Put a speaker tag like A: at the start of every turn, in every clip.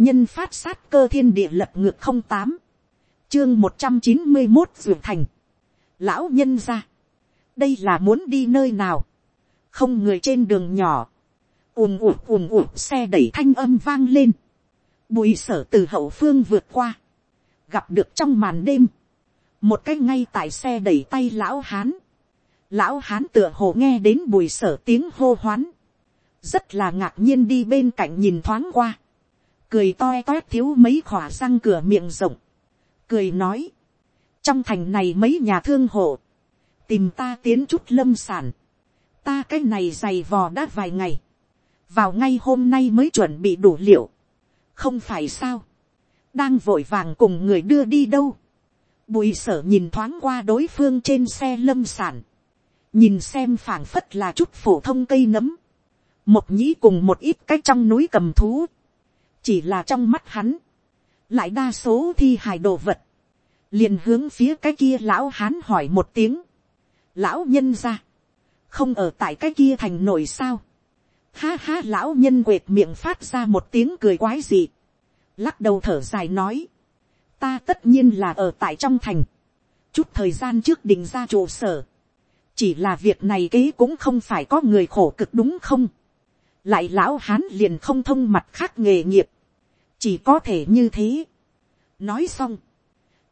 A: nhân phát sát cơ thiên địa lập ngược không tám, chương một trăm chín mươi một d thành, lão nhân ra, đây là muốn đi nơi nào, không người trên đường nhỏ, ùm ùm ùm ùm xe đẩy thanh âm vang lên, bùi sở từ hậu phương vượt qua, gặp được trong màn đêm, một cái ngay tại xe đẩy tay lão hán, lão hán tựa hồ nghe đến bùi sở tiếng hô hoán, rất là ngạc nhiên đi bên cạnh nhìn thoáng qua, cười toi toét thiếu mấy khỏa răng cửa miệng rộng, cười nói, trong thành này mấy nhà thương hộ, tìm ta tiến chút lâm sản, ta cái này dày vò đã vài ngày, vào ngay hôm nay mới chuẩn bị đủ liệu, không phải sao, đang vội vàng cùng người đưa đi đâu, bùi sở nhìn thoáng qua đối phương trên xe lâm sản, nhìn xem phảng phất là chút phổ thông cây nấm, mộc nhĩ cùng một ít cách trong núi cầm thú, chỉ là trong mắt hắn, lại đa số thi hài đồ vật, liền hướng phía cái kia lão hán hỏi một tiếng, lão nhân ra, không ở tại cái kia thành nổi sao, ha ha lão nhân quệt miệng phát ra một tiếng cười quái dị, lắc đầu thở dài nói, ta tất nhiên là ở tại trong thành, chút thời gian trước định ra trụ sở, chỉ là việc này kế cũng không phải có người khổ cực đúng không, lại lão hán liền không thông mặt khác nghề nghiệp, chỉ có thể như thế. nói xong,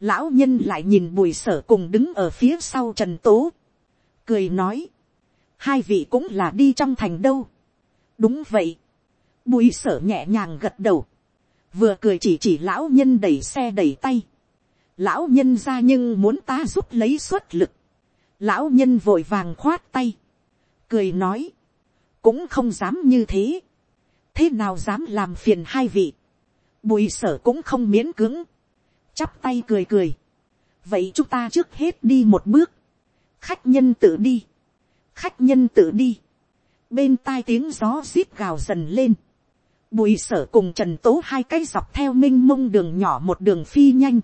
A: lão nhân lại nhìn bùi sở cùng đứng ở phía sau trần tố, cười nói, hai vị cũng là đi trong thành đâu, đúng vậy, bùi sở nhẹ nhàng gật đầu, vừa cười chỉ chỉ lão nhân đẩy xe đẩy tay, lão nhân ra nhưng muốn ta giúp lấy suất lực, lão nhân vội vàng khoát tay, cười nói, cũng không dám như thế, thế nào dám làm phiền hai vị, bùi sở cũng không miễn cưỡng, chắp tay cười cười, vậy chúng ta trước hết đi một bước, khách nhân tự đi, khách nhân tự đi, bên tai tiếng gió zip gào dần lên, bùi sở cùng trần tố hai cái dọc theo m i n h mông đường nhỏ một đường phi nhanh,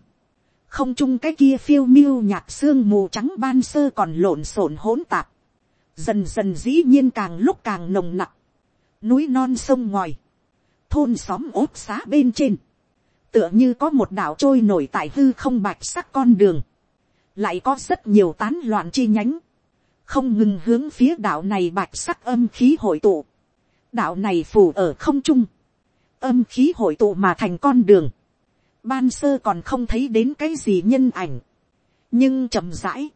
A: không chung cái kia phiêu miêu nhạt sương mù trắng ban sơ còn lộn xộn hỗn tạp, dần dần dĩ nhiên càng lúc càng nồng nặc, núi non sông ngòi, thôn xóm ốt xá bên trên, tựa như có một đảo trôi nổi tại hư không bạch sắc con đường, lại có rất nhiều tán loạn chi nhánh, không ngừng hướng phía đảo này bạch sắc âm khí hội tụ, đảo này phủ ở không trung, âm khí hội tụ mà thành con đường, ban sơ còn không thấy đến cái gì nhân ảnh, nhưng chậm rãi,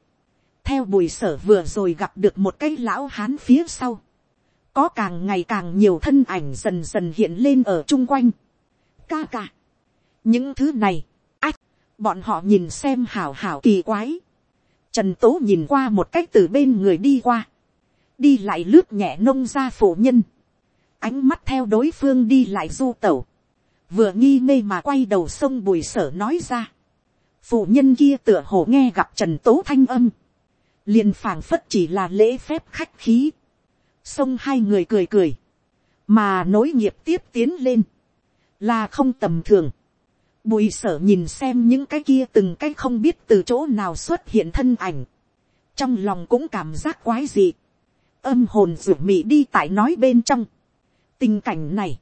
A: theo bùi sở vừa rồi gặp được một cái lão hán phía sau, có càng ngày càng nhiều thân ảnh dần dần hiện lên ở chung quanh. ca ca, những thứ này, ách, bọn họ nhìn xem hảo hảo kỳ quái. Trần tố nhìn qua một cách từ bên người đi qua, đi lại lướt nhẹ nông ra phổ nhân, ánh mắt theo đối phương đi lại du tẩu, vừa nghi mê mà quay đầu sông bùi sở nói ra. Phụ nhân kia tựa hồ nghe gặp trần tố thanh âm, liền phảng phất chỉ là lễ phép khách khí, xông hai người cười cười, mà nối nghiệp tiếp tiến lên, là không tầm thường. Bùi sở nhìn xem những cái kia từng cái không biết từ chỗ nào xuất hiện thân ảnh, trong lòng cũng cảm giác quái dị, âm hồn ruột mị đi tại nói bên trong, tình cảnh này,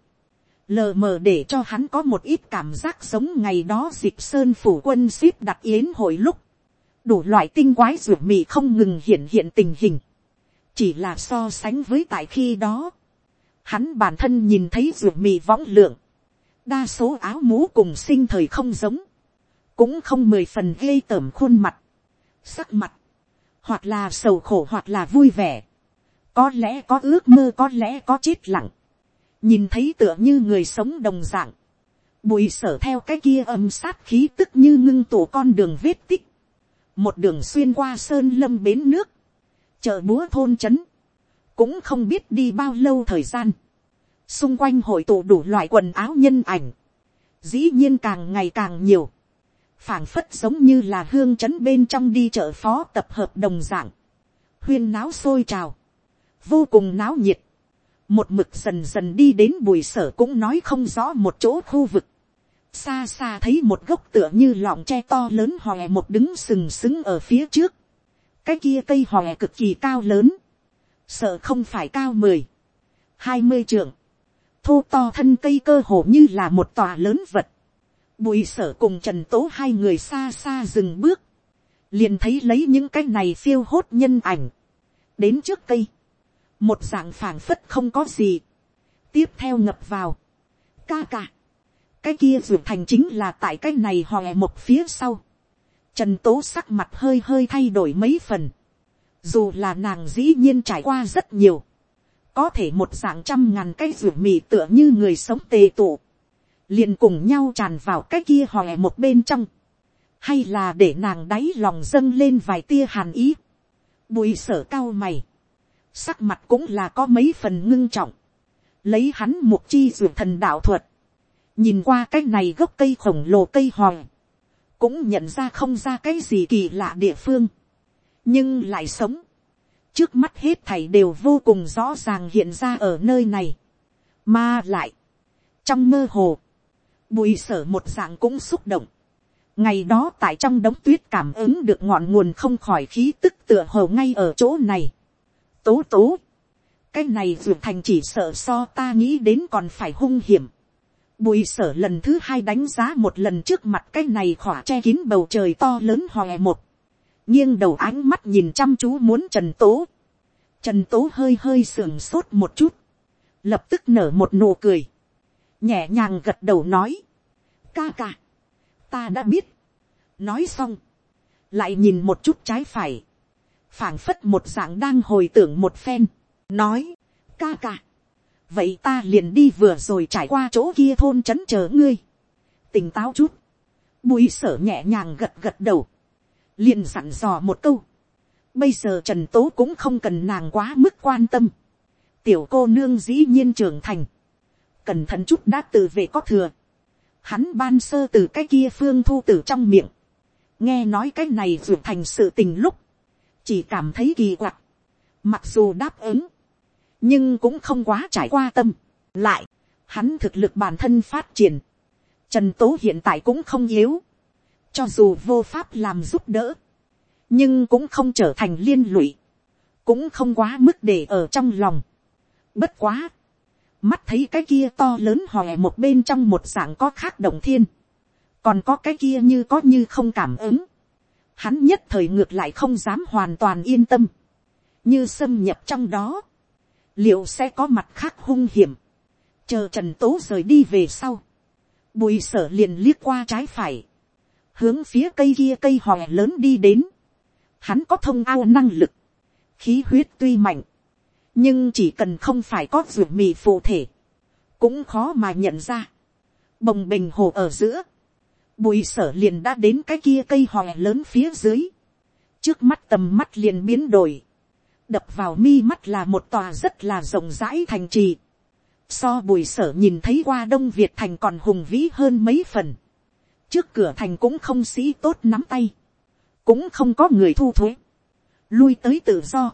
A: lờ mờ để cho hắn có một ít cảm giác giống ngày đó dịp sơn phủ quân ship đặt yến hội lúc, đủ loại tinh quái ruột mì không ngừng hiện hiện tình hình, chỉ là so sánh với tại khi đó, hắn bản thân nhìn thấy ruột mì võng lượng, đa số áo mũ cùng sinh thời không giống, cũng không mười phần ghê tởm khuôn mặt, sắc mặt, hoặc là sầu khổ hoặc là vui vẻ, có lẽ có ước mơ có lẽ có chết lặng, nhìn thấy tựa như người sống đồng dạng bụi sở theo cái kia âm sát khí tức như ngưng tổ con đường vết tích, một đường xuyên qua sơn lâm bến nước, chợ búa thôn trấn, cũng không biết đi bao lâu thời gian, xung quanh hội tụ đủ loại quần áo nhân ảnh, dĩ nhiên càng ngày càng nhiều, phảng phất giống như là hương trấn bên trong đi chợ phó tập hợp đồng dạng, huyên náo sôi trào, vô cùng náo nhiệt, một mực dần dần đi đến bùi sở cũng nói không rõ một chỗ khu vực, xa xa thấy một gốc tựa như lọng tre to lớn hòe một đứng sừng sững ở phía trước. cái kia cây hòe cực kỳ cao lớn, sợ không phải cao mười, hai mươi trượng, thô to thân cây cơ hồ như là một tòa lớn vật. Bùi sở cùng trần tố hai người xa xa dừng bước, liền thấy lấy những cái này phiêu hốt nhân ảnh, đến trước cây, một dạng phảng phất không có gì, tiếp theo ngập vào, ca ca, cái kia ruột thành chính là tại cái này hòe một phía sau. Trần tố sắc mặt hơi hơi thay đổi mấy phần. Dù là nàng dĩ nhiên trải qua rất nhiều. Có thể một dạng trăm ngàn cái ruột mì tựa như người sống tề tụ. liền cùng nhau tràn vào cái kia hòe một bên trong. Hay là để nàng đáy lòng dâng lên vài tia hàn ý. Bùi sở cao mày. Sắc mặt cũng là có mấy phần ngưng trọng. Lấy hắn một chi ruột thần đạo thuật nhìn qua cái này gốc cây khổng lồ cây hòm, cũng nhận ra không ra cái gì kỳ lạ địa phương, nhưng lại sống, trước mắt hết thảy đều vô cùng rõ ràng hiện ra ở nơi này, mà lại, trong mơ hồ, bùi sở một dạng cũng xúc động, ngày đó tại trong đống tuyết cảm ứng được ngọn nguồn không khỏi khí tức tựa hồ ngay ở chỗ này, tố tố, cái này dược thành chỉ sợ so ta nghĩ đến còn phải hung hiểm, Bùi sở lần thứ hai đánh giá một lần trước mặt cái này khỏa che kín bầu trời to lớn hòe một. nghiêng đầu ánh mắt nhìn chăm chú muốn trần tố. Trần tố hơi hơi sườn sốt một chút. Lập tức nở một nụ cười. Nhẹ nhàng gật đầu nói. Ca ca. Ta đã biết. Nói xong. Lại nhìn một chút trái phải. phảng phất một dạng đang hồi tưởng một phen. Nói. Ca ca vậy ta liền đi vừa rồi trải qua chỗ kia thôn trấn chờ ngươi, tỉnh táo chút, bùi sở nhẹ nhàng gật gật đầu, liền sẵn dò một câu, bây giờ trần tố cũng không cần nàng quá mức quan tâm, tiểu cô nương dĩ nhiên trưởng thành, cẩn thận chút đã tự về có thừa, hắn ban sơ từ cái kia phương thu từ trong miệng, nghe nói cái này ruột thành sự tình lúc, chỉ cảm thấy kỳ quặc, mặc dù đáp ứng, nhưng cũng không quá trải qua tâm. lại, hắn thực lực bản thân phát triển, trần tố hiện tại cũng không yếu, cho dù vô pháp làm giúp đỡ, nhưng cũng không trở thành liên lụy, cũng không quá mức để ở trong lòng. Bất quá, mắt thấy cái kia to lớn hòe một bên trong một dạng có khác động thiên, còn có cái kia như có như không cảm ứng. Hắn nhất thời ngược lại không dám hoàn toàn yên tâm, như xâm nhập trong đó liệu sẽ có mặt khác hung hiểm, chờ trần tố rời đi về sau, bùi sở liền liếc qua trái phải, hướng phía cây kia cây hòe lớn đi đến, hắn có thông ao năng lực, khí huyết tuy mạnh, nhưng chỉ cần không phải có ruột mì phụ thể, cũng khó mà nhận ra, bồng bình hồ ở giữa, bùi sở liền đã đến cái kia cây hòe lớn phía dưới, trước mắt tầm mắt liền biến đổi, đập vào mi mắt là một tòa rất là rộng rãi thành trì. So bùi sở nhìn thấy qua đông Việt thành còn hùng vĩ hơn mấy phần. Trước cửa thành cũng không sĩ tốt nắm tay. Cũng không có người thu thuế. Lui tới tự do.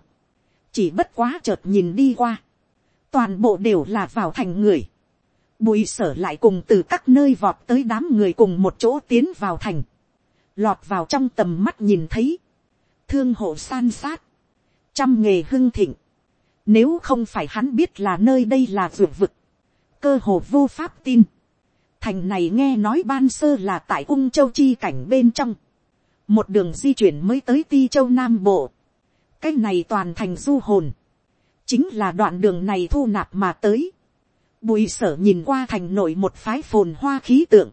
A: Chỉ bất quá chợt nhìn đi qua. Toàn bộ đều là vào thành người. Bùi sở lại cùng từ các nơi vọt tới đám người cùng một chỗ tiến vào thành. Lọt vào trong tầm mắt nhìn thấy. Thương hộ san sát trăm nghề hưng thịnh, nếu không phải hắn biết là nơi đây là ruột vực, cơ hồ vô pháp tin. Thành này nghe nói ban sơ là tại ung châu chi cảnh bên trong. Một đường di chuyển mới tới ti châu Nam Bộ. Cái này toàn thành du hồn. Chính là đoạn đường này thu nạp mà tới. Bùi sở nhìn qua thành nội một phái phồn hoa khí tượng.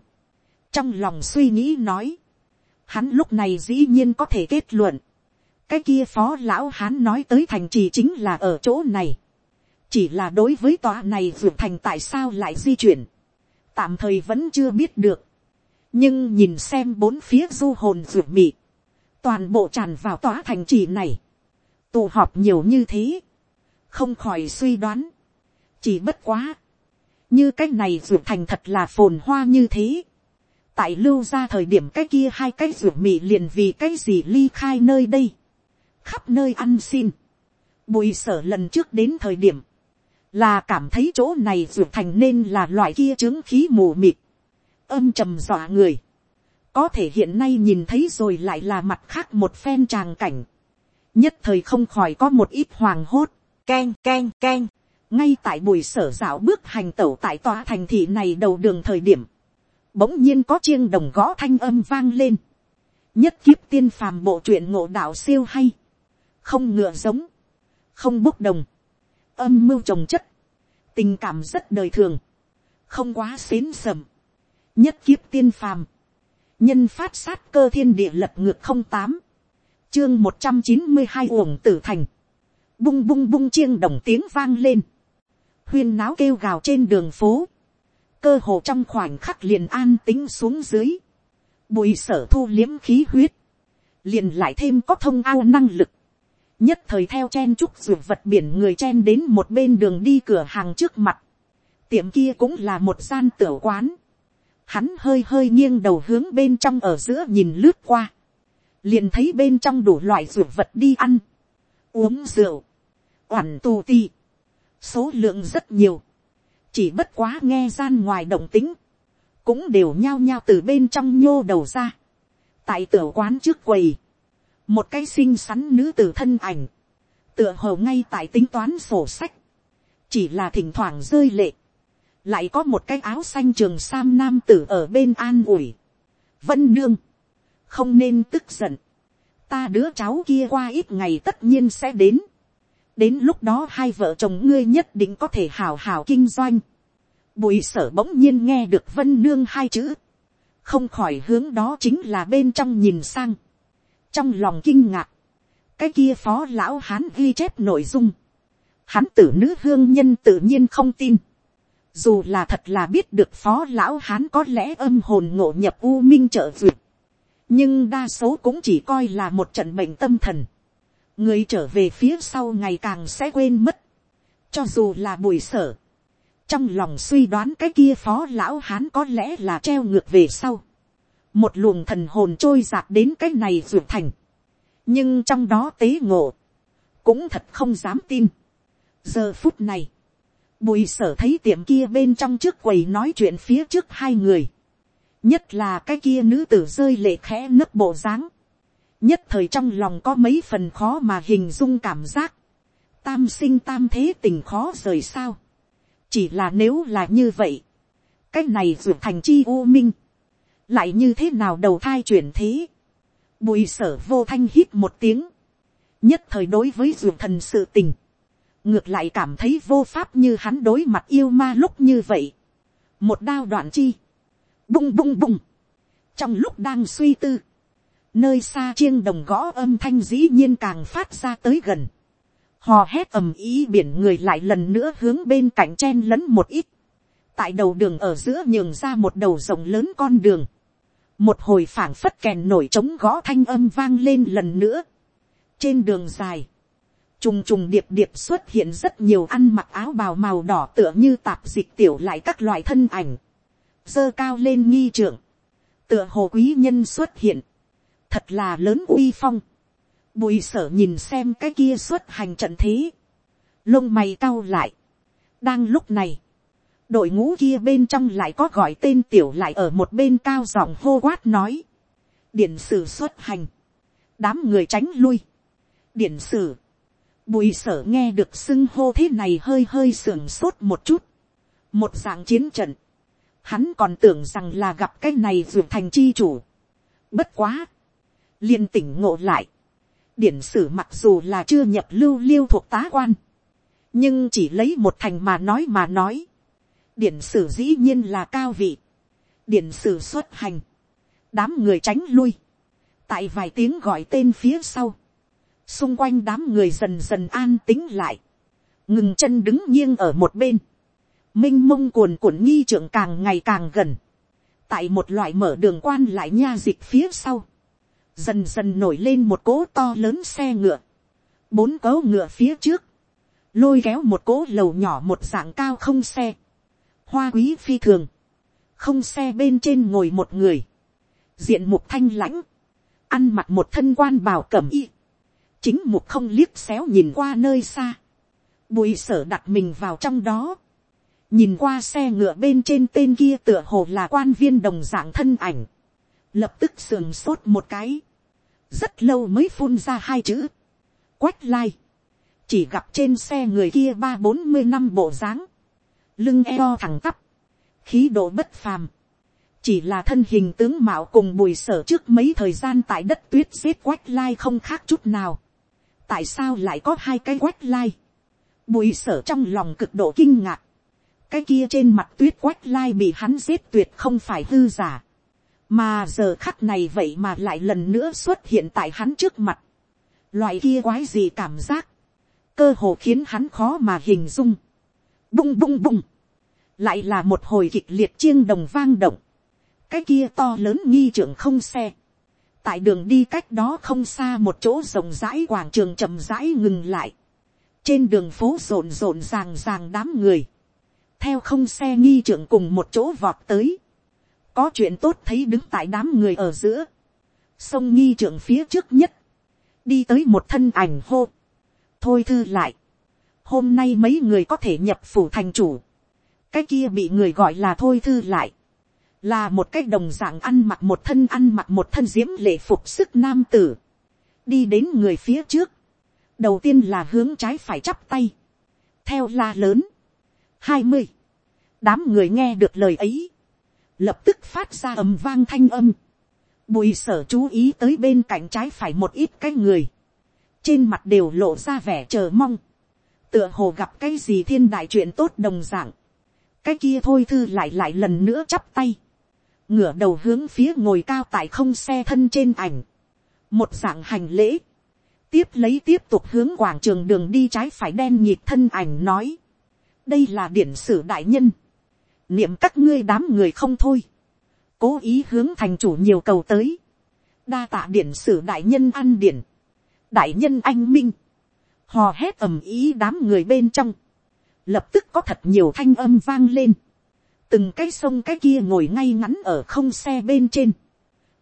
A: Trong lòng suy nghĩ nói. Hắn lúc này dĩ nhiên có thể kết luận cái kia phó lão hán nói tới thành trì chính là ở chỗ này. chỉ là đối với tòa này ruột thành tại sao lại di chuyển. tạm thời vẫn chưa biết được. nhưng nhìn xem bốn phía du hồn ruột mị. toàn bộ tràn vào tòa thành trì này. tụ họp nhiều như thế. không khỏi suy đoán. chỉ bất quá. như cái này ruột thành thật là phồn hoa như thế tại lưu ra thời điểm cái kia hai cái ruột mị liền vì cái gì ly khai nơi đây khắp nơi ăn xin. Bùi sở lần trước đến thời điểm, là cảm thấy chỗ này dù thành nên là loại kia chứng khí mù mịt, âm trầm dọa người. Có thể hiện nay nhìn thấy rồi lại là mặt khác một phen tràng cảnh. Nhất thời không khỏi có một ít hoàng hốt, keng keng keng. Ngay tại bùi sở dạo bước hành tẩu tại tòa thành thị này đầu đường thời điểm. Bỗng nhiên có chiêng đồng gõ thanh âm vang lên nhất kiếp tiên phàm bộ truyện ngộ đạo siêu hay, không ngựa giống, không bốc đồng, âm mưu trồng chất, tình cảm rất đời thường, không quá xến sầm, nhất kiếp tiên phàm, nhân phát sát cơ thiên địa lập ngược không tám, chương một trăm chín mươi hai uổng tử thành, bung bung bung chiêng đồng tiếng vang lên, huyên náo kêu gào trên đường phố, cơ hồ trong khoảnh khắc liền an tính xuống dưới, bùi sở thu liếm khí huyết, liền lại thêm có thông ao năng lực, nhất thời theo chen chúc ruột vật biển người chen đến một bên đường đi cửa hàng trước mặt. Tiệm kia cũng là một gian tiểu quán. Hắn hơi hơi nghiêng đầu hướng bên trong ở giữa nhìn lướt qua. Liền thấy bên trong đủ loại ruột vật đi ăn. Uống rượu. Oản tù ti. Số lượng rất nhiều. Chỉ bất quá nghe gian ngoài động tính. Cũng đều nhao nhao từ bên trong nhô đầu ra. Tại tiểu quán trước quầy một cái xinh xắn nữ tử thân ảnh, tựa hồ ngay tại tính toán sổ sách, chỉ là thỉnh thoảng rơi lệ, lại có một cái áo xanh trường sam nam tử ở bên an ủi, vân nương, không nên tức giận, ta đứa cháu kia qua ít ngày tất nhiên sẽ đến, đến lúc đó hai vợ chồng ngươi nhất định có thể hào hào kinh doanh, bùi sở bỗng nhiên nghe được vân nương hai chữ, không khỏi hướng đó chính là bên trong nhìn sang, trong lòng kinh ngạc, cái kia phó lão hán ghi chép nội dung, hắn tử nữ hương nhân tự nhiên không tin, dù là thật là biết được phó lão hán có lẽ âm hồn ngộ nhập u minh trợ duyệt, nhưng đa số cũng chỉ coi là một trận bệnh tâm thần, người trở về phía sau ngày càng sẽ quên mất, cho dù là bùi sở, trong lòng suy đoán cái kia phó lão hán có lẽ là treo ngược về sau, một luồng thần hồn trôi giạt đến cái này ruột thành, nhưng trong đó tế ngộ, cũng thật không dám tin. giờ phút này, bùi sở thấy tiệm kia bên trong trước quầy nói chuyện phía trước hai người, nhất là cái kia nữ tử rơi lệ khẽ nứt bộ dáng, nhất thời trong lòng có mấy phần khó mà hình dung cảm giác, tam sinh tam thế tình khó rời sao, chỉ là nếu là như vậy, cái này ruột thành chi u minh, lại như thế nào đầu thai chuyển thế. Bùi sở vô thanh hít một tiếng. Nhất thời đối với dù thần sự tình. Ngược lại cảm thấy vô pháp như hắn đối mặt yêu ma lúc như vậy. Một đao đoạn chi. Bung bung bung. Trong lúc đang suy tư. Nơi xa chiêng đồng gõ âm thanh dĩ nhiên càng phát ra tới gần. Hò hét ầm ý biển người lại lần nữa hướng bên cạnh chen lấn một ít. Tại đầu đường ở giữa nhường ra một đầu rộng lớn con đường một hồi phảng phất kèn nổi trống gõ thanh âm vang lên lần nữa. trên đường dài, trùng trùng điệp điệp xuất hiện rất nhiều ăn mặc áo bào màu đỏ tựa như tạp dịch tiểu lại các loại thân ảnh, dơ cao lên nghi trưởng, tựa hồ quý nhân xuất hiện, thật là lớn uy phong, bùi sở nhìn xem cái kia xuất hành trận thế, lông mày cau lại, đang lúc này, đội ngũ kia bên trong lại có gọi tên tiểu lại ở một bên cao giọng hô quát nói. điển sử xuất hành. đám người tránh lui. điển sử. bùi sở nghe được xưng hô thế này hơi hơi sưởng sốt một chút. một dạng chiến trận. hắn còn tưởng rằng là gặp cái này ruột thành chi chủ. bất quá. liền tỉnh ngộ lại. điển sử mặc dù là chưa nhập lưu liêu thuộc tá quan. nhưng chỉ lấy một thành mà nói mà nói điện sử dĩ nhiên là cao vị, Điện sử xuất hành, đám người tránh lui, tại vài tiếng gọi tên phía sau, xung quanh đám người dần dần an tính lại, ngừng chân đứng nghiêng ở một bên, m i n h mông cuồn cuộn nghi trượng càng ngày càng gần, tại một loại mở đường quan lại nha dịch phía sau, dần dần nổi lên một cố to lớn xe ngựa, bốn cấu ngựa phía trước, lôi kéo một cố lầu nhỏ một dạng cao không xe, hoa quý phi thường, không xe bên trên ngồi một người, diện mục thanh lãnh, ăn mặc một thân quan bào cẩm y, chính mục không liếc xéo nhìn qua nơi xa, bùi sở đặt mình vào trong đó, nhìn qua xe ngựa bên trên tên kia tựa hồ là quan viên đồng dạng thân ảnh, lập tức sườn sốt một cái, rất lâu mới phun ra hai chữ, quách lai, like. chỉ gặp trên xe người kia ba bốn mươi năm bộ dáng, lưng eo thẳng tắp, khí độ bất phàm, chỉ là thân hình tướng mạo cùng bùi sở trước mấy thời gian tại đất tuyết giết quách lai không khác chút nào. tại sao lại có hai cái quách lai. bùi sở trong lòng cực độ kinh ngạc. cái kia trên mặt tuyết quách lai bị hắn giết tuyệt không phải hư giả. mà giờ khắc này vậy mà lại lần nữa xuất hiện tại hắn trước mặt. loại kia quái gì cảm giác. cơ hồ khiến hắn khó mà hình dung. Bung bung bung. Lại là một hồi kịch liệt chiêng đồng vang động. Cái kia to lớn nghi trưởng không xe. Tại đường đi cách đó không xa một chỗ rộng rãi quảng trường chậm rãi ngừng lại. Trên đường phố rộn rộn ràng ràng đám người. Theo không xe nghi trưởng cùng một chỗ vọt tới. Có chuyện tốt thấy đứng tại đám người ở giữa. Sông nghi trưởng phía trước nhất. Đi tới một thân ảnh hô. Thôi thư lại hôm nay mấy người có thể nhập phủ thành chủ, cái kia bị người gọi là thôi thư lại, là một cái đồng dạng ăn mặc một thân ăn mặc một thân diễm lệ phục sức nam tử, đi đến người phía trước, đầu tiên là hướng trái phải chắp tay, theo la lớn, hai mươi, đám người nghe được lời ấy, lập tức phát ra ầm vang thanh âm, bùi sở chú ý tới bên cạnh trái phải một ít cái người, trên mặt đều lộ ra vẻ chờ mong, tựa hồ gặp cái gì thiên đại chuyện tốt đồng dạng, cái kia thôi thư lại lại lần nữa chắp tay, ngửa đầu hướng phía ngồi cao tại không xe thân trên ảnh, một dạng hành lễ, tiếp lấy tiếp tục hướng quảng trường đường đi trái phải đen nhịp thân ảnh nói, đây là điển sử đại nhân, niệm các ngươi đám người không thôi, cố ý hướng thành chủ nhiều cầu tới, đa tạ điển sử đại nhân ăn điển, đại nhân anh minh, hò hét ầm ý đám người bên trong, lập tức có thật nhiều thanh âm vang lên, từng cái sông cái kia ngồi ngay ngắn ở không xe bên trên,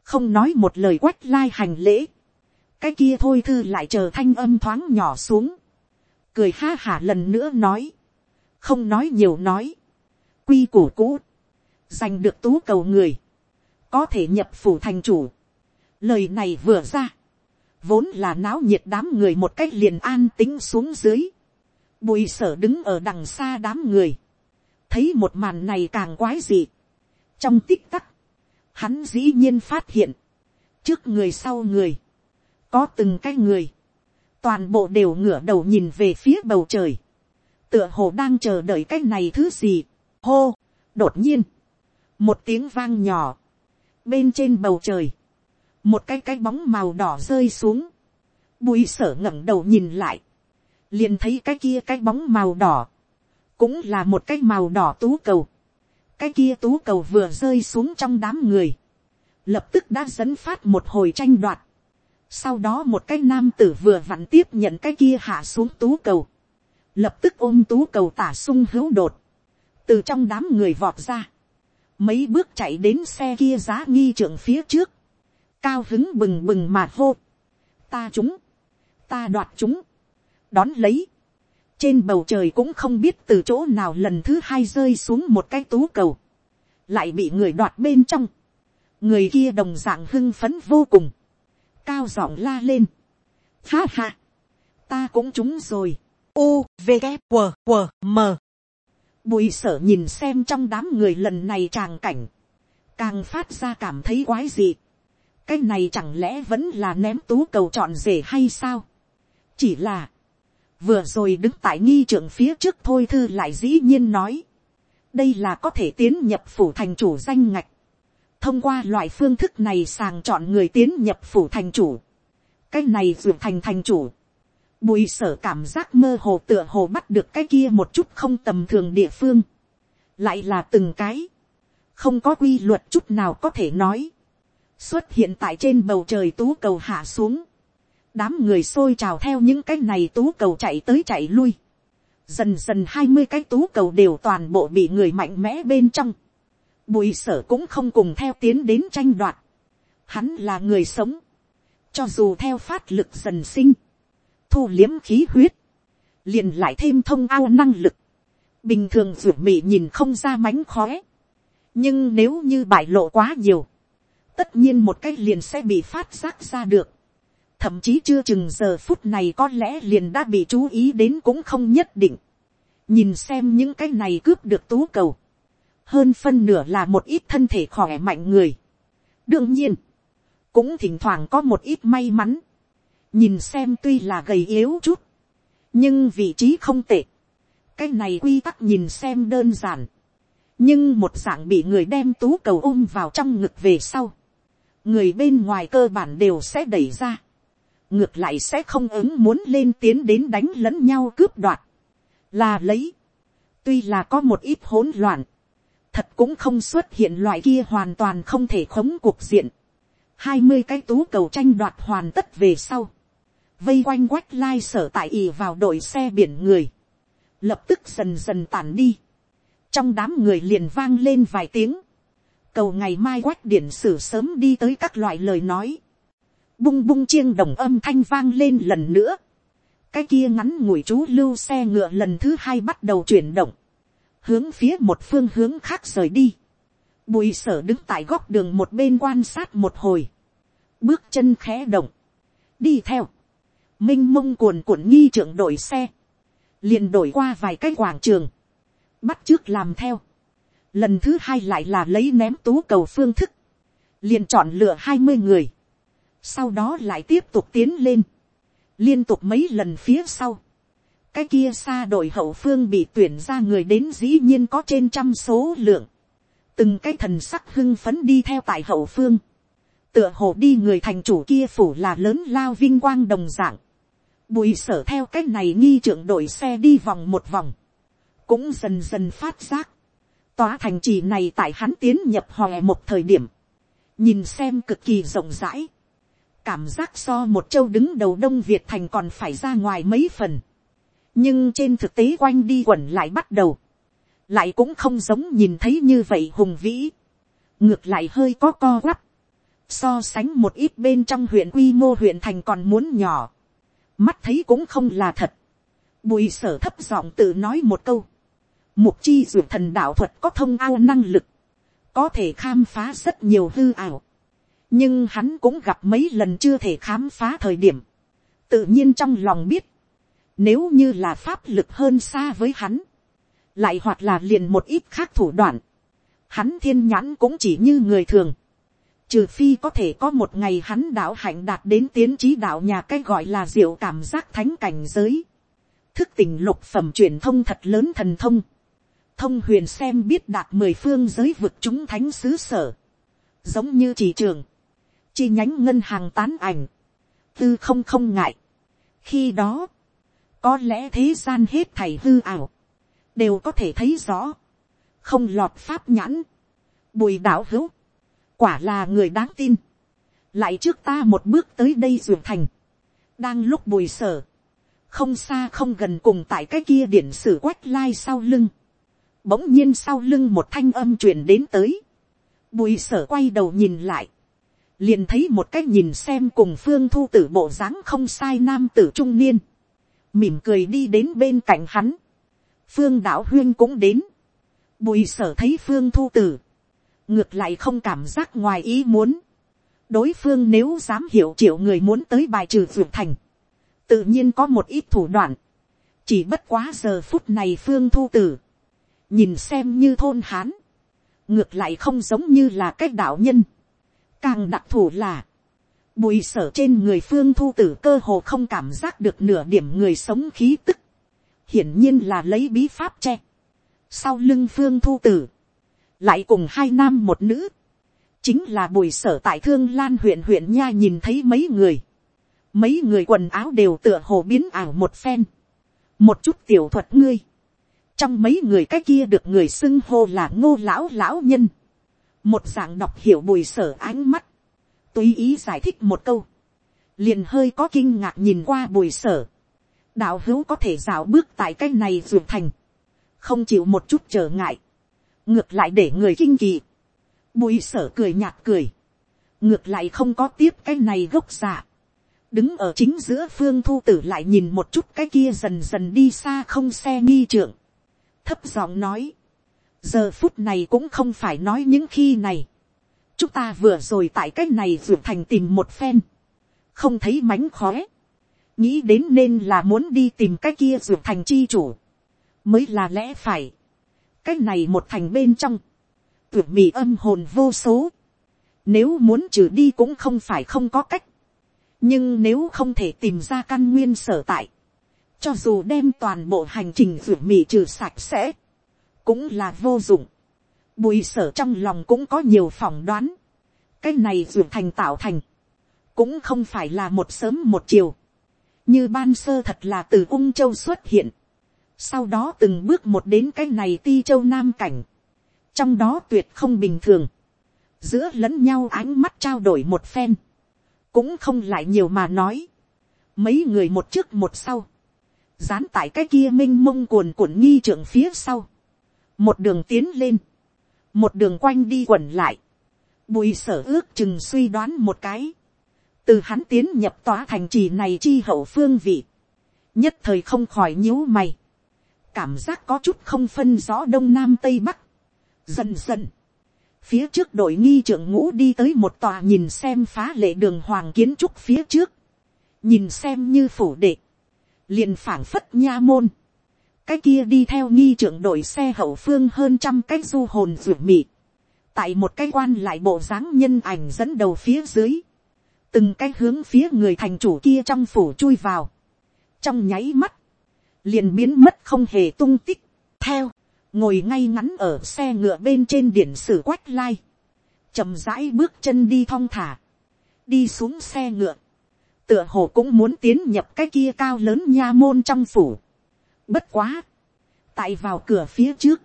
A: không nói một lời quách lai hành lễ, cái kia thôi thư lại chờ thanh âm thoáng nhỏ xuống, cười ha hả lần nữa nói, không nói nhiều nói, quy củ cũ, giành được tú cầu người, có thể nhập phủ thành chủ, lời này vừa ra, vốn là náo nhiệt đám người một cách liền an tính xuống dưới. Bùi sở đứng ở đằng xa đám người. Thấy một màn này càng quái dị. Trong tích tắc, hắn dĩ nhiên phát hiện. Trước người sau người, có từng cái người. Toàn bộ đều ngửa đầu nhìn về phía bầu trời. Tựa hồ đang chờ đợi cái này thứ gì. Hô, đột nhiên. Một tiếng vang nhỏ. Bên trên bầu trời một cái cái bóng màu đỏ rơi xuống, bùi sở ngẩng đầu nhìn lại, liền thấy cái kia cái bóng màu đỏ, cũng là một cái màu đỏ tú cầu, cái kia tú cầu vừa rơi xuống trong đám người, lập tức đã dẫn phát một hồi tranh đoạt, sau đó một cái nam tử vừa vặn tiếp nhận cái kia hạ xuống tú cầu, lập tức ôm tú cầu tả sung hữu đột, từ trong đám người vọt ra, mấy bước chạy đến xe kia giá nghi trưởng phía trước, cao hứng bừng bừng mà hô, ta chúng, ta đoạt chúng, đón lấy, trên bầu trời cũng không biết từ chỗ nào lần thứ hai rơi xuống một cái tú cầu, lại bị người đoạt bên trong, người kia đồng d ạ n g hưng phấn vô cùng, cao giọng la lên, ha ha, ta cũng chúng rồi, u v g q q m bùi sở nhìn xem trong đám người lần này tràng cảnh, càng phát ra cảm thấy quái gì cái này chẳng lẽ vẫn là ném tú cầu chọn rể hay sao. chỉ là, vừa rồi đứng tại nghi trưởng phía trước thôi thư lại dĩ nhiên nói, đây là có thể tiến nhập phủ thành chủ danh ngạch, thông qua loại phương thức này sàng chọn người tiến nhập phủ thành chủ, cái này dù thành thành chủ, bùi sở cảm giác mơ hồ tựa hồ bắt được cái kia một chút không tầm thường địa phương, lại là từng cái, không có quy luật chút nào có thể nói, xuất hiện tại trên bầu trời tú cầu hạ xuống, đám người xôi trào theo những cái này tú cầu chạy tới chạy lui, dần dần hai mươi cái tú cầu đều toàn bộ bị người mạnh mẽ bên trong, bùi sở cũng không cùng theo tiến đến tranh đoạt, hắn là người sống, cho dù theo phát lực dần sinh, thu liếm khí huyết, liền lại thêm thông ao năng lực, bình thường ruột mị nhìn không ra mánh khóe, nhưng nếu như bại lộ quá nhiều, tất nhiên một cách liền sẽ bị phát giác ra được. Thậm chí chưa chừng giờ phút này có lẽ liền đã bị chú ý đến cũng không nhất định. Nhìn xem những cái này cướp được tú cầu. Hơn phân nửa là một ít thân thể khỏe mạnh người. Đương nhiên, cũng thỉnh thoảng có một ít may mắn. Nhìn xem tuy là gầy yếu chút, nhưng vị trí không tệ. Cái này quy tắc nhìn xem đơn giản nhưng một dạng bị người đem tú cầu ôm vào trong ngực về sau, người bên ngoài cơ bản đều sẽ đẩy ra, ngược lại sẽ không ứng muốn lên tiến đến đánh lẫn nhau cướp đoạt, là lấy, tuy là có một ít hỗn loạn, thật cũng không xuất hiện loại kia hoàn toàn không thể khống cuộc diện, hai mươi cái tú cầu tranh đoạt hoàn tất về sau, vây quanh quách lai sở tại ì vào đội xe biển người, lập tức dần dần tản đi, trong đám người liền vang lên vài tiếng, cầu ngày mai quách điển sử sớm đi tới các loại lời nói. Bung bung chiêng đồng âm thanh vang lên lần nữa. Cái kia ngắn ngủi chú lưu xe ngựa lần thứ hai bắt đầu chuyển động. Hướng phía một phương hướng khác rời đi. Bùi sở đứng tại góc đường một bên quan sát một hồi. Bước chân khẽ động. Đi theo. Minh mông cuồn cuộn nghi trưởng đổi xe. Liền đổi qua vài cái quảng trường. Bắt trước làm theo lần thứ hai lại là lấy ném tú cầu phương thức, liền chọn lựa hai mươi người, sau đó lại tiếp tục tiến lên, liên tục mấy lần phía sau, cái kia xa đội hậu phương bị tuyển ra người đến dĩ nhiên có trên trăm số lượng, từng cái thần sắc hưng phấn đi theo tại hậu phương, tựa hồ đi người thành chủ kia phủ là lớn lao vinh quang đồng dạng, bùi sở theo cái này nghi trưởng đội xe đi vòng một vòng, cũng dần dần phát giác, tòa thành trì này tại hắn tiến nhập hòe một thời điểm. Nhìn xem cực kỳ rộng rãi. Cảm giác so một châu đứng đầu Đông Việt thành còn phải ra ngoài mấy phần. Nhưng trên thực tế quanh đi quẩn lại bắt đầu. Lại cũng không giống nhìn thấy như vậy hùng vĩ. Ngược lại hơi có co quắp. So sánh một ít bên trong huyện quy mô huyện thành còn muốn nhỏ. Mắt thấy cũng không là thật. Bùi sở thấp giọng tự nói một câu Mục chi dù thần đạo thuật có thông ao năng lực. Có thể khám phá rất nhiều hư ảo. Nhưng hắn cũng gặp mấy lần chưa thể khám phá thời điểm. Tự nhiên trong lòng biết. Nếu như là pháp lực hơn xa với hắn. Lại hoặc là liền một ít khác thủ đoạn. Hắn thiên nhãn cũng chỉ như người thường. Trừ phi có thể có một ngày hắn đạo hạnh đạt đến tiến trí đạo nhà cái gọi là diệu cảm giác thánh cảnh giới thức tỉnh lục phẩm truyền thông thật lớn thần thông thông huyền xem biết đạt mười phương giới vực chúng thánh xứ sở, giống như chỉ trường, chi nhánh ngân hàng tán ảnh, tư không không ngại. khi đó, có lẽ thế gian hết thầy hư ảo, đều có thể thấy rõ, không lọt pháp nhãn, bùi đạo hữu, quả là người đáng tin, lại trước ta một bước tới đây dường thành, đang lúc bùi sở, không xa không gần cùng tại cái kia điển sử quách lai sau lưng, bỗng nhiên sau lưng một thanh âm truyền đến tới, bùi sở quay đầu nhìn lại, liền thấy một cái nhìn xem cùng phương thu tử bộ dáng không sai nam tử trung niên, mỉm cười đi đến bên cạnh hắn, phương đạo huyên cũng đến, bùi sở thấy phương thu tử, ngược lại không cảm giác ngoài ý muốn, đối phương nếu dám hiểu triệu người muốn tới bài trừ ruột thành, tự nhiên có một ít thủ đoạn, chỉ bất quá giờ phút này phương thu tử, nhìn xem như thôn hán, ngược lại không giống như là cách đạo nhân. Càng đặc thù là, bùi sở trên người phương thu tử cơ hồ không cảm giác được nửa điểm người sống khí tức. Hiển nhiên là lấy bí pháp che. Sau lưng phương thu tử, lại cùng hai nam một nữ. Chính là bùi sở tại thương lan huyện huyện nha nhìn thấy mấy người. Mấy người quần áo đều tựa hồ biến ảo một phen. Một chút tiểu thuật ngươi trong mấy người cái kia được người xưng hô là ngô lão lão nhân, một dạng đọc hiểu bùi sở ánh mắt, tùy ý giải thích một câu, liền hơi có kinh ngạc nhìn qua bùi sở, đạo hữu có thể rào bước tại cái này ruột thành, không chịu một chút trở ngại, ngược lại để người kinh kỳ, bùi sở cười nhạt cười, ngược lại không có tiếp cái này gốc giả, đứng ở chính giữa phương thu tử lại nhìn một chút cái kia dần dần đi xa không xe nghi trưởng thấp giọng nói, giờ phút này cũng không phải nói những khi này, chúng ta vừa rồi tại cái này ruột thành tìm một phen, không thấy mánh khóe, nghĩ đến nên là muốn đi tìm cái kia ruột thành chi chủ, mới là lẽ phải, cái này một thành bên trong, tuyệt mì âm hồn vô số, nếu muốn trừ đi cũng không phải không có cách, nhưng nếu không thể tìm ra căn nguyên sở tại, cho dù đem toàn bộ hành trình rửa mì trừ sạch sẽ. Cũng là vô dụng. Bùi sở trong lòng cũng có nhiều phỏng đoán. Cái này rửa thành tạo thành. Cũng không phải là một sớm một chiều. Như ban sơ thật là từ ung châu xuất hiện. Sau đó từng bước một đến cái này ti châu nam cảnh. Trong đó tuyệt không bình thường. Giữa lẫn nhau ánh mắt trao đổi một phen cũng không lại nhiều mà nói. Mấy người một trước một sau, dán tại cái kia m i n h mông cuồn cuộn nghi trưởng phía sau, một đường tiến lên, một đường quanh đi quẩn lại, bùi sở ước chừng suy đoán một cái, từ hắn tiến nhập tòa thành trì này chi hậu phương vị, nhất thời không khỏi nhíu mày, cảm giác có chút không phân rõ đông nam tây bắc, dần dần, phía trước đội nghi trưởng ngũ đi tới một tòa nhìn xem phá lệ đường hoàng kiến trúc phía trước, nhìn xem như phủ đệ, liền phảng phất nha môn, cái kia đi theo nghi trưởng đội xe hậu phương hơn trăm cách du hồn ruột mị, tại một cái quan lại bộ dáng nhân ảnh dẫn đầu phía dưới, từng cái hướng phía người thành chủ kia trong phủ chui vào, trong nháy mắt, liền biến mất không hề tung tích, theo, ngồi ngay ngắn ở xe ngựa bên trên điển sử quách lai, chậm rãi bước chân đi thong thả, đi xuống xe ngựa, tựa hồ cũng muốn tiến nhập cái kia cao lớn nha môn trong phủ. Bất quá. Tại vào cửa phía trước.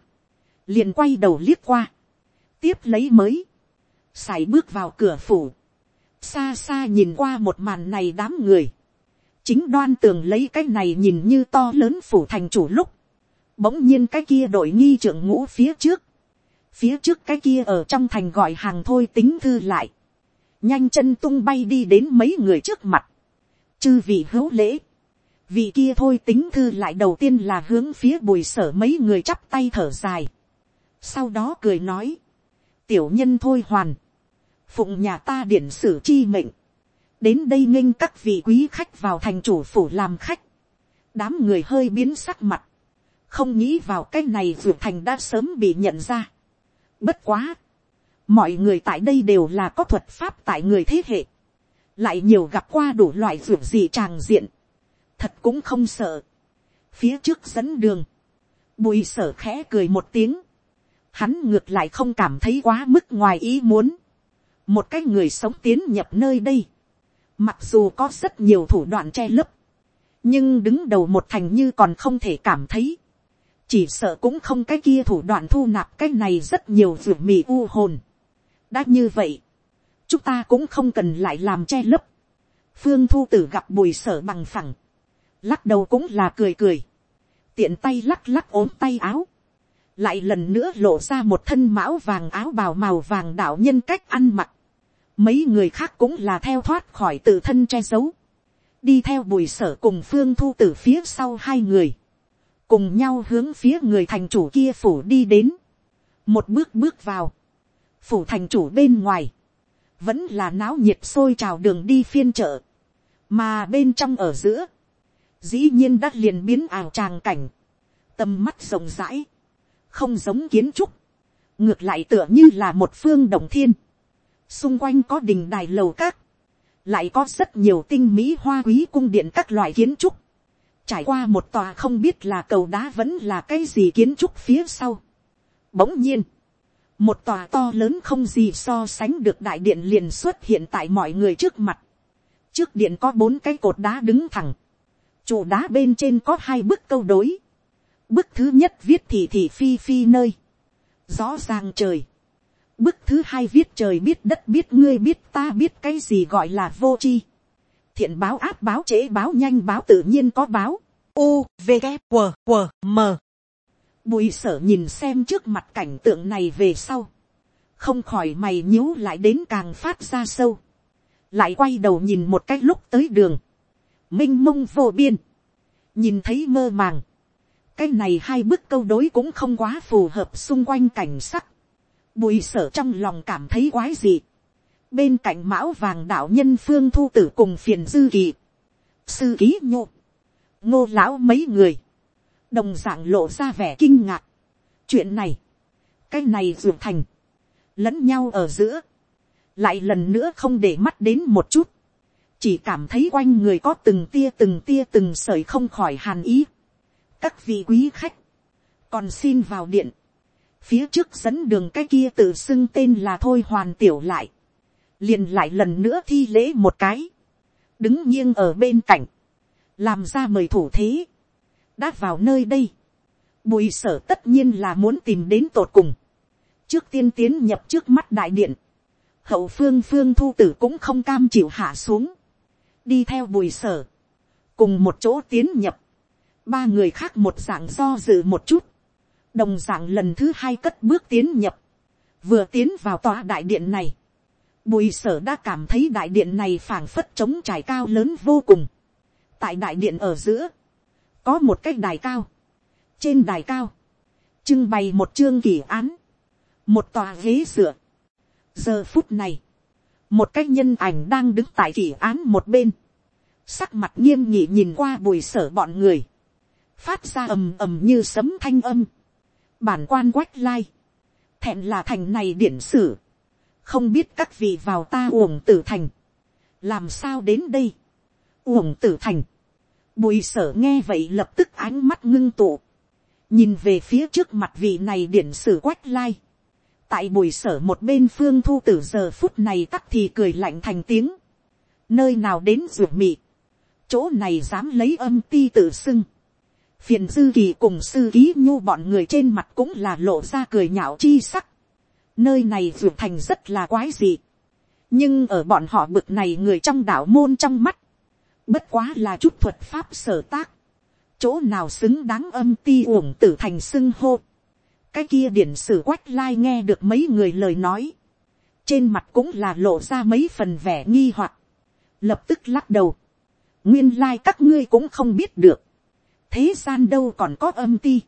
A: Liền quay đầu liếc qua. Tiếp lấy mới. sải bước vào cửa phủ. Xa xa nhìn qua một màn này đám người. Chính đoan tường lấy cái này nhìn như to lớn phủ thành chủ lúc. Bỗng nhiên cái kia đội nghi trưởng ngũ phía trước. Phía trước cái kia ở trong thành gọi hàng thôi tính thư lại nhanh chân tung bay đi đến mấy người trước mặt chư vị hữu lễ, vị kia thôi tính thư lại đầu tiên là hướng phía bùi sở mấy người chắp tay thở dài, sau đó cười nói, tiểu nhân thôi hoàn, phụng nhà ta điển sử chi mệnh, đến đây nghênh các vị quý khách vào thành chủ phủ làm khách, đám người hơi biến sắc mặt, không nghĩ vào cái này ruột thành đã sớm bị nhận ra. Bất quá, mọi người tại đây đều là có thuật pháp tại người thế hệ, lại nhiều gặp qua đủ loại ruột gì tràng diện, thật cũng không sợ, phía trước dẫn đường, bùi sở khẽ cười một tiếng, hắn ngược lại không cảm thấy quá mức ngoài ý muốn, một cái người sống tiến nhập nơi đây, mặc dù có rất nhiều thủ đoạn che lấp, nhưng đứng đầu một thành như còn không thể cảm thấy, chỉ sợ cũng không cái kia thủ đoạn thu nạp cái này rất nhiều ruột mì u hồn, đã như vậy, chúng ta cũng không cần lại làm che lấp. phương thu tử gặp bùi sở bằng phẳng, lắc đầu cũng là cười cười, tiện tay lắc lắc ốm tay áo, lại lần nữa lộ ra một thân mão vàng áo bào màu vàng đạo nhân cách ăn mặc, mấy người khác cũng là theo thoát khỏi tự thân che giấu, đi theo bùi sở cùng phương thu tử phía sau hai người, cùng nhau hướng phía người thành chủ kia phủ đi đến, một bước bước vào, phủ thành chủ bên ngoài, vẫn là náo nhiệt sôi trào đường đi phiên chợ, mà bên trong ở giữa, dĩ nhiên đã liền biến ảo tràng cảnh, tầm mắt rộng rãi, không giống kiến trúc, ngược lại tựa như là một phương đồng thiên, xung quanh có đình đài lầu các, lại có rất nhiều tinh mỹ hoa quý cung điện các loại kiến trúc, trải qua một tòa không biết là cầu đá vẫn là cái gì kiến trúc phía sau. Bỗng nhiên, một tòa to lớn không gì so sánh được đại điện liền xuất hiện tại mọi người trước mặt. trước điện có bốn cái cột đá đứng thẳng. trụ đá bên trên có hai bức câu đối. bức thứ nhất viết thì thì phi phi nơi. rõ ràng trời. bức thứ hai viết trời biết đất biết ngươi biết ta biết cái gì gọi là vô tri. thiện báo áp báo chế báo nhanh báo tự nhiên có báo. u v g q w m Bùi sở nhìn xem trước mặt cảnh tượng này về sau. Không khỏi mày nhíu lại đến càng phát ra sâu. Lại quay đầu nhìn một cái lúc tới đường. Minh mông vô biên. Nhìn thấy mơ màng. Cái này hai bức câu đối cũng không quá phù hợp xung quanh cảnh sắc. Bùi sở trong lòng cảm thấy quái dị. Bên cạnh mão vàng đạo nhân phương thu tử cùng phiền dư kỳ. Sư ký nhộ. Ngô lão mấy người đồng dạng lộ ra vẻ kinh ngạc. chuyện này, cái này ruột thành, lẫn nhau ở giữa, lại lần nữa không để mắt đến một chút, chỉ cảm thấy quanh người có từng tia từng tia từng sởi không khỏi hàn ý. các vị quý khách, còn xin vào điện, phía trước dẫn đường cái kia tự xưng tên là thôi hoàn tiểu lại, liền lại lần nữa thi lễ một cái, đứng nghiêng ở bên cạnh, làm ra mời thủ thế, đã vào nơi đây, bùi sở tất nhiên là muốn tìm đến tột cùng, trước tiên tiến nhập trước mắt đại điện, hậu phương phương thu tử cũng không cam chịu hạ xuống, đi theo bùi sở, cùng một chỗ tiến nhập, ba người khác một dạng do dự một chút, đồng dạng lần thứ hai cất bước tiến nhập, vừa tiến vào tòa đại điện này, bùi sở đã cảm thấy đại điện này phảng phất trống trải cao lớn vô cùng, tại đại điện ở giữa, có một cái đài cao, trên đài cao, trưng bày một chương kỷ án, một tòa ghế dựa. giờ phút này, một cái nhân ảnh đang đứng tại kỷ án một bên, sắc mặt nghiêm nhị nhìn qua bùi sở bọn người, phát ra ầm ầm như sấm thanh âm, bản quan quách lai, thẹn là thành này điển sử, không biết các vị vào ta uổng tử thành, làm sao đến đây, uổng tử thành, Bùi sở nghe vậy lập tức ánh mắt ngưng tụ. Nhìn về phía trước mặt vị này điển sử quách lai. Tại bùi sở một bên phương thu tử giờ phút này tắt thì cười lạnh thành tiếng. Nơi nào đến ruột mị. Chỗ này dám lấy âm ti tự xưng. Phiền dư kỳ cùng sư ký nhu bọn người trên mặt cũng là lộ ra cười nhạo chi sắc. Nơi này ruột thành rất là quái dị. Nhưng ở bọn họ bực này người trong đảo môn trong mắt bất quá là chút thuật pháp sở tác, chỗ nào xứng đáng âm ti uổng tử thành xưng hô, cái kia điển sử quách lai nghe được mấy người lời nói, trên mặt cũng là lộ ra mấy phần vẻ nghi hoặc, lập tức lắc đầu, nguyên lai các ngươi cũng không biết được, thế gian đâu còn có âm ti,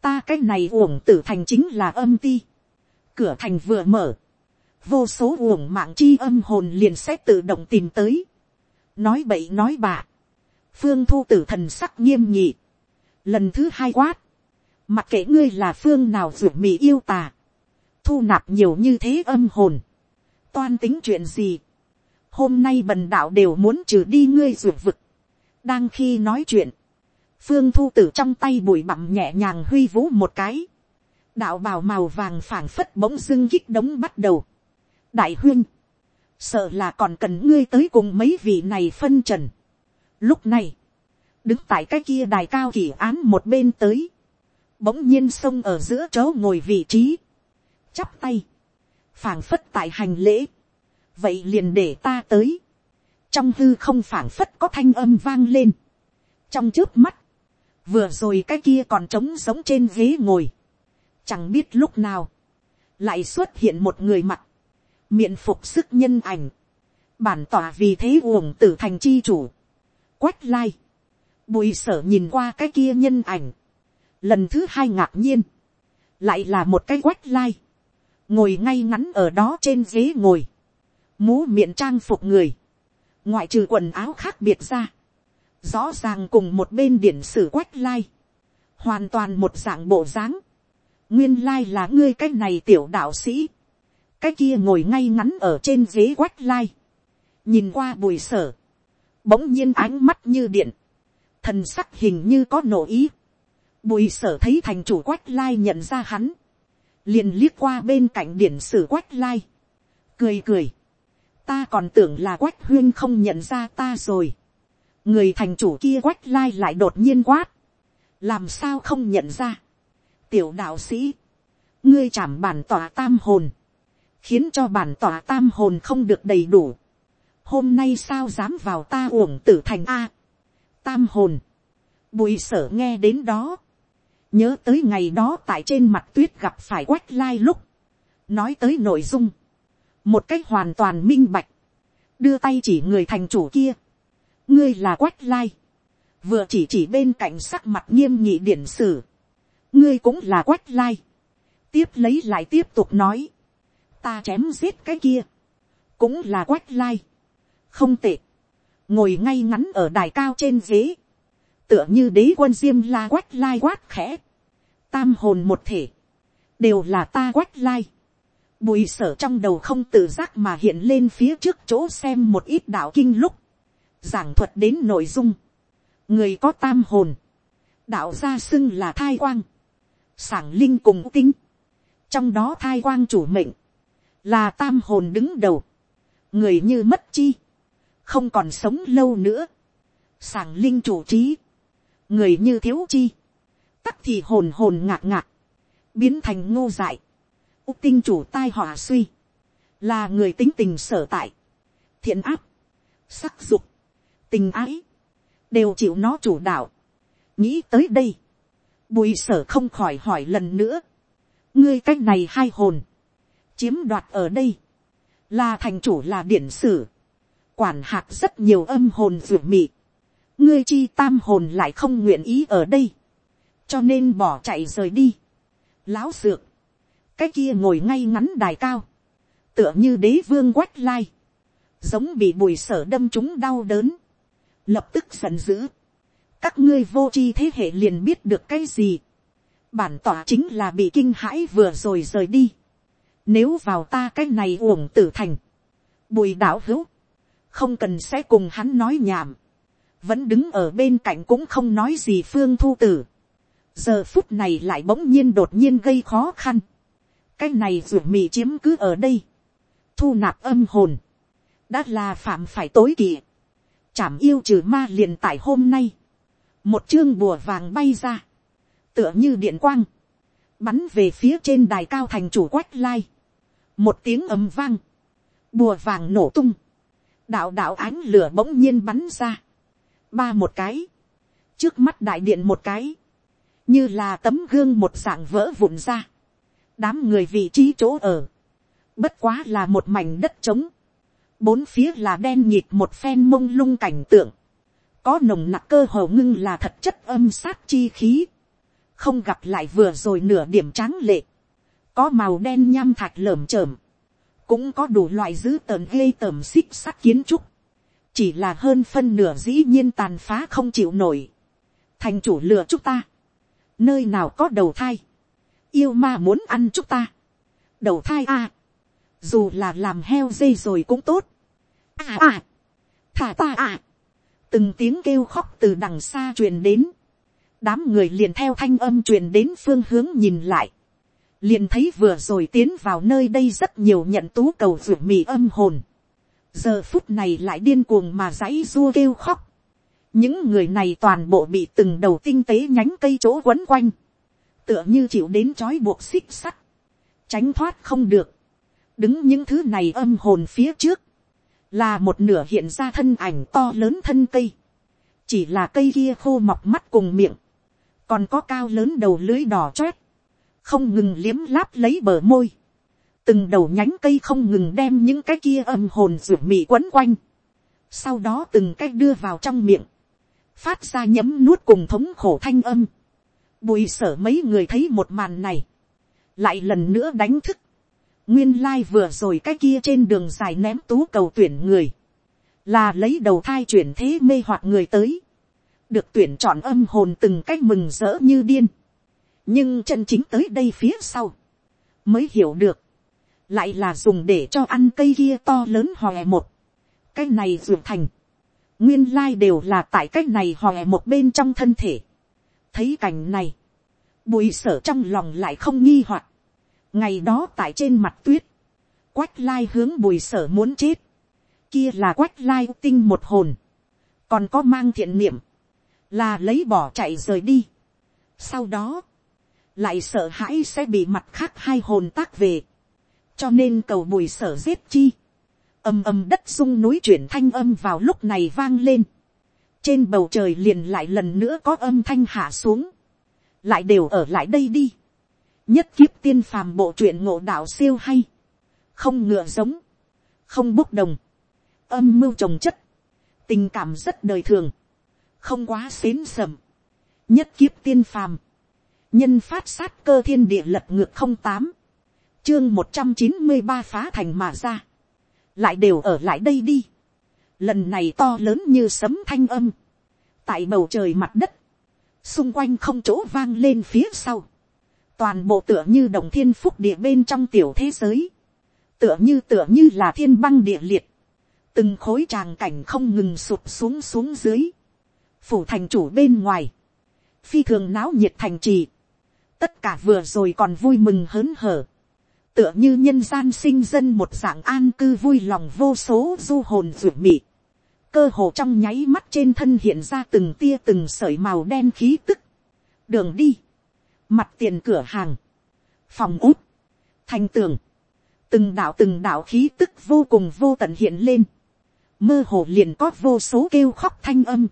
A: ta cái này uổng tử thành chính là âm ti, cửa thành vừa mở, vô số uổng mạng chi âm hồn liền sẽ tự động tìm tới, nói bậy nói bạ, phương thu tử thần sắc nghiêm nhị, lần thứ hai quát, mặc kệ ngươi là phương nào ruột mì yêu tà, thu nạp nhiều như thế âm hồn, toan tính chuyện gì, hôm nay bần đạo đều muốn trừ đi ngươi ruột vực, đang khi nói chuyện, phương thu tử trong tay bụi bặm nhẹ nhàng huy vũ một cái, đạo bào màu vàng phảng phất bỗng dưng kích đống bắt đầu, đại huynh, sợ là còn cần ngươi tới cùng mấy vị này phân trần. Lúc này, đứng tại cái kia đài cao kỳ án một bên tới, bỗng nhiên sông ở giữa chỗ ngồi vị trí, chắp tay, phảng phất tại hành lễ, vậy liền để ta tới, trong h ư không phảng phất có thanh âm vang lên, trong trước mắt, vừa rồi cái kia còn trống giống trên ghế ngồi, chẳng biết lúc nào, lại xuất hiện một người mặt, miệng phục sức nhân ảnh, bản tỏa vì thế uổng tử thành chi chủ, quách lai, bùi sở nhìn qua cái kia nhân ảnh, lần thứ hai ngạc nhiên, lại là một cái quách lai, ngồi ngay ngắn ở đó trên ghế ngồi, mú miệng trang phục người, ngoại trừ quần áo khác biệt ra, rõ ràng cùng một bên điển sử quách lai, hoàn toàn một dạng bộ dáng, nguyên lai là ngươi cái này tiểu đạo sĩ, cái kia ngồi ngay ngắn ở trên ghế quách lai, nhìn qua bùi sở, bỗng nhiên ánh mắt như điện, thần sắc hình như có nổ ý, bùi sở thấy thành chủ quách lai nhận ra hắn, liền liếc qua bên cạnh điển sử quách lai, cười cười, ta còn tưởng là quách huyên không nhận ra ta rồi, người thành chủ kia quách lai lại đột nhiên quát, làm sao không nhận ra, tiểu đạo sĩ, ngươi chạm bản tỏa tam hồn, khiến cho bản tỏa tam hồn không được đầy đủ. Hôm nay sao dám vào ta uổng tử thành A. Tam hồn. Bùi sở nghe đến đó. Nhớ tới ngày đó tại trên mặt tuyết gặp phải quách lai lúc. Nói tới nội dung. Một cách hoàn toàn minh bạch. Đưa tay chỉ người thành chủ kia. Ngươi là quách lai. Vừa chỉ chỉ bên cạnh sắc mặt nghiêm nghị điển sử. Ngươi cũng là quách lai. Tiếp lấy lại tiếp tục nói ta chém giết cái kia, cũng là quách lai, không tệ, ngồi ngay ngắn ở đài cao trên ghế, tựa như đế quân diêm la quách lai quát khẽ, tam hồn một thể, đều là ta quách lai, bùi sở trong đầu không tự giác mà hiện lên phía trước chỗ xem một ít đạo kinh lúc, giảng thuật đến nội dung, người có tam hồn, đạo gia xưng là thai quang, sảng linh cùng tinh, trong đó thai quang chủ mệnh, là tam hồn đứng đầu, người như mất chi, không còn sống lâu nữa, sảng linh chủ trí, người như thiếu chi, tắc thì hồn hồn ngạc ngạc, biến thành ngô dại, úc tinh chủ tai họa suy, là người tính tình sở tại, thiện áp, sắc dục, tình ái, đều chịu nó chủ đạo. nghĩ tới đây, bùi sở không khỏi hỏi lần nữa, ngươi c á c h này hai hồn, chiếm đoạt ở đây, là thành chủ là điển sử, quản hạt rất nhiều âm hồn ruột mị, ngươi chi tam hồn lại không nguyện ý ở đây, cho nên bỏ chạy rời đi, láo sượng cái kia ngồi ngay ngắn đài cao, tựa như đế vương quách lai, giống bị bùi sở đâm chúng đau đớn, lập tức giận dữ, các ngươi vô c h i thế hệ liền biết được cái gì, bản tỏa chính là bị kinh hãi vừa rồi rời đi, nếu vào ta cái này uổng tử thành. Bùi đạo hữu. Không cần sẽ cùng hắn nói nhảm. Vẫn đứng ở bên cạnh cũng không nói gì phương thu tử. Giờ phút này lại bỗng nhiên đột nhiên gây khó khăn. Cái này rủ mị chiếm cứ ở đây. Thu nạp âm hồn. Đã là phạm phải tối kỵ. Chảm yêu trừ ma liền tại hôm nay. Một chương bùa vàng bay ra. Tựa như điện quang bắn về phía trên đài cao thành chủ quách lai một tiếng ầm vang, bùa vàng nổ tung, đạo đạo ánh lửa bỗng nhiên bắn ra, ba một cái, trước mắt đại điện một cái, như là tấm gương một dạng vỡ vụn ra, đám người vị trí chỗ ở, bất quá là một mảnh đất trống, bốn phía là đen nhịt một phen mông lung cảnh tượng, có nồng nặc cơ hồ ngưng là thật chất âm sát chi khí, không gặp lại vừa rồi nửa điểm tráng lệ, có màu đen nham thạch lởm chởm, cũng có đủ loại dữ tợn ghê tởm xích sắt kiến trúc, chỉ là hơn phân nửa dĩ nhiên tàn phá không chịu nổi, thành chủ lừa chúng ta, nơi nào có đầu thai, yêu ma muốn ăn chúng ta, đầu thai a, à. dù là làm heo dây rồi cũng tốt, a à a, à. thả ta a, à. từng tiếng kêu khóc từ đằng xa truyền đến, đám người liền theo thanh âm truyền đến phương hướng nhìn lại, liền thấy vừa rồi tiến vào nơi đây rất nhiều nhận tú cầu ruột mì âm hồn. giờ phút này lại điên cuồng mà dãy dua kêu khóc. những người này toàn bộ bị từng đầu tinh tế nhánh cây chỗ quấn quanh. tựa như chịu đến trói buộc xích sắt. tránh thoát không được. đứng những thứ này âm hồn phía trước. là một nửa hiện ra thân ảnh to lớn thân cây. chỉ là cây kia khô mọc mắt cùng miệng. còn có cao lớn đầu lưới đỏ chét không ngừng liếm láp lấy bờ môi, từng đầu nhánh cây không ngừng đem những cái kia âm hồn ruột mị quấn quanh, sau đó từng cái đưa vào trong miệng, phát ra nhấm nuốt cùng thống khổ thanh âm, bùi sở mấy người thấy một màn này, lại lần nữa đánh thức, nguyên lai vừa rồi cái kia trên đường dài ném tú cầu tuyển người, là lấy đầu thai chuyển thế mê hoặc người tới, được tuyển chọn âm hồn từng cách mừng rỡ như điên, nhưng chân chính tới đây phía sau, mới hiểu được, lại là dùng để cho ăn cây kia to lớn hòe một, cái này ruột thành, nguyên lai đều là tại cái này hòe một bên trong thân thể, thấy cảnh này, bùi sở trong lòng lại không nghi hoặc, ngày đó tại trên mặt tuyết, quách lai hướng bùi sở muốn chết, kia là quách lai tinh một hồn, còn có mang thiện niệm, là lấy bỏ chạy rời đi. Sau đó, lại sợ hãi sẽ bị mặt khác hai hồn tác về, cho nên cầu bùi sở giết chi, ầm ầm đất sung núi chuyển thanh âm vào lúc này vang lên, trên bầu trời liền lại lần nữa có âm thanh hạ xuống, lại đều ở lại đây đi, nhất kiếp tiên phàm bộ truyện ngộ đạo siêu hay, không ngựa giống, không bốc đồng, âm mưu trồng chất, tình cảm rất đời thường, không quá xến sầm, nhất kiếp tiên phàm, nhân phát sát cơ thiên địa lập ngược không tám, chương một trăm chín mươi ba phá thành mà ra, lại đều ở lại đây đi, lần này to lớn như sấm thanh âm, tại bầu trời mặt đất, xung quanh không chỗ vang lên phía sau, toàn bộ tựa như đồng thiên phúc địa bên trong tiểu thế giới, tựa như tựa như là thiên băng địa liệt, từng khối tràng cảnh không ngừng sụp xuống xuống dưới, phủ thành chủ bên ngoài, phi thường náo nhiệt thành trì, tất cả vừa rồi còn vui mừng hớn hở, tựa như nhân gian sinh dân một dạng an cư vui lòng vô số du hồn ruột mị, cơ hồ trong nháy mắt trên thân hiện ra từng tia từng sợi màu đen khí tức, đường đi, mặt tiền cửa hàng, phòng út, thành tường, từng đạo từng đạo khí tức vô cùng vô tận hiện lên, mơ hồ liền có vô số kêu khóc thanh âm,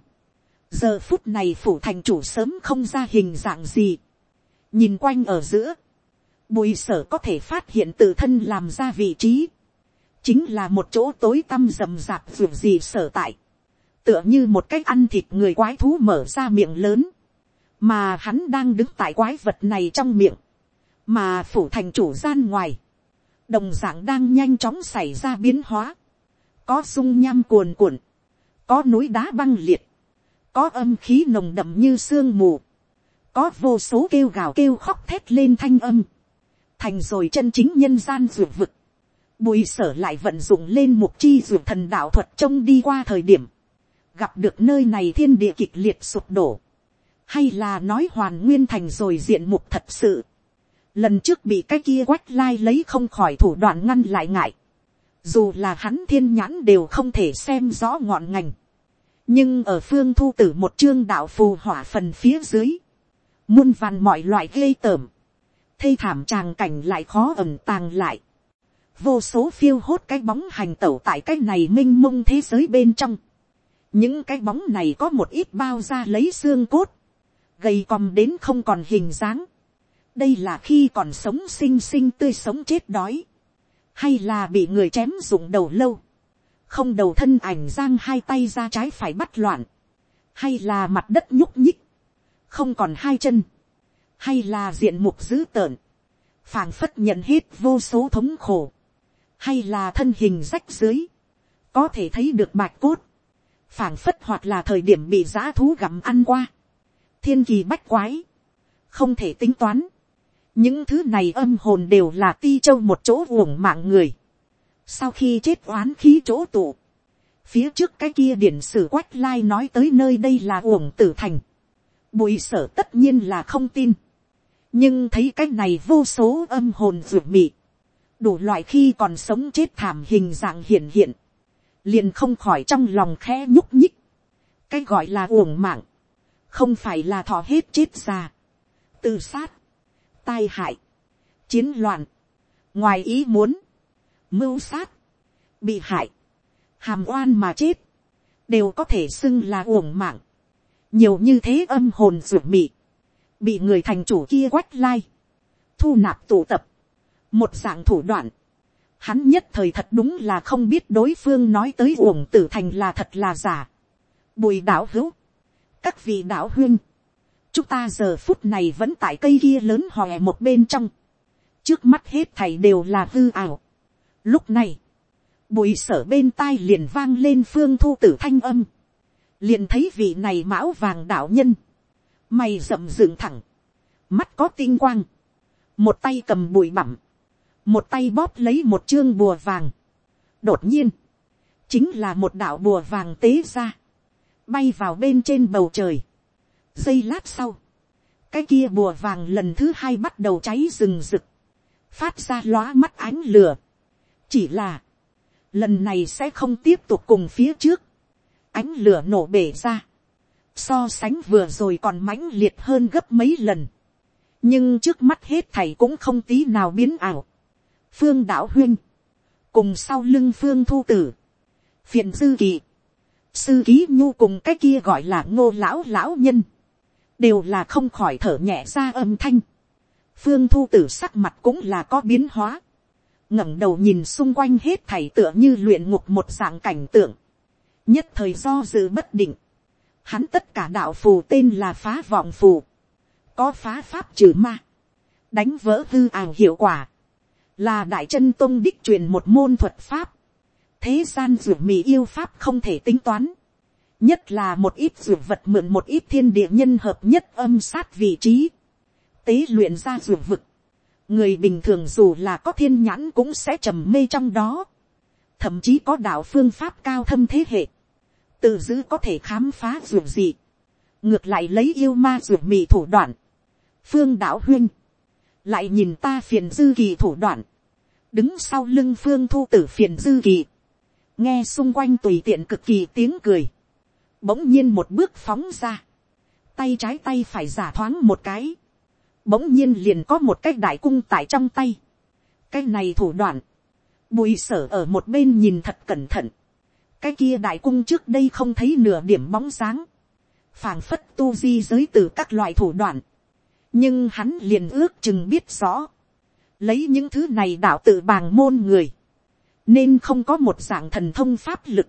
A: giờ phút này phủ thành chủ sớm không ra hình dạng gì, nhìn quanh ở giữa, bùi sở có thể phát hiện tự thân làm ra vị trí, chính là một chỗ tối tăm rầm rạp ruột gì sở tại, tựa như một cái ăn thịt người quái thú mở ra miệng lớn, mà hắn đang đứng tại quái vật này trong miệng, mà phủ thành chủ gian ngoài, đồng d ạ n g đang nhanh chóng xảy ra biến hóa, có sung nham cuồn cuộn, có núi đá băng liệt, có âm khí nồng đậm như sương mù, có vô số kêu gào kêu khóc thét lên thanh âm, thành rồi chân chính nhân gian ruột vực, bùi sở lại vận dụng lên một chi ruột thần đạo thuật trông đi qua thời điểm, gặp được nơi này thiên địa kịch liệt sụp đổ, hay là nói hoàn nguyên thành rồi diện mục thật sự, lần trước bị cái kia quách lai lấy không khỏi thủ đoạn ngăn lại ngại, dù là hắn thiên nhãn đều không thể xem rõ ngọn ngành, nhưng ở phương thu tử một chương đạo phù hỏa phần phía dưới, muôn vàn mọi loại ghê tởm, thê thảm tràng cảnh lại khó ẩm tàng lại, vô số phiêu hốt cái bóng hành tẩu tại cái này m i n h mông thế giới bên trong, những cái bóng này có một ít bao ra lấy xương cốt, gầy còm đến không còn hình dáng, đây là khi còn sống xinh xinh tươi sống chết đói, hay là bị người chém dụng đầu lâu, không đầu thân ảnh giang hai tay ra trái phải bắt loạn, hay là mặt đất nhúc nhích, không còn hai chân, hay là diện mục dữ tợn, phảng phất nhận hết vô số thống khổ, hay là thân hình rách dưới, có thể thấy được bạch cốt, phảng phất hoặc là thời điểm bị giã thú gặm ăn qua, thiên kỳ bách quái, không thể tính toán, những thứ này âm hồn đều là ti châu một chỗ uổng mạng người, sau khi chết oán khí chỗ tụ, phía trước cái kia điển sử quách lai nói tới nơi đây là uổng tử thành, bùi sở tất nhiên là không tin. nhưng thấy cái này vô số âm hồn ruột mị. đủ loại khi còn sống chết thảm hình dạng hiện hiện. liền không khỏi trong lòng khẽ nhúc nhích. cái gọi là uổng mạng. không phải là thọ hết chết ra. tự sát. tai hại. chiến loạn. ngoài ý muốn. mưu sát. bị hại. hàm oan mà chết. đều có thể xưng là uổng mạng nhiều như thế âm hồn ruột mị, bị người thành chủ kia quách lai, thu nạp tụ tập, một dạng thủ đoạn, hắn nhất thời thật đúng là không biết đối phương nói tới uổng tử thành là thật là giả. Bùi đạo hữu, các vị đạo huyên, chúng ta giờ phút này vẫn tại cây kia lớn hòe một bên trong, trước mắt hết thầy đều là hư ảo. Lúc này, bùi sở bên tai liền vang lên phương thu tử thanh âm, liền thấy vị này mão vàng đạo nhân, mày rậm dựng thẳng, mắt có tinh quang, một tay cầm bụi bẩm, một tay bóp lấy một chương bùa vàng. đột nhiên, chính là một đạo bùa vàng tế ra, bay vào bên trên bầu trời. giây lát sau, cái kia bùa vàng lần thứ hai bắt đầu cháy rừng rực, phát ra lóa mắt ánh lửa. chỉ là, lần này sẽ không tiếp tục cùng phía trước, ánh lửa nổ bể ra, so sánh vừa rồi còn mãnh liệt hơn gấp mấy lần, nhưng trước mắt hết thầy cũng không tí nào biến ảo. phương đạo huyên, cùng sau lưng phương thu tử, phiền dư kỳ, sư ký nhu cùng cái kia gọi là ngô lão lão nhân, đều là không khỏi thở nhẹ ra âm thanh. phương thu tử sắc mặt cũng là có biến hóa, ngẩng đầu nhìn xung quanh hết thầy, tựa như luyện ngục một dạng cảnh tượng, nhất thời do dự bất định, hắn tất cả đạo phù tên là phá vọng phù, có phá pháp trừ ma, đánh vỡ hư ảo hiệu quả, là đại chân tôn đích truyền một môn thuật pháp, thế gian ruột mì yêu pháp không thể tính toán, nhất là một ít ruột vật mượn một ít thiên địa nhân hợp nhất âm sát vị trí, tế luyện ra ruột vực, người bình thường dù là có thiên nhãn cũng sẽ trầm mê trong đó, thậm chí có đạo phương pháp cao thâm thế hệ, tự giữ có thể khám phá ruộng gì, ngược lại lấy yêu ma ruộng mì thủ đoạn, phương đạo huyên, lại nhìn ta phiền dư kỳ thủ đoạn, đứng sau lưng phương thu tử phiền dư kỳ, nghe xung quanh tùy tiện cực kỳ tiếng cười, bỗng nhiên một bước phóng ra, tay trái tay phải giả thoáng một cái, bỗng nhiên liền có một cái đại cung tại trong tay, cái này thủ đoạn, bùi sở ở một bên nhìn thật cẩn thận, cái kia đại cung trước đây không thấy nửa điểm bóng dáng, phảng phất tu di giới từ các loại thủ đoạn, nhưng hắn liền ước chừng biết rõ, lấy những thứ này đạo tự bàng môn người, nên không có một dạng thần thông pháp lực,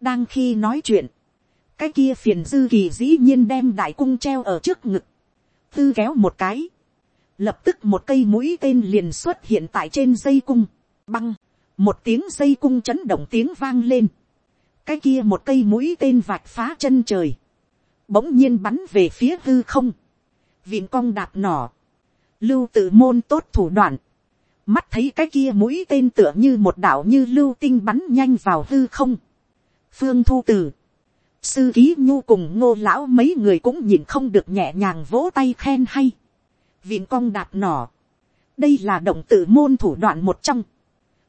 A: đang khi nói chuyện, cái kia phiền dư kỳ dĩ nhiên đem đại cung treo ở trước ngực, tư kéo một cái, lập tức một cây mũi tên liền xuất hiện tại trên dây cung, băng, một tiếng dây cung chấn động tiếng vang lên, cái kia một cây mũi tên vạch phá chân trời, bỗng nhiên bắn về phía hư không, vịn cong đạp nỏ, lưu tự môn tốt thủ đoạn, mắt thấy cái kia mũi tên tựa như một đạo như lưu tinh bắn nhanh vào hư không, phương thu từ sư ký nhu cùng ngô lão mấy người cũng nhìn không được nhẹ nhàng vỗ tay khen hay, vịn cong đạp nỏ, đây là động tự môn thủ đoạn một trong,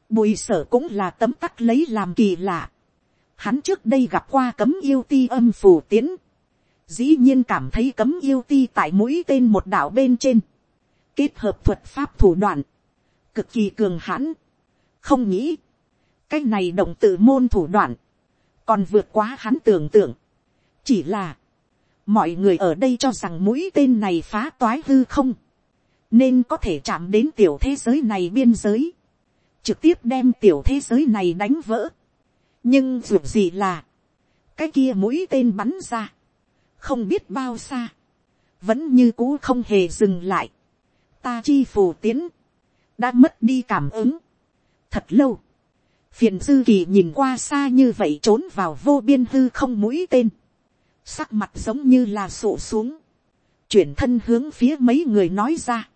A: bùi sở cũng là tấm tắc lấy làm kỳ lạ, Hắn trước đây gặp qua cấm yêu ti âm phù tiến. Dĩ nhiên cảm thấy cấm yêu ti tại mũi tên một đảo bên trên. Kết hợp thuật pháp thủ đoạn. Cực kỳ cường hãn. Không nghĩ. cách này động tự môn thủ đoạn. Còn vượt quá hắn tưởng tượng. Chỉ là. Mọi người ở đây cho rằng mũi tên này phá toái hư không nên có thể chạm đến tiểu thế giới này biên giới, trực tiếp đem tiểu thế giới này đánh vỡ, nhưng dù gì là, cái kia mũi tên bắn ra, không biết bao xa, vẫn như cũ không hề dừng lại, ta chi phù tiến, đã mất đi cảm ứng, thật lâu, phiền dư kỳ nhìn qua xa như vậy trốn vào vô biên hư không mũi tên, sắc mặt giống như là sổ xuống, chuyển thân hướng phía mấy người nói ra,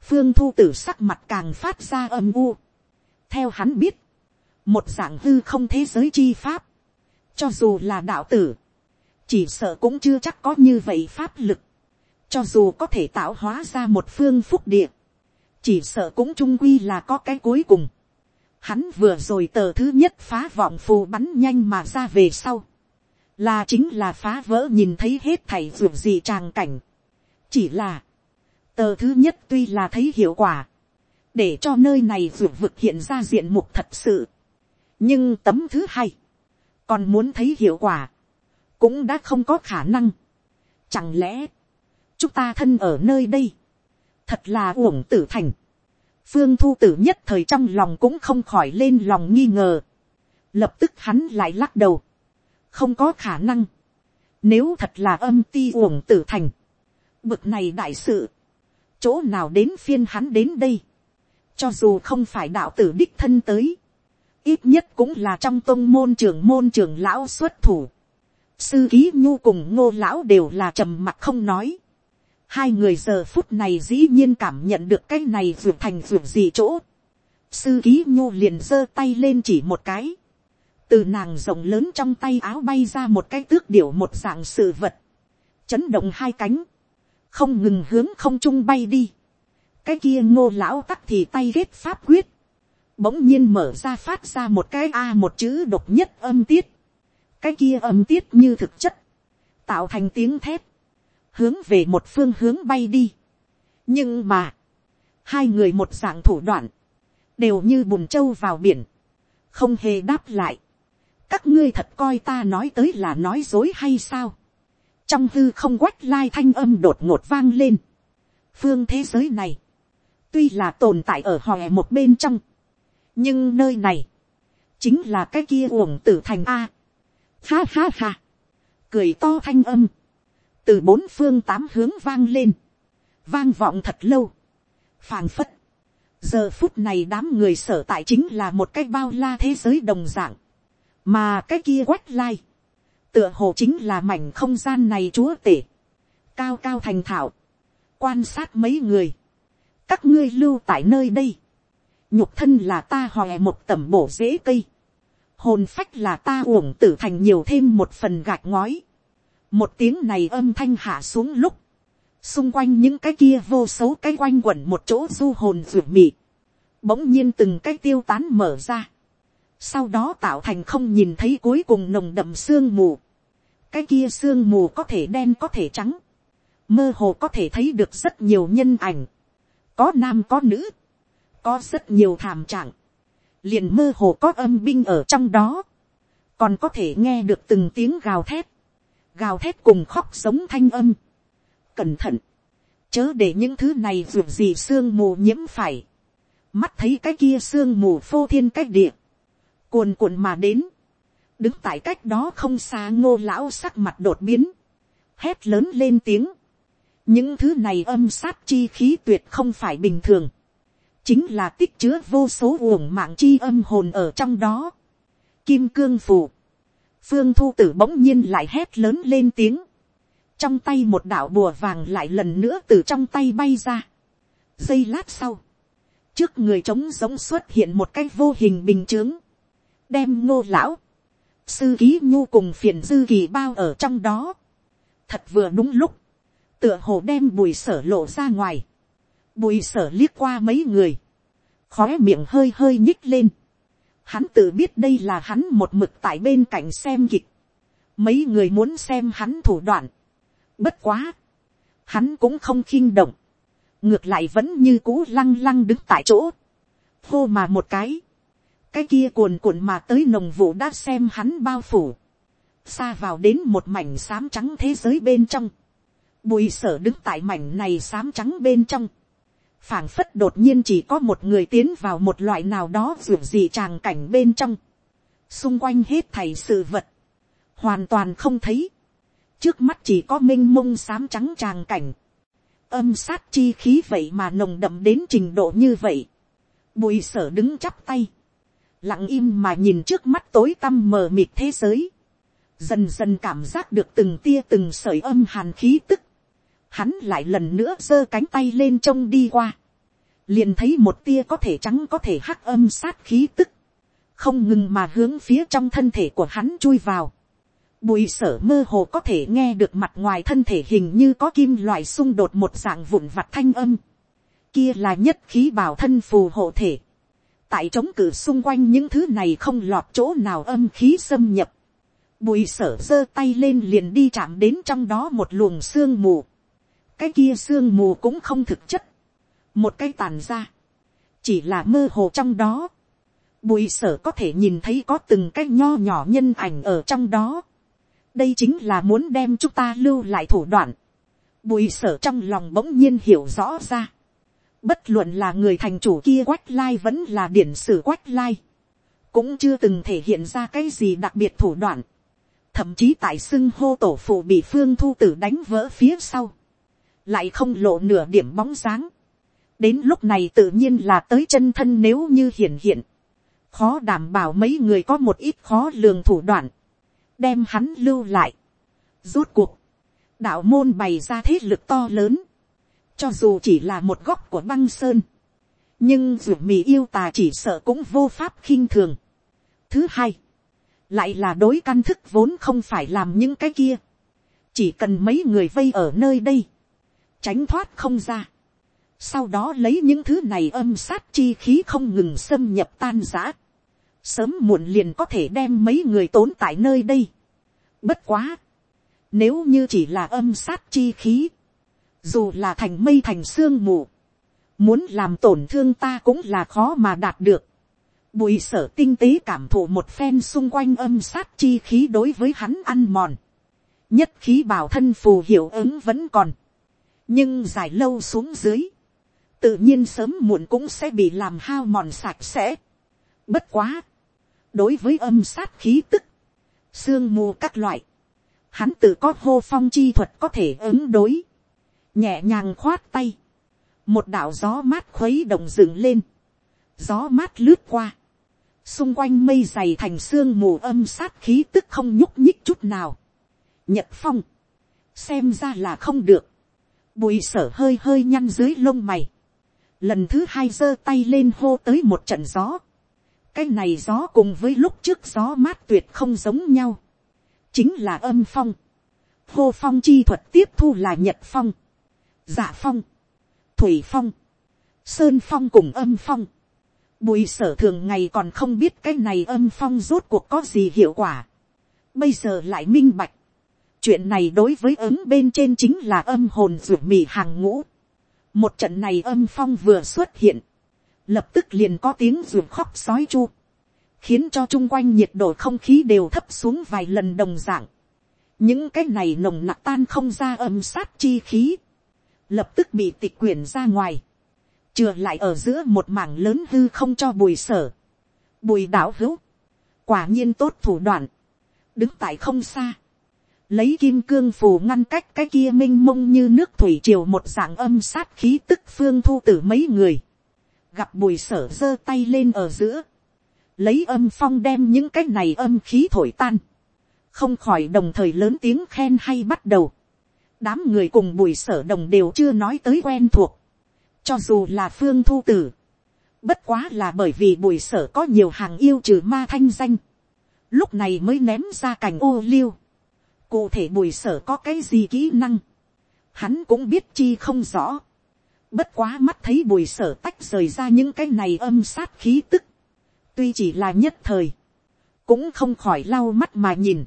A: phương thu tử sắc mặt càng phát ra âm u, theo hắn biết, một dạng hư không thế giới chi pháp, cho dù là đạo tử, chỉ sợ cũng chưa chắc có như vậy pháp lực, cho dù có thể tạo hóa ra một phương phúc địa, chỉ sợ cũng trung quy là có cái cuối cùng. Hắn vừa rồi tờ thứ nhất phá vọng phù bắn nhanh mà ra về sau, là chính là phá vỡ nhìn thấy hết thảy ruộng gì tràng cảnh. chỉ là, tờ thứ nhất tuy là thấy hiệu quả, để cho nơi này ruộng vực hiện ra diện mục thật sự, nhưng tấm thứ hai, còn muốn thấy hiệu quả, cũng đã không có khả năng. Chẳng lẽ, chúng ta thân ở nơi đây, thật là uổng tử thành. phương thu tử nhất thời trong lòng cũng không khỏi lên lòng nghi ngờ. lập tức hắn lại lắc đầu. không có khả năng. nếu thật là âm ti uổng tử thành, bực này đại sự, chỗ nào đến phiên hắn đến đây, cho dù không phải đạo tử đích thân tới, ít nhất cũng là trong tôn môn trưởng môn trưởng lão xuất thủ. Sư ký nhu cùng ngô lão đều là trầm mặt không nói. Hai người giờ phút này dĩ nhiên cảm nhận được cái này vượt thành vượt gì chỗ. Sư ký nhu liền giơ tay lên chỉ một cái. Từ nàng rộng lớn trong tay áo bay ra một cái tước điểu một dạng sự vật. Chấn động hai cánh. Không ngừng hướng không trung bay đi. Cái kia ngô lão tắc thì tay ghét pháp quyết bỗng nhiên mở ra phát ra một cái a một chữ độc nhất âm tiết, cái kia âm tiết như thực chất, tạo thành tiếng thép, hướng về một phương hướng bay đi. nhưng mà, hai người một dạng thủ đoạn, đều như bùn trâu vào biển, không hề đáp lại. các ngươi thật coi ta nói tới là nói dối hay sao. trong h ư không quách lai thanh âm đột ngột vang lên. phương thế giới này, tuy là tồn tại ở hòe một bên trong, nhưng nơi này, chính là cái kia uổng tử thành a. Ha ha ha, cười to thanh âm, từ bốn phương tám hướng vang lên, vang vọng thật lâu, phàng phất, giờ phút này đám người sở tại chính là một cái bao la thế giới đồng dạng, mà cái kia quét lai, tựa hồ chính là mảnh không gian này chúa tể, cao cao thành thạo, quan sát mấy người, các ngươi lưu tại nơi đây, nhục thân là ta hòe một tẩm bổ dễ cây, hồn phách là ta uổng tử thành nhiều thêm một phần gạch ngói. một tiếng này âm thanh hạ xuống lúc, xung quanh những cái kia vô số cái quanh quẩn một chỗ du hồn ruột mị, bỗng nhiên từng cái tiêu tán mở ra, sau đó tạo thành không nhìn thấy cuối cùng nồng đậm sương mù, cái kia sương mù có thể đen có thể trắng, mơ hồ có thể thấy được rất nhiều nhân ảnh, có nam có nữ, có rất nhiều thảm trạng, liền mơ hồ có âm binh ở trong đó, còn có thể nghe được từng tiếng gào thét, gào thét cùng khóc sống thanh âm. Cẩn thận, chớ để những thứ này ruột gì sương mù nhiễm phải, mắt thấy cái kia sương mù phô thiên cách địa, cuồn cuộn mà đến, đứng tại cách đó không xa ngô lão sắc mặt đột biến, hét lớn lên tiếng, những thứ này âm sát chi khí tuyệt không phải bình thường, chính là tích chứa vô số uổng mạng chi âm hồn ở trong đó. Kim cương phù. Phương thu tử bỗng nhiên lại hét lớn lên tiếng. Trong tay một đạo bùa vàng lại lần nữa từ trong tay bay ra. Giây lát sau. Trước người trống giống xuất hiện một cái vô hình bình chướng. Đem ngô lão. Sư ký nhu cùng phiền dư kỳ bao ở trong đó. Thật vừa đúng lúc. Tựa hồ đem bùi sở lộ ra ngoài Bùi sở liếc qua mấy người. Khóe miệng hơi hơi nhích lên. Hắn tự biết đây là hắn một mực tại bên cạnh xem kịch. Mấy người muốn xem hắn thủ đoạn. Bất quá. Hắn cũng không khinh động. Ngược lại vẫn như cũ lăng lăng đứng tại chỗ. Hô mà một cái. Cái kia cuồn cuộn mà tới nồng vụ đã xem hắn bao phủ. Xa vào đến một mảnh xám trắng thế giới bên trong. Bùi sở đứng tại mảnh này xám trắng bên trong phảng phất đột nhiên chỉ có một người tiến vào một loại nào đó ruột gì tràng cảnh bên trong, xung quanh hết thảy sự vật, hoàn toàn không thấy, trước mắt chỉ có m i n h mông xám trắng tràng cảnh, âm sát chi khí vậy mà nồng đậm đến trình độ như vậy, bùi sở đứng chắp tay, lặng im mà nhìn trước mắt tối tăm mờ mịt thế giới, dần dần cảm giác được từng tia từng sởi âm hàn khí tức, hắn lại lần nữa giơ cánh tay lên trông đi qua, liền thấy một tia có thể trắng có thể hắc âm sát khí tức, không ngừng mà hướng phía trong thân thể của hắn chui vào. Bùi sở mơ hồ có thể nghe được mặt ngoài thân thể hình như có kim loại xung đột một dạng vụn vặt thanh âm. Kia là nhất khí bảo thân phù hộ thể. Tại chống cử xung quanh những thứ này không lọt chỗ nào âm khí xâm nhập. Bùi sở giơ tay lên liền đi chạm đến trong đó một luồng sương mù cái kia sương mù cũng không thực chất, một cái tàn ra, chỉ là mơ hồ trong đó, bùi sở có thể nhìn thấy có từng cái nho nhỏ nhân ảnh ở trong đó, đây chính là muốn đem chúng ta lưu lại thủ đoạn, bùi sở trong lòng bỗng nhiên hiểu rõ ra, bất luận là người thành chủ kia quách lai vẫn là điển sử quách lai, cũng chưa từng thể hiện ra cái gì đặc biệt thủ đoạn, thậm chí tại xưng hô tổ phụ bị phương thu tử đánh vỡ phía sau, lại không lộ nửa điểm bóng dáng. đến lúc này tự nhiên là tới chân thân nếu như hiển hiện, khó đảm bảo mấy người có một ít khó lường thủ đoạn, đem hắn lưu lại. rút cuộc, đạo môn bày ra thế lực to lớn, cho dù chỉ là một góc của băng sơn, nhưng ruột mì yêu tà chỉ sợ cũng vô pháp khinh thường. thứ hai, lại là đối căn thức vốn không phải làm những cái kia, chỉ cần mấy người vây ở nơi đây, tránh thoát không ra. Sau đó lấy những thứ này âm sát chi khí không ngừng xâm nhập tan giã. Sớm muộn liền có thể đem mấy người tốn tại nơi đây. Bất quá. Nếu như chỉ là âm sát chi khí. Dù là thành mây thành sương mù. Muốn làm tổn thương ta cũng là khó mà đạt được. Bùi sở tinh tế cảm thụ một phen xung quanh âm sát chi khí đối với hắn ăn mòn. Nhất khí bảo thân phù hiệu ứng vẫn còn nhưng dài lâu xuống dưới, tự nhiên sớm muộn cũng sẽ bị làm hao mòn sạch sẽ. Bất quá, đối với âm sát khí tức, xương mù các loại, hắn tự có hô phong chi thuật có thể ứng đối, nhẹ nhàng khoát tay, một đạo gió mát khuấy động dựng lên, gió mát lướt qua, xung quanh mây dày thành xương mù âm sát khí tức không nhúc nhích chút nào, nhật phong, xem ra là không được, bùi sở hơi hơi nhăn dưới lông mày, lần thứ hai giơ tay lên hô tới một trận gió, cái này gió cùng với lúc trước gió mát tuyệt không giống nhau, chính là âm phong, hô phong chi thuật tiếp thu là nhật phong, giả dạ phong, thủy phong, sơn phong cùng âm phong, bùi sở thường ngày còn không biết cái này âm phong rốt cuộc có gì hiệu quả, bây giờ lại minh bạch, chuyện này đối với ứng bên trên chính là âm hồn ruột mì hàng ngũ. một trận này âm phong vừa xuất hiện, lập tức liền có tiếng ruột khóc sói chu, khiến cho chung quanh nhiệt độ không khí đều thấp xuống vài lần đồng dạng. những cái này nồng nặc tan không ra âm sát chi khí, lập tức bị tịch quyển ra ngoài, chừa lại ở giữa một mảng lớn hư không cho bùi sở, bùi đảo hữu, quả nhiên tốt thủ đoạn, đứng tại không xa, lấy kim cương phù ngăn cách cái kia m i n h mông như nước thủy triều một dạng âm sát khí tức phương thu tử mấy người, gặp bùi sở giơ tay lên ở giữa, lấy âm phong đem những cái này âm khí thổi tan, không khỏi đồng thời lớn tiếng khen hay bắt đầu, đám người cùng bùi sở đồng đều chưa nói tới quen thuộc, cho dù là phương thu tử, bất quá là bởi vì bùi sở có nhiều hàng yêu trừ ma thanh danh, lúc này mới ném ra cành ô liu Cụ thể bùi sở có cái gì kỹ năng. Hắn cũng biết chi không rõ. Bất quá mắt thấy bùi sở tách rời ra những cái này âm sát khí tức. Tuy chỉ là nhất thời. Cũng không khỏi lau mắt mà nhìn.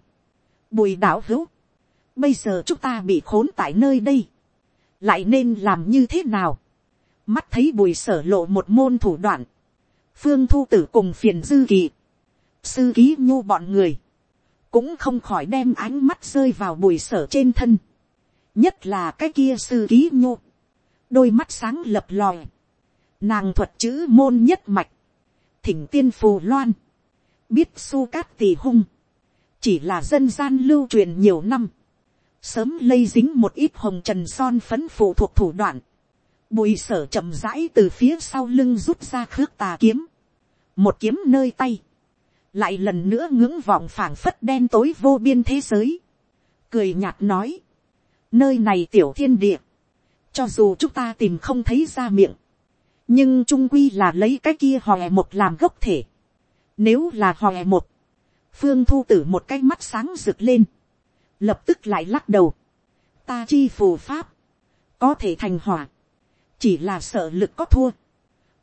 A: Bùi đảo hữu. Bây giờ chúng ta bị khốn tại nơi đây. Lại nên làm như thế nào? Mắt thấy bùi sở lộ một môn thủ đoạn. Phương thu tử cùng phiền dư kỳ. Sư ký nhu bọn người cũng không khỏi đem ánh mắt rơi vào bùi sở trên thân, nhất là cái kia sư ký nhô, đôi mắt sáng lập lòi, nàng thuật chữ môn nhất mạch, thỉnh tiên phù loan, biết su cát tỳ hung, chỉ là dân gian lưu truyền nhiều năm, sớm lây dính một ít hồng trần son phấn phụ thuộc thủ đoạn, bùi sở chậm rãi từ phía sau lưng rút ra khước tà kiếm, một kiếm nơi tay, lại lần nữa ngưỡng vọng phảng phất đen tối vô biên thế giới, cười nhạt nói, nơi này tiểu thiên địa, cho dù chúng ta tìm không thấy ra miệng, nhưng trung quy là lấy cái kia hòe một làm gốc thể, nếu là hòe một, phương thu tử một cái mắt sáng rực lên, lập tức lại lắc đầu, ta chi phù pháp, có thể thành hòa chỉ là sợ lực có thua,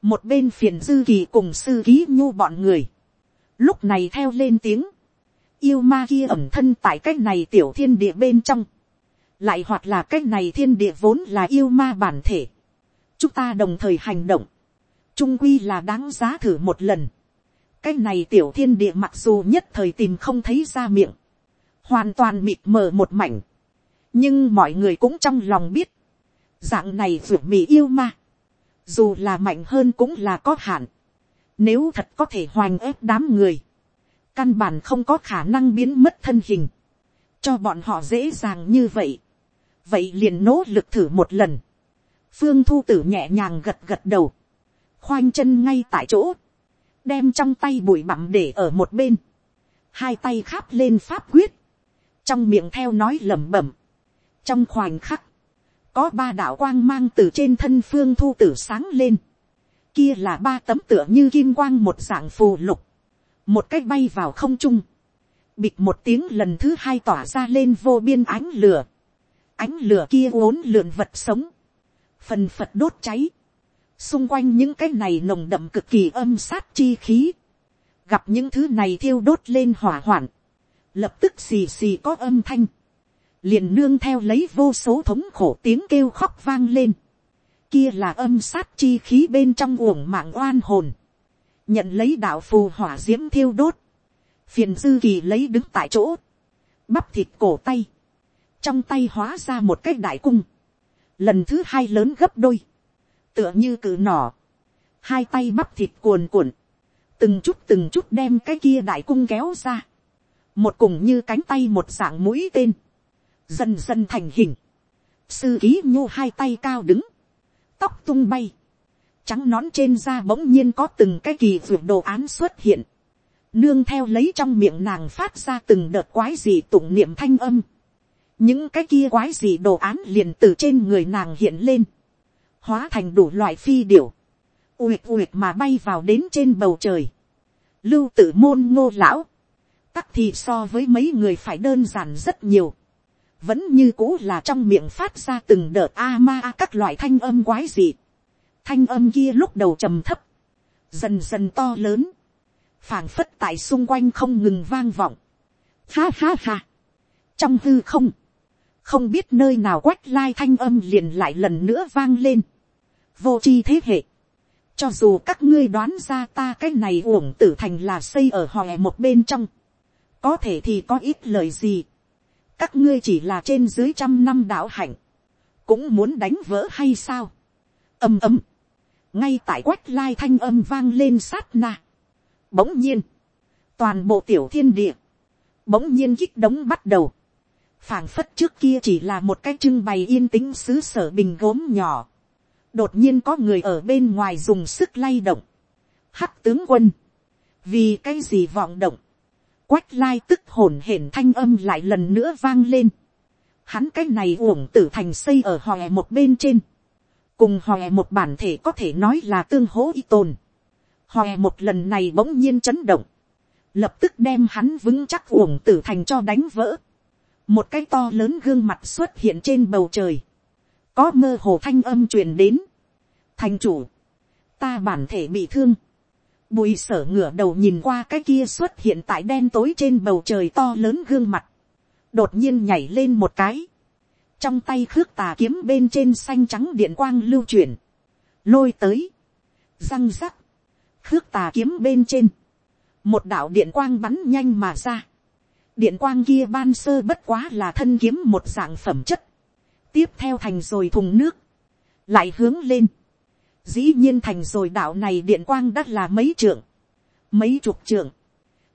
A: một bên phiền dư kỳ cùng sư ký nhu bọn người, lúc này theo lên tiếng, yêu ma kia ẩm thân tại cái này tiểu thiên địa bên trong, lại hoặc là cái này thiên địa vốn là yêu ma bản thể, chúng ta đồng thời hành động, trung quy là đáng giá thử một lần, cái này tiểu thiên địa mặc dù nhất thời tìm không thấy ra miệng, hoàn toàn mịt mờ một mảnh, nhưng mọi người cũng trong lòng biết, dạng này ruột mì yêu ma, dù là mạnh hơn cũng là có hạn, nếu thật có thể hoành ép đám người. Căn bản không có khả năng biến mất thân hình. Cho bọn họ dễ dàng như vậy. Vậy liền nỗ lực thử một lần. Phương Thu Tử nhẹ nhàng gật gật đầu. Khoanh chân ngay tại chỗ. Đem trong tay bụi bặm để ở một bên. Hai tay kháp lên pháp quyết. Trong miệng theo nói lẩm bẩm. Trong khoảnh khắc. Có ba đạo quang mang từ trên thân Phương Thu Tử sáng lên kia là ba tấm tựa như kim quang một dạng phù lục, một cách bay vào không trung, bịch một tiếng lần thứ hai tỏa ra lên vô biên ánh lửa, ánh lửa kia uốn lượn vật sống, phần phật đốt cháy, xung quanh những cái này nồng đậm cực kỳ âm sát chi khí, gặp những thứ này thiêu đốt lên hỏa hoạn, lập tức xì xì có âm thanh, liền nương theo lấy vô số thống khổ tiếng kêu khóc vang lên, kia là âm sát chi khí bên trong uổng mạng oan hồn. Nhận lấy đạo phù hỏa diễm thiêu đốt. Phiền dư kỳ lấy đứng tại chỗ. Bắp thịt cổ tay. Trong tay hóa ra một cái đại cung. Lần thứ hai lớn gấp đôi. Tựa như cử nỏ. Hai tay bắp thịt cuồn cuộn. Từng chút từng chút đem cái kia đại cung kéo ra. Một cùng như cánh tay một dạng mũi tên. Dần dần thành hình sư ký nhô hai tay cao đứng, tóc tung bay, trắng nón trên da bỗng nhiên có từng cái kỳ vượt đồ án xuất hiện, nương theo lấy trong miệng nàng phát ra từng đợt quái gì tụng niệm thanh âm, những cái kia quái gì đồ án liền từ trên người nàng hiện lên, hóa thành đủ loại phi điểu, uyệt uyệt mà bay vào đến trên bầu trời, lưu tử môn ngô lão, tắc thì so với mấy người phải đơn giản rất nhiều vẫn như cũ là trong miệng phát ra từng đợt a ma các loại thanh âm quái dị. Thanh âm kia lúc đầu trầm thấp, dần dần to lớn, phảng phất tại xung quanh không ngừng vang vọng. Ha ha ha, trong hư không, không biết nơi nào quách lai thanh âm liền lại lần nữa vang lên. Vô c thế hệ, cho dù các ngươi đoán ra ta cái này uổng tử thành là xây ở hòe một bên trong, có thể thì có ít lời gì các ngươi chỉ là trên dưới trăm năm đạo hạnh, cũng muốn đánh vỡ hay sao. ầm ầm, ngay tại quách lai thanh âm vang lên sát na. bỗng nhiên, toàn bộ tiểu thiên địa, bỗng nhiên kích đống bắt đầu, phảng phất trước kia chỉ là một cái trưng bày yên tĩnh xứ sở bình gốm nhỏ, đột nhiên có người ở bên ngoài dùng sức lay động, hắc tướng quân, vì cái gì vọng động, Quách lai tức hổn hển thanh âm lại lần nữa vang lên. Hắn cái này uổng tử thành xây ở hòe một bên trên. Cùng hòe một bản thể có thể nói là tương hỗ y tồn. Hòe một lần này bỗng nhiên chấn động. Lập tức đem hắn vững chắc uổng tử thành cho đánh vỡ. Một cái to lớn gương mặt xuất hiện trên bầu trời. Có mơ hồ thanh âm truyền đến. Thành chủ. Ta bản thể bị thương Bùi sở ngửa đầu nhìn qua cái kia xuất hiện tại đen tối trên bầu trời to lớn gương mặt. Đột nhiên nhảy lên một cái. Trong tay khước tà kiếm bên trên xanh trắng điện quang lưu chuyển. Lôi tới. Răng rắc. Khước tà kiếm bên trên. Một đạo điện quang bắn nhanh mà ra. Điện quang kia ban sơ bất quá là thân kiếm một dạng phẩm chất. Tiếp theo thành rồi thùng nước. Lại hướng lên dĩ nhiên thành rồi đạo này điện quang đã là mấy trượng, mấy chục trượng,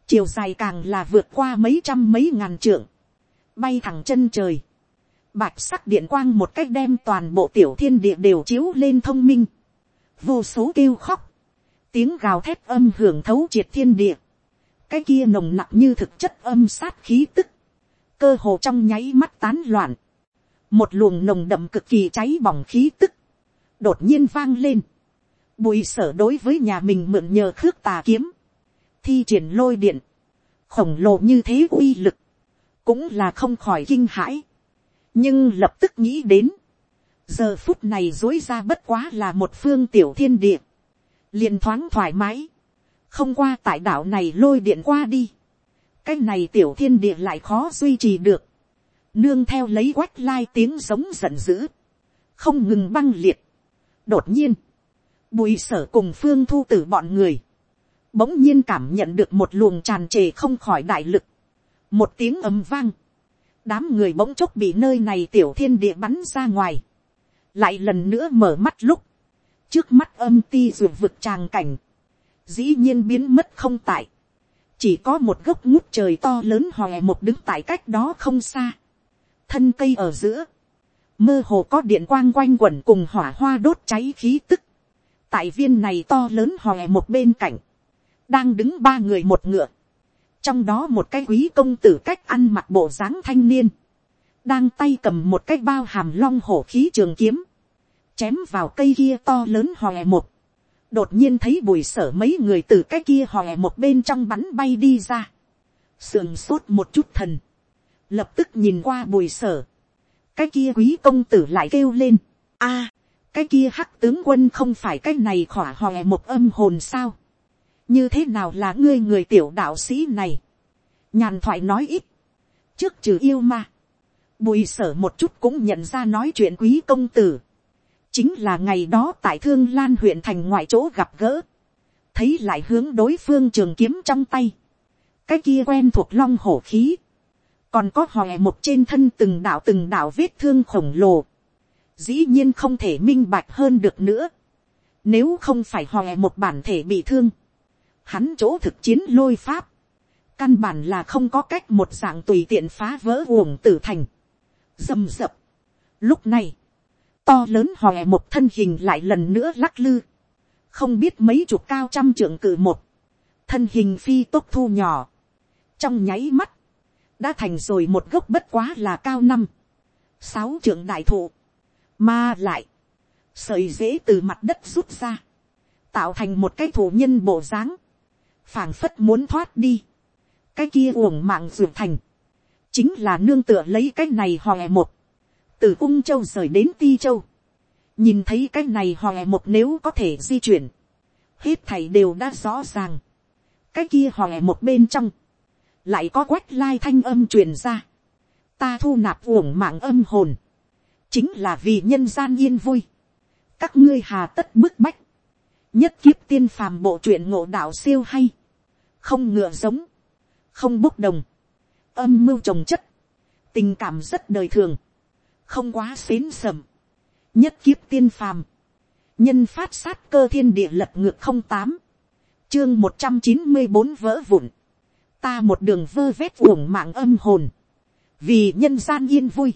A: chiều dài càng là vượt qua mấy trăm mấy ngàn trượng, bay thẳng chân trời, bạch sắc điện quang một cách đem toàn bộ tiểu thiên địa đều chiếu lên thông minh, vô số kêu khóc, tiếng gào thét âm hưởng thấu triệt thiên địa, cái kia nồng nặc như thực chất âm sát khí tức, cơ hồ trong nháy mắt tán loạn, một luồng nồng đậm cực kỳ cháy bỏng khí tức, đột nhiên vang lên. Bùi sở đối với nhà mình mượn nhờ khước tà kiếm. Thi triển lôi điện. Khổng lồ như thế uy lực. Cũng là không khỏi kinh hãi. Nhưng lập tức nghĩ đến. Giờ phút này dối ra bất quá là một phương tiểu thiên địa. liền thoáng thoải mái. Không qua tại đảo này lôi điện qua đi. Cái này tiểu thiên địa lại khó duy trì được. Nương theo lấy quách lai tiếng giống giận dữ. Không ngừng băng liệt đột nhiên, bùi sở cùng phương thu t ử bọn người, bỗng nhiên cảm nhận được một luồng tràn trề không khỏi đại lực, một tiếng ầm vang, đám người bỗng chốc bị nơi này tiểu thiên địa bắn ra ngoài, lại lần nữa mở mắt lúc, trước mắt âm ti ruột vực tràng cảnh, dĩ nhiên biến mất không tại, chỉ có một gốc ngút trời to lớn hòe một đứng tại cách đó không xa, thân cây ở giữa, mơ hồ có điện quang quanh quẩn cùng hỏa hoa đốt cháy khí tức. tại viên này to lớn hòe một bên cạnh, đang đứng ba người một ngựa, trong đó một cái quý công tử cách ăn mặc bộ dáng thanh niên, đang tay cầm một cái bao hàm long hổ khí trường kiếm, chém vào cây kia to lớn hòe một, đột nhiên thấy bùi sở mấy người từ cái kia hòe một bên trong bắn bay đi ra, sườn sốt một chút thần, lập tức nhìn qua bùi sở, cái kia quý công tử lại kêu lên, a, cái kia hắc tướng quân không phải cái này khỏa hòe một âm hồn sao, như thế nào là ngươi người tiểu đạo sĩ này, nhàn thoại nói ít, trước trừ yêu ma, bùi sở một chút cũng nhận ra nói chuyện quý công tử, chính là ngày đó tại thương lan huyện thành ngoại chỗ gặp gỡ, thấy lại hướng đối phương trường kiếm trong tay, cái kia quen thuộc long hổ khí, còn có hòe một trên thân từng đạo từng đạo vết thương khổng lồ, dĩ nhiên không thể minh bạch hơn được nữa, nếu không phải hòe một bản thể bị thương, hắn chỗ thực chiến lôi pháp, căn bản là không có cách một dạng tùy tiện phá vỡ uổng tử thành, rầm rập. Lúc này, to lớn hòe một thân hình lại lần nữa lắc lư, không biết mấy chục cao trăm trưởng cử một, thân hình phi tốc thu nhỏ, trong nháy mắt, đã thành rồi một gốc bất quá là cao năm, sáu trưởng đại thụ, mà lại, sợi dễ từ mặt đất rút ra, tạo thành một cái thủ nhân bộ dáng, phảng phất muốn thoát đi, cái kia uổng mạng ruột thành, chính là nương tựa lấy cái này hòe một, từ ung châu rời đến ti châu, nhìn thấy cái này hòe một nếu có thể di chuyển, hết thảy đều đã rõ ràng, cái kia hòe một bên trong, lại có quét lai thanh âm truyền ra, ta thu nạp uổng mạng âm hồn, chính là vì nhân gian yên vui, các ngươi hà tất bức bách, nhất kiếp tiên phàm bộ truyện ngộ đạo siêu hay, không ngựa giống, không bốc đồng, âm mưu trồng chất, tình cảm rất đời thường, không quá xến sầm, nhất kiếp tiên phàm, nhân phát sát cơ thiên địa lập ngược không tám, chương một trăm chín mươi bốn vỡ vụn, ta một đường vơ vét uổng mạng âm hồn, vì nhân gian yên vui,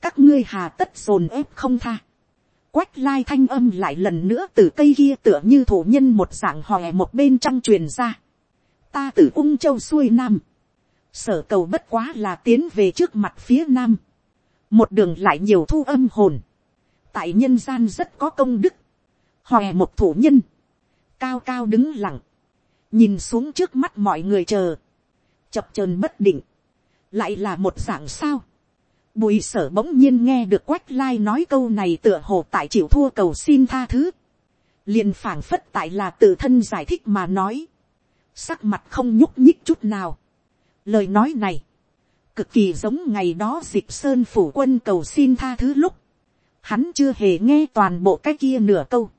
A: các ngươi hà tất dồn ép không tha, quách lai thanh âm lại lần nữa từ cây kia tựa như thổ nhân một dạng hòe một bên trong truyền ra, ta từ ung châu xuôi nam, sở cầu bất quá là tiến về trước mặt phía nam, một đường lại nhiều thu âm hồn, tại nhân gian rất có công đức, hòe một thủ nhân, cao cao đứng lặng, nhìn xuống trước mắt mọi người chờ, chập chờn bất định, lại là một dạng sao. Bùi sở bỗng nhiên nghe được quách lai nói câu này tựa hồ tại chịu thua cầu xin tha thứ. liền phảng phất tại là tự thân giải thích mà nói. Sắc mặt không nhúc nhích chút nào. Lời nói này, cực kỳ giống ngày đó dịp sơn phủ quân cầu xin tha thứ lúc. Hắn chưa hề nghe toàn bộ cái kia nửa câu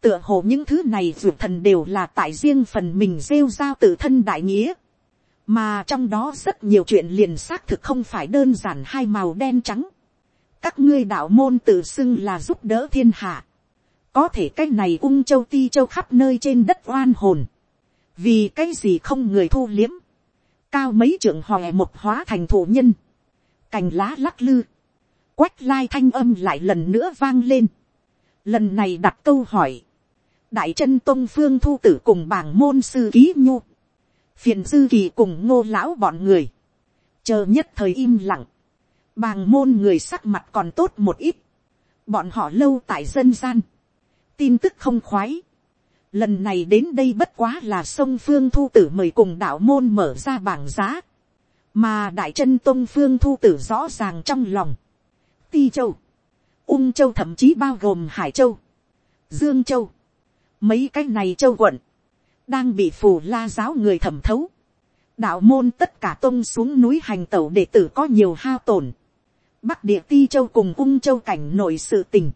A: tựa hồ những thứ này ruột thần đều là tại riêng phần mình rêu giao tự thân đại nghĩa. Mà trong đó rất nhiều chuyện liền xác thực không phải đơn giản hai màu đen trắng. Các ngươi đạo môn tự xưng là giúp đỡ thiên hạ. Có thể cái này ung châu ti châu khắp nơi trên đất oan hồn. Vì cái gì không người thu liếm. Cao mấy trưởng hòe một hóa thành thủ nhân. Cành lá lắc lư. Quách lai thanh âm lại lần nữa vang lên lần này đặt câu hỏi, đại chân tôn phương thu tử cùng bảng môn sư ký nhu, phiền dư kỳ cùng ngô lão bọn người, chờ nhất thời im lặng, bảng môn người sắc mặt còn tốt một ít, bọn họ lâu tại dân gian, tin tức không khoái, lần này đến đây bất quá là sông phương thu tử mời cùng đạo môn mở ra bảng giá, mà đại chân tôn phương thu tử rõ ràng trong lòng, ti châu, ung châu thậm chí bao gồm hải châu, dương châu, mấy cái này châu quận, đang bị phù la giáo người thẩm thấu. đạo môn tất cả tông xuống núi hành tẩu để tử có nhiều hao tổn. bắc địa ti châu cùng ung châu cảnh nội sự tình.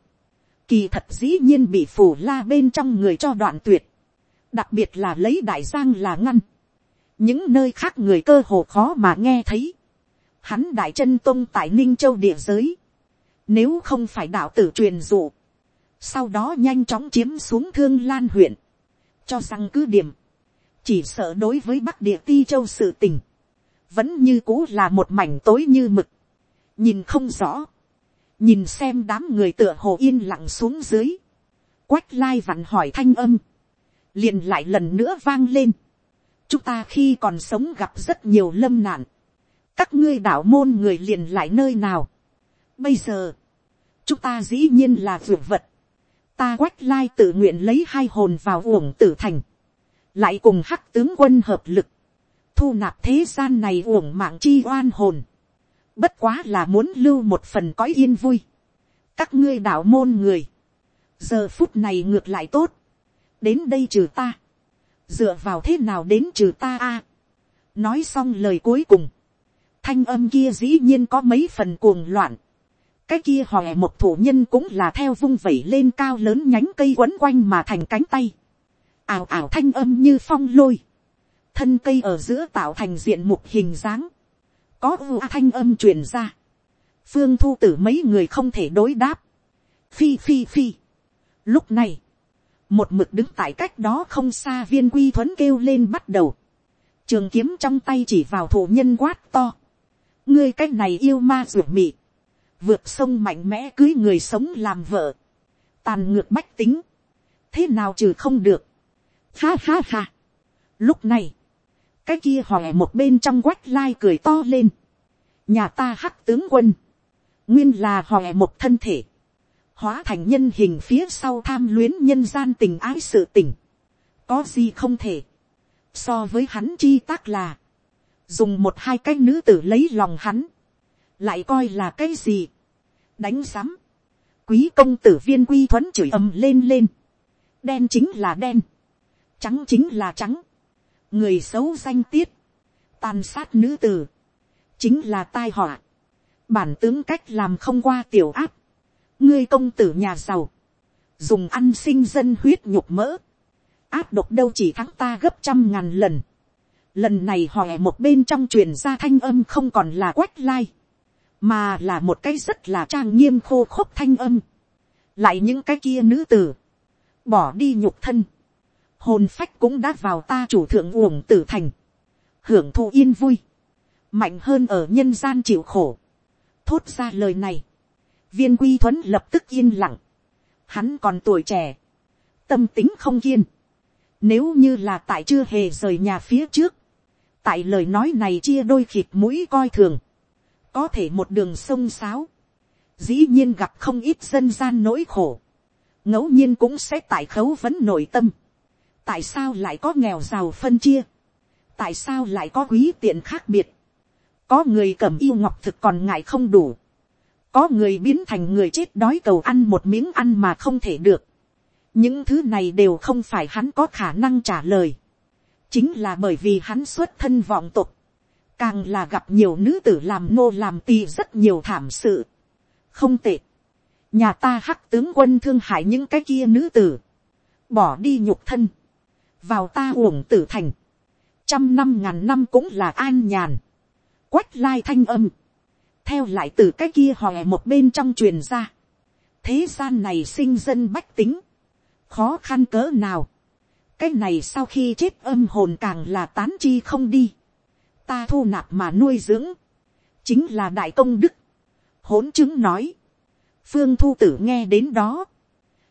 A: kỳ thật dĩ nhiên bị phù la bên trong người cho đoạn tuyệt. đặc biệt là lấy đại giang là ngăn. những nơi khác người cơ hồ khó mà nghe thấy. hắn đại chân tôn tại ninh châu địa giới. nếu không phải đạo tử truyền dụ sau đó nhanh chóng chiếm xuống thương lan huyện, cho rằng cứ điểm, chỉ sợ đối với bắc địa ti châu sự tình, vẫn như cũ là một mảnh tối như mực, nhìn không rõ, nhìn xem đám người tựa hồ yên lặng xuống dưới, quách lai vặn hỏi thanh âm, liền lại lần nữa vang lên, chúng ta khi còn sống gặp rất nhiều lâm nạn, các ngươi đạo môn người liền lại nơi nào, bây giờ, chúng ta dĩ nhiên là vượt vật, ta quách lai tự nguyện lấy hai hồn vào uổng tử thành, lại cùng hắc tướng quân hợp lực, thu nạp thế gian này uổng mạng chi oan hồn, bất quá là muốn lưu một phần cõi yên vui, các ngươi đạo môn người, giờ phút này ngược lại tốt, đến đây trừ ta, dựa vào thế nào đến trừ ta a, nói xong lời cuối cùng, thanh âm kia dĩ nhiên có mấy phần cuồng loạn, cái kia hòe một thủ nhân cũng là theo vung vẩy lên cao lớn nhánh cây quấn quanh mà thành cánh tay, ảo ảo thanh âm như phong lôi, thân cây ở giữa tạo thành diện mục hình dáng, có ưu thanh âm truyền ra, phương thu tử mấy người không thể đối đáp, phi phi phi, lúc này, một mực đứng tại cách đó không xa viên quy thuấn kêu lên bắt đầu, trường kiếm trong tay chỉ vào thủ nhân quát to, ngươi cách này yêu ma ruột mịt, vượt sông mạnh mẽ cưới người sống làm vợ, tàn ngược bách tính, thế nào trừ không được, ha ha ha. Lúc này, cái kia hòe một bên trong quách lai cười to lên, nhà ta hắc tướng quân, nguyên là hòe một thân thể, hóa thành nhân hình phía sau tham luyến nhân gian tình ái sự tình, có gì không thể, so với hắn chi tác là, dùng một hai cái nữ tử lấy lòng hắn, lại coi là cái gì, đánh giám, quý công tử viên quy thuấn chửi ầm lên lên, đen chính là đen, trắng chính là trắng, người xấu danh tiết, tàn sát nữ tử, chính là tai họa, bản tướng cách làm không qua tiểu áp, ngươi công tử nhà giàu, dùng ăn sinh dân huyết nhục mỡ, áp độc đâu chỉ thắng ta gấp trăm ngàn lần, lần này hỏi một bên trong truyền ra thanh âm không còn là quách lai, like mà là một cái rất là trang nghiêm khô khốc thanh âm, lại những cái kia nữ tử, bỏ đi nhục thân, hồn phách cũng đã vào ta chủ thượng uổng tử thành, hưởng thụ yên vui, mạnh hơn ở nhân gian chịu khổ, thốt ra lời này, viên quy thuấn lập tức yên lặng, hắn còn tuổi trẻ, tâm tính không kiên, nếu như là tại chưa hề rời nhà phía trước, tại lời nói này chia đôi khịt mũi coi thường, có thể một đường sông sáo, dĩ nhiên gặp không ít dân gian nỗi khổ, ngẫu nhiên cũng sẽ tại khấu vấn nội tâm, tại sao lại có nghèo giàu phân chia, tại sao lại có quý tiện khác biệt, có người cầm yêu ngọc thực còn ngại không đủ, có người biến thành người chết đói cầu ăn một miếng ăn mà không thể được, những thứ này đều không phải hắn có khả năng trả lời, chính là bởi vì hắn xuất thân vọng tục, càng là gặp nhiều nữ tử làm nô làm tì rất nhiều thảm sự. không tệ, nhà ta hắc tướng quân thương hại những cái kia nữ tử, bỏ đi nhục thân, vào ta uổng tử thành, trăm năm ngàn năm cũng là an nhàn, quách lai thanh âm, theo lại từ cái kia hòe một bên trong truyền ra, thế gian này sinh dân bách tính, khó khăn cỡ nào, cái này sau khi chết âm hồn càng là tán chi không đi, ta thu nạp mà nuôi dưỡng, chính là đại công đức. hỗn chứng nói, phương thu tử nghe đến đó,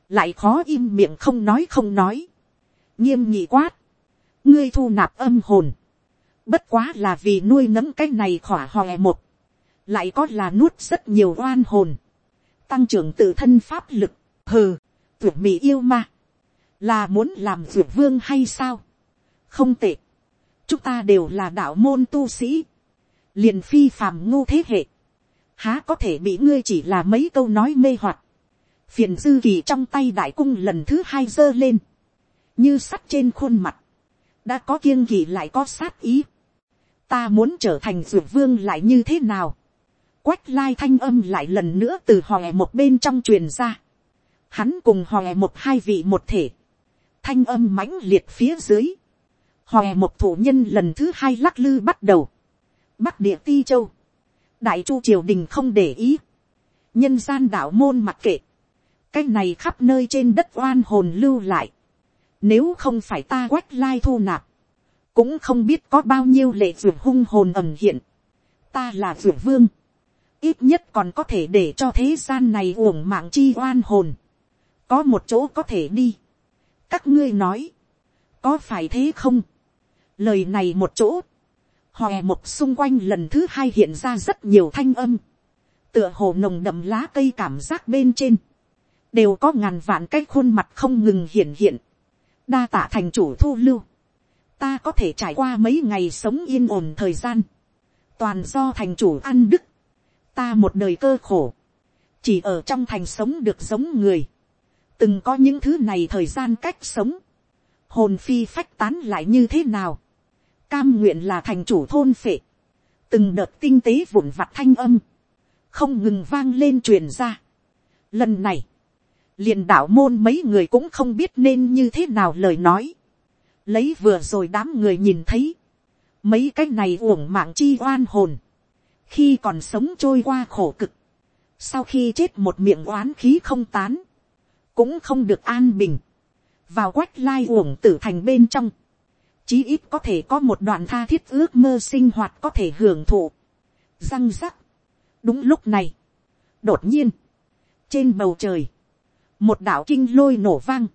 A: lại khó im miệng không nói không nói, nghiêm nhị quát, ngươi thu nạp âm hồn, bất quá là vì nuôi nấm cái này khỏa hòe một, lại có là nuốt rất nhiều oan hồn, tăng trưởng tự thân pháp lực, hừ, tuyệt mỹ yêu ma, là muốn làm dược vương hay sao, không tệ, chúng ta đều là đạo môn tu sĩ, liền phi phàm ngu thế hệ, há có thể bị ngươi chỉ là mấy câu nói mê hoặc, phiền dư kỳ trong tay đại cung lần thứ hai giơ lên, như sắt trên khuôn mặt, đã có kiêng kỳ lại có sát ý, ta muốn trở thành dược vương lại như thế nào, quách lai thanh âm lại lần nữa từ hòe một bên trong truyền ra, hắn cùng hòe một hai vị một thể, thanh âm mãnh liệt phía dưới, Hòe một thủ nhân lần thứ hai lắc lư bắt đầu. Bắc địa ti châu. Đại chu triều đình không để ý. Nhân gian đạo môn mặc kệ. Cái này khắp nơi trên đất oan hồn lưu lại. Nếu không phải ta quách lai thu nạp. Cũng không biết có bao nhiêu lệ ruột hung hồn ẩm hiện. Ta là ruột vương. Ít nhất còn có thể để cho thế gian này uổng mạng chi oan hồn. Có một chỗ có thể đi các ngươi nói, có phải thế không, lời này một chỗ, hòe một xung quanh lần thứ hai hiện ra rất nhiều thanh âm, tựa hồ nồng đậm lá cây cảm giác bên trên, đều có ngàn vạn cái khuôn mặt không ngừng hiện hiện, đa tả thành chủ thu lưu, ta có thể trải qua mấy ngày sống yên ổn thời gian, toàn do thành chủ ăn đức, ta một đời cơ khổ, chỉ ở trong thành sống được giống người, từng có những thứ này thời gian cách sống, hồn phi phách tán lại như thế nào, cam nguyện là thành chủ thôn phệ, từng đợt tinh tế vụn vặt thanh âm, không ngừng vang lên truyền ra. Lần này, liền đạo môn mấy người cũng không biết nên như thế nào lời nói. Lấy vừa rồi đám người nhìn thấy, mấy cái này uổng mạng chi oan hồn, khi còn sống trôi qua khổ cực, sau khi chết một miệng oán khí không tán, cũng không được an bình, vào quách lai uổng tử thành bên trong, chí ít có thể có một đoạn tha thiết ước mơ sinh hoạt có thể hưởng thụ. Răng rắc. Đúng lúc này. Đột nhiên. Trên bầu trời. Một đạo kinh lôi nổ vang.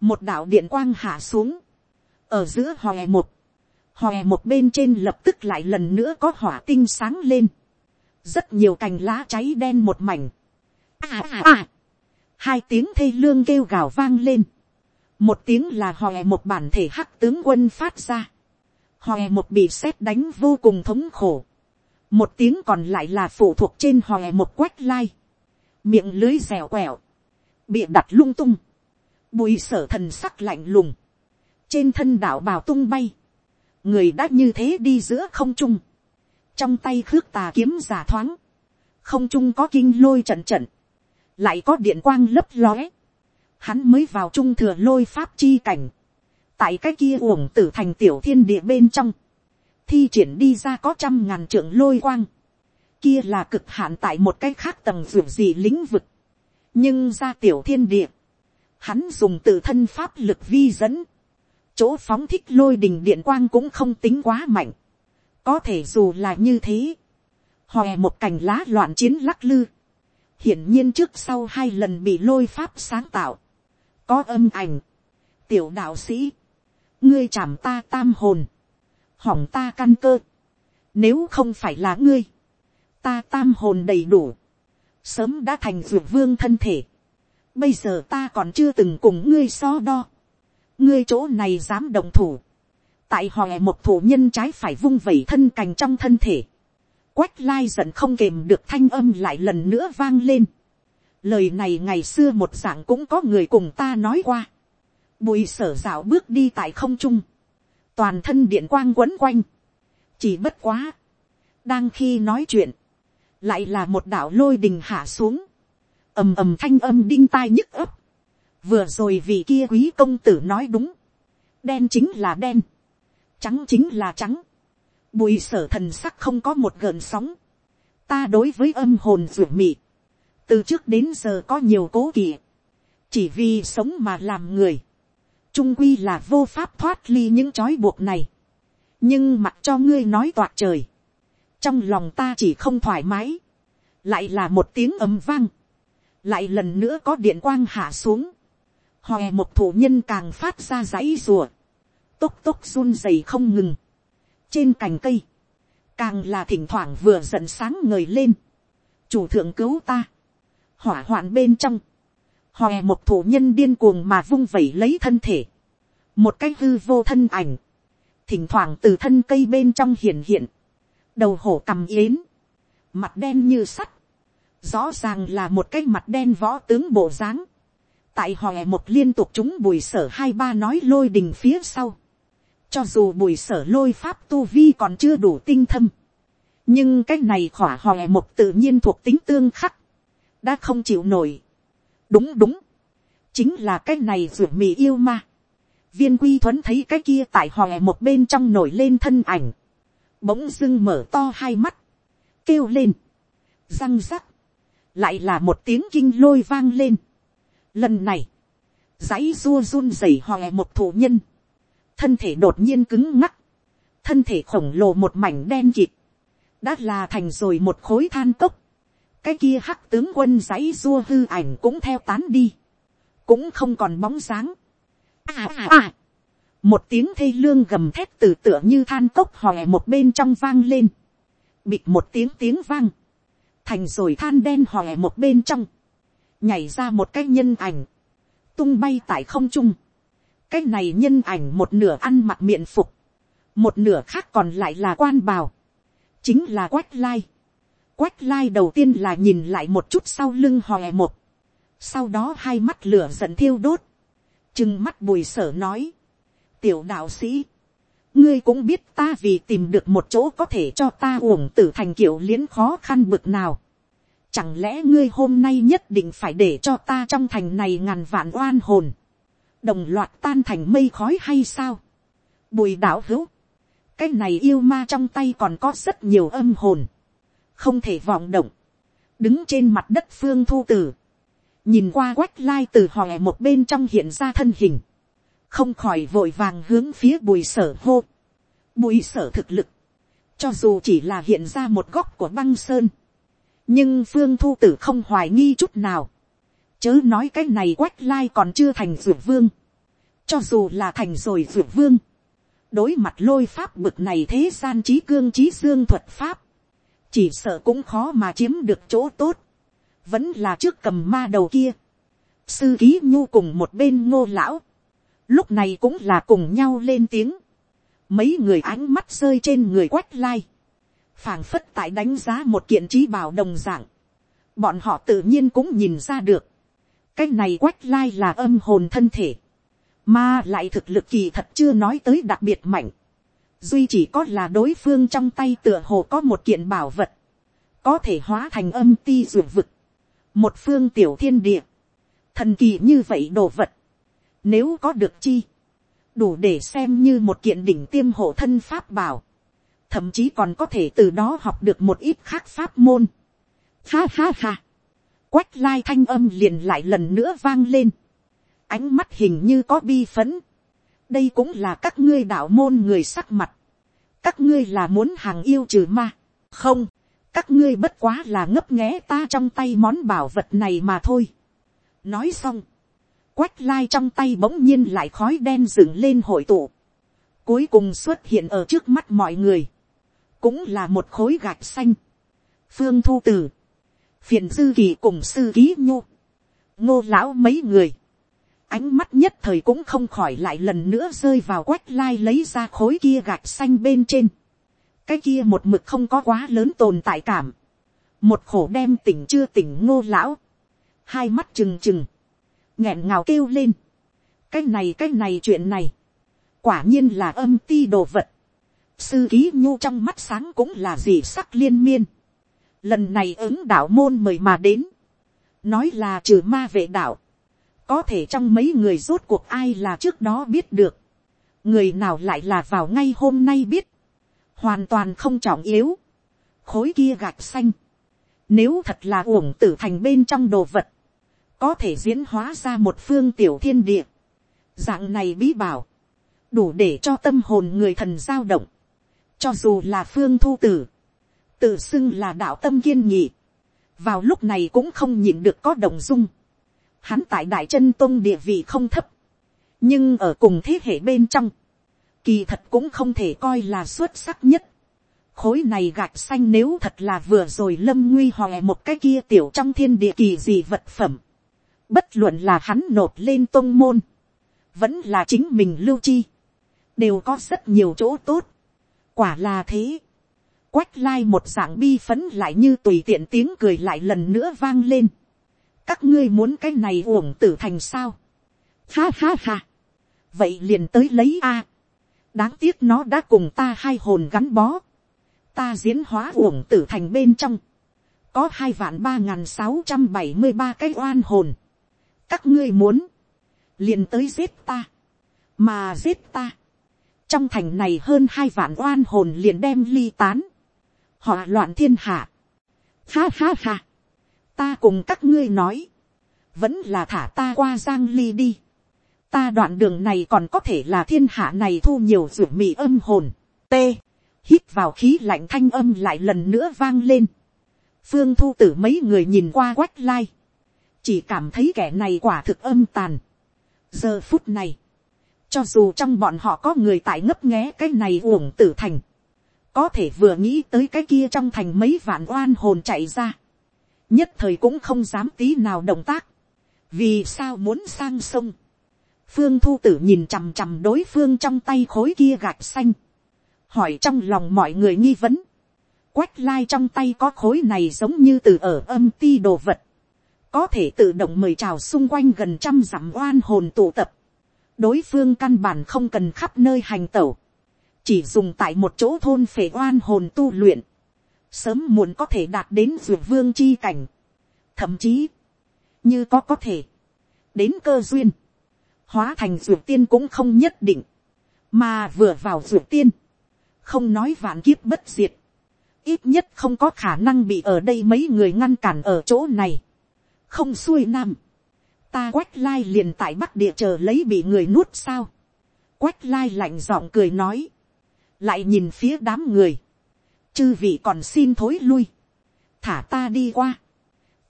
A: Một đạo điện quang hạ xuống. Ở giữa hòe một. Hòe một bên trên lập tức lại lần nữa có hỏa tinh sáng lên. Rất nhiều cành lá cháy đen một mảnh. À à à. Hai tiếng thê lương kêu gào vang lên một tiếng là hòe một bản thể hắc tướng quân phát ra, hòe một bị sét đánh vô cùng thống khổ, một tiếng còn lại là phụ thuộc trên hòe một quách lai, miệng lưới dẻo quẹo, bịa đặt lung tung, bùi sở thần sắc lạnh lùng, trên thân đảo bào tung bay, người đã như thế đi giữa không trung, trong tay khước tà kiếm giả thoáng, không trung có kinh lôi trận trận, lại có điện quang lấp lóe, hắn mới vào trung thừa lôi pháp chi cảnh. tại cái kia uổng tử thành tiểu thiên địa bên trong, thi triển đi ra có trăm ngàn trưởng lôi quang. kia là cực hạn tại một cái khác tầng ruộng gì lĩnh vực. nhưng ra tiểu thiên địa, hắn dùng tự thân pháp lực vi dẫn, chỗ phóng thích lôi đình điện quang cũng không tính quá mạnh. có thể dù là như thế, hòe một cành lá loạn chiến lắc lư, hiển nhiên trước sau hai lần bị lôi pháp sáng tạo, có âm ảnh. Tiểu đạo sĩ. Ngươi chảm ta tam hồn. Hỏng ta căn cơ. Nếu không phải là ngươi. Ta tam hồn đầy đủ. Sớm đã thành dược vương thân thể. Bây giờ ta còn chưa từng cùng ngươi so đo. Ngươi chỗ này dám đồng thủ. Tại hòe một thủ nhân trái phải vung vẩy thân cành trong thân thể. Quách lai giận không kềm được thanh âm lại lần nữa vang lên lời này ngày xưa một dạng cũng có người cùng ta nói qua. bùi sở dạo bước đi tại không trung, toàn thân điện quang quấn quanh, chỉ bất quá, đang khi nói chuyện, lại là một đạo lôi đình hạ xuống, ầm ầm thanh âm đinh tai nhức ấp, vừa rồi vị kia quý công tử nói đúng, đen chính là đen, trắng chính là trắng, bùi sở thần sắc không có một gợn sóng, ta đối với âm hồn ruột mịt từ trước đến giờ có nhiều cố kỵ, chỉ vì sống mà làm người, trung quy là vô pháp thoát ly những trói buộc này, nhưng mặc cho ngươi nói toạc trời, trong lòng ta chỉ không thoải mái, lại là một tiếng ấm vang, lại lần nữa có điện quang hạ xuống, hòe một thủ nhân càng phát ra dãy rùa, tốc tốc run dày không ngừng, trên cành cây, càng là thỉnh thoảng vừa giận sáng ngời lên, chủ thượng cứu ta, hỏa hoạn bên trong, hòe một thủ nhân điên cuồng mà vung vẩy lấy thân thể, một cái hư vô thân ảnh, thỉnh thoảng từ thân cây bên trong hiện hiện, đầu hổ cằm yến, mặt đen như sắt, rõ ràng là một cái mặt đen võ tướng bộ dáng, tại hòe một liên tục chúng bùi sở hai ba nói lôi đình phía sau, cho dù bùi sở lôi pháp tu vi còn chưa đủ tinh thâm, nhưng cái này khỏa hòe một tự nhiên thuộc tính tương khắc, đã không chịu nổi. đúng đúng, chính là cái này ruột mì yêu ma. viên quy thuấn thấy cái kia tại hòe một bên trong nổi lên thân ảnh, bỗng dưng mở to hai mắt, kêu lên, răng rắc, lại là một tiếng kinh lôi vang lên. lần này, dãy dua run rẩy hòe một thủ nhân, thân thể đột nhiên cứng ngắc, thân thể khổng lồ một mảnh đen kịt, đã là thành rồi một khối than cốc, cái kia hắc tướng quân giấy dua hư ảnh cũng theo tán đi, cũng không còn bóng dáng. À, à, à. một tiếng thê lương gầm thét từ tựa như than cốc hòe một bên trong vang lên, bịt một tiếng tiếng vang, thành rồi than đen hòe một bên trong, nhảy ra một cái nhân ảnh, tung bay tại không trung, cái này nhân ảnh một nửa ăn mặc miệng phục, một nửa khác còn lại là quan bào, chính là quách lai, Quách lai đầu tiên là nhìn lại một chút sau lưng hòe một. Sau đó hai mắt lửa giận thiêu đốt. chừng mắt bùi sở nói. Tiểu đạo sĩ. Ngươi cũng biết ta vì tìm được một chỗ có thể cho ta uổng tử thành kiểu liến khó khăn bực nào. Chẳng lẽ ngươi hôm nay nhất định phải để cho ta trong thành này ngàn vạn oan hồn. Đồng loạt tan thành mây khói hay sao? Bùi đạo hữu. Cái này yêu ma trong tay còn có rất nhiều âm hồn không thể vọng động, đứng trên mặt đất phương thu tử, nhìn qua quách lai từ hòe một bên trong hiện ra thân hình, không khỏi vội vàng hướng phía bùi sở hô, bùi sở thực lực, cho dù chỉ là hiện ra một góc của băng sơn, nhưng phương thu tử không hoài nghi chút nào, chớ nói cái này quách lai còn chưa thành dược vương, cho dù là thành rồi dược vương, đối mặt lôi pháp bực này thế gian trí cương trí dương thuật pháp, chỉ sợ cũng khó mà chiếm được chỗ tốt, vẫn là trước cầm ma đầu kia, sư ký nhu cùng một bên ngô lão, lúc này cũng là cùng nhau lên tiếng, mấy người ánh mắt rơi trên người quách lai, phảng phất tại đánh giá một kiện trí bảo đồng dạng, bọn họ tự nhiên cũng nhìn ra được, cái này quách lai là âm hồn thân thể, mà lại thực lực kỳ thật chưa nói tới đặc biệt mạnh, duy chỉ có là đối phương trong tay tựa hồ có một kiện bảo vật, có thể hóa thành âm ti ruột vực, một phương tiểu thiên địa, thần kỳ như vậy đồ vật, nếu có được chi, đủ để xem như một kiện đỉnh tiêm hộ thân pháp bảo, thậm chí còn có thể từ đó học được một ít khác pháp môn. Ha ha ha, quách lai thanh âm liền lại lần nữa vang lên, ánh mắt hình như có bi phấn, đây cũng là các ngươi đạo môn người sắc mặt. các ngươi là muốn hàng yêu trừ ma. không, các ngươi bất quá là ngấp nghé ta trong tay món bảo vật này mà thôi. nói xong, quách lai trong tay bỗng nhiên lại khói đen dựng lên hội tụ. cuối cùng xuất hiện ở trước mắt mọi người. cũng là một khối gạch xanh. phương thu t ử phiền dư kỳ cùng sư ký nhô. ngô lão mấy người ánh mắt nhất thời cũng không khỏi lại lần nữa rơi vào quách lai lấy ra khối kia gạch xanh bên trên. cái kia một mực không có quá lớn tồn tại cảm. một khổ đem tỉnh chưa tỉnh ngô lão. hai mắt trừng trừng. nghẹn ngào kêu lên. cái này cái này chuyện này. quả nhiên là âm ti đồ vật. sư ký nhu trong mắt sáng cũng là gì sắc liên miên. lần này ứng đạo môn mời mà đến. nói là trừ ma vệ đạo có thể trong mấy người rốt cuộc ai là trước đó biết được, người nào lại là vào ngay hôm nay biết, hoàn toàn không trọng yếu, khối kia gạch xanh, nếu thật là uổng tử thành bên trong đồ vật, có thể diễn hóa ra một phương tiểu thiên địa, dạng này bí bảo, đủ để cho tâm hồn người thần giao động, cho dù là phương thu tử, tự xưng là đạo tâm kiên nhị, vào lúc này cũng không nhịn được có đồng dung, hắn tại đại chân tôn địa vị không thấp, nhưng ở cùng thế hệ bên trong, kỳ thật cũng không thể coi là xuất sắc nhất. khối này gạch xanh nếu thật là vừa rồi lâm nguy hòe một cái kia tiểu trong thiên địa kỳ gì vật phẩm, bất luận là hắn nộp lên tôn môn, vẫn là chính mình lưu chi, đều có rất nhiều chỗ tốt, quả là thế. Quách lai một dạng bi phấn lại như tùy tiện tiếng cười lại lần nữa vang lên các ngươi muốn cái này uổng tử thành sao. ha ha ha. vậy liền tới lấy a. đáng tiếc nó đã cùng ta hai hồn gắn bó. ta diễn hóa uổng tử thành bên trong. có hai vạn ba n g h n sáu trăm bảy mươi ba cái oan hồn. các ngươi muốn. liền tới giết ta. mà giết ta. trong thành này hơn hai vạn oan hồn liền đem ly tán. họ loạn thiên hạ. ha ha ha ta cùng các ngươi nói, vẫn là thả ta qua giang ly đi. ta đoạn đường này còn có thể là thiên hạ này thu nhiều ruột mị âm hồn. t. hít vào khí lạnh thanh âm lại lần nữa vang lên. phương thu tử mấy người nhìn qua quách lai. chỉ cảm thấy kẻ này quả thực âm tàn. giờ phút này, cho dù trong bọn họ có người tại ngấp nghé cái này uổng tử thành, có thể vừa nghĩ tới cái kia trong thành mấy vạn oan hồn chạy ra, nhất thời cũng không dám tí nào động tác, vì sao muốn sang sông. phương thu tử nhìn chằm chằm đối phương trong tay khối kia gạch xanh, hỏi trong lòng mọi người nghi vấn, quách lai trong tay có khối này giống như từ ở âm ti đồ vật, có thể tự động mời chào xung quanh gần trăm dặm oan hồn tụ tập, đối phương căn bản không cần khắp nơi hành tẩu, chỉ dùng tại một chỗ thôn phể oan hồn tu luyện, sớm muộn có thể đạt đến dược vương chi cảnh, thậm chí, như có có thể, đến cơ duyên, hóa thành dược tiên cũng không nhất định, mà vừa vào dược tiên, không nói vạn kiếp bất diệt, ít nhất không có khả năng bị ở đây mấy người ngăn cản ở chỗ này, không xuôi nam, ta quách lai liền tại bắc địa chờ lấy bị người nuốt sao, quách lai lạnh giọng cười nói, lại nhìn phía đám người, chư vị còn xin thối lui, thả ta đi qua,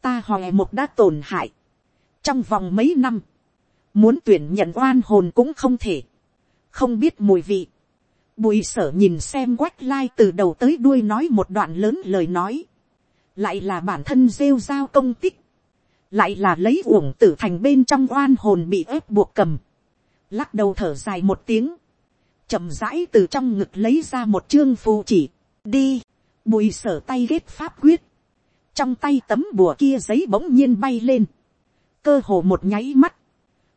A: ta hòe mục đã tổn hại, trong vòng mấy năm, muốn tuyển nhận oan hồn cũng không thể, không biết mùi vị, bùi sở nhìn xem quách lai từ đầu tới đuôi nói một đoạn lớn lời nói, lại là bản thân rêu giao công tích, lại là lấy uổng tử thành bên trong oan hồn bị ép buộc cầm, lắc đầu thở dài một tiếng, chậm rãi từ trong ngực lấy ra một chương phù chỉ, đi, bùi sở tay ghét pháp quyết, trong tay tấm bùa kia giấy bỗng nhiên bay lên, cơ hồ một nháy mắt,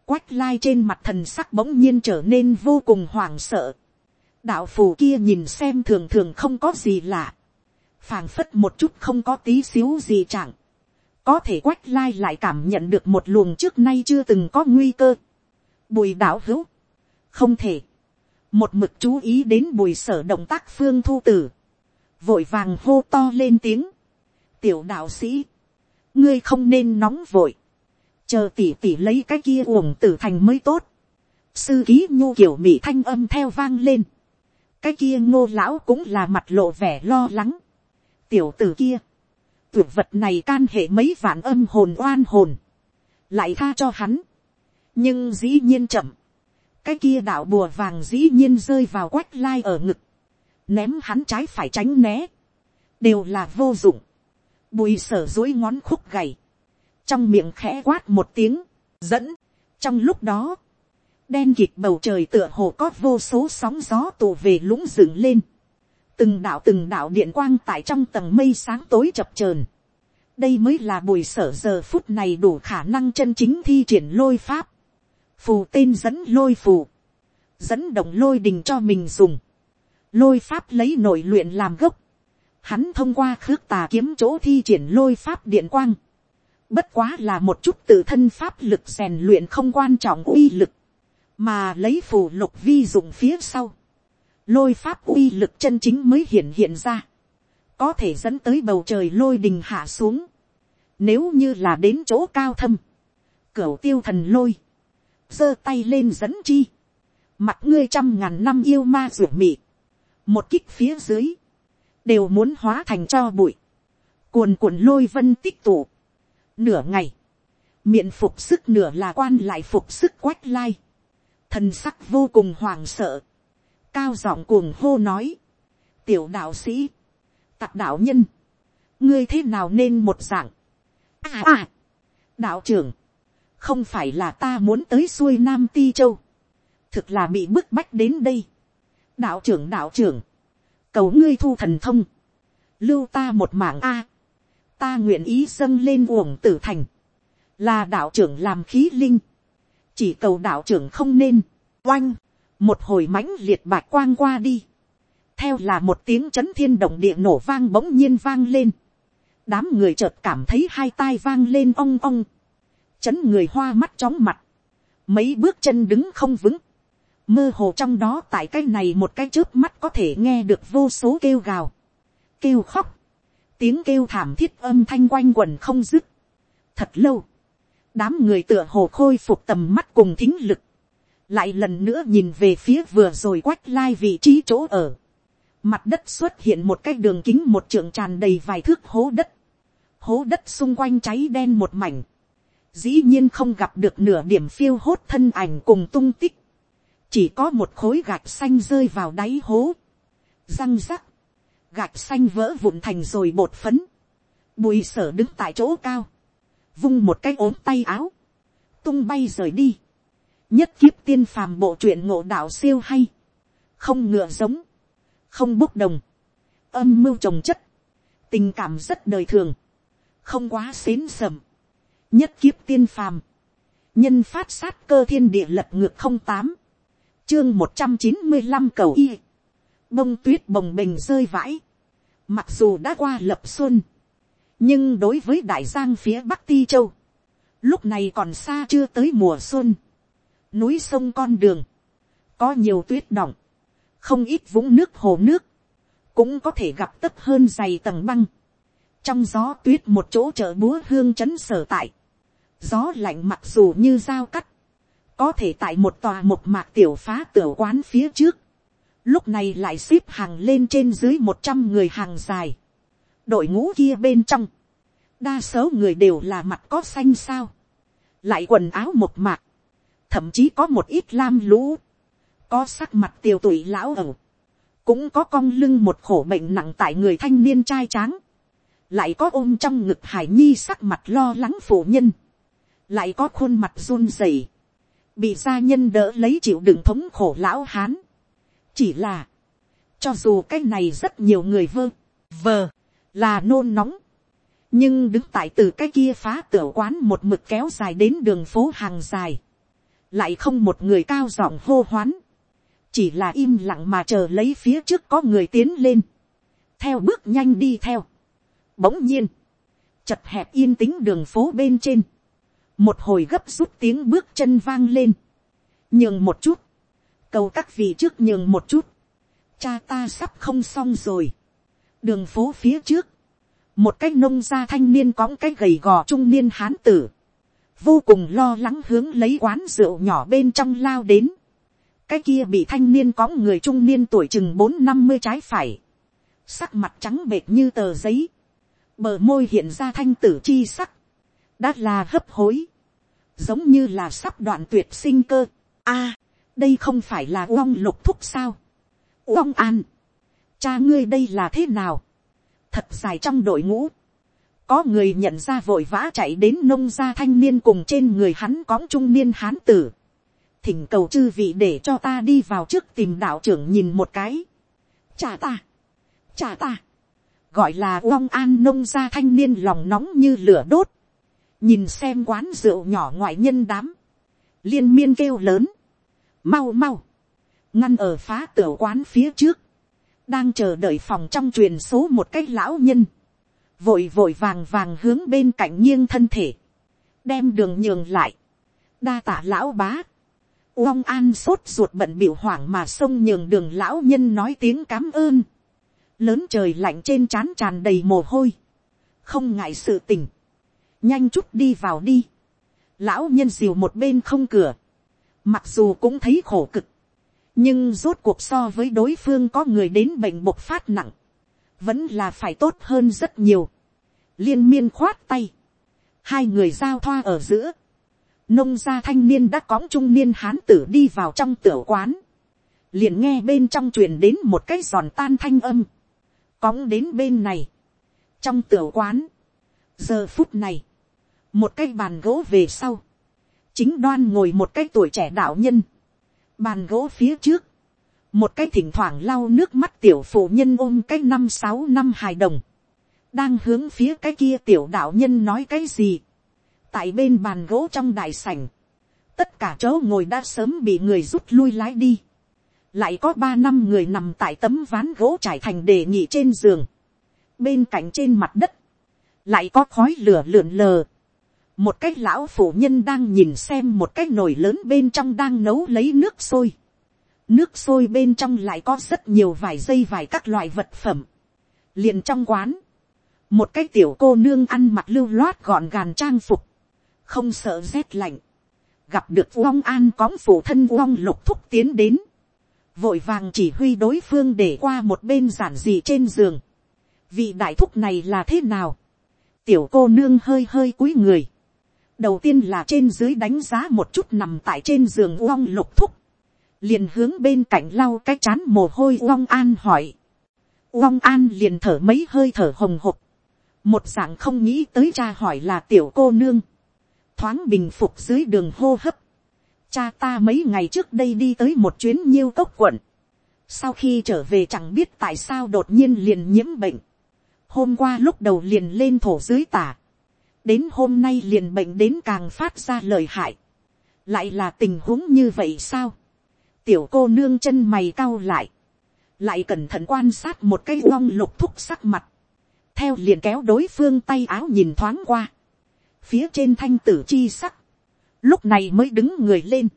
A: quách lai trên mặt thần sắc bỗng nhiên trở nên vô cùng hoảng sợ, đạo phù kia nhìn xem thường thường không có gì lạ, phảng phất một chút không có tí xíu gì chẳng, có thể quách lai lại cảm nhận được một luồng trước nay chưa từng có nguy cơ, bùi đạo hữu, không thể, một mực chú ý đến bùi sở động tác phương thu tử, vội vàng hô to lên tiếng, tiểu đạo sĩ, ngươi không nên nóng vội, chờ tỉ tỉ lấy cái kia uổng tử thành mới tốt, sư ký nhu kiểu mỹ thanh âm theo vang lên, cái kia ngô lão cũng là mặt lộ vẻ lo lắng, tiểu tử kia, tuyệt vật này can hệ mấy vạn âm hồn oan hồn, lại tha cho hắn, nhưng dĩ nhiên chậm, cái kia đạo bùa vàng dĩ nhiên rơi vào quách lai ở ngực, ném hắn trái phải tránh né, đều là vô dụng, bùi sở dối ngón khúc gầy, trong miệng khẽ quát một tiếng, dẫn, trong lúc đó, đen kịt bầu trời tựa hồ có vô số sóng gió tụ về lũng dựng lên, từng đạo từng đạo điện quang tại trong tầng mây sáng tối chập trờn, đây mới là bùi sở giờ phút này đủ khả năng chân chính thi triển lôi pháp, phù tên dẫn lôi phù, dẫn động lôi đình cho mình dùng, lôi pháp lấy nội luyện làm gốc, hắn thông qua khước tà kiếm chỗ thi triển lôi pháp điện quang, bất quá là một chút tự thân pháp lực rèn luyện không quan trọng uy lực, mà lấy phù lục vi dụng phía sau, lôi pháp uy lực chân chính mới hiện hiện ra, có thể dẫn tới bầu trời lôi đình hạ xuống, nếu như là đến chỗ cao thâm, cửa tiêu thần lôi, giơ tay lên dẫn chi, mặt ngươi trăm ngàn năm yêu ma ruột mịt, một kích phía dưới, đều muốn hóa thành cho bụi, cuồn cuộn lôi vân tích tụ. Nửa ngày, miệng phục sức nửa là quan lại phục sức quách lai, thần sắc vô cùng hoàng sợ, cao giọng cuồng hô nói, tiểu đạo sĩ, tặc đạo nhân, ngươi thế nào nên một dạng, à à, đạo trưởng, không phải là ta muốn tới xuôi nam ti châu, thực là bị bức bách đến đây, đạo trưởng đạo trưởng, cầu ngươi thu thần thông, lưu ta một mảng a, ta nguyện ý dâng lên uổng tử thành, là đạo trưởng làm khí linh, chỉ cầu đạo trưởng không nên, oanh, một hồi mãnh liệt bạc quang qua đi, theo là một tiếng c h ấ n thiên động địa nổ vang bỗng nhiên vang lên, đám người chợt cảm thấy hai tai vang lên ong ong, c h ấ n người hoa mắt chóng mặt, mấy bước chân đứng không vững, mơ hồ trong đó tại cái này một cái trước mắt có thể nghe được vô số kêu gào, kêu khóc, tiếng kêu thảm thiết âm thanh quanh quần không dứt. Thật lâu, đám người tựa hồ khôi phục tầm mắt cùng thính lực, lại lần nữa nhìn về phía vừa rồi quách lai vị trí chỗ ở. Mặt đất xuất hiện một cái đường kính một trượng tràn đầy vài thước hố đất. Hố đất xung quanh cháy đen một mảnh. Dĩ nhiên không gặp được nửa điểm phiêu hốt thân ảnh cùng tung tích chỉ có một khối gạch xanh rơi vào đáy hố, răng rắc, gạch xanh vỡ vụn thành rồi bột phấn, bùi sở đứng tại chỗ cao, vung một cái ốm tay áo, tung bay rời đi, nhất kiếp tiên phàm bộ truyện ngộ đạo siêu hay, không ngựa giống, không bốc đồng, âm mưu trồng chất, tình cảm rất đời thường, không quá xến sầm, nhất kiếp tiên phàm, nhân phát sát cơ thiên địa lập ngược không tám, chương một trăm chín mươi năm cầu y, bông tuyết bồng bềnh rơi vãi, mặc dù đã qua lập xuân, nhưng đối với đại giang phía bắc ti châu, lúc này còn xa chưa tới mùa xuân, núi sông con đường, có nhiều tuyết đọng, không ít vũng nước hồ nước, cũng có thể gặp tấp hơn dày tầng băng, trong gió tuyết một chỗ chợ búa hương trấn sở tại, gió lạnh mặc dù như dao cắt, có thể tại một tòa một mạc tiểu phá tiểu quán phía trước, lúc này lại xếp hàng lên trên dưới một trăm người hàng dài, đội ngũ kia bên trong, đa số người đều là mặt có xanh sao, lại quần áo một mạc, thậm chí có một ít lam lũ, có sắc mặt tiêu tụy lão ẩu, cũng có cong lưng một khổ bệnh nặng tại người thanh niên trai tráng, lại có ôm trong ngực hải nhi sắc mặt lo lắng phụ nhân, lại có khuôn mặt run rẩy, bị gia nhân đỡ lấy chịu đựng thống khổ lão hán. chỉ là, cho dù cái này rất nhiều người vơ, vờ, là nôn nóng, nhưng đứng tại từ cái kia phá tửa quán một mực kéo dài đến đường phố hàng dài, lại không một người cao giọng hô hoán, chỉ là im lặng mà chờ lấy phía trước có người tiến lên, theo bước nhanh đi theo, bỗng nhiên, chật hẹp yên tĩnh đường phố bên trên, một hồi gấp rút tiếng bước chân vang lên, nhường một chút, cầu các vị trước nhường một chút, cha ta sắp không xong rồi, đường phố phía trước, một cái nông gia thanh niên cõng cái gầy gò trung niên hán tử, vô cùng lo lắng hướng lấy quán rượu nhỏ bên trong lao đến, cái kia bị thanh niên cõng người trung niên tuổi chừng bốn năm mươi trái phải, sắc mặt trắng bệt như tờ giấy, bờ môi hiện ra thanh tử chi sắc, đã là hấp hối, giống như là sắp đoạn tuyệt sinh cơ. a, à, đây không phải là uong lục thúc sao, uong an, cha ngươi đây là thế nào, thật dài trong đội ngũ, có người nhận ra vội vã chạy đến nông gia thanh niên cùng trên người hắn cõng trung niên hán tử, thỉnh cầu chư vị để cho ta đi vào trước tìm đạo trưởng nhìn một cái, cha ta, cha ta, gọi là uong an nông gia thanh niên lòng nóng như lửa đốt, nhìn xem quán rượu nhỏ ngoại nhân đám, liên miên kêu lớn, mau mau, ngăn ở phá cửa quán phía trước, đang chờ đợi phòng trong truyền số một cái lão nhân, vội vội vàng vàng hướng bên cạnh nghiêng thân thể, đem đường nhường lại, đa tả lão bá, uong an sốt ruột bận b hoảng mà xông nhường đường lão nhân nói tiếng cám ơn, lớn trời lạnh trên trán tràn đầy mồ hôi, không ngại sự tình, nhanh chút đi vào đi. lão nhân diều một bên không cửa, mặc dù cũng thấy khổ cực, nhưng rốt cuộc so với đối phương có người đến bệnh bộc phát nặng, vẫn là phải tốt hơn rất nhiều. liên miên khoát tay, hai người giao thoa ở giữa, nông gia thanh niên đã cõng trung niên hán tử đi vào trong tiểu quán, liền nghe bên trong truyền đến một cái giòn tan thanh âm, cõng đến bên này, trong tiểu quán, giờ phút này, một cái bàn gỗ về sau, chính đoan ngồi một cái tuổi trẻ đạo nhân, bàn gỗ phía trước, một cái thỉnh thoảng lau nước mắt tiểu phụ nhân ôm cái năm sáu năm hài đồng, đang hướng phía cái kia tiểu đạo nhân nói cái gì, tại bên bàn gỗ trong đại sảnh, tất cả chỗ ngồi đã sớm bị người rút lui lái đi, lại có ba năm người nằm tại tấm ván gỗ trải thành đề nhị trên giường, bên cạnh trên mặt đất, lại có khói lửa lượn lờ, một cái lão phụ nhân đang nhìn xem một cái nồi lớn bên trong đang nấu lấy nước sôi. nước sôi bên trong lại có rất nhiều vài dây vài các loại vật phẩm. liền trong quán, một cái tiểu cô nương ăn mặc lưu loát gọn gàng trang phục, không sợ rét lạnh, gặp được uong an cóng phụ thân uong lục thúc tiến đến, vội vàng chỉ huy đối phương để qua một bên giản dị trên giường, vị đại thúc này là thế nào, tiểu cô nương hơi hơi cúi người, đầu tiên là trên dưới đánh giá một chút nằm tại trên giường uong lục thúc, liền hướng bên cạnh lau cái chán mồ hôi uong an hỏi, uong an liền thở mấy hơi thở hồng hộc, một dạng không nghĩ tới cha hỏi là tiểu cô nương, thoáng bình phục dưới đường hô hấp, cha ta mấy ngày trước đây đi tới một chuyến nhiêu cốc quận, sau khi trở về chẳng biết tại sao đột nhiên liền nhiễm bệnh, hôm qua lúc đầu liền lên thổ dưới tả, đến hôm nay liền bệnh đến càng phát ra lời hại. lại là tình huống như vậy sao. tiểu cô nương chân mày cau lại. lại cẩn thận quan sát một cái long lục thúc sắc mặt. theo liền kéo đối phương tay áo nhìn thoáng qua. phía trên thanh tử chi sắc. lúc này mới đứng người lên.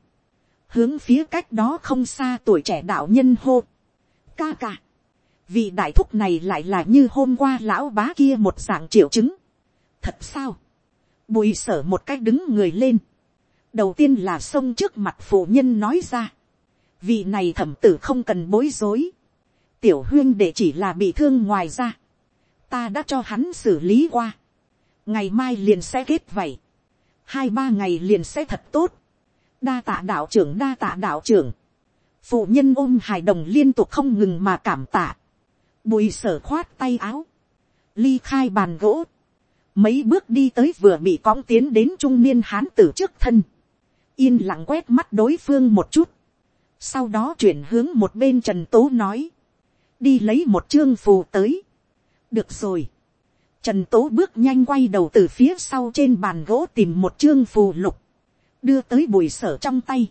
A: hướng phía cách đó không xa tuổi trẻ đạo nhân hô. ca ca. vị đại thúc này lại là như hôm qua lão bá kia một dạng triệu chứng thật sao, bùi sở một cách đứng người lên, đầu tiên là xông trước mặt phụ nhân nói ra, vị này thẩm tử không cần bối rối, tiểu huyên để chỉ là bị thương ngoài ra, ta đã cho hắn xử lý qua, ngày mai liền sẽ kết vảy hai ba ngày liền sẽ thật tốt, đa tạ đạo trưởng đa tạ đạo trưởng, phụ nhân ôm hài đồng liên tục không ngừng mà cảm tạ, bùi sở khoát tay áo, ly khai bàn gỗ, mấy bước đi tới vừa bị cõng tiến đến trung niên hán tử trước thân, yên lặng quét mắt đối phương một chút, sau đó chuyển hướng một bên trần tố nói, đi lấy một chương phù tới, được rồi, trần tố bước nhanh quay đầu từ phía sau trên bàn gỗ tìm một chương phù lục, đưa tới bùi sở trong tay,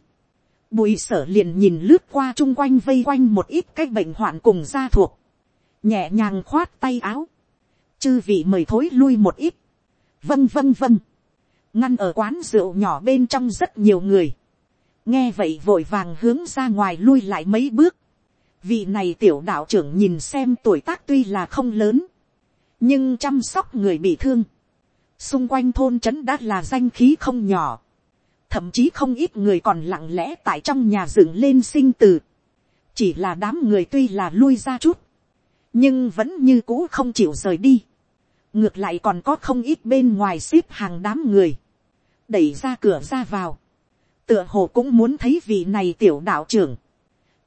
A: bùi sở liền nhìn lướt qua chung quanh vây quanh một ít cái bệnh hoạn cùng gia thuộc, nhẹ nhàng khoát tay áo, chư vị mời thối lui một ít, vâng vâng vâng, ngăn ở quán rượu nhỏ bên trong rất nhiều người, nghe vậy vội vàng hướng ra ngoài lui lại mấy bước, vị này tiểu đạo trưởng nhìn xem tuổi tác tuy là không lớn, nhưng chăm sóc người bị thương, xung quanh thôn trấn đã là danh khí không nhỏ, thậm chí không ít người còn lặng lẽ tại trong nhà dựng lên sinh tử, chỉ là đám người tuy là lui ra chút, nhưng vẫn như cũ không chịu rời đi. ngược lại còn có không ít bên ngoài ship hàng đám người, đẩy ra cửa ra vào. tựa hồ cũng muốn thấy vị này tiểu đạo trưởng,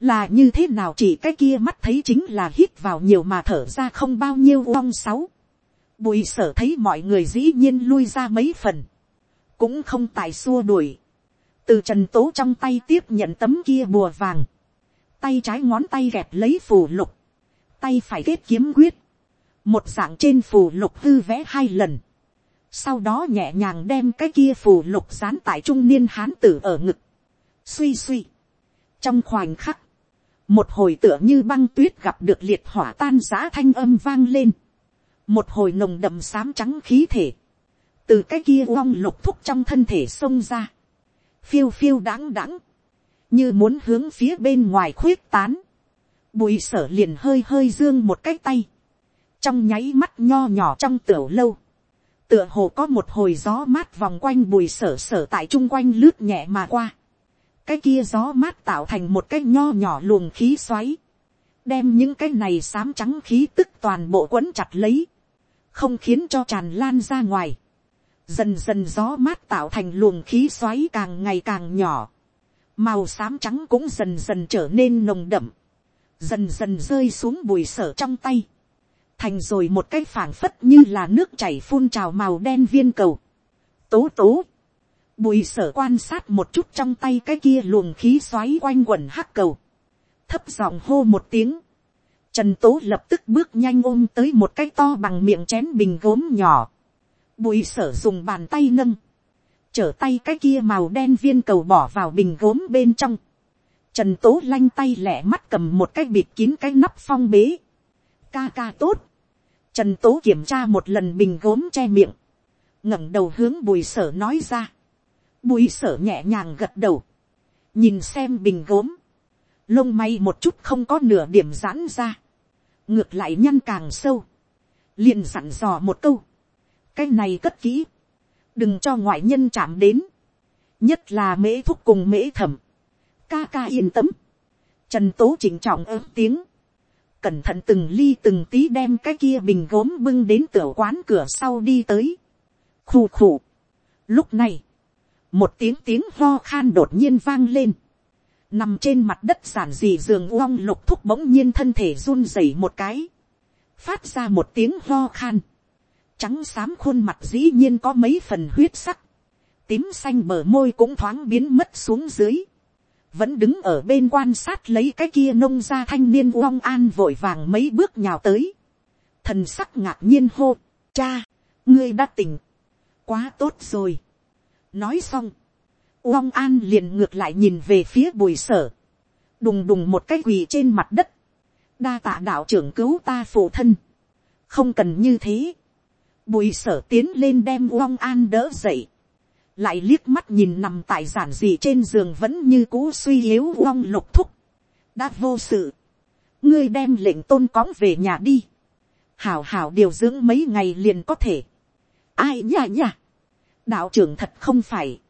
A: là như thế nào chỉ cái kia mắt thấy chính là hít vào nhiều mà thở ra không bao nhiêu uong sáu. bùi sở thấy mọi người dĩ nhiên lui ra mấy phần, cũng không tài xua đuổi. từ trần tố trong tay tiếp nhận tấm kia bùa vàng, tay trái ngón tay gẹp lấy phù lục, tay phải kết kiếm quyết, một dạng trên phù lục hư vẽ hai lần, sau đó nhẹ nhàng đem cái kia phù lục dán tại trung niên hán tử ở ngực, suy suy, trong khoảnh khắc, một hồi tựa như băng tuyết gặp được liệt hỏa tan giã thanh âm vang lên, một hồi nồng đậm xám trắng khí thể, từ cái kia uong lục thúc trong thân thể xông ra, phiêu phiêu đáng đáng, như muốn hướng phía bên ngoài khuyết tán, bùi sở liền hơi hơi dương một cái tay, trong nháy mắt nho nhỏ trong tiểu lâu, tựa hồ có một hồi gió mát vòng quanh bùi sở sở tại chung quanh lướt nhẹ mà qua, cái kia gió mát tạo thành một cái nho nhỏ luồng khí xoáy, đem những cái này xám trắng khí tức toàn bộ quấn chặt lấy, không khiến cho tràn lan ra ngoài, dần dần gió mát tạo thành luồng khí xoáy càng ngày càng nhỏ, màu xám trắng cũng dần dần trở nên nồng đậm, dần dần rơi xuống bùi sở trong tay, thành rồi một cái phảng phất như là nước chảy phun trào màu đen viên cầu. Tố tố, bùi sở quan sát một chút trong tay cái kia luồng khí xoáy quanh quẩn hắc cầu, thấp giọng hô một tiếng, Trần Tố lập tức bước nhanh ôm tới một cái to bằng miệng chén bình gốm nhỏ. Bùi sở dùng bàn tay nâng. trở tay cái kia màu đen viên cầu bỏ vào bình gốm bên trong. Trần Tố lanh tay lẻ mắt cầm một cái bịt kín cái nắp phong bế. Ca ca tốt. Trần Tố kiểm tra một lần bình gốm che miệng. ngẩng đầu hướng bùi sở nói ra. Bùi sở nhẹ nhàng gật đầu. Nhìn xem bình gốm. Lông may một chút không có nửa điểm giãn ra. Ngược lại nhăn càng sâu. Liền dặn dò một câu. Cái này cất kỹ. Đừng cho ngoại nhân chạm đến. Nhất là mễ thúc cùng mễ thẩm ca ca yên tâm. Trần tố chỉnh trọng ớt tiếng. Cẩn thận từng ly từng tí đem cái kia bình gốm bưng đến tiểu quán cửa sau đi tới. Khù khù. Lúc này. Một tiếng tiếng ho khan đột nhiên vang lên. Nằm trên mặt đất giản dị giường uong lục thúc bỗng nhiên thân thể run rẩy một cái. Phát ra một tiếng ho khan. Trắng xám khuôn mặt dĩ nhiên có mấy phần huyết sắc tím xanh bờ môi cũng thoáng biến mất xuống dưới vẫn đứng ở bên quan sát lấy cái kia nông gia thanh niên uong an vội vàng mấy bước nhào tới. Thần sắc ngạc nhiên hô, cha, ngươi đã tỉnh. Quá tốt rồi. Nói xong, uong an liền ngược lại nhìn về phía bùi sở. Đùng đùng một cái quỳ trên mặt đất. Đa tạ đạo trưởng cứu ta phụ thân. Không cần như thế. Bùi sở tiến lên đem uong an đỡ dậy lại liếc mắt nhìn nằm tại giản dị trên giường vẫn như cũ suy yếu long lục thúc, đã vô sự, ngươi đem lệnh tôn cõng về nhà đi, hảo hảo điều dưỡng mấy ngày liền có thể, ai nha nha, đạo trưởng thật không phải,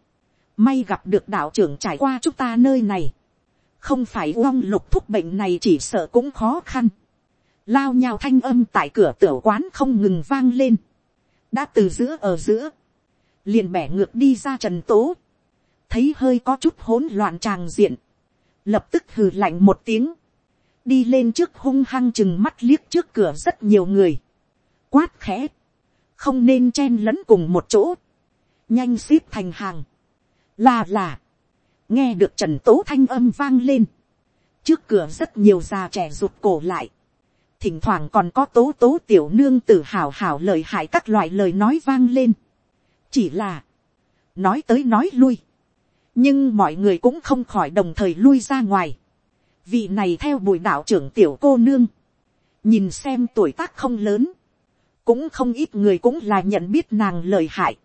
A: may gặp được đạo trưởng trải qua chúng ta nơi này, không phải long lục thúc bệnh này chỉ sợ cũng khó khăn, lao nhào thanh âm tại cửa tiểu quán không ngừng vang lên, đã từ giữa ở giữa, liền bẻ ngược đi ra trần tố, thấy hơi có chút hỗn loạn tràng diện, lập tức hừ lạnh một tiếng, đi lên trước hung hăng chừng mắt liếc trước cửa rất nhiều người, quát khẽ, không nên chen lẫn cùng một chỗ, nhanh xếp thành hàng, là là, nghe được trần tố thanh âm vang lên, trước cửa rất nhiều già trẻ rụt cổ lại, thỉnh thoảng còn có tố tố tiểu nương t ử hào hào lời hại các loại lời nói vang lên, chỉ là, nói tới nói lui, nhưng mọi người cũng không khỏi đồng thời lui ra ngoài, vị này theo bùi đạo trưởng tiểu cô nương, nhìn xem tuổi tác không lớn, cũng không ít người cũng là nhận biết nàng lời hại.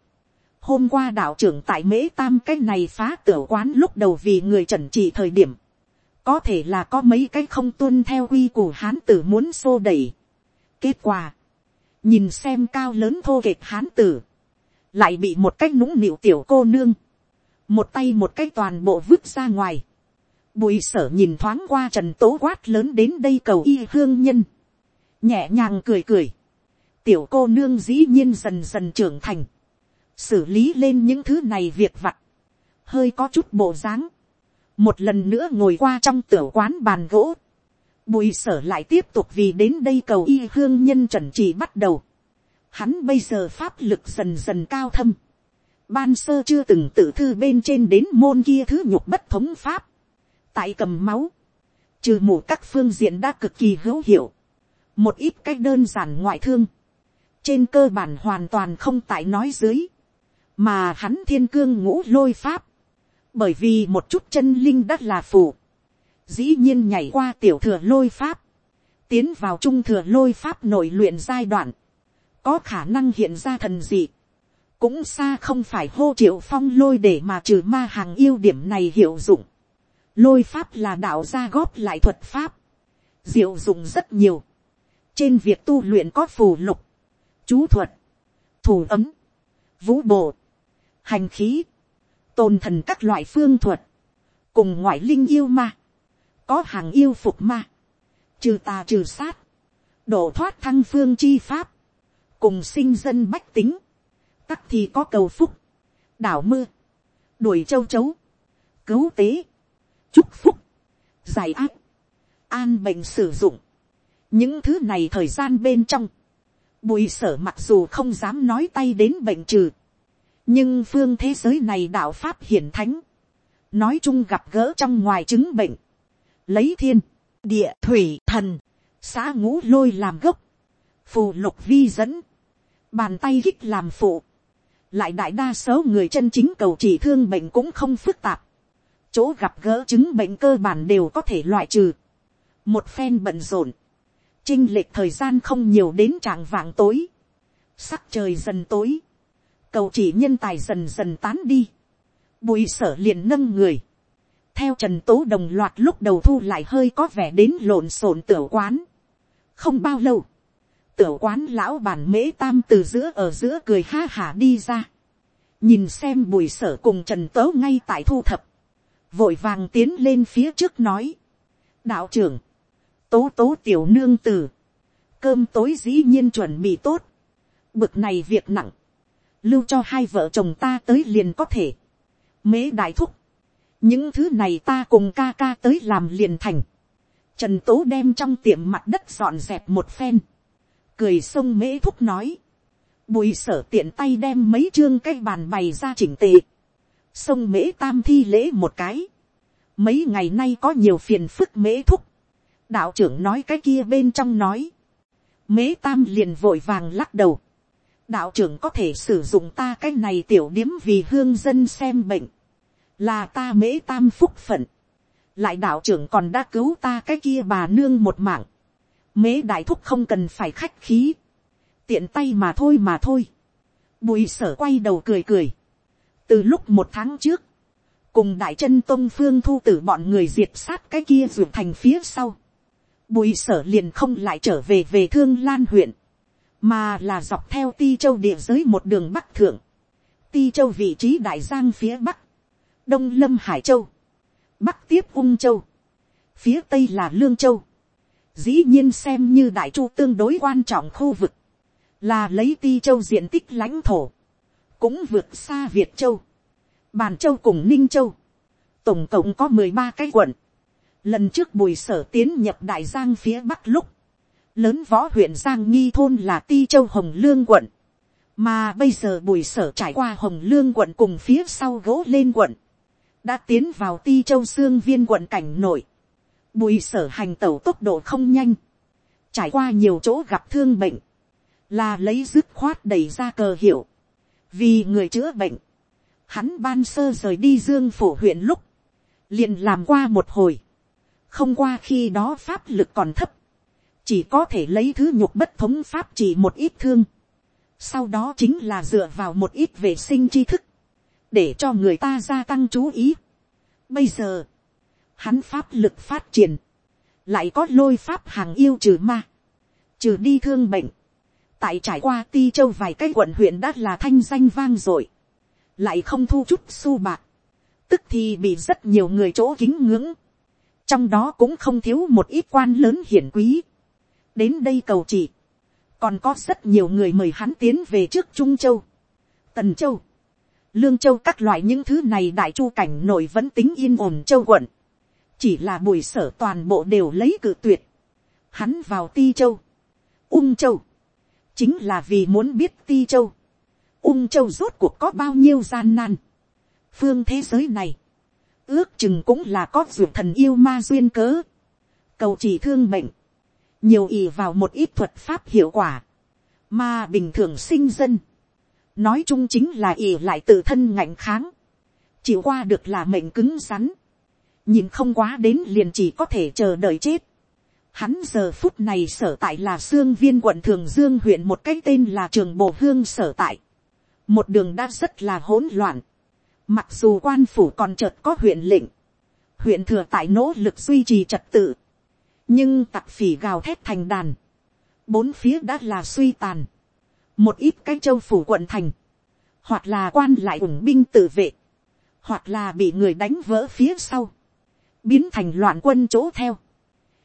A: Hôm qua đạo trưởng tại mễ tam cái này phá tiểu quán lúc đầu vì người trần trị thời điểm, có thể là có mấy cái không tuân theo quy củ hán tử muốn xô đẩy. Kết quả, nhìn xem cao lớn thô kệch hán tử, lại bị một cái nũng nịu tiểu cô nương, một tay một cái toàn bộ vứt ra ngoài. Bùi sở nhìn thoáng qua trần tố quát lớn đến đây cầu y hương nhân. Nhẹ nhàng cười cười. Tiểu cô nương dĩ nhiên dần dần trưởng thành. Xử lý lên những thứ này việc vặt. Hơi có chút bộ dáng. Một lần nữa ngồi qua trong tiểu quán bàn gỗ. Bùi sở lại tiếp tục vì đến đây cầu y hương nhân trần trì bắt đầu. Hắn bây giờ pháp lực dần dần cao thâm. Ban sơ chưa từng tự thư bên trên đến môn kia thứ nhục bất thống pháp. Tại cầm máu. Trừ mù các phương diện đã cực kỳ hữu hiệu. Một ít cách đơn giản ngoại thương. Trên cơ bản hoàn toàn không tại nói dưới. Mà hắn thiên cương ngũ lôi pháp. Bởi vì một chút chân linh đất là phủ. Dĩ nhiên nhảy qua tiểu thừa lôi pháp. Tiến vào trung thừa lôi pháp nội luyện giai đoạn có khả năng hiện ra thần dị, cũng xa không phải hô triệu phong lôi để mà trừ ma hàng yêu điểm này hiệu dụng. Lôi pháp là đạo gia góp lại thuật pháp, diệu dụng rất nhiều. trên việc tu luyện có phù lục, chú thuật, thủ ấm, vũ bộ, hành khí, tôn thần các loại phương thuật, cùng ngoại linh yêu ma, có hàng yêu phục ma, trừ tà trừ sát, đổ thoát thăng phương chi pháp, cùng sinh dân bách tính, tắc thì có cầu phúc, đảo mưa, đuổi châu chấu, cứu tế, chúc phúc, giải ác, an bệnh sử dụng. những thứ này thời gian bên trong, bùi sở mặc dù không dám nói tay đến bệnh trừ, nhưng phương thế giới này đạo pháp hiển thánh, nói chung gặp gỡ trong ngoài chứng bệnh, lấy thiên, địa, thủy, thần, xã ngũ lôi làm gốc, phù lục vi dẫn, bàn tay kích làm phụ, lại đại đa số người chân chính cầu chỉ thương bệnh cũng không phức tạp, chỗ gặp gỡ chứng bệnh cơ bản đều có thể loại trừ, một phen bận rộn, chinh lệch thời gian không nhiều đến trạng vạng tối, sắc trời dần tối, cầu chỉ nhân tài dần dần tán đi, bùi sở liền nâng người, theo trần tố đồng loạt lúc đầu thu lại hơi có vẻ đến lộn xộn tửa quán, không bao lâu, tửu quán lão bản mễ tam từ giữa ở giữa cười ha hả đi ra. nhìn xem bùi sở cùng trần tớ ngay tại thu thập. vội vàng tiến lên phía trước nói. đạo trưởng, tố tố tiểu nương t ử cơm tối dĩ nhiên chuẩn bị tốt. bực này việc nặng. lưu cho hai vợ chồng ta tới liền có thể. mễ đại thúc. những thứ này ta cùng ca ca tới làm liền thành. Trần Tố đem trong tiệm mặt đất dọn dẹp một phen cười sông mễ thúc nói, bùi sở tiện tay đem mấy chương cái bàn bày ra chỉnh tề, sông mễ tam thi lễ một cái, mấy ngày nay có nhiều phiền phức mễ thúc, đạo trưởng nói cái kia bên trong nói, mễ tam liền vội vàng lắc đầu, đạo trưởng có thể sử dụng ta cái này tiểu điếm vì hương dân xem bệnh, là ta mễ tam phúc phận, lại đạo trưởng còn đã cứu ta cái kia bà nương một mạng, Mế đại thúc không cần phải khách khí. Tiện tay mà thôi mà thôi. Bùi sở quay đầu cười cười. Từ lúc một tháng trước. Cùng đại chân tôn phương thu tử bọn người diệt sát cái kia ruột thành phía sau. Bùi sở liền không lại trở về về thương lan huyện. Mà là dọc theo ti châu địa giới một đường bắc thượng. Ti châu vị trí đại giang phía bắc. Đông lâm hải châu. Bắc tiếp ung châu. Phía tây là lương châu dĩ nhiên xem như đại chu tương đối quan trọng khu vực, là lấy ti châu diện tích lãnh thổ, cũng vượt xa việt châu, bàn châu cùng ninh châu, tổng cộng có mười ba cái quận, lần trước bùi sở tiến nhập đại giang phía bắc lúc, lớn võ huyện giang nghi thôn là ti châu hồng lương quận, mà bây giờ bùi sở trải qua hồng lương quận cùng phía sau gỗ lên quận, đã tiến vào ti châu xương viên quận cảnh nội, Bùi sở hành tẩu tốc độ không nhanh. Trải qua nhiều chỗ gặp thương bệnh. Là lấy dứt khoát đẩy ra cờ hiệu. Vì người chữa bệnh. Hắn ban sơ rời đi dương phủ huyện lúc. liền làm qua một hồi. Không qua khi đó pháp lực còn thấp. Chỉ có thể lấy thứ nhục bất thống pháp chỉ một ít thương. Sau đó chính là dựa vào một ít vệ sinh tri thức. Để cho người ta gia tăng chú ý. Bây giờ hắn pháp lực phát triển, lại có lôi pháp hàng yêu trừ ma, trừ đi thương bệnh, tại trải qua ti châu vài cái quận huyện đã là thanh danh vang rồi lại không thu chút su bạc, tức thì bị rất nhiều người chỗ kính ngưỡng, trong đó cũng không thiếu một ít quan lớn hiển quý, đến đây cầu chỉ, còn có rất nhiều người mời hắn tiến về trước trung châu, tần châu, lương châu các loại những thứ này đại chu cảnh nổi vẫn tính yên ổn châu quận, chỉ là bùi sở toàn bộ đều lấy cự tuyệt. Hắn vào ti châu, ung châu, chính là vì muốn biết ti châu, ung châu rốt cuộc có bao nhiêu gian nan. Phương thế giới này, ước chừng cũng là có ruột thần yêu ma duyên cớ. Cầu chỉ thương mệnh, nhiều ý vào một ít thuật pháp hiệu quả, mà bình thường sinh dân. Nói chung chính là ý lại tự thân ngạnh kháng, chịu qua được là mệnh cứng rắn nhìn không quá đến liền chỉ có thể chờ đợi chết. Hắn giờ phút này sở tại là xương viên quận Thường Dương huyện một cái tên là Trường bộ Hương sở tại. Một đường đã rất là hỗn loạn. Mặc dù quan phủ còn chợt có huyện lệnh. Huyện thừa tại nỗ lực duy trì trật tự. Nhưng tặc phỉ gào thét thành đàn. Bốn phía đã là suy tàn. Một ít cái châu phủ quận thành. Hoặc là quan lại ủng binh tự vệ. Hoặc là bị người đánh vỡ phía sau biến thành loạn quân chỗ theo.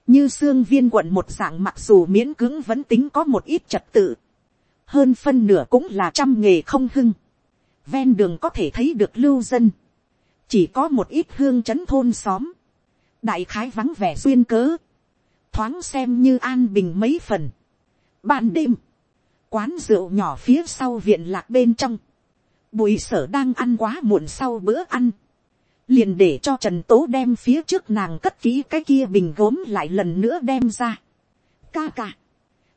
A: như xương viên quận một dạng mặc dù miễn cứng vẫn tính có một ít trật tự. hơn phân nửa cũng là trăm nghề không hưng. ven đường có thể thấy được lưu dân. chỉ có một ít hương trấn thôn xóm. đại khái vắng vẻ duyên cớ. thoáng xem như an bình mấy phần. ban đêm, quán rượu nhỏ phía sau viện lạc bên trong. Bùi sở đang ăn quá muộn sau bữa ăn liền để cho trần tố đem phía trước nàng cất kỹ cái kia bình gốm lại lần nữa đem ra. ca ca,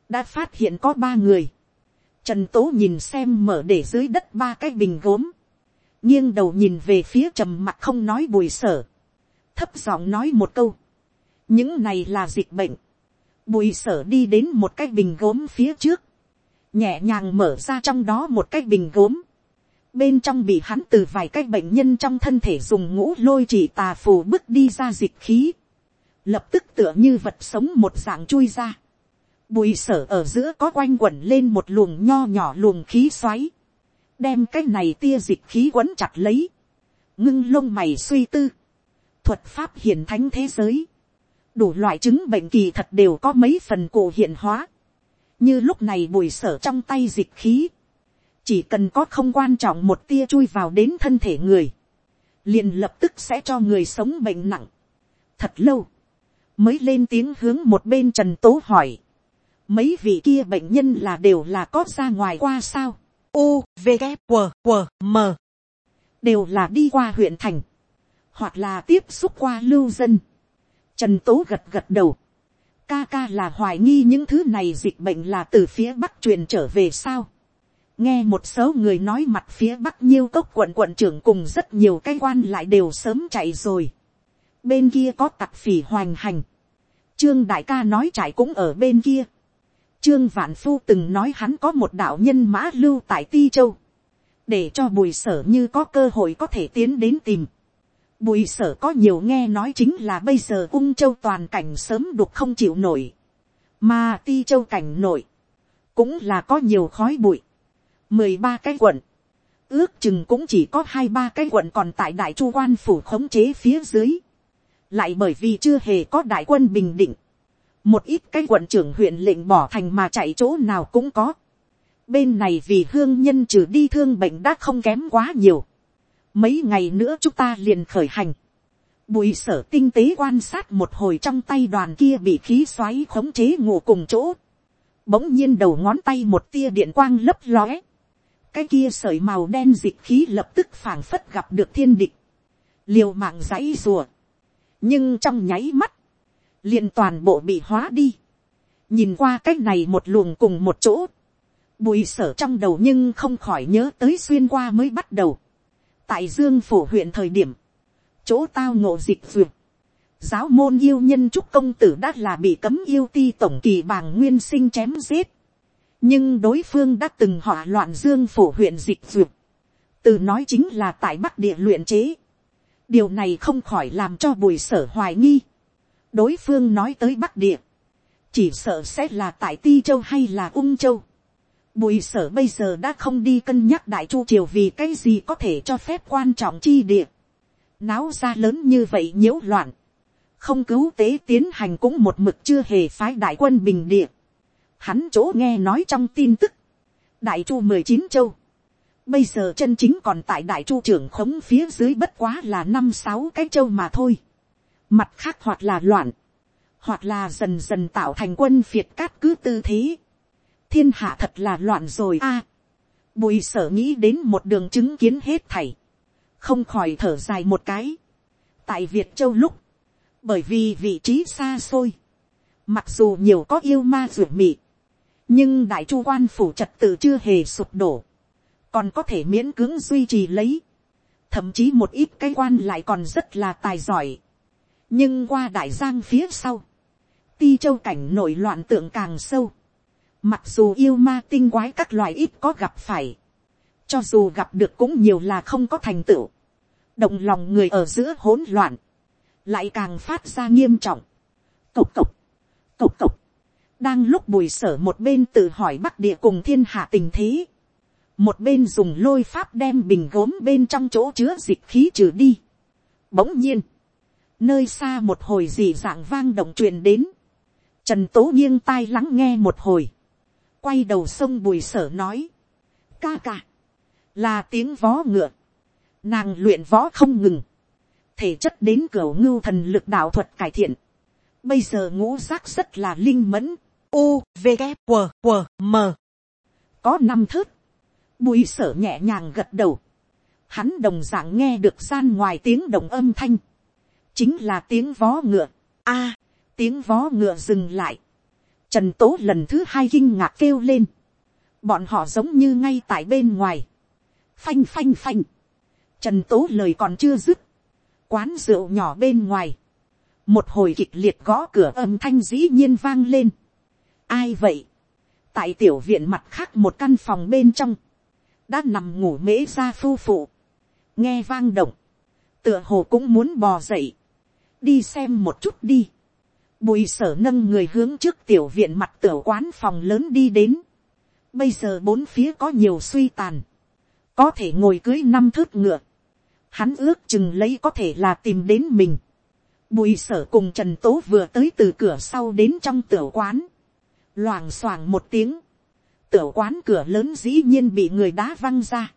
A: đã phát hiện có ba người. trần tố nhìn xem mở để dưới đất ba cái bình gốm. nghiêng đầu nhìn về phía trầm mặt không nói bùi sở. thấp giọng nói một câu. những này là dịch bệnh. bùi sở đi đến một cái bình gốm phía trước. nhẹ nhàng mở ra trong đó một cái bình gốm bên trong bị hắn từ vài cái bệnh nhân trong thân thể dùng ngũ lôi chỉ tà phù bước đi ra dịch khí, lập tức tựa như vật sống một dạng chui ra. Bùi sở ở giữa có quanh quẩn lên một luồng nho nhỏ luồng khí xoáy, đem cái này tia dịch khí quấn chặt lấy, ngưng lông mày suy tư, thuật pháp hiển thánh thế giới, đủ loại chứng bệnh kỳ thật đều có mấy phần cổ hiện hóa, như lúc này bùi sở trong tay dịch khí, chỉ cần có không quan trọng một tia chui vào đến thân thể người, liền lập tức sẽ cho người sống bệnh nặng. Thật lâu, mới lên tiếng hướng một bên trần tố hỏi, mấy vị kia bệnh nhân là đều là có ra ngoài qua sao, u, v, g, m, đều là đi qua huyện thành, hoặc là tiếp xúc qua lưu dân. Trần tố gật gật đầu, ca ca là hoài nghi những thứ này dịch bệnh là từ phía bắc truyền trở về sao nghe một số người nói mặt phía bắc nhiêu cốc quận quận trưởng cùng rất nhiều cái quan lại đều sớm chạy rồi. bên kia có tặc phỉ hoành hành. trương đại ca nói chạy cũng ở bên kia. trương vạn phu từng nói hắn có một đạo nhân mã lưu tại ti châu. để cho bùi sở như có cơ hội có thể tiến đến tìm. bùi sở có nhiều nghe nói chính là bây giờ ung châu toàn cảnh sớm đục không chịu nổi. mà ti châu cảnh nổi. cũng là có nhiều khói bụi mười ba cái quận, ước chừng cũng chỉ có hai ba cái quận còn tại đại chu quan phủ khống chế phía dưới, lại bởi vì chưa hề có đại quân bình định, một ít cái quận trưởng huyện lệnh bỏ thành mà chạy chỗ nào cũng có, bên này vì hương nhân trừ đi thương bệnh đã không kém quá nhiều, mấy ngày nữa chúng ta liền khởi hành, bùi sở tinh tế quan sát một hồi trong tay đoàn kia bị khí xoáy khống chế ngủ cùng chỗ, bỗng nhiên đầu ngón tay một tia điện quang lấp lóe, cái kia sợi màu đen dịch khí lập tức phảng phất gặp được thiên địch, liều mạng dãy rùa, nhưng trong nháy mắt, liền toàn bộ bị hóa đi, nhìn qua cái này một luồng cùng một chỗ, bùi sở trong đầu nhưng không khỏi nhớ tới xuyên qua mới bắt đầu, tại dương phủ huyện thời điểm, chỗ tao ngộ dịch duyệt, giáo môn yêu nhân trúc công tử đã là bị cấm yêu ti tổng kỳ bàng nguyên sinh chém giết, nhưng đối phương đã từng họa loạn dương phổ huyện dịch duyệt, từ nói chính là tại bắc địa luyện chế, điều này không khỏi làm cho bùi sở hoài nghi, đối phương nói tới bắc địa, chỉ sợ sẽ là tại ti châu hay là ung châu, bùi sở bây giờ đã không đi cân nhắc đại chu triều vì cái gì có thể cho phép quan trọng chi địa, náo ra lớn như vậy nhiễu loạn, không cứu tế tiến hành cũng một mực chưa hề phái đại quân bình địa, hắn chỗ nghe nói trong tin tức, đại chu mười chín châu, bây giờ chân chính còn tại đại chu trưởng khống phía dưới bất quá là năm sáu cái châu mà thôi, mặt khác hoặc là loạn, hoặc là dần dần tạo thành quân phiệt cát cứ tư thế, thiên hạ thật là loạn rồi a, bùi sở nghĩ đến một đường chứng kiến hết thảy, không khỏi thở dài một cái, tại việt châu lúc, bởi vì vị trí xa xôi, mặc dù nhiều có yêu ma ruột mị, nhưng đại chu quan phủ trật tự chưa hề sụp đổ, còn có thể miễn cưỡng duy trì lấy, thậm chí một ít cái quan lại còn rất là tài giỏi, nhưng qua đại giang phía sau, ti châu cảnh nổi loạn tượng càng sâu, mặc dù yêu ma tinh quái các loài ít có gặp phải, cho dù gặp được cũng nhiều là không có thành tựu, động lòng người ở giữa hỗn loạn, lại càng phát ra nghiêm trọng, cộc cộc, cộc cộc, đang lúc bùi sở một bên tự hỏi bắc địa cùng thiên hạ tình thế, một bên dùng lôi pháp đem bình gốm bên trong chỗ chứa dịch khí trừ đi. Bỗng nhiên, nơi xa một hồi dị dạng vang động truyền đến, trần tố nghiêng tai lắng nghe một hồi, quay đầu sông bùi sở nói, ca ca, là tiếng vó ngựa, nàng luyện võ không ngừng, thể chất đến cửa ngưu thần lực đạo thuật cải thiện, bây giờ ngũ giác rất là linh mẫn, u v g w w m có năm thớt bùi sở nhẹ nhàng gật đầu hắn đồng d ạ n g nghe được gian ngoài tiếng đồng âm thanh chính là tiếng vó ngựa a tiếng vó ngựa dừng lại trần tố lần thứ hai kinh ngạc kêu lên bọn họ giống như ngay tại bên ngoài phanh phanh phanh trần tố lời còn chưa dứt quán rượu nhỏ bên ngoài một hồi kịch liệt gõ cửa âm thanh dĩ nhiên vang lên Ai vậy? Tại tiểu viện mặt khác một căn phòng bên trong. Đã nằm ngủ mễ ra phu phụ. Nghe vang động. Tựa hồ cũng muốn bò dậy. Đi xem một chút đi. Bùi sở nâng người hướng trước tiểu viện mặt tiểu quán phòng lớn đi đến. Bây giờ bốn phía có nhiều suy tàn. Có thể ngồi cưới năm thước ngựa. Hắn ước chừng lấy có thể là tìm đến mình. Bùi sở cùng Trần Tố vừa tới từ cửa sau đến trong tiểu quán loảng xoảng một tiếng, tiểu quán cửa lớn dĩ nhiên bị người đá văng ra.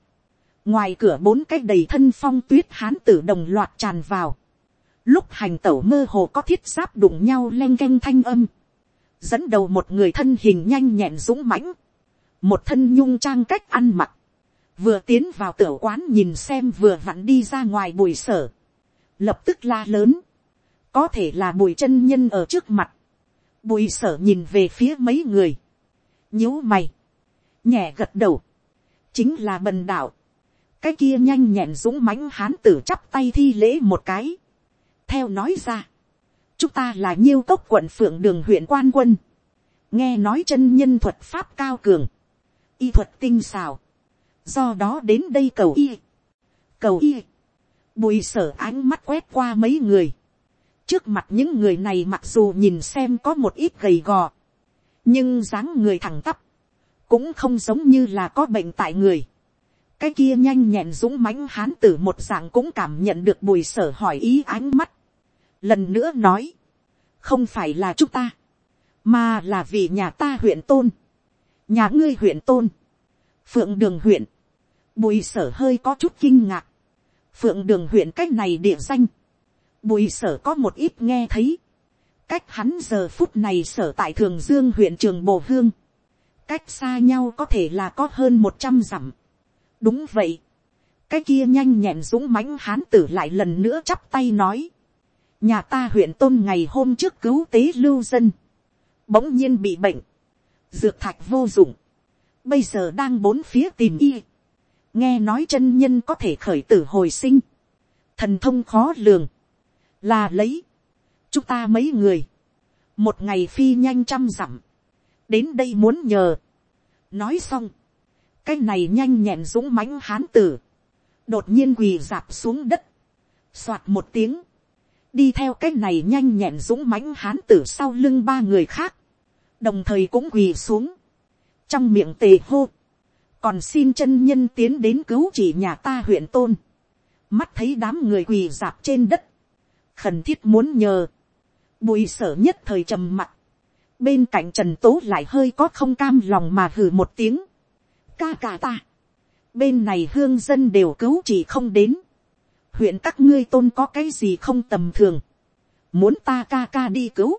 A: ngoài cửa bốn cái đầy thân phong tuyết hán tử đồng loạt tràn vào. lúc hành tẩu mơ hồ có thiết giáp đụng nhau leng canh thanh âm. dẫn đầu một người thân hình nhanh nhẹn dũng mãnh. một thân nhung trang cách ăn mặc. vừa tiến vào tiểu quán nhìn xem vừa vặn đi ra ngoài bùi sở. lập tức la lớn. có thể là bùi chân nhân ở trước mặt bùi sở nhìn về phía mấy người, nhíu mày, nhẹ gật đầu, chính là bần đạo, cái kia nhanh nhẹn dũng mãnh hán tử chắp tay thi lễ một cái, theo nói ra, chúng ta là nhiêu cốc quận phượng đường huyện quan quân, nghe nói chân nhân thuật pháp cao cường, y thuật tinh xào, do đó đến đây cầu y, cầu y, bùi sở ánh mắt quét qua mấy người, Trước mặt những người này mặc dù nhìn xem có một ít gầy gò. Nhưng dáng người thẳng tắp. Cũng không giống như là có bệnh tại người. Cái kia nhanh nhẹn dũng mãnh hán tử một dạng cũng cảm nhận được bùi sở hỏi ý ánh mắt. Lần nữa nói. Không phải là chúng ta. Mà là vì nhà ta huyện tôn. Nhà ngươi huyện tôn. Phượng đường huyện. Bùi sở hơi có chút kinh ngạc. Phượng đường huyện cách này địa danh bùi sở có một ít nghe thấy, cách hắn giờ phút này sở tại thường dương huyện trường bồ hương, cách xa nhau có thể là có hơn một trăm dặm. đúng vậy, cái kia nhanh nhẹn dũng mãnh hán tử lại lần nữa chắp tay nói, nhà ta huyện tôn ngày hôm trước cứu tế lưu dân, bỗng nhiên bị bệnh, dược thạch vô dụng, bây giờ đang bốn phía tìm y, nghe nói chân nhân có thể khởi tử hồi sinh, thần thông khó lường, là lấy, chúng ta mấy người, một ngày phi nhanh trăm dặm, đến đây muốn nhờ, nói xong, cái này nhanh nhẹn dũng mãnh hán tử, đột nhiên quỳ dạp xuống đất, soạt một tiếng, đi theo cái này nhanh nhẹn dũng mãnh hán tử sau lưng ba người khác, đồng thời cũng quỳ xuống, trong miệng tề hô, còn xin chân nhân tiến đến cứu chỉ nhà ta huyện tôn, mắt thấy đám người quỳ dạp trên đất, khẩn thiết muốn nhờ. Bùi sở nhất thời trầm mặt. Bên cạnh Trần Tố lại hơi có không cam lòng mà hử một tiếng. Ca ca ta. Bên này hương dân đều cứu chỉ không đến. Huyện các ngươi tôn có cái gì không tầm thường. Muốn ta ca ca đi cứu.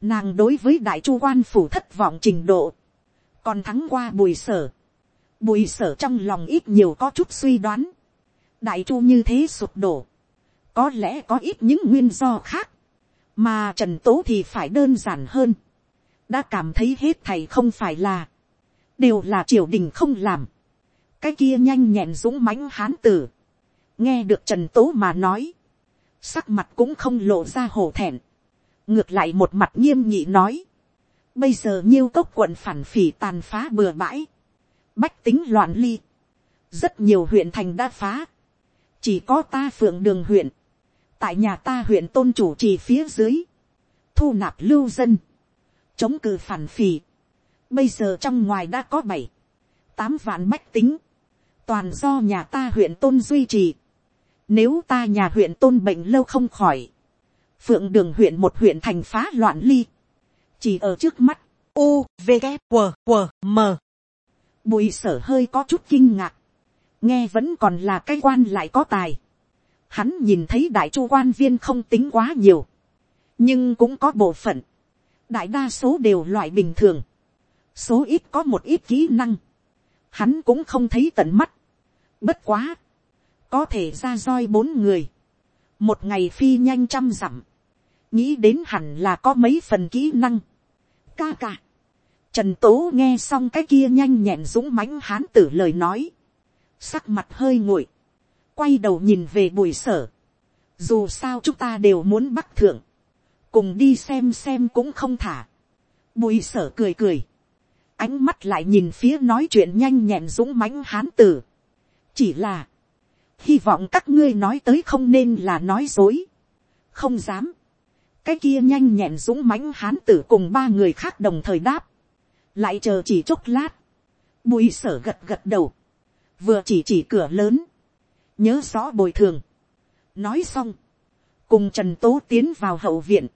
A: Nàng đối với đại chu quan phủ thất vọng trình độ. Còn thắng qua bùi sở. Bùi sở trong lòng ít nhiều có chút suy đoán. Đại chu như thế sụp đổ có lẽ có ít những nguyên do khác, mà trần tố thì phải đơn giản hơn, đã cảm thấy hết thầy không phải là, đều là triều đình không làm, cái kia nhanh nhẹn dũng mãnh hán tử, nghe được trần tố mà nói, sắc mặt cũng không lộ ra hổ thẹn, ngược lại một mặt nghiêm nhị nói, bây giờ nhiêu cốc quận phản phỉ tàn phá bừa bãi, bách tính loạn ly, rất nhiều huyện thành đã phá, chỉ có ta phượng đường huyện, tại nhà ta huyện tôn chủ trì phía dưới, thu nạp lưu dân, chống cự phản phì. Bây giờ trong ngoài đã có bảy, tám vạn bách tính, toàn do nhà ta huyện tôn duy trì. Nếu ta nhà huyện tôn bệnh lâu không khỏi, phượng đường huyện một huyện thành phá loạn ly, chỉ ở trước mắt, u, v, g, w, w, m. Bùi sở hơi có chút kinh ngạc, nghe vẫn còn là cái quan lại có tài Hắn nhìn thấy đại chu quan viên không tính quá nhiều. Nhưng cũng có bộ phận. Đại đa số đều loại bình thường. Số ít có một ít kỹ năng. Hắn cũng không thấy tận mắt. Bất quá. Có thể ra roi bốn người. Một ngày phi nhanh trăm dặm. Nghĩ đến hẳn là có mấy phần kỹ năng. Ca ca. Trần Tố nghe xong cái kia nhanh nhẹn dũng mãnh hán tử lời nói. Sắc mặt hơi nguội quay đầu nhìn về bùi sở. Dù sao chúng ta đều muốn bắc thượng. Cùng đi xem xem cũng không thả. Bùi sở cười cười. Ánh mắt lại nhìn phía nói chuyện nhanh nhẹn dũng mãnh hán tử. Chỉ là. Hy vọng các ngươi nói tới không nên là nói dối. Không dám. Cái kia nhanh nhẹn dũng mãnh hán tử cùng ba người khác đồng thời đáp. Lại chờ chỉ chốc lát. Bùi sở gật gật đầu. Vừa chỉ chỉ cửa lớn nhớ rõ bồi thường. nói xong, cùng trần tố tiến vào hậu viện,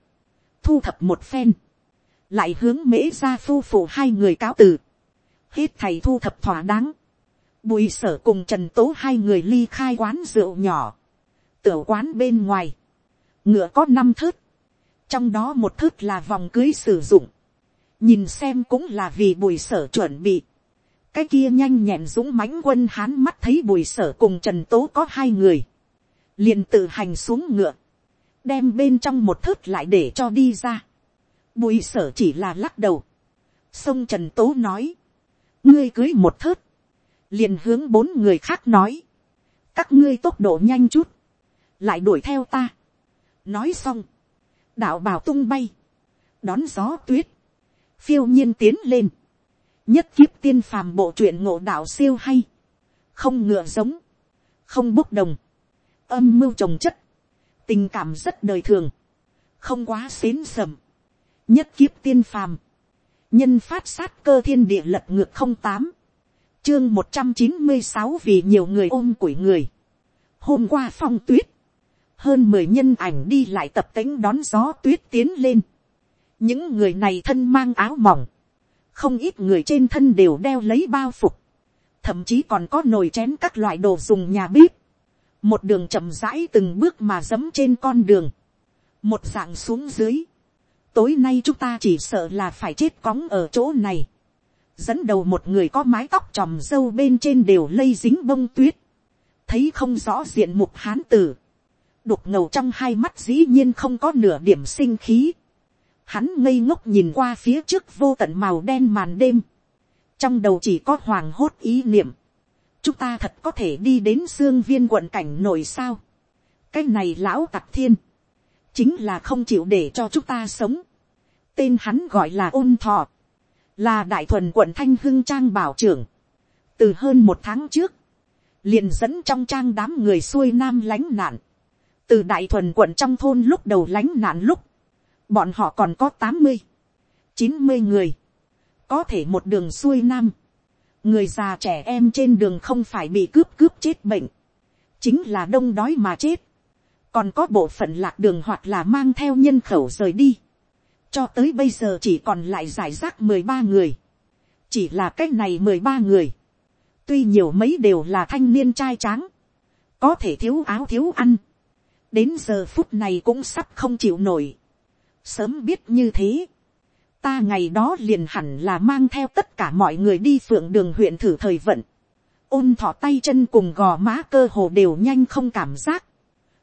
A: thu thập một phen, lại hướng mễ ra phu phụ hai người cáo từ, hết thầy thu thập thỏa đáng, bùi sở cùng trần tố hai người ly khai quán rượu nhỏ, tửa quán bên ngoài, ngựa có năm thớt, trong đó một thớt là vòng cưới sử dụng, nhìn xem cũng là vì bùi sở chuẩn bị, cái kia nhanh nhẹn dũng mãnh quân hán mắt thấy bùi sở cùng trần tố có hai người, liền tự hành xuống ngựa, đem bên trong một thớt lại để cho đi ra. bùi sở chỉ là lắc đầu, sông trần tố nói, ngươi cưới một thớt, liền hướng bốn người khác nói, các ngươi tốc độ nhanh chút, lại đuổi theo ta. nói xong, đạo bảo tung bay, đón gió tuyết, phiêu nhiên tiến lên, nhất kiếp tiên phàm bộ truyện ngộ đạo siêu hay, không ngựa giống, không bốc đồng, âm mưu trồng chất, tình cảm rất đời thường, không quá xến sầm, nhất kiếp tiên phàm, nhân phát sát cơ thiên địa lật ngược không tám, chương một trăm chín mươi sáu vì nhiều người ôm quỷ người, hôm qua phong tuyết, hơn mười nhân ảnh đi lại tập tính đón gió tuyết tiến lên, những người này thân mang áo mỏng, không ít người trên thân đều đeo lấy bao phục, thậm chí còn có nồi chén các loại đồ dùng nhà bếp, một đường chậm rãi từng bước mà dẫm trên con đường, một dạng xuống dưới, tối nay chúng ta chỉ sợ là phải chết cóng ở chỗ này, dẫn đầu một người có mái tóc tròm râu bên trên đều lây dính bông tuyết, thấy không rõ diện mục hán tử, đục ngầu trong hai mắt dĩ nhiên không có nửa điểm sinh khí, Hắn ngây ngốc nhìn qua phía trước vô tận màu đen màn đêm. Trong đầu chỉ có hoàng hốt ý niệm. Chúng ta thật có thể đi đến xương viên quận cảnh nổi sao. Cái này lão tặc thiên. Chính là không chịu để cho chúng ta sống. Tên hắn gọi là ôn thọ. Là đại thuần quận Thanh Hưng Trang bảo trưởng. Từ hơn một tháng trước. Liền dẫn trong trang đám người xuôi nam lánh nạn từ đại thuần quận trong thôn lúc đầu lánh nạn lúc, bọn họ còn có tám mươi, chín mươi người, có thể một đường xuôi nam, người già trẻ em trên đường không phải bị cướp cướp chết bệnh, chính là đông đói mà chết, còn có bộ phận lạc đường hoặc là mang theo nhân khẩu rời đi, cho tới bây giờ chỉ còn lại giải rác mười ba người, chỉ là cái này mười ba người, tuy nhiều mấy đều là thanh niên trai tráng, có thể thiếu áo thiếu ăn, đến giờ phút này cũng sắp không chịu nổi, sớm biết như thế, ta ngày đó liền hẳn là mang theo tất cả mọi người đi phượng đường huyện thử thời vận, ôn thọ tay chân cùng gò má cơ hồ đều nhanh không cảm giác.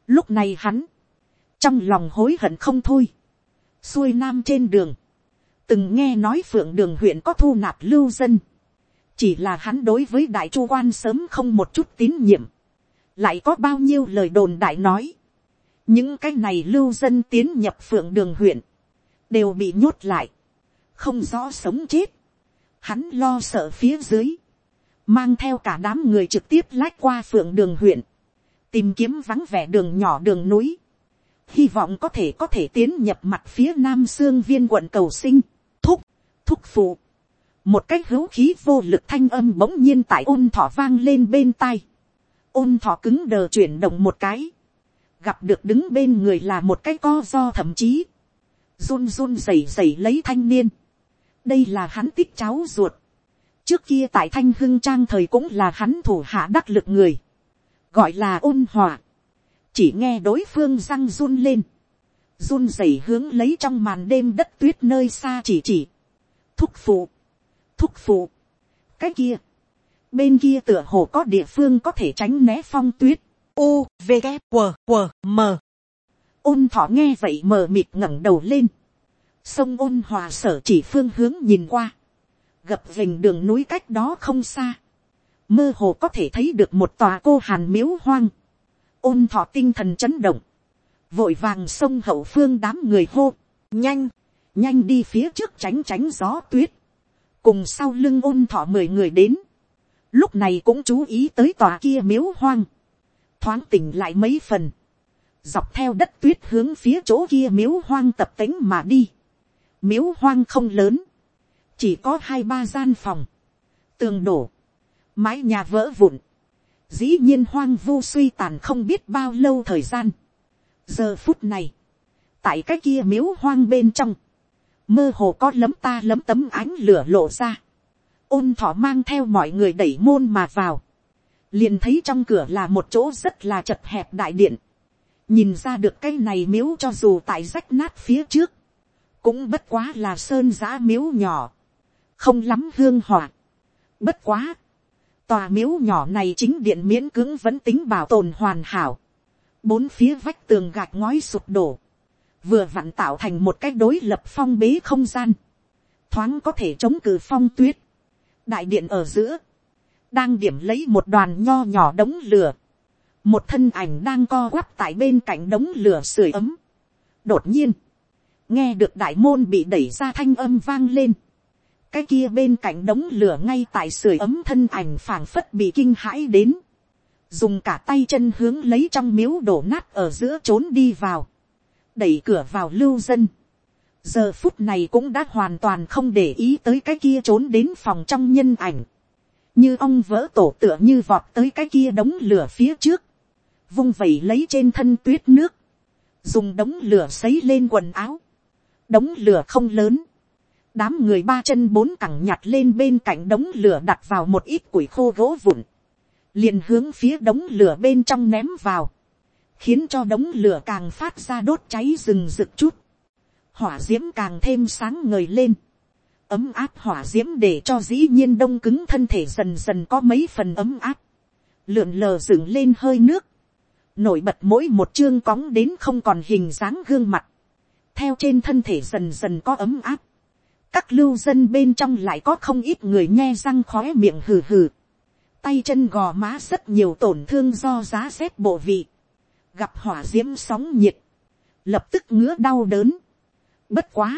A: Lúc này hắn, trong lòng hối hận không thôi. Xuôi nam trên đường, từng nghe nói phượng đường huyện có thu nạp lưu dân. Chỉ là hắn đối với đại chu quan sớm không một chút tín nhiệm. Lại có bao nhiêu lời đồn đại nói những cái này lưu dân tiến nhập phượng đường huyện, đều bị nhốt lại, không rõ sống chết, hắn lo sợ phía dưới, mang theo cả đám người trực tiếp lách qua phượng đường huyện, tìm kiếm vắng vẻ đường nhỏ đường núi, hy vọng có thể có thể tiến nhập mặt phía nam xương viên quận cầu sinh, thúc, thúc phụ, một cái hữu khí vô lực thanh âm bỗng nhiên tại ôn thỏ vang lên bên tai, ôn thỏ cứng đờ chuyển động một cái, gặp được đứng bên người là một cái co do thậm chí, run run rẩy rẩy lấy thanh niên. đây là hắn tích cháu ruột. trước kia tại thanh hưng trang thời cũng là hắn thủ hạ đắc lực người, gọi là ôn hòa. chỉ nghe đối phương răng run lên, run rẩy hướng lấy trong màn đêm đất tuyết nơi xa chỉ chỉ. thúc phụ, thúc phụ, cái kia, bên kia tựa hồ có địa phương có thể tránh né phong tuyết u v g q q m ôn thọ nghe vậy mờ mịt ngẩng đầu lên sông ôn hòa sở chỉ phương hướng nhìn qua gập vềnh đường núi cách đó không xa mơ hồ có thể thấy được một tòa cô hàn miếu hoang ôn thọ tinh thần chấn động vội vàng sông hậu phương đám người hô nhanh nhanh đi phía trước tránh tránh gió tuyết cùng sau lưng ôn thọ mười người đến lúc này cũng chú ý tới tòa kia miếu hoang thoáng tỉnh lại mấy phần, dọc theo đất tuyết hướng phía chỗ kia miếu hoang tập tính mà đi. Miếu hoang không lớn, chỉ có hai ba gian phòng, tường đổ, mái nhà vỡ vụn, dĩ nhiên hoang vu suy tàn không biết bao lâu thời gian. giờ phút này, tại cái kia miếu hoang bên trong, mơ hồ có lấm ta lấm tấm ánh lửa lộ ra, ôn thỏ mang theo mọi người đẩy môn mà vào, liền thấy trong cửa là một chỗ rất là chật hẹp đại điện, nhìn ra được cái này miếu cho dù tại rách nát phía trước, cũng bất quá là sơn giã miếu nhỏ, không lắm hương hỏa, bất quá, tòa miếu nhỏ này chính điện miễn cưỡng vẫn tính bảo tồn hoàn hảo, bốn phía vách tường gạch ngói sụp đổ, vừa vặn tạo thành một cái đối lập phong bế không gian, thoáng có thể chống cự phong tuyết, đại điện ở giữa, đang điểm lấy một đoàn nho nhỏ đống lửa, một thân ảnh đang co quắp tại bên cạnh đống lửa sưởi ấm. đột nhiên, nghe được đại môn bị đẩy ra thanh âm vang lên, cái kia bên cạnh đống lửa ngay tại sưởi ấm thân ảnh phảng phất bị kinh hãi đến, dùng cả tay chân hướng lấy trong miếu đổ nát ở giữa trốn đi vào, đẩy cửa vào lưu dân, giờ phút này cũng đã hoàn toàn không để ý tới cái kia trốn đến phòng trong nhân ảnh như ong vỡ tổ tựa như vọt tới cái kia đống lửa phía trước, vung vẩy lấy trên thân tuyết nước, dùng đống lửa xấy lên quần áo, đống lửa không lớn, đám người ba chân bốn cẳng nhặt lên bên cạnh đống lửa đặt vào một ít củi khô gỗ vụn, liền hướng phía đống lửa bên trong ném vào, khiến cho đống lửa càng phát ra đốt cháy rừng rực chút, hỏa d i ễ m càng thêm sáng ngời lên, ấm áp hỏa d i ễ m để cho dĩ nhiên đông cứng thân thể dần dần có mấy phần ấm áp, lượn lờ dựng lên hơi nước, nổi bật mỗi một chương cóng đến không còn hình dáng gương mặt, theo trên thân thể dần dần có ấm áp, các lưu dân bên trong lại có không ít người nghe răng khó miệng hừ hừ, tay chân gò má rất nhiều tổn thương do giá rét bộ vị, gặp hỏa d i ễ m sóng nhiệt, lập tức ngứa đau đớn, bất quá,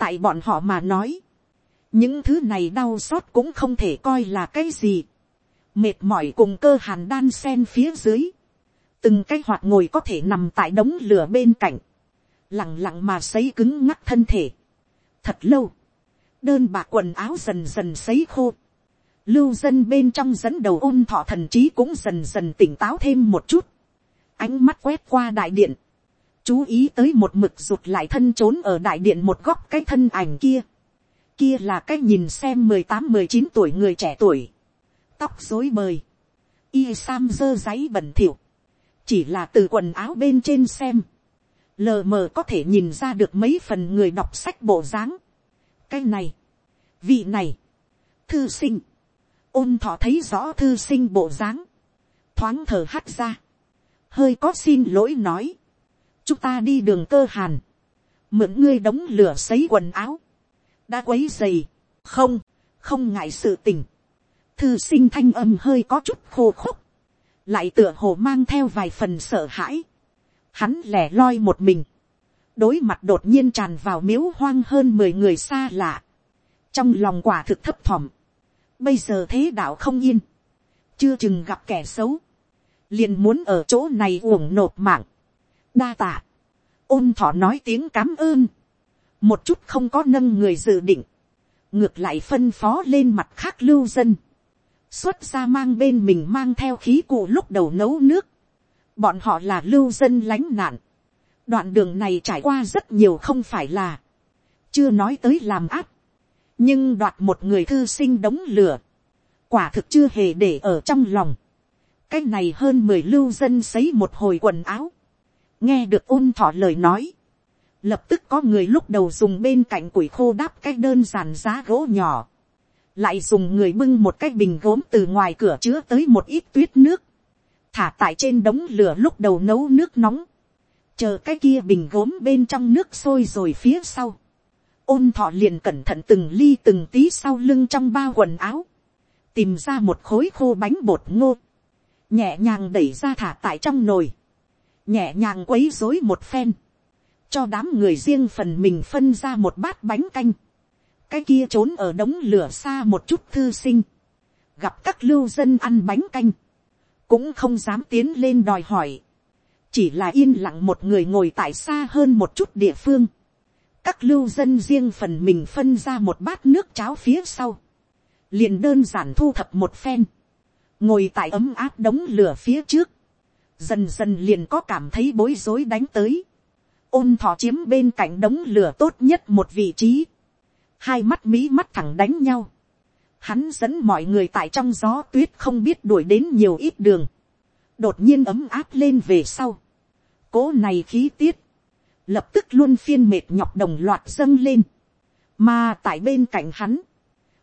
A: tại bọn họ mà nói, những thứ này đau xót cũng không thể coi là cái gì. mệt mỏi cùng cơ hàn đan sen phía dưới, từng cái hoạt ngồi có thể nằm tại đống lửa bên cạnh, lẳng lặng mà sấy cứng ngắc thân thể. thật lâu, đơn bạc quần áo dần dần sấy khô, lưu dân bên trong dẫn đầu ôn thọ thần trí cũng dần dần tỉnh táo thêm một chút, ánh mắt quét qua đại điện, chú ý tới một mực rụt lại thân trốn ở đại điện một góc cái thân ảnh kia. Kia là cái nhìn xem mười tám mười chín tuổi người trẻ tuổi. Tóc rối bời. Y sam dơ giấy bẩn thỉu. Chỉ là từ quần áo bên trên xem. Lờ mờ có thể nhìn ra được mấy phần người đọc sách bộ dáng. Cái này. Vị này. Thư sinh. Ôn thọ thấy rõ thư sinh bộ dáng. Thoáng thở hắt ra. Hơi có xin lỗi nói chúng ta đi đường cơ hàn, mượn ngươi đóng lửa sấy quần áo, đã quấy dày, không, không ngại sự tình. Thư sinh thanh âm hơi có chút khô khốc, lại tựa hồ mang theo vài phần sợ hãi. Hắn lẻ loi một mình, đối mặt đột nhiên tràn vào miếu hoang hơn mười người xa lạ. Trong lòng quả thực thấp thỏm, bây giờ thế đạo không yên, chưa chừng gặp kẻ xấu, liền muốn ở chỗ này uổng nộp mạng đa tạ, ôn thọ nói tiếng cám ơn, một chút không có nâng người dự định, ngược lại phân phó lên mặt khác lưu dân, xuất ra mang bên mình mang theo khí cụ lúc đầu nấu nước, bọn họ là lưu dân lánh nạn, đoạn đường này trải qua rất nhiều không phải là, chưa nói tới làm áp, nhưng đoạt một người thư sinh đống lửa, quả thực chưa hề để ở trong lòng, cái này hơn mười lưu dân xấy một hồi quần áo, nghe được ôn thọ lời nói, lập tức có người lúc đầu dùng bên cạnh củi khô đáp cái đơn giản giá gỗ nhỏ, lại dùng người bưng một cái bình gốm từ ngoài cửa chứa tới một ít tuyết nước, thả tại trên đống lửa lúc đầu nấu nước nóng, chờ cái kia bình gốm bên trong nước sôi rồi phía sau, ôn thọ liền cẩn thận từng ly từng tí sau lưng trong ba quần áo, tìm ra một khối khô bánh bột ngô, nhẹ nhàng đẩy ra thả tại trong nồi, nhẹ nhàng quấy dối một phen, cho đám người riêng phần mình phân ra một bát bánh canh, cái kia trốn ở đống lửa xa một chút thư sinh, gặp các lưu dân ăn bánh canh, cũng không dám tiến lên đòi hỏi, chỉ là yên lặng một người ngồi tại xa hơn một chút địa phương, các lưu dân riêng phần mình phân ra một bát nước cháo phía sau, liền đơn giản thu thập một phen, ngồi tại ấm áp đống lửa phía trước, dần dần liền có cảm thấy bối rối đánh tới. ôn thọ chiếm bên cạnh đống lửa tốt nhất một vị trí. hai mắt mí mắt thẳng đánh nhau. hắn dẫn mọi người tại trong gió tuyết không biết đuổi đến nhiều ít đường. đột nhiên ấm áp lên về sau. cố này khí tiết. lập tức luôn phiên mệt nhọc đồng loạt dâng lên. mà tại bên cạnh hắn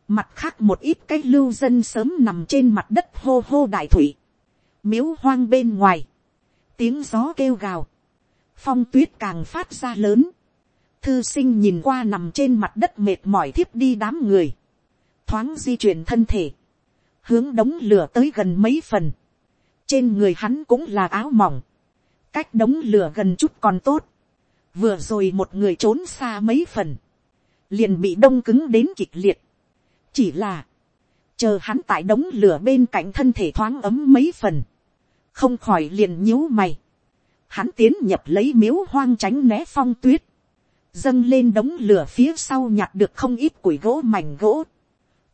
A: mặt khác một ít cái lưu dân sớm nằm trên mặt đất hô hô đại thủy, miếu hoang bên ngoài, tiếng gió kêu gào, phong tuyết càng phát ra lớn, thư sinh nhìn qua nằm trên mặt đất mệt mỏi thiếp đi đám người, thoáng di chuyển thân thể, hướng đống lửa tới gần mấy phần, trên người hắn cũng là áo mỏng, cách đống lửa gần chút còn tốt, vừa rồi một người trốn xa mấy phần, liền bị đông cứng đến kịch liệt, chỉ là, chờ hắn tại đống lửa bên cạnh thân thể thoáng ấm mấy phần, không khỏi liền nhíu mày. Hắn tiến nhập lấy miếu hoang tránh né phong tuyết. Dâng lên đống lửa phía sau nhặt được không ít củi gỗ mảnh gỗ.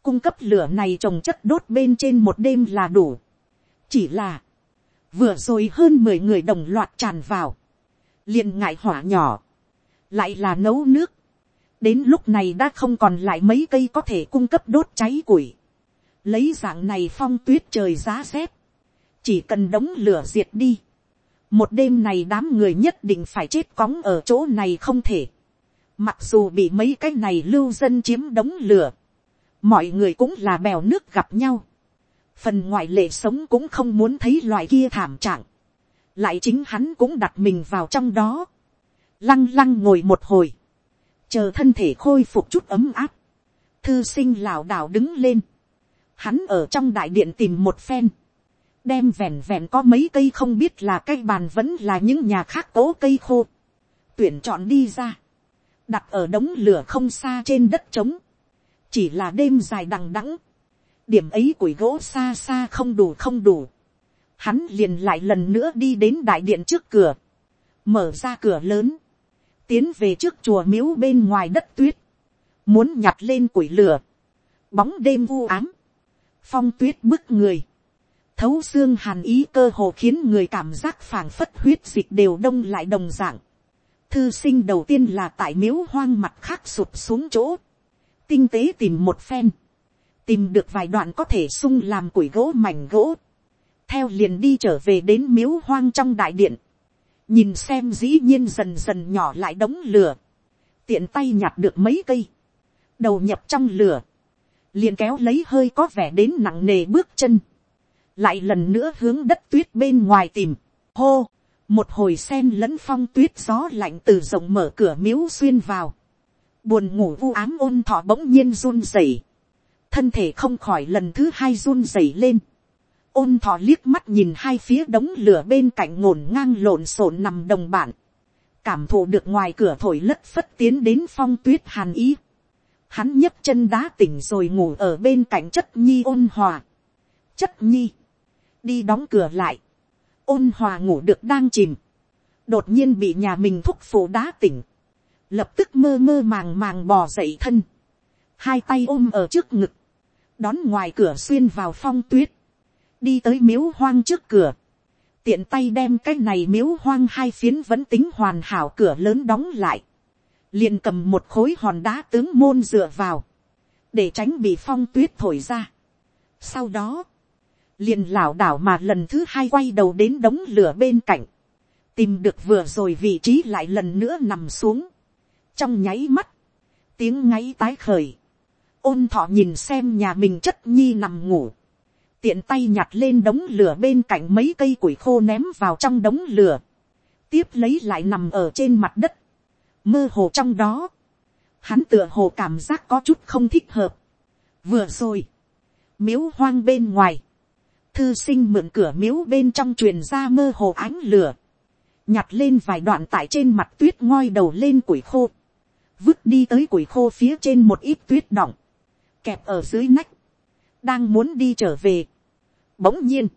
A: Cung cấp lửa này trồng chất đốt bên trên một đêm là đủ. Chỉ là. Vừa rồi hơn 10 người đồng loạt tràn vào. liền ngại hỏa nhỏ. Lại là nấu nước. Đến lúc này đã không còn lại mấy cây có thể cung cấp đốt cháy củi. Lấy dạng này phong tuyết trời giá rét chỉ cần đống lửa diệt đi. một đêm này đám người nhất định phải chết cóng ở chỗ này không thể. mặc dù bị mấy cái này lưu dân chiếm đống lửa, mọi người cũng là bèo nước gặp nhau. phần ngoại lệ sống cũng không muốn thấy loài kia thảm trạng. lại chính hắn cũng đặt mình vào trong đó. lăng lăng ngồi một hồi. chờ thân thể khôi phục chút ấm áp. thư sinh lảo đảo đứng lên. hắn ở trong đại điện tìm một phen đem vẹn vẹn có mấy cây không biết là cây bàn vẫn là những nhà khác cố cây khô, tuyển chọn đi ra, đặt ở đống lửa không xa trên đất trống, chỉ là đêm dài đằng đẵng, điểm ấy củi gỗ xa xa không đủ không đủ, hắn liền lại lần nữa đi đến đại điện trước cửa, mở ra cửa lớn, tiến về trước chùa miếu bên ngoài đất tuyết, muốn nhặt lên củi lửa, bóng đêm u ám, phong tuyết bức người, thấu xương hàn ý cơ hồ khiến người cảm giác phảng phất huyết dịch đều đông lại đồng dạng. Thư sinh đầu tiên là tại miếu hoang mặt khác sụp xuống chỗ. Tinh tế tìm một phen. Tìm được vài đoạn có thể sung làm củi gỗ mảnh gỗ. Theo liền đi trở về đến miếu hoang trong đại điện. Nhìn xem dĩ nhiên dần dần nhỏ lại đống lửa. Tiện tay nhặt được mấy cây. Đầu nhập trong lửa. Liền kéo lấy hơi có vẻ đến nặng nề bước chân lại lần nữa hướng đất tuyết bên ngoài tìm, hô, một hồi sen lẫn phong tuyết gió lạnh từ rộng mở cửa miếu xuyên vào, buồn ngủ vu ám ôn thọ bỗng nhiên run rẩy, thân thể không khỏi lần thứ hai run rẩy lên, ôn thọ liếc mắt nhìn hai phía đống lửa bên cạnh ngổn ngang lộn xộn nằm đồng bản, cảm thụ được ngoài cửa thổi lất phất tiến đến phong tuyết hàn ý, hắn nhấc chân đá tỉnh rồi ngủ ở bên cạnh chất nhi ôn hòa, chất nhi, đi đóng cửa lại. ôn hòa ngủ được đang chìm. đột nhiên bị nhà mình thúc phụ đá tỉnh. lập tức mơ mơ màng màng bò dậy thân. hai tay ôm ở trước ngực. đón ngoài cửa xuyên vào phong tuyết. đi tới miếu hoang trước cửa. tiện tay đem cái này miếu hoang hai phiến vẫn tính hoàn hảo cửa lớn đóng lại. liền cầm một khối hòn đá tướng môn dựa vào. để tránh bị phong tuyết thổi ra. sau đó, liền lảo đảo mà lần thứ hai quay đầu đến đống lửa bên cạnh, tìm được vừa rồi vị trí lại lần nữa nằm xuống, trong nháy mắt, tiếng ngáy tái khởi, ôn thọ nhìn xem nhà mình chất nhi nằm ngủ, tiện tay nhặt lên đống lửa bên cạnh mấy cây củi khô ném vào trong đống lửa, tiếp lấy lại nằm ở trên mặt đất, mơ hồ trong đó, hắn tựa hồ cảm giác có chút không thích hợp, vừa rồi, miếu hoang bên ngoài, thư sinh mượn cửa miếu bên trong truyền ra mơ hồ ánh lửa, nhặt lên vài đoạn tại trên mặt tuyết ngoi đầu lên củi khô, vứt đi tới củi khô phía trên một ít tuyết đọng, kẹp ở dưới nách, đang muốn đi trở về. Bỗng nhiên,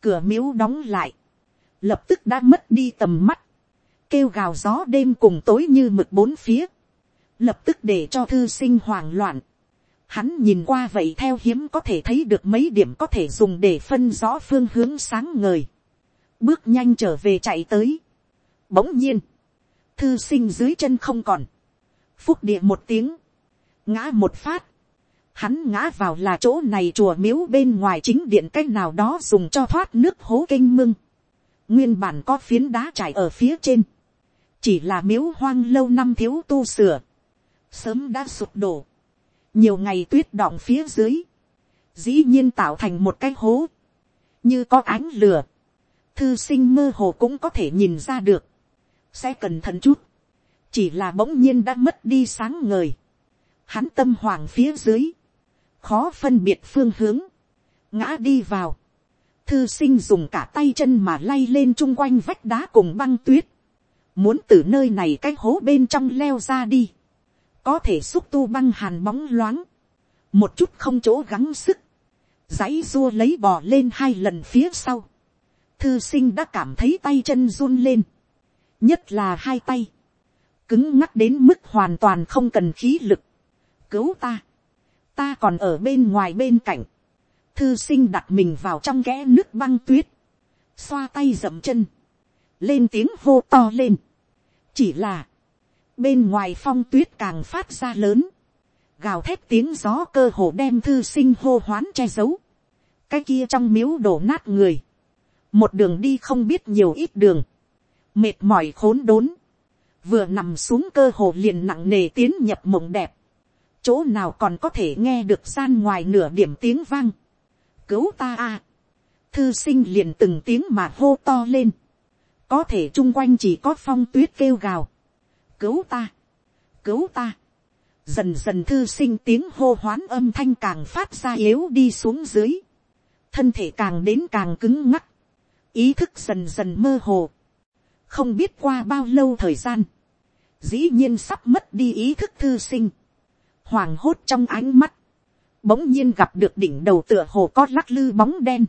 A: cửa miếu đóng lại, lập tức đã mất đi tầm mắt, kêu gào gió đêm cùng tối như mực bốn phía, lập tức để cho thư sinh hoảng loạn, Hắn nhìn qua vậy theo hiếm có thể thấy được mấy điểm có thể dùng để phân rõ phương hướng sáng ngời. Bước nhanh trở về chạy tới. Bỗng nhiên. Thư sinh dưới chân không còn. Phúc địa một tiếng. Ngã một phát. Hắn ngã vào là chỗ này chùa miếu bên ngoài chính điện cách nào đó dùng cho thoát nước hố kinh mương. Nguyên bản có phiến đá trải ở phía trên. Chỉ là miếu hoang lâu năm thiếu tu sửa sớm đã sụp đổ nhiều ngày tuyết đọng phía dưới, dĩ nhiên tạo thành một cái hố, như có ánh lửa, thư sinh mơ hồ cũng có thể nhìn ra được, sẽ cẩn thận chút, chỉ là bỗng nhiên đã mất đi sáng ngời, hắn tâm hoàng phía dưới, khó phân biệt phương hướng, ngã đi vào, thư sinh dùng cả tay chân mà lay lên chung quanh vách đá cùng băng tuyết, muốn từ nơi này cái hố bên trong leo ra đi, có thể xúc tu băng hàn bóng loáng, một chút không chỗ gắng sức, dãy dua lấy bò lên hai lần phía sau, thư sinh đã cảm thấy tay chân run lên, nhất là hai tay, cứng ngắc đến mức hoàn toàn không cần khí lực, cứu ta, ta còn ở bên ngoài bên cạnh, thư sinh đặt mình vào trong kẽ nước băng tuyết, xoa tay dậm chân, lên tiếng hô to lên, chỉ là, bên ngoài phong tuyết càng phát ra lớn, gào thét tiếng gió cơ hồ đem thư sinh hô hoán che giấu, cái kia trong miếu đổ nát người, một đường đi không biết nhiều ít đường, mệt mỏi khốn đốn, vừa nằm xuống cơ hồ liền nặng nề tiến nhập mộng đẹp, chỗ nào còn có thể nghe được gian ngoài nửa điểm tiếng vang, cứu ta a, thư sinh liền từng tiếng mà hô to lên, có thể chung quanh chỉ có phong tuyết kêu gào, cứu ta, cứu ta. Dần dần thư sinh tiếng hô hoán âm thanh càng phát ra yếu đi xuống dưới. Thân thể càng đến càng cứng ngắc. Ý thức dần dần mơ hồ. Không biết qua bao lâu thời gian. Dĩ nhiên sắp mất đi ý thức thư sinh. Hoàng hốt trong ánh mắt. Bỗng nhiên gặp được đỉnh đầu tựa hồ có lắc lư bóng đen.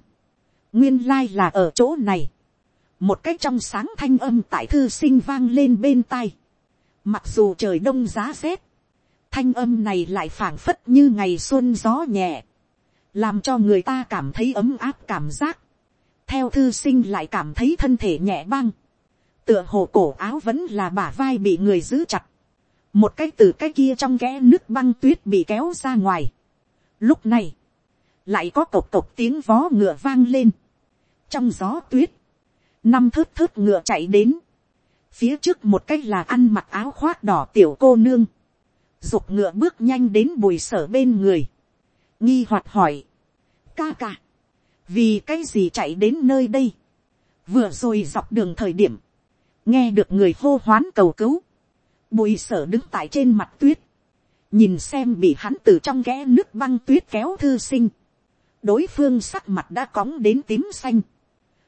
A: Nguyên lai là ở chỗ này một cái trong sáng thanh âm tại thư sinh vang lên bên tai. Mặc dù trời đông giá rét, thanh âm này lại phảng phất như ngày xuân gió nhẹ, làm cho người ta cảm thấy ấm áp cảm giác. Theo thư sinh lại cảm thấy thân thể nhẹ băng, tựa hồ cổ áo vẫn là bả vai bị người giữ chặt, một cái từ cái kia trong kẽ nước băng tuyết bị kéo ra ngoài. Lúc này, lại có cộc cộc tiếng vó ngựa vang lên. Trong gió tuyết, năm thớt thớt ngựa chạy đến phía trước một cách là ăn mặc áo khoác đỏ tiểu cô nương, dục ngựa bước nhanh đến bùi sở bên người, nghi hoạt hỏi, ca ca, vì cái gì chạy đến nơi đây, vừa rồi dọc đường thời điểm, nghe được người hô hoán cầu cứu, bùi sở đứng tại trên mặt tuyết, nhìn xem bị hắn từ trong ghé nước băng tuyết kéo thư sinh, đối phương sắc mặt đã cóng đến tím xanh,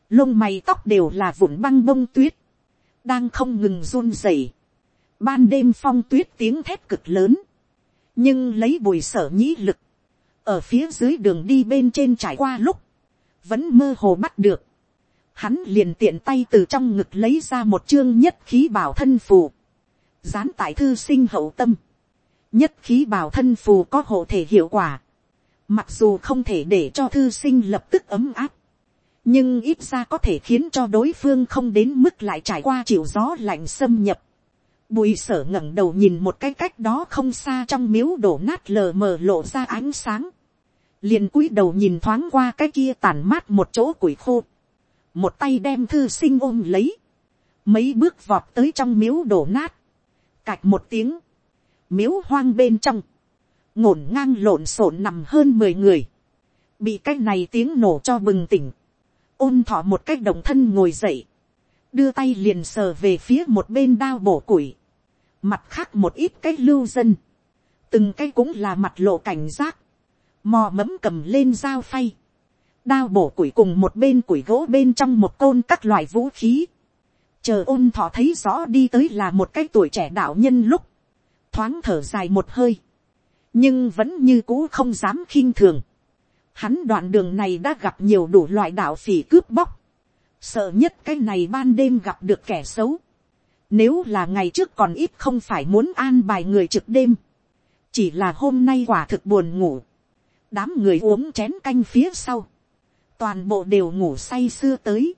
A: lông mày tóc đều là vụn băng bông tuyết, đang không ngừng run rẩy. Ban đêm phong tuyết tiếng thét cực lớn, nhưng lấy bùi sở nhĩ lực, ở phía dưới đường đi bên trên trải qua lúc, vẫn mơ hồ bắt được. Hắn liền tiện tay từ trong ngực lấy ra một chương nhất khí bảo thân phù, dán tại thư sinh hậu tâm. Nhất khí bảo thân phù có hộ thể hiệu quả, mặc dù không thể để cho thư sinh lập tức ấm áp, nhưng ít ra có thể khiến cho đối phương không đến mức lại trải qua chịu gió lạnh xâm nhập. Bùi sở ngẩng đầu nhìn một cái cách đó không xa trong miếu đổ nát lờ mờ lộ ra ánh sáng. Liền cúi đầu nhìn thoáng qua cái kia tàn mát một chỗ củi khô. Một tay đem thư sinh ôm lấy. Mấy bước vọt tới trong miếu đổ nát. Cạch một tiếng. Miếu hoang bên trong. Ngổn ngang lộn xộn nằm hơn mười người. Bị cái này tiếng nổ cho bừng tỉnh ôn thọ một cách động thân ngồi dậy, đưa tay liền sờ về phía một bên đao bổ củi, mặt khác một ít cái lưu dân, từng cái cũng là mặt lộ cảnh giác, mò mẫm cầm lên dao phay, đao bổ củi cùng một bên củi gỗ bên trong một côn các loại vũ khí, chờ ôn thọ thấy rõ đi tới là một cái tuổi trẻ đạo nhân lúc, thoáng thở dài một hơi, nhưng vẫn như cũ không dám khinh thường, Hắn đoạn đường này đã gặp nhiều đủ loại đạo phỉ cướp bóc. Sợ nhất cái này ban đêm gặp được kẻ xấu. Nếu là ngày trước còn ít không phải muốn an bài người trực đêm. Chỉ là hôm nay quả thực buồn ngủ. Đám người uống chén canh phía sau. Toàn bộ đều ngủ say xưa tới.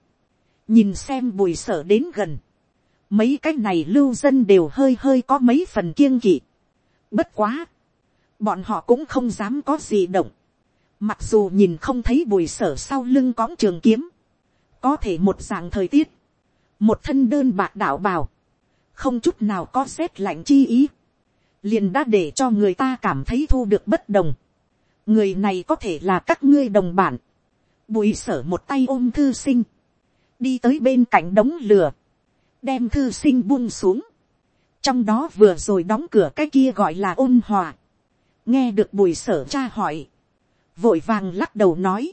A: Nhìn xem bùi sở đến gần. Mấy cái này lưu dân đều hơi hơi có mấy phần kiêng kỵ. Bất quá. Bọn họ cũng không dám có gì động Mặc dù nhìn không thấy bùi sở sau lưng cõng trường kiếm. Có thể một dạng thời tiết. Một thân đơn bạc đạo bào. Không chút nào có xét lạnh chi ý. Liền đã để cho người ta cảm thấy thu được bất đồng. Người này có thể là các ngươi đồng bản. Bùi sở một tay ôm thư sinh. Đi tới bên cạnh đống lửa. Đem thư sinh buông xuống. Trong đó vừa rồi đóng cửa cái kia gọi là ôn hòa. Nghe được bùi sở cha hỏi vội vàng lắc đầu nói,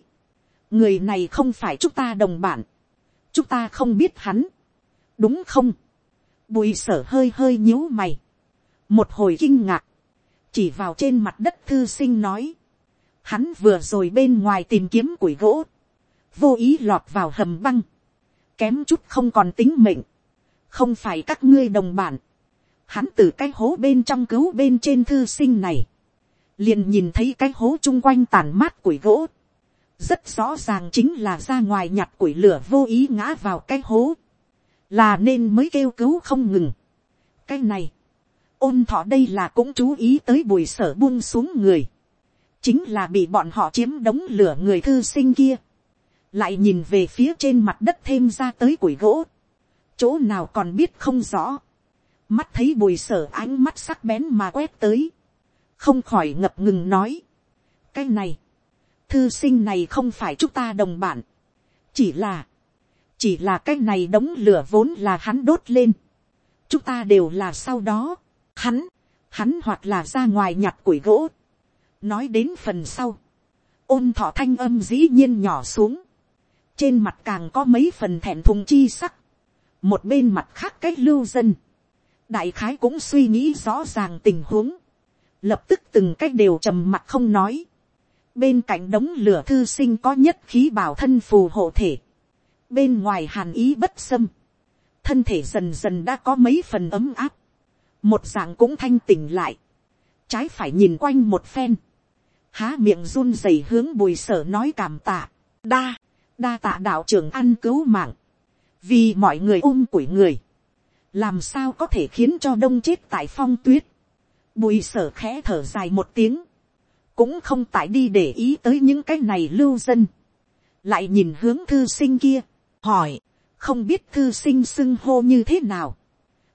A: người này không phải chúng ta đồng bạn chúng ta không biết hắn, đúng không, bùi sở hơi hơi nhíu mày, một hồi kinh ngạc, chỉ vào trên mặt đất thư sinh nói, hắn vừa rồi bên ngoài tìm kiếm củi gỗ, vô ý lọt vào hầm băng, kém chút không còn tính mệnh, không phải các ngươi đồng bạn hắn từ cái hố bên trong cứu bên trên thư sinh này, liền nhìn thấy cái hố chung quanh tàn mát củi gỗ, rất rõ ràng chính là ra ngoài nhặt củi lửa vô ý ngã vào cái hố, là nên mới kêu cứu không ngừng. cái này, ôn thọ đây là cũng chú ý tới bùi sở buông xuống người, chính là bị bọn họ chiếm đống lửa người thư sinh kia, lại nhìn về phía trên mặt đất thêm ra tới củi gỗ, chỗ nào còn biết không rõ, mắt thấy bùi sở ánh mắt sắc bén mà quét tới, không khỏi ngập ngừng nói. cái này, thư sinh này không phải chúng ta đồng bạn chỉ là, chỉ là cái này đống lửa vốn là hắn đốt lên, chúng ta đều là sau đó, hắn, hắn hoặc là ra ngoài nhặt củi gỗ, nói đến phần sau, ôn thọ thanh âm dĩ nhiên nhỏ xuống, trên mặt càng có mấy phần thẹn thùng chi sắc, một bên mặt khác cái lưu dân, đại khái cũng suy nghĩ rõ ràng tình huống, lập tức từng cách đều trầm mặt không nói. Bên cạnh đống lửa thư sinh có nhất khí bảo thân phù hộ thể. Bên ngoài hàn ý bất xâm. Thân thể dần dần đã có mấy phần ấm áp. Một dạng cũng thanh tỉnh lại. Trái phải nhìn quanh một phen. Há miệng run rẩy hướng bùi sở nói cảm tạ. Đa, đa tạ đạo trưởng ăn cứu mạng. Vì mọi người ung um củi người. Làm sao có thể khiến cho đông chết tại phong tuyết bùi sở khẽ thở dài một tiếng, cũng không tại đi để ý tới những cái này lưu dân, lại nhìn hướng thư sinh kia, hỏi, không biết thư sinh xưng hô như thế nào,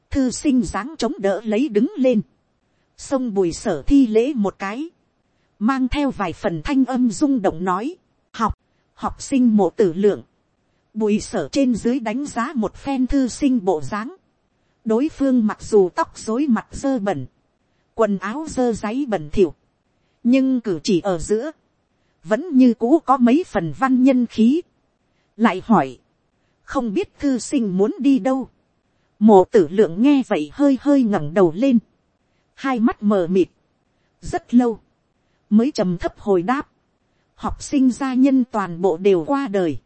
A: thư sinh dáng chống đỡ lấy đứng lên, sông bùi sở thi lễ một cái, mang theo vài phần thanh âm rung động nói, học, học sinh mộ tử lượng, bùi sở trên dưới đánh giá một phen thư sinh bộ dáng, đối phương mặc dù tóc dối mặt dơ bẩn, quần áo dơ giấy bẩn thỉu, nhưng cử chỉ ở giữa, vẫn như cũ có mấy phần văn nhân khí. lại hỏi, không biết thư sinh muốn đi đâu. mộ tử lượng nghe vậy hơi hơi ngẩng đầu lên, hai mắt mờ mịt, rất lâu, mới trầm thấp hồi đáp, học sinh gia nhân toàn bộ đều qua đời,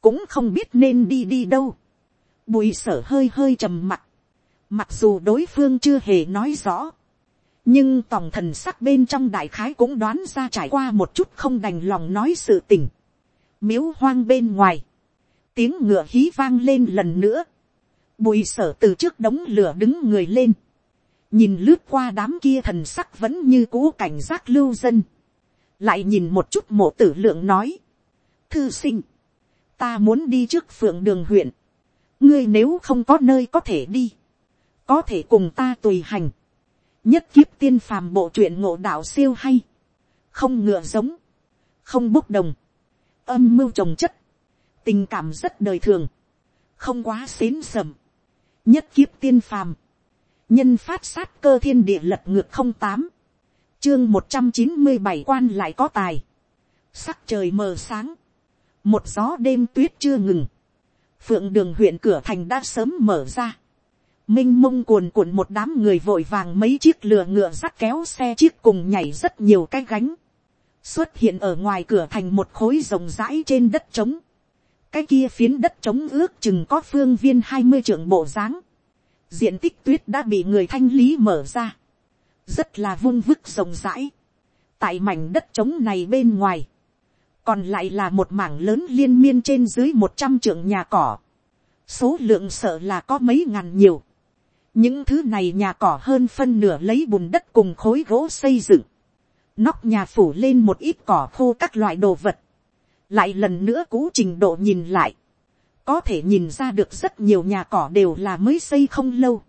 A: cũng không biết nên đi đi đâu. Bùi sở hơi hơi trầm mặt. Mặc dù đối phương chưa hề nói rõ nhưng tòng thần sắc bên trong đại khái cũng đoán ra trải qua một chút không đành lòng nói sự tình. miếu hoang bên ngoài, tiếng ngựa hí vang lên lần nữa, bùi sở từ trước đống lửa đứng người lên, nhìn lướt qua đám kia thần sắc vẫn như cũ cảnh giác lưu dân, lại nhìn một chút mộ tử lượng nói, thư sinh, ta muốn đi trước phượng đường huyện, ngươi nếu không có nơi có thể đi, có thể cùng ta tùy hành, nhất kiếp tiên phàm bộ truyện ngộ đạo siêu hay, không ngựa giống, không bốc đồng, âm mưu trồng chất, tình cảm rất đời thường, không quá xến sầm, nhất kiếp tiên phàm, nhân phát sát cơ thiên địa lật ngược không tám, chương một trăm chín mươi bảy quan lại có tài, sắc trời mờ sáng, một gió đêm tuyết chưa ngừng, phượng đường huyện cửa thành đã sớm mở ra, m i n h mông cuồn cuộn một đám người vội vàng mấy chiếc lừa ngựa sắt kéo xe chiếc cùng nhảy rất nhiều cái gánh, xuất hiện ở ngoài cửa thành một khối rộng rãi trên đất trống, cái kia phiến đất trống ước chừng có phương viên hai mươi trưởng bộ dáng, diện tích tuyết đã bị người thanh lý mở ra, rất là vung vức rộng rãi, tại mảnh đất trống này bên ngoài, còn lại là một mảng lớn liên miên trên dưới một trăm trưởng nhà cỏ, số lượng sợ là có mấy ngàn nhiều, những thứ này nhà cỏ hơn phân nửa lấy bùn đất cùng khối gỗ xây dựng, nóc nhà phủ lên một ít cỏ khô các loại đồ vật, lại lần nữa cú trình độ nhìn lại, có thể nhìn ra được rất nhiều nhà cỏ đều là mới xây không lâu,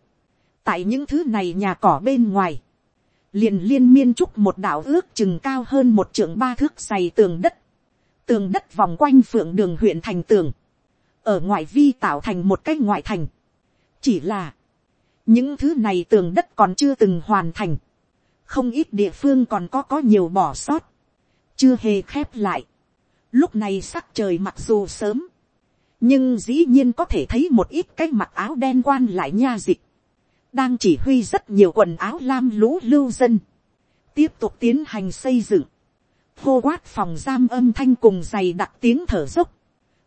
A: tại những thứ này nhà cỏ bên ngoài, liền liên miên trúc một đạo ước chừng cao hơn một trượng ba thước dày tường đất, tường đất vòng quanh phượng đường huyện thành tường, ở ngoại vi tạo thành một cái ngoại thành, chỉ là, những thứ này tường đất còn chưa từng hoàn thành, không ít địa phương còn có có nhiều bỏ sót, chưa hề khép lại. Lúc này sắc trời mặc dù sớm, nhưng dĩ nhiên có thể thấy một ít cái mặc áo đen quan lại nha dịch, đang chỉ huy rất nhiều quần áo lam lũ lưu dân, tiếp tục tiến hành xây dựng, hô quát phòng giam âm thanh cùng dày đặc tiếng thở dốc,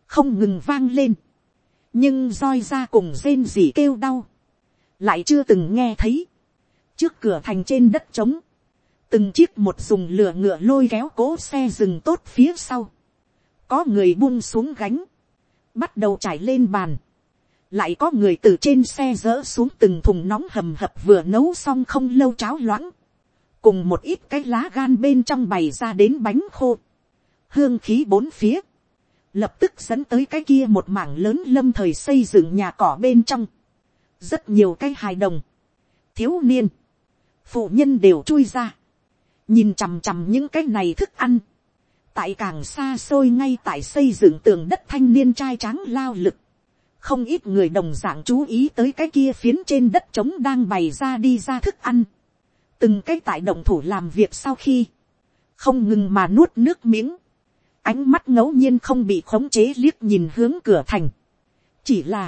A: không ngừng vang lên, nhưng roi ra cùng rên rỉ kêu đau, lại chưa từng nghe thấy. trước cửa thành trên đất trống, từng chiếc một dùng lửa ngựa lôi kéo cố xe dừng tốt phía sau. có người buông xuống gánh, bắt đầu trải lên bàn. lại có người từ trên xe dỡ xuống từng thùng nóng hầm hập vừa nấu xong không lâu cháo loãng. cùng một ít cái lá gan bên trong bày ra đến bánh khô. hương khí bốn phía. lập tức dẫn tới cái kia một mảng lớn lâm thời xây dựng nhà cỏ bên trong rất nhiều cái hài đồng, thiếu niên, phụ nhân đều chui ra, nhìn chằm chằm những cái này thức ăn, tại càng xa xôi ngay tại xây dựng tường đất thanh niên trai tráng lao lực, không ít người đồng d ạ n g chú ý tới cái kia phiến trên đất trống đang bày ra đi ra thức ăn, từng cái tại động thủ làm việc sau khi, không ngừng mà nuốt nước miếng, ánh mắt ngẫu nhiên không bị khống chế liếc nhìn hướng cửa thành, chỉ là,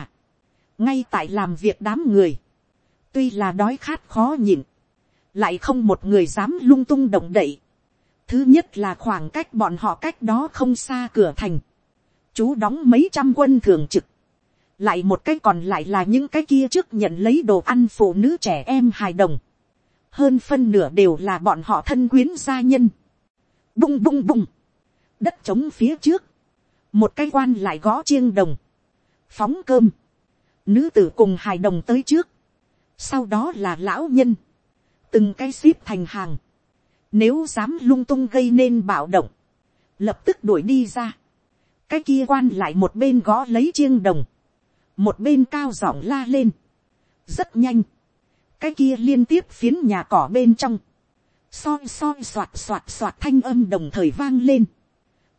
A: ngay tại làm việc đám người, tuy là đói khát khó nhịn, lại không một người dám lung tung động đậy. Thứ nhất là khoảng cách bọn họ cách đó không xa cửa thành. Chú đóng mấy trăm quân thường trực. Lại một cái còn lại là những cái kia trước nhận lấy đồ ăn phụ nữ trẻ em hài đồng. Hơn phân nửa đều là bọn họ thân quyến gia nhân. Bung bung bung. Đất trống phía trước. Một cái quan lại gõ chiêng đồng. Phóng cơm nữ tử cùng hài đồng tới trước, sau đó là lão nhân, từng cái ship thành hàng, nếu dám lung tung gây nên bạo động, lập tức đuổi đi ra, cái kia quan lại một bên gõ lấy chiêng đồng, một bên cao giọng la lên, rất nhanh, cái kia liên tiếp phiến nhà cỏ bên trong, soi soi soạt soạt soạt thanh âm đồng thời vang lên,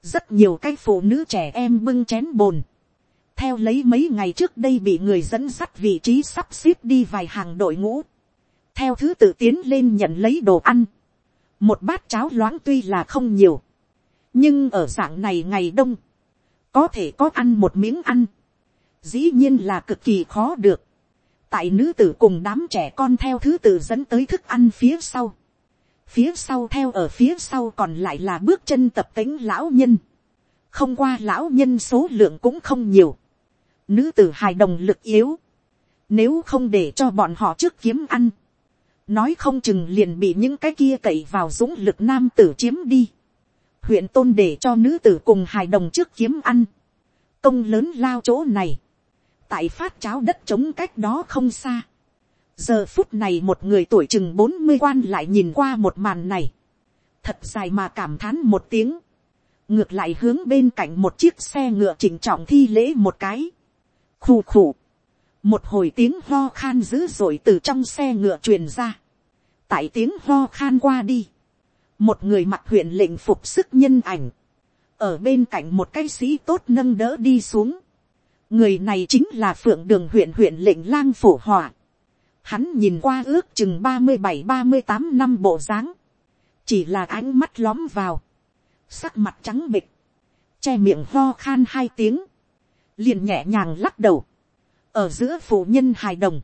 A: rất nhiều cái phụ nữ trẻ em bưng chén bồn, theo lấy mấy ngày trước đây bị người dẫn sắt vị trí sắp xếp đi vài hàng đội ngũ, theo thứ tự tiến lên nhận lấy đồ ăn, một bát cháo loãng tuy là không nhiều, nhưng ở dạng này ngày đông, có thể có ăn một miếng ăn, dĩ nhiên là cực kỳ khó được, tại nữ tử cùng đám trẻ con theo thứ tự dẫn tới thức ăn phía sau, phía sau theo ở phía sau còn lại là bước chân tập tính lão nhân, không qua lão nhân số lượng cũng không nhiều, nữ tử hài đồng lực yếu, nếu không để cho bọn họ trước kiếm ăn, nói không chừng liền bị những cái kia cậy vào dũng lực nam tử chiếm đi, huyện tôn để cho nữ tử cùng hài đồng trước kiếm ăn, công lớn lao chỗ này, tại phát cháo đất trống cách đó không xa, giờ phút này một người tuổi chừng bốn mươi quan lại nhìn qua một màn này, thật dài mà cảm thán một tiếng, ngược lại hướng bên cạnh một chiếc xe ngựa chỉnh trọng thi lễ một cái, khù khù. Một hồi tiếng ho khan dữ dội từ trong xe ngựa truyền ra. Tại tiếng ho khan qua đi. Một người mặc huyện lệnh phục sức nhân ảnh. Ở bên cạnh một cái sĩ tốt nâng đỡ đi xuống. Người này chính là phượng đường huyện huyện lệnh lang phổ hỏa. Hắn nhìn qua ước chừng ba mươi bảy ba mươi tám năm bộ dáng Chỉ là ánh mắt lóm vào. Sắc mặt trắng bịch. Che miệng ho khan hai tiếng liền nhẹ nhàng lắc đầu, ở giữa phụ nhân hài đồng,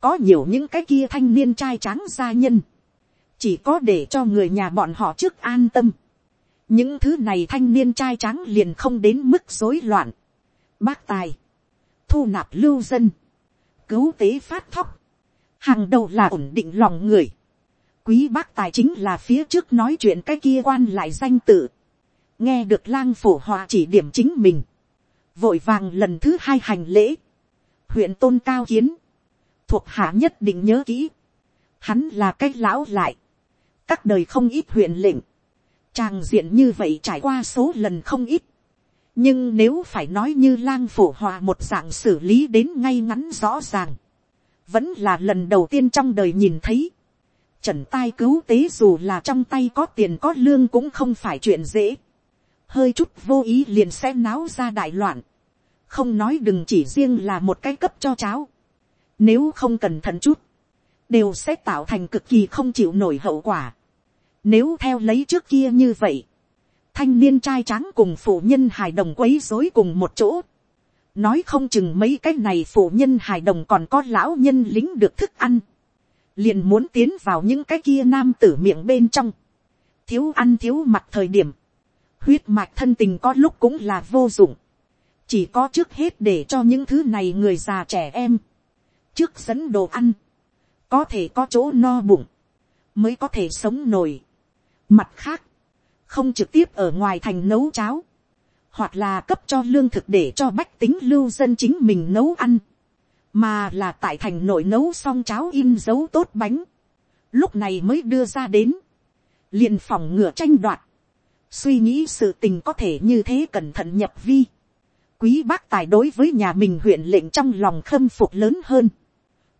A: có nhiều những cái kia thanh niên trai tráng gia nhân, chỉ có để cho người nhà bọn họ trước an tâm. những thứ này thanh niên trai tráng liền không đến mức rối loạn. bác tài, thu nạp lưu dân, cứu tế phát thóc, hàng đầu là ổn định lòng người. quý bác tài chính là phía trước nói chuyện cái kia quan lại danh tự, nghe được lang phổ họa chỉ điểm chính mình vội vàng lần thứ hai hành lễ, huyện tôn cao kiến, thuộc hạ nhất định nhớ kỹ, hắn là cái lão lại, các đời không ít huyện lệnh, tràng diện như vậy trải qua số lần không ít, nhưng nếu phải nói như lang phổ hòa một dạng xử lý đến ngay ngắn rõ ràng, vẫn là lần đầu tiên trong đời nhìn thấy, trần tai cứu tế dù là trong tay có tiền có lương cũng không phải chuyện dễ, hơi chút vô ý liền sẽ náo ra đại loạn, không nói đừng chỉ riêng là một cái cấp cho cháo, nếu không cẩn thận chút, đều sẽ tạo thành cực kỳ không chịu nổi hậu quả. Nếu theo lấy trước kia như vậy, thanh niên trai trắng cùng phụ nhân hài đồng quấy rối cùng một chỗ, nói không chừng mấy cái này phụ nhân hài đồng còn có lão nhân lính được thức ăn, liền muốn tiến vào những cái kia nam tử miệng bên trong, thiếu ăn thiếu mặt thời điểm, huyết mạch thân tình có lúc cũng là vô dụng, chỉ có trước hết để cho những thứ này người già trẻ em, trước dẫn đồ ăn, có thể có chỗ no bụng, mới có thể sống nổi. Mặt khác, không trực tiếp ở ngoài thành nấu cháo, hoặc là cấp cho lương thực để cho bách tính lưu dân chính mình nấu ăn, mà là tại thành nội nấu xong cháo in dấu tốt bánh, lúc này mới đưa ra đến, liền phòng ngựa tranh đoạt, suy nghĩ sự tình có thể như thế cẩn thận nhập vi. Quý bác tài đối với nhà mình huyện lệnh trong lòng khâm phục lớn hơn.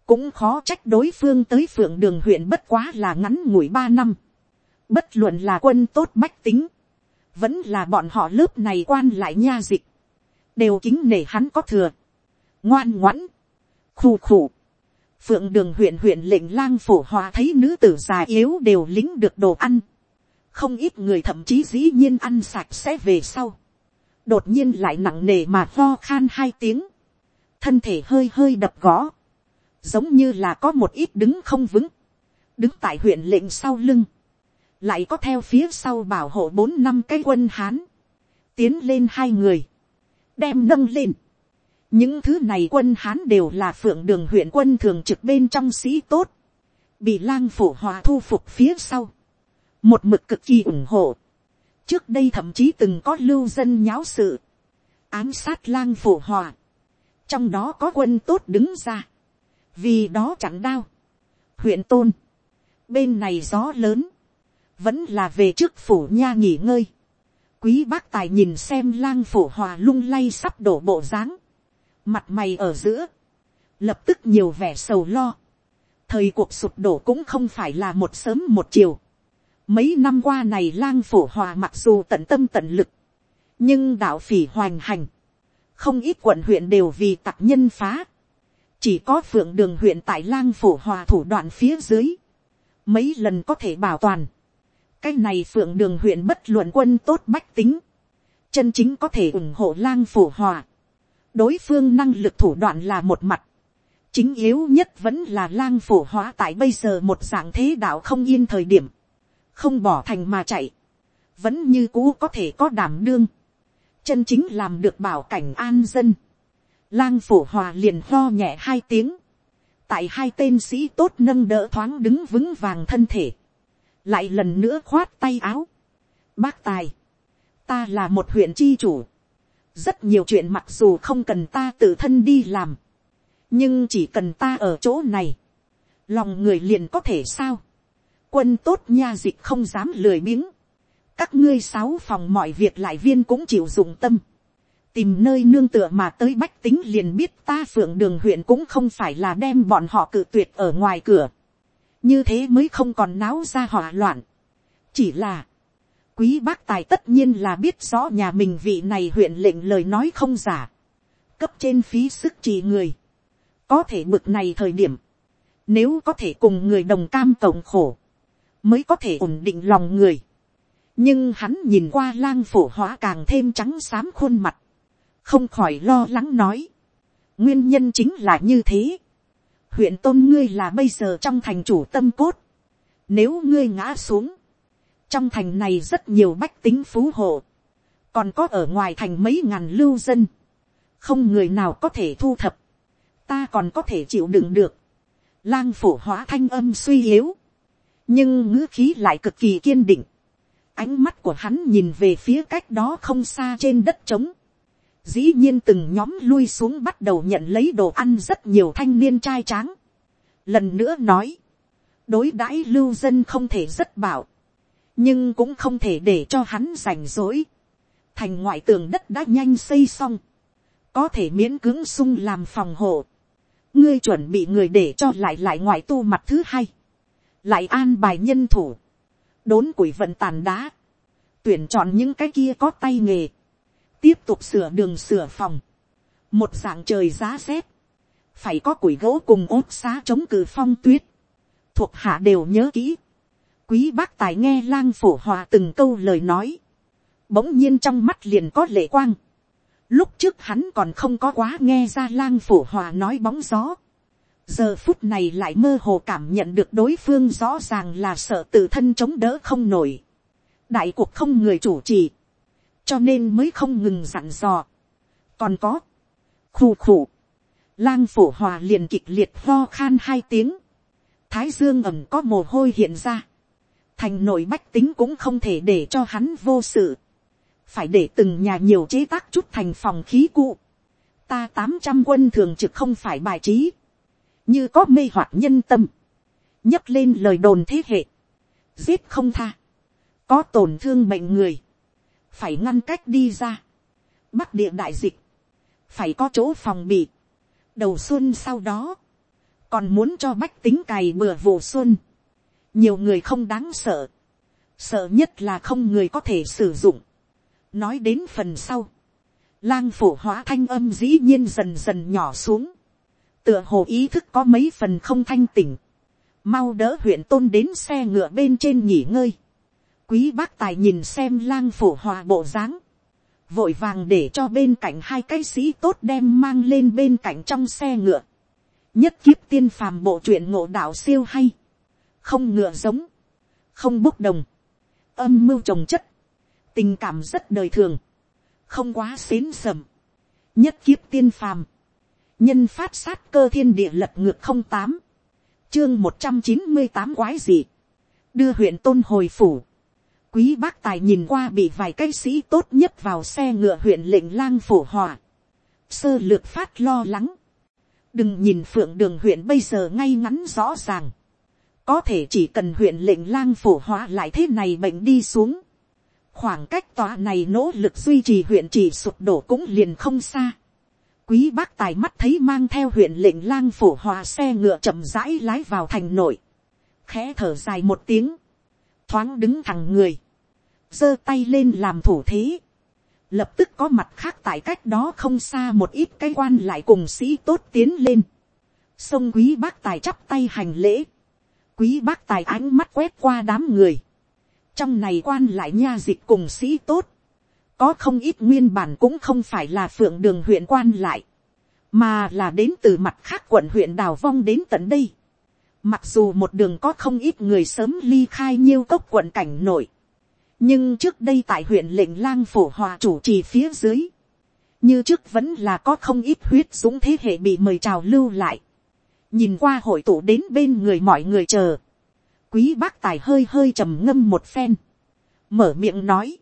A: Cũng khó trách đối phương tới phượng đường huyện bất quá là ngắn ngủi ba năm. Bất luận là quân tốt bách tính. Vẫn là bọn họ lớp này quan lại nha dịch. Đều kính nể hắn có thừa. Ngoan ngoãn. Khù khủ. Phượng đường huyện huyện lệnh lang phổ hòa thấy nữ tử già yếu đều lính được đồ ăn không ít người thậm chí dĩ nhiên ăn sạch sẽ về sau, đột nhiên lại nặng nề mà lo khan hai tiếng, thân thể hơi hơi đập gõ, giống như là có một ít đứng không vững, đứng tại huyện lệnh sau lưng, lại có theo phía sau bảo hộ bốn năm cái quân hán, tiến lên hai người, đem nâng lên. những thứ này quân hán đều là phượng đường huyện quân thường trực bên trong sĩ tốt, bị lang phủ hòa thu phục phía sau, một mực cực kỳ ủng hộ. trước đây thậm chí từng có lưu dân nháo sự, ám sát lang phổ hòa, trong đó có quân tốt đứng ra, vì đó chẳng đau. huyện tôn, bên này gió lớn, vẫn là về trước phủ nha nghỉ ngơi, quý bác tài nhìn xem lang phổ hòa lung lay sắp đổ bộ dáng, mặt mày ở giữa, lập tức nhiều vẻ sầu lo, thời cuộc sụp đổ cũng không phải là một sớm một chiều, Mấy năm qua này lang phủ hòa mặc dù tận tâm tận lực. Nhưng đạo phỉ hoành hành. Không ít quận huyện đều vì tặc nhân phá. Chỉ có phượng đường huyện tại lang phủ hòa thủ đoạn phía dưới. Mấy lần có thể bảo toàn. Cái này phượng đường huyện bất luận quân tốt bách tính. Chân chính có thể ủng hộ lang phủ hòa. Đối phương năng lực thủ đoạn là một mặt chính yếu nhất vẫn là lang phủ hóa tại bây giờ một dạng thế đạo không yên thời điểm không bỏ thành mà chạy, vẫn như cũ có thể có đảm đương, chân chính làm được bảo cảnh an dân. Lang phổ hòa liền lo nhẹ hai tiếng, tại hai tên sĩ tốt nâng đỡ thoáng đứng vững vàng thân thể, lại lần nữa khoát tay áo. Bác tài, ta là một huyện chi chủ, rất nhiều chuyện mặc dù không cần ta tự thân đi làm, nhưng chỉ cần ta ở chỗ này, lòng người liền có thể sao quân tốt nha dịch không dám lười biếng, các ngươi sáu phòng mọi việc lại viên cũng chịu dụng tâm, tìm nơi nương tựa mà tới bách tính liền biết ta phượng đường huyện cũng không phải là đem bọn họ cự tuyệt ở ngoài cửa, như thế mới không còn náo ra hỏa loạn, chỉ là, quý bác tài tất nhiên là biết rõ nhà mình vị này huyện lệnh lời nói không giả, cấp trên phí sức trì người, có thể bực này thời điểm, nếu có thể cùng người đồng cam cộng khổ, mới có thể ổn định lòng người. nhưng hắn nhìn qua lang phổ hóa càng thêm trắng xám khuôn mặt, không khỏi lo lắng nói. nguyên nhân chính là như thế. huyện tôn ngươi là bây giờ trong thành chủ tâm cốt. nếu ngươi ngã xuống, trong thành này rất nhiều bách tính phú hộ, còn có ở ngoài thành mấy ngàn lưu dân, không người nào có thể thu thập, ta còn có thể chịu đựng được. Lang phổ hóa thanh âm suy yếu, nhưng ngữ khí lại cực kỳ kiên định. Ánh mắt của hắn nhìn về phía cách đó không xa trên đất trống. Dĩ nhiên từng nhóm lui xuống bắt đầu nhận lấy đồ ăn rất nhiều thanh niên trai tráng. Lần nữa nói, đối đãi lưu dân không thể rất bảo, nhưng cũng không thể để cho hắn rảnh rỗi. Thành ngoại tường đất đã nhanh xây xong, có thể miễn cứng sung làm phòng hộ. Ngươi chuẩn bị người để cho lại lại ngoại tu mặt thứ hai lại an bài nhân thủ, đốn củi vận tàn đá, tuyển chọn những cái kia có tay nghề, tiếp tục sửa đường sửa phòng, một dạng trời giá rét, phải có củi gỗ cùng ốt xá chống cử phong tuyết, thuộc hạ đều nhớ kỹ, quý bác tài nghe lang phổ hòa từng câu lời nói, bỗng nhiên trong mắt liền có lệ quang, lúc trước hắn còn không có quá nghe ra lang phổ hòa nói bóng gió, giờ phút này lại mơ hồ cảm nhận được đối phương rõ ràng là sợ tự thân chống đỡ không nổi. đại cuộc không người chủ trì, cho nên mới không ngừng dặn dò. còn có, khù khù, lang phổ hòa liền kịch liệt ho khan hai tiếng, thái dương ẩm có mồ hôi hiện ra, thành nội bách tính cũng không thể để cho hắn vô sự, phải để từng nhà nhiều chế tác chút thành phòng khí cụ. Ta tám trăm quân thường trực không phải bài trí như có mê hoặc nhân tâm, nhấc lên lời đồn thế hệ, giết không tha, có tổn thương mệnh người, phải ngăn cách đi ra, bắc địa đại dịch, phải có chỗ phòng bị, đầu xuân sau đó, còn muốn cho bách tính cày bừa vụ xuân, nhiều người không đáng sợ, sợ nhất là không người có thể sử dụng, nói đến phần sau, lang phổ hóa thanh âm dĩ nhiên dần dần nhỏ xuống, tựa hồ ý thức có mấy phần không thanh tỉnh, mau đỡ huyện tôn đến xe ngựa bên trên nghỉ ngơi, quý bác tài nhìn xem lang phủ hòa bộ dáng, vội vàng để cho bên cạnh hai cái sĩ tốt đem mang lên bên cạnh trong xe ngựa, nhất kiếp tiên phàm bộ truyện ngộ đạo siêu hay, không ngựa giống, không bốc đồng, âm mưu trồng chất, tình cảm rất đời thường, không quá xến sầm, nhất kiếp tiên phàm, nhân phát sát cơ thiên địa lật ngược không tám, chương một trăm chín mươi tám quái gì, đưa huyện tôn hồi phủ, quý bác tài nhìn qua bị vài cây sĩ tốt nhất vào xe ngựa huyện lệnh lang phổ hòa, sơ lược phát lo lắng, đừng nhìn phượng đường huyện bây giờ ngay ngắn rõ ràng, có thể chỉ cần huyện lệnh lang phổ hòa lại thế này bệnh đi xuống, khoảng cách tòa này nỗ lực duy trì huyện chỉ sụp đổ cũng liền không xa. Quý bác tài mắt thấy mang theo huyện lệnh lang phủ hòa xe ngựa chậm rãi lái vào thành nội. Khẽ thở dài một tiếng. Thoáng đứng thẳng người. giơ tay lên làm thủ thế. Lập tức có mặt khác tại cách đó không xa một ít cái quan lại cùng sĩ tốt tiến lên. Xong quý bác tài chắp tay hành lễ. Quý bác tài ánh mắt quét qua đám người. Trong này quan lại nha dịch cùng sĩ tốt có không ít nguyên bản cũng không phải là phượng đường huyện quan lại, mà là đến từ mặt khác quận huyện đào vong đến tận đây. Mặc dù một đường có không ít người sớm ly khai nhiêu cốc quận cảnh nội, nhưng trước đây tại huyện lệnh lang phổ hòa chủ trì phía dưới, như trước vẫn là có không ít huyết dũng thế hệ bị mời chào lưu lại, nhìn qua hội tụ đến bên người mọi người chờ, quý bác tài hơi hơi trầm ngâm một phen, mở miệng nói,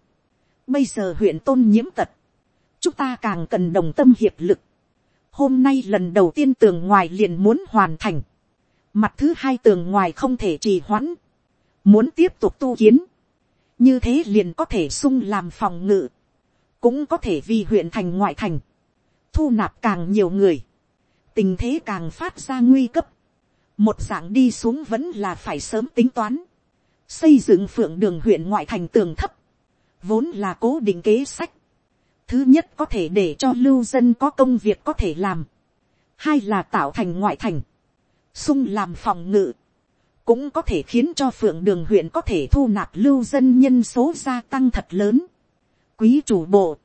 A: Bây giờ huyện tôn nhiễm tật. Chúng ta càng cần đồng tâm hiệp lực. Hôm nay lần đầu tiên tường ngoài liền muốn hoàn thành. Mặt thứ hai tường ngoài không thể trì hoãn. Muốn tiếp tục tu kiến. Như thế liền có thể sung làm phòng ngự. Cũng có thể vì huyện thành ngoại thành. Thu nạp càng nhiều người. Tình thế càng phát ra nguy cấp một dạng đi xuống vẫn là phải sớm tính toán, xây dựng phượng đường huyện ngoại thành tường thấp, vốn là cố định kế sách. Thứ nhất có thể để cho lưu dân có công việc có thể làm. Hai là tạo thành ngoại thành. Xung làm phòng ngự. Cũng có thể khiến cho phượng đường huyện có thể thu nạp lưu dân nhân số gia tăng thật lớn. Quý chủ bộ.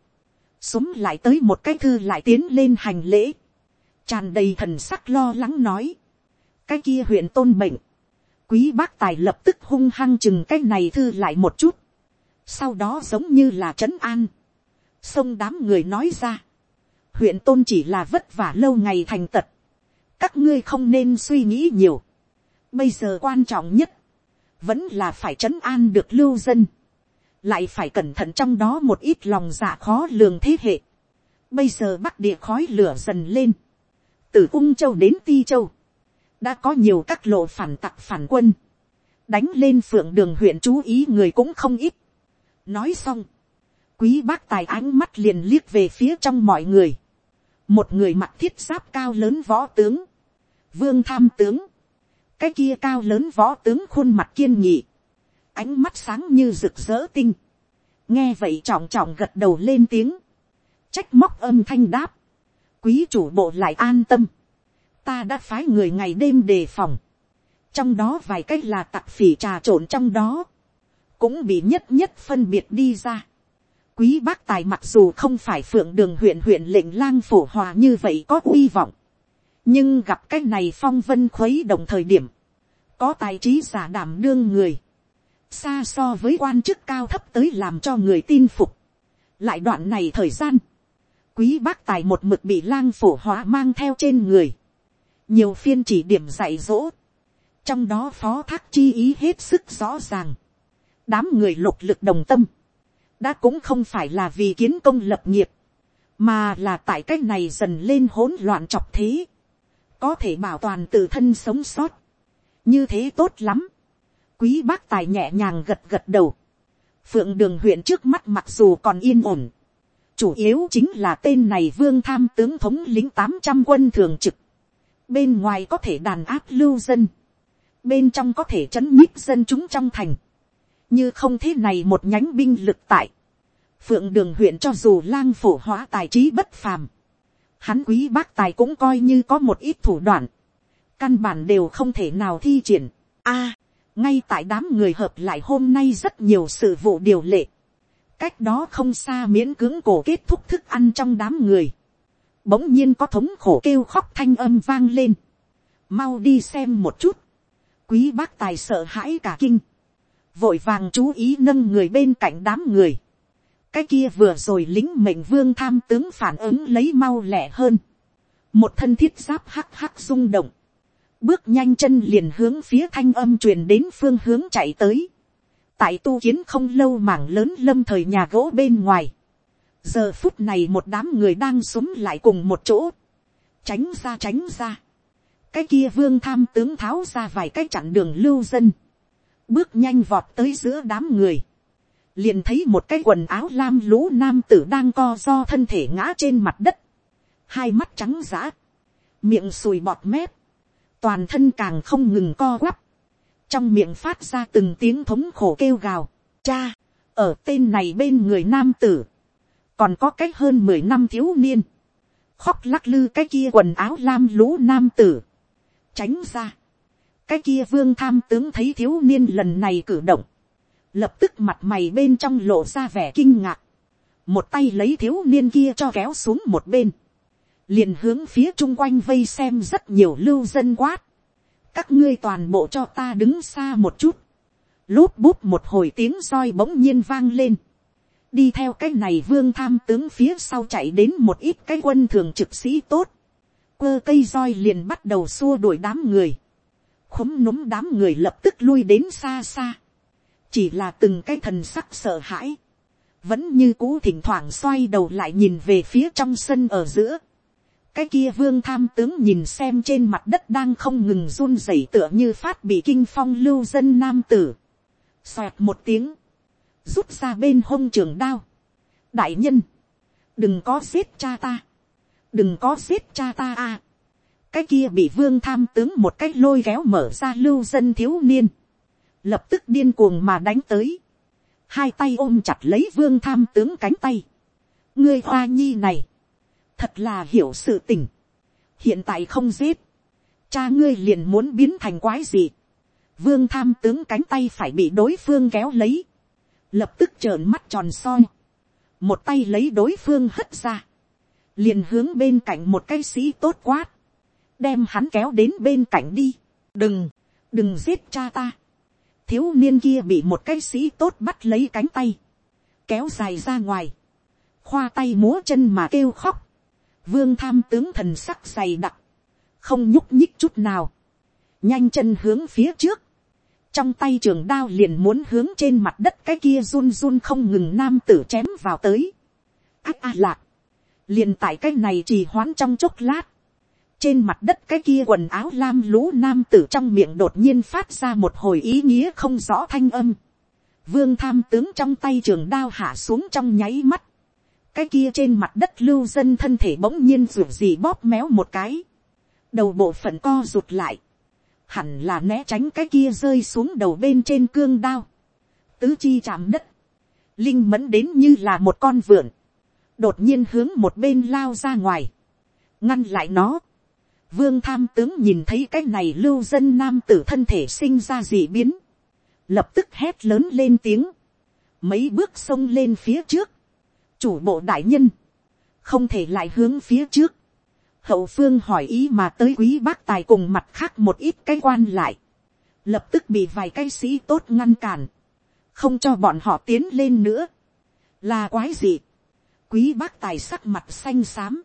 A: Súng lại tới một cái thư lại tiến lên hành lễ. Tràn đầy thần sắc lo lắng nói. Cái kia huyện tôn bệnh quý bác tài lập tức hung hăng chừng cái này thư lại một chút sau đó giống như là trấn an, sông đám người nói ra, huyện tôn chỉ là vất vả lâu ngày thành tật, các ngươi không nên suy nghĩ nhiều, bây giờ quan trọng nhất, vẫn là phải trấn an được lưu dân, lại phải cẩn thận trong đó một ít lòng dạ khó lường thế hệ, bây giờ bắc địa khói lửa dần lên, từ ung châu đến ti châu, đã có nhiều các lộ phản tặc phản quân, đánh lên phượng đường huyện chú ý người cũng không ít, nói xong, quý bác tài ánh mắt liền liếc về phía trong mọi người, một người mặc thiết giáp cao lớn võ tướng, vương tham tướng, cái kia cao lớn võ tướng khuôn mặt kiên nhị, ánh mắt sáng như rực rỡ tinh, nghe vậy trọng trọng gật đầu lên tiếng, trách móc âm thanh đáp, quý chủ bộ lại an tâm, ta đã phái người ngày đêm đề phòng, trong đó vài c á c h là tặc phỉ trà trộn trong đó, cũng bị nhất nhất phân biệt đi ra. Quý bác tài mặc dù không phải phượng đường huyện huyện lệnh lang phổ hòa như vậy có uy vọng. Nhưng gặp cái này phong vân khuấy đồng thời điểm. Có tài trí giả đảm đương người. Xa so với quan chức cao thấp tới làm cho người tin phục. Lại đoạn này thời gian. Quý bác tài một mực bị lang phổ hóa mang theo trên người. Nhiều phiên chỉ điểm dạy dỗ. Trong đó phó thác chi ý hết sức rõ ràng đám người lục lực đồng tâm, đã cũng không phải là vì kiến công lập nghiệp, mà là tại cái này dần lên hỗn loạn chọc thế, có thể bảo toàn tự thân sống sót, như thế tốt lắm, quý bác tài nhẹ nhàng gật gật đầu, phượng đường huyện trước mắt mặc dù còn yên ổn, chủ yếu chính là tên này vương tham tướng thống lính tám trăm quân thường trực, bên ngoài có thể đàn áp lưu dân, bên trong có thể c h ấ n nhíp dân chúng trong thành, như không thế này một nhánh binh lực tại, phượng đường huyện cho dù lang phổ hóa tài trí bất phàm, hắn quý bác tài cũng coi như có một ít thủ đoạn, căn bản đều không thể nào thi triển. A, ngay tại đám người hợp lại hôm nay rất nhiều sự vụ điều lệ, cách đó không xa miễn cứng cổ kết thúc thức ăn trong đám người, bỗng nhiên có thống khổ kêu khóc thanh âm vang lên, mau đi xem một chút, quý bác tài sợ hãi cả kinh, vội vàng chú ý nâng người bên cạnh đám người. cái kia vừa rồi lính mệnh vương tham tướng phản ứng lấy mau lẹ hơn. một thân thiết giáp hắc hắc rung động. bước nhanh chân liền hướng phía thanh âm truyền đến phương hướng chạy tới. tại tu kiến không lâu mảng lớn lâm thời nhà gỗ bên ngoài. giờ phút này một đám người đang xúm lại cùng một chỗ. tránh ra tránh ra. cái kia vương tham tướng tháo ra vài cái chặn đường lưu dân bước nhanh vọt tới giữa đám người, liền thấy một cái quần áo lam lũ nam tử đang co do thân thể ngã trên mặt đất, hai mắt trắng g miệng sùi bọt mép, toàn thân càng không ngừng co quắp, trong miệng phát ra từng tiếng thống khổ kêu gào, cha, ở tên này bên người nam tử, còn có cách hơn mười năm thiếu niên, khóc lắc lư cái kia quần áo lam lũ nam tử, tránh ra, cái kia vương tham tướng thấy thiếu niên lần này cử động, lập tức mặt mày bên trong lộ ra vẻ kinh ngạc, một tay lấy thiếu niên kia cho kéo xuống một bên, liền hướng phía chung quanh vây xem rất nhiều lưu dân quát, các ngươi toàn bộ cho ta đứng xa một chút, lúp búp một hồi tiếng roi bỗng nhiên vang lên, đi theo cái này vương tham tướng phía sau chạy đến một ít cái quân thường trực sĩ tốt, quơ cây roi liền bắt đầu xua đuổi đám người, khúm núm đám người lập tức lui đến xa xa, chỉ là từng cái thần sắc sợ hãi, vẫn như cũ thỉnh thoảng xoay đầu lại nhìn về phía trong sân ở giữa, cái kia vương tham tướng nhìn xem trên mặt đất đang không ngừng run rẩy tựa như phát bị kinh phong lưu dân nam tử. Xoẹt một tiếng. Rút ra bên hông trường đao. Đại nhân. Đừng có giết cha ta. Đừng có giết cha ta à cái kia bị vương tham tướng một cái lôi kéo mở ra lưu dân thiếu niên, lập tức điên cuồng mà đánh tới, hai tay ôm chặt lấy vương tham tướng cánh tay, ngươi hoa nhi này, thật là hiểu sự tình, hiện tại không giết, cha ngươi liền muốn biến thành quái gì, vương tham tướng cánh tay phải bị đối phương kéo lấy, lập tức trợn mắt tròn soi, một tay lấy đối phương hất ra, liền hướng bên cạnh một cái sĩ tốt quát, đem hắn kéo đến bên cạnh đi. đừng, đừng giết cha ta. thiếu niên kia bị một cái sĩ tốt bắt lấy cánh tay, kéo dài ra ngoài, khoa tay múa chân mà kêu khóc. vương tham tướng thần sắc dày đặc, không nhúc nhích chút nào, nhanh chân hướng phía trước, trong tay trường đao liền muốn hướng trên mặt đất cái kia run run không ngừng nam tử chém vào tới. Ác a lạc, liền tại cái này trì hoãn trong chốc lát, trên mặt đất cái kia quần áo lam lũ nam tử trong miệng đột nhiên phát ra một hồi ý nghĩa không rõ thanh âm. Vương tham tướng trong tay trường đao hạ xuống trong nháy mắt. Cái kia trên mặt đất lưu dân thân thể bỗng nhiên rủ gì bóp méo một cái. Đầu bộ phận co rụt lại. Hẳn là né tránh cái kia rơi xuống đầu bên trên cương đao. Tứ chi chạm đất. Linh mẫn đến như là một con vượn. Đột nhiên hướng một bên lao ra ngoài. Ngăn lại nó Vương tham tướng nhìn thấy cái này lưu dân nam tử thân thể sinh ra dị biến. Lập tức hét lớn lên tiếng. Mấy bước sông lên phía trước. Chủ bộ đại nhân. Không thể lại hướng phía trước. Hậu phương hỏi ý mà tới quý bác tài cùng mặt khác một ít cái quan lại. Lập tức bị vài cái sĩ tốt ngăn cản. Không cho bọn họ tiến lên nữa. Là quái gì? Quý bác tài sắc mặt xanh xám.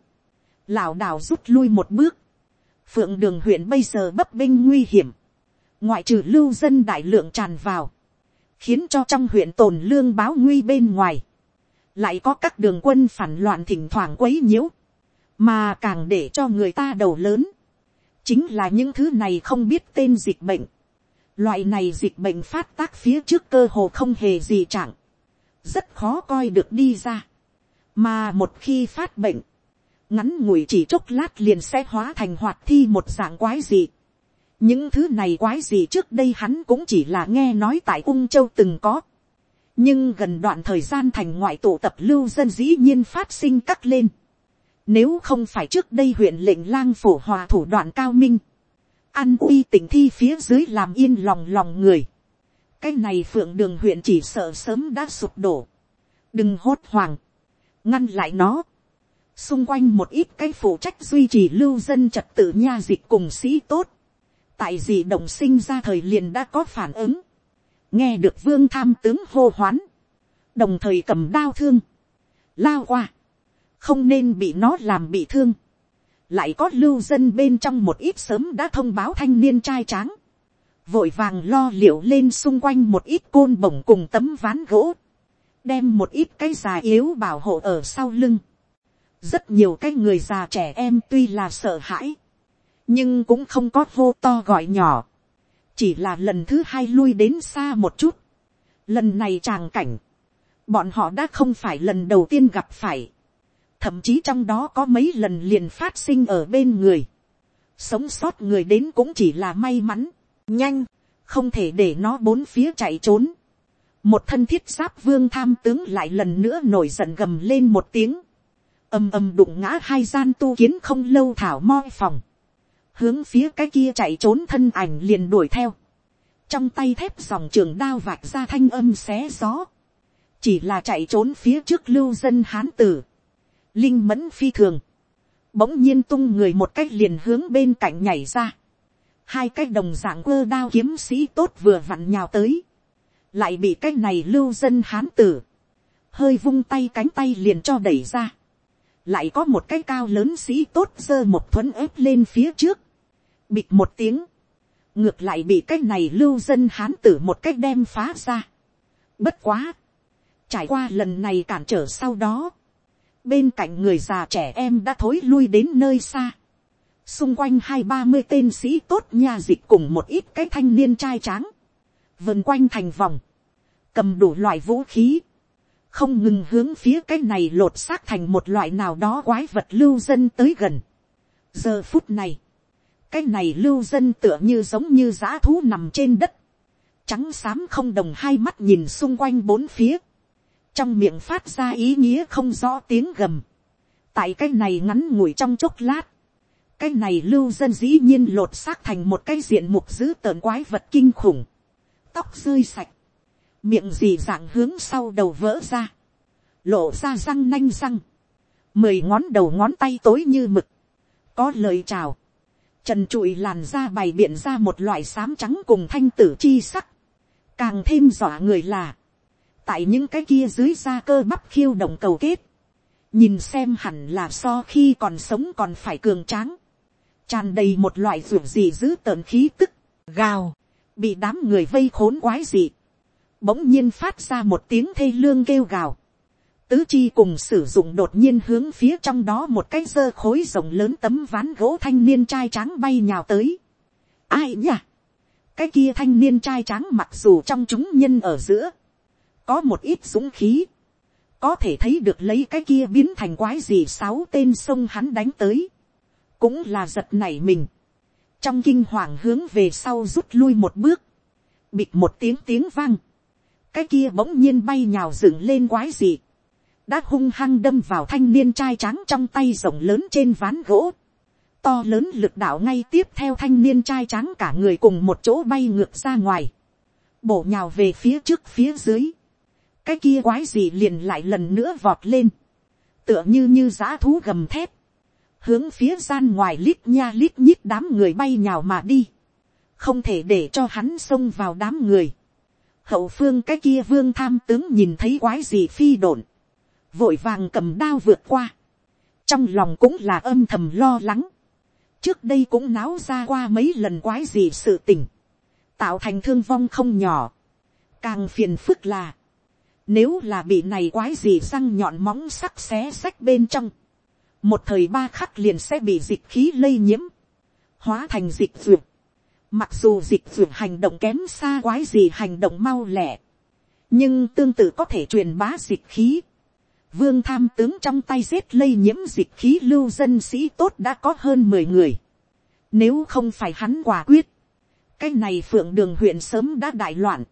A: Lão đảo rút lui một bước phượng đường huyện bây giờ bấp bênh nguy hiểm, ngoại trừ lưu dân đại lượng tràn vào, khiến cho trong huyện tồn lương báo nguy bên ngoài, lại có các đường quân phản loạn thỉnh thoảng quấy nhiễu, mà càng để cho người ta đầu lớn, chính là những thứ này không biết tên dịch bệnh, loại này dịch bệnh phát tác phía trước cơ hồ không hề gì chẳng, rất khó coi được đi ra, mà một khi phát bệnh, ngắn ngủi chỉ chốc lát liền sẽ hóa thành hoạt thi một dạng quái dị. những thứ này quái dị trước đây hắn cũng chỉ là nghe nói tại ung châu từng có. nhưng gần đoạn thời gian thành ngoại tụ tập lưu dân dĩ nhiên phát sinh cắt lên. nếu không phải trước đây huyện lệnh lang phổ hòa thủ đoạn cao minh, an uy tỉnh thi phía dưới làm yên lòng lòng người. cái này phượng đường huyện chỉ sợ sớm đã sụp đổ. đừng hốt hoảng. ngăn lại nó xung quanh một ít cái phụ trách duy trì lưu dân trật tự nha dịch cùng sĩ tốt, tại gì đồng sinh ra thời liền đã có phản ứng, nghe được vương tham tướng hô hoán, đồng thời cầm đao thương, lao qua, không nên bị nó làm bị thương, lại có lưu dân bên trong một ít sớm đã thông báo thanh niên trai tráng, vội vàng lo liệu lên xung quanh một ít côn bổng cùng tấm ván gỗ, đem một ít cái già yếu bảo hộ ở sau lưng, rất nhiều cái người già trẻ em tuy là sợ hãi, nhưng cũng không có hô to gọi nhỏ, chỉ là lần thứ hai lui đến xa một chút, lần này tràng cảnh, bọn họ đã không phải lần đầu tiên gặp phải, thậm chí trong đó có mấy lần liền phát sinh ở bên người, sống sót người đến cũng chỉ là may mắn, nhanh, không thể để nó bốn phía chạy trốn, một thân thiết giáp vương tham tướng lại lần nữa nổi giận gầm lên một tiếng, ầm ầm đụng ngã hai gian tu kiến không lâu thảo moi phòng, hướng phía cái kia chạy trốn thân ảnh liền đuổi theo, trong tay thép dòng trường đao vạch ra thanh âm xé gió, chỉ là chạy trốn phía trước lưu dân hán tử, linh mẫn phi thường, bỗng nhiên tung người một cách liền hướng bên cạnh nhảy ra, hai cái đồng dạng quơ đao kiếm sĩ tốt vừa vặn nhào tới, lại bị cái này lưu dân hán tử, hơi vung tay cánh tay liền cho đẩy ra, lại có một cái cao lớn sĩ tốt giơ một thuấn ép lên phía trước, bịt một tiếng, ngược lại bị cái này lưu dân hán tử một cách đem phá ra. Bất quá, trải qua lần này cản trở sau đó, bên cạnh người già trẻ em đã thối lui đến nơi xa. Xung quanh hai ba mươi tên sĩ tốt nha dịch cùng một ít cái thanh niên trai tráng, vần quanh thành vòng, cầm đủ loại vũ khí, không ngừng hướng phía cái này lột xác thành một loại nào đó quái vật lưu dân tới gần. giờ phút này, cái này lưu dân tựa như giống như g i ã thú nằm trên đất, trắng xám không đồng hai mắt nhìn xung quanh bốn phía, trong miệng phát ra ý nghĩa không rõ tiếng gầm, tại cái này ngắn ngủi trong chốc lát, cái này lưu dân dĩ nhiên lột xác thành một cái diện mục dữ tợn quái vật kinh khủng, tóc rơi sạch, miệng dì dạng hướng sau đầu vỡ ra, lộ ra răng nanh răng, mười ngón đầu ngón tay tối như mực, có lời chào, trần trụi làn da bày biện ra một loại xám trắng cùng thanh tử chi sắc, càng thêm dọa người là, tại những cái kia dưới da cơ bắp khiêu động cầu kết, nhìn xem hẳn là so khi còn sống còn phải cường tráng, tràn đầy một loại ruộng gì giữ tợn khí tức, gào, bị đám người vây khốn quái dị, bỗng nhiên phát ra một tiếng thê lương kêu gào. Tứ chi cùng sử dụng đột nhiên hướng phía trong đó một cái dơ khối rồng lớn tấm ván gỗ thanh niên trai trắng bay nhào tới. Ai nhỉ? Cái kia thanh niên trai trắng mặc dù trong chúng nhân ở giữa. Có một ít dũng khí. Có thể thấy được lấy cái kia biến thành quái gì sáu tên sông hắn đánh tới. Cũng là giật nảy mình. Trong kinh hoàng hướng về sau rút lui một bước. Bịt một tiếng tiếng vang cái kia bỗng nhiên bay nhào dựng lên quái gì, đã hung hăng đâm vào thanh niên trai tráng trong tay rộng lớn trên ván gỗ, to lớn lực đạo ngay tiếp theo thanh niên trai tráng cả người cùng một chỗ bay ngược ra ngoài, bổ nhào về phía trước phía dưới, cái kia quái gì liền lại lần nữa vọt lên, tựa như như g thú gầm thép, hướng phía gian ngoài lít nha lít nhít đám người bay nhào mà đi, không thể để cho hắn xông vào đám người, hậu phương cái kia vương tham tướng nhìn thấy quái gì phi đồn, vội vàng cầm đao vượt qua, trong lòng cũng là âm thầm lo lắng, trước đây cũng náo ra qua mấy lần quái gì sự tình, tạo thành thương vong không nhỏ, càng phiền phức là, nếu là bị này quái gì răng nhọn móng sắc xé xách bên trong, một thời ba khắc liền sẽ bị dịch khí lây nhiễm, hóa thành dịch ruột Mặc dù dịch vượt hành động kém xa quái gì hành động mau lẹ. Nhưng tương tự có thể truyền bá dịch khí. Vương tham tướng trong tay giết lây nhiễm dịch khí lưu dân sĩ tốt đã có hơn mười người. Nếu không phải hắn quả quyết. Cái này phượng đường huyện sớm đã đại loạn.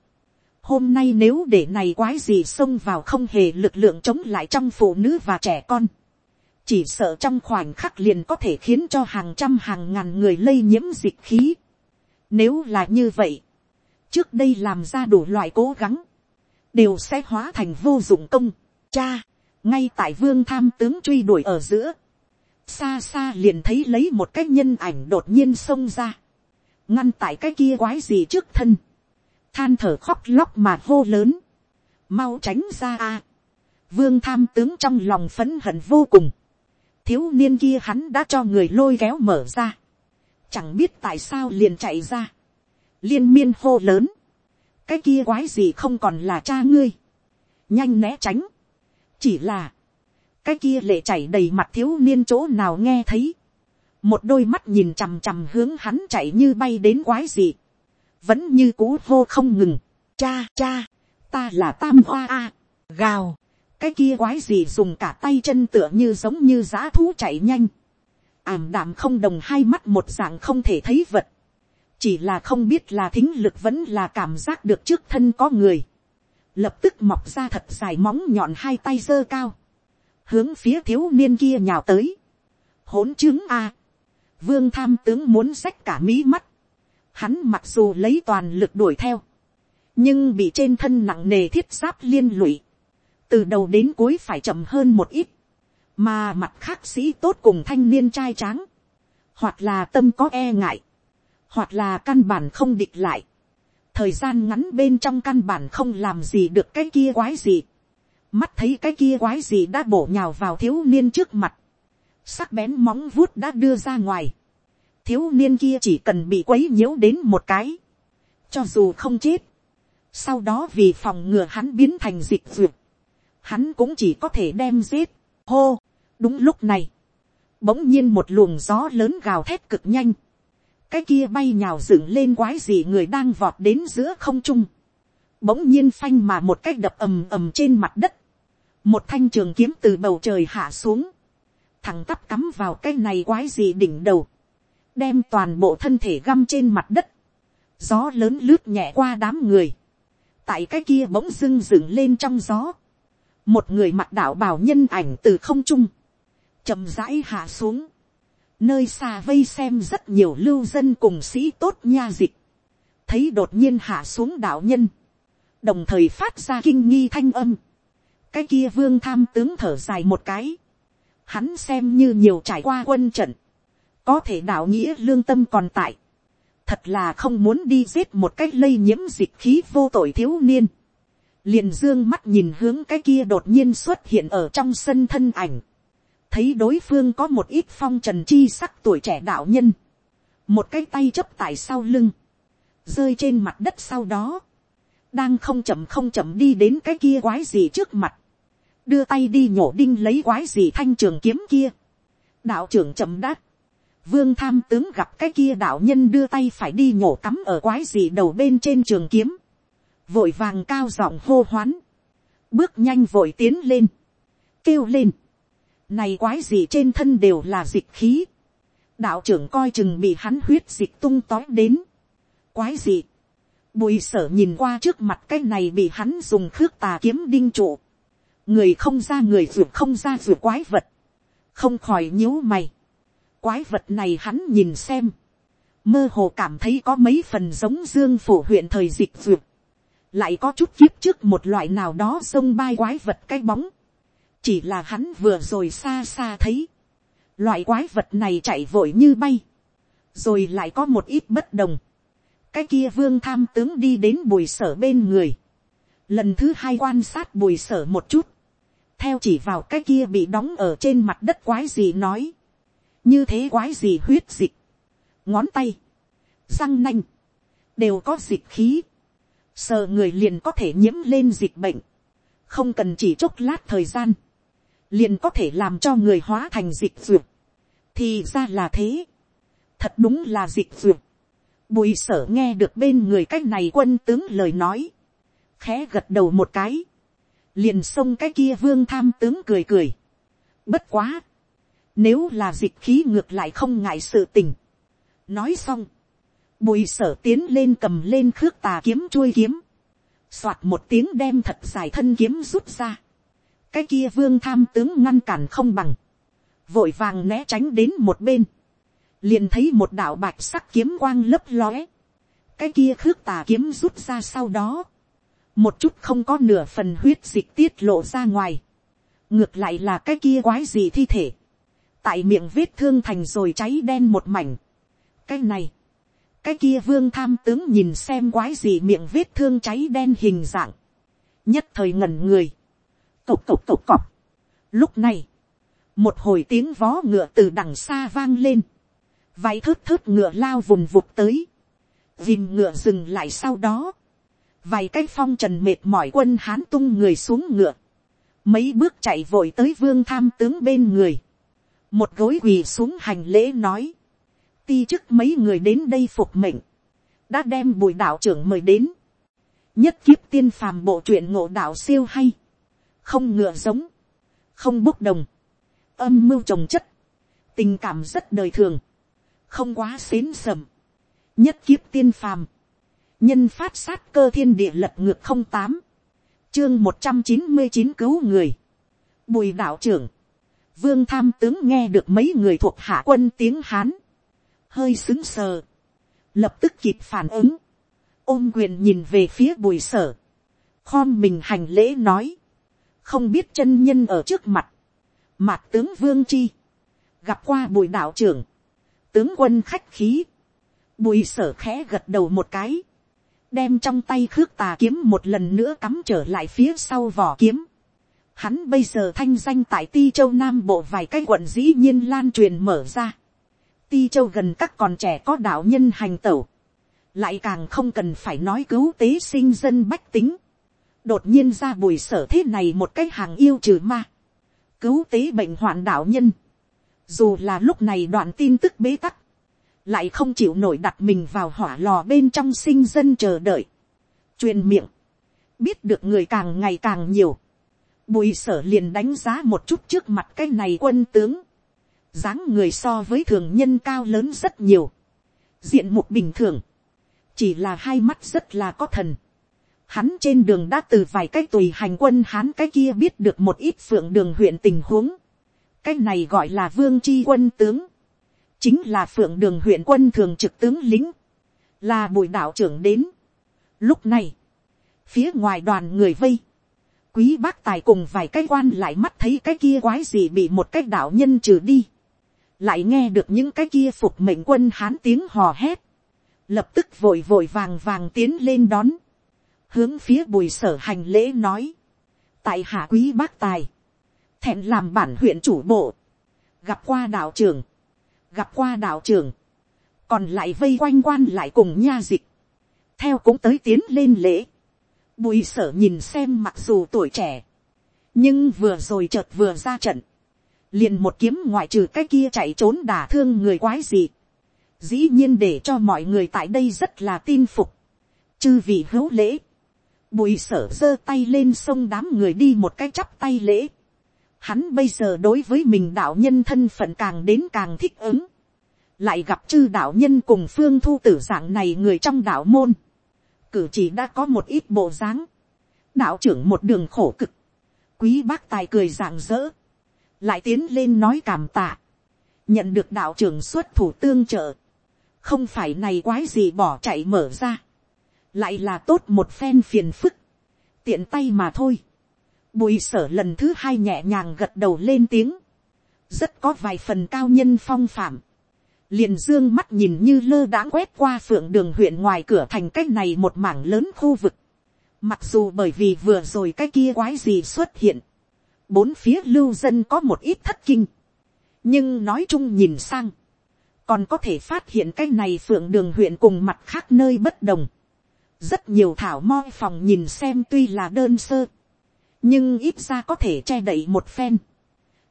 A: Hôm nay nếu để này quái gì xông vào không hề lực lượng chống lại trong phụ nữ và trẻ con chỉ sợ trong khoảnh khắc liền có thể khiến cho hàng trăm hàng ngàn người lây nhiễm dịch khí. Nếu là như vậy, trước đây làm ra đủ loại cố gắng, đều sẽ hóa thành vô dụng công. Cha, ngay tại vương tham tướng truy đuổi ở giữa, xa xa liền thấy lấy một cái nhân ảnh đột nhiên xông ra, ngăn tại cái kia quái gì trước thân, than thở khóc lóc mà hô lớn, mau tránh ra a. Vương tham tướng trong lòng phấn hận vô cùng. Thiếu niên kia hắn đã cho người lôi kéo mở ra chẳng biết tại sao liền chạy ra, liên miên hô lớn, cái kia quái gì không còn là cha ngươi, nhanh né tránh, chỉ là, cái kia lệ chảy đầy mặt thiếu niên chỗ nào nghe thấy, một đôi mắt nhìn chằm chằm hướng hắn chạy như bay đến quái gì, vẫn như cú hô không ngừng, cha cha, ta là tam hoa a, gào, cái kia quái gì dùng cả tay chân tựa như giống như g i ã thú chạy nhanh, ảm đạm không đồng hai mắt một dạng không thể thấy vật, chỉ là không biết là thính lực vẫn là cảm giác được trước thân có người, lập tức mọc ra thật dài móng nhọn hai tay dơ cao, hướng phía thiếu niên kia nhào tới, hỗn chứng a, vương tham tướng muốn xách cả mí mắt, hắn mặc dù lấy toàn lực đuổi theo, nhưng bị trên thân nặng nề thiết giáp liên lụy, từ đầu đến cuối phải chậm hơn một ít, mà mặt khác sĩ tốt cùng thanh niên trai tráng, hoặc là tâm có e ngại, hoặc là căn bản không địch lại, thời gian ngắn bên trong căn bản không làm gì được cái kia quái gì, mắt thấy cái kia quái gì đã bổ nhào vào thiếu niên trước mặt, sắc bén móng vuốt đã đưa ra ngoài, thiếu niên kia chỉ cần bị quấy nhiễu đến một cái, cho dù không chết, sau đó vì phòng ngừa hắn biến thành dịch duyệt, hắn cũng chỉ có thể đem giết, hô, đúng lúc này, bỗng nhiên một luồng gió lớn gào thét cực nhanh, cái kia bay nhào dựng lên quái gì người đang vọt đến giữa không trung, bỗng nhiên phanh mà một cách đập ầm ầm trên mặt đất, một thanh trường kiếm từ bầu trời hạ xuống, thằng tắp cắm vào cái này quái gì đỉnh đầu, đem toàn bộ thân thể găm trên mặt đất, gió lớn lướt nhẹ qua đám người, tại cái kia bỗng dưng dựng lên trong gió, một người mặt đạo bào nhân ảnh từ không trung, chậm rãi hạ xuống, nơi xa vây xem rất nhiều lưu dân cùng sĩ tốt nha dịch, thấy đột nhiên hạ xuống đạo nhân, đồng thời phát ra kinh nghi thanh âm, cái kia vương tham tướng thở dài một cái, hắn xem như nhiều trải qua quân trận, có thể đạo nghĩa lương tâm còn tại, thật là không muốn đi giết một cách lây nhiễm dịch khí vô tội thiếu niên, liền dương mắt nhìn hướng cái kia đột nhiên xuất hiện ở trong sân thân ảnh, thấy đối phương có một ít phong trần chi sắc tuổi trẻ đạo nhân, một cái tay chấp tại sau lưng, rơi trên mặt đất sau đó, đang không chậm không chậm đi đến cái kia quái gì trước mặt, đưa tay đi nhổ đinh lấy quái gì thanh trường kiếm kia, đạo trưởng chậm đát vương tham tướng gặp cái kia đạo nhân đưa tay phải đi nhổ tắm ở quái gì đầu bên trên trường kiếm, vội vàng cao giọng hô hoán, bước nhanh vội tiến lên, kêu lên, này quái gì trên thân đều là dịch khí. Đạo trưởng coi chừng bị hắn huyết dịch tung tói đến. Quái gì? Bùi sở nhìn qua trước mặt cái này bị hắn dùng khước tà kiếm đinh trụ. Người không ra người ruột không ra ruột quái vật. Không khỏi nhíu mày. Quái vật này hắn nhìn xem. Mơ hồ cảm thấy có mấy phần giống dương phủ huyện thời dịch ruột, Lại có chút kiếp trước một loại nào đó sông bay quái vật cái bóng chỉ là hắn vừa rồi xa xa thấy, loại quái vật này chạy vội như bay, rồi lại có một ít bất đồng, cái kia vương tham tướng đi đến bùi sở bên người, lần thứ hai quan sát bùi sở một chút, theo chỉ vào cái kia bị đóng ở trên mặt đất quái gì nói, như thế quái gì huyết dịch, ngón tay, răng nanh, đều có dịch khí, sợ người liền có thể nhiễm lên dịch bệnh, không cần chỉ chốc lát thời gian, liền có thể làm cho người hóa thành dịch dược. thì ra là thế. thật đúng là dịch dược. bùi sở nghe được bên người cái này quân tướng lời nói. khẽ gật đầu một cái. liền xông cái kia vương tham tướng cười cười. bất quá. nếu là dịch khí ngược lại không ngại sự tình. nói xong. bùi sở tiến lên cầm lên khước tà kiếm chuôi kiếm. soạt một tiếng đem thật dài thân kiếm rút ra cái kia vương tham tướng ngăn cản không bằng, vội vàng né tránh đến một bên, liền thấy một đạo bạch sắc kiếm quang lấp lóe, cái kia khước tà kiếm rút ra sau đó, một chút không có nửa phần huyết dịch tiết lộ ra ngoài, ngược lại là cái kia quái gì thi thể, tại miệng vết thương thành rồi cháy đen một mảnh, cái này, cái kia vương tham tướng nhìn xem quái gì miệng vết thương cháy đen hình dạng, nhất thời ngẩn người, cộc cộc cộc cọc. Lúc này, một hồi tiếng vó ngựa từ đằng xa vang lên. Vài thớt thớt ngựa lao vùng vụt tới. Dìm ngựa dừng lại sau đó. Vài cái phong trần mệt mỏi quân hán tung người xuống ngựa. Mấy bước chạy vội tới vương tham tướng bên người. Một gối quỳ xuống hành lễ nói. Ti chức mấy người đến đây phục mệnh. Đã đem bùi đạo trưởng mời đến. Nhất kiếp tiên phàm bộ truyện ngộ đạo siêu hay không ngựa giống, không bốc đồng, âm mưu trồng chất, tình cảm rất đời thường, không quá xến sầm, nhất kiếp tiên phàm, nhân phát sát cơ thiên địa lập ngược không tám, chương một trăm chín mươi chín cứu người, bùi đạo trưởng, vương tham tướng nghe được mấy người thuộc hạ quân tiếng hán, hơi xứng sờ, lập tức kịp phản ứng, ôm quyền nhìn về phía bùi sở, khom mình hành lễ nói, không biết chân nhân ở trước mặt, mạc tướng vương chi, gặp qua bùi đạo trưởng, tướng quân khách khí, bùi sở khẽ gật đầu một cái, đem trong tay khước tà kiếm một lần nữa cắm trở lại phía sau vỏ kiếm. Hắn bây giờ thanh danh tại Ti Châu Nam Bộ vài cái quận dĩ nhiên lan truyền mở ra. Ti Châu gần các còn trẻ có đạo nhân hành tẩu. Lại càng không cần phải nói cứu tế sinh dân bách tính đột nhiên ra bùi sở thế này một cái hàng yêu trừ ma, cứu tế bệnh hoạn đạo nhân, dù là lúc này đoạn tin tức bế tắc, lại không chịu nổi đặt mình vào hỏa lò bên trong sinh dân chờ đợi, truyền miệng, biết được người càng ngày càng nhiều, bùi sở liền đánh giá một chút trước mặt cái này quân tướng, dáng người so với thường nhân cao lớn rất nhiều, diện mục bình thường, chỉ là hai mắt rất là có thần, Hắn trên đường đã từ vài cái tùy hành quân hắn cái kia biết được một ít phượng đường huyện tình huống. Cái này gọi là vương chi quân tướng. Chính là phượng đường huyện quân thường trực tướng lính. Là bùi đạo trưởng đến. Lúc này, phía ngoài đoàn người vây. Quý bác tài cùng vài cái quan lại mắt thấy cái kia quái gì bị một cái đạo nhân trừ đi. Lại nghe được những cái kia phục mệnh quân hán tiếng hò hét. Lập tức vội vội vàng vàng tiến lên đón hướng phía bùi sở hành lễ nói, tại hạ quý bác tài, thẹn làm bản huyện chủ bộ, gặp qua đạo trường, gặp qua đạo trường, còn lại vây quanh quan lại cùng nha dịch, theo cũng tới tiến lên lễ, bùi sở nhìn xem mặc dù tuổi trẻ, nhưng vừa rồi chợt vừa ra trận, liền một kiếm ngoại trừ cái kia chạy trốn đả thương người quái gì, dĩ nhiên để cho mọi người tại đây rất là tin phục, chư vị hữu lễ, bùi sở giơ tay lên sông đám người đi một cái chắp tay lễ. Hắn bây giờ đối với mình đạo nhân thân phận càng đến càng thích ứng. Lại gặp chư đạo nhân cùng phương thu tử dạng này người trong đạo môn. Cử chỉ đã có một ít bộ dáng. Đạo trưởng một đường khổ cực. Quý bác tài cười dạng dỡ Lại tiến lên nói cảm tạ. Nhận được đạo trưởng xuất thủ tương trợ. Không phải này quái gì bỏ chạy mở ra lại là tốt một phen phiền phức, tiện tay mà thôi. Bùi sở lần thứ hai nhẹ nhàng gật đầu lên tiếng, rất có vài phần cao nhân phong phạm. Liền dương mắt nhìn như lơ đãng quét qua phượng đường huyện ngoài cửa thành cách này một mảng lớn khu vực. Mặc dù bởi vì vừa rồi cái kia quái gì xuất hiện. Bốn phía lưu dân có một ít thất kinh. Nhưng nói chung nhìn sang. Còn có thể phát hiện cái này phượng đường huyện cùng mặt khác nơi bất đồng rất nhiều thảo moi phòng nhìn xem tuy là đơn sơ, nhưng ít ra có thể che đậy một phen.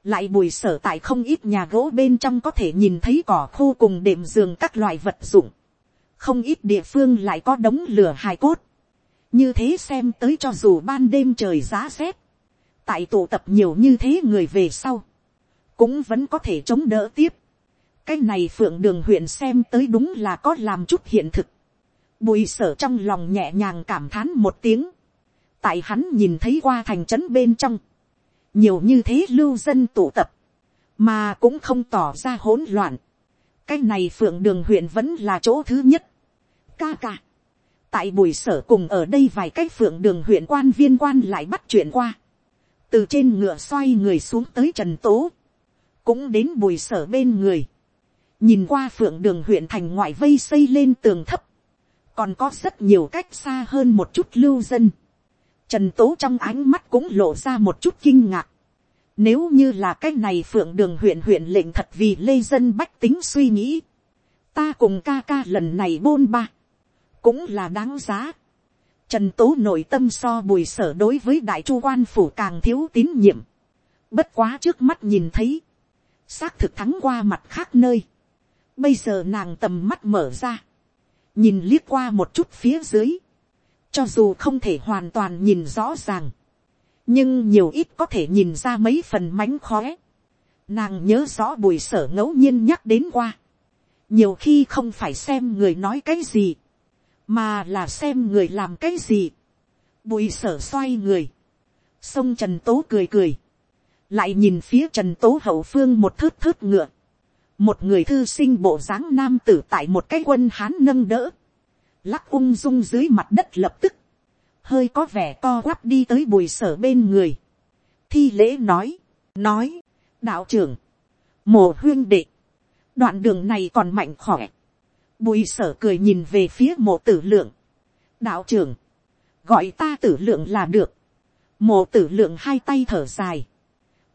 A: lại bùi sở tại không ít nhà gỗ bên trong có thể nhìn thấy cỏ khô cùng đệm giường các loại vật dụng. không ít địa phương lại có đống lửa hài cốt. như thế xem tới cho dù ban đêm trời giá rét, tại tụ tập nhiều như thế người về sau, cũng vẫn có thể chống đỡ tiếp. cái này phượng đường huyện xem tới đúng là có làm chút hiện thực bùi sở trong lòng nhẹ nhàng cảm thán một tiếng, tại hắn nhìn thấy qua thành trấn bên trong, nhiều như thế lưu dân tụ tập, mà cũng không tỏ ra hỗn loạn. cái này phượng đường huyện vẫn là chỗ thứ nhất. ca ca, tại bùi sở cùng ở đây vài cái phượng đường huyện quan viên quan lại bắt chuyện qua, từ trên ngựa xoay người xuống tới trần tố, cũng đến bùi sở bên người, nhìn qua phượng đường huyện thành ngoại vây xây lên tường thấp, còn có rất nhiều cách xa hơn một chút lưu dân. Trần Tố trong ánh mắt cũng lộ ra một chút kinh ngạc. Nếu như là cái này phượng đường huyện huyện lệnh thật vì lê dân bách tính suy nghĩ. Ta cùng ca ca lần này bôn ba. Cũng là đáng giá. Trần Tố nội tâm so bùi sở đối với đại chu quan phủ càng thiếu tín nhiệm. Bất quá trước mắt nhìn thấy. Xác thực thắng qua mặt khác nơi. Bây giờ nàng tầm mắt mở ra nhìn liếc qua một chút phía dưới, cho dù không thể hoàn toàn nhìn rõ ràng, nhưng nhiều ít có thể nhìn ra mấy phần mánh khóe. Nàng nhớ rõ bùi sở ngẫu nhiên nhắc đến qua. nhiều khi không phải xem người nói cái gì, mà là xem người làm cái gì. bùi sở xoay người, sông trần tố cười cười, lại nhìn phía trần tố hậu phương một thớt thớt ngựa, một người thư sinh bộ dáng nam tử tại một cái quân hán nâng đỡ, lắc ung dung dưới mặt đất lập tức, hơi có vẻ co quắp đi tới bùi sở bên người, thi lễ nói, nói, đạo trưởng, mồ huyên đệ, đoạn đường này còn mạnh khỏe, bùi sở cười nhìn về phía mộ tử lượng, đạo trưởng, gọi ta tử lượng là được, mộ tử lượng hai tay thở dài,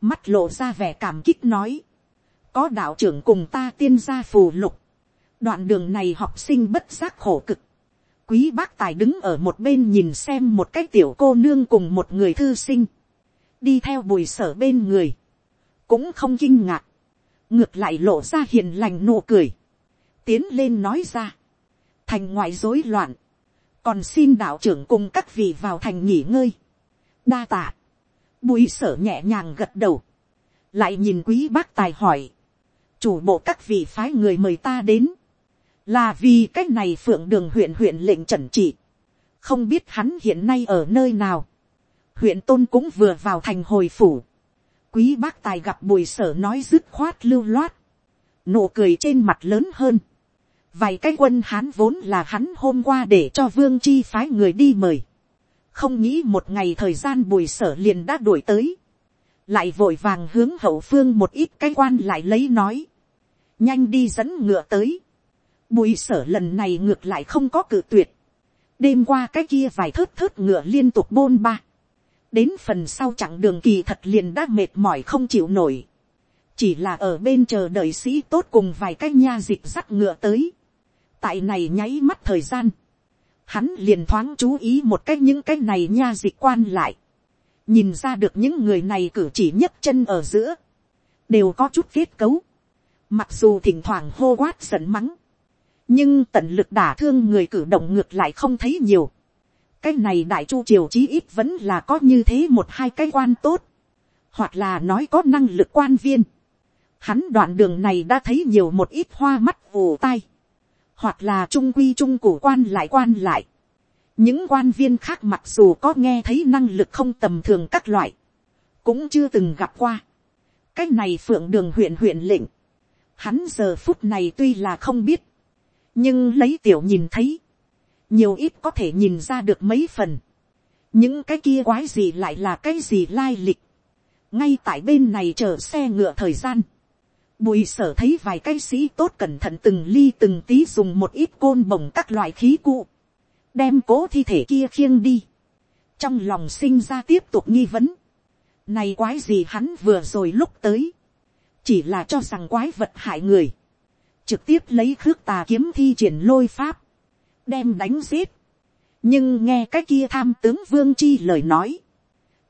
A: mắt lộ ra vẻ cảm kích nói, có đạo trưởng cùng ta tiên gia phù lục. đoạn đường này học sinh bất giác khổ cực. quý bác tài đứng ở một bên nhìn xem một cái tiểu cô nương cùng một người thư sinh. đi theo bùi sở bên người. cũng không kinh ngạc. ngược lại lộ ra hiền lành nụ cười. tiến lên nói ra. thành ngoại rối loạn. còn xin đạo trưởng cùng các vị vào thành nghỉ ngơi. đa tạ. bùi sở nhẹ nhàng gật đầu lại nhìn quý bác tài hỏi, chủ bộ các vị phái người mời ta đến, là vì cái này phượng đường huyện huyện lệnh trần trị, không biết hắn hiện nay ở nơi nào, huyện tôn cũng vừa vào thành hồi phủ, quý bác tài gặp bùi sở nói dứt khoát lưu loát, nụ cười trên mặt lớn hơn, vài cái quân hán vốn là hắn hôm qua để cho vương chi phái người đi mời, không nghĩ một ngày thời gian bùi sở liền đã đuổi tới, lại vội vàng hướng hậu phương một ít cái quan lại lấy nói, nhanh đi dẫn ngựa tới, bùi sở lần này ngược lại không có cự tuyệt, đêm qua cái kia vài thớt thớt ngựa liên tục bôn ba, đến phần sau chặng đường kỳ thật liền đã mệt mỏi không chịu nổi, chỉ là ở bên chờ đợi sĩ tốt cùng vài cái nha dịp dắt ngựa tới, tại này nháy mắt thời gian, hắn liền thoáng chú ý một cách những cái này nha dịch quan lại nhìn ra được những người này cử chỉ nhấc chân ở giữa, đều có chút kết cấu, mặc dù thỉnh thoảng hô quát giận mắng, nhưng tận lực đả thương người cử động ngược lại không thấy nhiều. cái này đại chu triều chí ít vẫn là có như thế một hai cái quan tốt, hoặc là nói có năng lực quan viên. Hắn đoạn đường này đã thấy nhiều một ít hoa mắt ù tai, hoặc là trung quy trung củ quan lại quan lại, những quan viên khác mặc dù có nghe thấy năng lực không tầm thường các loại, cũng chưa từng gặp qua. cái này phượng đường huyện huyện lệnh, hắn giờ phút này tuy là không biết, nhưng lấy tiểu nhìn thấy, nhiều ít có thể nhìn ra được mấy phần, những cái kia quái gì lại là cái gì lai lịch, ngay tại bên này chở xe ngựa thời gian, bùi sở thấy vài cái sĩ tốt cẩn thận từng ly từng tí dùng một ít côn bồng các loại khí cụ, đem cố thi thể kia khiêng đi, trong lòng sinh ra tiếp tục nghi vấn, này quái gì hắn vừa rồi lúc tới, chỉ là cho rằng quái vật hại người, trực tiếp lấy khước tà kiếm thi triển lôi pháp, đem đánh giết, nhưng nghe cái kia tham tướng vương chi lời nói,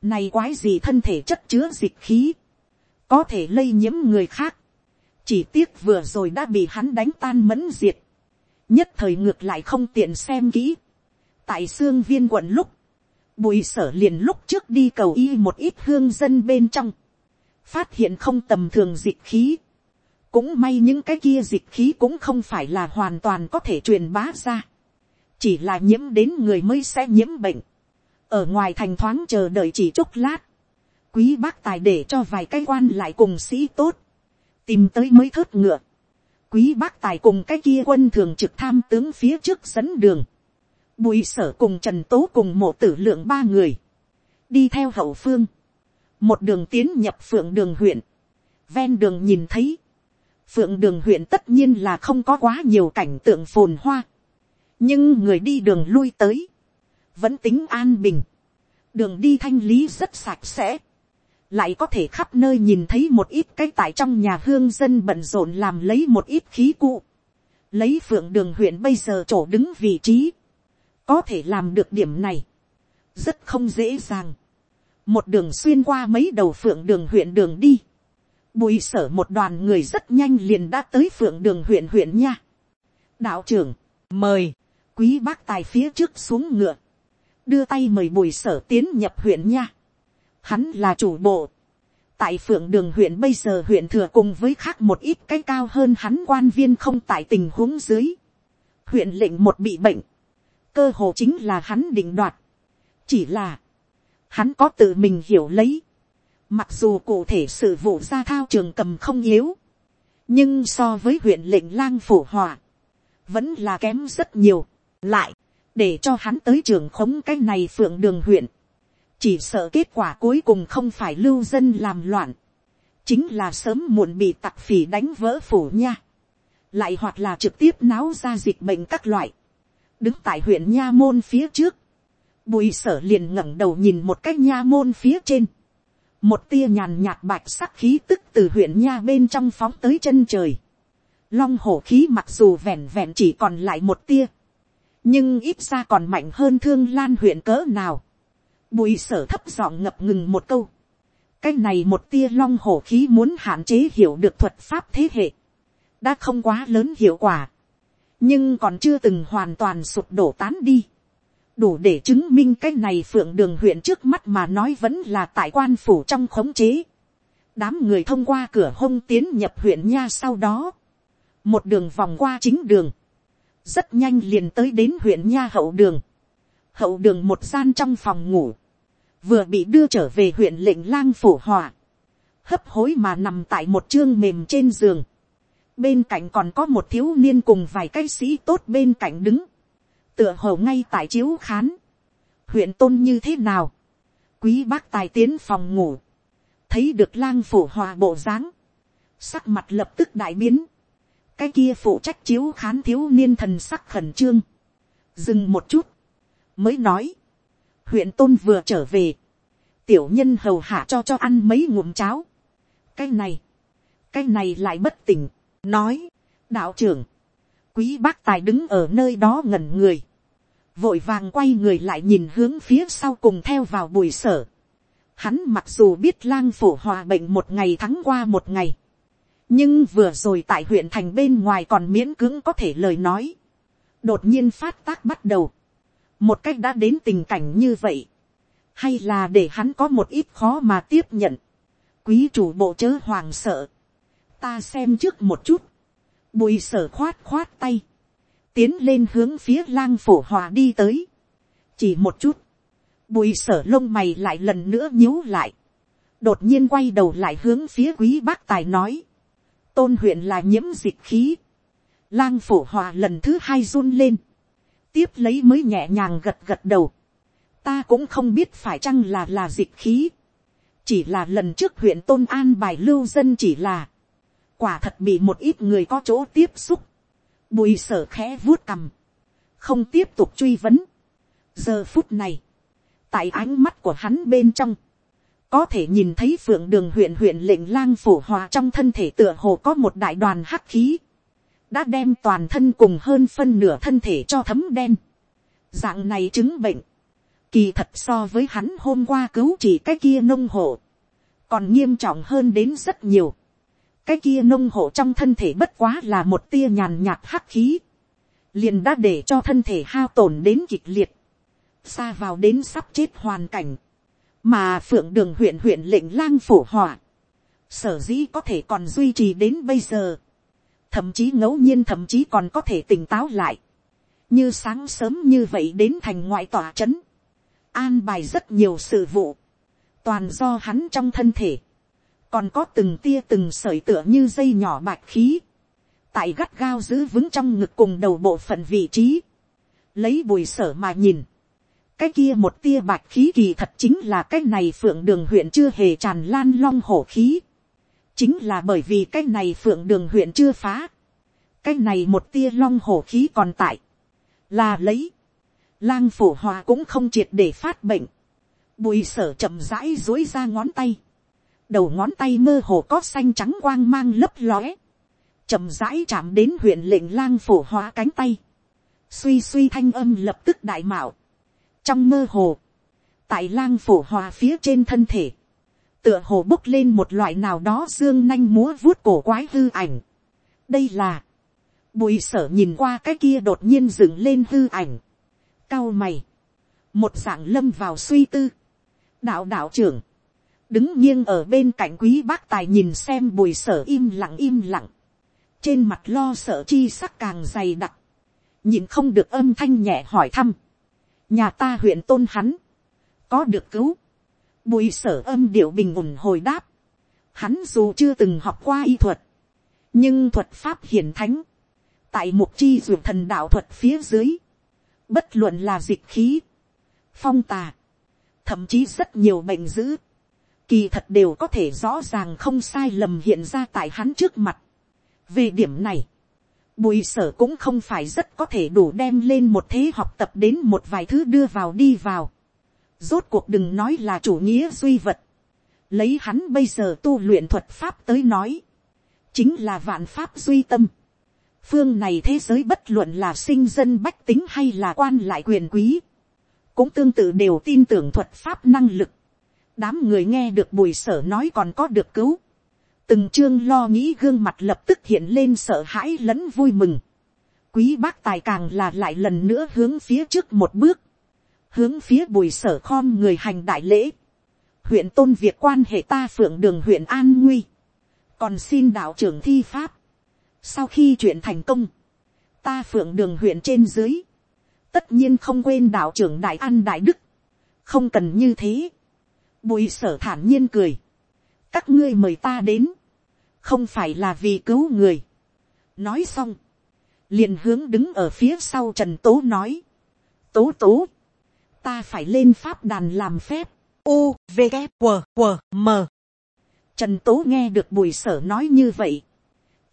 A: này quái gì thân thể chất chứa dịch khí, có thể lây nhiễm người khác, chỉ tiếc vừa rồi đã bị hắn đánh tan mẫn diệt, nhất thời ngược lại không tiện xem kỹ, tại xương viên quận lúc, bùi sở liền lúc trước đi cầu y một ít hương dân bên trong, phát hiện không tầm thường dịch khí, cũng may những cái kia dịch khí cũng không phải là hoàn toàn có thể truyền bá ra, chỉ là nhiễm đến người mới sẽ nhiễm bệnh, ở ngoài thành thoáng chờ đợi chỉ chốc lát, quý bác tài để cho vài cái quan lại cùng sĩ tốt, tìm tới mới thớt ngựa, quý bác tài cùng cái kia quân thường trực tham tướng phía trước dẫn đường, Bùi sở cùng Trần Tố cùng mộ tử lượng ba người. Đi theo hậu phương. Một đường tiến nhập phượng đường huyện. Ven đường nhìn thấy. Phượng đường huyện tất nhiên là không có quá nhiều cảnh tượng phồn hoa. Nhưng người đi đường lui tới. Vẫn tính an bình. Đường đi thanh lý rất sạch sẽ. Lại có thể khắp nơi nhìn thấy một ít cái tại trong nhà hương dân bận rộn làm lấy một ít khí cụ lấy phượng đường huyện bây giờ chỗ đứng vị trí, có thể làm được điểm này, rất không dễ dàng. một đường xuyên qua mấy đầu phượng đường huyện đường đi, bùi sở một đoàn người rất nhanh liền đã tới phượng đường huyện huyện nha. đạo trưởng, mời, quý bác tài phía trước xuống ngựa, đưa tay mời bùi sở tiến nhập huyện nha. Hắn là chủ bộ. Tại phượng đường huyện bây giờ huyện thừa cùng với khác một ít cái cao hơn hắn quan viên không tại tình huống dưới. Huyện lệnh một bị bệnh cơ hồ chính là hắn định đoạt. Chỉ là, hắn có tự mình hiểu lấy. Mặc dù cụ thể sự vụ ra thao trường cầm không yếu, nhưng so với huyện lệnh lang phủ hòa, vẫn là kém rất nhiều. Lại, để cho hắn tới trường khống cái này phượng đường huyện, chỉ sợ kết quả cuối cùng không phải lưu dân làm loạn, chính là sớm muộn bị tặc phỉ đánh vỡ phủ nha, lại hoặc là trực tiếp náo ra dịch bệnh các loại đứng tại huyện nha môn phía trước, bùi sở liền ngẩng đầu nhìn một cái nha môn phía trên, một tia nhàn nhạt bạch sắc khí tức từ huyện nha bên trong phóng tới chân trời, long hổ khí mặc dù v ẹ n v ẹ n chỉ còn lại một tia, nhưng ít ra còn mạnh hơn thương lan huyện cỡ nào, bùi sở thấp giọng ngập ngừng một câu, cái này một tia long hổ khí muốn hạn chế hiểu được thuật pháp thế hệ, đã không quá lớn hiệu quả nhưng còn chưa từng hoàn toàn sụp đổ tán đi. đủ để chứng minh cái này phượng đường huyện trước mắt mà nói vẫn là tại quan phủ trong khống chế. đám người thông qua cửa hông tiến nhập huyện nha sau đó. một đường vòng qua chính đường. rất nhanh liền tới đến huyện nha hậu đường. hậu đường một gian trong phòng ngủ. vừa bị đưa trở về huyện lệnh lang phủ hòa. hấp hối mà nằm tại một chương mềm trên giường bên cạnh còn có một thiếu niên cùng vài cái sĩ tốt bên cạnh đứng, tựa hồ ngay tại chiếu khán, huyện tôn như thế nào, quý bác tài tiến phòng ngủ, thấy được lang phủ hòa bộ dáng, sắc mặt lập tức đại biến, cái kia phụ trách chiếu khán thiếu niên thần sắc khẩn trương, dừng một chút, mới nói, huyện tôn vừa trở về, tiểu nhân hầu hạ cho cho ăn mấy ngụm cháo, cái này, cái này lại bất tỉnh, nói, đạo trưởng, quý bác tài đứng ở nơi đó ngẩn người, vội vàng quay người lại nhìn hướng phía sau cùng theo vào bùi sở. Hắn mặc dù biết lang phổ hòa bệnh một ngày thắng qua một ngày, nhưng vừa rồi tại huyện thành bên ngoài còn miễn cưỡng có thể lời nói, đột nhiên phát tác bắt đầu, một cách đã đến tình cảnh như vậy, hay là để hắn có một ít khó mà tiếp nhận, quý chủ bộ chớ hoàng sợ, ta xem trước một chút, bùi sở khoát khoát tay, tiến lên hướng phía lang phổ hòa đi tới, chỉ một chút, bùi sở lông mày lại lần nữa nhíu lại, đột nhiên quay đầu lại hướng phía quý bác tài nói, tôn huyện là nhiễm dịch khí, lang phổ hòa lần thứ hai run lên, tiếp lấy mới nhẹ nhàng gật gật đầu, ta cũng không biết phải chăng là là dịch khí, chỉ là lần trước huyện tôn an bài lưu dân chỉ là, quả thật bị một ít người có chỗ tiếp xúc, bùi sở khẽ vuốt cầm, không tiếp tục truy vấn. giờ phút này, tại ánh mắt của hắn bên trong, có thể nhìn thấy phượng đường huyện huyện lệnh lang phổ hòa trong thân thể tựa hồ có một đại đoàn hắc khí, đã đem toàn thân cùng hơn phân nửa thân thể cho thấm đen. dạng này chứng bệnh, kỳ thật so với hắn hôm qua cứu chỉ cái kia nông hộ, còn nghiêm trọng hơn đến rất nhiều cái kia nông hộ trong thân thể bất quá là một tia nhàn nhạt hắc khí, liền đã để cho thân thể hao tổn đến kịch liệt, xa vào đến sắp chết hoàn cảnh, mà phượng đường huyện huyện lệnh lang phổ hỏa, sở dĩ có thể còn duy trì đến bây giờ, thậm chí ngẫu nhiên thậm chí còn có thể tỉnh táo lại, như sáng sớm như vậy đến thành ngoại tòa c h ấ n an bài rất nhiều sự vụ, toàn do hắn trong thân thể, còn có từng tia từng sởi tựa như dây nhỏ bạch khí, tại gắt gao giữ vững trong ngực cùng đầu bộ phận vị trí, lấy bùi sở mà nhìn, cái kia một tia bạch khí kỳ thật chính là cái này phượng đường huyện chưa hề tràn lan long hổ khí, chính là bởi vì cái này phượng đường huyện chưa phá, cái này một tia long hổ khí còn tại, là lấy, lang phổ hòa cũng không triệt để phát bệnh, bùi sở chậm rãi dối ra ngón tay, đầu ngón tay mơ hồ có xanh trắng quang mang lấp lóe, chậm rãi chạm đến huyện lệnh lang phổ hóa cánh tay, suy suy thanh âm lập tức đại mạo, trong mơ hồ, tại lang phổ hòa phía trên thân thể, tựa hồ bốc lên một loại nào đó dương nanh múa vuốt cổ quái hư ảnh. đây là, bùi sở nhìn qua cái kia đột nhiên dựng lên hư ảnh, cao mày, một dạng lâm vào suy tư, đạo đạo trưởng, đứng nghiêng ở bên cạnh quý bác tài nhìn xem bùi sở im lặng im lặng, trên mặt lo sợ chi sắc càng dày đặc, nhìn không được âm thanh nhẹ hỏi thăm, nhà ta huyện tôn hắn, có được cứu, bùi sở âm điệu bình ổn hồi đáp, hắn dù chưa từng học qua y thuật, nhưng thuật pháp hiển thánh, tại mục chi ruột thần đạo thuật phía dưới, bất luận là dịch khí, phong tà, thậm chí rất nhiều bệnh dữ, kỳ thật đều có thể rõ ràng không sai lầm hiện ra tại hắn trước mặt. về điểm này, bùi sở cũng không phải rất có thể đủ đem lên một thế học tập đến một vài thứ đưa vào đi vào. rốt cuộc đừng nói là chủ nghĩa duy vật. lấy hắn bây giờ tu luyện thuật pháp tới nói. chính là vạn pháp duy tâm. phương này thế giới bất luận là sinh dân bách tính hay là quan lại quyền quý. cũng tương tự đều tin tưởng thuật pháp năng lực đám người nghe được bùi sở nói còn có được cứu. từng chương lo nghĩ gương mặt lập tức hiện lên sợ hãi lẫn vui mừng. quý bác tài càng là lại lần nữa hướng phía trước một bước. hướng phía bùi sở khom người hành đại lễ. huyện tôn việc quan hệ ta phượng đường huyện an nguy. còn xin đạo trưởng thi pháp. sau khi chuyện thành công, ta phượng đường huyện trên dưới. tất nhiên không quên đạo trưởng đại an đại đức. không cần như thế bùi sở thản nhiên cười. các ngươi mời ta đến, không phải là vì cứu người. nói xong, liền hướng đứng ở phía sau trần tố nói. tố tố, ta phải lên pháp đàn làm phép. u v g q q m trần tố nghe được bùi sở nói như vậy.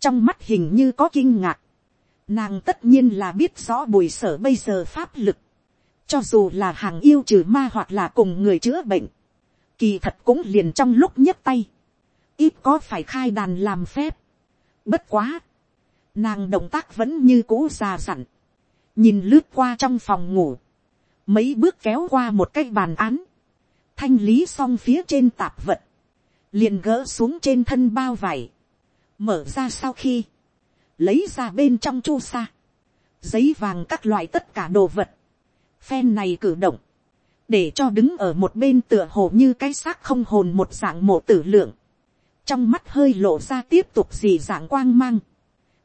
A: trong mắt hình như có kinh ngạc. nàng tất nhiên là biết rõ bùi sở bây giờ pháp lực. cho dù là hàng yêu trừ ma hoặc là cùng người chữa bệnh kỳ thật cũng liền trong lúc nhấc tay, ít có phải khai đàn làm phép. Bất quá, nàng động tác vẫn như cũ già dặn, nhìn lướt qua trong phòng ngủ, mấy bước kéo qua một cái bàn án, thanh lý xong phía trên tạp vật, liền gỡ xuống trên thân bao vải, mở ra sau khi, lấy ra bên trong chu sa, giấy vàng các loại tất cả đồ vật, phen này cử động, để cho đứng ở một bên tựa hồ như cái xác không hồn một dạng mộ tử lượng, trong mắt hơi lộ ra tiếp tục gì dạng quang mang,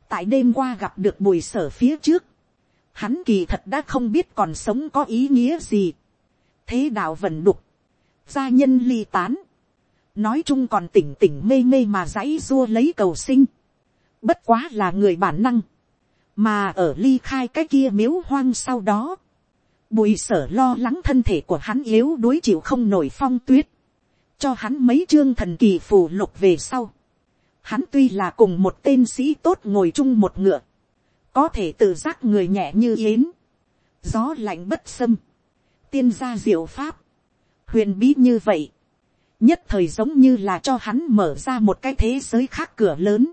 A: tại đêm qua gặp được bùi sở phía trước, hắn kỳ thật đã không biết còn sống có ý nghĩa gì, thế đạo vần đục, gia nhân ly tán, nói chung còn tỉnh tỉnh mê mê mà dãy dua lấy cầu sinh, bất quá là người bản năng, mà ở ly khai cái kia miếu hoang sau đó, Bùi sở lo lắng thân thể của hắn yếu đối chịu không nổi phong tuyết. Cho hắn mấy chương thần kỳ phù lục về sau. Hắn tuy là cùng một tên sĩ tốt ngồi chung một ngựa. Có thể tự giác người nhẹ như yến. Gió lạnh bất xâm. Tiên gia diệu pháp. Huyền bí như vậy. Nhất thời giống như là cho hắn mở ra một cái thế giới khác cửa lớn.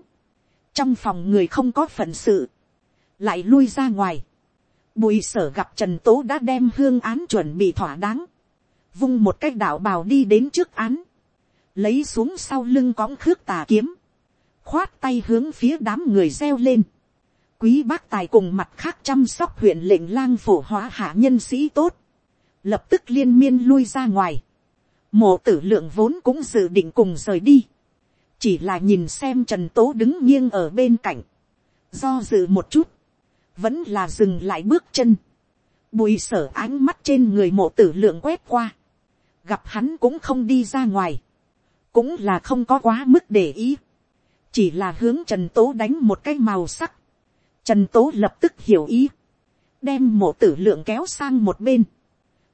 A: Trong phòng người không có phận sự. Lại lui ra ngoài Bùi sở gặp Trần Tố đã đem hương án chuẩn bị thỏa đáng. Vung một cách đạo bào đi đến trước án. Lấy xuống sau lưng cõng khước tà kiếm. Khoát tay hướng phía đám người reo lên. Quý bác tài cùng mặt khác chăm sóc huyện lệnh lang phổ hóa hạ nhân sĩ tốt. Lập tức liên miên lui ra ngoài. Mộ tử lượng vốn cũng dự định cùng rời đi. Chỉ là nhìn xem Trần Tố đứng nghiêng ở bên cạnh. Do dự một chút vẫn là dừng lại bước chân, bùi sở ánh mắt trên người mộ tử lượng quét qua, gặp hắn cũng không đi ra ngoài, cũng là không có quá mức để ý, chỉ là hướng trần tố đánh một cái màu sắc, trần tố lập tức hiểu ý, đem mộ tử lượng kéo sang một bên,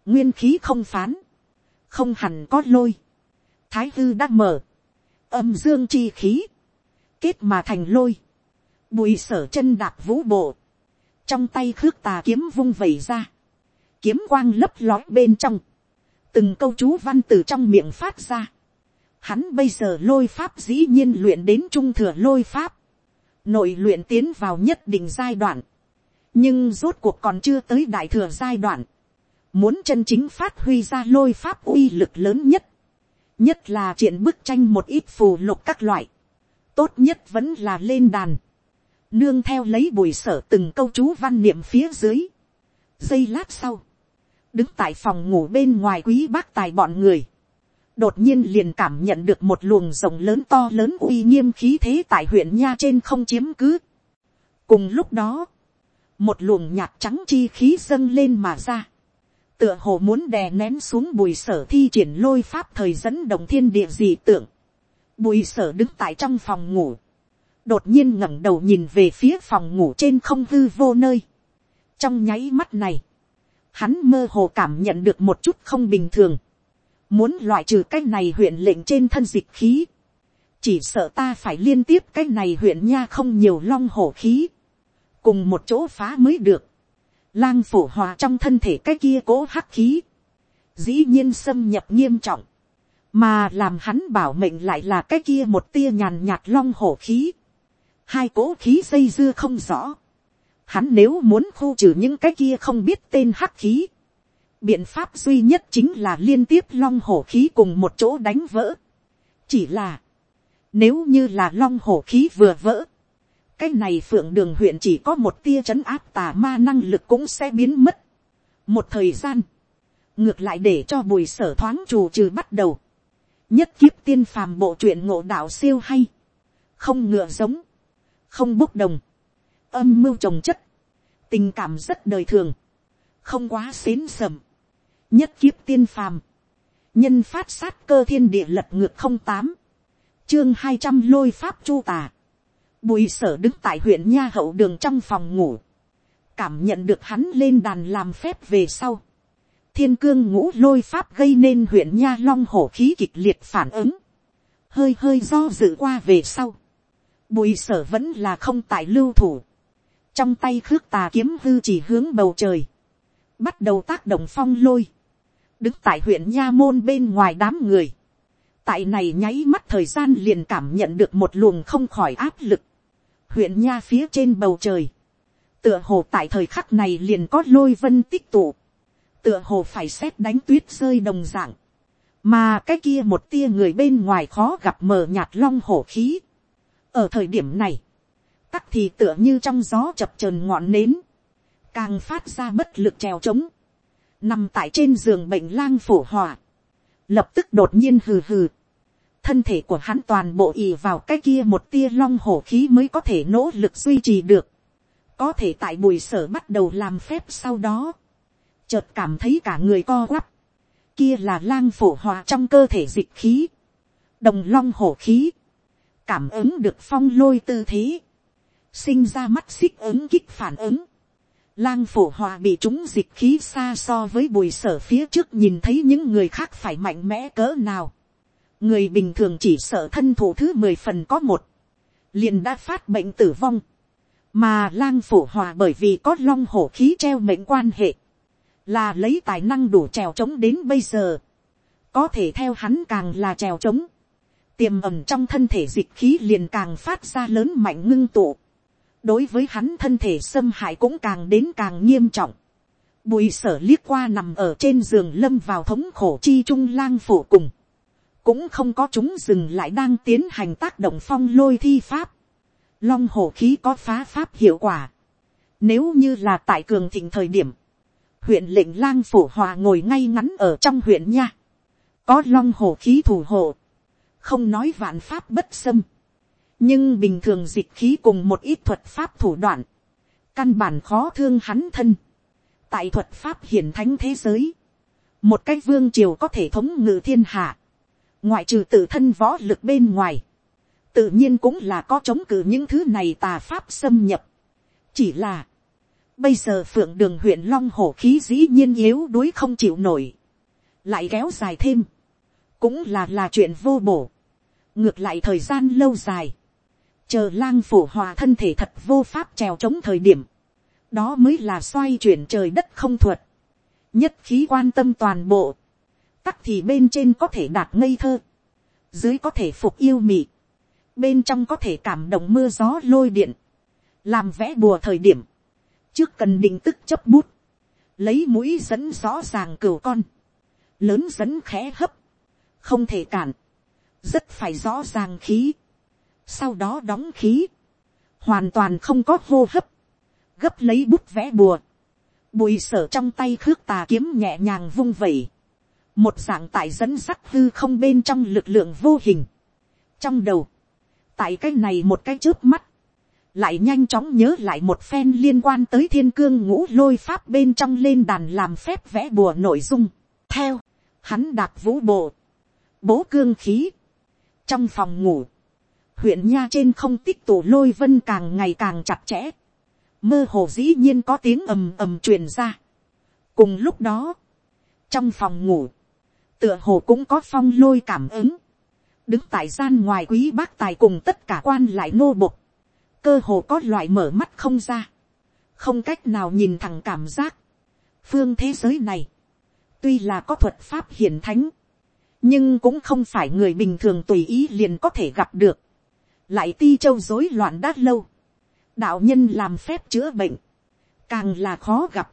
A: nguyên khí không phán, không hẳn có lôi, thái hư đã mở, âm dương chi khí, kết mà thành lôi, bùi sở chân đạp vũ bộ, trong tay khước tà kiếm vung vẩy ra, kiếm quang lấp lói bên trong, từng câu chú văn từ trong miệng phát ra. Hắn bây giờ lôi pháp dĩ nhiên luyện đến trung thừa lôi pháp, nội luyện tiến vào nhất định giai đoạn, nhưng rốt cuộc còn chưa tới đại thừa giai đoạn, muốn chân chính phát huy ra lôi pháp uy lực lớn nhất, nhất là triển bức tranh một ít phù lục các loại, tốt nhất vẫn là lên đàn, nương theo lấy bùi sở từng câu chú văn niệm phía dưới. giây lát sau, đứng tại phòng ngủ bên ngoài quý bác tài bọn người, đột nhiên liền cảm nhận được một luồng rồng lớn to lớn uy nghiêm khí thế tại huyện nha trên không chiếm cứ. cùng lúc đó, một luồng nhạt trắng chi khí dâng lên mà ra, tựa hồ muốn đè nén xuống bùi sở thi triển lôi pháp thời dẫn đồng thiên địa dị tượng, bùi sở đứng tại trong phòng ngủ, đột nhiên ngẩng đầu nhìn về phía phòng ngủ trên không hư vô nơi. trong nháy mắt này, hắn mơ hồ cảm nhận được một chút không bình thường. muốn loại trừ cái này huyện lệnh trên thân dịch khí. chỉ sợ ta phải liên tiếp cái này huyện nha không nhiều long hổ khí. cùng một chỗ phá mới được. lang phổ hòa trong thân thể cái kia cố hắc khí. dĩ nhiên xâm nhập nghiêm trọng. mà làm hắn bảo mệnh lại là cái kia một tia nhàn nhạt long hổ khí hai cỗ khí dây dưa không rõ. Hắn nếu muốn khu trừ những cái kia không biết tên hắc khí. Biện pháp duy nhất chính là liên tiếp long hổ khí cùng một chỗ đánh vỡ. Chỉ là, nếu như là long hổ khí vừa vỡ, cái này phượng đường huyện chỉ có một tia chấn áp tà ma năng lực cũng sẽ biến mất. Một thời gian, ngược lại để cho bùi sở thoáng trù trừ bắt đầu. Nhất kiếp tiên phàm bộ truyện ngộ đạo siêu hay. Không ngựa giống không bốc đồng, âm mưu trồng chất, tình cảm rất đời thường, không quá xến sầm, nhất kiếp tiên phàm, nhân phát sát cơ thiên địa lật ngược không tám, chương hai trăm lôi pháp chu tà, bùi sở đứng tại huyện nha hậu đường trong phòng ngủ, cảm nhận được hắn lên đàn làm phép về sau, thiên cương ngũ lôi pháp gây nên huyện nha long hổ khí kịch liệt phản ứng, hơi hơi do dự qua về sau, bùi sở vẫn là không tại lưu thủ, trong tay khước tà kiếm hư chỉ hướng bầu trời, bắt đầu tác động phong lôi, đứng tại huyện nha môn bên ngoài đám người, tại này nháy mắt thời gian liền cảm nhận được một luồng không khỏi áp lực, huyện nha phía trên bầu trời, tựa hồ tại thời khắc này liền có lôi vân tích tụ, tựa hồ phải xét đánh tuyết rơi đồng dạng mà cái kia một tia người bên ngoài khó gặp mờ nhạt long hổ khí, ở thời điểm này, tắc thì tựa như trong gió chập trờn ngọn nến, càng phát ra bất lực trèo trống, nằm tại trên giường bệnh lang phổ hòa, lập tức đột nhiên hừ hừ, thân thể của hắn toàn bộ ì vào cái kia một tia long hổ khí mới có thể nỗ lực duy trì được, có thể tại bùi sở bắt đầu làm phép sau đó, chợt cảm thấy cả người co quắp, kia là lang phổ hòa trong cơ thể dịch khí, đồng long hổ khí, cảm ứng được phong lôi tư thế, sinh ra mắt xích ứng kích phản ứng. Lang phổ hòa bị chúng dịch khí xa so với bùi sở phía trước nhìn thấy những người khác phải mạnh mẽ cỡ nào. Người bình thường chỉ sợ thân thủ thứ mười phần có một. Liền đã phát bệnh tử vong. Mà lang phổ hòa bởi vì có long hổ khí treo mệnh quan hệ. Là lấy tài năng đủ trèo trống đến bây giờ. Có thể theo hắn càng là trèo trống tiềm ẩm trong thân thể dịch khí liền càng phát ra lớn mạnh ngưng tụ, đối với hắn thân thể xâm hại cũng càng đến càng nghiêm trọng, bùi sở liếc qua nằm ở trên giường lâm vào thống khổ chi trung lang phủ cùng, cũng không có chúng dừng lại đang tiến hành tác động phong lôi thi pháp, long hổ khí có phá pháp hiệu quả, nếu như là tại cường thịnh thời điểm, huyện lệnh lang phủ hòa ngồi ngay ngắn ở trong huyện nha. Có long hồ khí thủ hộ không nói vạn pháp bất xâm, nhưng bình thường dịch khí cùng một ít thuật pháp thủ đoạn, căn bản khó thương hắn thân. tại thuật pháp hiển thánh thế giới, một cái vương triều có thể thống ngự thiên hạ, ngoại trừ tự thân võ lực bên ngoài, tự nhiên cũng là có chống cự những thứ này tà pháp xâm nhập. chỉ là, bây giờ phượng đường huyện long hổ khí dĩ nhiên yếu đuối không chịu nổi, lại kéo dài thêm, cũng là là chuyện vô bổ ngược lại thời gian lâu dài, chờ lang phủ hòa thân thể thật vô pháp trèo c h ố n g thời điểm, đó mới là xoay chuyển trời đất không thuật, nhất khí quan tâm toàn bộ, tắc thì bên trên có thể đạt ngây thơ, dưới có thể phục yêu mị, bên trong có thể cảm động mưa gió lôi điện, làm vẽ bùa thời điểm, trước cần định tức chấp bút, lấy mũi dẫn rõ ràng cừu con, lớn dẫn khẽ hấp, không thể cản, rất phải rõ ràng khí, sau đó đóng khí, hoàn toàn không có hô hấp, gấp lấy bút vẽ bùa, bùi sở trong tay khước tà kiếm nhẹ nhàng vung vẩy, một dạng tại dẫn sắc hư không bên trong lực lượng vô hình, trong đầu, tại cái này một cái trước mắt, lại nhanh chóng nhớ lại một phen liên quan tới thiên cương ngũ lôi pháp bên trong lên đàn làm phép vẽ bùa nội dung. theo, hắn đạc vũ bộ, bố cương khí, trong phòng ngủ, huyện nha trên không tích tụ lôi vân càng ngày càng chặt chẽ, mơ hồ dĩ nhiên có tiếng ầm ầm truyền ra. cùng lúc đó, trong phòng ngủ, tựa hồ cũng có phong lôi cảm ứng, đứng tại gian ngoài quý bác tài cùng tất cả quan lại nô bục, cơ hồ có loại mở mắt không ra, không cách nào nhìn thẳng cảm giác, phương thế giới này, tuy là có thuật pháp hiển thánh, nhưng cũng không phải người bình thường tùy ý liền có thể gặp được, lại ti châu rối loạn đã lâu, đạo nhân làm phép chữa bệnh, càng là khó gặp,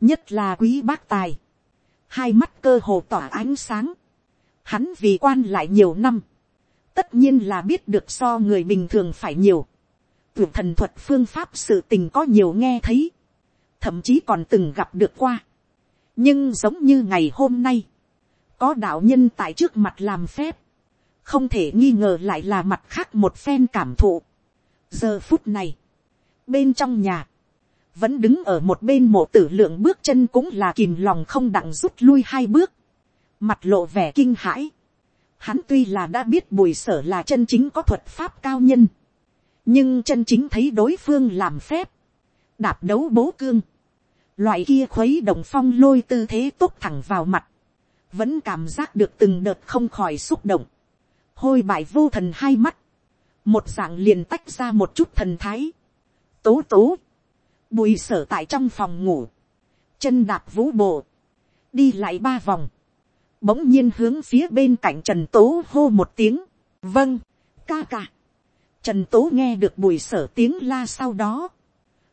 A: nhất là quý bác tài, hai mắt cơ hồ tỏa ánh sáng, hắn vì quan lại nhiều năm, tất nhiên là biết được so người bình thường phải nhiều, tuyển thần thuật phương pháp sự tình có nhiều nghe thấy, thậm chí còn từng gặp được qua, nhưng giống như ngày hôm nay, có đạo nhân tại trước mặt làm phép, không thể nghi ngờ lại là mặt khác một phen cảm thụ. giờ phút này, bên trong nhà, vẫn đứng ở một bên mộ tử lượng bước chân cũng là kìm lòng không đặng rút lui hai bước, mặt lộ vẻ kinh hãi. Hắn tuy là đã biết bùi sở là chân chính có thuật pháp cao nhân, nhưng chân chính thấy đối phương làm phép, đạp đấu bố cương, loại kia khuấy động phong lôi tư thế tốt thẳng vào mặt, vẫn cảm giác được từng đợt không khỏi xúc động, hôi bại vô thần hai mắt, một dạng liền tách ra một chút thần thái, tố tố, bùi sở tại trong phòng ngủ, chân đạp vũ bộ, đi lại ba vòng, bỗng nhiên hướng phía bên cạnh trần tố hô một tiếng, vâng, ca ca, trần tố nghe được bùi sở tiếng la sau đó,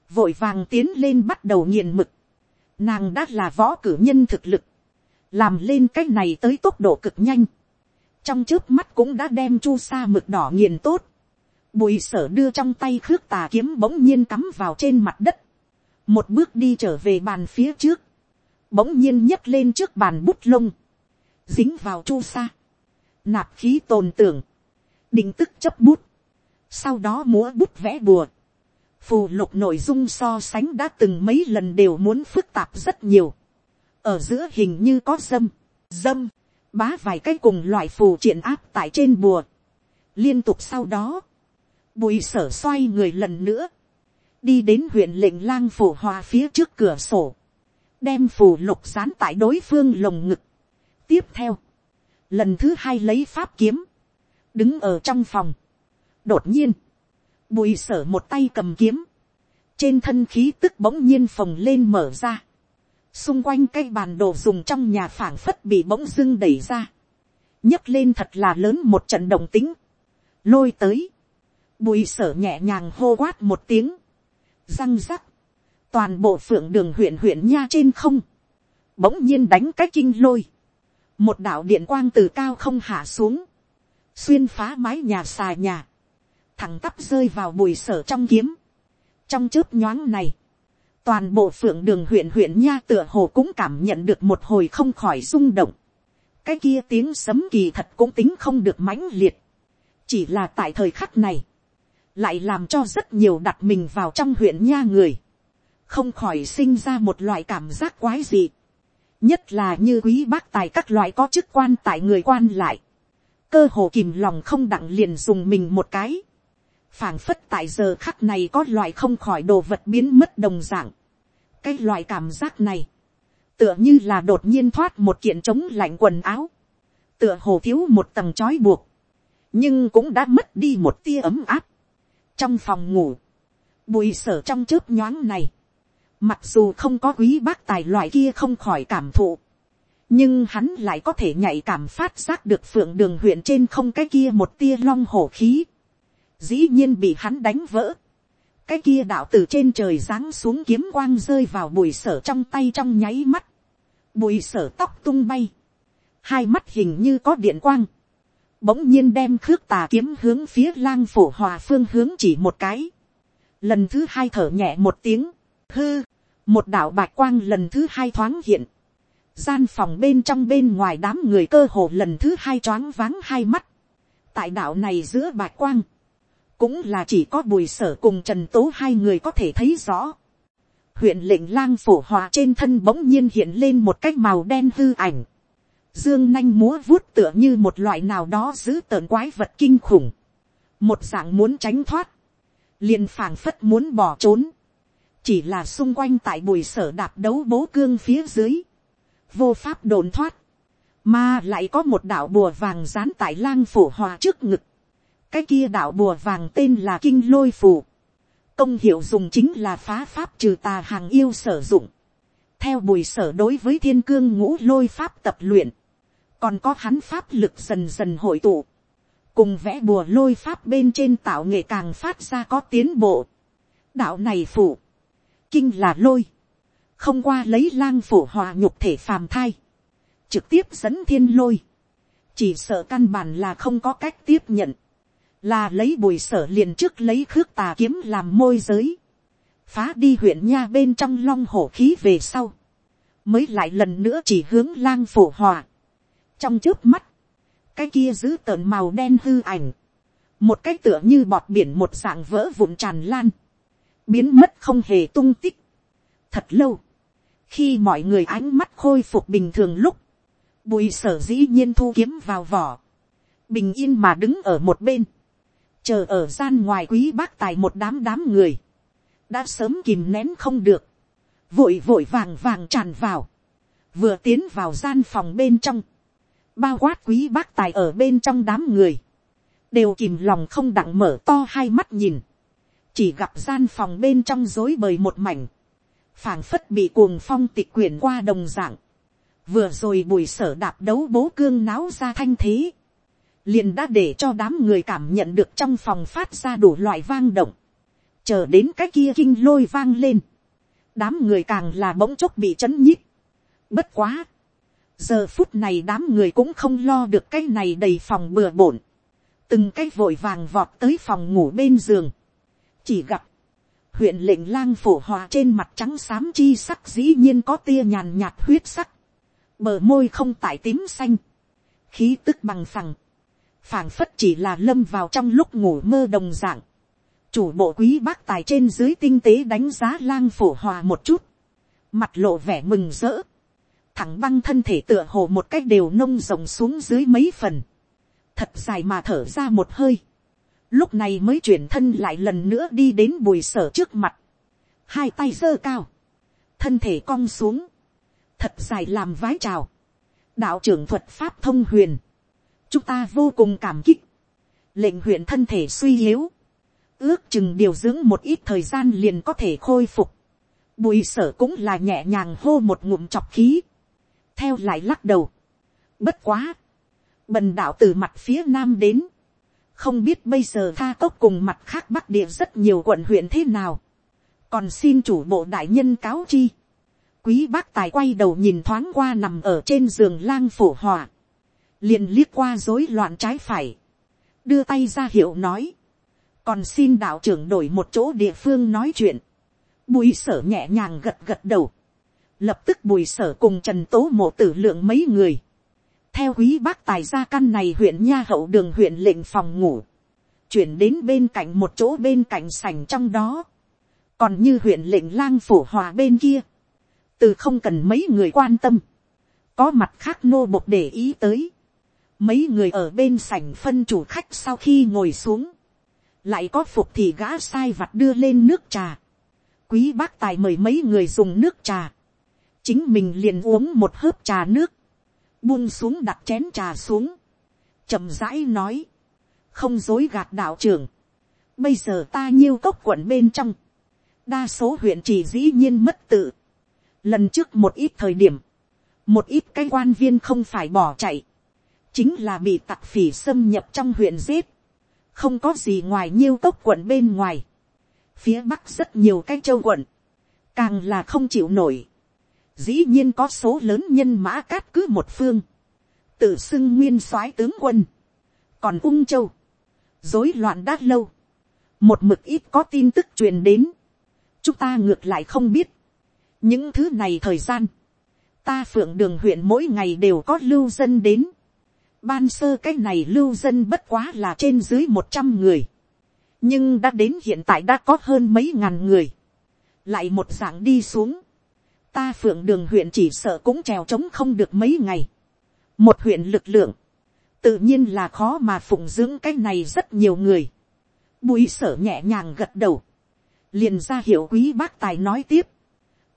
A: vội vàng tiến lên bắt đầu nghiền mực, nàng đã là võ cử nhân thực lực, làm lên cái này tới tốc độ cực nhanh, trong trước mắt cũng đã đem chu sa mực đỏ nghiền tốt, bùi sở đưa trong tay khước tà kiếm bỗng nhiên cắm vào trên mặt đất, một bước đi trở về bàn phía trước, bỗng nhiên nhấc lên trước bàn bút lông, dính vào chu sa, nạp khí tồn tưởng, định tức chấp bút, sau đó múa bút vẽ bùa, phù lục nội dung so sánh đã từng mấy lần đều muốn phức tạp rất nhiều, ở giữa hình như có dâm, dâm, bá vài cái cùng loại phù triển áp tại trên bùa. liên tục sau đó, bùi sở xoay người lần nữa, đi đến huyện lệnh lang phủ hòa phía trước cửa sổ, đem phù lục dán tại đối phương lồng ngực. tiếp theo, lần thứ hai lấy pháp kiếm, đứng ở trong phòng. đột nhiên, bùi sở một tay cầm kiếm, trên thân khí tức bỗng nhiên phồng lên mở ra, xung quanh cây bàn đồ dùng trong nhà phảng phất bị bỗng dưng đẩy ra, nhấc lên thật là lớn một trận đồng tính, lôi tới, bùi sở nhẹ nhàng hô quát một tiếng, răng rắc, toàn bộ phượng đường huyện huyện nha trên không, bỗng nhiên đánh cái kinh lôi, một đạo điện quang từ cao không hạ xuống, xuyên phá mái nhà xà nhà, thằng tắp rơi vào bùi sở trong kiếm, trong chớp nhoáng này, toàn bộ phượng đường huyện huyện nha tựa hồ cũng cảm nhận được một hồi không khỏi rung động. cái kia tiếng sấm kỳ thật cũng tính không được mãnh liệt. chỉ là tại thời khắc này, lại làm cho rất nhiều đặt mình vào trong huyện nha người, không khỏi sinh ra một loại cảm giác quái dị. nhất là như quý bác tài các loại có chức quan tại người quan lại, cơ hồ kìm lòng không đặng liền dùng mình một cái phảng phất tại giờ khắc này có loại không khỏi đồ vật biến mất đồng dạng. cái loại cảm giác này, tựa như là đột nhiên thoát một kiện chống lạnh quần áo, tựa hồ thiếu một tầng trói buộc, nhưng cũng đã mất đi một tia ấm áp. trong phòng ngủ, bùi sở trong chớp nhoáng này, mặc dù không có quý bác tài loại kia không khỏi cảm thụ, nhưng hắn lại có thể nhạy cảm phát giác được phượng đường huyện trên không cái kia một tia long hổ khí dĩ nhiên bị hắn đánh vỡ. cái kia đạo từ trên trời giáng xuống kiếm quang rơi vào bùi sở trong tay trong nháy mắt. bùi sở tóc tung bay. hai mắt hình như có điện quang. bỗng nhiên đem khước tà kiếm hướng phía lang phủ hòa phương hướng chỉ một cái. lần thứ hai thở nhẹ một tiếng. hư, một đạo bạch quang lần thứ hai thoáng hiện. gian phòng bên trong bên ngoài đám người cơ hồ lần thứ hai choáng váng hai mắt tại đạo này giữa bạch quang, cũng là chỉ có bùi sở cùng trần tố hai người có thể thấy rõ. huyện lệnh lang phổ hòa trên thân bỗng nhiên hiện lên một cái màu đen hư ảnh. dương nanh múa vuốt tựa như một loại nào đó giữ tợn quái vật kinh khủng. một dạng muốn tránh thoát. liền phảng phất muốn bỏ trốn. chỉ là xung quanh tại bùi sở đạp đấu bố cương phía dưới. vô pháp đồn thoát. mà lại có một đạo bùa vàng dán tại lang phổ hòa trước ngực cái kia đạo bùa vàng tên là kinh lôi phù. công hiệu dùng chính là phá pháp trừ tà hàng yêu sử dụng. theo bùi sở đối với thiên cương ngũ lôi pháp tập luyện, còn có hắn pháp lực dần dần hội tụ, cùng vẽ bùa lôi pháp bên trên tạo nghệ càng phát ra có tiến bộ. đạo này phù kinh là lôi, không qua lấy lang phủ hòa nhục thể phàm thai, trực tiếp dẫn thiên lôi, chỉ sợ căn bản là không có cách tiếp nhận là lấy bùi sở liền trước lấy khước tà kiếm làm môi giới, phá đi huyện nha bên trong long hổ khí về sau, mới lại lần nữa chỉ hướng lang phổ hòa. trong trước mắt, cái kia giữ tợn màu đen hư ảnh, một cái tựa như bọt biển một dạng vỡ vụn tràn lan, biến mất không hề tung tích. thật lâu, khi mọi người ánh mắt khôi phục bình thường lúc, bùi sở dĩ nhiên thu kiếm vào vỏ, bình yên mà đứng ở một bên, chờ ở gian ngoài quý bác tài một đám đám người, đã sớm kìm nén không được, vội vội vàng vàng tràn vào, vừa tiến vào gian phòng bên trong, bao quát quý bác tài ở bên trong đám người, đều kìm lòng không đặng mở to hai mắt nhìn, chỉ gặp gian phòng bên trong dối bời một mảnh, phảng phất bị cuồng phong tịch quyển qua đồng dạng, vừa rồi bùi sở đạp đấu bố cương náo ra thanh thế, liền đã để cho đám người cảm nhận được trong phòng phát ra đủ loại vang động, chờ đến cái kia kinh lôi vang lên, đám người càng là bỗng chốc bị chấn h nhích, bất quá, giờ phút này đám người cũng không lo được cái này đầy phòng bừa bộn, từng cái vội vàng vọt tới phòng ngủ bên giường, chỉ gặp, huyện lệnh lang phổ hòa trên mặt trắng xám chi sắc dĩ nhiên có tia nhàn nhạt huyết sắc, bờ môi không tải tím xanh, khí tức bằng phẳng, phảng phất chỉ là lâm vào trong lúc ngủ mơ đồng dạng. Chủ bộ quý bác tài trên dưới tinh tế đánh giá lang phổ hòa một chút. Mặt lộ vẻ mừng rỡ. Thẳng băng thân thể tựa hồ một cách đều nông rồng xuống dưới mấy phần. Thật dài mà thở ra một hơi. Lúc này mới chuyển thân lại lần nữa đi đến bùi sở trước mặt. Hai tay giơ cao. Thân thể cong xuống. Thật dài làm vái trào. Đạo trưởng thuật pháp thông huyền chúng ta vô cùng cảm kích. lệnh huyện thân thể suy yếu, ước chừng điều dưỡng một ít thời gian liền có thể khôi phục. bùi sở cũng là nhẹ nhàng hô một ngụm chọc khí, theo lại lắc đầu. bất quá, bần đạo từ mặt phía nam đến, không biết bây giờ tha tốc cùng mặt khác bắc địa rất nhiều quận huyện thế nào, còn xin chủ bộ đại nhân cáo chi. quý bác tài quay đầu nhìn thoáng qua nằm ở trên giường lang phổ hòa, liền liếc qua rối loạn trái phải, đưa tay ra hiệu nói, còn xin đạo trưởng đổi một chỗ địa phương nói chuyện, bùi sở nhẹ nhàng gật gật đầu, lập tức bùi sở cùng trần tố mộ tử lượng mấy người, theo quý bác tài ra căn này huyện nha hậu đường huyện lệnh phòng ngủ, chuyển đến bên cạnh một chỗ bên cạnh sảnh trong đó, còn như huyện lệnh lang phủ hòa bên kia, từ không cần mấy người quan tâm, có mặt khác nô bộc để ý tới, mấy người ở bên sảnh phân chủ khách sau khi ngồi xuống, lại có phục thì gã sai vặt đưa lên nước trà. Quý bác tài mời mấy người dùng nước trà. Chính mình liền uống một hớp trà nước. Buông xuống đặt chén trà xuống. chậm rãi nói. Không dối gạt đạo trưởng. Bây giờ ta nhiêu cốc quận bên trong. Đa số huyện chỉ dĩ nhiên mất tự. Lần trước một ít thời điểm. Một ít cái quan viên không phải bỏ chạy chính là bị tặc phỉ xâm nhập trong huyện giết, không có gì ngoài nhiêu tốc quận bên ngoài, phía bắc rất nhiều cái châu quận, càng là không chịu nổi, dĩ nhiên có số lớn nhân mã cát cứ một phương, tự xưng nguyên soái tướng quân, còn ung châu, rối loạn đã lâu, một mực ít có tin tức truyền đến, chúng ta ngược lại không biết, những thứ này thời gian, ta phượng đường huyện mỗi ngày đều có lưu dân đến, ban sơ cái này lưu dân bất quá là trên dưới một trăm người, nhưng đã đến hiện tại đã có hơn mấy ngàn người, lại một dạng đi xuống, ta phượng đường huyện chỉ sợ cũng trèo trống không được mấy ngày, một huyện lực lượng, tự nhiên là khó mà phụng dưỡng cái này rất nhiều người, bùi sở nhẹ nhàng gật đầu, liền ra hiểu quý bác tài nói tiếp,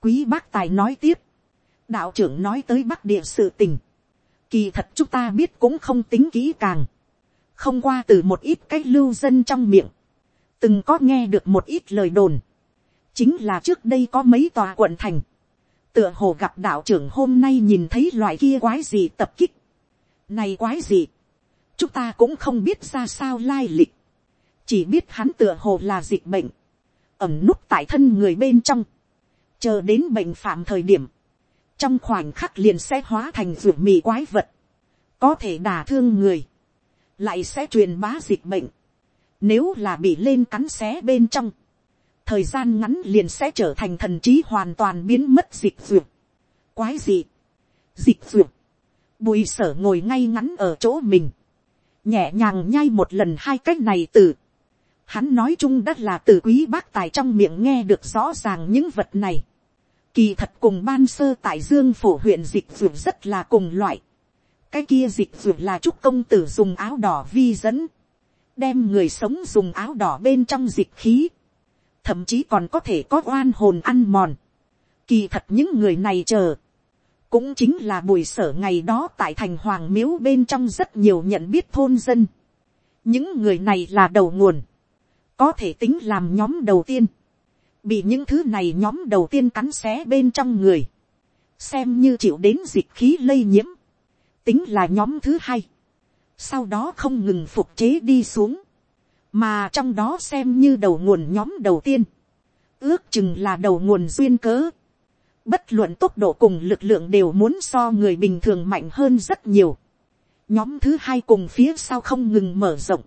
A: quý bác tài nói tiếp, đạo trưởng nói tới bắc địa sự tình, Kỳ thật chúng ta biết cũng không tính kỹ càng. Không qua từ một ít cái lưu dân trong miệng. Từng có nghe được một ít lời đồn. Chính là trước đây có mấy tòa quận thành. Tựa hồ gặp đạo trưởng hôm nay nhìn thấy loại kia quái gì tập kích. Này quái gì? Chúng ta cũng không biết ra sao lai lịch. Chỉ biết hắn tựa hồ là dịch bệnh. Ẩm nút tại thân người bên trong. Chờ đến bệnh phạm thời điểm trong khoảnh khắc liền sẽ hóa thành ruột mì quái vật, có thể đả thương người, lại sẽ truyền bá dịch bệnh, nếu là bị lên cắn xé bên trong, thời gian ngắn liền sẽ trở thành thần trí hoàn toàn biến mất dịch ruột, quái gì dịch ruột, bùi sở ngồi ngay ngắn ở chỗ mình, nhẹ nhàng nhai một lần hai cái này từ, hắn nói chung đ là từ quý bác tài trong miệng nghe được rõ ràng những vật này, kỳ thật cùng ban sơ tại dương phổ huyện dịch d u ộ t rất là cùng loại, cái kia dịch d u ộ t là chúc công tử dùng áo đỏ vi dẫn, đem người sống dùng áo đỏ bên trong dịch khí, thậm chí còn có thể có oan hồn ăn mòn, kỳ thật những người này chờ, cũng chính là buổi sở ngày đó tại thành hoàng miếu bên trong rất nhiều nhận biết thôn dân, những người này là đầu nguồn, có thể tính làm nhóm đầu tiên, bị những thứ này nhóm đầu tiên cắn xé bên trong người, xem như chịu đến dịch khí lây nhiễm, tính là nhóm thứ hai, sau đó không ngừng phục chế đi xuống, mà trong đó xem như đầu nguồn nhóm đầu tiên, ước chừng là đầu nguồn duyên cớ, bất luận tốc độ cùng lực lượng đều muốn so người bình thường mạnh hơn rất nhiều, nhóm thứ hai cùng phía sau không ngừng mở rộng,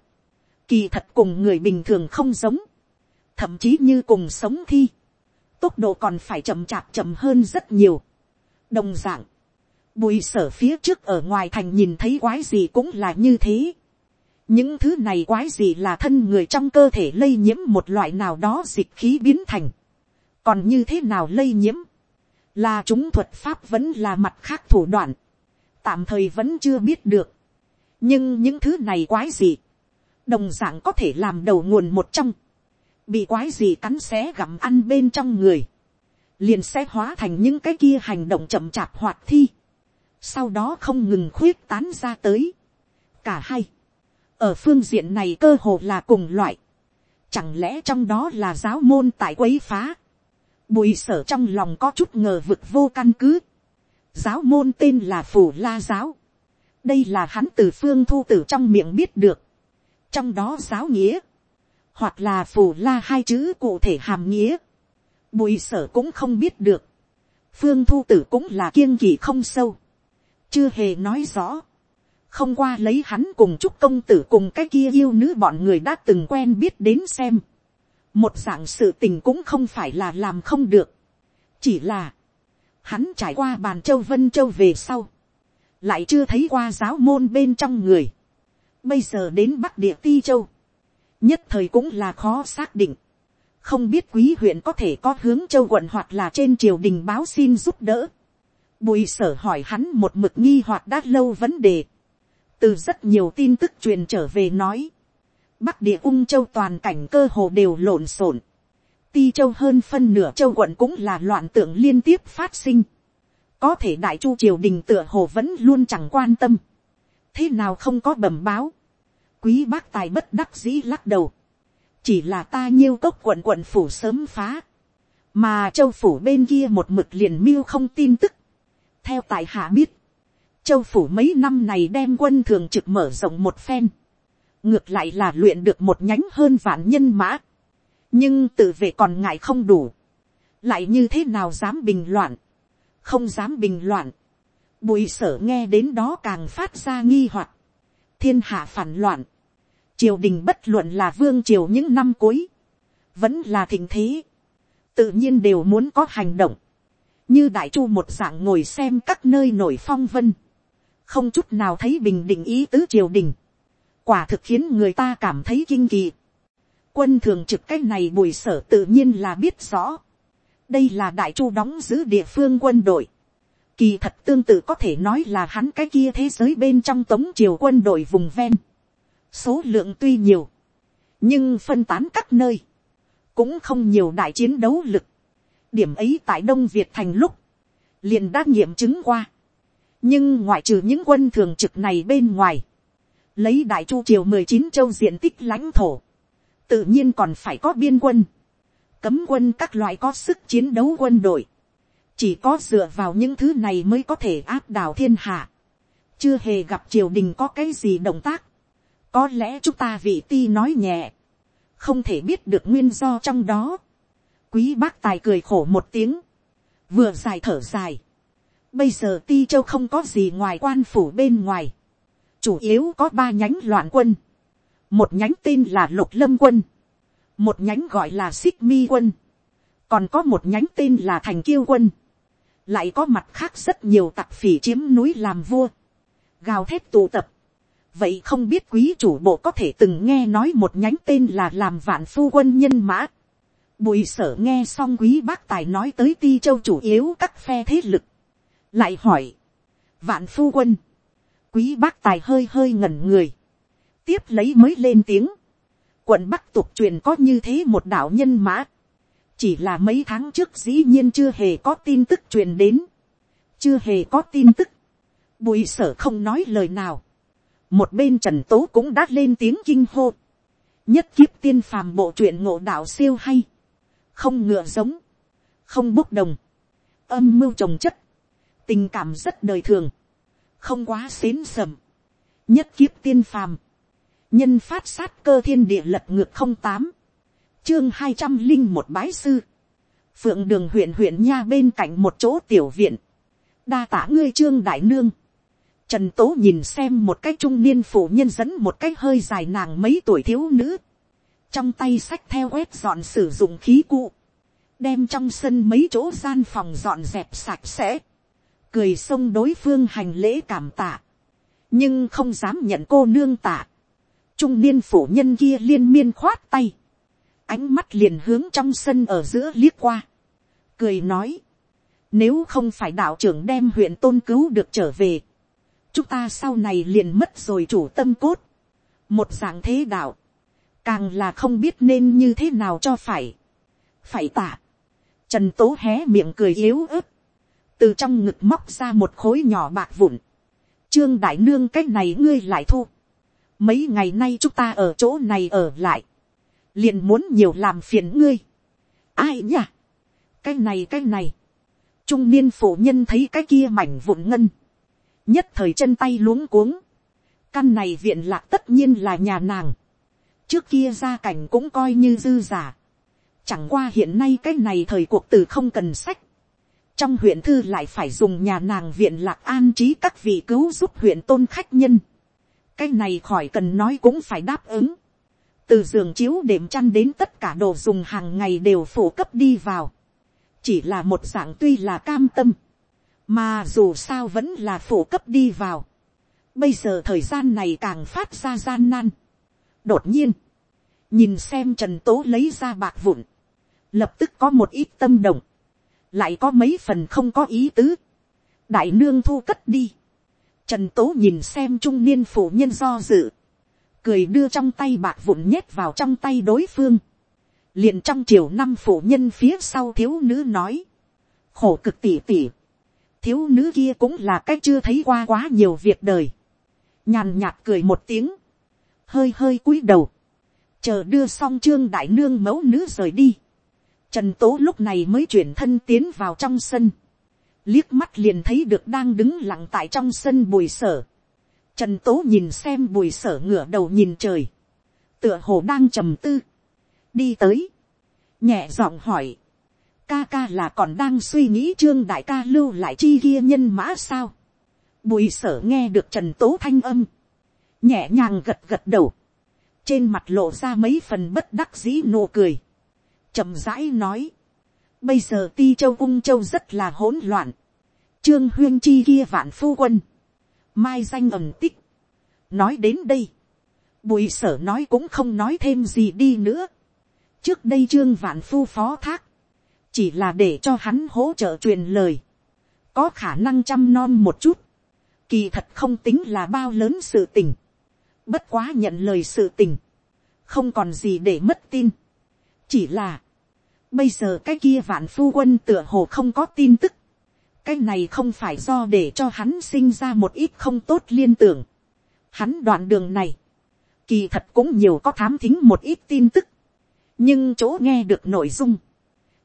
A: kỳ thật cùng người bình thường không giống, thậm chí như cùng sống thi, tốc độ còn phải chậm chạp chậm hơn rất nhiều. đồng d ạ n g bùi sở phía trước ở ngoài thành nhìn thấy quái gì cũng là như thế. những thứ này quái gì là thân người trong cơ thể lây nhiễm một loại nào đó dịch khí biến thành. còn như thế nào lây nhiễm, là chúng thuật pháp vẫn là mặt khác thủ đoạn, tạm thời vẫn chưa biết được. nhưng những thứ này quái gì, đồng d ạ n g có thể làm đầu nguồn một trong bị quái gì cắn xé gặm ăn bên trong người, liền sẽ hóa thành những cái kia hành động chậm chạp hoạt thi, sau đó không ngừng khuyết tán ra tới. cả hai, ở phương diện này cơ hồ là cùng loại, chẳng lẽ trong đó là giáo môn tại quấy phá, bùi sở trong lòng có chút ngờ vực vô căn cứ, giáo môn tên là phù la giáo, đây là hắn từ phương thu tử trong miệng biết được, trong đó giáo nghĩa, hoặc là phù la hai chữ cụ thể hàm nghĩa, bùi sở cũng không biết được, phương thu tử cũng là kiêng kỳ không sâu, chưa hề nói rõ, không qua lấy hắn cùng chúc công tử cùng cái kia yêu nữ bọn người đã từng quen biết đến xem, một dạng sự tình cũng không phải là làm không được, chỉ là, hắn trải qua bàn châu vân châu về sau, lại chưa thấy qua giáo môn bên trong người, bây giờ đến bắc địa ti châu, nhất thời cũng là khó xác định. không biết quý huyện có thể có hướng châu quận hoặc là trên triều đình báo xin giúp đỡ. bùi sở hỏi hắn một mực nghi hoặc đã lâu vấn đề. từ rất nhiều tin tức truyền trở về nói. bắc địa ung châu toàn cảnh cơ hồ đều lộn xộn. ti châu hơn phân nửa châu quận cũng là loạn tượng liên tiếp phát sinh. có thể đại chu triều đình tựa hồ vẫn luôn chẳng quan tâm. thế nào không có bẩm báo Quý bác tài bất đắc dĩ lắc đầu. Chỉ là ta nhiêu cốc quận quận phủ sớm phá. Mà châu phủ bên kia một mực liền mưu không tin tức. Theo tài hạ biết. Châu phủ mấy năm này đem quân thường trực mở rộng một phen. Ngược lại là luyện được một nhánh hơn vạn nhân mã. Nhưng tự vệ còn ngại không đủ. Lại như thế nào dám bình loạn. Không dám bình loạn. Bùi sở nghe đến đó càng phát ra nghi hoặc thiên hạ phản loạn, triều đình bất luận là vương triều những năm cuối, vẫn là thịnh thế, tự nhiên đều muốn có hành động, như đại chu một dạng ngồi xem các nơi nổi phong vân, không chút nào thấy bình định ý tứ triều đình, quả thực khiến người ta cảm thấy kinh kỳ. quân thường trực cách này bùi sở tự nhiên là biết rõ, đây là đại chu đóng giữ địa phương quân đội, Kỳ thật tương tự có thể nói là hắn cái kia thế giới bên trong tống triều quân đội vùng ven. Số lượng tuy nhiều. Nhưng phân tán các nơi. Cũng không nhiều đại chiến đấu lực. Điểm ấy tại Đông Việt thành lúc. liền đã nghiệm chứng qua. Nhưng ngoại trừ những quân thường trực này bên ngoài. Lấy đại chu triều mười chín châu diện tích lãnh thổ. Tự nhiên còn phải có biên quân. Cấm quân các loại có sức chiến đấu quân đội chỉ có dựa vào những thứ này mới có thể áp đảo thiên hạ, chưa hề gặp triều đình có cái gì động tác, có lẽ chúng ta vị ti nói nhẹ, không thể biết được nguyên do trong đó, quý bác tài cười khổ một tiếng, vừa dài thở dài, bây giờ ti châu không có gì ngoài quan phủ bên ngoài, chủ yếu có ba nhánh loạn quân, một nhánh tên là lục lâm quân, một nhánh gọi là xích mi quân, còn có một nhánh tên là thành kiêu quân, lại có mặt khác rất nhiều tặc phỉ chiếm núi làm vua, gào thép tụ tập, vậy không biết quý chủ bộ có thể từng nghe nói một nhánh tên là làm vạn phu quân nhân mã. Bùi sở nghe xong quý bác tài nói tới ti châu chủ yếu các phe thế lực. Lại hỏi. Vạn phu quân. Quý bác tài hơi hơi ngẩn người. Tiếp lấy mới lên tiếng. Quận bắc tục truyền có như thế một đạo nhân mã chỉ là mấy tháng trước dĩ nhiên chưa hề có tin tức truyền đến, chưa hề có tin tức, bùi sở không nói lời nào, một bên trần tố cũng đã lên tiếng kinh hô, nhất kiếp tiên phàm bộ truyện ngộ đạo siêu hay, không ngựa giống, không bốc đồng, âm mưu trồng chất, tình cảm rất đời thường, không quá xến sầm, nhất kiếp tiên phàm, nhân phát sát cơ thiên địa lật ngược không tám, chương hai trăm linh một bái sư, phượng đường huyện huyện nha bên cạnh một chỗ tiểu viện, đa tả ngươi trương đại nương, trần tố nhìn xem một cái trung niên phụ nhân dẫn một cái hơi dài nàng mấy tuổi thiếu nữ, trong tay sách theo quét dọn sử dụng khí cụ, đem trong sân mấy chỗ gian phòng dọn dẹp sạch sẽ, cười xông đối phương hành lễ cảm tạ, nhưng không dám nhận cô nương tạ, trung niên phụ nhân kia liên miên khoát tay, ánh mắt liền hướng trong sân ở giữa liếc qua, cười nói, nếu không phải đạo trưởng đem huyện tôn cứu được trở về, chúng ta sau này liền mất rồi chủ tâm cốt, một dạng thế đạo, càng là không biết nên như thế nào cho phải, phải tả, trần tố hé miệng cười yếu ớt, từ trong ngực móc ra một khối nhỏ bạc vụn, trương đại nương cách này ngươi lại thu, mấy ngày nay chúng ta ở chỗ này ở lại, liền muốn nhiều làm phiền ngươi. ai nhỉ? cái này cái này. trung niên phụ nhân thấy cái kia mảnh vụn ngân. nhất thời chân tay luống cuống. căn này viện lạc tất nhiên là nhà nàng. trước kia gia cảnh cũng coi như dư giả. chẳng qua hiện nay cái này thời cuộc từ không cần sách. trong huyện thư lại phải dùng nhà nàng viện lạc an trí các vị cứu giúp huyện tôn khách nhân. cái này khỏi cần nói cũng phải đáp ứng từ giường chiếu đệm chăn đến tất cả đồ dùng hàng ngày đều phổ cấp đi vào, chỉ là một dạng tuy là cam tâm, mà dù sao vẫn là phổ cấp đi vào, bây giờ thời gian này càng phát ra gian nan, đột nhiên, nhìn xem trần tố lấy ra bạc vụn, lập tức có một ít tâm động, lại có mấy phần không có ý tứ, đại nương thu cất đi, trần tố nhìn xem trung niên phụ nhân do dự, cười đưa trong tay bạc vụn nhét vào trong tay đối phương. liền trong chiều năm phụ nhân phía sau thiếu nữ nói, khổ cực tỉ tỉ. thiếu nữ kia cũng là cách chưa thấy qua quá nhiều việc đời. nhàn nhạt cười một tiếng, hơi hơi cúi đầu, chờ đưa xong trương đại nương mẫu nữ rời đi. Trần tố lúc này mới chuyển thân tiến vào trong sân. Liếc mắt liền thấy được đang đứng lặng tại trong sân bùi sở. Trần Tố nhìn xem bùi sở ngửa đầu nhìn trời. Tựa hồ đang trầm tư. Đi tới. Nhẹ giọng hỏi. Ca ca là còn đang suy nghĩ trương đại ca lưu lại chi kia nhân mã sao. Bùi sở nghe được Trần Tố thanh âm. Nhẹ nhàng gật gật đầu. Trên mặt lộ ra mấy phần bất đắc dĩ nụ cười. trầm rãi nói. Bây giờ ti châu ung châu rất là hỗn loạn. Trương huyên chi kia vạn phu quân mai danh ẩm tích. nói đến đây, bùi sở nói cũng không nói thêm gì đi nữa. trước đây trương vạn phu phó thác, chỉ là để cho hắn hỗ trợ truyền lời, có khả năng chăm nom một chút, kỳ thật không tính là bao lớn sự tình, bất quá nhận lời sự tình, không còn gì để mất tin, chỉ là, bây giờ cái kia vạn phu quân tựa hồ không có tin tức, cái này không phải do để cho hắn sinh ra một ít không tốt liên tưởng. Hắn đoạn đường này, kỳ thật cũng nhiều có thám thính một ít tin tức, nhưng chỗ nghe được nội dung,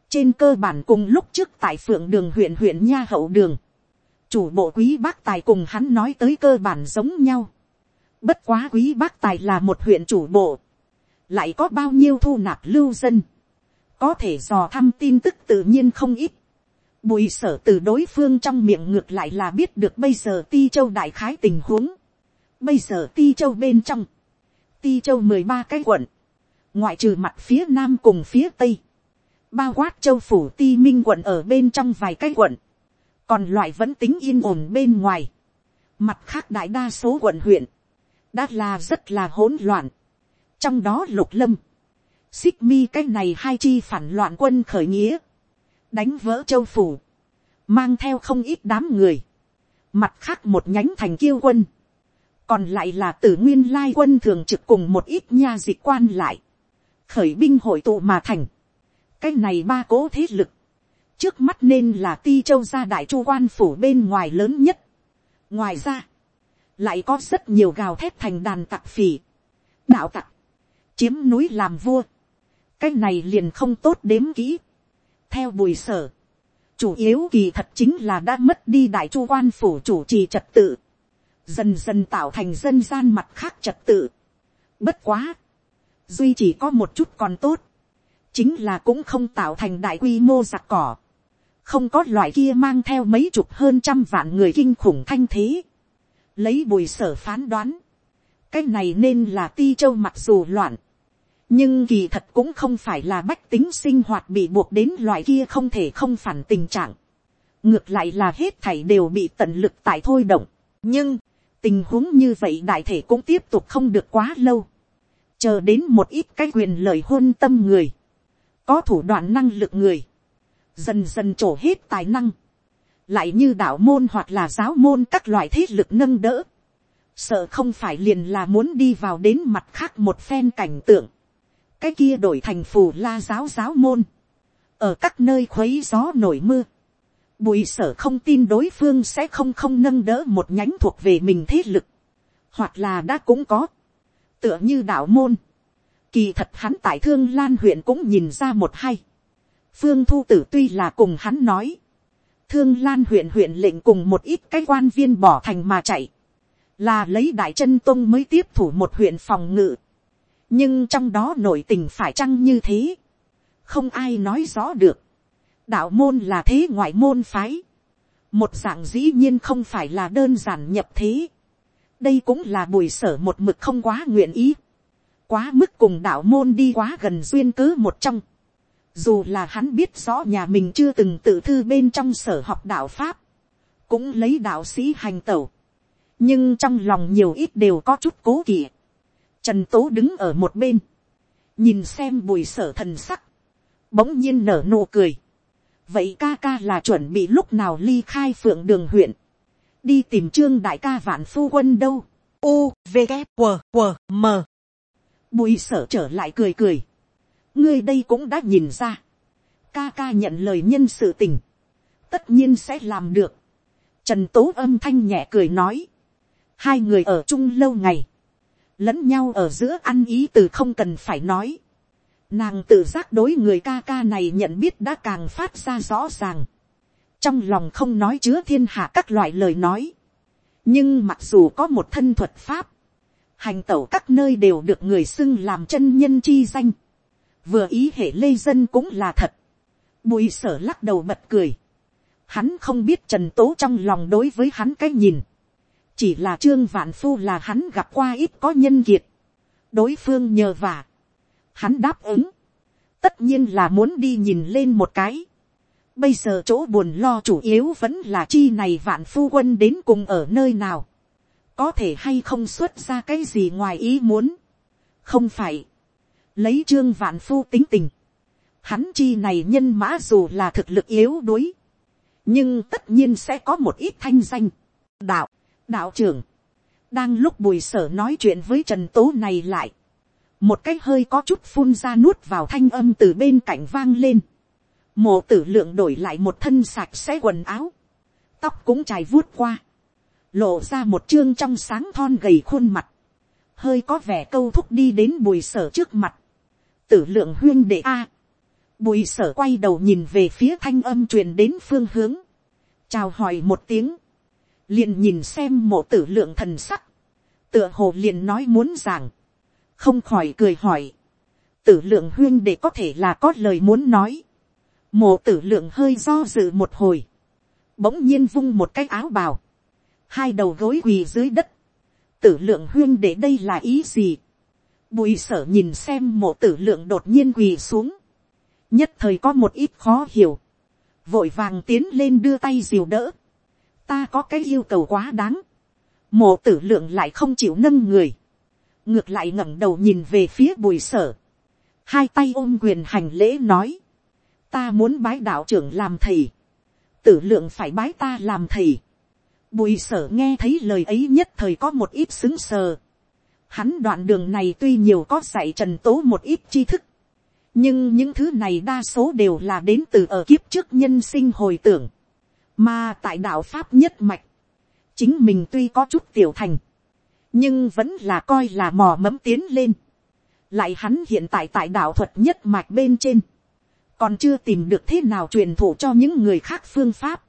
A: trên cơ bản cùng lúc trước tại phượng đường huyện huyện nha hậu đường, chủ bộ quý bác tài cùng hắn nói tới cơ bản giống nhau. Bất quá quý bác tài là một huyện chủ bộ, lại có bao nhiêu thu nạp lưu dân, có thể dò thăm tin tức tự nhiên không ít Bùi sở từ đối phương trong miệng ngược lại là biết được bây giờ ti châu đại khái tình huống. Bây giờ ti châu bên trong. Ti châu mười ba cái quận. Ngoại trừ mặt phía nam cùng phía tây. Bao quát châu phủ ti minh quận ở bên trong vài cái quận. Còn loại vẫn tính yên ổn bên ngoài. Mặt khác đại đa số quận huyện. Đã là rất là hỗn loạn. Trong đó lục lâm. Xích mi cái này hai chi phản loạn quân khởi nghĩa đánh vỡ châu phủ, mang theo không ít đám người, mặt khác một nhánh thành kiêu quân, còn lại là tử nguyên lai quân thường trực cùng một ít nha dịch quan lại, khởi binh hội tụ mà thành, cái này ba cố thế lực, trước mắt nên là ti châu gia đại chu quan phủ bên ngoài lớn nhất, ngoài ra, lại có rất nhiều gào thép thành đàn tặc phì, đạo tặc, chiếm núi làm vua, cái này liền không tốt đếm kỹ, theo bùi sở. Chủ yếu kỳ thật chính là đã mất đi đại chu quan phủ chủ trì trật tự. Dần dần tạo thành dân gian mặt khác trật tự. Bất quá. Duy chỉ có một chút còn tốt. Chính là cũng không tạo thành đại quy mô giặc cỏ. Không có loại kia mang theo mấy chục hơn trăm vạn người kinh khủng thanh thế. Lấy bùi sở phán đoán. Cái này nên là ti châu mặc dù loạn nhưng kỳ thật cũng không phải là bách tính sinh hoạt bị buộc đến loại kia không thể không phản tình trạng. ngược lại là hết thảy đều bị tận lực tại thôi động. nhưng, tình huống như vậy đại thể cũng tiếp tục không được quá lâu. chờ đến một ít cái quyền lời hôn tâm người. có thủ đoạn năng lực người. dần dần trổ hết tài năng. lại như đạo môn hoặc là giáo môn các loại thế lực nâng đỡ. sợ không phải liền là muốn đi vào đến mặt khác một phen cảnh tượng cái kia đổi thành phù la giáo giáo môn, ở các nơi khuấy gió nổi mưa, bùi sở không tin đối phương sẽ không không nâng đỡ một nhánh thuộc về mình thế lực, hoặc là đã cũng có, tựa như đạo môn, kỳ thật hắn tại thương lan huyện cũng nhìn ra một hay, phương thu tử tuy là cùng hắn nói, thương lan huyện huyện lệnh cùng một ít cái quan viên bỏ thành mà chạy, là lấy đại chân tông mới tiếp thủ một huyện phòng ngự, nhưng trong đó nội tình phải chăng như thế, không ai nói rõ được. đạo môn là thế ngoại môn phái, một dạng dĩ nhiên không phải là đơn giản nhập thế. đây cũng là bùi sở một mực không quá nguyện ý, quá mức cùng đạo môn đi quá gần duyên cớ một trong. dù là hắn biết rõ nhà mình chưa từng tự thư bên trong sở học đạo pháp, cũng lấy đạo sĩ hành tẩu, nhưng trong lòng nhiều ít đều có chút cố kỵ Trần Tố đứng ở một bên. Nhìn xem bùi sở thần sắc. Bỗng nhiên nở nụ cười. Vậy ca ca là chuẩn bị lúc nào ly khai phượng đường huyện. Đi tìm trương đại ca vạn phu quân đâu. U, V, K, W, W, M. Bùi sở trở lại cười cười. Ngươi đây cũng đã nhìn ra. Ca ca nhận lời nhân sự tình. Tất nhiên sẽ làm được. Trần Tố âm thanh nhẹ cười nói. Hai người ở chung lâu ngày lẫn nhau ở giữa ăn ý từ không cần phải nói. Nàng tự giác đối người ca ca này nhận biết đã càng phát ra rõ ràng. Trong lòng không nói chứa thiên hạ các loại lời nói. Nhưng mặc dù có một thân thuật pháp. Hành tẩu các nơi đều được người xưng làm chân nhân chi danh. Vừa ý hệ lê dân cũng là thật. Bùi sở lắc đầu bật cười. Hắn không biết trần tố trong lòng đối với hắn cái nhìn chỉ là trương vạn phu là hắn gặp qua ít có nhân kiệt, đối phương nhờ vả, hắn đáp ứng, tất nhiên là muốn đi nhìn lên một cái, bây giờ chỗ buồn lo chủ yếu vẫn là chi này vạn phu quân đến cùng ở nơi nào, có thể hay không xuất ra cái gì ngoài ý muốn, không phải, lấy trương vạn phu tính tình, hắn chi này nhân mã dù là thực lực yếu đuối, nhưng tất nhiên sẽ có một ít thanh danh, đạo, đạo trưởng, đang lúc bùi sở nói chuyện với trần tố này lại, một cái hơi có chút phun ra nuốt vào thanh âm từ bên cạnh vang lên, mộ tử lượng đổi lại một thân sạch sẽ quần áo, tóc cũng trải vuốt qua, lộ ra một chương trong sáng thon gầy khuôn mặt, hơi có vẻ câu thúc đi đến bùi sở trước mặt, tử lượng huyên đệ a, bùi sở quay đầu nhìn về phía thanh âm truyền đến phương hướng, chào hỏi một tiếng, liền nhìn xem mộ tử lượng thần sắc, tựa hồ liền nói muốn giảng, không khỏi cười hỏi, tử lượng huyên để có thể là có lời muốn nói, mộ tử lượng hơi do dự một hồi, bỗng nhiên vung một cái áo bào, hai đầu gối quỳ dưới đất, tử lượng huyên để đây là ý gì, bùi sở nhìn xem mộ tử lượng đột nhiên quỳ xuống, nhất thời có một ít khó hiểu, vội vàng tiến lên đưa tay diều đỡ, ta có cái yêu cầu quá đáng. Mộ tử lượng lại không chịu nâng người. Ngược lại ngẩng đầu nhìn về phía bùi sở. Hai tay ôm quyền hành lễ nói. Ta muốn bái đạo trưởng làm thầy. Tử lượng phải bái ta làm thầy. Bùi sở nghe thấy lời ấy nhất thời có một ít xứng sờ. Hắn đoạn đường này tuy nhiều có dạy trần tố một ít tri thức. Nhưng những thứ này đa số đều là đến từ ở kiếp trước nhân sinh hồi tưởng mà tại đạo Pháp nhất mạch. Chính mình tuy có chút tiểu thành. Nhưng vẫn là coi là mò mẫm tiến lên. Lại hắn hiện tại tại đạo thuật nhất mạch bên trên. Còn chưa tìm được thế nào truyền thụ cho những người khác phương pháp.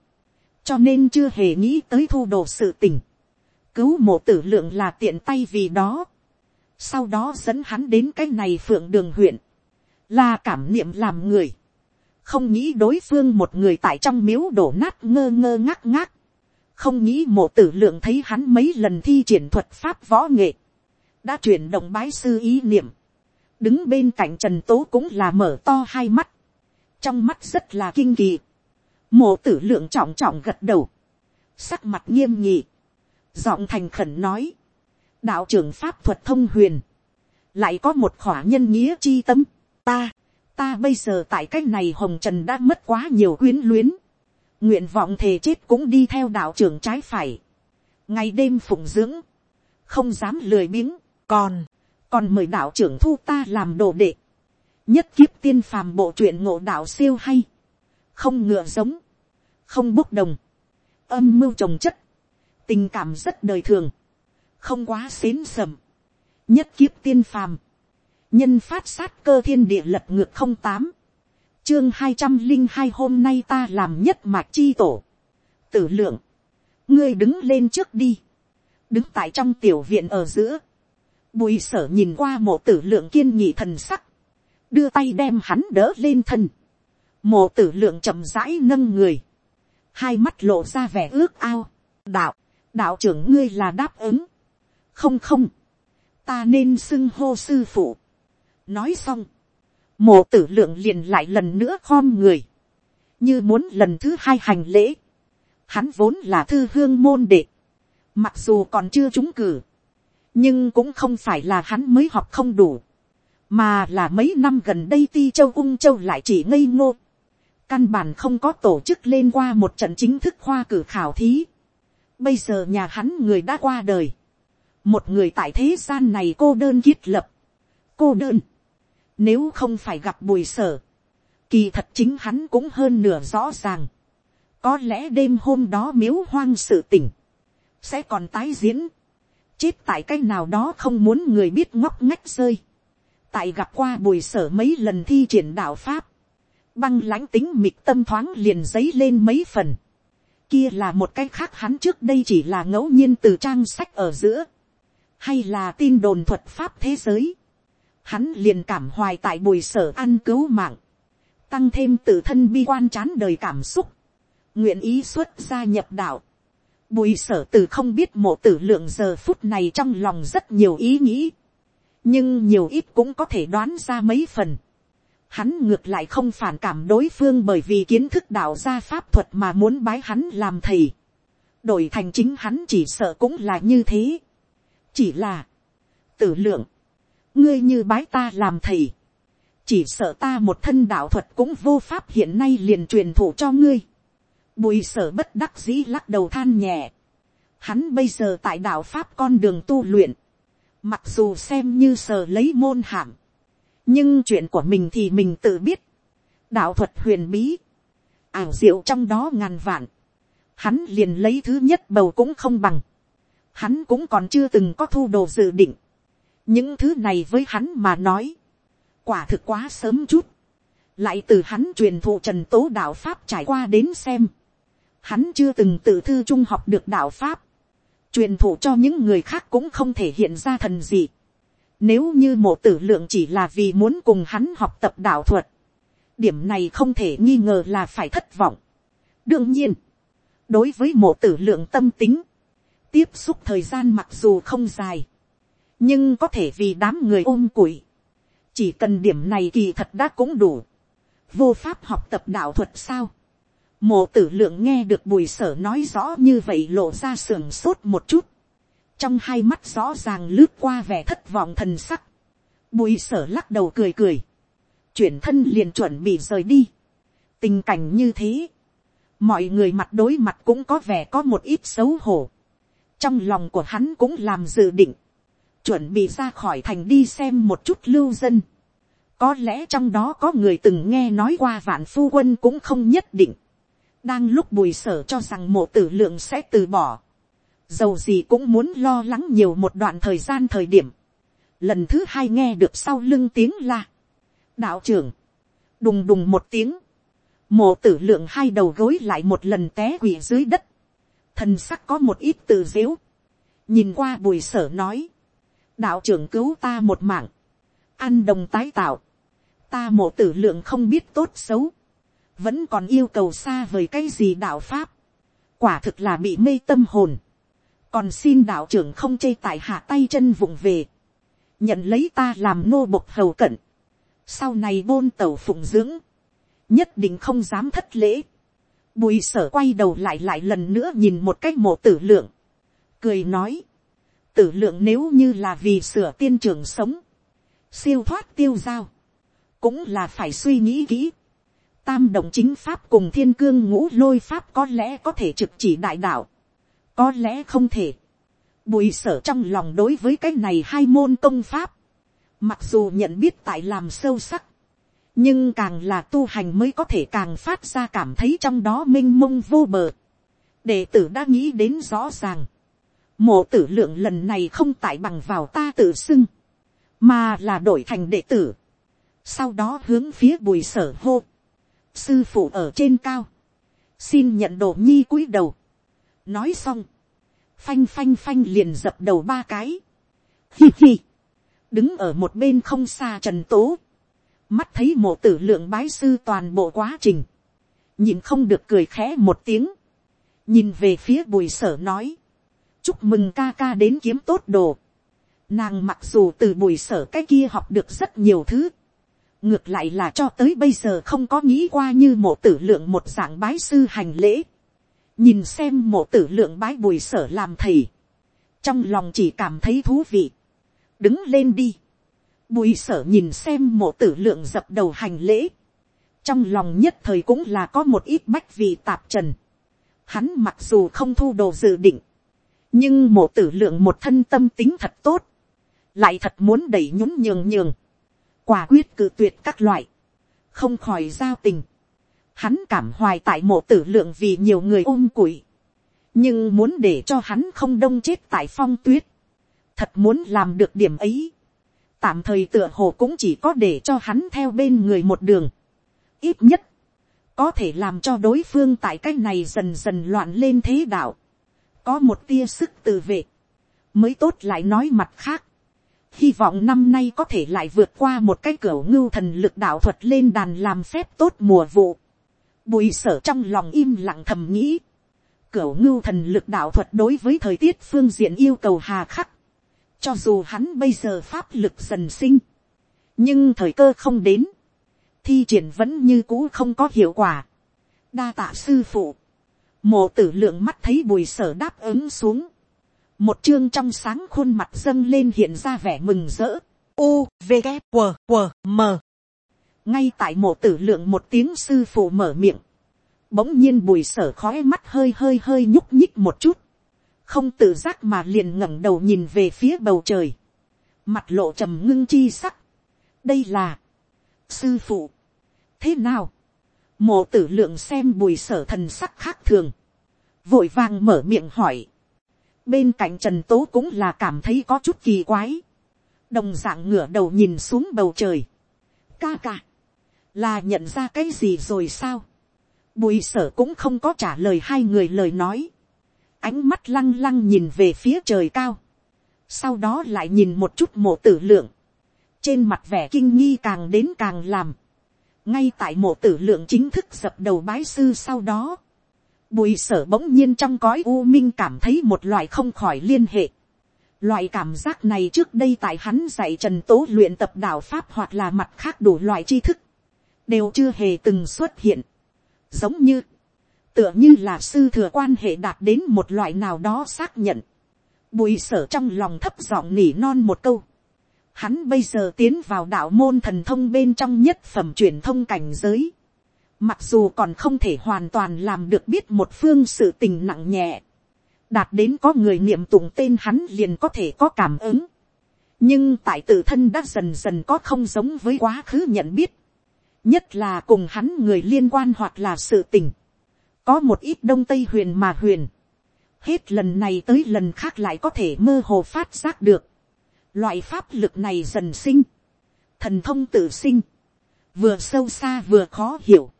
A: Cho nên chưa hề nghĩ tới thu đồ sự tình. Cứu mộ tử lượng là tiện tay vì đó. Sau đó dẫn hắn đến cái này phượng đường huyện. Là cảm niệm làm người không nghĩ đối phương một người tại trong miếu đổ nát ngơ ngơ ngác ngác, không nghĩ mộ tử lượng thấy hắn mấy lần thi triển thuật pháp võ nghệ, đã chuyển động bái sư ý niệm, đứng bên cạnh trần tố cũng là mở to hai mắt, trong mắt rất là kinh kỳ, mộ tử lượng trọng trọng gật đầu, sắc mặt nghiêm nhị, giọng thành khẩn nói, đạo trưởng pháp thuật thông huyền, lại có một khỏa nhân nghĩa chi tâm, ta, ta bây giờ tại cái này hồng trần đã mất quá nhiều quyến luyến, nguyện vọng thề chết cũng đi theo đạo trưởng trái phải, ngày đêm phụng dưỡng, không dám lười biếng, còn, còn mời đạo trưởng thu ta làm đồ đệ, nhất kiếp tiên phàm bộ truyện ngộ đạo siêu hay, không ngựa giống, không bốc đồng, âm mưu trồng chất, tình cảm rất đời thường, không quá xến sầm, nhất kiếp tiên phàm, nhân phát sát cơ thiên địa lập ngược không tám, chương hai trăm linh hai hôm nay ta làm nhất mạc chi tổ, tử lượng, ngươi đứng lên trước đi, đứng tại trong tiểu viện ở giữa, bùi sở nhìn qua mộ tử lượng kiên nhị thần sắc, đưa tay đem hắn đỡ lên thân, mộ tử lượng chậm rãi nâng người, hai mắt lộ ra vẻ ước ao, đạo, đạo trưởng ngươi là đáp ứng, không không, ta nên xưng hô sư phụ, nói xong, mộ tử lượng liền lại lần nữa khom người, như muốn lần thứ hai hành lễ, hắn vốn là thư hương môn đệ, mặc dù còn chưa trúng cử, nhưng cũng không phải là hắn mới học không đủ, mà là mấy năm gần đây ti châu ung châu lại chỉ ngây ngô, căn bản không có tổ chức lên qua một trận chính thức khoa cử khảo thí, bây giờ nhà hắn người đã qua đời, một người tại thế gian này cô đơn thiết lập, cô đơn, nếu không phải gặp bùi sở. Kỳ thật chính hắn cũng hơn nửa rõ ràng. Có lẽ đêm hôm đó miếu hoang sự tỉnh. Sẽ còn tái diễn. Chết tại cái nào đó không muốn người biết ngóc ngách rơi. Tại gặp qua bùi sở mấy lần thi triển đạo Pháp. Băng lãnh tính mịch tâm thoáng liền giấy lên mấy phần kia là một cái khác hắn trước đây chỉ là ngẫu nhiên từ trang sách ở giữa, hay là tin đồn thuật pháp thế giới, hắn liền cảm hoài tại bùi sở ăn cứu mạng, tăng thêm tự thân bi quan chán đời cảm xúc, nguyện ý xuất gia nhập đạo. Bùi sở từ không biết mộ tử lượng giờ phút này trong lòng rất nhiều ý nghĩ, nhưng nhiều ít cũng có thể đoán ra mấy phần. Hắn ngược lại không phản cảm đối phương bởi vì kiến thức đạo gia pháp thuật mà muốn bái hắn làm thầy. Đổi thành chính hắn chỉ sợ cũng là như thế. Chỉ là, tử lượng, ngươi như bái ta làm thầy, chỉ sợ ta một thân đạo thuật cũng vô pháp hiện nay liền truyền thụ cho ngươi. Bùi sở bất đắc dĩ lắc đầu than nhẹ. Hắn bây giờ tại đạo pháp con đường tu luyện. Mặc dù xem như sở lấy môn hàm. Nhưng chuyện của mình thì mình tự biết. Đạo thuật huyền bí. Ảo diệu trong đó ngàn vạn. Hắn liền lấy thứ nhất bầu cũng không bằng. Hắn cũng còn chưa từng có thu đồ dự định những thứ này với hắn mà nói, quả thực quá sớm chút, lại từ hắn truyền thụ trần tố đạo pháp trải qua đến xem, hắn chưa từng tự thư trung học được đạo pháp, truyền thụ cho những người khác cũng không thể hiện ra thần gì. Nếu như mộ tử lượng chỉ là vì muốn cùng hắn học tập đạo thuật, điểm này không thể nghi ngờ là phải thất vọng. đương nhiên, đối với mộ tử lượng tâm tính, tiếp xúc thời gian mặc dù không dài, nhưng có thể vì đám người ôm củi, chỉ cần điểm này kỳ thật đã cũng đủ, vô pháp học tập đạo thuật sao, mộ tử lượng nghe được bùi sở nói rõ như vậy lộ ra sườn sốt một chút, trong hai mắt rõ ràng lướt qua vẻ thất vọng thần sắc, bùi sở lắc đầu cười cười, chuyển thân liền chuẩn bị rời đi, tình cảnh như thế, mọi người mặt đối mặt cũng có vẻ có một ít xấu hổ, trong lòng của hắn cũng làm dự định, chuẩn bị ra khỏi thành đi xem một chút lưu dân. Có lẽ trong đó có người từng nghe nói qua vạn phu quân cũng không nhất định. Đang lúc bùi sở cho rằng mộ tử lượng sẽ từ bỏ. Dầu gì cũng muốn lo lắng nhiều một đoạn thời gian thời điểm. Lần thứ hai nghe được sau lưng tiếng la. Đạo trưởng. Đùng đùng một tiếng. Mộ tử lượng hai đầu gối lại một lần té quỷ dưới đất. Thần sắc có một ít từ dễu. Nhìn qua bùi sở nói đạo trưởng cứu ta một mạng, ăn đồng tái tạo, ta mộ tử lượng không biết tốt xấu, vẫn còn yêu cầu xa vời cái gì đạo pháp, quả thực là bị mê tâm hồn, còn xin đạo trưởng không chê tại hạ tay chân vụng về, nhận lấy ta làm nô bộc hầu cận, sau này bôn tàu phụng dưỡng, nhất định không dám thất lễ, bùi sở quay đầu lại lại lần nữa nhìn một cái mộ tử lượng, cười nói, tử lượng nếu như là vì sửa tiên trưởng sống, siêu thoát tiêu giao, cũng là phải suy nghĩ kỹ. Tam đồng chính pháp cùng thiên cương ngũ lôi pháp có lẽ có thể trực chỉ đại đạo, có lẽ không thể. Bùi sở trong lòng đối với cái này hai môn công pháp, mặc dù nhận biết tại làm sâu sắc, nhưng càng là tu hành mới có thể càng phát ra cảm thấy trong đó m i n h mông vô bờ. đệ tử đã nghĩ đến rõ ràng, mộ tử lượng lần này không tại bằng vào ta tự xưng, mà là đổi thành đệ tử. Sau đó hướng phía bùi sở hô. Sư phụ ở trên cao. Xin nhận đồ nhi cúi đầu. Nói xong. Phanh phanh phanh liền dập đầu ba cái. Hi hi. Đứng ở một bên không xa trần tố. Mắt thấy mộ tử lượng bái sư toàn bộ quá trình. Nhìn không được cười khẽ một tiếng. Nhìn về phía bùi sở nói chúc mừng ca ca đến kiếm tốt đồ. Nàng mặc dù từ bùi sở cái kia học được rất nhiều thứ. Ngược lại là cho tới bây giờ không có nghĩ qua như mộ tử lượng một dạng bái sư hành lễ. Nhìn xem mộ tử lượng bái bùi sở làm thầy. Trong lòng chỉ cảm thấy thú vị. Đứng lên đi. Bùi sở nhìn xem mộ tử lượng dập đầu hành lễ. Trong lòng nhất thời cũng là có một ít bách vì tạp trần. Hắn mặc dù không thu đồ dự định nhưng mộ tử lượng một thân tâm tính thật tốt, lại thật muốn đẩy nhún nhường nhường, quả quyết cự tuyệt các loại, không khỏi giao tình. Hắn cảm hoài tại mộ tử lượng vì nhiều người ôm củi, nhưng muốn để cho hắn không đông chết tại phong tuyết, thật muốn làm được điểm ấy. Tạm thời tựa hồ cũng chỉ có để cho hắn theo bên người một đường, ít nhất, có thể làm cho đối phương tại cái này dần dần loạn lên thế đạo có một tia sức tự vệ, mới tốt lại nói mặt khác. Hy vọng năm nay có thể lại vượt qua một cái cửa ngưu thần lực đạo thuật lên đàn làm phép tốt mùa vụ. Bùi sở trong lòng im lặng thầm nghĩ. Cửa ngưu thần lực đạo thuật đối với thời tiết phương diện yêu cầu hà khắc. Cho dù hắn bây giờ pháp lực dần sinh. Nhưng thời cơ không đến. Thi triển vẫn như cũ không có hiệu quả. Đa tạ sư phụ Mộ tử lượng mắt thấy bùi sở đáp ứng xuống. Một chương trong sáng khuôn mặt dâng lên hiện ra vẻ mừng rỡ. U, V, g W, W, M. Ngay tại mộ tử lượng một tiếng sư phụ mở miệng. Bỗng nhiên bùi sở khói mắt hơi hơi hơi nhúc nhích một chút. Không tự giác mà liền ngẩng đầu nhìn về phía bầu trời. Mặt lộ trầm ngưng chi sắc. Đây là. Sư phụ. Thế nào? mộ tử lượng xem bùi sở thần sắc khác thường, vội vàng mở miệng hỏi. bên cạnh trần tố cũng là cảm thấy có chút kỳ quái, đồng d ạ n g ngửa đầu nhìn xuống bầu trời. ca ca, là nhận ra cái gì rồi sao. bùi sở cũng không có trả lời hai người lời nói, ánh mắt lăng lăng nhìn về phía trời cao, sau đó lại nhìn một chút mộ tử lượng, trên mặt vẻ kinh nghi càng đến càng làm, ngay tại mộ tử lượng chính thức dập đầu bái sư sau đó, bùi sở bỗng nhiên trong cõi u minh cảm thấy một loại không khỏi liên hệ. Loại cảm giác này trước đây tại hắn dạy trần tố luyện tập đạo pháp hoặc là mặt khác đủ loại tri thức, đều chưa hề từng xuất hiện. Giống như, tựa như là sư thừa quan hệ đạt đến một loại nào đó xác nhận. Bùi sở trong lòng thấp giọng nỉ non một câu. Hắn bây giờ tiến vào đạo môn thần thông bên trong nhất phẩm truyền thông cảnh giới. Mặc dù còn không thể hoàn toàn làm được biết một phương sự tình nặng nhẹ. Đạt đến có người niệm tụng tên hắn liền có thể có cảm ứng. Nhưng tại tự thân đã dần dần có không giống với quá khứ nhận biết. Nhất là cùng hắn người liên quan hoặc là sự tình. Có một ít đông tây huyền mà huyền hết lần này tới lần khác lại có thể mơ hồ phát giác được. Loại pháp lực này dần sinh. Thần thông tự sinh. Vừa sâu xa vừa khó hiểu.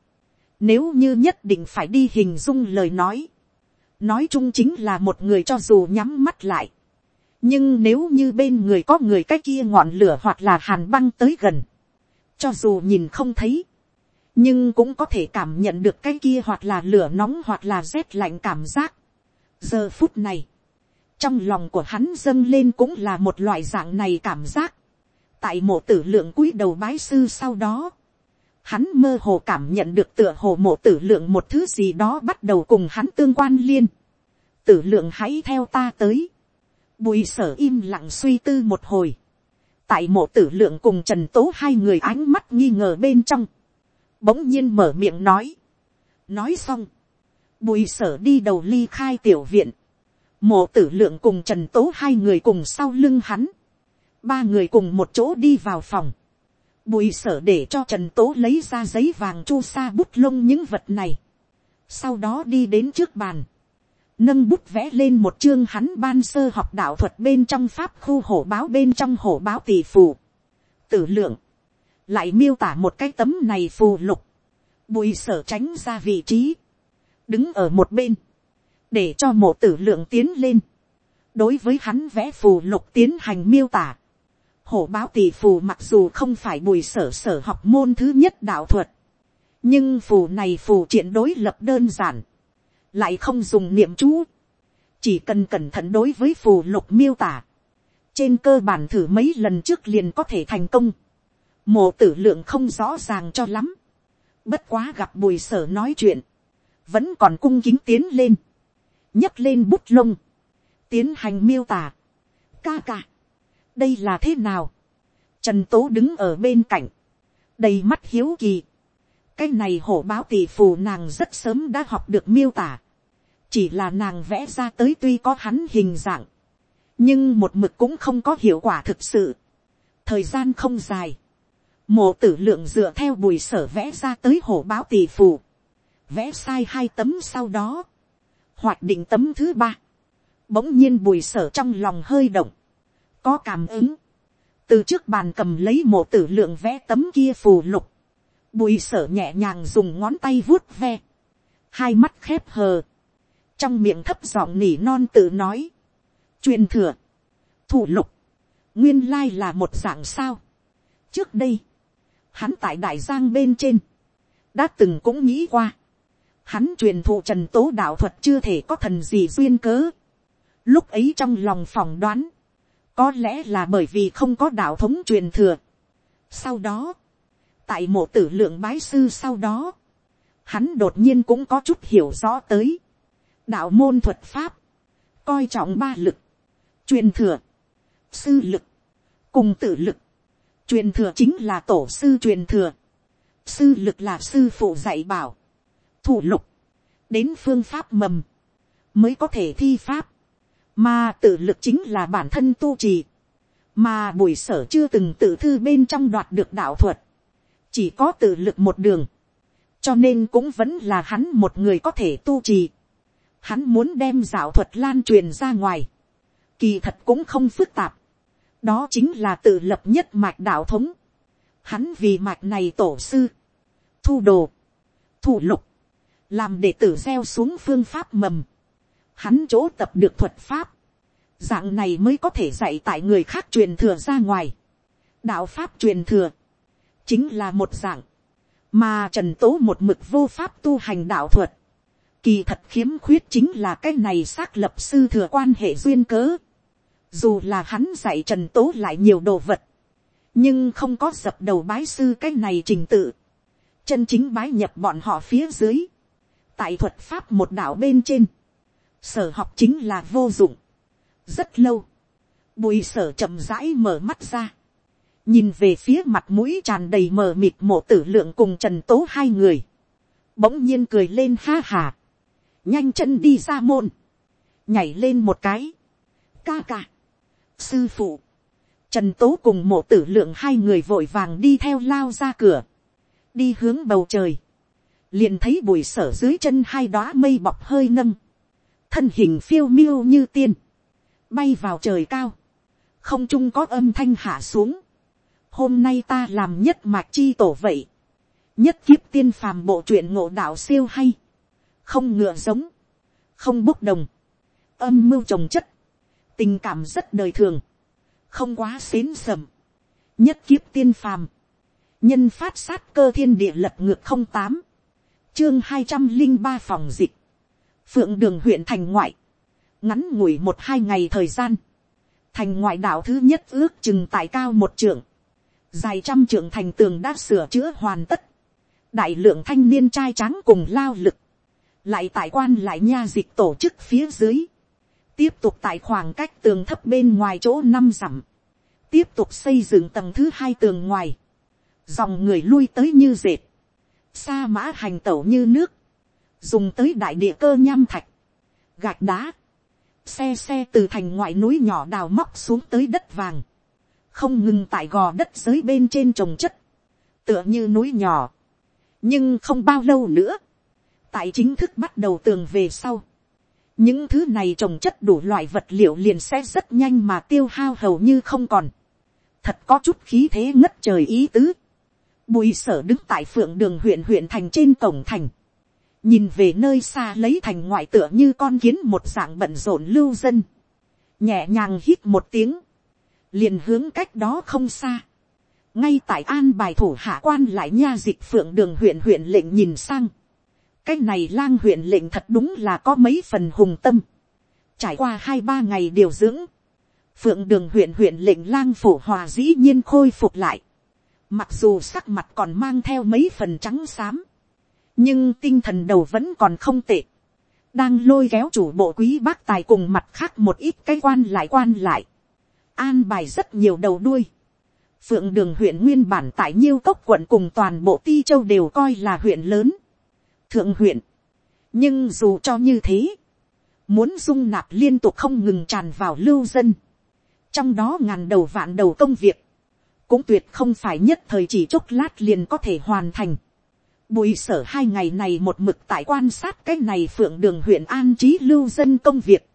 A: Nếu như nhất định phải đi hình dung lời nói. Nói chung chính là một người cho dù nhắm mắt lại. Nhưng nếu như bên người có người cách kia ngọn lửa hoặc là hàn băng tới gần. Cho dù nhìn không thấy. Nhưng cũng có thể cảm nhận được cái kia hoặc là lửa nóng hoặc là rét lạnh cảm giác. Giờ phút này trong lòng của hắn dâng lên cũng là một loại dạng này cảm giác. tại mộ tử lượng cúi đầu bái sư sau đó, hắn mơ hồ cảm nhận được tựa hồ mộ tử lượng một thứ gì đó bắt đầu cùng hắn tương quan liên. tử lượng hãy theo ta tới. bùi sở im lặng suy tư một hồi. tại mộ tử lượng cùng trần tố hai người ánh mắt nghi ngờ bên trong. bỗng nhiên mở miệng nói. nói xong. bùi sở đi đầu ly khai tiểu viện Mộ tử lượng cùng Trần Tố hai người cùng sau lưng hắn. Ba người cùng một chỗ đi vào phòng. Bùi sở để cho Trần Tố lấy ra giấy vàng chu sa bút lông những vật này. Sau đó đi đến trước bàn. Nâng bút vẽ lên một chương hắn ban sơ học đạo thuật bên trong pháp khu hổ báo bên trong hổ báo tỷ phù. Tử lượng. Lại miêu tả một cái tấm này phù lục. Bùi sở tránh ra vị trí. Đứng ở một bên để cho mộ tử lượng tiến lên, đối với hắn vẽ phù lục tiến hành miêu tả, hổ báo tỷ phù mặc dù không phải bùi sở sở học môn thứ nhất đạo thuật, nhưng phù này phù triển đối lập đơn giản, lại không dùng niệm chú, chỉ cần cẩn thận đối với phù lục miêu tả, trên cơ bản thử mấy lần trước liền có thể thành công, mộ tử lượng không rõ ràng cho lắm, bất quá gặp bùi sở nói chuyện, vẫn còn cung kính tiến lên, nhấc lên bút lông, tiến hành miêu tả. ca ca, đây là thế nào, trần tố đứng ở bên cạnh, đầy mắt hiếu kỳ, cái này hổ báo tỷ phù nàng rất sớm đã học được miêu tả, chỉ là nàng vẽ ra tới tuy có hắn hình dạng, nhưng một mực cũng không có hiệu quả thực sự, thời gian không dài, mộ tử lượng dựa theo bùi sở vẽ ra tới hổ báo tỷ phù, vẽ sai hai tấm sau đó, hoạch định tấm thứ ba. Bỗng nhiên bùi sở trong lòng hơi động. Có cảm ứng. Từ trước bàn cầm lấy một tử lượng vẽ tấm kia phù lục. Bùi sở nhẹ nhàng dùng ngón tay vuốt ve. Hai mắt khép hờ. Trong miệng thấp giọng nỉ non tự nói. truyền thừa. Thủ lục. Nguyên lai là một dạng sao. Trước đây. Hắn tại đại giang bên trên. Đã từng cũng nghĩ qua hắn truyền thụ trần tố đạo thuật chưa thể có thần gì duyên cớ. Lúc ấy trong lòng phỏng đoán, có lẽ là bởi vì không có đạo thống truyền thừa. Sau đó, tại mộ tử lượng bái sư sau đó, hắn đột nhiên cũng có chút hiểu rõ tới. đạo môn thuật pháp, coi trọng ba lực, truyền thừa, sư lực, cùng tử lực. truyền thừa chính là tổ sư truyền thừa, sư lực là sư phụ dạy bảo thủ lục, đến phương pháp mầm, mới có thể thi pháp, mà tự lực chính là bản thân tu trì, mà buổi sở chưa từng tự thư bên trong đoạt được đạo thuật, chỉ có tự lực một đường, cho nên cũng vẫn là hắn một người có thể tu trì. Hắn muốn đem giáo thuật lan truyền ra ngoài, kỳ thật cũng không phức tạp, đó chính là tự lập nhất mạch đạo thống. Hắn vì mạch này tổ sư, thu đồ, thủ lục, làm để tử gieo xuống phương pháp mầm, hắn chỗ tập được thuật pháp, dạng này mới có thể dạy tại người khác truyền thừa ra ngoài, đạo pháp truyền thừa, chính là một dạng, mà trần tố một mực vô pháp tu hành đạo thuật, kỳ thật khiếm khuyết chính là cái này xác lập sư thừa quan hệ duyên cớ, dù là hắn dạy trần tố lại nhiều đồ vật, nhưng không có dập đầu bái sư cái này trình tự, chân chính bái nhập bọn họ phía dưới, tại thuật pháp một đạo bên trên, sở học chính là vô dụng. rất lâu, bùi sở chậm rãi mở mắt ra, nhìn về phía mặt mũi tràn đầy mờ mịt mộ tử lượng cùng trần tố hai người, bỗng nhiên cười lên ha hà, nhanh chân đi ra môn, nhảy lên một cái, ca ca, sư phụ, trần tố cùng mộ tử lượng hai người vội vàng đi theo lao ra cửa, đi hướng bầu trời, liền thấy bùi sở dưới chân hai đoá mây bọc hơi nâng, thân hình phiêu miêu như tiên, bay vào trời cao, không trung có âm thanh hạ xuống, hôm nay ta làm nhất mạc chi tổ vậy, nhất kiếp tiên phàm bộ truyện ngộ đạo siêu hay, không ngựa giống, không bốc đồng, âm mưu trồng chất, tình cảm rất đời thường, không quá xến sầm, nhất kiếp tiên phàm, nhân phát sát cơ thiên địa lập ngược không tám, chương hai trăm linh ba phòng dịch, phượng đường huyện thành ngoại, ngắn ngủi một hai ngày thời gian, thành ngoại đảo thứ nhất ước chừng tại cao một trưởng dài trăm trưởng thành tường đã sửa chữa hoàn tất, đại lượng thanh niên trai tráng cùng lao lực, lại tại quan lại nha dịch tổ chức phía dưới, tiếp tục tại khoảng cách tường thấp bên ngoài chỗ năm dặm, tiếp tục xây dựng tầng thứ hai tường ngoài, dòng người lui tới như dệt, sa mã hành tẩu như nước, dùng tới đại địa cơ nham thạch, gạch đá, xe xe từ thành ngoại núi nhỏ đào móc xuống tới đất vàng, không ngừng tại gò đất dưới bên trên trồng chất, tựa như núi nhỏ. nhưng không bao lâu nữa, tại chính thức bắt đầu tường về sau, những thứ này trồng chất đủ loại vật liệu liền sẽ rất nhanh mà tiêu hao hầu như không còn, thật có chút khí thế ngất trời ý tứ. Bùi sở đứng tại phượng đường huyện huyện thành trên cổng thành. Nhìn về nơi xa lấy thành ngoại tựa như con kiến một dạng bận rộn lưu dân. Nhẹ nhàng hít một tiếng. Liền hướng cách đó không xa. Ngay tại an bài thủ hạ quan lại nha dịch phượng đường huyện huyện lệnh nhìn sang. cách này lang huyện lệnh thật đúng là có mấy phần hùng tâm. Trải qua hai ba ngày điều dưỡng. Phượng đường huyện huyện lệnh lang phủ hòa dĩ nhiên khôi phục lại mặc dù sắc mặt còn mang theo mấy phần trắng xám, nhưng tinh thần đầu vẫn còn không tệ, đang lôi kéo chủ bộ quý bác tài cùng mặt khác một ít cái quan lại quan lại, an bài rất nhiều đầu đuôi. Phượng đường huyện nguyên bản tại Nhiêu Cốc quận cùng toàn bộ Ti Châu đều coi là huyện lớn. Thượng huyện. Nhưng dù cho như thế. Muốn dung nạp liên tục không ngừng tràn vào lưu dân. Trong đó ngàn đầu vạn đầu công việc cũng tuyệt không phải nhất thời chỉ chốc lát liền có thể hoàn thành. Bùi sở hai ngày này một mực tại quan sát cái này phượng đường huyện an trí lưu dân công việc.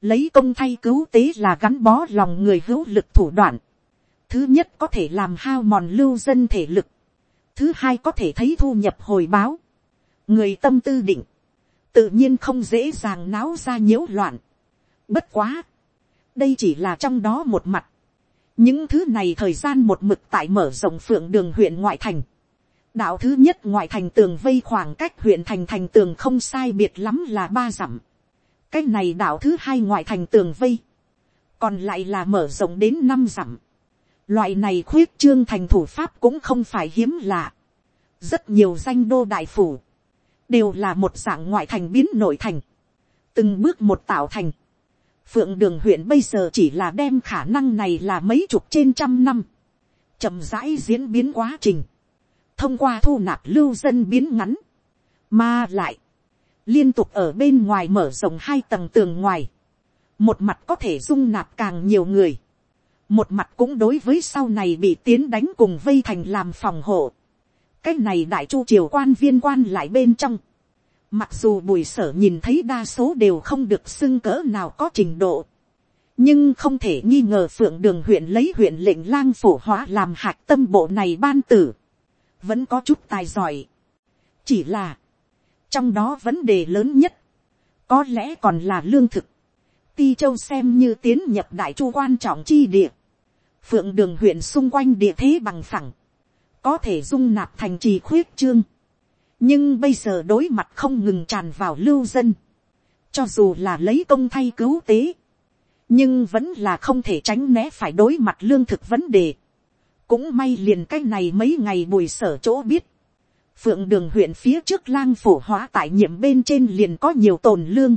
A: Lấy công thay cứu tế là gắn bó lòng người hữu lực thủ đoạn. Thứ nhất có thể làm hao mòn lưu dân thể lực. Thứ hai có thể thấy thu nhập hồi báo. Người tâm tư định. Tự nhiên không dễ dàng náo ra nhiễu loạn. Bất quá. Đây chỉ là trong đó một mặt những thứ này thời gian một mực tại mở rộng phượng đường huyện ngoại thành. đạo thứ nhất ngoại thành tường vây khoảng cách huyện thành thành tường không sai biệt lắm là ba dặm. cái này đạo thứ hai ngoại thành tường vây. còn lại là mở rộng đến năm dặm. loại này khuyết trương thành thủ pháp cũng không phải hiếm lạ. rất nhiều danh đô đại phủ. đều là một dạng ngoại thành biến nội thành. từng bước một tạo thành phượng đường huyện bây giờ chỉ là đem khả năng này là mấy chục trên trăm năm, chậm rãi diễn biến quá trình, thông qua thu nạp lưu dân biến ngắn, mà lại, liên tục ở bên ngoài mở rộng hai tầng tường ngoài, một mặt có thể dung nạp càng nhiều người, một mặt cũng đối với sau này bị tiến đánh cùng vây thành làm phòng hộ, cái này đại chu triều quan viên quan lại bên trong, Mặc dù bùi sở nhìn thấy đa số đều không được xưng cỡ nào có trình độ. Nhưng không thể nghi ngờ phượng đường huyện lấy huyện lệnh lang phổ hóa làm hạt tâm bộ này ban tử. Vẫn có chút tài giỏi. Chỉ là. Trong đó vấn đề lớn nhất. Có lẽ còn là lương thực. Ti Châu xem như tiến nhập đại chu quan trọng chi địa. Phượng đường huyện xung quanh địa thế bằng phẳng. Có thể dung nạp thành trì khuyết trương nhưng bây giờ đối mặt không ngừng tràn vào lưu dân, cho dù là lấy công thay cứu tế, nhưng vẫn là không thể tránh né phải đối mặt lương thực vấn đề. cũng may liền cái này mấy ngày bùi sở chỗ biết, phượng đường huyện phía trước lang phủ hóa tại nhiệm bên trên liền có nhiều tồn lương,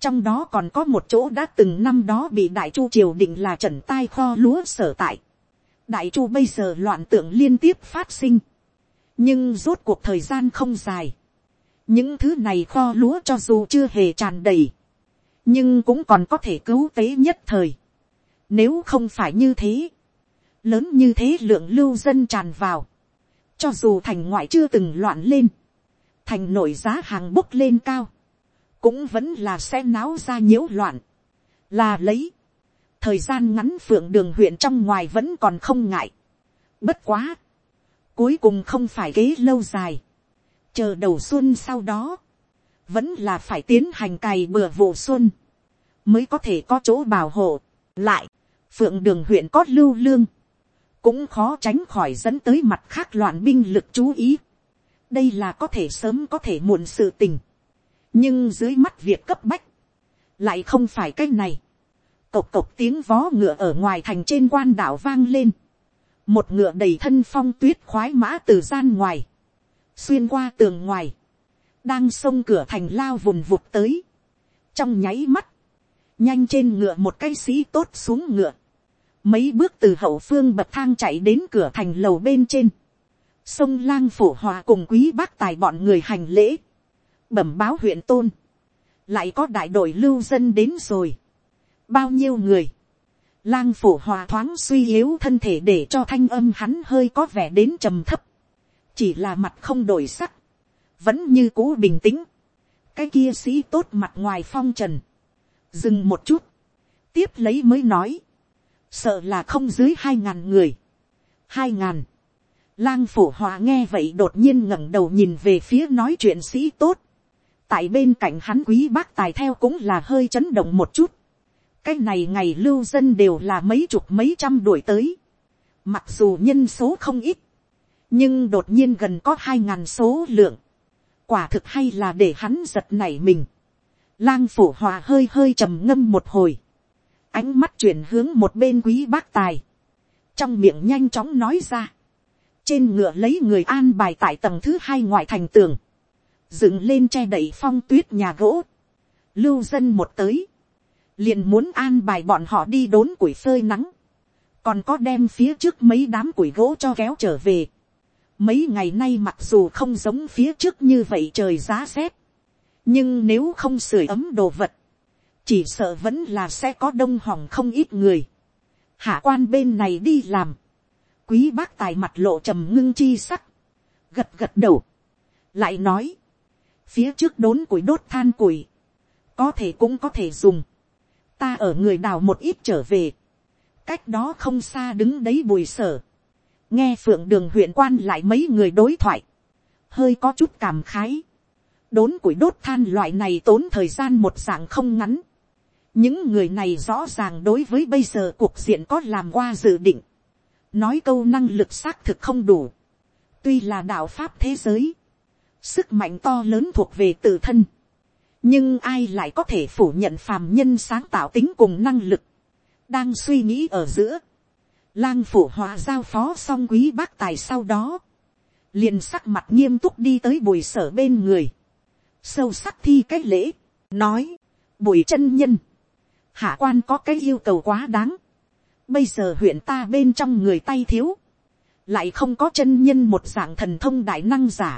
A: trong đó còn có một chỗ đã từng năm đó bị đại chu triều định là trần tai kho lúa sở tại. đại chu bây giờ loạn tượng liên tiếp phát sinh nhưng rốt cuộc thời gian không dài. những thứ này kho lúa cho dù chưa hề tràn đầy, nhưng cũng còn có thể cứu tế nhất thời. nếu không phải như thế, lớn như thế lượng lưu dân tràn vào, cho dù thành ngoại chưa từng loạn lên, thành nội giá hàng bốc lên cao, cũng vẫn là sẽ náo ra nhiễu loạn, là lấy, thời gian ngắn phượng đường huyện trong ngoài vẫn còn không ngại, bất quá, cuối cùng không phải kế lâu dài, chờ đầu xuân sau đó, vẫn là phải tiến hành cày bừa vụ xuân, mới có thể có chỗ bảo hộ. Lại, phượng đường huyện có lưu lương, cũng khó tránh khỏi dẫn tới mặt khác loạn binh lực chú ý. đây là có thể sớm có thể muộn sự tình, nhưng dưới mắt việc cấp bách, lại không phải cái này. Cộc cộc tiếng vó ngựa ở ngoài thành trên quan đảo vang lên một ngựa đầy thân phong tuyết khoái mã từ gian ngoài, xuyên qua tường ngoài, đang xông cửa thành lao vùn vụt tới, trong nháy mắt, nhanh trên ngựa một cái sĩ tốt xuống ngựa, mấy bước từ hậu phương bậc thang chạy đến cửa thành lầu bên trên, sông lang phổ hòa cùng quý bác tài bọn người hành lễ, bẩm báo huyện tôn, lại có đại đội lưu dân đến rồi, bao nhiêu người, lang phổ hòa thoáng suy yếu thân thể để cho thanh âm hắn hơi có vẻ đến trầm thấp, chỉ là mặt không đổi sắc, vẫn như cũ bình tĩnh, cái kia sĩ tốt mặt ngoài phong trần, dừng một chút, tiếp lấy mới nói, sợ là không dưới hai ngàn người, hai ngàn, lang phổ hòa nghe vậy đột nhiên ngẩng đầu nhìn về phía nói chuyện sĩ tốt, tại bên cạnh hắn quý bác tài theo cũng là hơi chấn động một chút, cái này ngày lưu dân đều là mấy chục mấy trăm đuổi tới. Mặc dù nhân số không ít, nhưng đột nhiên gần có hai ngàn số lượng. Quả thực hay là để hắn giật nảy mình. Lang phủ hòa hơi hơi trầm ngâm một hồi. Ánh mắt chuyển hướng một bên quý bác tài. Trong miệng nhanh chóng nói ra. Trên ngựa lấy người an bài tại tầng thứ hai ngoại thành tường. Dựng lên che đẩy phong tuyết nhà gỗ. Lưu dân một tới liền muốn an bài bọn họ đi đốn củi phơi nắng, còn có đem phía trước mấy đám củi gỗ cho kéo trở về. Mấy ngày nay mặc dù không giống phía trước như vậy trời giá rét, nhưng nếu không sưởi ấm đồ vật, chỉ sợ vẫn là sẽ có đông hỏng không ít người. Hạ quan bên này đi làm, quý bác tài mặt lộ trầm ngưng chi sắc, gật gật đầu, lại nói, phía trước đốn củi đốt than củi, có thể cũng có thể dùng, ta ở người đào một ít trở về, cách đó không xa đứng đấy bùi sở, nghe phượng đường huyện quan lại mấy người đối thoại, hơi có chút cảm khái, đốn củi đốt than loại này tốn thời gian một dạng không ngắn, những người này rõ ràng đối với bây giờ cuộc diện có làm qua dự định, nói câu năng lực xác thực không đủ, tuy là đạo pháp thế giới, sức mạnh to lớn thuộc về tự thân, nhưng ai lại có thể phủ nhận phàm nhân sáng tạo tính cùng năng lực, đang suy nghĩ ở giữa, lang phủ hòa giao phó xong quý bác tài sau đó, liền sắc mặt nghiêm túc đi tới bùi sở bên người, sâu sắc thi c á c h lễ, nói, bùi chân nhân, hạ quan có cái yêu cầu quá đáng, bây giờ huyện ta bên trong người tay thiếu, lại không có chân nhân một dạng thần thông đại năng giả,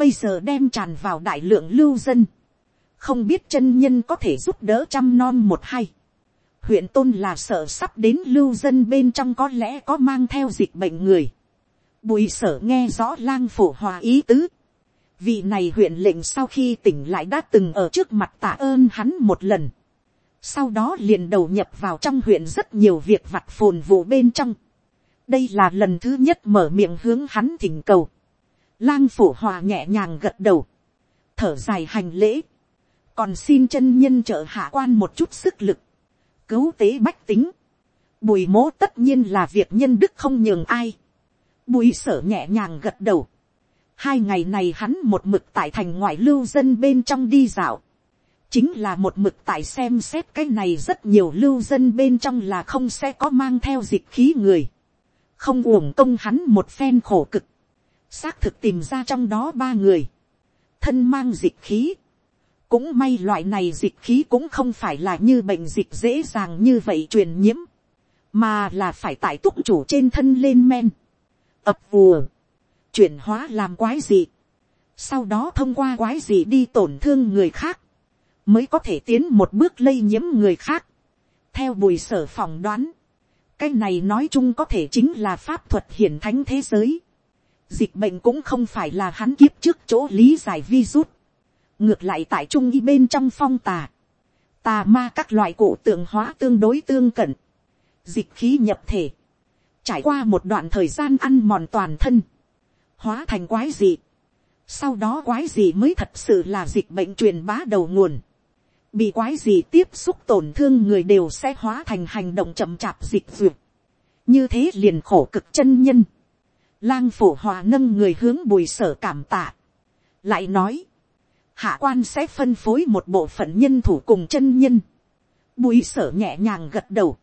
A: bây giờ đem tràn vào đại lượng lưu dân, không biết chân nhân có thể giúp đỡ trăm non một hay. huyện tôn là sợ sắp đến lưu dân bên trong có lẽ có mang theo dịch bệnh người. bùi sở nghe rõ lang phổ hòa ý tứ. vị này huyện lệnh sau khi tỉnh lại đã từng ở trước mặt tạ ơn hắn một lần. sau đó liền đầu nhập vào trong huyện rất nhiều việc vặt phồn vụ bên trong. đây là lần thứ nhất mở miệng hướng hắn thỉnh cầu. lang phổ hòa nhẹ nhàng gật đầu. thở dài hành lễ còn xin chân nhân trợ hạ quan một chút sức lực, cứu tế bách tính, bùi mố tất nhiên là việc nhân đức không nhường ai, bùi sở nhẹ nhàng gật đầu, hai ngày này hắn một mực tại thành ngoại lưu dân bên trong đi dạo, chính là một mực tại xem xét cái này rất nhiều lưu dân bên trong là không sẽ có mang theo dịch khí người, không uổng công hắn một phen khổ cực, xác thực tìm ra trong đó ba người, thân mang dịch khí, cũng may loại này dịch khí cũng không phải là như bệnh dịch dễ dàng như vậy truyền nhiễm. Mà là phải tại túc chủ trên thân lên men. Ập vùa. Chuyển hóa làm quái dị. Sau đó thông qua quái dị đi tổn thương người khác. Mới có thể tiến một bước lây nhiễm người khác. Theo bùi sở phỏng đoán. Cái này nói chung có thể chính là pháp thuật hiển thánh thế giới dịch bệnh cũng không phải là hắn kiếp trước chỗ lý giải virus ngược lại tại trung y bên trong phong tà, tà ma các loại cổ tượng hóa tương đối tương cận, dịch khí nhập thể, trải qua một đoạn thời gian ăn mòn toàn thân, hóa thành quái dị, sau đó quái dị mới thật sự là dịch bệnh truyền bá đầu nguồn, bị quái dị tiếp xúc tổn thương người đều sẽ hóa thành hành động chậm chạp dịch duyệt, như thế liền khổ cực chân nhân, lang phổ hòa nâng người hướng bùi sở cảm tạ, lại nói, hạ quan sẽ phân phối một bộ phận nhân thủ cùng chân nhân. Bùi sở nhẹ nhàng gật đầu.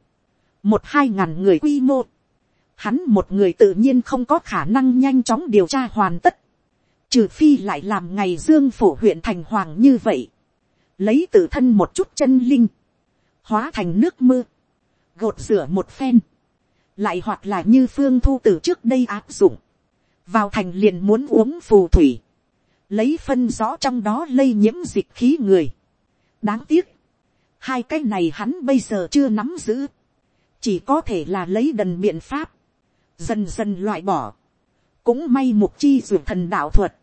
A: Một hai ngàn người quy mô. Hắn một người tự nhiên không có khả năng nhanh chóng điều tra hoàn tất. Trừ phi lại làm ngày dương phủ huyện thành hoàng như vậy. Lấy tự thân một chút chân linh. Hóa thành nước mưa. Gột rửa một phen. Lại hoặc là như phương thu từ trước đây áp dụng. Vào thành liền muốn uống phù thủy lấy phân rõ trong đó lây nhiễm dịch khí người. đáng tiếc, hai cái này hắn bây giờ chưa nắm giữ, chỉ có thể là lấy đần biện pháp, dần dần loại bỏ. cũng may mục chi ruột thần đạo thuật,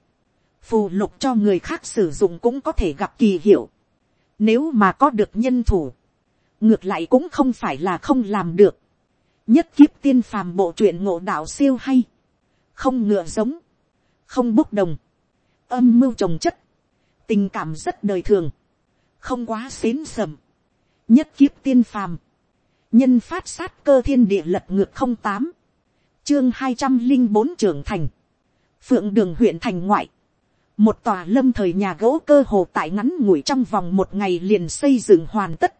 A: phù lục cho người khác sử dụng cũng có thể gặp kỳ hiệu. Nếu mà có được nhân thủ, ngược lại cũng không phải là không làm được. Nhất kiếp tiên phàm bộ truyện ngộ đạo siêu hay, không ngựa giống, không bốc đồng âm mưu trồng chất, tình cảm rất đời thường, không quá xến sầm, nhất kiếp tiên phàm, nhân phát sát cơ thiên địa lật ngược không tám, chương hai trăm linh bốn trưởng thành, phượng đường huyện thành ngoại, một tòa lâm thời nhà gỗ cơ hồ tại ngắn ngủi trong vòng một ngày liền xây dựng hoàn tất,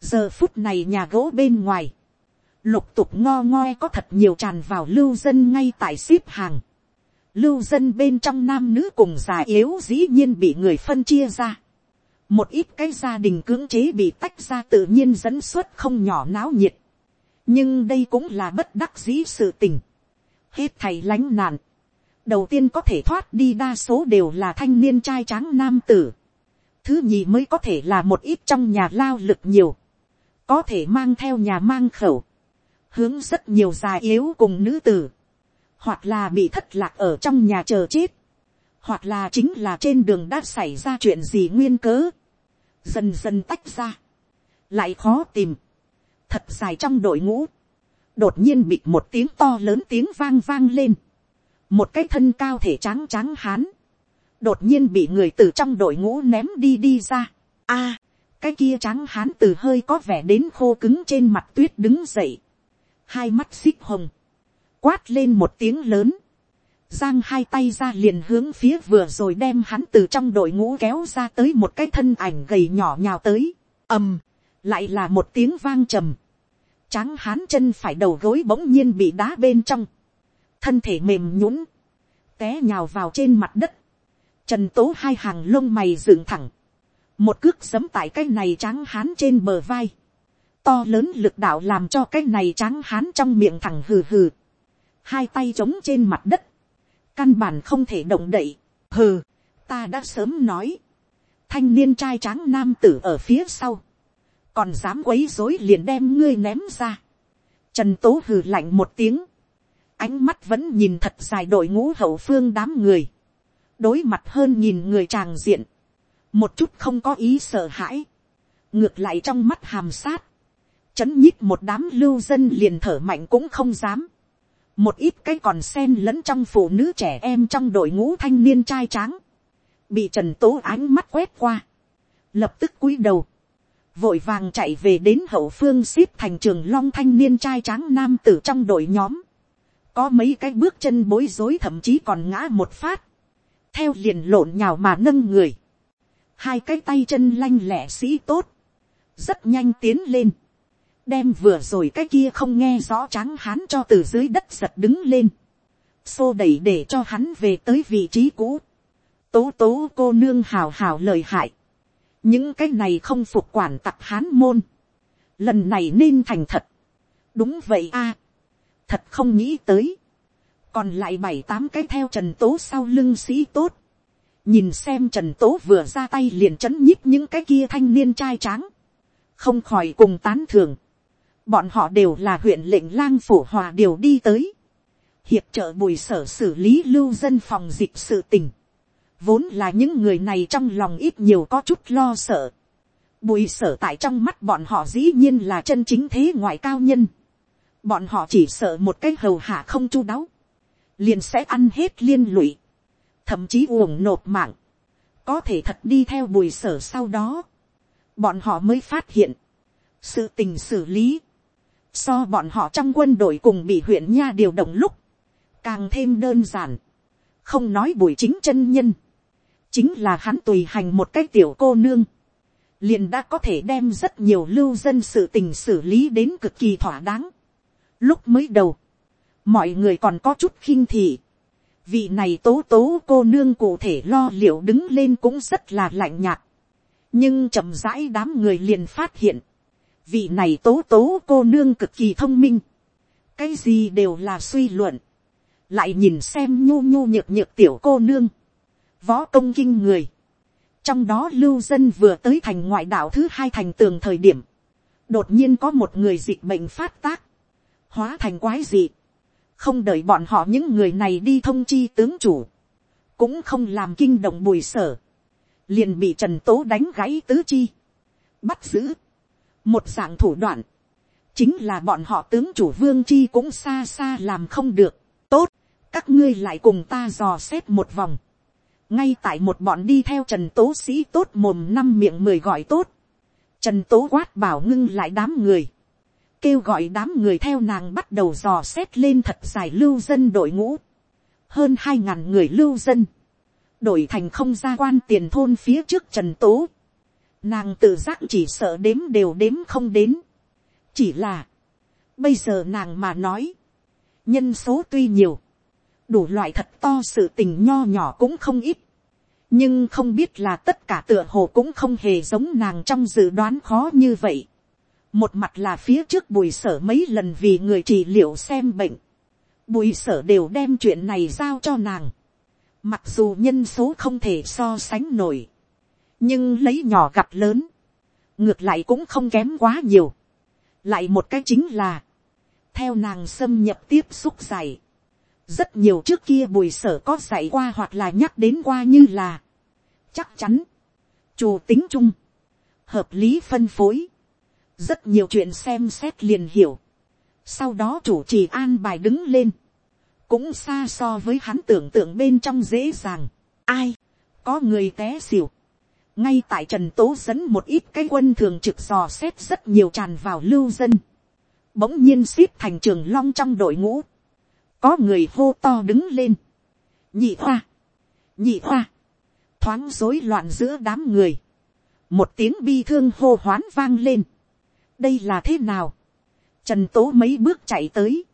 A: giờ phút này nhà gỗ bên ngoài, lục tục ngo ngoe có thật nhiều tràn vào lưu dân ngay tại ship hàng, lưu dân bên trong nam nữ cùng già yếu dĩ nhiên bị người phân chia ra. một ít cái gia đình cưỡng chế bị tách ra tự nhiên dẫn xuất không nhỏ náo nhiệt. nhưng đây cũng là bất đắc dĩ sự tình. hết thầy lánh nạn. đầu tiên có thể thoát đi đa số đều là thanh niên trai tráng nam tử. thứ nhì mới có thể là một ít trong nhà lao lực nhiều. có thể mang theo nhà mang khẩu. hướng rất nhiều già yếu cùng nữ tử hoặc là bị thất lạc ở trong nhà chờ chết, hoặc là chính là trên đường đã xảy ra chuyện gì nguyên cớ, dần dần tách ra, lại khó tìm, thật dài trong đội ngũ, đột nhiên bị một tiếng to lớn tiếng vang vang lên, một cái thân cao thể trắng trắng hán, đột nhiên bị người từ trong đội ngũ ném đi đi ra, a, cái kia trắng hán từ hơi có vẻ đến khô cứng trên mặt tuyết đứng dậy, hai mắt xích hồng, quát lên một tiếng lớn, giang hai tay ra liền hướng phía vừa rồi đem hắn từ trong đội ngũ kéo ra tới một cái thân ảnh gầy nhỏ nhào tới, ầm, lại là một tiếng vang trầm, tráng hán chân phải đầu gối bỗng nhiên bị đá bên trong, thân thể mềm nhũng, té nhào vào trên mặt đất, trần tố hai hàng lông mày dựng thẳng, một cước sấm tại cái này tráng hán trên bờ vai, to lớn lực đạo làm cho cái này tráng hán trong miệng thẳng hừ hừ, hai tay trống trên mặt đất, căn bản không thể động đậy, hừ, ta đã sớm nói, thanh niên trai tráng nam tử ở phía sau, còn dám quấy dối liền đem ngươi ném ra, trần tố hừ lạnh một tiếng, ánh mắt vẫn nhìn thật dài đội ngũ hậu phương đám người, đối mặt hơn nhìn người tràng diện, một chút không có ý sợ hãi, ngược lại trong mắt hàm sát, chấn nhít một đám lưu dân liền thở mạnh cũng không dám, một ít cái còn sen lẫn trong phụ nữ trẻ em trong đội ngũ thanh niên trai tráng, bị trần tố ánh mắt quét qua, lập tức cúi đầu, vội vàng chạy về đến hậu phương ship thành trường long thanh niên trai tráng nam tử trong đội nhóm, có mấy cái bước chân bối rối thậm chí còn ngã một phát, theo liền lộn nhào mà nâng người, hai cái tay chân lanh lẻ sĩ tốt, rất nhanh tiến lên, đem vừa rồi cái kia không nghe rõ tráng hán cho từ dưới đất giật đứng lên, xô đẩy để cho hắn về tới vị trí cũ, tố tố cô nương hào hào lời hại, những cái này không phục quản tặc hán môn, lần này nên thành thật, đúng vậy a, thật không nghĩ tới, còn lại bảy tám cái theo trần tố sau lưng sĩ tốt, nhìn xem trần tố vừa ra tay liền c h ấ n nhíp những cái kia thanh niên trai tráng, không khỏi cùng tán thường, bọn họ đều là huyện lệnh lang phủ hòa điều đi tới, hiệp trợ bùi sở xử lý lưu dân phòng dịch sự tình, vốn là những người này trong lòng ít nhiều có chút lo sợ, bùi sở tại trong mắt bọn họ dĩ nhiên là chân chính thế ngoại cao nhân, bọn họ chỉ sợ một cái hầu hạ không chu đáo, liền sẽ ăn hết liên lụy, thậm chí uổng nộp mạng, có thể thật đi theo bùi sở sau đó, bọn họ mới phát hiện, sự tình xử lý, so bọn họ trong quân đội cùng bị huyện nha điều động lúc, càng thêm đơn giản, không nói buổi chính chân nhân, chính là hắn tùy hành một cái tiểu cô nương, liền đã có thể đem rất nhiều lưu dân sự tình xử lý đến cực kỳ thỏa đáng. Lúc mới đầu, mọi người còn có chút khinh thị, vị này tố tố cô nương cụ thể lo liệu đứng lên cũng rất là lạnh nhạt, nhưng chậm rãi đám người liền phát hiện, vị này tố tố cô nương cực kỳ thông minh, cái gì đều là suy luận, lại nhìn xem nhu nhu nhược nhược tiểu cô nương, võ công kinh người, trong đó lưu dân vừa tới thành ngoại đạo thứ hai thành tường thời điểm, đột nhiên có một người dịch bệnh phát tác, hóa thành quái dị, không đợi bọn họ những người này đi thông chi tướng chủ, cũng không làm kinh động bùi sở, liền bị trần tố đánh gãy tứ chi, bắt giữ, một dạng thủ đoạn, chính là bọn họ tướng chủ vương chi cũng xa xa làm không được, tốt, các ngươi lại cùng ta dò xét một vòng, ngay tại một bọn đi theo trần tố sĩ tốt mồm năm miệng mười gọi tốt, trần tố quát bảo ngưng lại đám người, kêu gọi đám người theo nàng bắt đầu dò xét lên thật dài lưu dân đội ngũ, hơn hai ngàn người lưu dân, đổi thành không gia quan tiền thôn phía trước trần tố, nàng tự giác chỉ sợ đếm đều đếm không đến. chỉ là, bây giờ nàng mà nói, nhân số tuy nhiều, đủ loại thật to sự tình nho nhỏ cũng không ít, nhưng không biết là tất cả tựa hồ cũng không hề giống nàng trong dự đoán khó như vậy. một mặt là phía trước bùi sở mấy lần vì người trị liệu xem bệnh, bùi sở đều đem chuyện này giao cho nàng, mặc dù nhân số không thể so sánh nổi, nhưng lấy nhỏ gặp lớn, ngược lại cũng không kém quá nhiều. lại một cái chính là, theo nàng xâm nhập tiếp xúc dạy, rất nhiều trước kia bùi sở có dạy qua hoặc là nhắc đến qua như là, chắc chắn, chủ tính chung, hợp lý phân phối, rất nhiều chuyện xem xét liền hiểu, sau đó chủ trì an bài đứng lên, cũng xa so với hắn tưởng tượng bên trong dễ dàng, ai, có người té xỉu, ngay tại trần tố dẫn một ít cái quân thường trực dò xét rất nhiều tràn vào lưu dân, bỗng nhiên ship thành trường long trong đội ngũ, có người hô to đứng lên, nhị khoa, nhị khoa, thoáng rối loạn giữa đám người, một tiếng bi thương hô hoán vang lên, đây là thế nào, trần tố mấy bước chạy tới,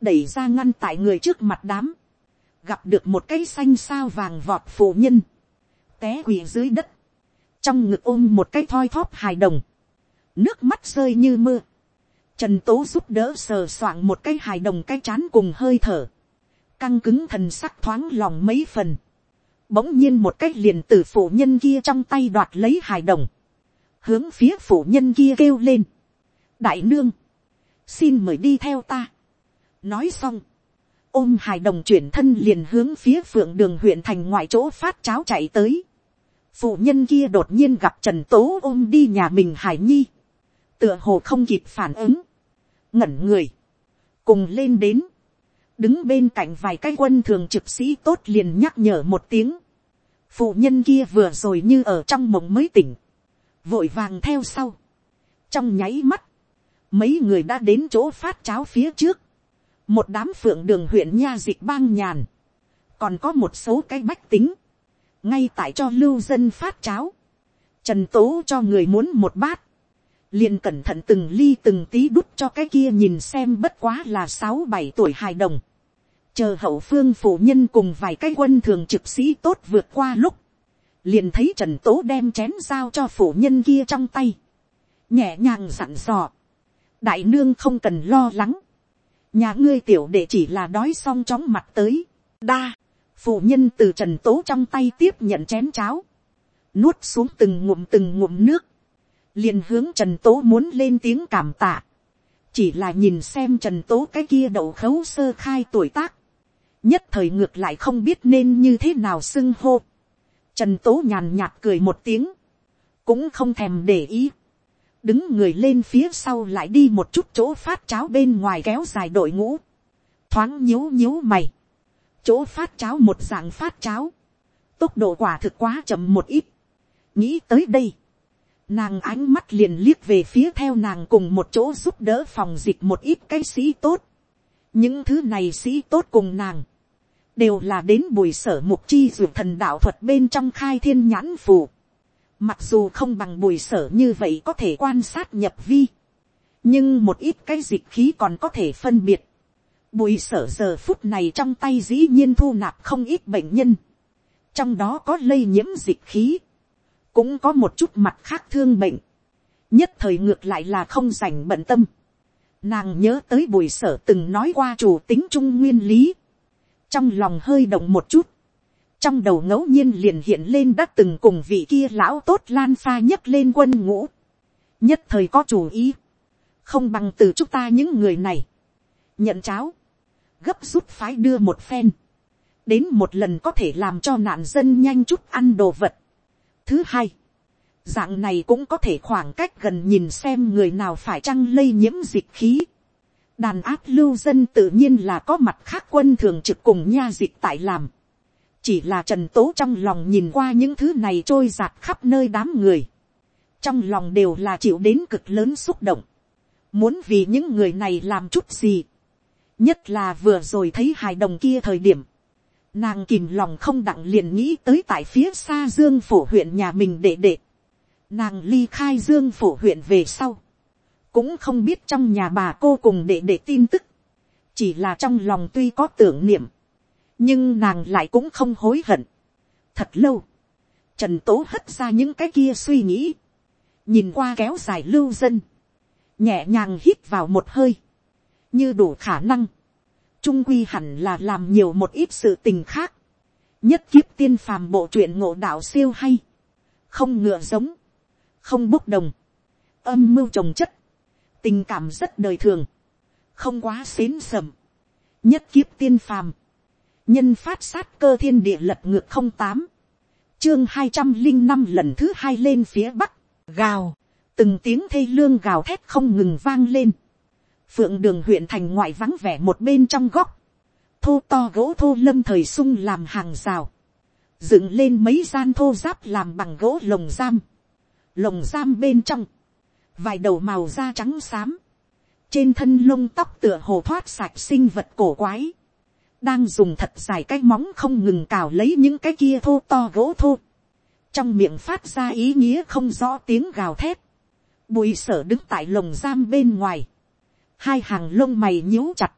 A: đẩy ra ngăn tại người trước mặt đám, gặp được một cây xanh sao vàng vọt phụ nhân, té quỳ dưới đất, trong ngực ôm một cái thoi thóp hài đồng, nước mắt rơi như mưa, trần tố giúp đỡ sờ soạng một cái hài đồng cái chán cùng hơi thở, căng cứng thần sắc thoáng lòng mấy phần, bỗng nhiên một cái liền từ phụ nhân kia trong tay đoạt lấy hài đồng, hướng phía phụ nhân kia kêu lên, đại nương, xin mời đi theo ta, nói xong, ôm hài đồng chuyển thân liền hướng phía phượng đường huyện thành ngoại chỗ phát cháo chạy tới phụ nhân kia đột nhiên gặp trần tố ôm đi nhà mình hải nhi, tựa hồ không kịp phản ứng, ngẩn người, cùng lên đến, đứng bên cạnh vài cái quân thường trực sĩ tốt liền nhắc nhở một tiếng, phụ nhân kia vừa rồi như ở trong mộng mới tỉnh, vội vàng theo sau, trong nháy mắt, mấy người đã đến chỗ phát cháo phía trước, một đám phượng đường huyện nha dịch bang nhàn, còn có một số cái bách tính, ngay tại cho lưu dân phát cháo, trần tố cho người muốn một bát, liền cẩn thận từng ly từng tí đút cho cái kia nhìn xem bất quá là sáu bảy tuổi hài đồng, chờ hậu phương phụ nhân cùng vài cái quân thường trực sĩ tốt vượt qua lúc, liền thấy trần tố đem chén dao cho phụ nhân kia trong tay, nhẹ nhàng dặn dò, đại nương không cần lo lắng, nhà ngươi tiểu để chỉ là đói xong chóng mặt tới, đa, phụ nhân từ trần tố trong tay tiếp nhận chén cháo, nuốt xuống từng ngụm từng ngụm nước, liền hướng trần tố muốn lên tiếng cảm tạ, chỉ là nhìn xem trần tố cái kia đậu khấu sơ khai tuổi tác, nhất thời ngược lại không biết nên như thế nào xưng hô, trần tố nhàn nhạt cười một tiếng, cũng không thèm để ý, đứng người lên phía sau lại đi một chút chỗ phát cháo bên ngoài kéo dài đội ngũ, thoáng nhíu nhíu mày, chỗ phát cháo một dạng phát cháo, tốc độ quả thực quá chậm một ít. nghĩ tới đây, nàng ánh mắt liền liếc về phía theo nàng cùng một chỗ giúp đỡ phòng dịch một ít cái sĩ tốt. những thứ này sĩ tốt cùng nàng, đều là đến bùi sở mục chi ruột thần đạo thuật bên trong khai thiên nhãn phù. mặc dù không bằng bùi sở như vậy có thể quan sát nhập vi, nhưng một ít cái dịch khí còn có thể phân biệt. Bùi sở giờ phút này trong tay dĩ nhiên thu nạp không ít bệnh nhân. Trong đó có lây nhiễm dịch khí. Cũng có một chút mặt khác thương bệnh. Nhất thời ngược lại là không rảnh bận tâm. Nàng nhớ tới bùi sở từng nói qua chủ tính trung nguyên lý. Trong lòng hơi động một chút. Trong đầu ngẫu nhiên liền hiện lên đã từng cùng vị kia lão tốt lan pha nhất lên quân ngũ. Nhất thời có chủ ý. Không bằng từ chúng ta những người này nhận cháo, gấp rút phái đưa một phen, đến một lần có thể làm cho nạn dân nhanh chút ăn đồ vật. Thứ hai, dạng này cũng có thể khoảng cách gần nhìn xem người nào phải chăng lây nhiễm dịch khí. đàn áp lưu dân tự nhiên là có mặt khác quân thường trực cùng nha dịch tại làm. chỉ là trần tố trong lòng nhìn qua những thứ này trôi giạt khắp nơi đám người. trong lòng đều là chịu đến cực lớn xúc động. muốn vì những người này làm chút gì nhất là vừa rồi thấy hài đồng kia thời điểm, nàng kìm lòng không đặng liền nghĩ tới tại phía xa dương phổ huyện nhà mình để để, nàng ly khai dương phổ huyện về sau, cũng không biết trong nhà bà cô cùng để để tin tức, chỉ là trong lòng tuy có tưởng niệm, nhưng nàng lại cũng không hối hận. Thật lâu, trần tố hất ra những cái kia suy nghĩ, nhìn qua kéo dài lưu dân, nhẹ nhàng hít vào một hơi, như đủ khả năng, trung quy hẳn là làm nhiều một ít sự tình khác, nhất kiếp tiên phàm bộ truyện ngộ đạo siêu hay, không ngựa giống, không bốc đồng, âm mưu trồng chất, tình cảm rất đời thường, không quá xến sầm, nhất kiếp tiên phàm, nhân phát sát cơ thiên địa lật ngược không tám, chương hai trăm linh năm lần thứ hai lên phía bắc, gào, từng tiếng thê lương gào thét không ngừng vang lên, phượng đường huyện thành ngoại vắng vẻ một bên trong góc, thô to gỗ thô lâm thời sung làm hàng rào, dựng lên mấy gian thô giáp làm bằng gỗ lồng giam, lồng giam bên trong, vài đầu màu da trắng xám, trên thân lông tóc tựa hồ thoát sạch sinh vật cổ quái, đang dùng thật dài cái móng không ngừng cào lấy những cái kia thô to gỗ thô, trong miệng phát ra ý nghĩa không rõ tiếng gào thét, bùi sở đứng tại lồng giam bên ngoài, hai hàng lông mày nhíu chặt,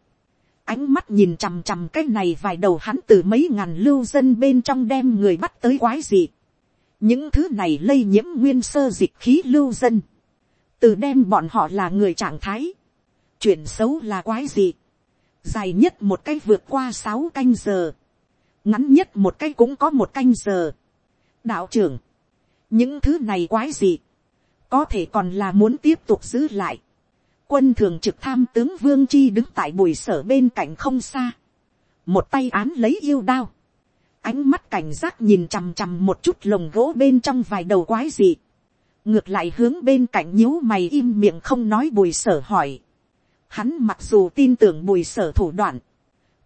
A: ánh mắt nhìn chằm chằm cái này vài đầu hắn từ mấy ngàn lưu dân bên trong đem người bắt tới quái gì. những thứ này lây nhiễm nguyên sơ dịch khí lưu dân, từ đem bọn họ là người trạng thái, chuyện xấu là quái gì, dài nhất một cái vượt qua sáu canh giờ, ngắn nhất một cái cũng có một canh giờ. đạo trưởng, những thứ này quái gì, có thể còn là muốn tiếp tục giữ lại quân thường trực tham tướng vương chi đứng tại bùi sở bên cạnh không xa. một tay án lấy yêu đao. ánh mắt cảnh giác nhìn chằm chằm một chút lồng gỗ bên trong vài đầu quái dị. ngược lại hướng bên cạnh nhíu mày im miệng không nói bùi sở hỏi. hắn mặc dù tin tưởng bùi sở thủ đoạn.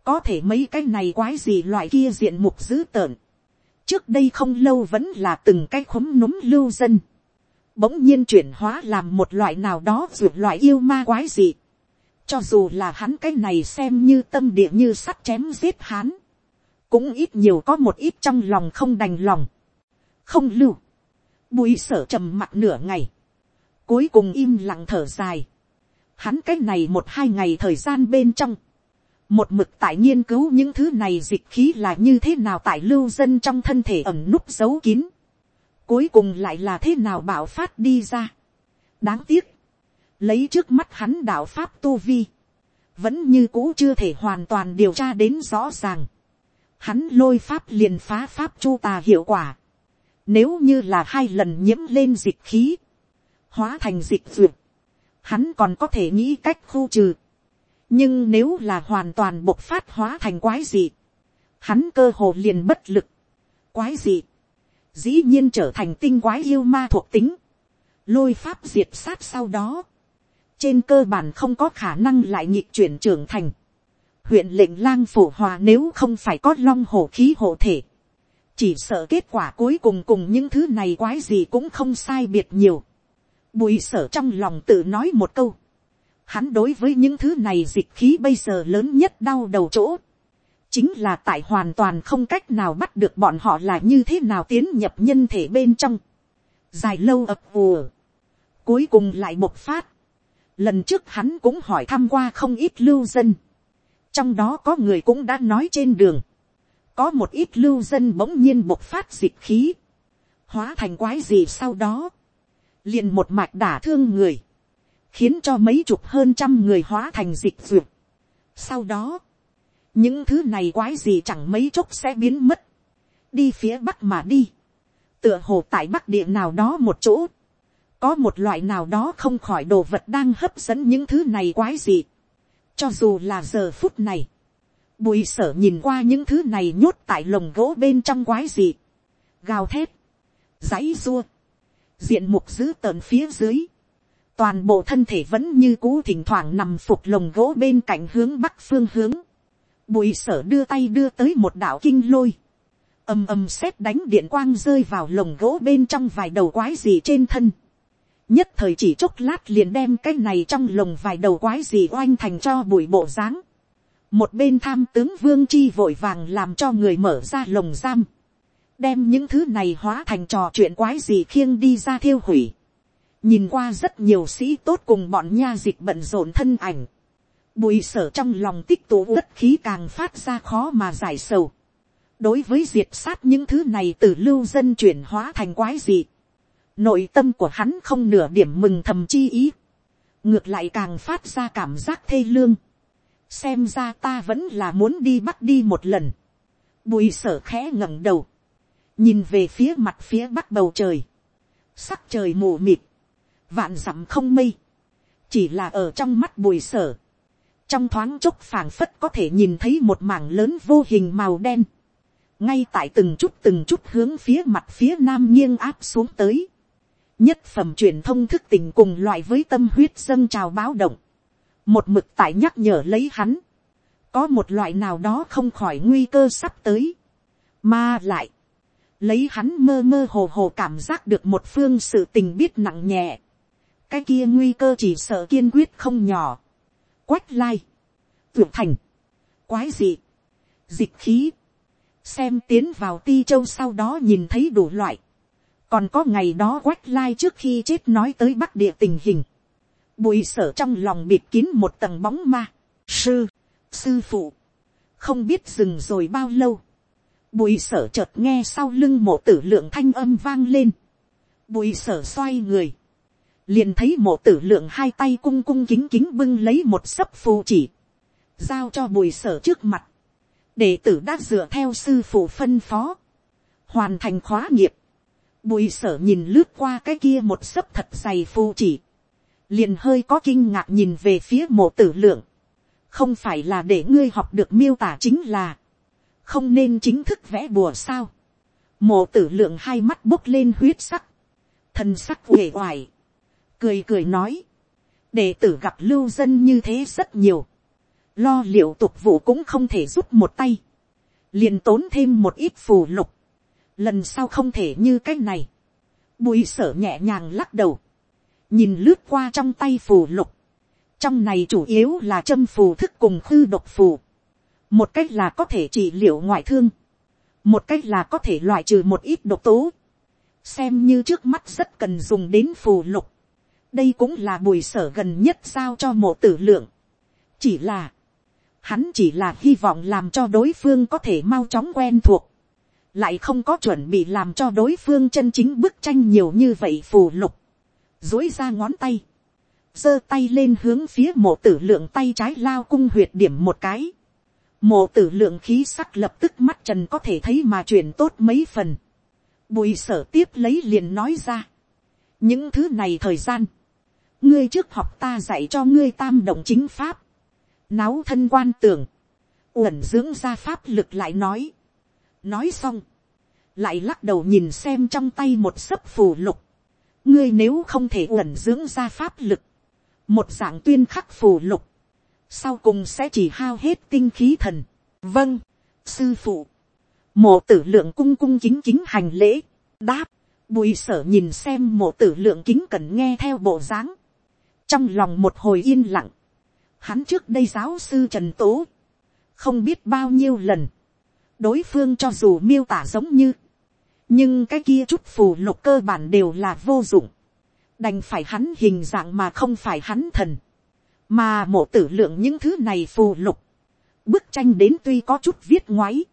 A: có thể mấy cái này quái gì loại kia diện mục dữ tợn. trước đây không lâu vẫn là từng cái khúm núm lưu dân bỗng nhiên chuyển hóa làm một loại nào đó ruột loại yêu ma quái gì. Cho dù là hắn cái này xem như tâm địa như sắt chém giết hắn, cũng ít nhiều có một ít trong lòng không đành lòng. Không lưu. Bùi sở trầm mặt nửa ngày. Cuối cùng im lặng thở dài. Hắn cái này một hai ngày thời gian bên trong. Một mực tại nghiên cứu những thứ này dịch khí là như thế nào tại lưu dân trong thân thể ẩm núp giấu kín cuối cùng lại là thế nào bảo phát đi ra. đáng tiếc, lấy trước mắt hắn đạo pháp tu vi, vẫn như cũ chưa thể hoàn toàn điều tra đến rõ ràng. hắn lôi pháp liền phá pháp chu tà hiệu quả. nếu như là hai lần nhiễm lên dịch khí, hóa thành dịch duyệt, hắn còn có thể nghĩ cách khu trừ. nhưng nếu là hoàn toàn bộc phát hóa thành quái dị, hắn cơ hồ liền bất lực. quái dị dĩ nhiên trở thành tinh quái yêu ma thuộc tính, lôi pháp diệt sát sau đó, trên cơ bản không có khả năng lại nhịp chuyển trưởng thành, huyện lệnh lang phủ hòa nếu không phải có long hổ khí hộ thể, chỉ sợ kết quả cuối cùng cùng những thứ này quái gì cũng không sai biệt nhiều, bùi sở trong lòng tự nói một câu, hắn đối với những thứ này dịch khí bây giờ lớn nhất đau đầu chỗ, chính là tại hoàn toàn không cách nào bắt được bọn họ là như thế nào tiến nhập nhân thể bên trong. Dài lâu ập ùa. Cuối cùng lại một phát. Lần trước hắn cũng hỏi thăm qua không ít lưu dân. Trong đó có người cũng đã nói trên đường. Có một ít lưu dân bỗng nhiên bộc phát dịch khí. Hóa thành quái gì sau đó. Liền một mạch đả thương người. Khiến cho mấy chục hơn trăm người hóa thành dịch dược. Sau đó những thứ này quái gì chẳng mấy chốc sẽ biến mất, đi phía bắc mà đi, tựa hồ tại bắc địa nào đó một chỗ, có một loại nào đó không khỏi đồ vật đang hấp dẫn những thứ này quái gì, cho dù là giờ phút này, bùi sở nhìn qua những thứ này nhốt tại lồng gỗ bên trong quái gì, gào thét, dãy dua, diện mục dữ tợn phía dưới, toàn bộ thân thể vẫn như cũ thỉnh thoảng nằm phục lồng gỗ bên cạnh hướng bắc phương hướng, Bùi sở đưa tay đưa tới một đạo kinh lôi. ầm ầm xét đánh điện quang rơi vào lồng gỗ bên trong vài đầu quái gì trên thân. Nhất thời chỉ chốc lát liền đem cái này trong lồng vài đầu quái gì oanh thành cho bụi bộ dáng Một bên tham tướng vương chi vội vàng làm cho người mở ra lồng giam. Đem những thứ này hóa thành trò chuyện quái gì khiêng đi ra thiêu hủy nhìn qua rất nhiều sĩ tốt cùng bọn nha dịch bận rộn thân ảnh, Bùi sở trong lòng tích tụ đất khí càng phát ra khó mà giải sầu. Đối với diệt sát những thứ này từ lưu dân chuyển hóa thành quái dị. Nội tâm của hắn không nửa điểm mừng thầm chi ý. Ngược lại càng phát ra cảm giác thê lương. Xem ra ta vẫn là muốn đi bắt đi một lần. Bùi sở khẽ ngẩng đầu. Nhìn về phía mặt phía bắc bầu trời. Sắc trời mù mịt. Vạn dặm không mây. Chỉ là ở trong mắt bùi sở trong thoáng chốc phảng phất có thể nhìn thấy một mảng lớn vô hình màu đen, ngay tại từng chút từng chút hướng phía mặt phía nam nghiêng áp xuống tới, nhất phẩm truyền thông thức tình cùng loại với tâm huyết dâng trào báo động, một mực tại nhắc nhở lấy hắn, có một loại nào đó không khỏi nguy cơ sắp tới, mà lại, lấy hắn mơ mơ hồ hồ cảm giác được một phương sự tình biết nặng nhẹ, cái kia nguy cơ chỉ sợ kiên quyết không nhỏ, quách lai, tưởng thành, quái dị, dịch khí, xem tiến vào ti châu sau đó nhìn thấy đủ loại, còn có ngày đó quách lai trước khi chết nói tới bắc địa tình hình, bùi sở trong lòng bịt kín một tầng bóng ma, sư, sư phụ, không biết dừng rồi bao lâu, bùi sở chợt nghe sau lưng mộ tử lượng thanh âm vang lên, bùi sở xoay người, liền thấy mộ tử lượng hai tay cung cung kính kính bưng lấy một sấp phù chỉ, giao cho bùi sở trước mặt, để tử đã dựa theo sư phụ phân phó, hoàn thành khóa nghiệp, bùi sở nhìn lướt qua cái kia một sấp thật dày phù chỉ, liền hơi có kinh ngạc nhìn về phía mộ tử lượng, không phải là để ngươi học được miêu tả chính là, không nên chính thức vẽ bùa sao, mộ tử lượng hai mắt bốc lên huyết sắc, thần sắc uể oải, cười cười nói, để tử gặp lưu dân như thế rất nhiều, lo liệu tục vụ cũng không thể giúp một tay, liền tốn thêm một ít phù lục, lần sau không thể như cái này, bùi sở nhẹ nhàng lắc đầu, nhìn lướt qua trong tay phù lục, trong này chủ yếu là châm phù thức cùng khư độc phù, một cách là có thể trị liệu ngoại thương, một cách là có thể loại trừ một ít độc tố, xem như trước mắt rất cần dùng đến phù lục, đây cũng là bùi sở gần nhất giao cho mộ tử lượng. chỉ là, hắn chỉ là hy vọng làm cho đối phương có thể mau chóng quen thuộc, lại không có chuẩn bị làm cho đối phương chân chính bức tranh nhiều như vậy phù lục, dối ra ngón tay, giơ tay lên hướng phía mộ tử lượng tay trái lao cung huyệt điểm một cái, mộ tử lượng khí sắc lập tức mắt trần có thể thấy mà chuyển tốt mấy phần, bùi sở tiếp lấy liền nói ra, những thứ này thời gian, ngươi trước học ta dạy cho ngươi tam động chính pháp, náo thân quan tưởng, uẩn dưỡng ra pháp lực lại nói, nói xong, lại lắc đầu nhìn xem trong tay một sấp phù lục, ngươi nếu không thể uẩn dưỡng ra pháp lực, một dạng tuyên khắc phù lục, sau cùng sẽ chỉ hao hết tinh khí thần, vâng, sư phụ, mộ tử lượng cung cung chính chính hành lễ, đáp, bùi sở nhìn xem mộ tử lượng kính cần nghe theo bộ dáng, trong lòng một hồi yên lặng, hắn trước đây giáo sư trần tố, không biết bao nhiêu lần, đối phương cho dù miêu tả giống như, nhưng cái kia chút phù lục cơ bản đều là vô dụng, đành phải hắn hình dạng mà không phải hắn thần, mà mộ tử lượng những thứ này phù lục, bức tranh đến tuy có chút viết ngoáy,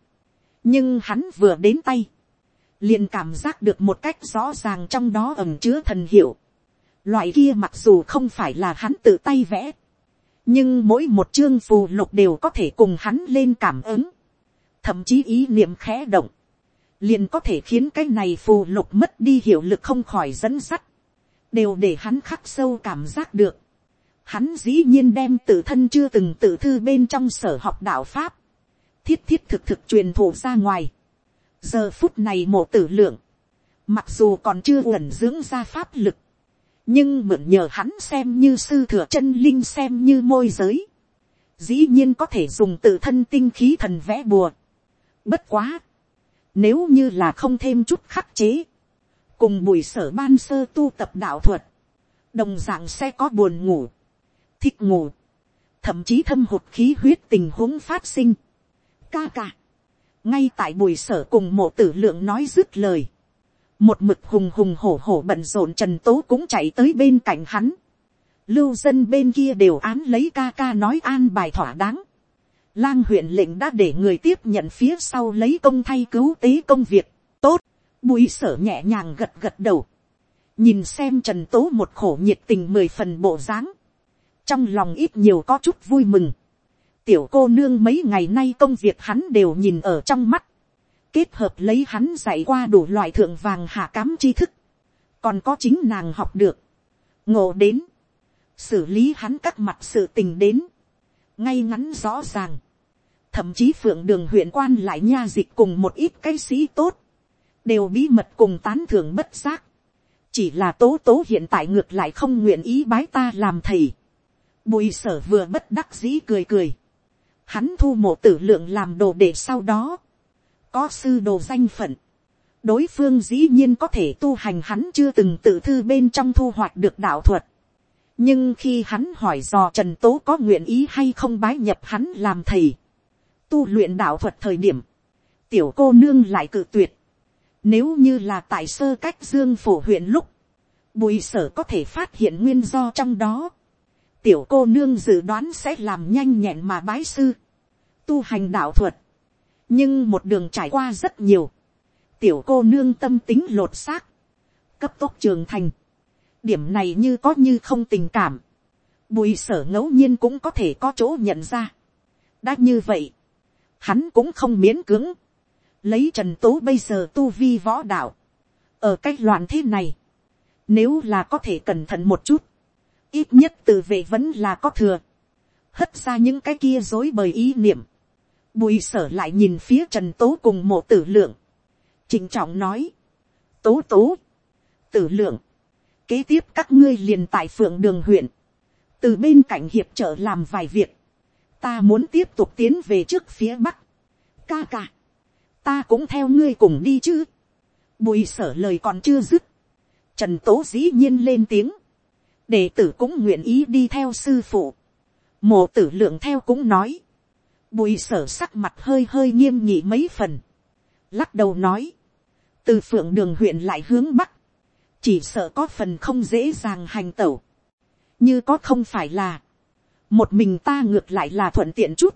A: nhưng hắn vừa đến tay, liền cảm giác được một cách rõ ràng trong đó ẩm chứa thần hiệu, Loại kia mặc dù không phải là hắn tự tay vẽ. Nhưng mỗi một chương phù lục đều có thể cùng hắn lên cảm ứng. Thậm chí ý niệm khẽ động. Liền có thể khiến cái này phù lục mất đi hiệu lực không khỏi dẫn sắt. Đều để hắn khắc sâu cảm giác được. Hắn dĩ nhiên đem tự thân chưa từng tự thư bên trong sở học đạo Pháp. Thiết thiết thực thực truyền thụ ra ngoài. Giờ phút này mộ tử lượng mặc dù còn chưa ẩn dưỡng ra pháp lực, nhưng mượn nhờ hắn xem như sư thừa chân linh xem như môi giới, dĩ nhiên có thể dùng tự thân tinh khí thần vẽ bùa. Bất quá, nếu như là không thêm chút khắc chế, cùng bùi sở ban sơ tu tập đạo thuật, đồng dạng sẽ có buồn ngủ, thích ngủ, thậm chí thâm hụt khí huyết tình huống phát sinh. Ca ca, ngay tại bùi sở cùng mộ tử lượng nói dứt lời, một mực hùng hùng hổ hổ bận rộn trần tố cũng chạy tới bên cạnh hắn. lưu dân bên kia đều án lấy ca ca nói an bài thỏa đáng. lang huyện lệnh đã để người tiếp nhận phía sau lấy công thay cứu tế công việc. tốt, bùi sở nhẹ nhàng gật gật đầu. nhìn xem trần tố một khổ nhiệt tình mười phần bộ dáng. trong lòng ít nhiều có chút vui mừng. tiểu cô nương mấy ngày nay công việc hắn đều nhìn ở trong mắt kết hợp lấy hắn dạy qua đủ loại thượng vàng hạ cám tri thức, còn có chính nàng học được, ngộ đến, xử lý hắn các mặt sự tình đến, ngay ngắn rõ ràng, thậm chí phượng đường huyện quan lại nha dịch cùng một ít cái sĩ tốt, đều bí mật cùng tán thưởng bất giác, chỉ là tố tố hiện tại ngược lại không nguyện ý bái ta làm thầy, bùi sở vừa bất đắc dĩ cười cười, hắn thu mộ tử lượng làm đồ để sau đó, có sư đồ danh phận. đối phương dĩ nhiên có thể tu hành hắn chưa từng tự thư bên trong thu hoạch được đạo thuật. nhưng khi hắn hỏi dò trần tố có nguyện ý hay không bái nhập hắn làm thầy, tu luyện đạo thuật thời điểm, tiểu cô nương lại cự tuyệt. Nếu như là tại sơ cách dương phổ huyện lúc, bùi sở có thể phát hiện nguyên do trong đó. Tiểu cô nương dự đoán sẽ làm nhanh nhẹn mà bái sư. Tu hành đạo thuật nhưng một đường trải qua rất nhiều, tiểu cô nương tâm tính lột xác, cấp tốc trường thành, điểm này như có như không tình cảm, bùi sở ngẫu nhiên cũng có thể có chỗ nhận ra. đã như vậy, hắn cũng không miễn cứng lấy trần tố bây giờ tu vi võ đạo, ở c á c h loạn thế này, nếu là có thể cẩn thận một chút, ít nhất từ vệ vẫn là có thừa, hất ra những cái kia dối bởi ý niệm, Bùi sở lại nhìn phía trần tố cùng mộ tử lượng. trịnh trọng nói. Tố tố. Tử lượng. Kế tiếp các ngươi liền tại phượng đường huyện. Từ bên cạnh hiệp trợ làm vài việc. Ta muốn tiếp tục tiến về trước phía bắc. Ca ca. Ta cũng theo ngươi cùng đi chứ. Bùi sở lời còn chưa dứt. Trần tố dĩ nhiên lên tiếng. Đệ tử cũng nguyện ý đi theo sư phụ. Mộ tử lượng theo cũng nói Bùi sở sắc mặt hơi hơi nghiêm nhị mấy phần. Lắc đầu nói. Từ phượng đường huyện lại hướng bắc. Chỉ sợ có phần không dễ dàng hành tẩu. Như có không phải là. Một mình ta ngược lại là thuận tiện chút.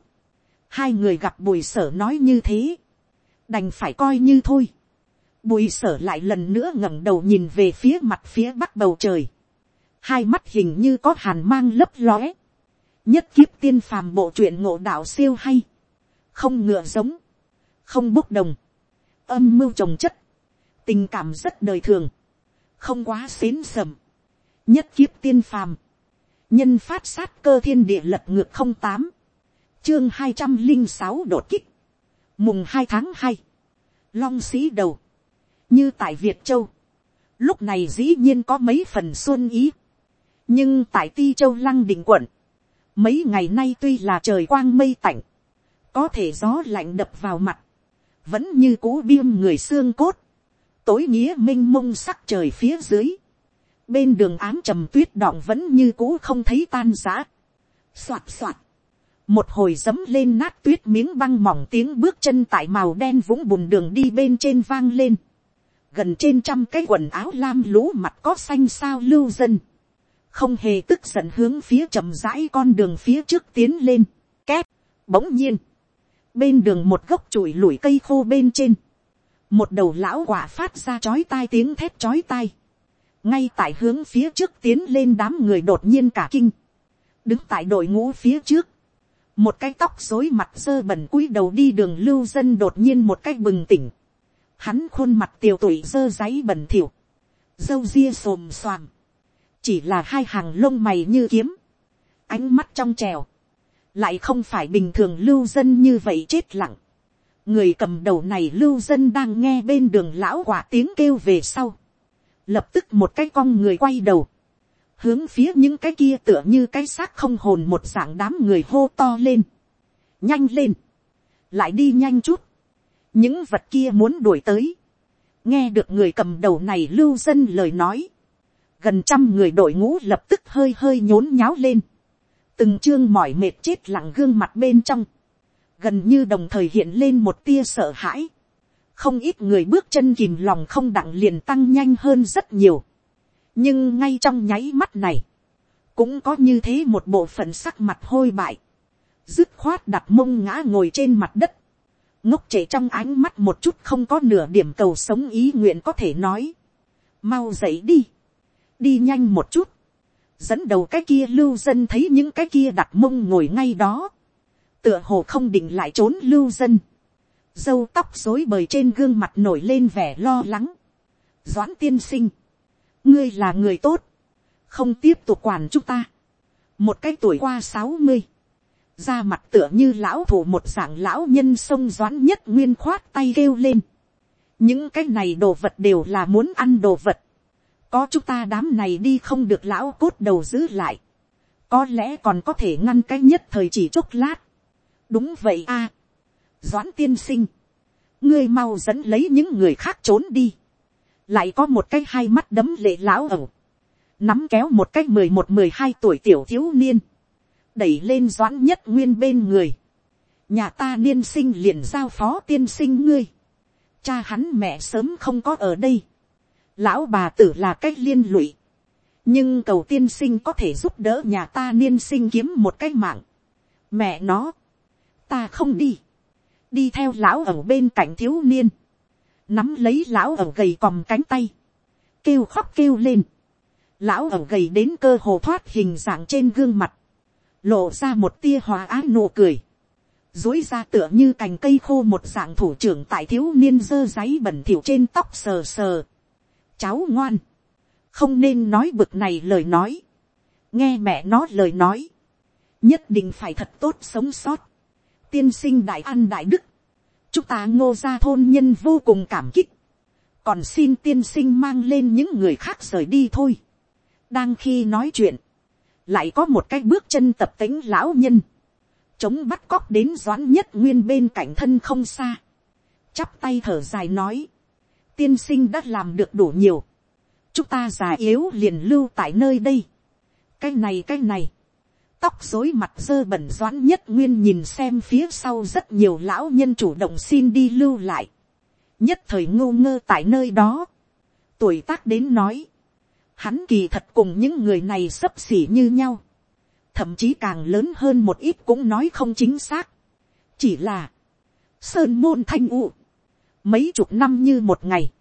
A: Hai người gặp bùi sở nói như thế. Đành phải coi như thôi. Bùi sở lại lần nữa ngẩng đầu nhìn về phía mặt phía bắc bầu trời. Hai mắt hình như có hàn mang lấp lóe nhất kiếp tiên phàm bộ truyện ngộ đạo siêu hay, không ngựa giống, không bốc đồng, âm mưu trồng chất, tình cảm rất đời thường, không quá xến sầm, nhất kiếp tiên phàm, nhân phát sát cơ thiên địa lập ngược không tám, chương hai trăm linh sáu đột kích, mùng hai tháng hai, long sĩ đầu, như tại việt châu, lúc này dĩ nhiên có mấy phần xuân ý, nhưng tại ti châu lăng đình quận, Mấy ngày nay tuy là trời quang mây tạnh. Có thể gió lạnh đập vào mặt. Vẫn như cũ biêm người xương cốt. Tối nghĩa minh mông sắc trời phía dưới. Bên đường áng trầm tuyết đọng vẫn như cũ không thấy tan giã. Xoạt xoạt. Một hồi dấm lên nát tuyết miếng băng mỏng tiếng bước chân tại màu đen vũng bùn đường đi bên trên vang lên gần trên trăm cái quần áo lam lũ mặt có xanh sao lưu dân không hề tức giận hướng phía chậm rãi con đường phía trước tiến lên, két, bỗng nhiên, bên đường một gốc chùi lủi cây khô bên trên, một đầu lão quả phát ra chói tai tiếng thét chói tai, ngay tại hướng phía trước tiến lên đám người đột nhiên cả kinh, đứng tại đội ngũ phía trước, một cái tóc rối mặt sơ bẩn cúi đầu đi đường lưu dân đột nhiên một cách bừng tỉnh, hắn khuôn mặt tiều tụy sơ giấy bẩn thỉu, dâu ria xồm xoàm, chỉ là hai hàng lông mày như kiếm, ánh mắt trong trèo, lại không phải bình thường lưu dân như vậy chết lặng. người cầm đầu này lưu dân đang nghe bên đường lão quả tiếng kêu về sau, lập tức một cái con người quay đầu, hướng phía những cái kia tựa như cái xác không hồn một dạng đám người hô to lên, nhanh lên, lại đi nhanh chút, những vật kia muốn đuổi tới, nghe được người cầm đầu này lưu dân lời nói, gần trăm người đội ngũ lập tức hơi hơi nhốn nháo lên, từng chương mỏi mệt chết lặng gương mặt bên trong, gần như đồng thời hiện lên một tia sợ hãi, không ít người bước chân kìm lòng không đặng liền tăng nhanh hơn rất nhiều, nhưng ngay trong nháy mắt này, cũng có như thế một bộ phận sắc mặt hôi bại, dứt khoát đặt mông ngã ngồi trên mặt đất, ngốc trệ trong ánh mắt một chút không có nửa điểm cầu sống ý nguyện có thể nói, mau dậy đi, đi nhanh một chút, dẫn đầu cái kia lưu dân thấy những cái kia đặt mông ngồi ngay đó, tựa hồ không định lại trốn lưu dân, dâu tóc rối bời trên gương mặt nổi lên vẻ lo lắng, doãn tiên sinh, ngươi là người tốt, không tiếp tục quản chúng ta, một cái tuổi qua sáu mươi, ra mặt tựa như lão thủ một dạng lão nhân sông doãn nhất nguyên khoát tay kêu lên, những cái này đồ vật đều là muốn ăn đồ vật, có chúng ta đám này đi không được lão cốt đầu giữ lại, có lẽ còn có thể ngăn cái nhất thời chỉ chốc lát. đúng vậy a. doãn tiên sinh, ngươi mau dẫn lấy những người khác trốn đi, lại có một cái hai mắt đấm lệ lão ẩu, nắm kéo một cái mười một mười hai tuổi tiểu thiếu niên, đẩy lên doãn nhất nguyên bên người, nhà ta niên sinh liền giao phó tiên sinh ngươi, cha hắn mẹ sớm không có ở đây, lão bà tử là cách liên lụy, nhưng cầu tiên sinh có thể giúp đỡ nhà ta niên sinh kiếm một cái mạng. mẹ nó, ta không đi, đi theo lão ở bên cạnh thiếu niên, nắm lấy lão ở gầy còm cánh tay, kêu khóc kêu lên, lão ở gầy đến cơ hồ thoát hình dạng trên gương mặt, lộ ra một tia hòa á nụ cười, dối ra tựa như cành cây khô một dạng thủ trưởng tại thiếu niên dơ giấy bẩn thỉu trên tóc sờ sờ, cháu ngoan, không nên nói bực này lời nói, nghe mẹ nó lời nói, nhất định phải thật tốt sống sót, tiên sinh đại an đại đức, chúng ta ngô gia thôn nhân vô cùng cảm kích, còn xin tiên sinh mang lên những người khác rời đi thôi. đang khi nói chuyện, lại có một cái bước chân tập tính lão nhân, chống bắt cóc đến doãn nhất nguyên bên cạnh thân không xa, chắp tay thở dài nói, tiên sinh đã làm được đủ nhiều. chúng ta già yếu liền lưu tại nơi đây. cái này cái này. tóc dối mặt dơ bẩn doãn nhất nguyên nhìn xem phía sau rất nhiều lão nhân chủ động xin đi lưu lại. nhất thời ngô ngơ tại nơi đó. tuổi tác đến nói. hắn kỳ thật cùng những người này sấp xỉ như nhau. thậm chí càng lớn hơn một ít cũng nói không chính xác. chỉ là, sơn môn thanh ụ mấy chục năm như một ngày.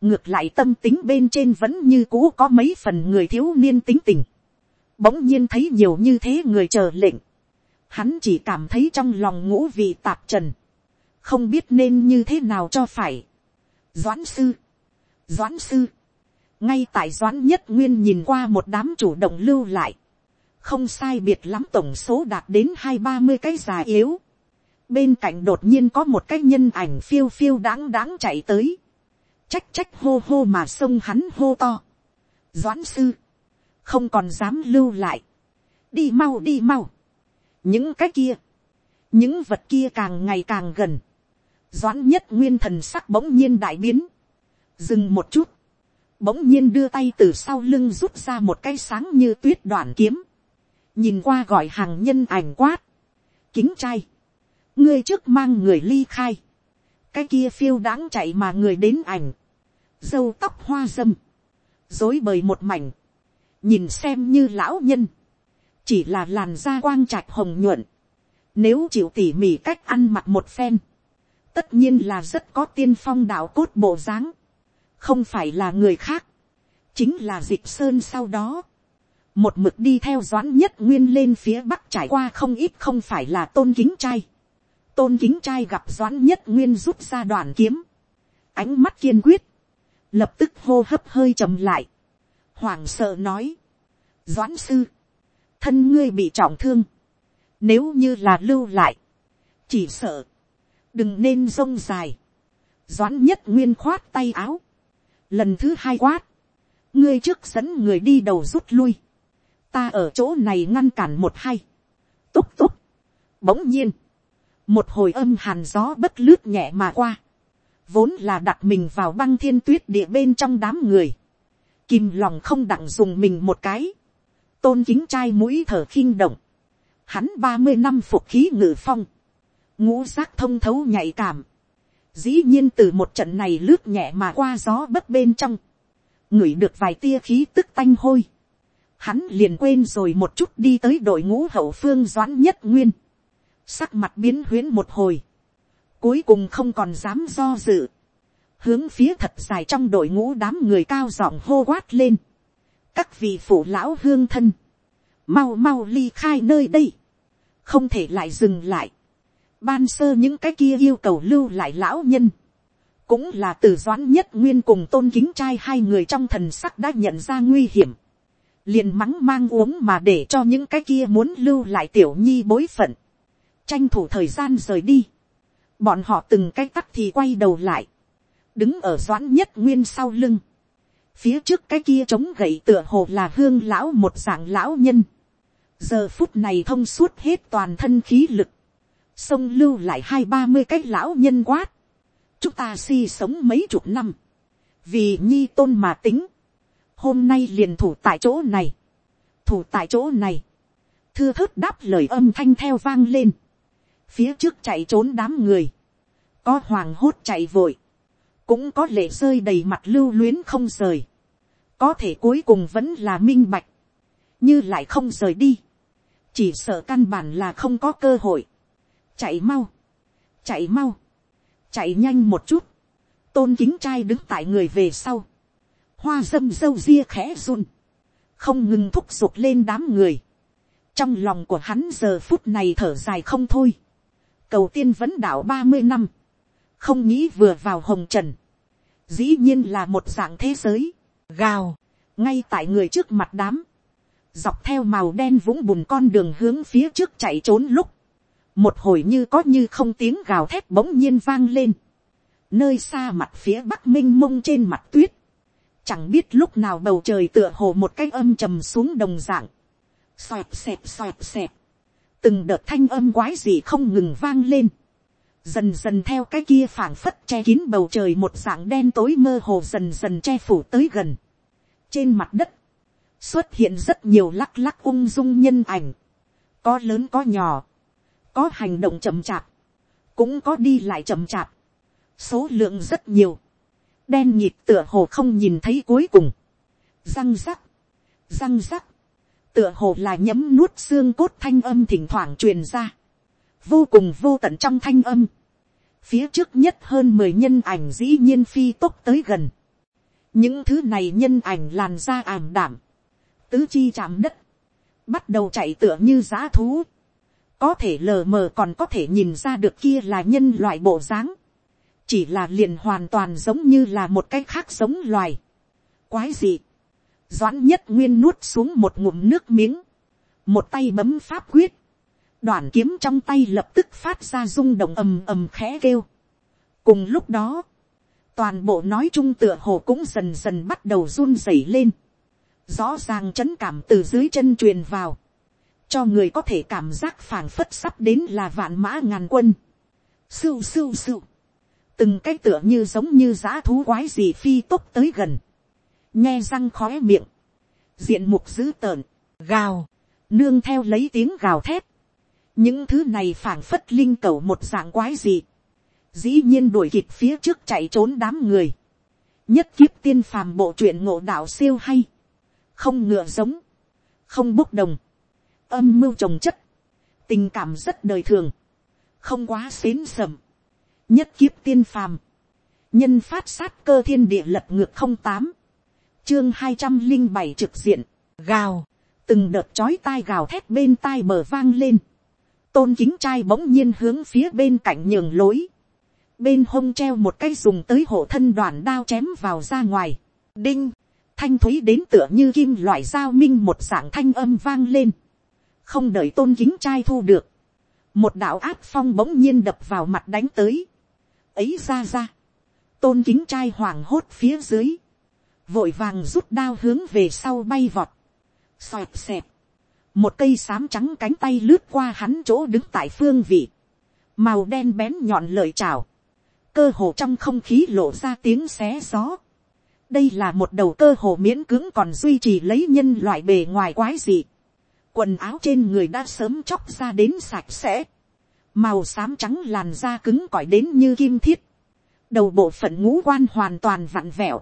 A: ngược lại tâm tính bên trên vẫn như cũ có mấy phần người thiếu niên tính tình. bỗng nhiên thấy nhiều như thế người chờ lệnh. hắn chỉ cảm thấy trong lòng ngũ vị tạp trần. không biết nên như thế nào cho phải. doãn sư. doãn sư. ngay tại doãn nhất nguyên nhìn qua một đám chủ động lưu lại. không sai biệt lắm tổng số đạt đến hai ba mươi cái già yếu bên cạnh đột nhiên có một cái nhân ảnh phiêu phiêu đáng đáng chạy tới, trách trách hô hô mà sông hắn hô to, doãn sư, không còn dám lưu lại, đi mau đi mau, những cái kia, những vật kia càng ngày càng gần, doãn nhất nguyên thần sắc bỗng nhiên đại biến, dừng một chút, bỗng nhiên đưa tay từ sau lưng rút ra một cái sáng như tuyết đoạn kiếm, nhìn qua gọi hàng nhân ảnh quát, kính trai, ngươi trước mang người ly khai, cái kia phiêu đãng chạy mà người đến ảnh, dâu tóc hoa dâm, dối bời một mảnh, nhìn xem như lão nhân, chỉ là làn da quang trạch hồng nhuận, nếu chịu tỉ mỉ cách ăn mặc một phen, tất nhiên là rất có tiên phong đạo cốt bộ dáng, không phải là người khác, chính là dịp sơn sau đó, một mực đi theo doãn nhất nguyên lên phía bắc trải qua không ít không phải là tôn kính trai, tôn kính trai gặp doãn nhất nguyên rút ra đoàn kiếm, ánh mắt kiên quyết, lập tức hô hấp hơi chậm lại, hoàng sợ nói, doãn sư, thân ngươi bị trọng thương, nếu như là lưu lại, chỉ sợ, đừng nên rông dài, doãn nhất nguyên khoát tay áo, lần thứ hai quát, ngươi trước dẫn người đi đầu rút lui, ta ở chỗ này ngăn cản một hai túc túc, bỗng nhiên, một hồi âm hàn gió bất lướt nhẹ mà qua, vốn là đặt mình vào băng thiên tuyết địa bên trong đám người, kìm lòng không đặng dùng mình một cái, tôn kính trai mũi thở khinh động, hắn ba mươi năm phục khí ngự phong, ngũ giác thông thấu nhạy cảm, dĩ nhiên từ một trận này lướt nhẹ mà qua gió bất bên trong, ngửi được vài tia khí tức tanh hôi, hắn liền quên rồi một chút đi tới đội ngũ hậu phương doãn nhất nguyên, sắc mặt biến huyến một hồi, cuối cùng không còn dám do dự, hướng phía thật dài trong đội ngũ đám người cao giọng hô quát lên, các vị phụ lão hương thân, mau mau ly khai nơi đây, không thể lại dừng lại, ban sơ những cái kia yêu cầu lưu lại lão nhân, cũng là từ doãn nhất nguyên cùng tôn kính trai hai người trong thần sắc đã nhận ra nguy hiểm, liền mắng mang uống mà để cho những cái kia muốn lưu lại tiểu nhi bối phận, tranh thủ thời gian rời đi, bọn họ từng cái tắt thì quay đầu lại, đứng ở doãn nhất nguyên sau lưng, phía trước cái kia trống gậy tựa hồ là hương lão một dạng lão nhân, giờ phút này thông suốt hết toàn thân khí lực, sông lưu lại hai ba mươi cái lão nhân quát, chúng ta si sống mấy chục năm, vì nhi tôn mà tính, hôm nay liền thủ tại chỗ này, thủ tại chỗ này, thưa thớt đáp lời âm thanh theo vang lên, phía trước chạy trốn đám người, có hoàng hốt chạy vội, cũng có lệ rơi đầy mặt lưu luyến không rời, có thể cuối cùng vẫn là minh bạch, như lại không rời đi, chỉ sợ căn bản là không có cơ hội, chạy mau, chạy mau, chạy nhanh một chút, tôn kính trai đứng tại người về sau, hoa dâm dâu ria khẽ run, không ngừng thúc giục lên đám người, trong lòng của hắn giờ phút này thở dài không thôi, cầu tiên vẫn đạo ba mươi năm, không nghĩ vừa vào hồng trần, dĩ nhiên là một dạng thế giới, gào, ngay tại người trước mặt đám, dọc theo màu đen vũng bùn con đường hướng phía trước chạy trốn lúc, một hồi như có như không tiếng gào thét bỗng nhiên vang lên, nơi xa mặt phía bắc minh mông trên mặt tuyết, chẳng biết lúc nào bầu trời tựa hồ một cái âm trầm xuống đồng dạng, xoẹt xẹp xoẹt xẹp, từng đợt thanh âm quái gì không ngừng vang lên, dần dần theo cái kia phảng phất che kín bầu trời một dạng đen tối mơ hồ dần dần che phủ tới gần. trên mặt đất, xuất hiện rất nhiều lắc lắc ung dung nhân ảnh, có lớn có nhỏ, có hành động chậm chạp, cũng có đi lại chậm chạp, số lượng rất nhiều, đen nhịp tựa hồ không nhìn thấy cuối cùng, răng rắc, răng rắc, tựa hồ là nhấm nuốt xương cốt thanh âm thỉnh thoảng truyền ra, vô cùng vô tận trong thanh âm, phía trước nhất hơn mười nhân ảnh dĩ nhiên phi tốc tới gần, những thứ này nhân ảnh làn ra ảm đảm, tứ chi chạm đất, bắt đầu chạy tựa như giá thú, có thể lờ mờ còn có thể nhìn ra được kia là nhân loại bộ dáng, chỉ là liền hoàn toàn giống như là một cái khác giống loài, quái dị, doãn nhất nguyên nuốt xuống một ngụm nước miếng, một tay bấm pháp quyết, đoàn kiếm trong tay lập tức phát ra rung động ầm ầm khẽ kêu. cùng lúc đó, toàn bộ nói chung tựa hồ cũng dần dần bắt đầu run rẩy lên, rõ ràng chấn cảm từ dưới chân truyền vào, cho người có thể cảm giác phảng phất sắp đến là vạn mã ngàn quân. sưu sưu sưu, từng cái tựa như giống như giá thú quái gì phi tốc tới gần, nghe răng khói miệng, diện mục dữ tợn, gào, nương theo lấy tiếng gào thét, những thứ này phảng phất linh cầu một dạng quái gì, dĩ nhiên đuổi kịp phía trước chạy trốn đám người, nhất kiếp tiên phàm bộ truyện ngộ đạo siêu hay, không ngựa giống, không bốc đồng, âm mưu trồng chất, tình cảm rất đời thường, không quá xến sầm, nhất kiếp tiên phàm, nhân phát sát cơ thiên địa lập ngược không tám, chương hai trăm linh bảy trực diện, gào, từng đợt chói tai gào thét bên tai bờ vang lên. Tôn kính trai bỗng nhiên hướng phía bên cạnh nhường lối. Bên hông treo một cây dùng tới hộ thân đoàn đao chém vào ra ngoài. Đinh, thanh thúy đến tựa như kim loại dao minh một dạng thanh âm vang lên. Không đợi tôn kính trai thu được. Một đạo ác phong bỗng nhiên đập vào mặt đánh tới. Ấy ra ra. Tôn kính trai hoảng hốt phía dưới vội vàng rút đao hướng về sau bay vọt, xoẹt xẹp, một cây sám trắng cánh tay lướt qua hắn chỗ đứng tại phương vị, màu đen bén nhọn lợi trào, cơ hồ trong không khí lộ ra tiếng xé gió. đây là một đầu cơ hồ miễn cưỡng còn duy trì lấy nhân loại bề ngoài quái dị, quần áo trên người đã sớm chóc ra đến sạch sẽ, màu xám trắng làn da cứng cỏi đến như kim thiết, đầu bộ phận ngũ quan hoàn toàn vặn vẹo,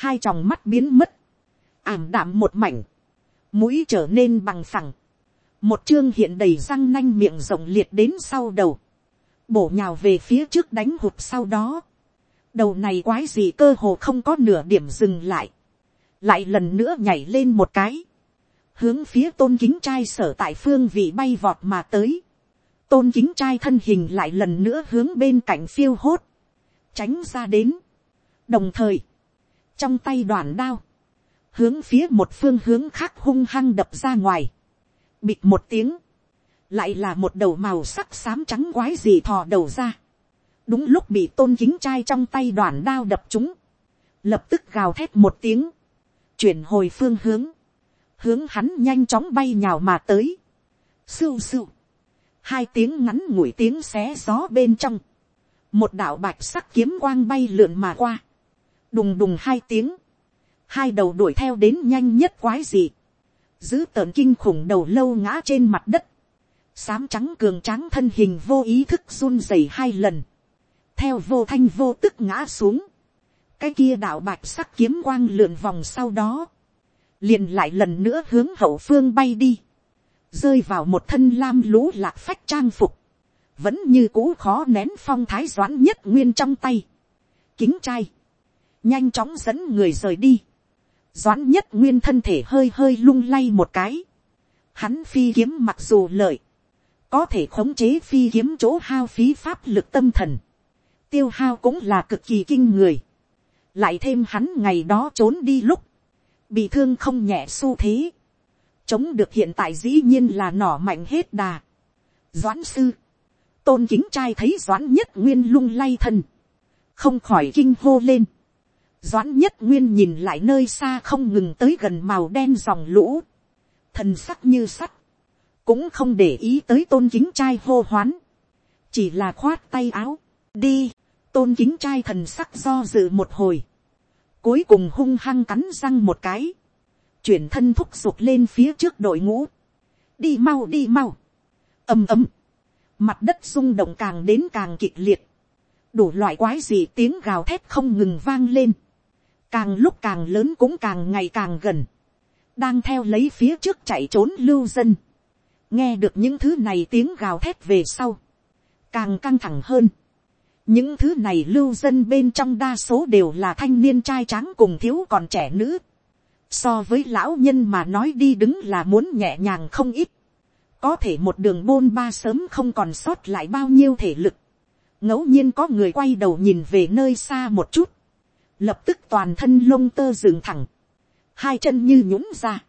A: hai tròng mắt biến mất, ảm đạm một mảnh, mũi trở nên bằng phẳng, một chương hiện đầy răng nanh miệng rộng liệt đến sau đầu, bổ nhào về phía trước đánh hụt sau đó, đầu này quái gì cơ hồ không có nửa điểm dừng lại, lại lần nữa nhảy lên một cái, hướng phía tôn kính trai sở tại phương vị bay vọt mà tới, tôn kính trai thân hình lại lần nữa hướng bên cạnh phiêu hốt, tránh ra đến, đồng thời, trong tay đoạn đao, hướng phía một phương hướng khác hung hăng đập ra ngoài, bịt một tiếng, lại là một đầu màu sắc xám trắng quái gì thò đầu ra, đúng lúc bị tôn kính trai trong tay đoạn đao đập chúng, lập tức gào thét một tiếng, chuyển hồi phương hướng, hướng hắn nhanh chóng bay nhào mà tới, sưu sưu, hai tiếng ngắn ngủi tiếng xé gió bên trong, một đạo bạch sắc kiếm quang bay lượn mà qua, đùng đùng hai tiếng, hai đầu đuổi theo đến nhanh nhất quái gì, giữ tợn kinh khủng đầu lâu ngã trên mặt đất, sám trắng cường tráng thân hình vô ý thức run rẩy hai lần, theo vô thanh vô tức ngã xuống, cái kia đạo bạch sắc kiếm quang lượn vòng sau đó, liền lại lần nữa hướng hậu phương bay đi, rơi vào một thân lam lũ lạc phách trang phục, vẫn như cũ khó nén phong thái doãn nhất nguyên trong tay, kính trai, nhanh chóng dẫn người rời đi. Doãn nhất nguyên thân thể hơi hơi lung lay một cái. Hắn phi kiếm mặc dù lợi, có thể khống chế phi kiếm chỗ hao phí pháp lực tâm thần. Tiêu hao cũng là cực kỳ kinh người. Lại thêm hắn ngày đó trốn đi lúc, bị thương không nhẹ xu thế. Chống được hiện tại dĩ nhiên là nỏ mạnh hết đà. Doãn sư, tôn kính trai thấy doãn nhất nguyên lung lay thân. Không khỏi kinh hô lên doãn nhất nguyên nhìn lại nơi xa không ngừng tới gần màu đen dòng lũ, thần sắc như sắt, cũng không để ý tới tôn kính trai hô hoán, chỉ là khoát tay áo, đi, tôn kính trai thần sắc do dự một hồi, cuối cùng hung hăng cắn răng một cái, chuyển thân thúc giục lên phía trước đội ngũ, đi mau đi mau, ầm ầm, mặt đất rung động càng đến càng kịch liệt, đủ loại quái gì tiếng gào thét không ngừng vang lên, càng lúc càng lớn cũng càng ngày càng gần, đang theo lấy phía trước chạy trốn lưu dân, nghe được những thứ này tiếng gào thét về sau, càng căng thẳng hơn. những thứ này lưu dân bên trong đa số đều là thanh niên trai tráng cùng thiếu còn trẻ nữ, so với lão nhân mà nói đi đứng là muốn nhẹ nhàng không ít, có thể một đường bôn ba sớm không còn sót lại bao nhiêu thể lực, ngẫu nhiên có người quay đầu nhìn về nơi xa một chút, lập tức toàn thân lông tơ dựng thẳng, hai chân như nhũng ra,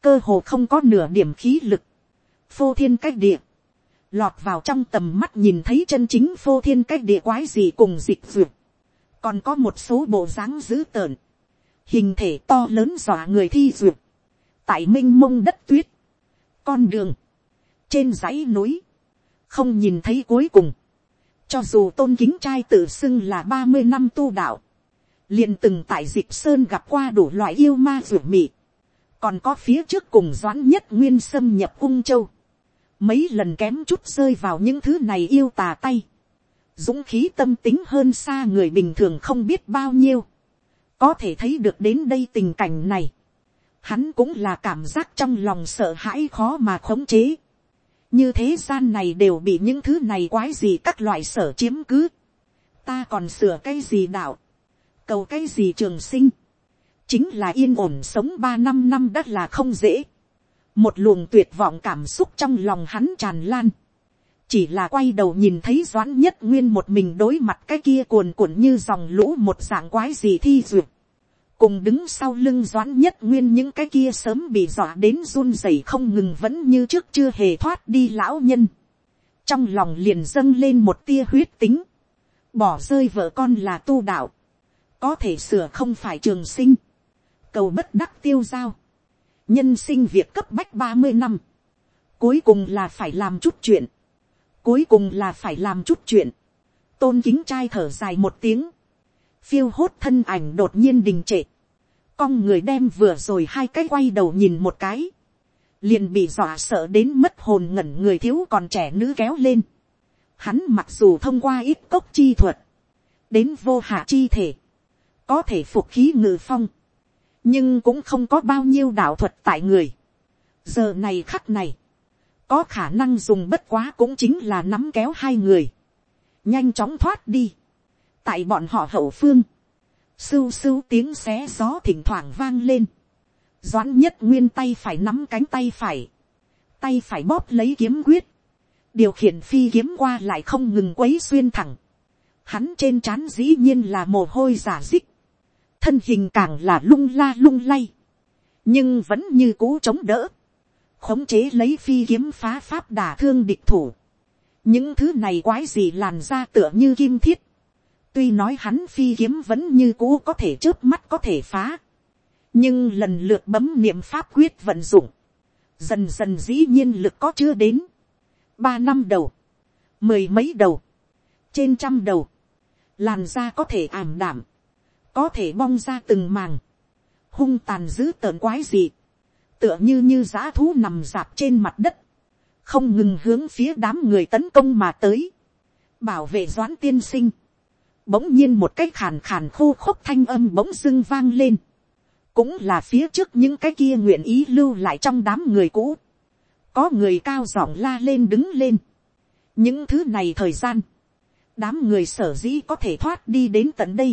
A: cơ hồ không có nửa điểm khí lực, phô thiên cách địa, lọt vào trong tầm mắt nhìn thấy chân chính phô thiên cách địa quái gì cùng dịch dược, còn có một số bộ dáng dữ tợn, hình thể to lớn dọa người thi dược, tại m i n h mông đất tuyết, con đường, trên dãy núi, không nhìn thấy cuối cùng, cho dù tôn kính trai tự xưng là ba mươi năm tu đạo, liền từng tại dịp sơn gặp qua đủ loại yêu ma ruột mị, còn có phía trước cùng doãn nhất nguyên xâm nhập ung châu, mấy lần kém chút rơi vào những thứ này yêu tà tay, dũng khí tâm tính hơn xa người bình thường không biết bao nhiêu, có thể thấy được đến đây tình cảnh này, hắn cũng là cảm giác trong lòng sợ hãi khó mà khống chế, như thế gian này đều bị những thứ này quái gì các loại sở chiếm cứ, ta còn sửa cái gì đạo, cầu cái gì trường sinh, chính là yên ổn sống ba năm năm đã là không dễ. một luồng tuyệt vọng cảm xúc trong lòng hắn tràn lan, chỉ là quay đầu nhìn thấy doãn nhất nguyên một mình đối mặt cái kia cuồn cuộn như dòng lũ một dạng quái gì thi duyệt, cùng đứng sau lưng doãn nhất nguyên những cái kia sớm bị dọa đến run rẩy không ngừng vẫn như trước chưa hề thoát đi lão nhân. Trong lòng liền dâng lên một tia huyết tính. Bỏ rơi vợ con là tu đạo có thể sửa không phải trường sinh, cầu bất đắc tiêu giao, nhân sinh việc cấp bách ba mươi năm, cuối cùng là phải làm chút chuyện, cuối cùng là phải làm chút chuyện, tôn kính trai thở dài một tiếng, phiêu hốt thân ảnh đột nhiên đình trệ, con người đem vừa rồi hai cái quay đầu nhìn một cái, liền bị dọa sợ đến mất hồn ngẩn người thiếu còn trẻ nữ kéo lên, hắn mặc dù thông qua ít cốc chi thuật, đến vô hạ chi thể, có thể phục khí ngự phong, nhưng cũng không có bao nhiêu đạo thuật tại người. giờ này khắc này, có khả năng dùng bất quá cũng chính là nắm kéo hai người, nhanh chóng thoát đi, tại bọn họ hậu phương, sưu sưu tiếng xé gió thỉnh thoảng vang lên, doãn nhất nguyên tay phải nắm cánh tay phải, tay phải bóp lấy kiếm quyết, điều khiển phi kiếm qua lại không ngừng quấy xuyên thẳng, hắn trên trán dĩ nhiên là mồ hôi giả dích, thân hình càng là lung la lung lay, nhưng vẫn như cũ chống đỡ, khống chế lấy phi kiếm phá pháp đả thương địch thủ. những thứ này quái gì làn ra tựa như kim thiết, tuy nói hắn phi kiếm vẫn như cũ có thể trước mắt có thể phá, nhưng lần lượt bấm niệm pháp quyết vận dụng, dần dần dĩ nhiên lực có chưa đến, ba năm đầu, mười mấy đầu, trên trăm đầu, làn da có thể ảm đảm, có thể bong ra từng màng, hung tàn dữ tợn quái dị, tựa như như g i ã thú nằm dạp trên mặt đất, không ngừng hướng phía đám người tấn công mà tới, bảo vệ doãn tiên sinh, bỗng nhiên một cái khàn khàn khô khốc thanh âm bỗng dưng vang lên, cũng là phía trước những cái kia nguyện ý lưu lại trong đám người cũ, có người cao giọng la lên đứng lên, những thứ này thời gian, đám người sở dĩ có thể thoát đi đến tận đây,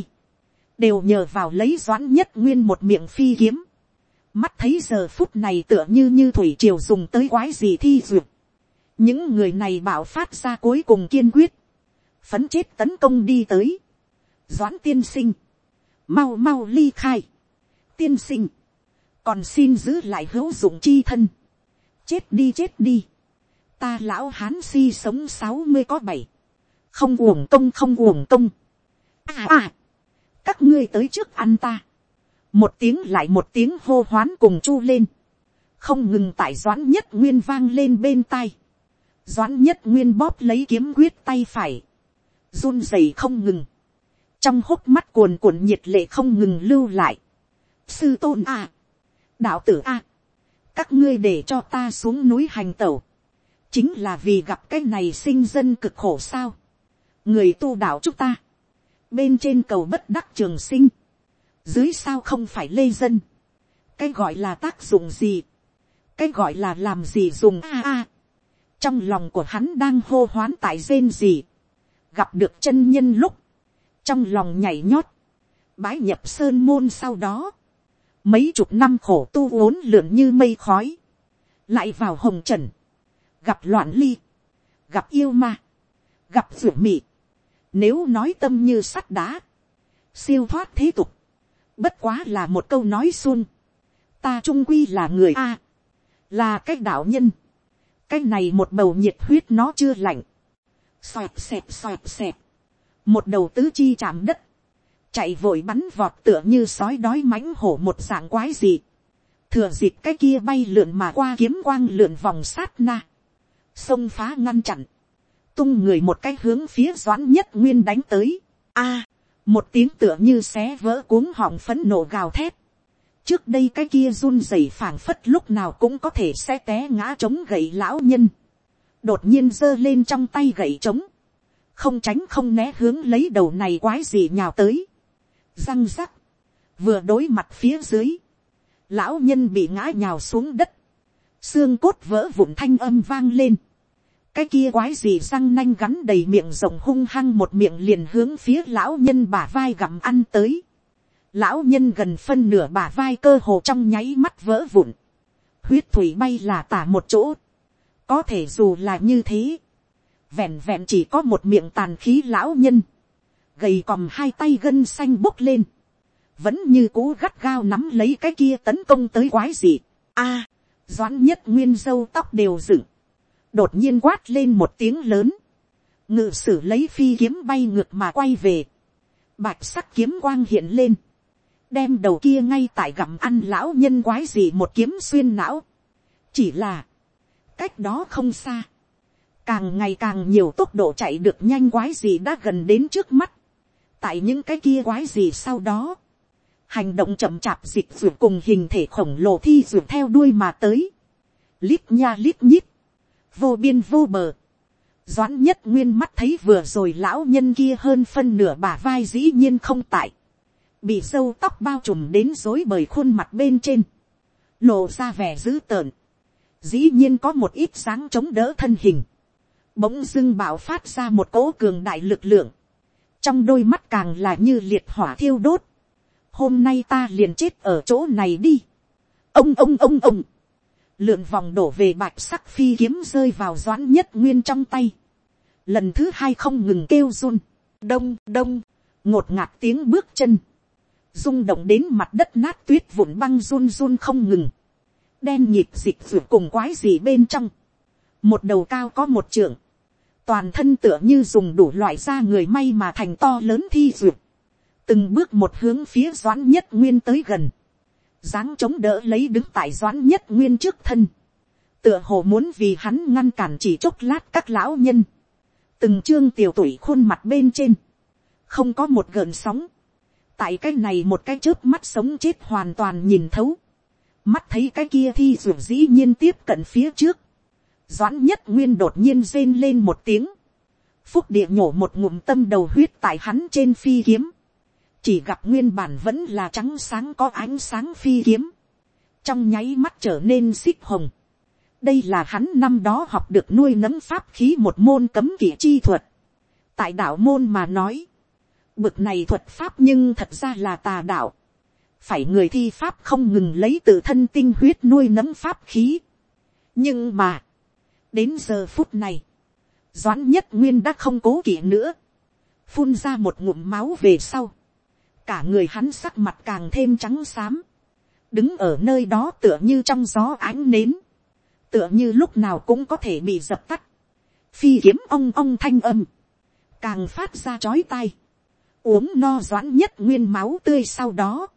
A: đều nhờ vào lấy doãn nhất nguyên một miệng phi kiếm. mắt thấy giờ phút này tựa như như thủy triều dùng tới quái gì thi duyệt. những người này bảo phát ra cuối cùng kiên quyết. phấn chết tấn công đi tới. doãn tiên sinh. mau mau ly khai. tiên sinh. còn xin giữ lại hữu dụng chi thân. chết đi chết đi. ta lão hán si sống sáu mươi có bảy. không uổng công không uổng công. à à các ngươi tới trước ăn ta, một tiếng lại một tiếng hô hoán cùng chu lên, không ngừng tại doãn nhất nguyên vang lên bên tai, doãn nhất nguyên bóp lấy kiếm quyết tay phải, run rẩy không ngừng, trong hốc mắt cuồn cuộn nhiệt lệ không ngừng lưu lại, sư tôn a, đạo tử a, các ngươi để cho ta xuống núi hành tẩu, chính là vì gặp cái này sinh dân cực khổ sao, người tu đạo chúng ta, bên trên cầu bất đắc trường sinh, dưới sao không phải lê dân, cái gọi là tác dụng gì, cái gọi là làm gì dùng a a, trong lòng của hắn đang hô hoán tại rên gì, gặp được chân nhân lúc, trong lòng nhảy nhót, bái nhập sơn môn sau đó, mấy chục năm khổ tu vốn lượn như mây khói, lại vào hồng trần, gặp loạn ly, gặp yêu ma, gặp ruột mị, nếu nói tâm như sắt đá. Siêu thoát thế tục. Bất quá là một câu nói xuân. Ta trung quy là người A. Là cái đạo nhân. Cái này một bầu nhiệt huyết nó chưa lạnh. Xoẹt xẹp xoẹt xẹp. Một đầu tứ chi chạm đất. Chạy vội bắn vọt tựa như sói đói mãnh hổ một dạng quái dị thừa dịp cái kia bay lượn mà qua kiếm quang lượn vòng sát na, sông phá ngăn chặn, tung người một cái hướng phía doãn nhất nguyên đánh tới. a, một tiếng tựa như xé vỡ cuống họng phấn nổ gào thét. trước đây cái kia run rẩy phảng phất lúc nào cũng có thể sẽ té ngã chống gậy lão nhân. đột nhiên giơ lên trong tay gậy trống. không tránh không né hướng lấy đầu này quái gì nhào tới. răng rắc. vừa đối mặt phía dưới. lão nhân bị ngã nhào xuống đất. xương cốt vỡ vụn thanh âm vang lên cái kia quái gì răng nanh gắn đầy miệng rộng hung hăng một miệng liền hướng phía lão nhân bả vai gặm ăn tới. Lão nhân gần phân nửa bả vai cơ hồ trong nháy mắt vỡ vụn. Huyết thủy bay là tả một chỗ. Có thể dù là như thế. Vẹn vẹn chỉ có một miệng tàn khí lão nhân. Gầy còm hai tay gân xanh bốc lên. Vẫn như cú gắt gao nắm lấy cái kia tấn công tới quái gì. a doãn nhất nguyên dâu tóc đều dựng đột nhiên quát lên một tiếng lớn, ngự sử lấy phi kiếm bay ngược mà quay về, bạch sắc kiếm quang hiện lên, đem đầu kia ngay tại gặm ăn lão nhân quái gì một kiếm xuyên não, chỉ là, cách đó không xa, càng ngày càng nhiều tốc độ chạy được nhanh quái gì đã gần đến trước mắt, tại những cái kia quái gì sau đó, hành động chậm chạp dịch ruột cùng hình thể khổng lồ thi ruột theo đuôi mà tới, lít nha lít nhít, vô biên vô bờ. Doãn nhất nguyên mắt thấy vừa rồi lão nhân kia hơn phân nửa bà vai dĩ nhiên không tại. Bị sâu tóc bao trùm đến dối bời khuôn mặt bên trên. Lộ ra vẻ dữ tợn. Dĩ nhiên có một ít sáng chống đỡ thân hình. Bỗng dưng bạo phát ra một cỗ cường đại lực lượng. Trong đôi mắt càng là như liệt hỏa thiêu đốt. Hôm nay ta liền chết ở chỗ này đi. Ông ông ông ông lượn vòng đổ về bạch sắc phi kiếm rơi vào doãn nhất nguyên trong tay. lần thứ hai không ngừng kêu run, đông đông, ngột ngạt tiếng bước chân, rung động đến mặt đất nát tuyết vụn băng run run không ngừng, đen nhịp dịch ruột cùng quái gì bên trong, một đầu cao có một trượng, toàn thân tựa như dùng đủ loại da người may mà thành to lớn thi ruột, từng bước một hướng phía doãn nhất nguyên tới gần, dáng chống đỡ lấy đứng tại doãn nhất nguyên trước thân, tựa hồ muốn vì hắn ngăn cản chỉ chốc lát các lão nhân, từng trương tiểu tuổi khuôn mặt bên trên, không có một gợn sóng, tại cái này một cái chớp mắt sống chết hoàn toàn nhìn thấu, mắt thấy cái kia thi ruột dĩ nhiên tiếp cận phía trước, doãn nhất nguyên đột nhiên rên lên một tiếng, phúc địa nhổ một ngụm tâm đầu huyết tại hắn trên phi kiếm, chỉ gặp nguyên bản vẫn là trắng sáng có ánh sáng phi kiếm, trong nháy mắt trở nên xích hồng. đây là hắn năm đó học được nuôi nấm pháp khí một môn cấm kỵ chi thuật, tại đạo môn mà nói, bực này thuật pháp nhưng thật ra là tà đạo, phải người thi pháp không ngừng lấy tự thân tinh huyết nuôi nấm pháp khí. nhưng mà, đến giờ phút này, doãn nhất nguyên đã không cố kỵ nữa, phun ra một ngụm máu về sau, cả người hắn sắc mặt càng thêm trắng xám, đứng ở nơi đó tựa như trong gió ánh nến, tựa như lúc nào cũng có thể bị dập tắt, phi kiếm ong ong thanh âm, càng phát ra chói tai, uống no doãn nhất nguyên máu tươi sau đó,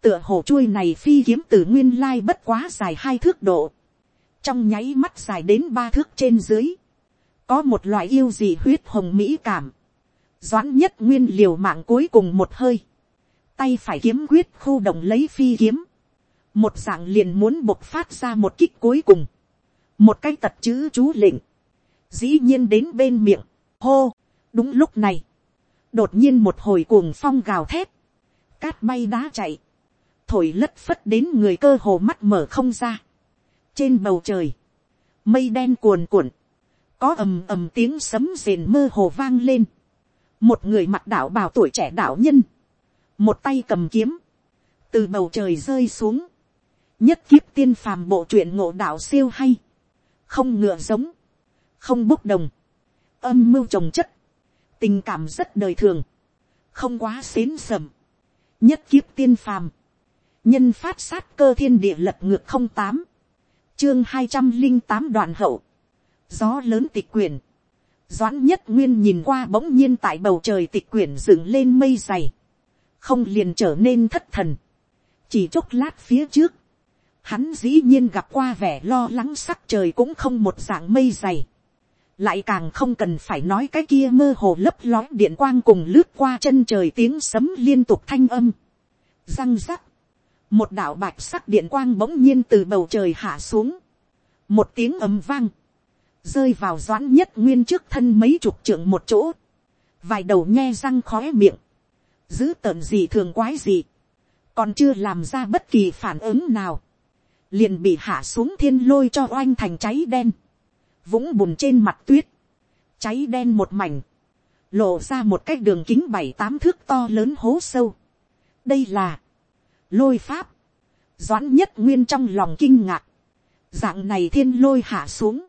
A: tựa hồ chuôi này phi kiếm từ nguyên lai bất quá dài hai thước độ, trong nháy mắt dài đến ba thước trên dưới, có một loại yêu gì huyết hồng mỹ cảm, doãn nhất nguyên liều mạng cuối cùng một hơi, tay phải kiếm quyết khu động lấy phi kiếm, một dạng liền muốn bộc phát ra một kích cuối cùng, một cái tật chữ chú lịnh dĩ nhiên đến bên miệng, hô, đúng lúc này, đột nhiên một hồi cuồng phong gào thét, cát bay đá chạy, thổi lất phất đến người cơ hồ mắt mở không ra, trên bầu trời, mây đen cuồn cuộn, có ầm ầm tiếng sấm rền mơ hồ vang lên, một người mặt đạo bào tuổi trẻ đạo nhân, một tay cầm kiếm, từ bầu trời rơi xuống, nhất kiếp tiên phàm bộ truyện ngộ đạo siêu hay, không ngựa giống, không bốc đồng, âm mưu trồng chất, tình cảm rất đời thường, không quá xến sầm, nhất kiếp tiên phàm, nhân phát sát cơ thiên địa lập ngược không tám, chương hai trăm linh tám đoạn hậu, gió lớn tịch quyển, doãn nhất nguyên nhìn qua bỗng nhiên tại bầu trời tịch quyển dựng lên mây dày, không liền trở nên thất thần. chỉ chốc lát phía trước, hắn dĩ nhiên gặp qua vẻ lo lắng sắc trời cũng không một dạng mây dày. lại càng không cần phải nói cái kia mơ hồ lấp lói điện quang cùng lướt qua chân trời tiếng sấm liên tục thanh âm. răng rắc, một đạo bạch sắc điện quang bỗng nhiên từ bầu trời hạ xuống. một tiếng ầm vang, rơi vào doãn nhất nguyên trước thân mấy chục trượng một chỗ. vài đầu nhe răng khói miệng dữ tợn gì thường quái gì, còn chưa làm ra bất kỳ phản ứng nào, liền bị hạ xuống thiên lôi cho oanh thành cháy đen, vũng bùn trên mặt tuyết, cháy đen một mảnh, lộ ra một cái đường kính bảy tám thước to lớn hố sâu. đây là, lôi pháp, doãn nhất nguyên trong lòng kinh ngạc, dạng này thiên lôi hạ xuống,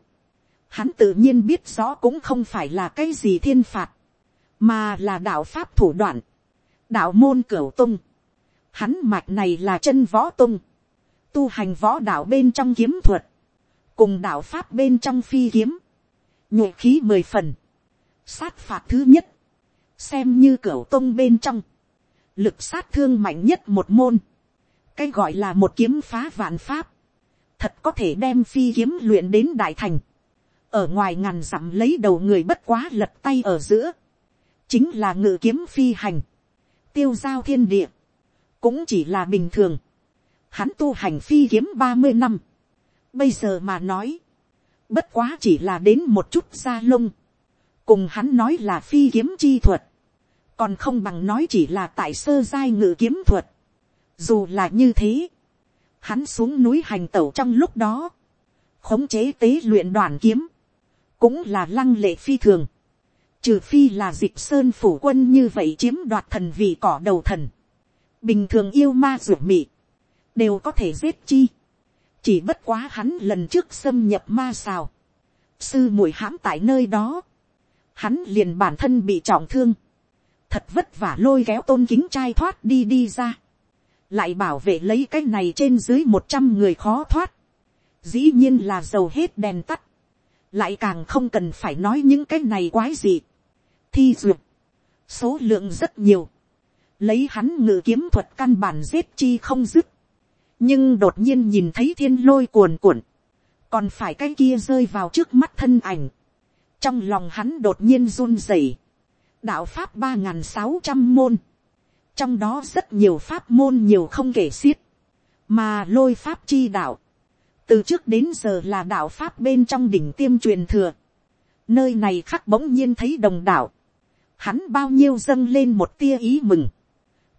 A: hắn tự nhiên biết rõ cũng không phải là cái gì thiên phạt, mà là đạo pháp thủ đoạn, đạo môn cửu tung, hắn mạch này là chân võ tung, tu hành võ đạo bên trong kiếm thuật, cùng đạo pháp bên trong phi kiếm, nhuệ khí mười phần, sát phạt thứ nhất, xem như cửu tung bên trong, lực sát thương mạnh nhất một môn, cái gọi là một kiếm phá vạn pháp, thật có thể đem phi kiếm luyện đến đại thành, ở ngoài ngàn dặm lấy đầu người bất quá lật tay ở giữa, chính là ngự kiếm phi hành, tiêu giao thiên địa, cũng chỉ là bình thường. Hắn tu hành phi kiếm ba mươi năm. Bây giờ mà nói, bất quá chỉ là đến một chút da lông. Cùng hắn nói là phi kiếm chi thuật. Còn không bằng nói chỉ là tại sơ giai ngự kiếm thuật. Dù là như thế, hắn xuống núi hành tẩu trong lúc đó. Khống chế tế luyện đoàn kiếm. Cũng là lăng lệ phi thường trừ phi là dịp sơn phủ quân như vậy chiếm đoạt thần vị cỏ đầu thần, bình thường yêu ma ruột mị, đều có thể giết chi, chỉ bất quá hắn lần trước xâm nhập ma xào, sư mùi hãm tại nơi đó, hắn liền bản thân bị trọng thương, thật vất vả lôi kéo tôn kính trai thoát đi đi ra, lại bảo vệ lấy cái này trên dưới một trăm người khó thoát, dĩ nhiên là dầu hết đèn tắt, lại càng không cần phải nói những cái này quái gì, thi duyệt, số lượng rất nhiều, lấy hắn ngự kiếm thuật căn bản giết chi không dứt, nhưng đột nhiên nhìn thấy thiên lôi cuồn cuộn, còn phải cái kia rơi vào trước mắt thân ảnh, trong lòng hắn đột nhiên run rẩy, đạo pháp ba n sáu trăm môn, trong đó rất nhiều pháp môn nhiều không kể xiết, mà lôi pháp chi đạo, từ trước đến giờ là đạo pháp bên trong đỉnh tiêm truyền thừa, nơi này khắc bỗng nhiên thấy đồng đạo, hắn bao nhiêu dâng lên một tia ý mừng,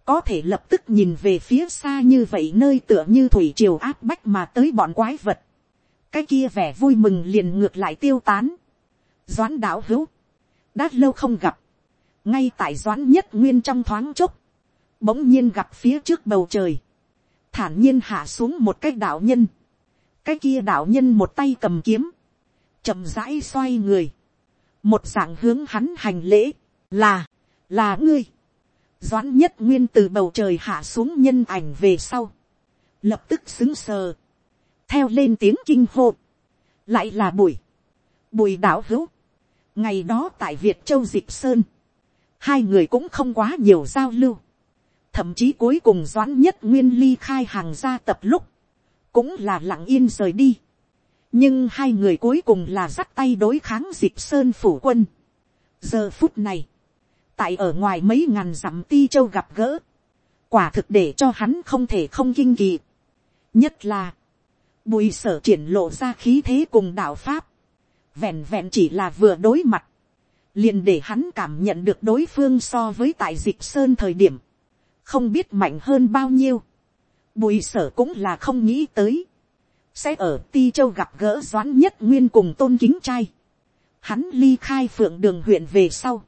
A: có thể lập tức nhìn về phía xa như vậy nơi tựa như thủy triều áp bách mà tới bọn quái vật, cái kia vẻ vui mừng liền ngược lại tiêu tán, doãn đạo hữu, đã lâu không gặp, ngay tại doãn nhất nguyên trong thoáng chốc, bỗng nhiên gặp phía trước bầu trời, thản nhiên hạ xuống một cái đạo nhân, cái kia đạo nhân một tay cầm kiếm, chậm rãi xoay người, một dạng hướng hắn hành lễ, là, là ngươi, doãn nhất nguyên từ bầu trời hạ xuống nhân ảnh về sau, lập tức xứng sờ, theo lên tiếng kinh hô, lại là bùi, bùi đạo hữu, ngày đó tại việt châu diệp sơn, hai người cũng không quá nhiều giao lưu, thậm chí cuối cùng doãn nhất nguyên ly khai hàng gia tập lúc, cũng là lặng yên rời đi, nhưng hai người cuối cùng là dắt tay đối kháng diệp sơn phủ quân, giờ phút này, tại ở ngoài mấy ngàn dặm ti châu gặp gỡ, quả thực để cho hắn không thể không kinh kỳ. nhất là, bùi sở triển lộ ra khí thế cùng đạo pháp, vẹn vẹn chỉ là vừa đối mặt, liền để hắn cảm nhận được đối phương so với tại dịch sơn thời điểm, không biết mạnh hơn bao nhiêu, bùi sở cũng là không nghĩ tới, sẽ ở ti châu gặp gỡ doãn nhất nguyên cùng tôn kính trai, hắn ly khai phượng đường huyện về sau,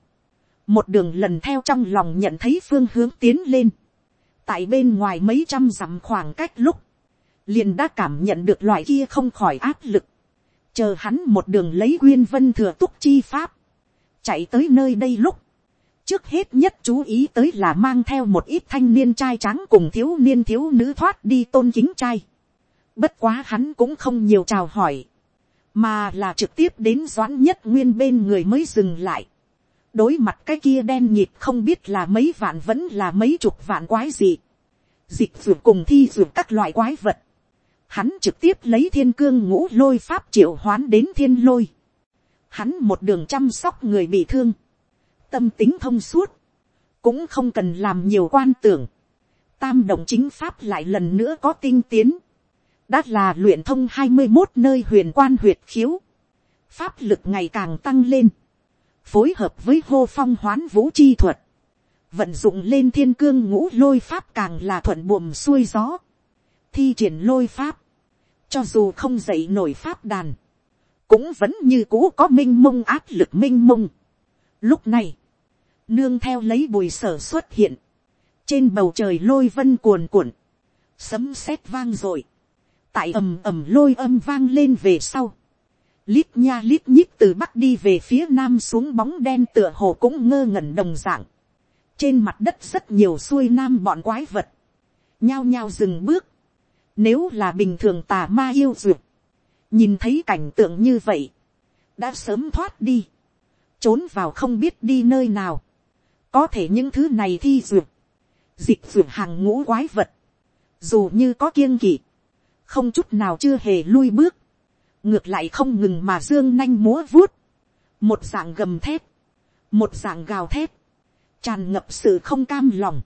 A: một đường lần theo trong lòng nhận thấy phương hướng tiến lên, tại bên ngoài mấy trăm dặm khoảng cách lúc, liền đã cảm nhận được loại kia không khỏi áp lực, chờ hắn một đường lấy nguyên vân thừa túc chi pháp, chạy tới nơi đây lúc, trước hết nhất chú ý tới là mang theo một ít thanh niên trai trắng cùng thiếu niên thiếu nữ thoát đi tôn kính trai. Bất quá hắn cũng không nhiều chào hỏi, mà là trực tiếp đến doãn nhất nguyên bên người mới dừng lại đối mặt cái kia đen nhịp không biết là mấy vạn vẫn là mấy chục vạn quái gì. Dịch vượt cùng thi vượt các loại quái vật. Hắn trực tiếp lấy thiên cương ngũ lôi pháp triệu hoán đến thiên lôi. Hắn một đường chăm sóc người bị thương. Tâm tính thông suốt. Cũng không cần làm nhiều quan tưởng. Tam động chính pháp lại lần nữa có tinh tiến. Đã là luyện thông hai mươi một nơi huyền quan huyệt khiếu. Pháp lực ngày càng tăng lên phối hợp với hô phong hoán vũ chi thuật, vận dụng lên thiên cương ngũ lôi pháp càng là thuận buồm xuôi gió, thi triển lôi pháp, cho dù không dậy nổi pháp đàn, cũng vẫn như cũ có m i n h mông áp lực m i n h mông. Lúc này, nương theo lấy bùi sở xuất hiện, trên bầu trời lôi vân cuồn cuộn, sấm sét vang r ộ i tại ầm ầm lôi âm vang lên về sau, lít nha lít nhít từ bắc đi về phía nam xuống bóng đen tựa hồ cũng ngơ ngẩn đồng dạng. trên mặt đất rất nhiều xuôi nam bọn quái vật, nhao nhao dừng bước. nếu là bình thường tà ma yêu duyệt, nhìn thấy cảnh tượng như vậy, đã sớm thoát đi, trốn vào không biết đi nơi nào. có thể những thứ này thi duyệt, dịch duyệt hàng ngũ quái vật, dù như có kiêng kỵ, không chút nào chưa hề lui bước, ngược lại không ngừng mà dương nanh múa vuốt, một dạng gầm thép, một dạng gào thép, tràn ngập sự không cam lòng.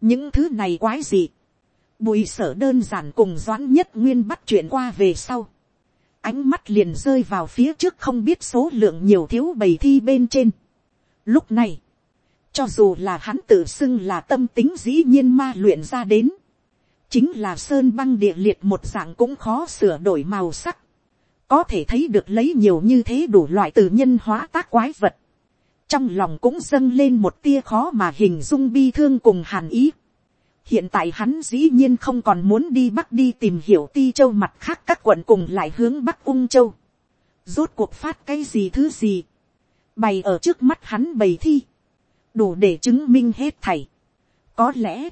A: những thứ này quái gì, bùi sở đơn giản cùng doãn nhất nguyên bắt chuyện qua về sau, ánh mắt liền rơi vào phía trước không biết số lượng nhiều thiếu bầy thi bên trên. Lúc này, cho dù là hắn tự xưng là tâm tính dĩ nhiên ma luyện ra đến, chính là sơn băng địa liệt một dạng cũng khó sửa đổi màu sắc có thể thấy được lấy nhiều như thế đủ loại từ nhân hóa tác quái vật, trong lòng cũng dâng lên một tia khó mà hình dung bi thương cùng hàn ý. hiện tại hắn dĩ nhiên không còn muốn đi bắc đi tìm hiểu ti châu mặt khác các quận cùng lại hướng bắc ung châu. rốt cuộc phát cái gì thứ gì, bày ở trước mắt hắn bày thi, đủ để chứng minh hết thầy. có lẽ,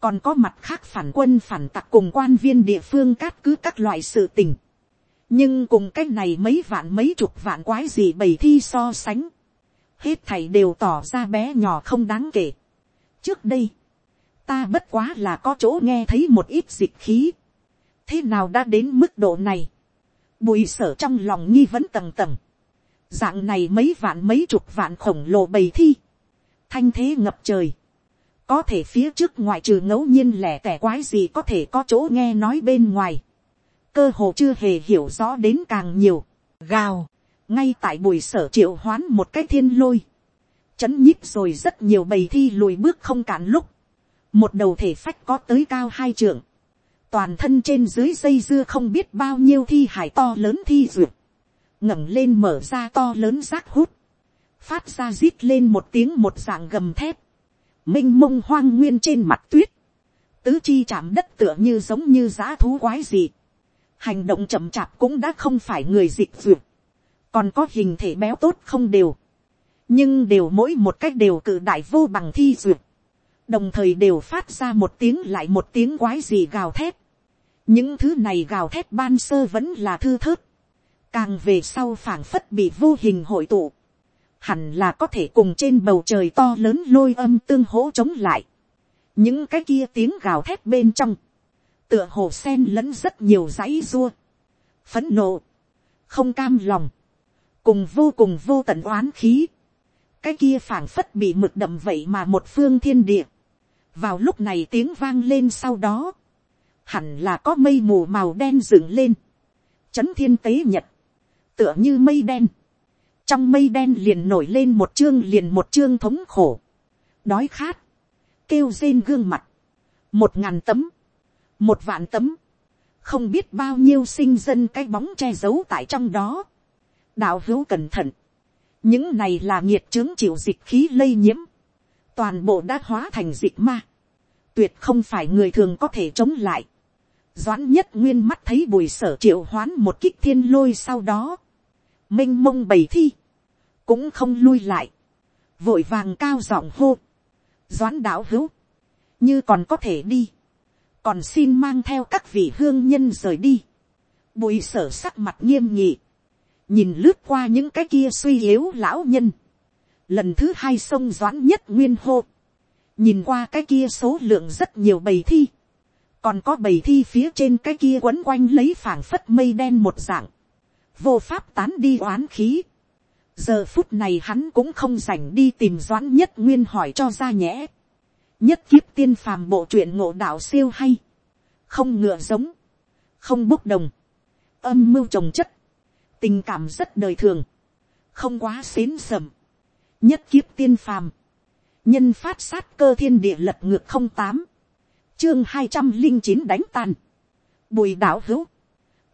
A: còn có mặt khác phản quân phản tặc cùng quan viên địa phương cát cứ các loại sự tình nhưng cùng cái này mấy vạn mấy chục vạn quái gì bầy thi so sánh, hết thầy đều tỏ ra bé nhỏ không đáng kể. trước đây, ta bất quá là có chỗ nghe thấy một ít dịch khí, thế nào đã đến mức độ này, bùi sở trong lòng nghi vấn tầng tầng, dạng này mấy vạn mấy chục vạn khổng lồ bầy thi, thanh thế ngập trời, có thể phía trước ngoại trừ ngẫu nhiên lẻ tẻ quái gì có thể có chỗ nghe nói bên ngoài, cơ hồ chưa hề hiểu rõ đến càng nhiều, gào, ngay tại bùi sở triệu hoán một cái thiên lôi, chấn nhíp rồi rất nhiều bầy thi lùi bước không cản lúc, một đầu thể phách có tới cao hai trượng, toàn thân trên dưới dây dưa không biết bao nhiêu thi hải to lớn thi duyệt, ngẩng lên mở ra to lớn rác hút, phát ra rít lên một tiếng một dạng gầm thép, minh mông hoang nguyên trên mặt tuyết, tứ chi chạm đất tựa như giống như giá thú quái gì, hành động chậm chạp cũng đã không phải người dịch duyệt, còn có hình thể béo tốt không đều, nhưng đều mỗi một cách đều cự đại vô bằng thi duyệt, đồng thời đều phát ra một tiếng lại một tiếng quái gì gào thét, những thứ này gào thét ban sơ vẫn là thư thớt, càng về sau phảng phất bị vô hình hội tụ, hẳn là có thể cùng trên bầu trời to lớn lôi âm tương hỗ chống lại, những cái kia tiếng gào thét bên trong, tựa hồ sen lẫn rất nhiều dãy dua, phấn nộ, không cam lòng, cùng vô cùng vô tận oán khí, cái kia phảng phất bị mực đậm vậy mà một phương thiên địa, vào lúc này tiếng vang lên sau đó, hẳn là có mây mù màu đen dựng lên, chấn thiên tế nhật, tựa như mây đen, trong mây đen liền nổi lên một chương liền một chương thống khổ, đói khát, kêu rên gương mặt, một ngàn tấm, một vạn tấm, không biết bao nhiêu sinh dân cái bóng che giấu tại trong đó. đạo hữu cẩn thận, những này là nhiệt trướng chịu dịch khí lây nhiễm, toàn bộ đã hóa thành dịch ma, tuyệt không phải người thường có thể chống lại. Doãn nhất nguyên mắt thấy bùi sở triệu hoán một kích thiên lôi sau đó, m i n h mông bầy thi, cũng không lui lại, vội vàng cao giọng hô, doãn đạo hữu, như còn có thể đi, còn xin mang theo các vị hương nhân rời đi. Bùi sở sắc mặt nghiêm nhị, nhìn lướt qua những cái kia suy yếu lão nhân. Lần thứ hai sông doãn nhất nguyên hô, nhìn qua cái kia số lượng rất nhiều bầy thi, còn có bầy thi phía trên cái kia quấn quanh lấy phảng phất mây đen một dạng, vô pháp tán đi oán khí. giờ phút này hắn cũng không dành đi tìm doãn nhất nguyên hỏi cho ra nhẽ nhất kiếp tiên phàm bộ truyện ngộ đạo siêu hay, không ngựa giống, không bốc đồng, âm mưu trồng chất, tình cảm rất đời thường, không quá xến sầm, nhất kiếp tiên phàm, nhân phát sát cơ thiên địa lập ngược không tám, chương hai trăm linh chín đánh tàn, bùi đạo hữu,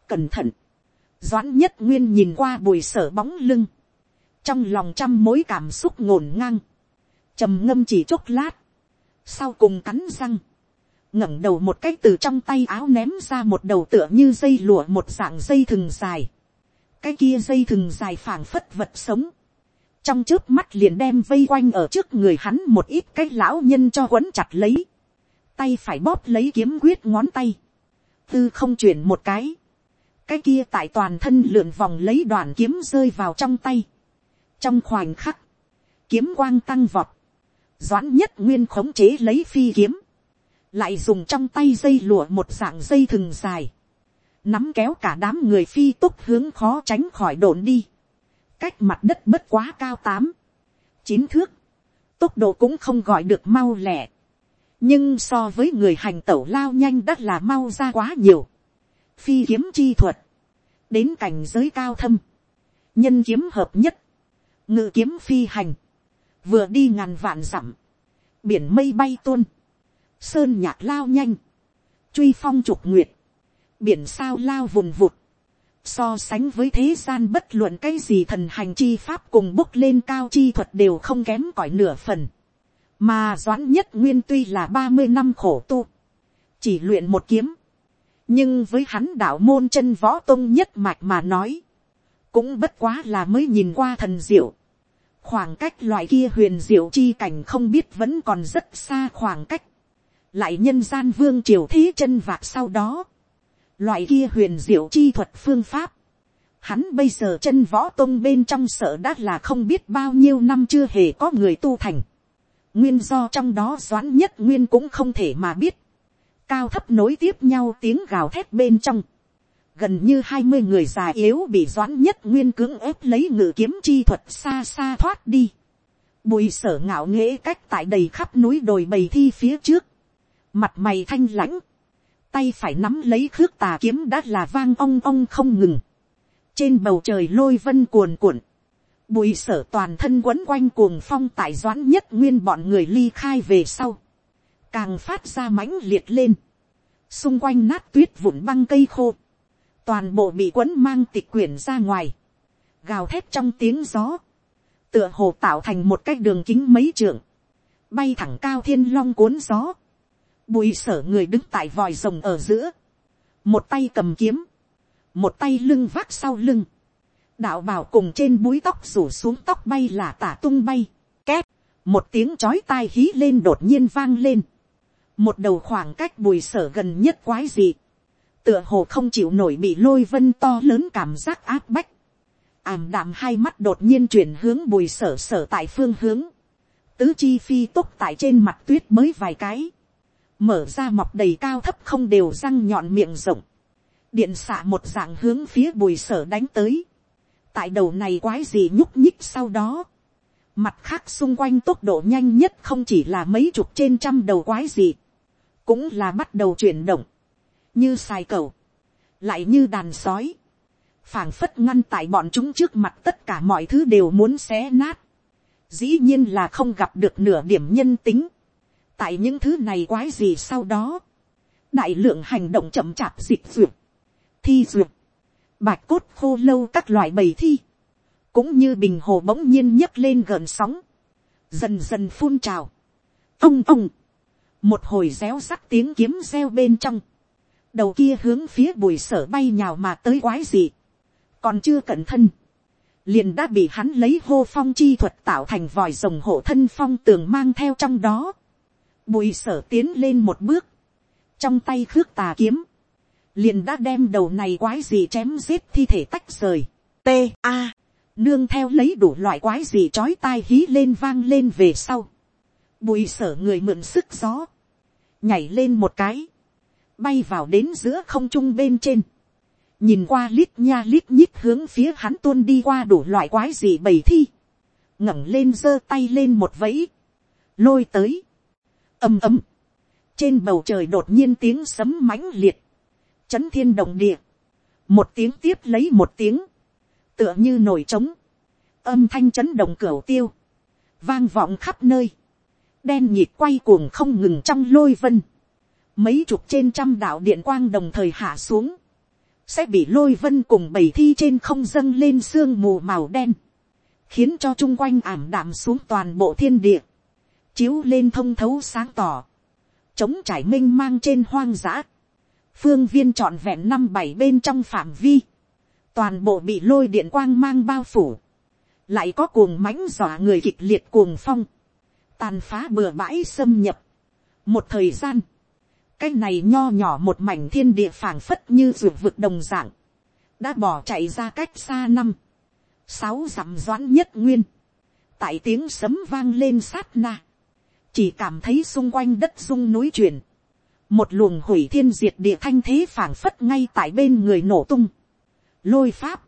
A: cẩn thận, doãn nhất nguyên nhìn qua bùi sở bóng lưng, trong lòng trăm mối cảm xúc ngổn ngang, trầm ngâm chỉ chốc lát, sau cùng cắn răng, ngẩng đầu một cái từ trong tay áo ném ra một đầu tựa như dây lụa một dạng dây thừng dài, cái kia dây thừng dài phảng phất vật sống, trong trước mắt liền đem vây quanh ở trước người hắn một ít cái lão nhân cho quấn chặt lấy, tay phải bóp lấy kiếm quyết ngón tay, tư không chuyển một cái, cái kia tại toàn thân lượn vòng lấy đoàn kiếm rơi vào trong tay, trong khoảnh khắc, kiếm quang tăng vọt, doãn nhất nguyên khống chế lấy phi kiếm, lại dùng trong tay dây lụa một dạng dây thừng dài, nắm kéo cả đám người phi túc hướng khó tránh khỏi đồn đi, cách mặt đất bất quá cao tám, chín thước, tốc độ cũng không gọi được mau lẹ, nhưng so với người hành tẩu lao nhanh đ ắ t là mau ra quá nhiều, phi kiếm chi thuật, đến cảnh giới cao thâm, nhân kiếm hợp nhất, ngự kiếm phi hành, vừa đi ngàn vạn dặm, biển mây bay tuôn, sơn nhạc lao nhanh, truy phong trục nguyệt, biển sao lao vùn vụt, so sánh với thế gian bất luận cái gì thần hành chi pháp cùng bốc lên cao chi thuật đều không kém cỏi nửa phần, mà doãn nhất nguyên tuy là ba mươi năm khổ tu, chỉ luyện một kiếm, nhưng với hắn đạo môn chân võ tông nhất mạch mà nói, cũng bất quá là mới nhìn qua thần diệu, khoảng cách loại kia huyền diệu chi cảnh không biết vẫn còn rất xa khoảng cách. Lại nhân gian vương triều thế chân vạc sau đó. Loại kia huyền diệu chi thuật phương pháp. Hắn bây giờ chân võ tông bên trong sở đã là không biết bao nhiêu năm chưa hề có người tu thành. Nguyên do trong đó doãn nhất nguyên cũng không thể mà biết. Cao thấp nối tiếp nhau tiếng gào thét bên trong gần như hai mươi người già yếu bị doãn nhất nguyên cưỡng ép lấy ngự kiếm chi thuật xa xa thoát đi. Bùi sở ngạo nghễ cách tại đầy khắp núi đồi bầy thi phía trước. Mặt mày thanh lãnh. Tay phải nắm lấy khước tà kiếm đã là vang ong ong không ngừng. Trên bầu trời lôi vân cuồn cuộn. Bùi sở toàn thân quấn quanh cuồng phong tại doãn nhất nguyên bọn người ly khai về sau. Càng phát ra mãnh liệt lên. Xung quanh nát tuyết vụn băng cây khô toàn bộ bị quấn mang tịch quyển ra ngoài, gào thét trong tiếng gió, tựa hồ tạo thành một cái đường kính mấy trường, bay thẳng cao thiên long cuốn gió, bùi sở người đứng tại vòi rồng ở giữa, một tay cầm kiếm, một tay lưng vác sau lưng, đạo bảo cùng trên búi tóc rủ xuống tóc bay là tả tung bay, két, một tiếng chói tai hí lên đột nhiên vang lên, một đầu khoảng cách bùi sở gần nhất quái dị, tựa hồ không chịu nổi bị lôi vân to lớn cảm giác áp bách. ảm đạm hai mắt đột nhiên chuyển hướng bùi sở sở tại phương hướng. tứ chi phi tốc tại trên mặt tuyết mới vài cái. mở ra mọc đầy cao thấp không đều răng nhọn miệng rộng. điện xạ một dạng hướng phía bùi sở đánh tới. tại đầu này quái gì nhúc nhích sau đó. mặt khác xung quanh tốc độ nhanh nhất không chỉ là mấy chục trên trăm đầu quái gì. cũng là bắt đầu chuyển động như sài cầu, lại như đàn sói, phảng phất ngăn tại bọn chúng trước mặt tất cả mọi thứ đều muốn xé nát, dĩ nhiên là không gặp được nửa điểm nhân tính, tại những thứ này quái gì sau đó, đại lượng hành động chậm chạp dịch duyệt, thi duyệt, bạch cốt khô lâu các loại bầy thi, cũng như bình hồ bỗng nhiên nhấc lên gợn sóng, dần dần phun trào, ông ông, một hồi réo rắt tiếng kiếm reo bên trong, đầu kia hướng phía bùi sở bay nhào mà tới quái gì, còn chưa cẩn thân, liền đã bị hắn lấy hô phong chi thuật tạo thành vòi rồng hộ thân phong tường mang theo trong đó, bùi sở tiến lên một bước, trong tay khước tà kiếm, liền đã đem đầu này quái gì chém giết thi thể tách rời, t a, nương theo lấy đủ loại quái gì chói tai hí lên vang lên về sau, bùi sở người mượn sức gió, nhảy lên một cái, bay vào đến giữa không trung bên trên, nhìn qua lít nha lít nhít hướng phía hắn tuôn đi qua đủ loại quái gì bầy thi, ngẩng lên giơ tay lên một vẫy, lôi tới, ầm ầm, trên bầu trời đột nhiên tiếng sấm mãnh liệt, chấn thiên đồng địa, một tiếng tiếp lấy một tiếng, tựa như nổi trống, âm thanh chấn động cửa tiêu, vang vọng khắp nơi, đen nhịp quay cuồng không ngừng trong lôi vân, mấy chục trên trăm đạo điện quang đồng thời hạ xuống, sẽ bị lôi vân cùng bầy thi trên không dâng lên sương mù màu đen, khiến cho chung quanh ảm đạm xuống toàn bộ thiên địa, chiếu lên thông thấu sáng tỏ, chống trải m i n h mang trên hoang dã, phương viên trọn vẹn năm bảy bên trong phạm vi, toàn bộ bị lôi điện quang mang bao phủ, lại có cuồng mãnh dọa người kịch liệt cuồng phong, tàn phá bừa bãi xâm nhập, một thời gian, cái này nho nhỏ một mảnh thiên địa phảng phất như ruột vực đồng dạng, đã bỏ chạy ra cách xa năm, sáu dặm doãn nhất nguyên, tại tiếng sấm vang lên sát na, chỉ cảm thấy xung quanh đất rung núi chuyển, một luồng hủy thiên diệt địa thanh thế phảng phất ngay tại bên người nổ tung, lôi pháp,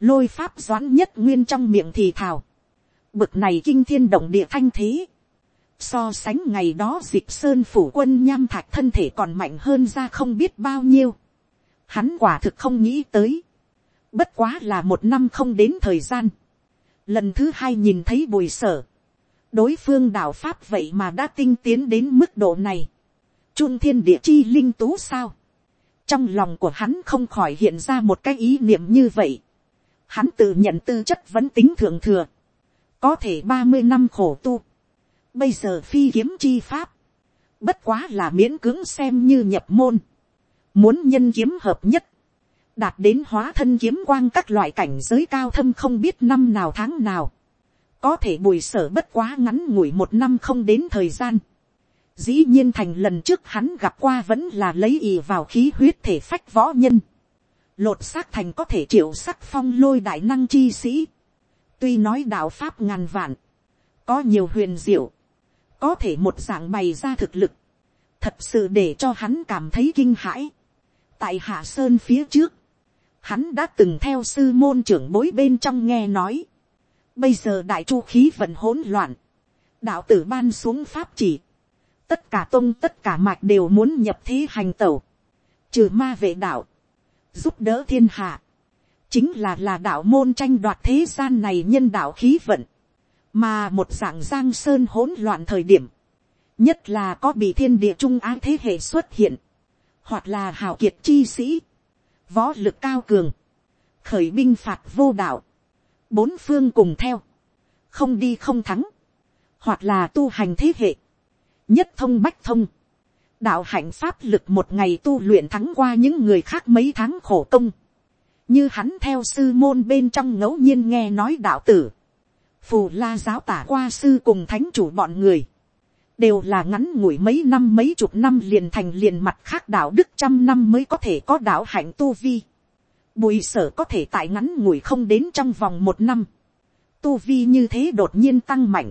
A: lôi pháp doãn nhất nguyên trong miệng thì thào, bực này kinh thiên động địa thanh thế, so sánh ngày đó dịch sơn phủ quân nham thạch thân thể còn mạnh hơn ra không biết bao nhiêu. Hắn quả thực không nghĩ tới. Bất quá là một năm không đến thời gian. Lần thứ hai nhìn thấy bùi sở. Đối phương đạo Pháp vậy mà đã tinh tiến đến mức độ này. Trung thiên địa chi linh tú sao. Trong lòng của hắn không khỏi hiện ra một cái ý niệm như vậy. Hắn tự nhận tư chất vẫn tính thượng thừa. Có thể ba mươi năm khổ tu bây giờ phi kiếm chi pháp, bất quá là miễn cưỡng xem như nhập môn, muốn nhân kiếm hợp nhất, đạt đến hóa thân kiếm quang các loại cảnh giới cao thâm không biết năm nào tháng nào, có thể bùi sở bất quá ngắn ngủi một năm không đến thời gian, dĩ nhiên thành lần trước hắn gặp qua vẫn là lấy ì vào khí huyết thể phách võ nhân, lột xác thành có thể triệu sắc phong lôi đại năng chi sĩ, tuy nói đạo pháp ngàn vạn, có nhiều huyền diệu, có thể một dạng bày ra thực lực, thật sự để cho hắn cảm thấy kinh hãi. tại hạ sơn phía trước, hắn đã từng theo sư môn trưởng bối bên trong nghe nói, bây giờ đại chu khí vẫn hỗn loạn, đạo tử ban xuống pháp chỉ, tất cả tôn tất cả mạch đều muốn nhập thế hành tẩu, trừ ma vệ đạo, giúp đỡ thiên hạ, chính là là đạo môn tranh đoạt thế gian này nhân đạo khí vận, mà một dạng giang sơn hỗn loạn thời điểm, nhất là có bị thiên địa trung á thế hệ xuất hiện, hoặc là hào kiệt chi sĩ, võ lực cao cường, khởi binh phạt vô đạo, bốn phương cùng theo, không đi không thắng, hoặc là tu hành thế hệ, nhất thông bách thông, đạo hạnh pháp lực một ngày tu luyện thắng qua những người khác mấy tháng khổ công, như hắn theo sư môn bên trong ngẫu nhiên nghe nói đạo tử, phù la giáo tả qua sư cùng thánh chủ bọn người, đều là ngắn ngủi mấy năm mấy chục năm liền thành liền mặt khác đạo đức trăm năm mới có thể có đạo hạnh tu vi. Bùi sở có thể tại ngắn ngủi không đến trong vòng một năm. Tu vi như thế đột nhiên tăng mạnh.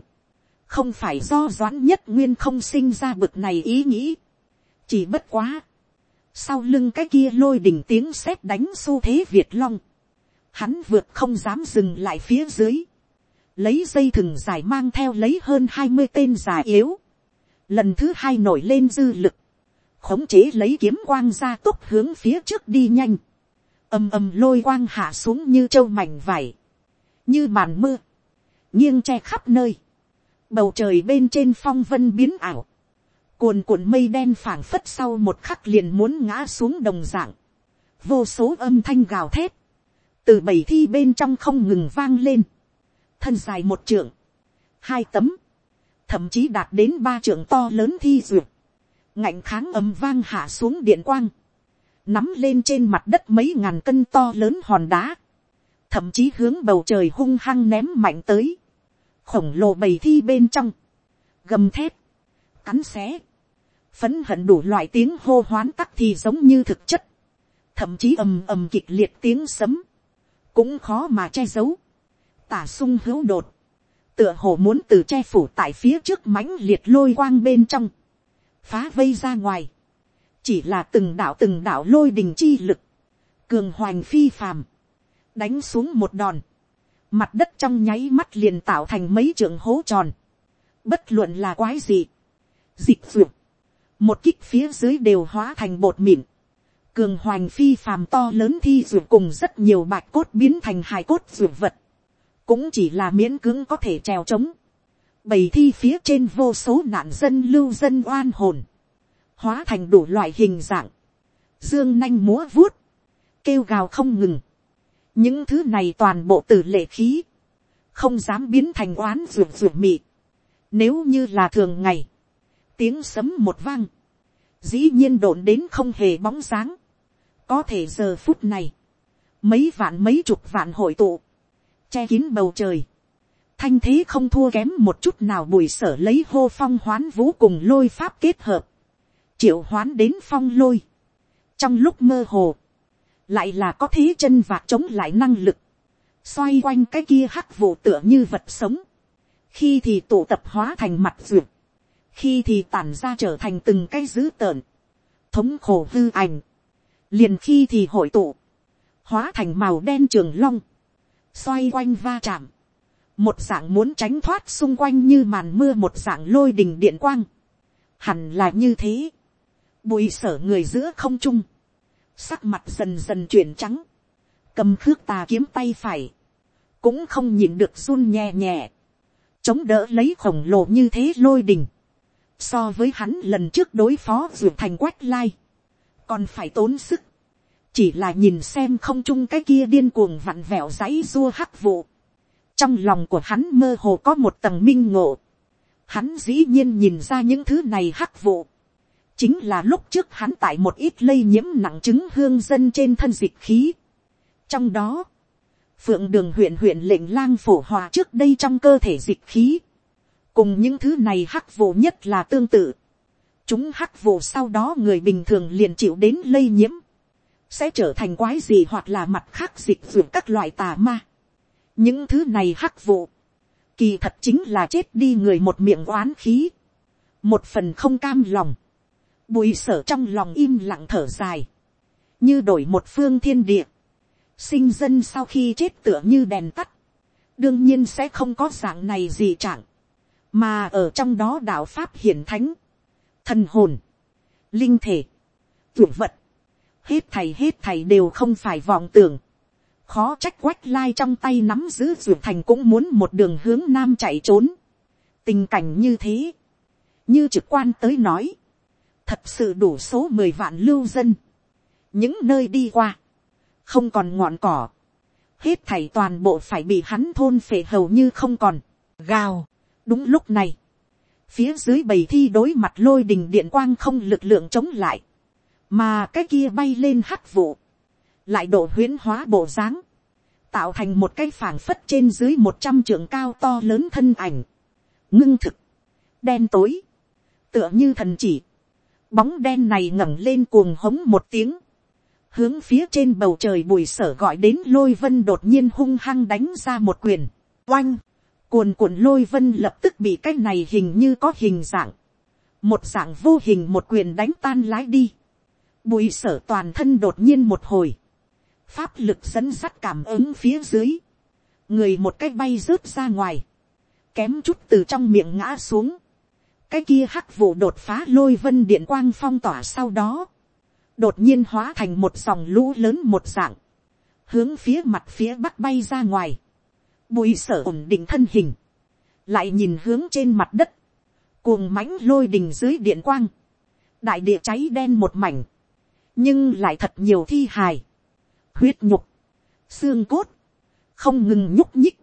A: Không phải do doãn nhất nguyên không sinh ra bực này ý nghĩ. Chỉ bất quá. Sau lưng cái kia lôi đỉnh tiếng sét đánh xu thế Việt Long. Hắn vượt không dám dừng lại phía dưới lấy dây thừng dài mang theo lấy hơn hai mươi tên già yếu, lần thứ hai nổi lên dư lực, khống chế lấy kiếm quang ra túc hướng phía trước đi nhanh, ầm ầm lôi quang hạ xuống như châu mảnh vải, như màn mưa, nghiêng che khắp nơi, bầu trời bên trên phong vân biến ảo, cuồn cuộn mây đen phảng phất sau một khắc liền muốn ngã xuống đồng dạng, vô số âm thanh gào thét, từ bảy thi bên trong không ngừng vang lên, thân dài một trượng, hai tấm, thậm chí đạt đến ba trượng to lớn thi duyệt, ngạnh kháng ầm vang hạ xuống điện quang, nắm lên trên mặt đất mấy ngàn cân to lớn hòn đá, thậm chí hướng bầu trời hung hăng ném mạnh tới, khổng lồ bầy thi bên trong, gầm thép, cắn xé, phấn hận đủ loại tiếng hô hoán tắc thì giống như thực chất, thậm chí ầm ầm kịch liệt tiếng sấm, cũng khó mà che giấu, tả sung hữu đột, tựa hồ muốn từ che phủ tại phía trước mãnh liệt lôi quang bên trong, phá vây ra ngoài, chỉ là từng đạo từng đạo lôi đình chi lực, cường hoành phi phàm, đánh xuống một đòn, mặt đất trong nháy mắt liền tạo thành mấy trường hố tròn, bất luận là quái gì, dịch ruột, một kích phía dưới đều hóa thành bột mịn, cường hoành phi phàm to lớn thi ruột cùng rất nhiều bạch cốt biến thành hài cốt ruột vật, cũng chỉ là miễn cưỡng có thể trèo trống. Bầy thi phía trên vô số nạn dân lưu dân oan hồn, hóa thành đủ loại hình dạng, dương nanh múa vuốt, kêu gào không ngừng. những thứ này toàn bộ từ lệ khí, không dám biến thành oán ruột ruột mị. nếu như là thường ngày, tiếng sấm một vang, dĩ nhiên đồn đến không hề bóng dáng. có thể giờ phút này, mấy vạn mấy chục vạn hội tụ, che kín bầu trời. Thanh thế không thua kém một chút nào bùi sở lấy hô phong hoán vũ cùng lôi pháp kết hợp. Triệu hoán đến phong lôi. Trong lúc mơ hồ. Lại là có thế chân vạc chống lại năng lực. Xoay quanh cái kia hắc vụ tựa như vật sống. Khi thì tụ tập hóa thành mặt duyệt. Khi thì tản ra trở thành từng cái dữ tợn. Thống khổ hư ảnh. Liền khi thì hội tụ hóa thành màu đen trường long, xoay quanh va chạm, một dạng muốn tránh thoát xung quanh như màn mưa một dạng lôi đình điện quang, hẳn là như thế, bùi sở người giữa không trung, sắc mặt dần dần chuyển trắng, cầm khước tà kiếm tay phải, cũng không nhìn được run nhẹ nhẹ, chống đỡ lấy khổng lồ như thế lôi đình, so với hắn lần trước đối phó d thành quách lai, còn phải tốn sức, chỉ là nhìn xem không chung cái kia điên cuồng vặn vẹo dãy dua hắc vụ. Trong lòng của hắn mơ hồ có một tầng minh ngộ. Hắn dĩ nhiên nhìn ra những thứ này hắc vụ. Chính là lúc trước hắn tại một ít lây nhiễm nặng chứng hương dân trên thân dịch khí. Trong đó, phượng đường huyện huyện lệnh lang phổ hòa trước đây trong cơ thể dịch khí. Cùng những thứ này hắc vụ nhất là tương tự. Chúng hắc vụ sau đó người bình thường liền chịu đến lây nhiễm sẽ trở thành quái gì hoặc là mặt khác dịch d các loại tà ma. những thứ này hắc vụ, kỳ thật chính là chết đi người một miệng oán khí, một phần không cam lòng, bùi sở trong lòng im lặng thở dài, như đổi một phương thiên địa, sinh dân sau khi chết tựa như đèn tắt, đương nhiên sẽ không có dạng này gì chẳng, mà ở trong đó đạo pháp hiển thánh, thần hồn, linh thể, tưởng vật, hết thầy hết thầy đều không phải vọng tưởng. khó trách quách lai trong tay nắm giữ ruột thành cũng muốn một đường hướng nam chạy trốn. tình cảnh như thế, như trực quan tới nói, thật sự đủ số mười vạn lưu dân, những nơi đi qua, không còn ngọn cỏ, hết thảy toàn bộ phải bị hắn thôn phệ hầu như không còn, gào, đúng lúc này, phía dưới bầy thi đối mặt lôi đình điện quang không lực lượng chống lại, mà cái kia bay lên hắc vụ, lại độ huyến hóa bộ dáng, tạo thành một cái phảng phất trên dưới một trăm trường cao to lớn thân ảnh, ngưng thực, đen tối, tựa như thần chỉ, bóng đen này ngẩng lên cuồng hống một tiếng, hướng phía trên bầu trời bùi sở gọi đến lôi vân đột nhiên hung hăng đánh ra một quyền, oanh, cuồn cuộn lôi vân lập tức bị cái này hình như có hình dạng, một dạng vô hình một quyền đánh tan lái đi, bùi sở toàn thân đột nhiên một hồi, pháp lực dẫn sắt cảm ứng phía dưới, người một cách bay rớt ra ngoài, kém chút từ trong miệng ngã xuống, cái kia hắc vụ đột phá lôi vân điện quang phong tỏa sau đó, đột nhiên hóa thành một dòng lũ lớn một dạng, hướng phía mặt phía bắc bay ra ngoài, bùi sở ổn định thân hình, lại nhìn hướng trên mặt đất, cuồng mãnh lôi đình dưới điện quang, đại địa cháy đen một mảnh, nhưng lại thật nhiều thi hài, huyết nhục, xương cốt, không ngừng nhúc nhích,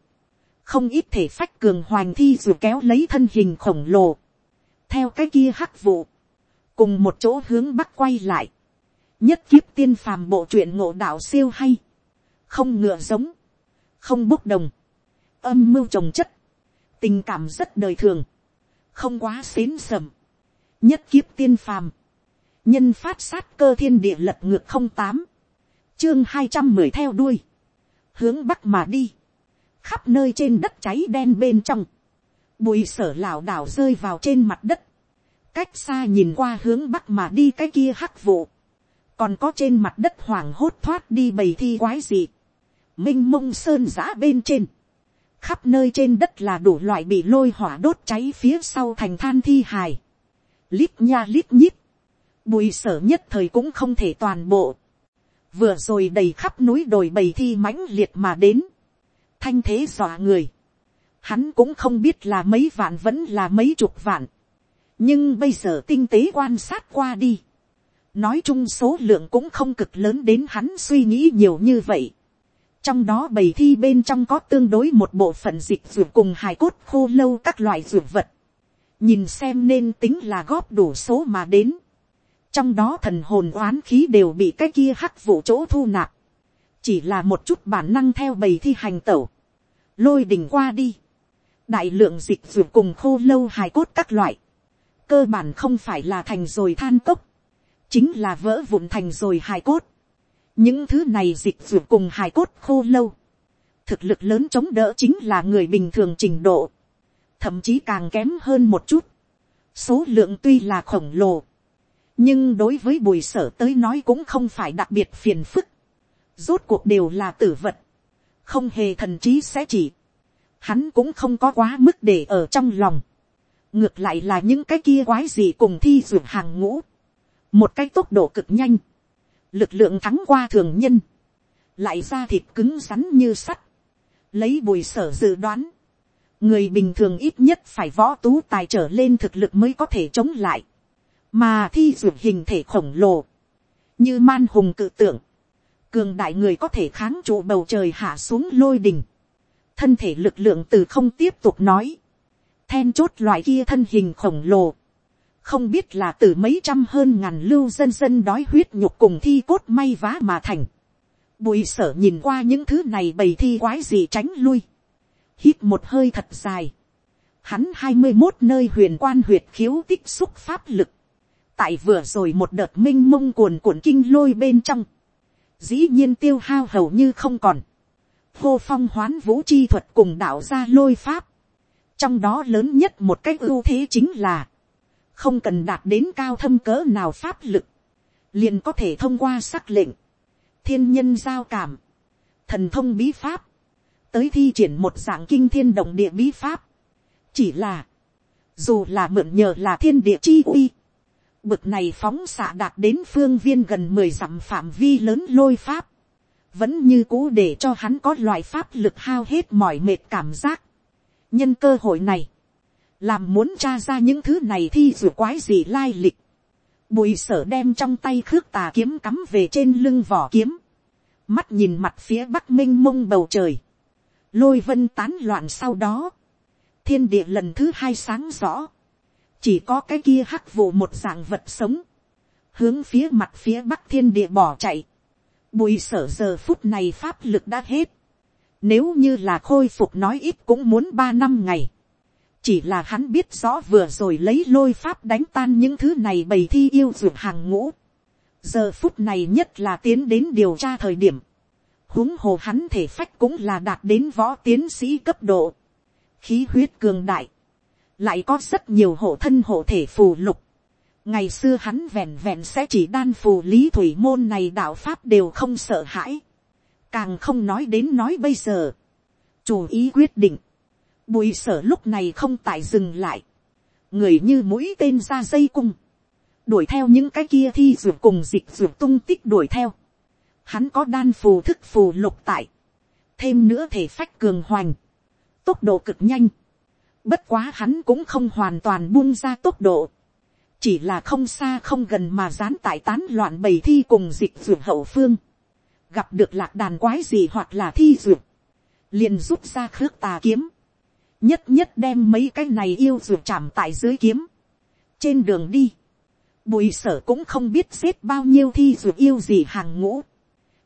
A: không ít thể phách cường hoành thi rồi kéo lấy thân hình khổng lồ, theo cái kia hắc vụ, cùng một chỗ hướng bắc quay lại, nhất kiếp tiên phàm bộ truyện ngộ đạo siêu hay, không ngựa giống, không bốc đồng, âm mưu trồng chất, tình cảm rất đời thường, không quá xến sầm, nhất kiếp tiên phàm, nhân phát sát cơ thiên địa lật ngược không tám, chương hai trăm mười theo đuôi, hướng bắc mà đi, khắp nơi trên đất cháy đen bên trong, bụi sở lảo đảo rơi vào trên mặt đất, cách xa nhìn qua hướng bắc mà đi cái kia hắc vụ, còn có trên mặt đất hoảng hốt thoát đi bầy thi quái gì, m i n h mông sơn giã bên trên, khắp nơi trên đất là đủ loại bị lôi hỏa đốt cháy phía sau thành than thi hài, lít nha lít nhít, bùi sở nhất thời cũng không thể toàn bộ, vừa rồi đầy khắp núi đồi bầy thi mãnh liệt mà đến, thanh thế dọa người, hắn cũng không biết là mấy vạn vẫn là mấy chục vạn, nhưng bây giờ tinh tế quan sát qua đi, nói chung số lượng cũng không cực lớn đến hắn suy nghĩ nhiều như vậy, trong đó bầy thi bên trong có tương đối một bộ phận dịch ruột cùng hài cốt khô lâu các loại ruột vật, nhìn xem nên tính là góp đủ số mà đến, trong đó thần hồn oán khí đều bị cái kia hắc vụ chỗ thu nạp, chỉ là một chút bản năng theo bầy thi hành tẩu, lôi đình qua đi, đại lượng dịch ruột cùng khô lâu hài cốt các loại, cơ bản không phải là thành rồi than cốc, chính là vỡ vụn thành rồi hài cốt, những thứ này dịch ruột cùng hài cốt khô lâu, thực lực lớn chống đỡ chính là người bình thường trình độ, thậm chí càng kém hơn một chút, số lượng tuy là khổng lồ, nhưng đối với bùi sở tới nói cũng không phải đặc biệt phiền phức. rốt cuộc đều là tử vật. không hề thần trí sẽ chỉ. hắn cũng không có quá mức để ở trong lòng. ngược lại là những cái kia quái gì cùng thi duyệt hàng ngũ. một cái tốc độ cực nhanh. lực lượng thắng qua thường nhân. lại ra thịt cứng rắn như sắt. lấy bùi sở dự đoán. người bình thường ít nhất phải võ tú tài trở lên thực lực mới có thể chống lại mà thi dược hình thể khổng lồ, như man hùng cự tượng, cường đại người có thể kháng trụ bầu trời hạ xuống lôi đình, thân thể lực lượng từ không tiếp tục nói, then chốt loại kia thân hình khổng lồ, không biết là từ mấy trăm hơn ngàn lưu dân dân đói huyết nhục cùng thi cốt may vá mà thành, bùi sở nhìn qua những thứ này bày thi quái gì tránh lui, hít một hơi thật dài, hắn hai mươi một nơi huyền quan huyệt khiếu tích xúc pháp lực, tại vừa rồi một đợt minh mông cuồn cuộn kinh lôi bên trong, dĩ nhiên tiêu hao hầu như không còn, hô phong hoán vũ chi thuật cùng đạo ra lôi pháp, trong đó lớn nhất một cách ưu thế chính là, không cần đạt đến cao thâm cỡ nào pháp lực, liền có thể thông qua sắc lệnh, thiên nhân giao cảm, thần thông bí pháp, tới thi triển một dạng kinh thiên động địa bí pháp, chỉ là, dù là mượn nhờ là thiên địa chi uy, bực này phóng xạ đạt đến phương viên gần mười dặm phạm vi lớn lôi pháp, vẫn như cũ để cho hắn có loại pháp lực hao hết mỏi mệt cảm giác. nhân cơ hội này, làm muốn tra ra những thứ này thi dù quái gì lai lịch, bùi sở đem trong tay khước tà kiếm cắm về trên lưng vỏ kiếm, mắt nhìn mặt phía bắc m i n h mông bầu trời, lôi vân tán loạn sau đó, thiên địa lần thứ hai sáng rõ, chỉ có cái kia hắc vụ một dạng vật sống, hướng phía mặt phía bắc thiên địa bỏ chạy, bùi sở giờ phút này pháp lực đã hết, nếu như là khôi phục nói ít cũng muốn ba năm ngày, chỉ là hắn biết rõ vừa rồi lấy lôi pháp đánh tan những thứ này bày thi yêu ruột hàng ngũ, giờ phút này nhất là tiến đến điều tra thời điểm, huống hồ hắn thể phách cũng là đạt đến võ tiến sĩ cấp độ, khí huyết cường đại, lại có rất nhiều hộ thân hộ thể phù lục. ngày xưa hắn vẹn vẹn sẽ chỉ đan phù lý thủy môn này đạo pháp đều không sợ hãi. càng không nói đến nói bây giờ. chủ ý quyết định. bùi sở lúc này không tại dừng lại. người như mũi tên ra dây cung. đuổi theo những cái kia thi ruột cùng dịch ruột tung tích đuổi theo. hắn có đan phù thức phù lục tại. thêm nữa thể phách cường hoành. tốc độ cực nhanh Bất quá hắn cũng không hoàn toàn buông ra tốc độ. Chỉ là không xa không gần mà dán tại tán loạn bầy thi cùng dịch vượt hậu phương. Gặp được lạc đàn quái gì hoặc là thi vượt. Liền rút ra khước tà kiếm. Nhất nhất đem mấy cái này yêu vượt chạm tại dưới kiếm. Trên đường đi. Bùi sở cũng không biết xếp bao nhiêu thi vượt yêu gì hàng ngũ.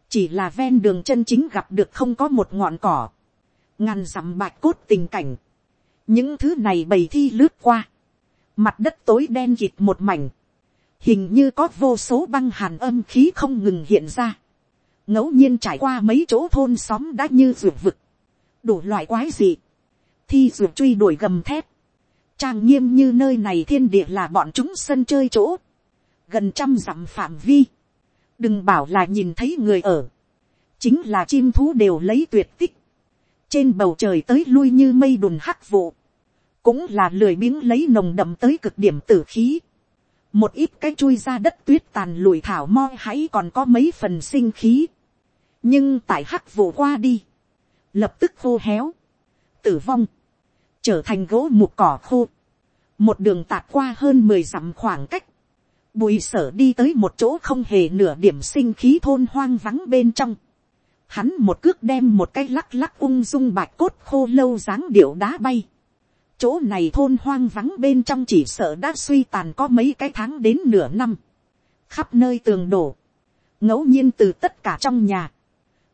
A: Chỉ là ven đường chân chính gặp được không có một ngọn cỏ ngăn dặm bạch cốt tình cảnh, những thứ này bầy thi lướt qua, mặt đất tối đen kịt một mảnh, hình như có vô số băng hàn âm khí không ngừng hiện ra, ngẫu nhiên trải qua mấy chỗ thôn xóm đã như ruột vực, đủ loại quái gì, thi ruột truy đuổi gầm thép, trang nghiêm như nơi này thiên địa là bọn chúng sân chơi chỗ, gần trăm dặm phạm vi, đừng bảo là nhìn thấy người ở, chính là chim thú đều lấy tuyệt tích, trên bầu trời tới lui như mây đùn hắc vụ, cũng là lười biếng lấy nồng đậm tới cực điểm tử khí. Một ít cái chui ra đất tuyết tàn lùi thảo mo hãy còn có mấy phần sinh khí. Nhưng tại hắc vụ qua đi, lập tức khô héo, tử vong, trở thành gỗ mục cỏ khô. Một đường tạt qua hơn mười dặm khoảng cách. Bùi sở đi tới một chỗ không hề nửa điểm sinh khí thôn hoang vắng bên trong Hắn một cước đem một cái lắc lắc ung dung bạch cốt khô lâu dáng điệu đá bay. Chỗ này thôn hoang vắng bên trong chỉ sợ đã suy tàn có mấy cái tháng đến nửa năm. Khắp nơi tường đổ. ngẫu nhiên từ tất cả trong nhà.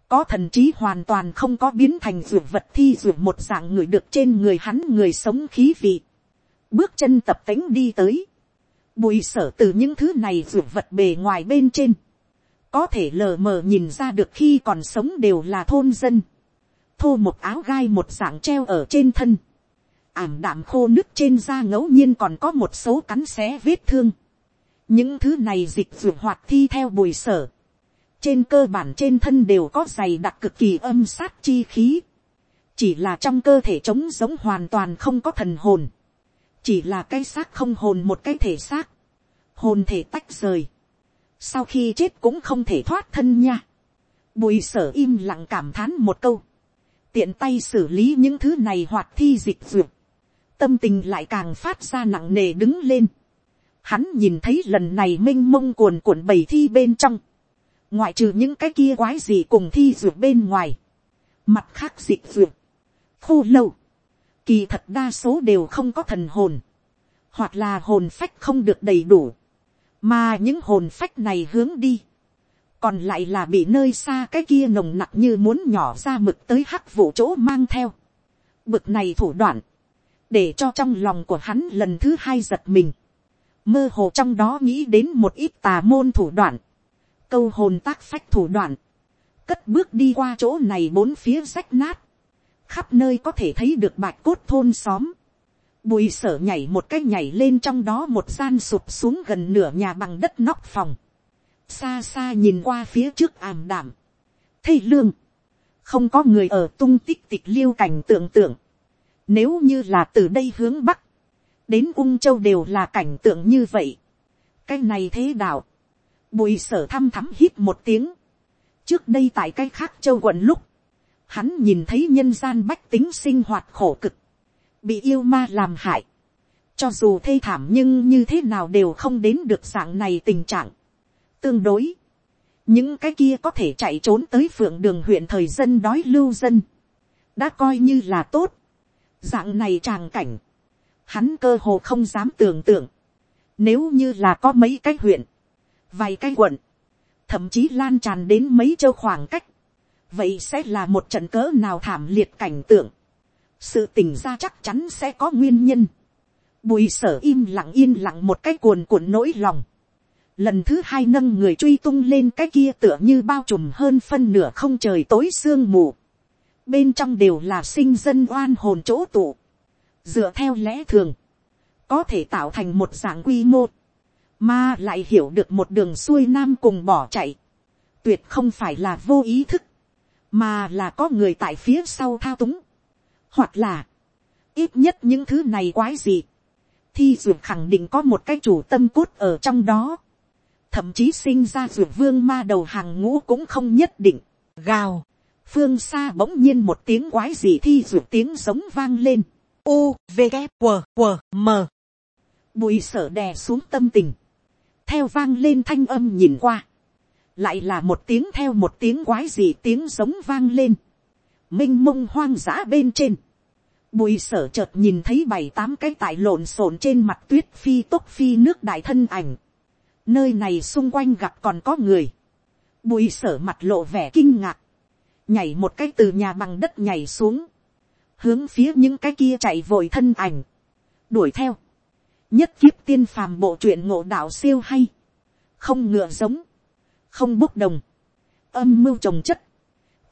A: Có thần trí hoàn toàn không có biến thành ruột vật thi ruột một dạng người được trên người hắn người sống khí vị. Bước chân tập tính đi tới bùi sở từ những thứ này ruột vật bề ngoài bên trên, có thể lờ mờ nhìn ra được khi còn sống đều là thôn dân, thô một áo gai một dạng treo ở trên thân, ảm đạm khô nứt trên da ngẫu nhiên còn có một số cắn xé vết thương, những thứ này dịch ruột hoạt thi theo bùi sở, trên cơ bản trên thân đều có dày đặc cực kỳ âm sát chi khí, chỉ là trong cơ thể trống giống hoàn toàn không có thần hồn, chỉ là cái xác không hồn một cái thể xác, hồn thể tách rời, sau khi chết cũng không thể thoát thân nha. Bùi sở im lặng cảm thán một câu. Tiện tay xử lý những thứ này hoạt thi dịch dược. Tâm tình lại càng phát ra nặng nề đứng lên. Hắn nhìn thấy lần này minh mông cuồn cuộn bầy thi bên trong. Ngoại trừ những cái kia quái gì cùng thi dược bên ngoài. Mặt khác dịch dược. Khô lâu. Kỳ thật đa số đều không có thần hồn. Hoặc là hồn phách không được đầy đủ mà những hồn phách này hướng đi, còn lại là bị nơi xa cái kia nồng nặc như muốn nhỏ ra mực tới hắc vụ chỗ mang theo, bực này thủ đoạn, để cho trong lòng của hắn lần thứ hai giật mình, mơ hồ trong đó nghĩ đến một ít tà môn thủ đoạn, câu hồn tác phách thủ đoạn, cất bước đi qua chỗ này bốn phía rách nát, khắp nơi có thể thấy được bạch cốt thôn xóm, Bùi sở nhảy một cái nhảy lên trong đó một gian sụp xuống gần nửa nhà bằng đất nóc phòng. Xa xa nhìn qua phía trước ảm đảm. Thầy lương. Không có người ở tung tích tịch liêu cảnh tượng tượng. Nếu như là từ đây hướng bắc. Đến ung châu đều là cảnh tượng như vậy. Cái này thế đạo. Bùi sở thăm thắm hít một tiếng. Trước đây tại cái khác châu quận lúc. Hắn nhìn thấy nhân gian bách tính sinh hoạt khổ cực bị yêu ma làm hại, cho dù thê thảm nhưng như thế nào đều không đến được dạng này tình trạng. Tương đối, những cái kia có thể chạy trốn tới phượng đường huyện thời dân đói lưu dân, đã coi như là tốt. Dạng này tràng cảnh, hắn cơ hồ không dám tưởng tượng, nếu như là có mấy cái huyện, vài cái quận, thậm chí lan tràn đến mấy châu khoảng cách, vậy sẽ là một trận cỡ nào thảm liệt cảnh tượng sự tình ra chắc chắn sẽ có nguyên nhân. Bùi sở im lặng yên lặng một cái cuồn cuộn nỗi lòng. Lần thứ hai nâng người truy tung lên cái kia tựa như bao trùm hơn phân nửa không trời tối sương mù. Bên trong đều là sinh dân oan hồn chỗ tụ. Dựa theo lẽ thường. Có thể tạo thành một dạng quy mô. Mà lại hiểu được một đường xuôi nam cùng bỏ chạy. Tuyệt không phải là vô ý thức. Mà là có người tại phía sau thao túng hoặc là, ít nhất những thứ này quái gì. Thi duyệt khẳng định có một cái chủ tâm cốt ở trong đó. Thậm chí sinh ra duyệt vương ma đầu hàng ngũ cũng không nhất định. Gào. Phương xa bỗng nhiên một tiếng quái gì thi duyệt tiếng giống vang lên. U, V, K, W, W, M. Bùi sở đè xuống tâm tình. Theo vang lên thanh âm nhìn qua. Lại là một tiếng theo một tiếng quái gì tiếng giống vang lên minh mông hoang dã bên trên. Bùi sở chợt nhìn thấy bảy tám cái tại lộn xộn trên mặt tuyết phi tốc phi nước đại thân ảnh. Nơi này xung quanh gặp còn có người. Bùi sở mặt lộ vẻ kinh ngạc. Nhảy một cái từ nhà bằng đất nhảy xuống. Hướng phía những cái kia chạy vội thân ảnh. Đuổi theo. Nhất kiếp tiên phàm bộ truyện ngộ đạo siêu hay. Không ngựa giống. Không bốc đồng. Âm mưu trồng chất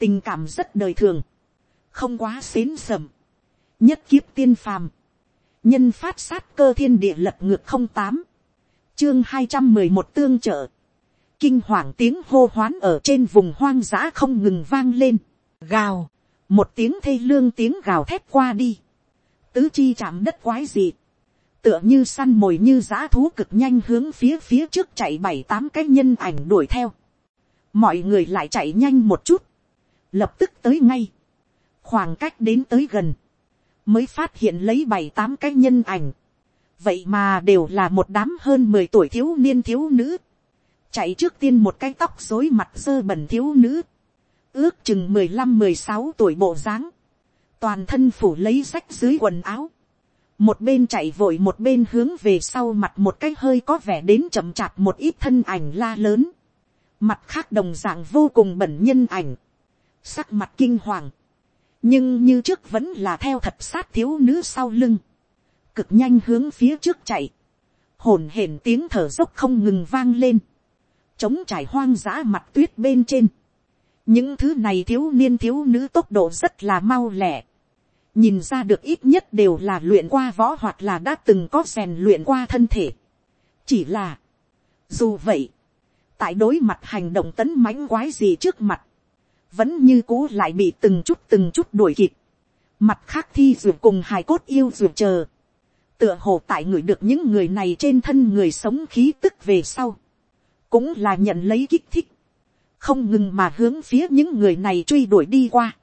A: tình cảm rất đời thường, không quá xến sầm, nhất kiếp tiên phàm, nhân phát sát cơ thiên địa lập ngược không tám, chương hai trăm mười một tương trợ, kinh hoàng tiếng hô hoán ở trên vùng hoang dã không ngừng vang lên, gào, một tiếng thê lương tiếng gào thét qua đi, tứ chi chạm đất quái dị, tựa như săn mồi như g thú cực nhanh hướng phía phía trước chạy bảy tám cái nhân ảnh đuổi theo, mọi người lại chạy nhanh một chút, lập tức tới ngay, khoảng cách đến tới gần, mới phát hiện lấy bảy tám cái nhân ảnh, vậy mà đều là một đám hơn mười tuổi thiếu niên thiếu nữ, chạy trước tiên một cái tóc dối mặt sơ bẩn thiếu nữ, ước chừng mười lăm mười sáu tuổi bộ dáng, toàn thân phủ lấy rách dưới quần áo, một bên chạy vội một bên hướng về sau mặt một cái hơi có vẻ đến chậm chạp một ít thân ảnh la lớn, mặt khác đồng d ạ n g vô cùng bẩn nhân ảnh, sắc mặt kinh hoàng, nhưng như trước vẫn là theo thật sát thiếu nữ sau lưng, cực nhanh hướng phía trước chạy, hồn hển tiếng thở dốc không ngừng vang lên, chống trải hoang dã mặt tuyết bên trên, những thứ này thiếu niên thiếu nữ tốc độ rất là mau lẹ, nhìn ra được ít nhất đều là luyện qua võ hoặc là đã từng có rèn luyện qua thân thể, chỉ là, dù vậy, tại đối mặt hành động tấn mãnh quái gì trước mặt, vẫn như cũ lại bị từng chút từng chút đuổi kịp. Mặt khác thi ruột cùng hài cốt yêu ruột chờ. Tựa hồ tại người được những người này trên thân người sống khí tức về sau. Cũng là nhận lấy kích thích. Không ngừng mà hướng phía những người này truy đuổi đi qua.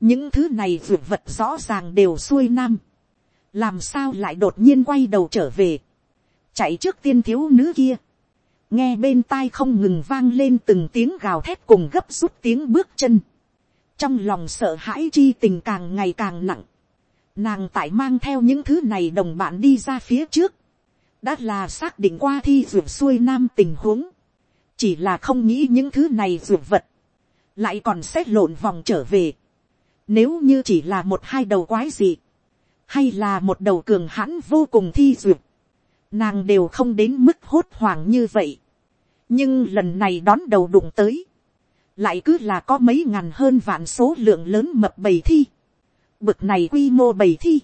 A: Những thứ này ruột vật rõ ràng đều xuôi nam. Làm sao lại đột nhiên quay đầu trở về. Chạy trước tiên thiếu nữ kia nghe bên tai không ngừng vang lên từng tiếng gào thét cùng gấp rút tiếng bước chân, trong lòng sợ hãi chi tình càng ngày càng nặng, nàng tại mang theo những thứ này đồng bạn đi ra phía trước, đã là xác định qua thi ruột xuôi nam tình huống, chỉ là không nghĩ những thứ này ruột vật, lại còn xét lộn vòng trở về, nếu như chỉ là một hai đầu quái gì, hay là một đầu cường hãn vô cùng thi ruột, nàng đều không đến mức hốt hoảng như vậy nhưng lần này đón đầu đụng tới, lại cứ là có mấy ngàn hơn vạn số lượng lớn mập bầy thi, bực này quy mô bầy thi,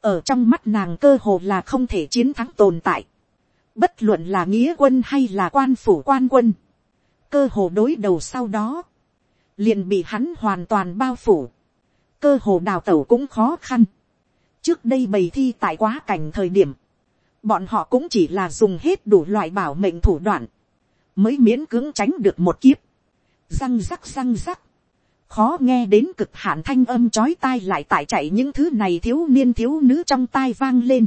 A: ở trong mắt nàng cơ hồ là không thể chiến thắng tồn tại, bất luận là nghĩa quân hay là quan phủ quan quân, cơ hồ đối đầu sau đó, liền bị hắn hoàn toàn bao phủ, cơ hồ đào tẩu cũng khó khăn. trước đây bầy thi tại quá cảnh thời điểm, bọn họ cũng chỉ là dùng hết đủ loại bảo mệnh thủ đoạn, mới miễn cưỡng tránh được một kiếp, răng rắc răng rắc, khó nghe đến cực hạn thanh âm chói tai lại tại chạy những thứ này thiếu niên thiếu nữ trong tai vang lên.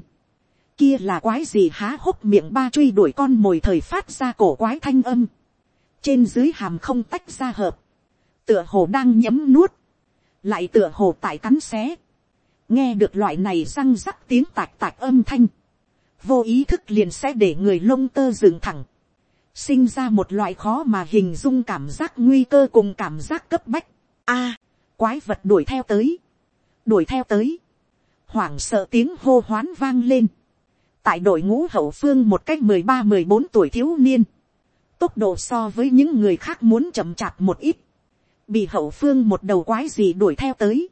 A: Kia là quái gì há hốc miệng ba truy đuổi con mồi thời phát ra cổ quái thanh âm. Trên dưới hàm không tách ra hợp. Tựa hồ đang nhấm nuốt. Lại tựa hồ tại cắn xé. Nghe được loại này răng rắc tiếng tạc tạc âm thanh. Vô ý thức liền sẽ để người lông tơ dựng thẳng sinh ra một loại khó mà hình dung cảm giác nguy cơ cùng cảm giác cấp bách. a, quái vật đuổi theo tới, đuổi theo tới, hoảng sợ tiếng hô hoán vang lên, tại đội ngũ hậu phương một cách mười ba mười bốn tuổi thiếu niên, tốc độ so với những người khác muốn chậm chạp một ít, bị hậu phương một đầu quái gì đuổi theo tới,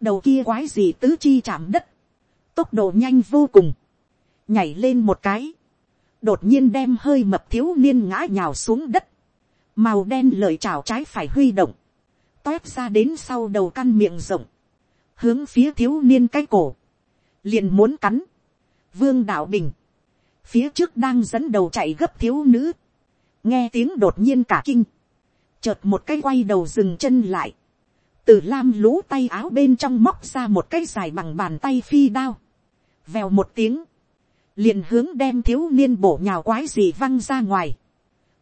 A: đầu kia quái gì tứ chi chạm đất, tốc độ nhanh vô cùng, nhảy lên một cái, đột nhiên đem hơi mập thiếu niên ngã nhào xuống đất, màu đen lời chào trái phải huy động, toét ra đến sau đầu căn miệng rộng, hướng phía thiếu niên cái cổ, liền muốn cắn, vương đạo bình, phía trước đang dẫn đầu chạy gấp thiếu nữ, nghe tiếng đột nhiên cả kinh, chợt một cái quay đầu dừng chân lại, từ lam lũ tay áo bên trong móc ra một cái dài bằng bàn tay phi đao, vèo một tiếng, liền hướng đem thiếu niên bổ nhào quái gì văng ra ngoài,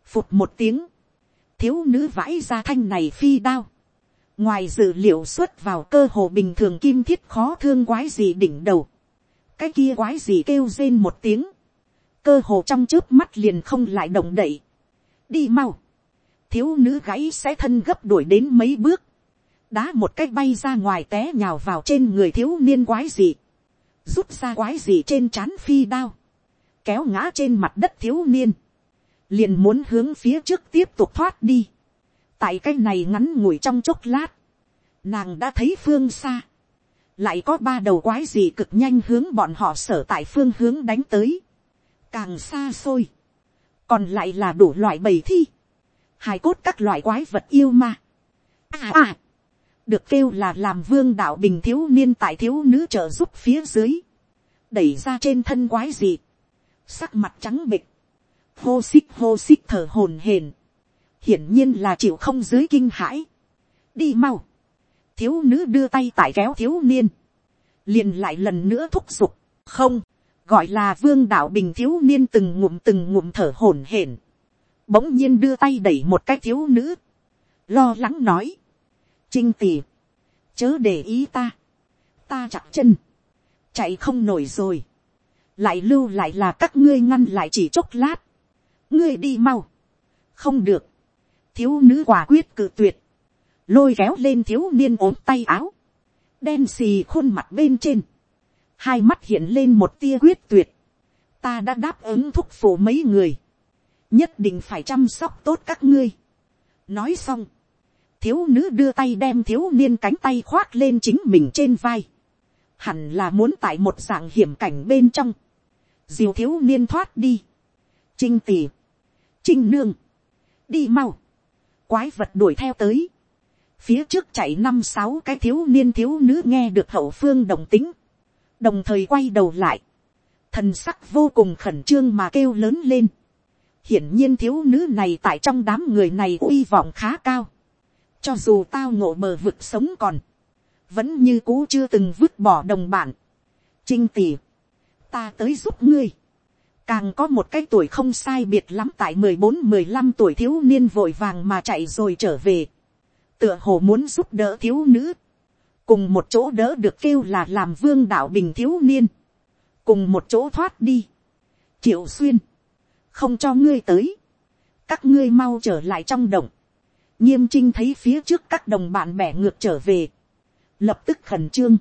A: phụt một tiếng, thiếu nữ vãi ra thanh này phi đao, ngoài dự liệu xuất vào cơ hồ bình thường kim thiết khó thương quái gì đỉnh đầu, cái kia quái gì kêu rên một tiếng, cơ hồ trong trước mắt liền không lại động đậy, đi mau, thiếu nữ gáy sẽ thân gấp đuổi đến mấy bước, đá một cách bay ra ngoài té nhào vào trên người thiếu niên quái gì, rút ra quái gì trên c h á n phi đao, kéo ngã trên mặt đất thiếu niên, liền muốn hướng phía trước tiếp tục thoát đi. tại cái này ngắn ngủi trong chốc lát, nàng đã thấy phương xa, lại có ba đầu quái gì cực nhanh hướng bọn họ sở tại phương hướng đánh tới, càng xa xôi, còn lại là đủ loại bầy thi, hài cốt các loại quái vật yêu ma. À à, được kêu là làm vương đạo bình thiếu niên tại thiếu nữ trợ giúp phía dưới, đẩy ra trên thân quái gì sắc mặt trắng bịch, hô xích hô xích thở hồn hển, hiển nhiên là chịu không dưới kinh hãi, đi mau, thiếu nữ đưa tay tại kéo thiếu niên, liền lại lần nữa thúc giục, không, gọi là vương đạo bình thiếu niên từng ngụm từng ngụm thở hổn hển, bỗng nhiên đưa tay đẩy một cái thiếu nữ, lo lắng nói, Trinh tỉ. Chớ để ý ta. Ta chặt chân. Chạy không nổi rồi. Lại lưu lại là các ngươi ngăn lại chỉ chốc lát. Ngươi đi mau. Không được. Thiếu nữ quả quyết cự tuyệt. Lôi kéo lên thiếu niên ốm tay áo. Đen xì khuôn mặt bên trên. Hai mắt hiện lên một tia quyết tuyệt. Ta đã đáp ứng thúc phụ mấy người nhất định phải chăm sóc tốt các ngươi. nói xong, thiếu nữ đưa tay đem thiếu niên cánh tay khoác lên chính mình trên vai. Hẳn là muốn tại một dạng hiểm cảnh bên trong. Diều thiếu niên thoát đi. Trinh tỷ. Trinh nương. Đi mau. Quái vật đuổi theo tới. Phía trước chạy năm sáu cái thiếu niên thiếu nữ nghe được hậu phương đồng tính. Đồng thời quay đầu lại. Thần sắc vô cùng khẩn trương mà kêu lớn lên hiển nhiên thiếu nữ này tại trong đám người này uy vọng khá cao cho dù tao ngộ bờ vực sống còn, vẫn như cũ chưa từng vứt bỏ đồng bạn. Trinh tỷ, ta tới giúp ngươi. Càng có một cái tuổi không sai biệt lắm tại mười bốn mười lăm tuổi thiếu niên vội vàng mà chạy rồi trở về. Tựa hồ muốn giúp đỡ thiếu nữ. Cùng một chỗ đỡ được kêu là làm vương đạo bình thiếu niên. Cùng một chỗ thoát đi. Triệu xuyên. Không cho ngươi tới. Các ngươi mau trở lại trong động nghiêm trinh thấy phía trước các đồng bạn bè ngược trở về, lập tức khẩn trương,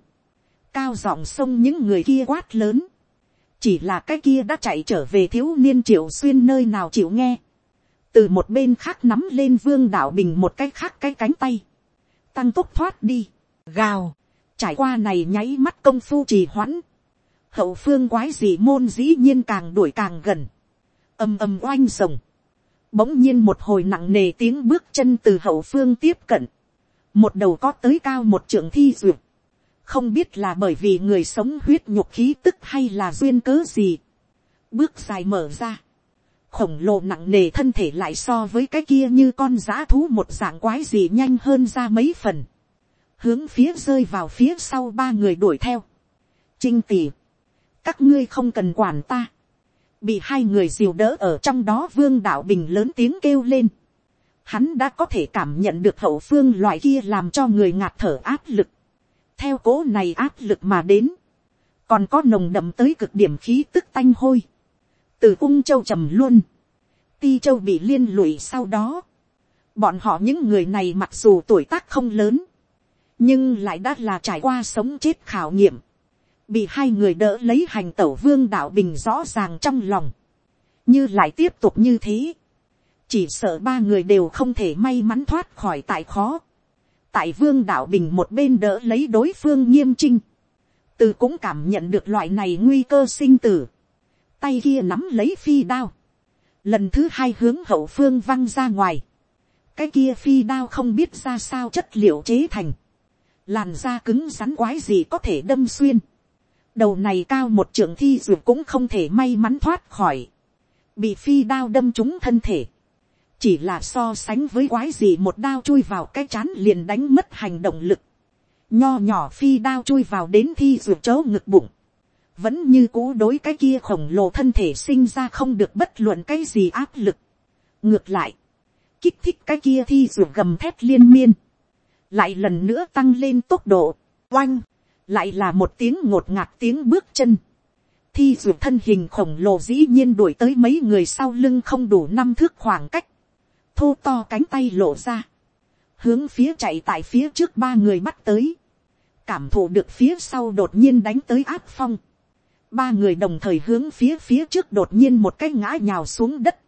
A: cao giọng xông những người kia quát lớn, chỉ là cái kia đã chạy trở về thiếu niên triệu xuyên nơi nào chịu nghe, từ một bên khác nắm lên vương đạo bình một cái khác cái cánh tay, tăng tốc thoát đi, gào, trải qua này nháy mắt công phu trì hoãn, hậu phương quái gì môn dĩ nhiên càng đuổi càng gần, ầm ầm oanh rồng, Bỗng nhiên một hồi nặng nề tiếng bước chân từ hậu phương tiếp cận. Một đầu có tới cao một trưởng thi duyệt. Không biết là bởi vì người sống huyết nhục khí tức hay là duyên cớ gì. Bước dài mở ra. Khổng lồ nặng nề thân thể lại so với cái kia như con giã thú một dạng quái gì nhanh hơn ra mấy phần. Hướng phía rơi vào phía sau ba người đuổi theo. Trinh tỷ Các ngươi không cần quản ta bị hai người diều đỡ ở trong đó vương đạo bình lớn tiếng kêu lên. Hắn đã có thể cảm nhận được hậu phương loại kia làm cho người ngạt thở áp lực. Theo cố này áp lực mà đến. Còn có nồng đậm tới cực điểm khí tức tanh hôi. Từ cung châu trầm luôn. Ti châu bị liên lụy sau đó. Bọn họ những người này mặc dù tuổi tác không lớn. Nhưng lại đã là trải qua sống chết khảo nghiệm bị hai người đỡ lấy hành tẩu vương đạo bình rõ ràng trong lòng, như lại tiếp tục như thế, chỉ sợ ba người đều không thể may mắn thoát khỏi tại khó, tại vương đạo bình một bên đỡ lấy đối phương nghiêm trinh, từ cũng cảm nhận được loại này nguy cơ sinh tử, tay kia nắm lấy phi đao, lần thứ hai hướng hậu phương văng ra ngoài, cái kia phi đao không biết ra sao chất liệu chế thành, làn da cứng rắn quái gì có thể đâm xuyên, đầu này cao một trưởng thi dược cũng không thể may mắn thoát khỏi, bị phi đao đâm trúng thân thể, chỉ là so sánh với quái gì một đao chui vào cái chán liền đánh mất hành động lực, nho nhỏ phi đao chui vào đến thi dược chớ ngực bụng, vẫn như cú đối cái kia khổng lồ thân thể sinh ra không được bất luận cái gì áp lực, ngược lại, kích thích cái kia thi dược gầm thép liên miên, lại lần nữa tăng lên tốc độ, oanh, lại là một tiếng ngột ngạt tiếng bước chân. Thi duyệt thân hình khổng lồ dĩ nhiên đuổi tới mấy người sau lưng không đủ năm thước khoảng cách. Thô to cánh tay lộ ra. Hướng phía chạy tại phía trước ba người bắt tới. Cảm thụ được phía sau đột nhiên đánh tới áp phong. Ba người đồng thời hướng phía phía trước đột nhiên một cái ngã nhào xuống đất.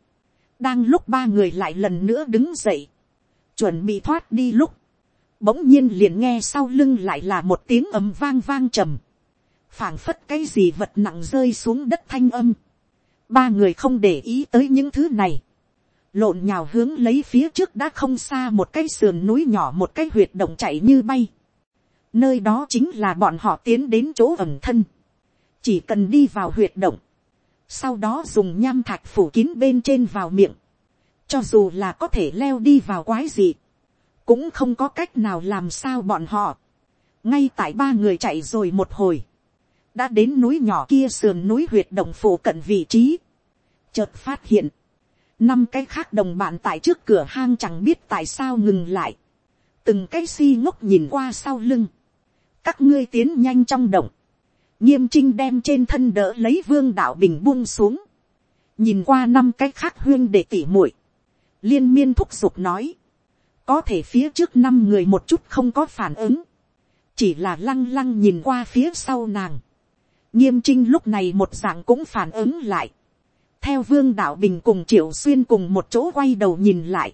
A: Đang lúc ba người lại lần nữa đứng dậy. Chuẩn bị thoát đi lúc bỗng nhiên liền nghe sau lưng lại là một tiếng ầm vang vang trầm, phảng phất cái gì vật nặng rơi xuống đất thanh âm, ba người không để ý tới những thứ này, lộn nhào hướng lấy phía trước đã không xa một cái sườn núi nhỏ một cái huyệt động chạy như bay, nơi đó chính là bọn họ tiến đến chỗ ẩm thân, chỉ cần đi vào huyệt động, sau đó dùng nham thạch phủ kín bên trên vào miệng, cho dù là có thể leo đi vào quái gì, cũng không có cách nào làm sao bọn họ. ngay tại ba người chạy rồi một hồi, đã đến núi nhỏ kia sườn núi huyệt đồng phủ cận vị trí, chợt phát hiện, năm cái khác đồng bạn tại trước cửa hang chẳng biết tại sao ngừng lại, từng cái si ngốc nhìn qua sau lưng, các ngươi tiến nhanh trong động, nghiêm trinh đem trên thân đỡ lấy vương đạo bình buông xuống, nhìn qua năm cái khác huyên để tỉ muội, liên miên thúc giục nói, có thể phía trước năm người một chút không có phản ứng, chỉ là lăng lăng nhìn qua phía sau nàng. nghiêm trinh lúc này một dạng cũng phản ứng lại, theo vương đạo bình cùng triệu xuyên cùng một chỗ quay đầu nhìn lại,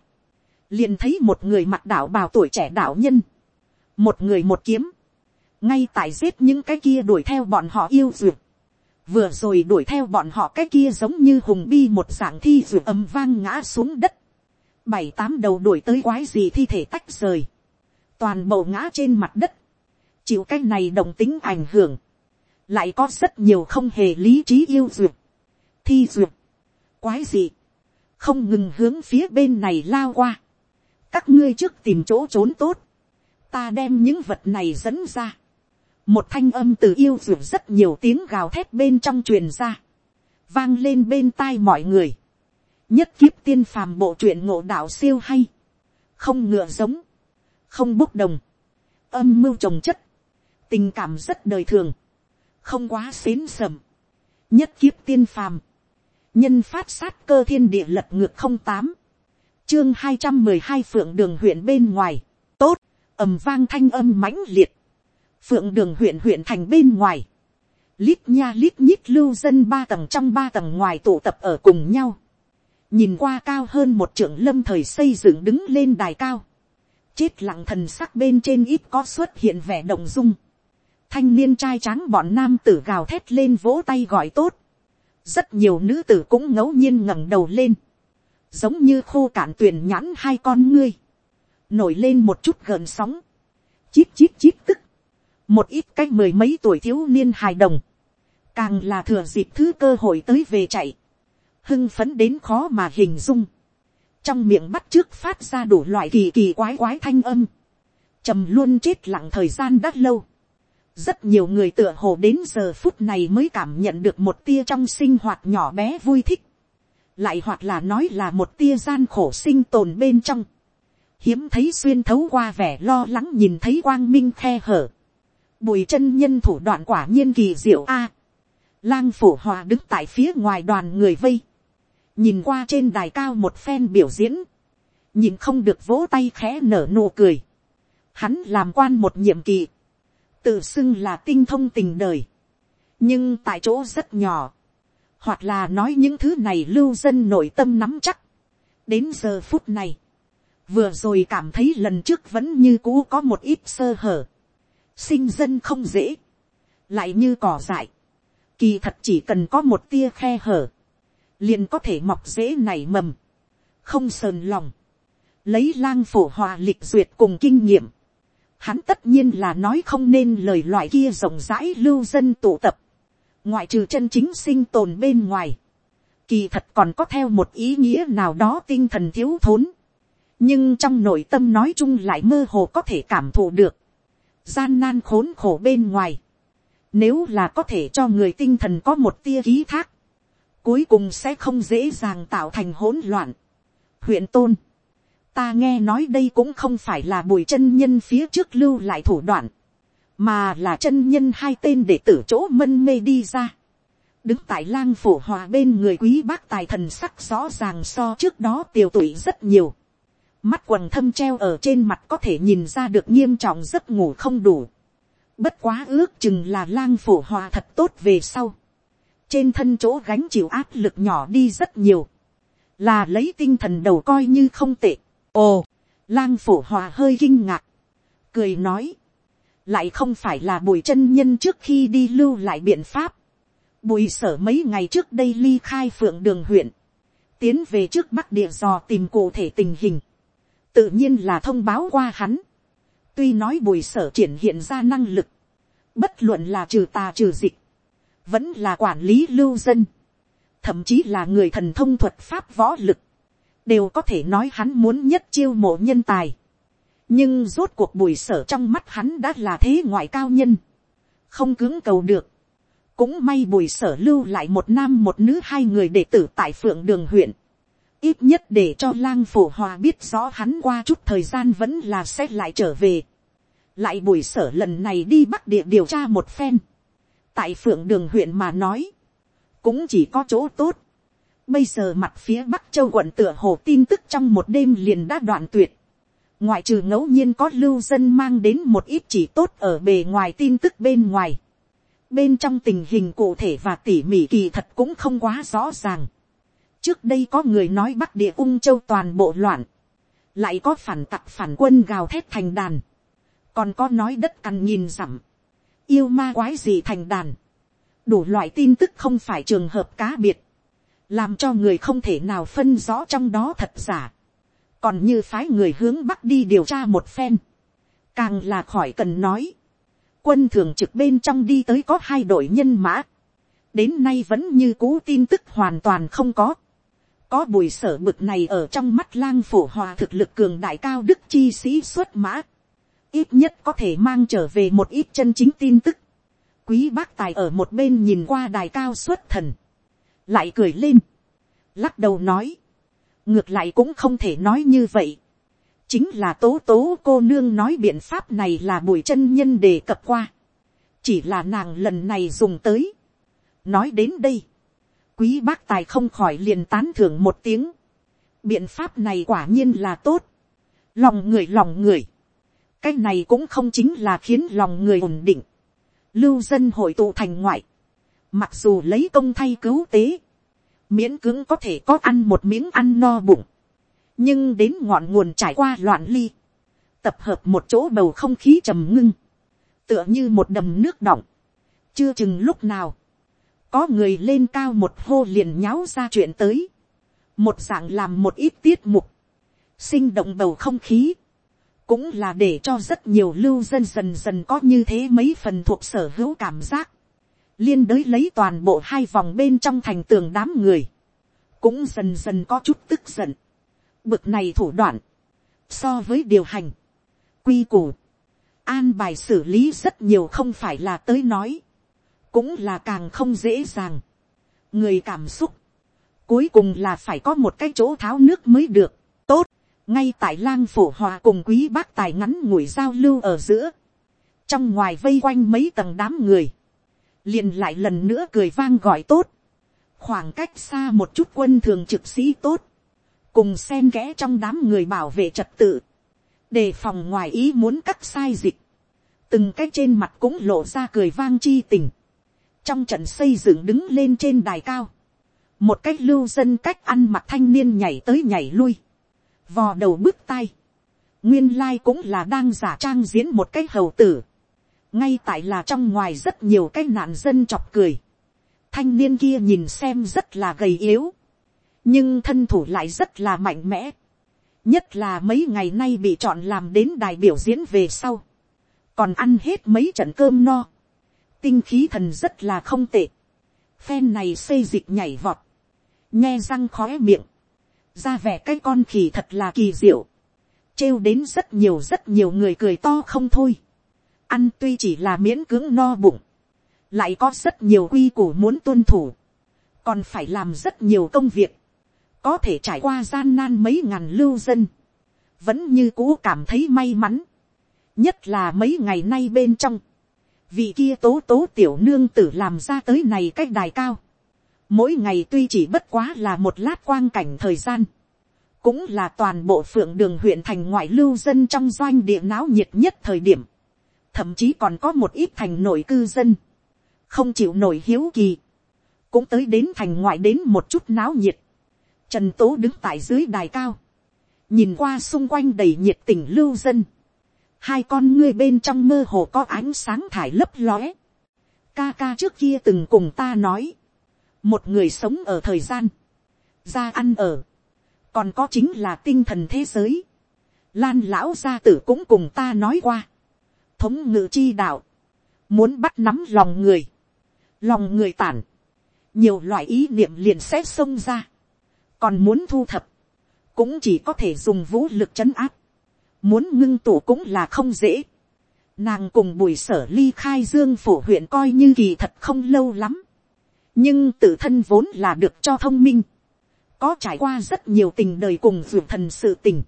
A: liền thấy một người mặt đạo bào tuổi trẻ đạo nhân, một người một kiếm, ngay tại giết những cái kia đuổi theo bọn họ yêu duyệt, vừa rồi đuổi theo bọn họ cái kia giống như hùng bi một dạng thi duyệt âm vang ngã xuống đất, bảy tám đầu đuổi tới quái gì thi thể tách rời, toàn bộ ngã trên mặt đất, chịu cái này đồng tính ảnh hưởng, lại có rất nhiều không hề lý trí yêu duyệt, thi duyệt, quái gì, không ngừng hướng phía bên này lao qua, các ngươi trước tìm chỗ trốn tốt, ta đem những vật này dẫn ra, một thanh âm từ yêu duyệt rất nhiều tiếng gào thét bên trong truyền ra, vang lên bên tai mọi người, nhất kiếp tiên phàm bộ truyện ngộ đạo siêu hay, không ngựa giống, không bốc đồng, âm mưu trồng chất, tình cảm rất đời thường, không quá xến sầm, nhất kiếp tiên phàm, nhân phát sát cơ thiên địa lật ngược không tám, chương hai trăm mười hai phượng đường huyện bên ngoài, tốt, ầm vang thanh âm mãnh liệt, phượng đường huyện huyện thành bên ngoài, lít nha lít nhít lưu dân ba tầng trong ba tầng ngoài tụ tập ở cùng nhau, nhìn qua cao hơn một trưởng lâm thời xây dựng đứng lên đài cao, chết lặng thần sắc bên trên ít có xuất hiện vẻ động dung, thanh niên trai tráng bọn nam tử gào thét lên vỗ tay gọi tốt, rất nhiều nữ tử cũng ngẫu nhiên ngẩng đầu lên, giống như khô cạn tuyển nhãn hai con ngươi, nổi lên một chút gợn sóng, chít chít chít tức, một ít cái mười mấy tuổi thiếu niên hài đồng, càng là thừa dịp thứ cơ hội tới về chạy, hưng phấn đến khó mà hình dung, trong miệng bắt trước phát ra đủ loại kỳ kỳ quái quái thanh âm, trầm luôn chết lặng thời gian đã lâu, rất nhiều người tựa hồ đến giờ phút này mới cảm nhận được một tia trong sinh hoạt nhỏ bé vui thích, lại hoặc là nói là một tia gian khổ sinh tồn bên trong, hiếm thấy xuyên thấu qua vẻ lo lắng nhìn thấy quang minh khe hở, bùi chân nhân thủ đoạn quả nhiên kỳ diệu a, lang phủ hòa đứng tại phía ngoài đoàn người vây, nhìn qua trên đài cao một phen biểu diễn, nhìn không được vỗ tay khẽ nở nụ cười. Hắn làm quan một nhiệm kỳ, tự xưng là tinh thông tình đời, nhưng tại chỗ rất nhỏ, hoặc là nói những thứ này lưu dân nội tâm nắm chắc. đến giờ phút này, vừa rồi cảm thấy lần trước vẫn như cũ có một ít sơ hở, sinh dân không dễ, lại như cỏ dại, kỳ thật chỉ cần có một tia khe hở, liền có thể mọc dễ nảy mầm, không sờn lòng, lấy lang phổ hòa lịch duyệt cùng kinh nghiệm, hắn tất nhiên là nói không nên lời loại kia rộng rãi lưu dân tụ tập, ngoại trừ chân chính sinh tồn bên ngoài, kỳ thật còn có theo một ý nghĩa nào đó tinh thần thiếu thốn, nhưng trong nội tâm nói chung lại mơ hồ có thể cảm thụ được, gian nan khốn khổ bên ngoài, nếu là có thể cho người tinh thần có một tia khí thác, cuối cùng sẽ không dễ dàng tạo thành hỗn loạn. huyện tôn, ta nghe nói đây cũng không phải là bùi chân nhân phía trước lưu lại thủ đoạn, mà là chân nhân hai tên để tử chỗ mân mê đi ra. đứng tại lang phủ hòa bên người quý bác tài thần sắc rõ ràng so trước đó tiều tụy rất nhiều. mắt quần thâm treo ở trên mặt có thể nhìn ra được nghiêm trọng giấc ngủ không đủ. bất quá ước chừng là lang phủ hòa thật tốt về sau trên thân chỗ gánh chịu áp lực nhỏ đi rất nhiều, là lấy tinh thần đầu coi như không tệ. ồ, lang phổ hòa hơi kinh ngạc, cười nói, lại không phải là bùi chân nhân trước khi đi lưu lại biện pháp, bùi sở mấy ngày trước đây ly khai phượng đường huyện, tiến về trước bắc địa dò tìm cụ thể tình hình, tự nhiên là thông báo qua hắn, tuy nói bùi sở triển hiện ra năng lực, bất luận là trừ tà trừ dịch, vẫn là quản lý lưu dân, thậm chí là người thần thông thuật pháp võ lực, đều có thể nói hắn muốn nhất chiêu mộ nhân tài. nhưng rốt cuộc bùi sở trong mắt hắn đã là thế ngoại cao nhân, không cứng cầu được. cũng may bùi sở lưu lại một nam một nữ hai người đệ tử tại phượng đường huyện, ít nhất để cho lang phổ hòa biết rõ hắn qua chút thời gian vẫn là sẽ lại trở về. lại bùi sở lần này đi bắc địa điều tra một phen tại phượng đường huyện mà nói, cũng chỉ có chỗ tốt. Bây giờ mặt phía bắc châu quận tựa hồ tin tức trong một đêm liền đã đoạn tuyệt. Ngoại trừ ngẫu nhiên có lưu dân mang đến một ít chỉ tốt ở bề ngoài tin tức bên ngoài. Bên trong tình hình cụ thể và tỉ mỉ kỳ thật cũng không quá rõ ràng. Trước đây có người nói bắc địa ung châu toàn bộ loạn. Lại có phản tặc phản quân gào thét thành đàn. Còn có nói đất cằn nhìn rằm yêu ma quái gì thành đàn, đủ loại tin tức không phải trường hợp cá biệt, làm cho người không thể nào phân rõ trong đó thật giả, còn như phái người hướng bắc đi điều tra một phen, càng là khỏi cần nói, quân thường trực bên trong đi tới có hai đội nhân mã, đến nay vẫn như cũ tin tức hoàn toàn không có, có bùi sở bực này ở trong mắt lang phổ hòa thực lực cường đại cao đức chi sĩ xuất mã, ít nhất có thể mang trở về một ít chân chính tin tức. Quý bác tài ở một bên nhìn qua đài cao xuất thần. Lại cười lên. Lắc đầu nói. Ngược lại cũng không thể nói như vậy. Chính là tố tố cô nương nói biện pháp này là bùi chân nhân đề cập qua. Chỉ là nàng lần này dùng tới. Nói đến đây. Quý bác tài không khỏi liền tán thưởng một tiếng. Biện pháp này quả nhiên là tốt. Lòng người lòng người cái này cũng không chính là khiến lòng người ổn định, lưu dân hội tụ thành ngoại, mặc dù lấy công thay cứu tế, miễn cưỡng có thể có ăn một miếng ăn no bụng, nhưng đến ngọn nguồn trải qua loạn ly, tập hợp một chỗ bầu không khí trầm ngưng, tựa như một đầm nước đọng, chưa chừng lúc nào, có người lên cao một hô liền nháo ra chuyện tới, một dạng làm một ít tiết mục, sinh động bầu không khí, cũng là để cho rất nhiều lưu dân dần dần có như thế mấy phần thuộc sở hữu cảm giác, liên đới lấy toàn bộ hai vòng bên trong thành tường đám người, cũng dần dần có chút tức giận, bực này thủ đoạn, so với điều hành, quy củ, an bài xử lý rất nhiều không phải là tới nói, cũng là càng không dễ dàng, người cảm xúc, cuối cùng là phải có một cái chỗ tháo nước mới được, tốt, ngay tại lang phổ hòa cùng quý bác tài ngắn ngủi giao lưu ở giữa, trong ngoài vây quanh mấy tầng đám người, liền lại lần nữa cười vang gọi tốt, khoảng cách xa một chút quân thường trực sĩ tốt, cùng xen kẽ trong đám người bảo vệ trật tự, đề phòng ngoài ý muốn cắt sai dịch, từng cái trên mặt cũng lộ ra cười vang chi tình, trong trận xây dựng đứng lên trên đài cao, một cách lưu dân cách ăn mặc thanh niên nhảy tới nhảy lui, vò đầu bước tay, nguyên lai cũng là đang giả trang diễn một cái hầu tử, ngay tại là trong ngoài rất nhiều cái nạn dân chọc cười, thanh niên kia nhìn xem rất là gầy yếu, nhưng thân thủ lại rất là mạnh mẽ, nhất là mấy ngày nay bị chọn làm đến đài biểu diễn về sau, còn ăn hết mấy trận cơm no, tinh khí thần rất là không tệ, phen này xây dịch nhảy vọt, nghe răng khói miệng, ra vẻ cái con khỉ thật là kỳ diệu, trêu đến rất nhiều rất nhiều người cười to không thôi, ăn tuy chỉ là miễn cưỡng no bụng, lại có rất nhiều quy củ muốn tuân thủ, còn phải làm rất nhiều công việc, có thể trải qua gian nan mấy ngàn lưu dân, vẫn như cũ cảm thấy may mắn, nhất là mấy ngày nay bên trong, vị kia tố tố tiểu nương tử làm ra tới này cách đài cao, Mỗi ngày tuy chỉ bất quá là một lát quang cảnh thời gian. Cũng là toàn bộ phượng đường huyện thành ngoại lưu dân trong doanh địa náo nhiệt nhất thời điểm. Thậm chí còn có một ít thành nội cư dân. Không chịu nổi hiếu kỳ. Cũng tới đến thành ngoại đến một chút náo nhiệt. Trần Tố đứng tại dưới đài cao. Nhìn qua xung quanh đầy nhiệt tình lưu dân. Hai con ngươi bên trong mơ hồ có ánh sáng thải lấp lóe. Ca ca trước kia từng cùng ta nói một người sống ở thời gian, ra ăn ở, còn có chính là tinh thần thế giới. Lan lão gia tử cũng cùng ta nói qua, thống ngự chi đạo, muốn bắt nắm lòng người, lòng người tản, nhiều loại ý niệm liền sẽ xông ra, còn muốn thu thập, cũng chỉ có thể dùng vũ lực chấn áp, muốn ngưng tụ cũng là không dễ. Nàng cùng bùi sở ly khai dương phủ huyện coi như kỳ thật không lâu lắm nhưng tự thân vốn là được cho thông minh, có trải qua rất nhiều tình đời cùng ruột thần sự tình,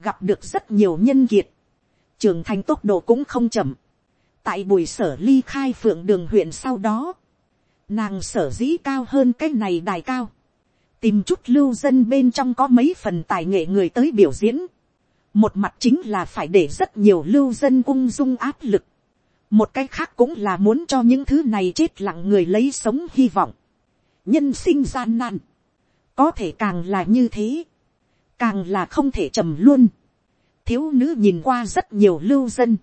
A: gặp được rất nhiều nhân kiệt, trưởng thành tốc độ cũng không chậm, tại buổi sở ly khai phượng đường huyện sau đó, nàng sở dĩ cao hơn cái này đài cao, tìm chút lưu dân bên trong có mấy phần tài nghệ người tới biểu diễn, một mặt chính là phải để rất nhiều lưu dân ung dung áp lực, một cái khác cũng là muốn cho những thứ này chết lặng người lấy sống hy vọng. nhân sinh gian nan, có thể càng là như thế, càng là không thể trầm luôn. thiếu nữ nhìn qua rất nhiều lưu dân,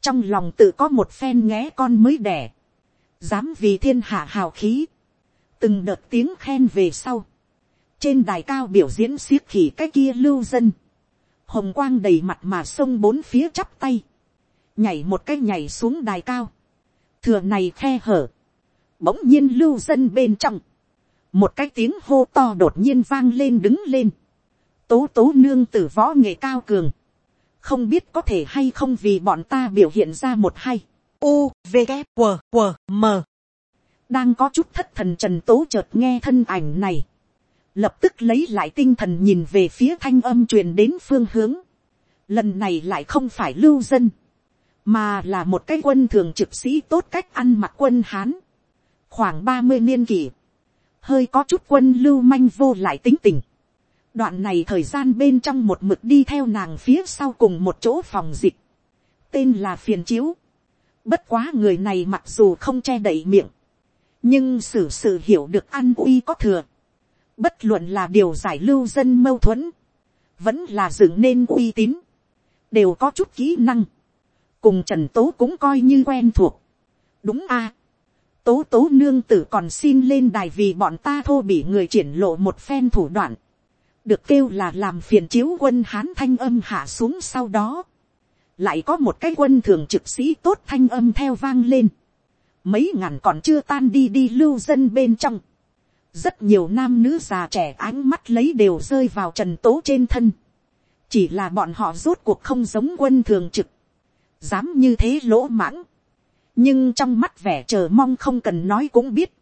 A: trong lòng tự có một phen nghé con mới đẻ, dám vì thiên hạ hào khí, từng đợt tiếng khen về sau, trên đài cao biểu diễn siết khỉ cái kia lưu dân, hồng quang đầy mặt mà sông bốn phía chắp tay, nhảy một cái nhảy xuống đài cao, thừa này khe hở, bỗng nhiên lưu dân bên trong, một cái tiếng hô to đột nhiên vang lên đứng lên, tố tố nương t ử võ nghệ cao cường, không biết có thể hay không vì bọn ta biểu hiện ra một hay, u v uvk q q m đang có chút thất thần trần tố chợt nghe thân ảnh này, lập tức lấy lại tinh thần nhìn về phía thanh âm truyền đến phương hướng, lần này lại không phải lưu dân, mà là một cái quân thường trực sĩ tốt cách ăn mặc quân hán, khoảng ba mươi niên kỷ, hơi có chút quân lưu manh vô lại tính tình. đoạn này thời gian bên trong một mực đi theo nàng phía sau cùng một chỗ phòng dịch, tên là phiền chiếu. bất quá người này mặc dù không che đậy miệng, nhưng xử sự, sự hiểu được ăn uy có thừa, bất luận là điều giải lưu dân mâu thuẫn, vẫn là dựng nên uy tín, đều có chút kỹ năng cùng trần tố cũng coi như quen thuộc. đúng a. À. tố tố nương tử còn xin lên đài vì bọn ta thô bị người triển lộ một phen thủ đoạn. được kêu là làm phiền chiếu quân hán thanh âm hạ xuống sau đó. lại có một cái quân thường trực sĩ tốt thanh âm theo vang lên. mấy ngàn còn chưa tan đi đi lưu dân bên trong. rất nhiều nam nữ già trẻ ánh mắt lấy đều rơi vào trần tố trên thân. chỉ là bọn họ rốt cuộc không giống quân thường trực dám như thế lỗ mãng, nhưng trong mắt vẻ chờ mong không cần nói cũng biết,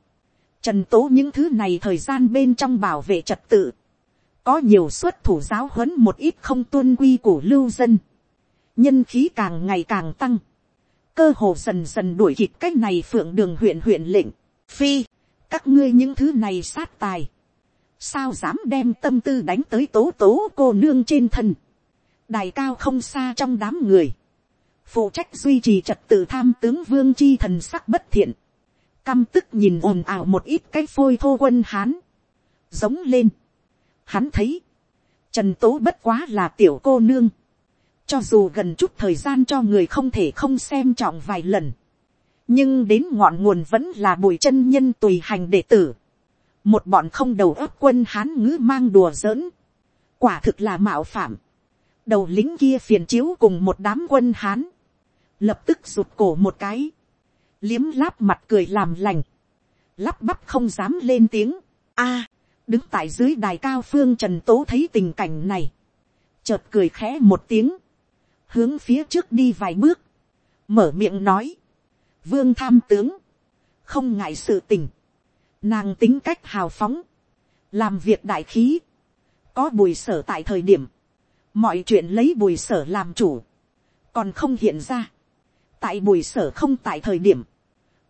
A: trần tố những thứ này thời gian bên trong bảo vệ trật tự, có nhiều suất thủ giáo huấn một ít không tuân quy của lưu dân, nhân khí càng ngày càng tăng, cơ hồ dần dần đuổi kịp cái này phượng đường huyện huyện lệnh, phi, các ngươi những thứ này sát tài, sao dám đem tâm tư đánh tới tố tố cô nương trên thân, đài cao không xa trong đám người, phụ trách duy trì trật tự tham tướng vương chi thần sắc bất thiện, căm tức nhìn ồn ào một ít cái phôi thô quân hán, giống lên. Hắn thấy, trần tố bất quá là tiểu cô nương, cho dù gần chút thời gian cho người không thể không xem trọng vài lần, nhưng đến ngọn nguồn vẫn là bùi chân nhân tùy hành đệ tử, một bọn không đầu ấp quân hán ngữ mang đùa giỡn, quả thực là mạo phạm, đầu lính kia phiền chiếu cùng một đám quân hán, lập tức rụt cổ một cái, liếm láp mặt cười làm lành, lắp bắp không dám lên tiếng, a, đứng tại dưới đài cao phương trần tố thấy tình cảnh này, chợt cười khẽ một tiếng, hướng phía trước đi vài bước, mở miệng nói, vương tham tướng, không ngại sự tình, nàng tính cách hào phóng, làm việc đại khí, có bùi sở tại thời điểm, mọi chuyện lấy bùi sở làm chủ, còn không hiện ra, tại bùi sở không tại thời điểm,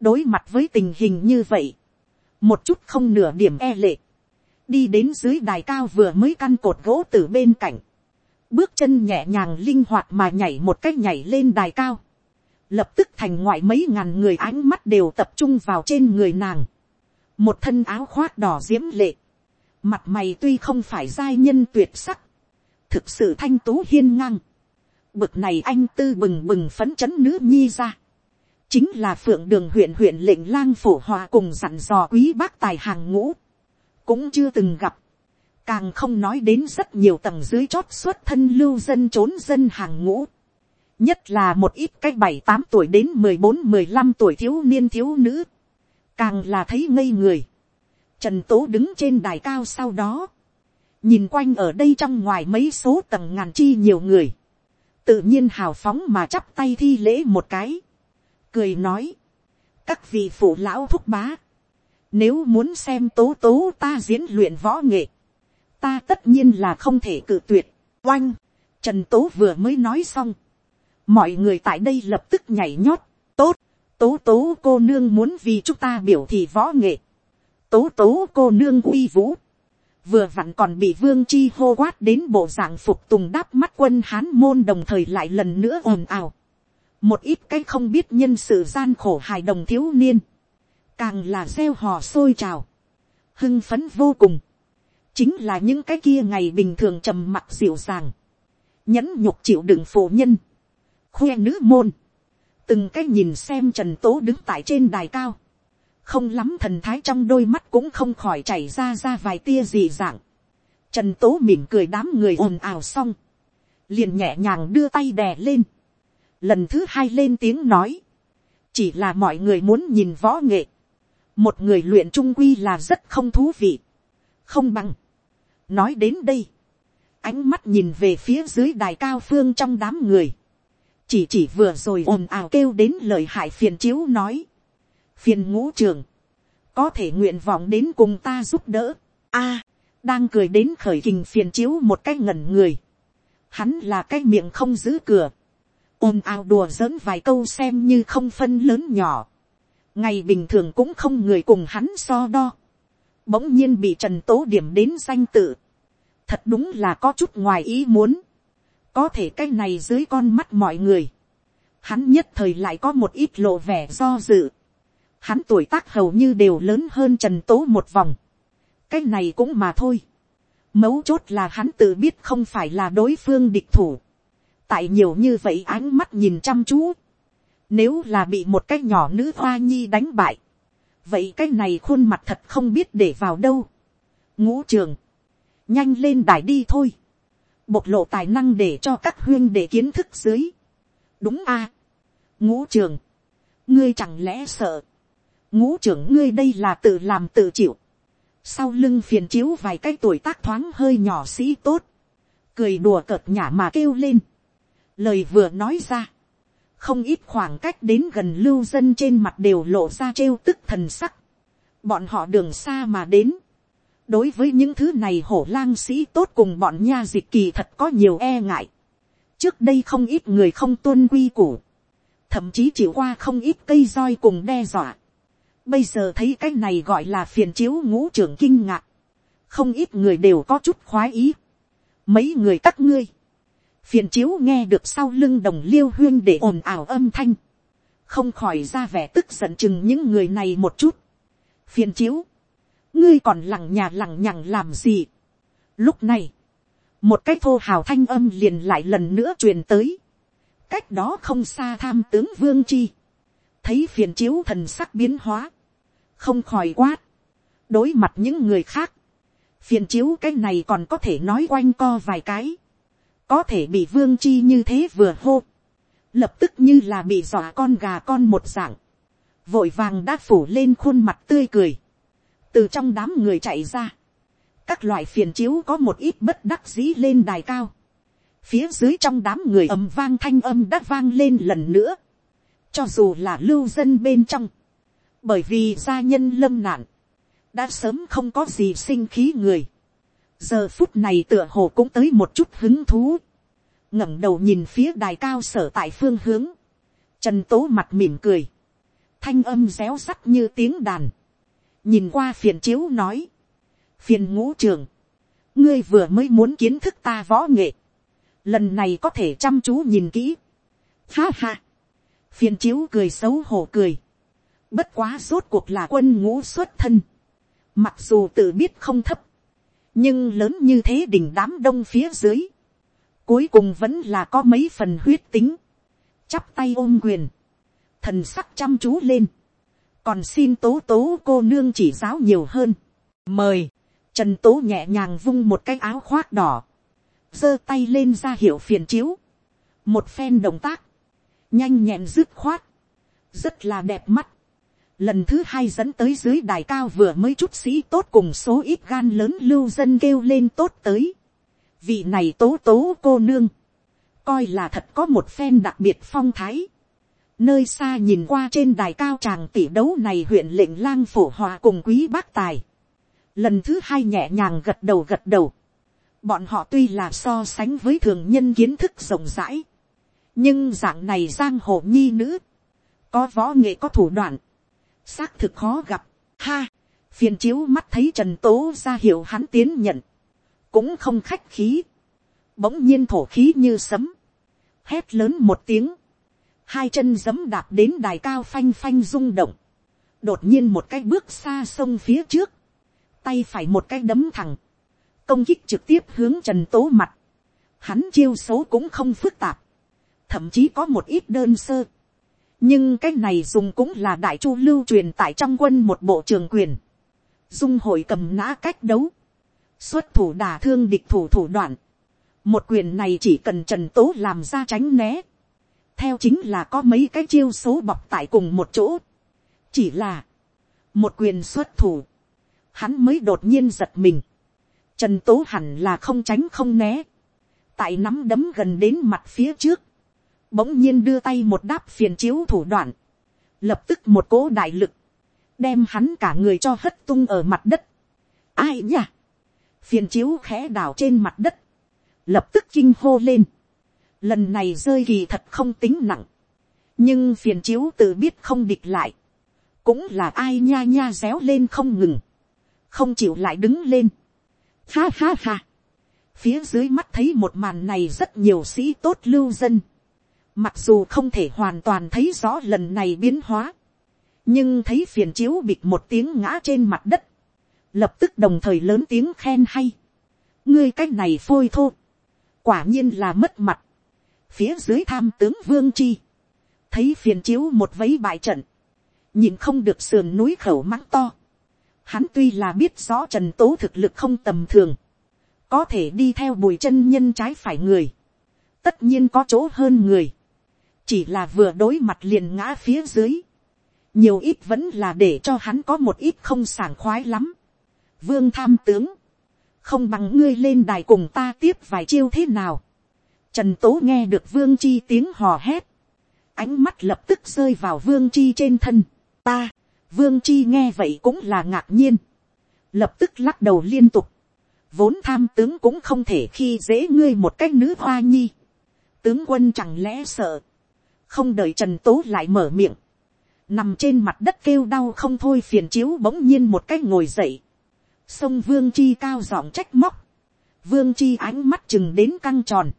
A: đối mặt với tình hình như vậy, một chút không nửa điểm e lệ, đi đến dưới đài cao vừa mới căn cột gỗ từ bên cạnh, bước chân nhẹ nhàng linh hoạt mà nhảy một cách nhảy lên đài cao, lập tức thành ngoại mấy ngàn người ánh mắt đều tập trung vào trên người nàng, một thân áo khoác đỏ diễm lệ, mặt mày tuy không phải giai nhân tuyệt sắc, thực sự thanh tú hiên ngang, bực này anh tư bừng bừng phấn chấn nữ nhi ra. chính là phượng đường huyện huyện lệnh lang phổ hòa cùng dặn dò quý bác tài hàng ngũ. cũng chưa từng gặp. càng không nói đến rất nhiều tầng dưới chót xuất thân lưu dân trốn dân hàng ngũ. nhất là một ít cách bảy tám tuổi đến mười bốn mười lăm tuổi thiếu niên thiếu nữ. càng là thấy ngây người. trần tố đứng trên đài cao sau đó nhìn quanh ở đây trong ngoài mấy số tầng ngàn chi nhiều người, tự nhiên hào phóng mà chắp tay thi lễ một cái, cười nói, các vị phụ lão thúc bá, nếu muốn xem tố tố ta diễn luyện võ nghệ, ta tất nhiên là không thể cự tuyệt, oanh, trần tố vừa mới nói xong, mọi người tại đây lập tức nhảy nhót, tốt, tố tố cô nương muốn vì chúng ta biểu thị võ nghệ, tố tố cô nương uy vũ, vừa vặn còn bị vương chi hô quát đến bộ dạng phục tùng đáp mắt quân hán môn đồng thời lại lần nữa ồn ào. một ít cái không biết nhân sự gian khổ hài đồng thiếu niên, càng là gieo hò sôi trào, hưng phấn vô cùng, chính là những cái kia ngày bình thường trầm mặc dịu dàng, nhẫn nhục chịu đựng phổ nhân, khoe nữ môn, từng cái nhìn xem trần tố đứng tại trên đài cao, không lắm thần thái trong đôi mắt cũng không khỏi chảy ra ra vài tia gì dạng. Trần tố mỉm cười đám người ồn ào xong. Liền nhẹ nhàng đưa tay đè lên. Lần thứ hai lên tiếng nói. Chỉ là mọi người muốn nhìn võ nghệ. Một người luyện trung quy là rất không thú vị. Không bằng. Nói đến đây. Ánh mắt nhìn về phía dưới đài cao phương trong đám người. Chỉ chỉ vừa rồi ồn ào kêu đến lời hại phiền chiếu nói phiền ngũ trường, có thể nguyện vọng đến cùng ta giúp đỡ. A, đang cười đến khởi kình phiền chiếu một cái ngẩn người. Hắn là cái miệng không giữ cửa. ồn ào đùa giỡn vài câu xem như không phân lớn nhỏ. Ngày bình thường cũng không người cùng hắn so đo. Bỗng nhiên bị trần tố điểm đến danh tự. Thật đúng là có chút ngoài ý muốn. Có thể cái này dưới con mắt mọi người. Hắn nhất thời lại có một ít lộ vẻ do dự hắn tuổi tác hầu như đều lớn hơn trần tố một vòng. cái này cũng mà thôi. mấu chốt là hắn tự biết không phải là đối phương địch thủ. tại nhiều như vậy ánh mắt nhìn chăm chú. nếu là bị một cái nhỏ nữ hoa nhi đánh bại. vậy cái này khuôn mặt thật không biết để vào đâu. ngũ trường. nhanh lên đài đi thôi. bộc lộ tài năng để cho các huyên để kiến thức dưới. đúng a. ngũ trường. ngươi chẳng lẽ sợ ngũ trưởng ngươi đây là tự làm tự chịu, sau lưng phiền chiếu vài cái tuổi tác thoáng hơi nhỏ sĩ tốt, cười đùa cợt nhả mà kêu lên, lời vừa nói ra, không ít khoảng cách đến gần lưu dân trên mặt đều lộ ra trêu tức thần sắc, bọn họ đường xa mà đến, đối với những thứ này hổ lang sĩ tốt cùng bọn nha dịch kỳ thật có nhiều e ngại, trước đây không ít người không tuân quy củ, thậm chí chịu qua không ít cây roi cùng đe dọa, Bây giờ thấy cái này gọi là phiền chiếu ngũ trưởng kinh ngạc. Không ít người đều có chút khoái ý. Mấy người các ngươi. Phiền chiếu nghe được sau lưng đồng liêu huyên để ồn ào âm thanh. Không khỏi ra vẻ tức giận chừng những người này một chút. Phiền chiếu. Ngươi còn lẳng nhà lẳng nhằng làm gì? Lúc này. Một cái thô hào thanh âm liền lại lần nữa truyền tới. Cách đó không xa tham tướng Vương Chi thấy phiền chiếu thần sắc biến hóa, không khỏi quát, đối mặt những người khác, phiền chiếu cái này còn có thể nói quanh co vài cái, có thể bị vương chi như thế vừa hô, lập tức như là bị dọa con gà con một dạng, vội vàng đã phủ lên khuôn mặt tươi cười, từ trong đám người chạy ra, các loại phiền chiếu có một ít bất đắc dĩ lên đài cao, phía dưới trong đám người ầm vang thanh âm đã vang lên lần nữa, cho dù là lưu dân bên trong, bởi vì gia nhân lâm nạn, đã sớm không có gì sinh khí người, giờ phút này tựa hồ cũng tới một chút hứng thú, ngẩng đầu nhìn phía đài cao sở tại phương hướng, trần tố mặt mỉm cười, thanh âm réo sắc như tiếng đàn, nhìn qua phiền chiếu nói, phiền ngũ trường, ngươi vừa mới muốn kiến thức ta võ nghệ, lần này có thể chăm chú nhìn kỹ, ha ha, phiền chiếu cười xấu hổ cười. bất quá rốt cuộc là quân ngũ xuất thân. mặc dù tự biết không thấp, nhưng lớn như thế đỉnh đám đông phía dưới. cuối cùng vẫn là có mấy phần huyết tính. chắp tay ôm quyền. thần sắc chăm chú lên. còn xin tố tố cô nương chỉ giáo nhiều hơn. mời, trần tố nhẹ nhàng vung một cái áo khoác đỏ. giơ tay lên ra hiệu phiền chiếu. một phen động tác nhanh nhẹn dứt khoát, rất là đẹp mắt. Lần thứ hai dẫn tới dưới đài cao vừa mới chút sĩ tốt cùng số ít gan lớn lưu dân kêu lên tốt tới. Vị này tố tố cô nương. Coi là thật có một phen đặc biệt phong thái. Nơi xa nhìn qua trên đài cao chàng tỷ đấu này huyện lệnh lang phổ hòa cùng quý bác tài. Lần thứ hai nhẹ nhàng gật đầu gật đầu. Bọn họ tuy là so sánh với thường nhân kiến thức rộng rãi nhưng dạng này giang hồ nhi nữ, có võ nghệ có thủ đoạn, xác thực khó gặp, ha, phiền chiếu mắt thấy trần tố ra hiệu hắn tiến nhận, cũng không khách khí, bỗng nhiên thổ khí như sấm, hét lớn một tiếng, hai chân giấm đạp đến đài cao phanh phanh rung động, đột nhiên một cái bước xa sông phía trước, tay phải một cái đấm thẳng, công kích trực tiếp hướng trần tố mặt, hắn chiêu số cũng không phức tạp, thậm chí có một ít đơn sơ. nhưng cái này dùng cũng là đại chu lưu truyền tại trong quân một bộ trường quyền. dung hội cầm nã cách đấu. xuất thủ đả thương địch thủ thủ đoạn. một quyền này chỉ cần trần tố làm ra tránh né. theo chính là có mấy cái chiêu số bọc tại cùng một chỗ. chỉ là một quyền xuất thủ. hắn mới đột nhiên giật mình. Trần Tố hẳn là không tránh không né. Tại nắm đấm gần đến mặt phía trước bỗng nhiên đưa tay một đáp phiền chiếu thủ đoạn, lập tức một cố đại lực, đem hắn cả người cho hất tung ở mặt đất. Ai nhá Phiền chiếu khẽ đào trên mặt đất, lập tức kinh hô lên. Lần này rơi kỳ thật không tính nặng, nhưng phiền chiếu tự biết không địch lại, cũng là ai nha nha réo lên không ngừng, không chịu lại đứng lên. Ha ha ha. Phía dưới mắt thấy một màn này rất nhiều sĩ tốt lưu dân. Mặc dù không thể hoàn toàn thấy rõ lần này biến hóa. Nhưng thấy phiền chiếu bịch một tiếng ngã trên mặt đất. Lập tức đồng thời lớn tiếng khen hay. Ngươi cách này phôi thô. Quả nhiên là mất mặt. Phía dưới tham tướng Vương Chi. Thấy phiền chiếu một vấy bại trận. Nhìn không được sườn núi khẩu mắng to. Hắn tuy là biết rõ Trần Tố thực lực không tầm thường có thể đi theo bùi chân nhân trái phải người, tất nhiên có chỗ hơn người, chỉ là vừa đối mặt liền ngã phía dưới, nhiều ít vẫn là để cho hắn có một ít không sảng khoái lắm. Vương tham tướng, không bằng ngươi lên đài cùng ta tiếp vài chiêu thế nào. Trần Tố nghe được Vương Chi tiếng hò hét, ánh mắt lập tức rơi vào Vương Chi trên thân. Ta, Vương Chi nghe vậy cũng là ngạc nhiên, lập tức lắc đầu liên tục. Vốn tham tướng cũng không thể khi dễ ngươi một cách nữ hoa nhi. Tướng quân chẳng lẽ sợ không đợi trần tố lại mở miệng, nằm trên mặt đất kêu đau không thôi phiền chiếu bỗng nhiên một cái ngồi dậy, sông vương chi cao giọng trách móc, vương chi ánh mắt chừng đến căng tròn,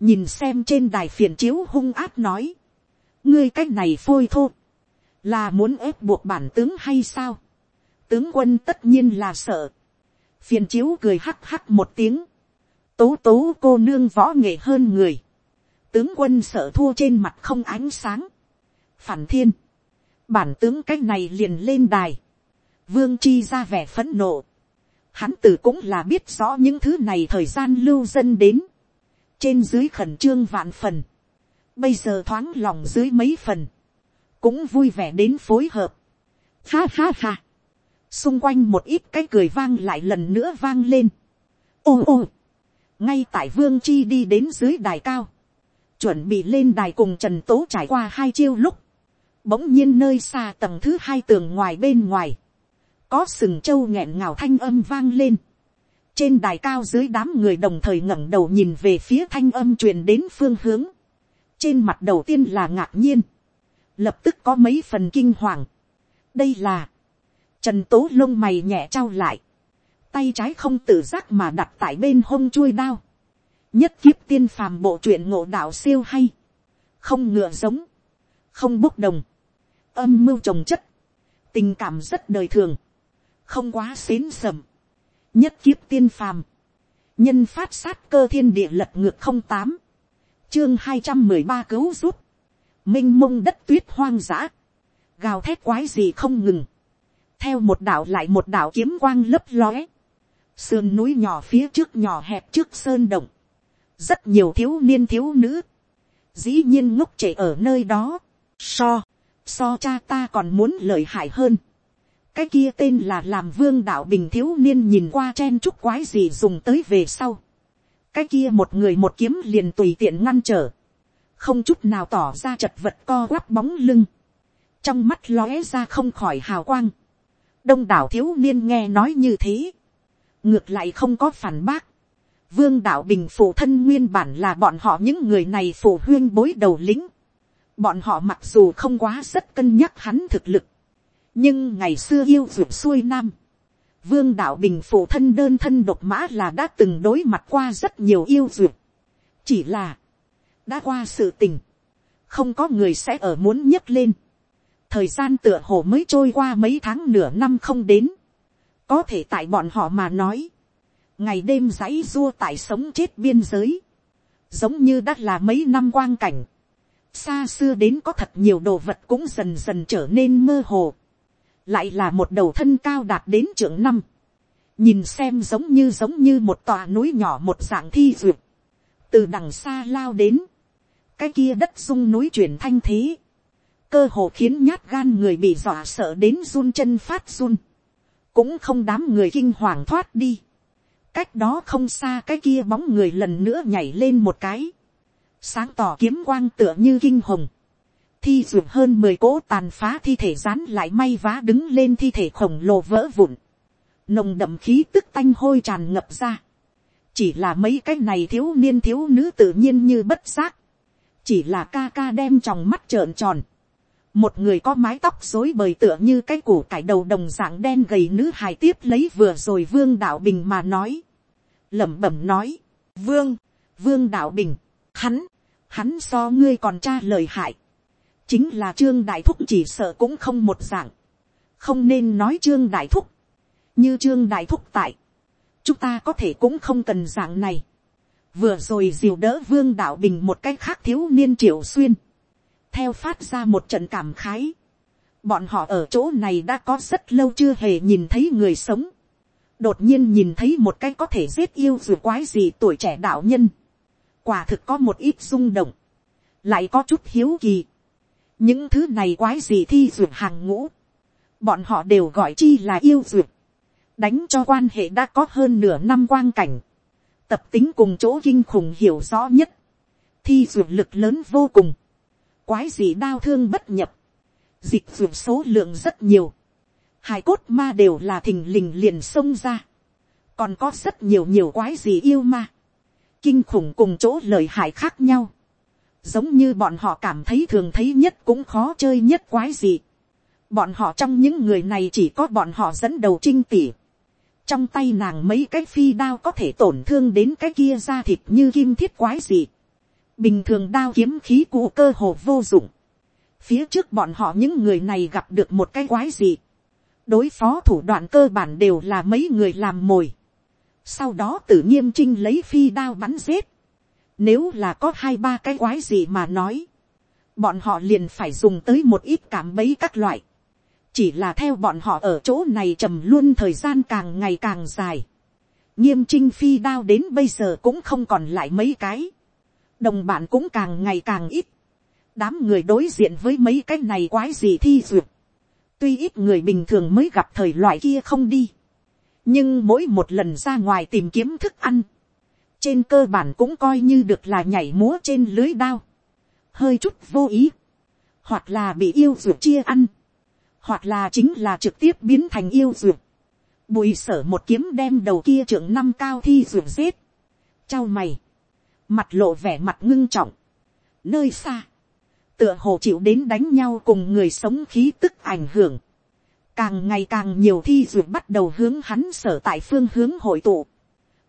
A: nhìn xem trên đài phiền chiếu hung áp nói, ngươi cái này phôi thô, là muốn ép buộc bản tướng hay sao, tướng quân tất nhiên là sợ, phiền chiếu cười hắc hắc một tiếng, tố tố cô nương võ nghệ hơn người, tướng quân sợ thua trên mặt không ánh sáng. phản thiên, bản tướng cách này liền lên đài. vương chi ra vẻ phẫn nộ. hắn tử cũng là biết rõ những thứ này thời gian lưu dân đến. trên dưới khẩn trương vạn phần. bây giờ thoáng lòng dưới mấy phần. cũng vui vẻ đến phối hợp. ha ha ha. xung quanh một ít cái cười vang lại lần nữa vang lên. ô ô ngay tại vương chi đi đến dưới đài cao, chuẩn bị lên đài cùng trần tố trải qua hai chiêu lúc, bỗng nhiên nơi xa tầng thứ hai tường ngoài bên ngoài, có sừng trâu nghẹn ngào thanh âm vang lên, trên đài cao dưới đám người đồng thời ngẩng đầu nhìn về phía thanh âm truyền đến phương hướng, trên mặt đầu tiên là ngạc nhiên, lập tức có mấy phần kinh hoàng, đây là, trần tố lông mày nhẹ trao lại, tay trái không tự giác mà đặt tại bên hông chuôi đao, nhất kiếp tiên phàm bộ truyện ngộ đạo siêu hay, không ngựa giống, không bốc đồng, âm mưu trồng chất, tình cảm rất đời thường, không quá xến sầm, nhất kiếp tiên phàm, nhân phát sát cơ thiên địa lật ngược không tám, chương hai trăm mười ba cứu rút, m i n h mông đất tuyết hoang dã, gào thét quái gì không ngừng, theo một đảo lại một đảo kiếm quang lấp lóe, sườn núi nhỏ phía trước nhỏ hẹp trước sơn động, rất nhiều thiếu niên thiếu nữ, dĩ nhiên ngốc trệ ở nơi đó, so, so cha ta còn muốn lợi hại hơn. cái kia tên là làm vương đạo bình thiếu niên nhìn qua chen chúc quái gì dùng tới về sau. cái kia một người một kiếm liền tùy tiện ngăn trở, không chút nào tỏ ra chật vật co quắp bóng lưng, trong mắt lóe ra không khỏi hào quang. đông đảo thiếu niên nghe nói như thế, ngược lại không có phản bác, Vương Đạo Bình phụ thân nguyên bản là bọn họ những người này phụ huyên bối đầu lính. Bọn họ mặc dù không quá rất cân nhắc hắn thực lực. Nhưng ngày xưa yêu dụ xuôi nam. Vương Đạo Bình phụ thân đơn thân độc mã là đã từng đối mặt qua rất nhiều yêu dụ. Chỉ là. Đã qua sự tình. Không có người sẽ ở muốn nhấc lên. Thời gian tựa hồ mới trôi qua mấy tháng nửa năm không đến. Có thể tại bọn họ mà nói ngày đêm dãy dua tại sống chết biên giới, giống như đã là mấy năm quang cảnh, xa xưa đến có thật nhiều đồ vật cũng dần dần trở nên mơ hồ, lại là một đầu thân cao đạt đến trưởng năm, nhìn xem giống như giống như một tòa núi nhỏ một dạng thi duyệt, từ đằng xa lao đến, cái kia đất sung núi chuyển thanh thế, cơ hồ khiến nhát gan người bị dọa sợ đến run chân phát run, cũng không đám người kinh hoàng thoát đi, cách đó không xa cái kia bóng người lần nữa nhảy lên một cái, sáng tỏ kiếm quang tựa như kinh hồng, thi dược hơn mười cỗ tàn phá thi thể rán lại may vá đứng lên thi thể khổng lồ vỡ vụn, nồng đậm khí tức tanh hôi tràn ngập ra, chỉ là mấy cái này thiếu niên thiếu nữ tự nhiên như bất giác, chỉ là ca ca đem tròng mắt trợn tròn, một người có mái tóc rối bời tựa như cái củ cải đầu đồng dạng đen gầy nữ hài tiếp lấy vừa rồi vương đạo bình mà nói, lẩm bẩm nói, vương, vương đạo bình, hắn, hắn so ngươi còn tra lời hại, chính là trương đại thúc chỉ sợ cũng không một dạng, không nên nói trương đại thúc, như trương đại thúc tại, chúng ta có thể cũng không cần dạng này, vừa rồi diều đỡ vương đạo bình một cách khác thiếu niên triệu xuyên, theo phát ra một trận cảm khái. Bọn họ ở chỗ này đã có rất lâu chưa hề nhìn thấy người sống. Đột nhiên nhìn thấy một cái có thể giết yêu dù quái gì tuổi trẻ đạo nhân. Quả thực có một ít rung động. Lại có chút hiếu kỳ. Những thứ này quái gì thi dù hàng ngũ. Bọn họ đều gọi chi là yêu dù. Đánh cho quan hệ đã có hơn nửa năm quang cảnh. Tập tính cùng chỗ kinh khủng hiểu rõ nhất. Thi dù lực lớn vô cùng quái gì đau thương bất nhập, dịch d u ộ t số lượng rất nhiều, Hai cốt ma đều là thình lình liền xông ra, còn có rất nhiều nhiều quái gì yêu ma, kinh khủng cùng chỗ lời hại khác nhau, giống như bọn họ cảm thấy thường thấy nhất cũng khó chơi nhất quái gì, bọn họ trong những người này chỉ có bọn họ dẫn đầu trinh tỉ, trong tay nàng mấy cái phi đao có thể tổn thương đến cái kia da thịt như kim thiết quái gì, bình thường đao kiếm khí cụ cơ hồ vô dụng. phía trước bọn họ những người này gặp được một cái quái gì. đối phó thủ đoạn cơ bản đều là mấy người làm mồi. sau đó tự nhiên trinh lấy phi đao bắn giết. nếu là có hai ba cái quái gì mà nói, bọn họ liền phải dùng tới một ít cảm bấy các loại. chỉ là theo bọn họ ở chỗ này trầm luôn thời gian càng ngày càng dài. nghiêm trinh phi đao đến bây giờ cũng không còn lại mấy cái đồng bạn cũng càng ngày càng ít, đám người đối diện với mấy cái này quái gì thi duyệt, tuy ít người bình thường mới gặp thời loại kia không đi, nhưng mỗi một lần ra ngoài tìm kiếm thức ăn, trên cơ bản cũng coi như được là nhảy múa trên lưới đao, hơi chút vô ý, hoặc là bị yêu duyệt chia ăn, hoặc là chính là trực tiếp biến thành yêu duyệt, bùi sở một kiếm đem đầu kia trưởng năm cao thi duyệt giết, trao mày, mặt lộ vẻ mặt ngưng trọng, nơi xa, tựa hồ chịu đến đánh nhau cùng người sống khí tức ảnh hưởng, càng ngày càng nhiều thi duyệt bắt đầu hướng hắn sở tại phương hướng hội tụ,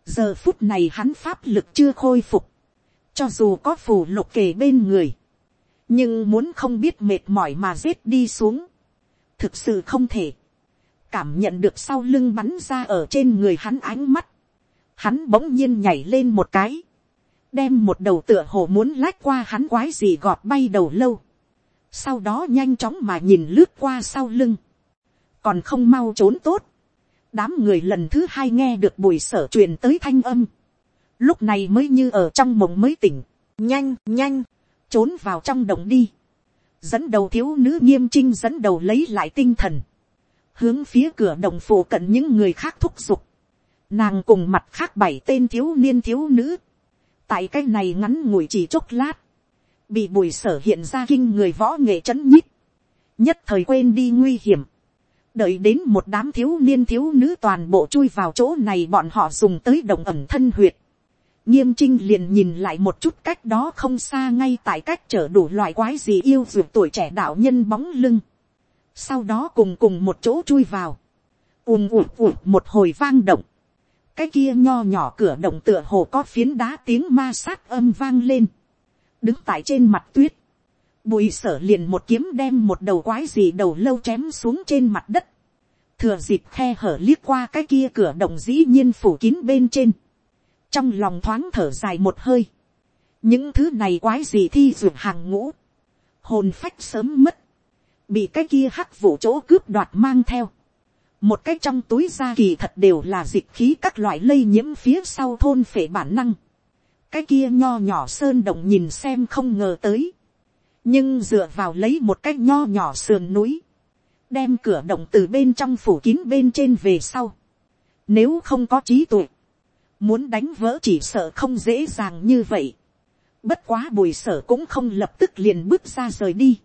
A: giờ phút này hắn pháp lực chưa khôi phục, cho dù có phù lục kề bên người, nhưng muốn không biết mệt mỏi mà giết đi xuống, thực sự không thể, cảm nhận được sau lưng bắn ra ở trên người hắn ánh mắt, hắn bỗng nhiên nhảy lên một cái, đem một đầu tựa hồ muốn lách qua hắn quái gì gọt bay đầu lâu, sau đó nhanh chóng mà nhìn lướt qua sau lưng, còn không mau trốn tốt, đám người lần thứ hai nghe được bùi sở truyền tới thanh âm, lúc này mới như ở trong mộng mới tỉnh, nhanh nhanh, trốn vào trong động đi, dẫn đầu thiếu nữ nghiêm trinh dẫn đầu lấy lại tinh thần, hướng phía cửa đồng phủ cận những người khác thúc giục, nàng cùng mặt khác bảy tên thiếu niên thiếu nữ, tại cái này ngắn ngủi chỉ chốc lát, bị bùi sở hiện ra kinh người võ nghệ c h ấ n nhích, nhất thời quên đi nguy hiểm, đợi đến một đám thiếu niên thiếu nữ toàn bộ chui vào chỗ này bọn họ dùng tới đồng ẩm thân huyệt, nghiêm trinh liền nhìn lại một chút cách đó không xa ngay tại cách chở đủ loại quái gì yêu dược tuổi trẻ đạo nhân bóng lưng, sau đó cùng cùng một chỗ chui vào, ùm ụt ụt một hồi vang động, cái kia nho nhỏ cửa động tựa hồ có phiến đá tiếng ma sát âm vang lên, đứng tại trên mặt tuyết, bùi sở liền một kiếm đem một đầu quái gì đầu lâu chém xuống trên mặt đất, thừa dịp khe hở liếc qua cái kia cửa động dĩ nhiên phủ kín bên trên, trong lòng thoáng thở dài một hơi, những thứ này quái gì thi ruột hàng ngũ, hồn phách sớm mất, bị cái kia hắc vụ chỗ cướp đoạt mang theo, một cách trong túi da kỳ thật đều là dịch khí các loại lây nhiễm phía sau thôn phệ bản năng. cái kia nho nhỏ sơn động nhìn xem không ngờ tới. nhưng dựa vào lấy một cái nho nhỏ sườn núi. đem cửa động từ bên trong phủ kín bên trên về sau. nếu không có trí tuệ, muốn đánh vỡ chỉ sợ không dễ dàng như vậy. bất quá bùi sở cũng không lập tức liền bước ra rời đi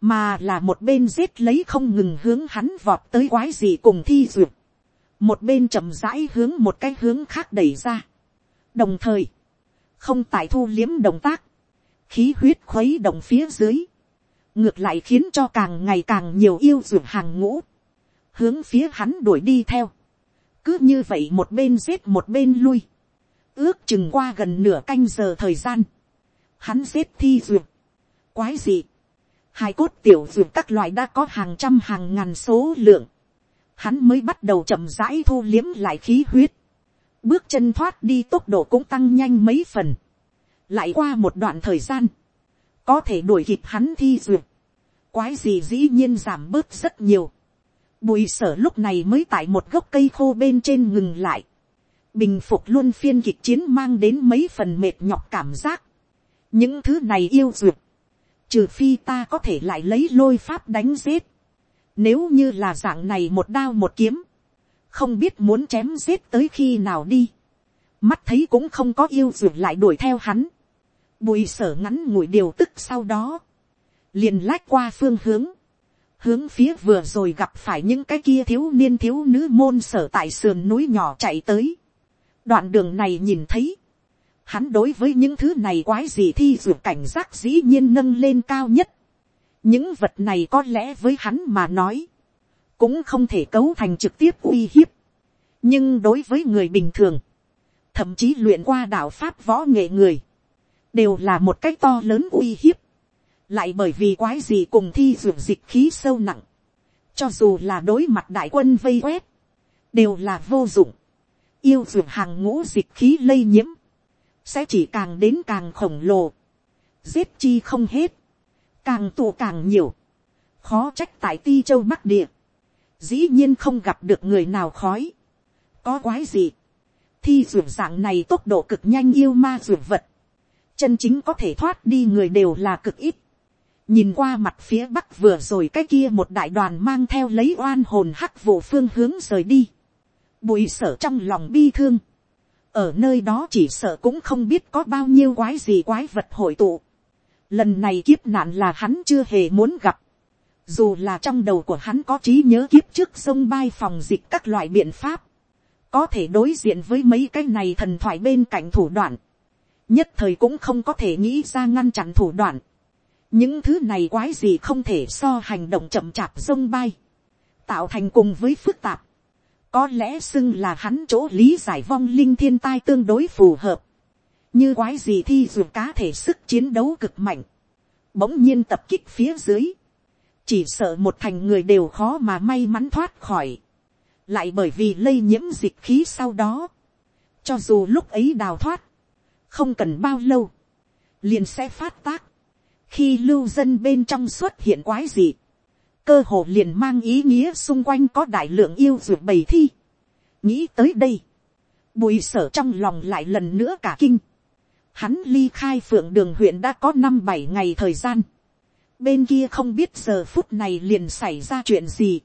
A: mà là một bên giết lấy không ngừng hướng hắn vọt tới quái gì cùng thi duyệt, một bên chậm rãi hướng một cái hướng khác đẩy ra, đồng thời, không tại thu liếm động tác, khí huyết khuấy động phía dưới, ngược lại khiến cho càng ngày càng nhiều yêu duyệt hàng ngũ, hướng phía hắn đuổi đi theo, cứ như vậy một bên giết một bên lui, ước chừng qua gần nửa canh giờ thời gian, hắn giết thi duyệt, quái gì, hài cốt tiểu dược các loại đã có hàng trăm hàng ngàn số lượng. Hắn mới bắt đầu chậm rãi thu liếm lại khí huyết. Bước chân thoát đi tốc độ cũng tăng nhanh mấy phần. Lại qua một đoạn thời gian. Có thể đuổi kịp hắn thi dược. Quái gì dĩ nhiên giảm bớt rất nhiều. Bùi sở lúc này mới tại một gốc cây khô bên trên ngừng lại. Bình phục luôn phiên kịch chiến mang đến mấy phần mệt nhọc cảm giác. Những thứ này yêu dược trừ phi ta có thể lại lấy lôi pháp đánh giết, nếu như là dạng này một đao một kiếm, không biết muốn chém giết tới khi nào đi, mắt thấy cũng không có yêu d lại đuổi theo hắn, bùi sở ngắn ngủi điều tức sau đó, liền lách qua phương hướng, hướng phía vừa rồi gặp phải những cái kia thiếu niên thiếu nữ môn sở tại sườn núi nhỏ chạy tới, đoạn đường này nhìn thấy, hắn đối với những thứ này quái gì thi dù cảnh giác dĩ nhiên nâng lên cao nhất. những vật này có lẽ với hắn mà nói, cũng không thể cấu thành trực tiếp uy hiếp. nhưng đối với người bình thường, thậm chí luyện qua đạo pháp võ nghệ người, đều là một cách to lớn uy hiếp. lại bởi vì quái gì cùng thi dù dịch khí sâu nặng, cho dù là đối mặt đại quân vây quét, đều là vô dụng. yêu dù hàng ngũ dịch khí lây nhiễm, sẽ chỉ càng đến càng khổng lồ, giết chi không hết, càng tù càng nhiều, khó trách tại ti châu bắc địa, dĩ nhiên không gặp được người nào khói, có quái gì, thi ruột dạng này tốc độ cực nhanh yêu ma ruột vật, chân chính có thể thoát đi người đều là cực ít, nhìn qua mặt phía bắc vừa rồi cái kia một đại đoàn mang theo lấy oan hồn hắc vụ phương hướng rời đi, bụi sở trong lòng bi thương, ở nơi đó chỉ sợ cũng không biết có bao nhiêu quái gì quái vật hội tụ. Lần này kiếp nạn là hắn chưa hề muốn gặp. Dù là trong đầu của hắn có trí nhớ kiếp trước sông bay phòng dịch các loại biện pháp. Có thể đối diện với mấy cái này thần thoại bên cạnh thủ đoạn. Nhất thời cũng không có thể nghĩ ra ngăn chặn thủ đoạn. Những thứ này quái gì không thể so hành động chậm chạp sông bay. Tạo thành cùng với phức tạp có lẽ xưng là hắn chỗ lý giải vong linh thiên tai tương đối phù hợp. Như quái gì thi dù cá thể sức chiến đấu cực mạnh. Bỗng nhiên tập kích phía dưới. Chỉ sợ một thành người đều khó mà may mắn thoát khỏi. Lại bởi vì lây nhiễm dịch khí sau đó. Cho dù lúc ấy đào thoát. Không cần bao lâu. Liền sẽ phát tác. Khi lưu dân bên trong xuất hiện quái gì cơ hồ liền mang ý nghĩa xung quanh có đại lượng yêu ruột bầy thi. nghĩ tới đây, bùi sở trong lòng lại lần nữa cả kinh. hắn ly khai phượng đường huyện đã có năm bảy ngày thời gian. bên kia không biết giờ phút này liền xảy ra chuyện gì.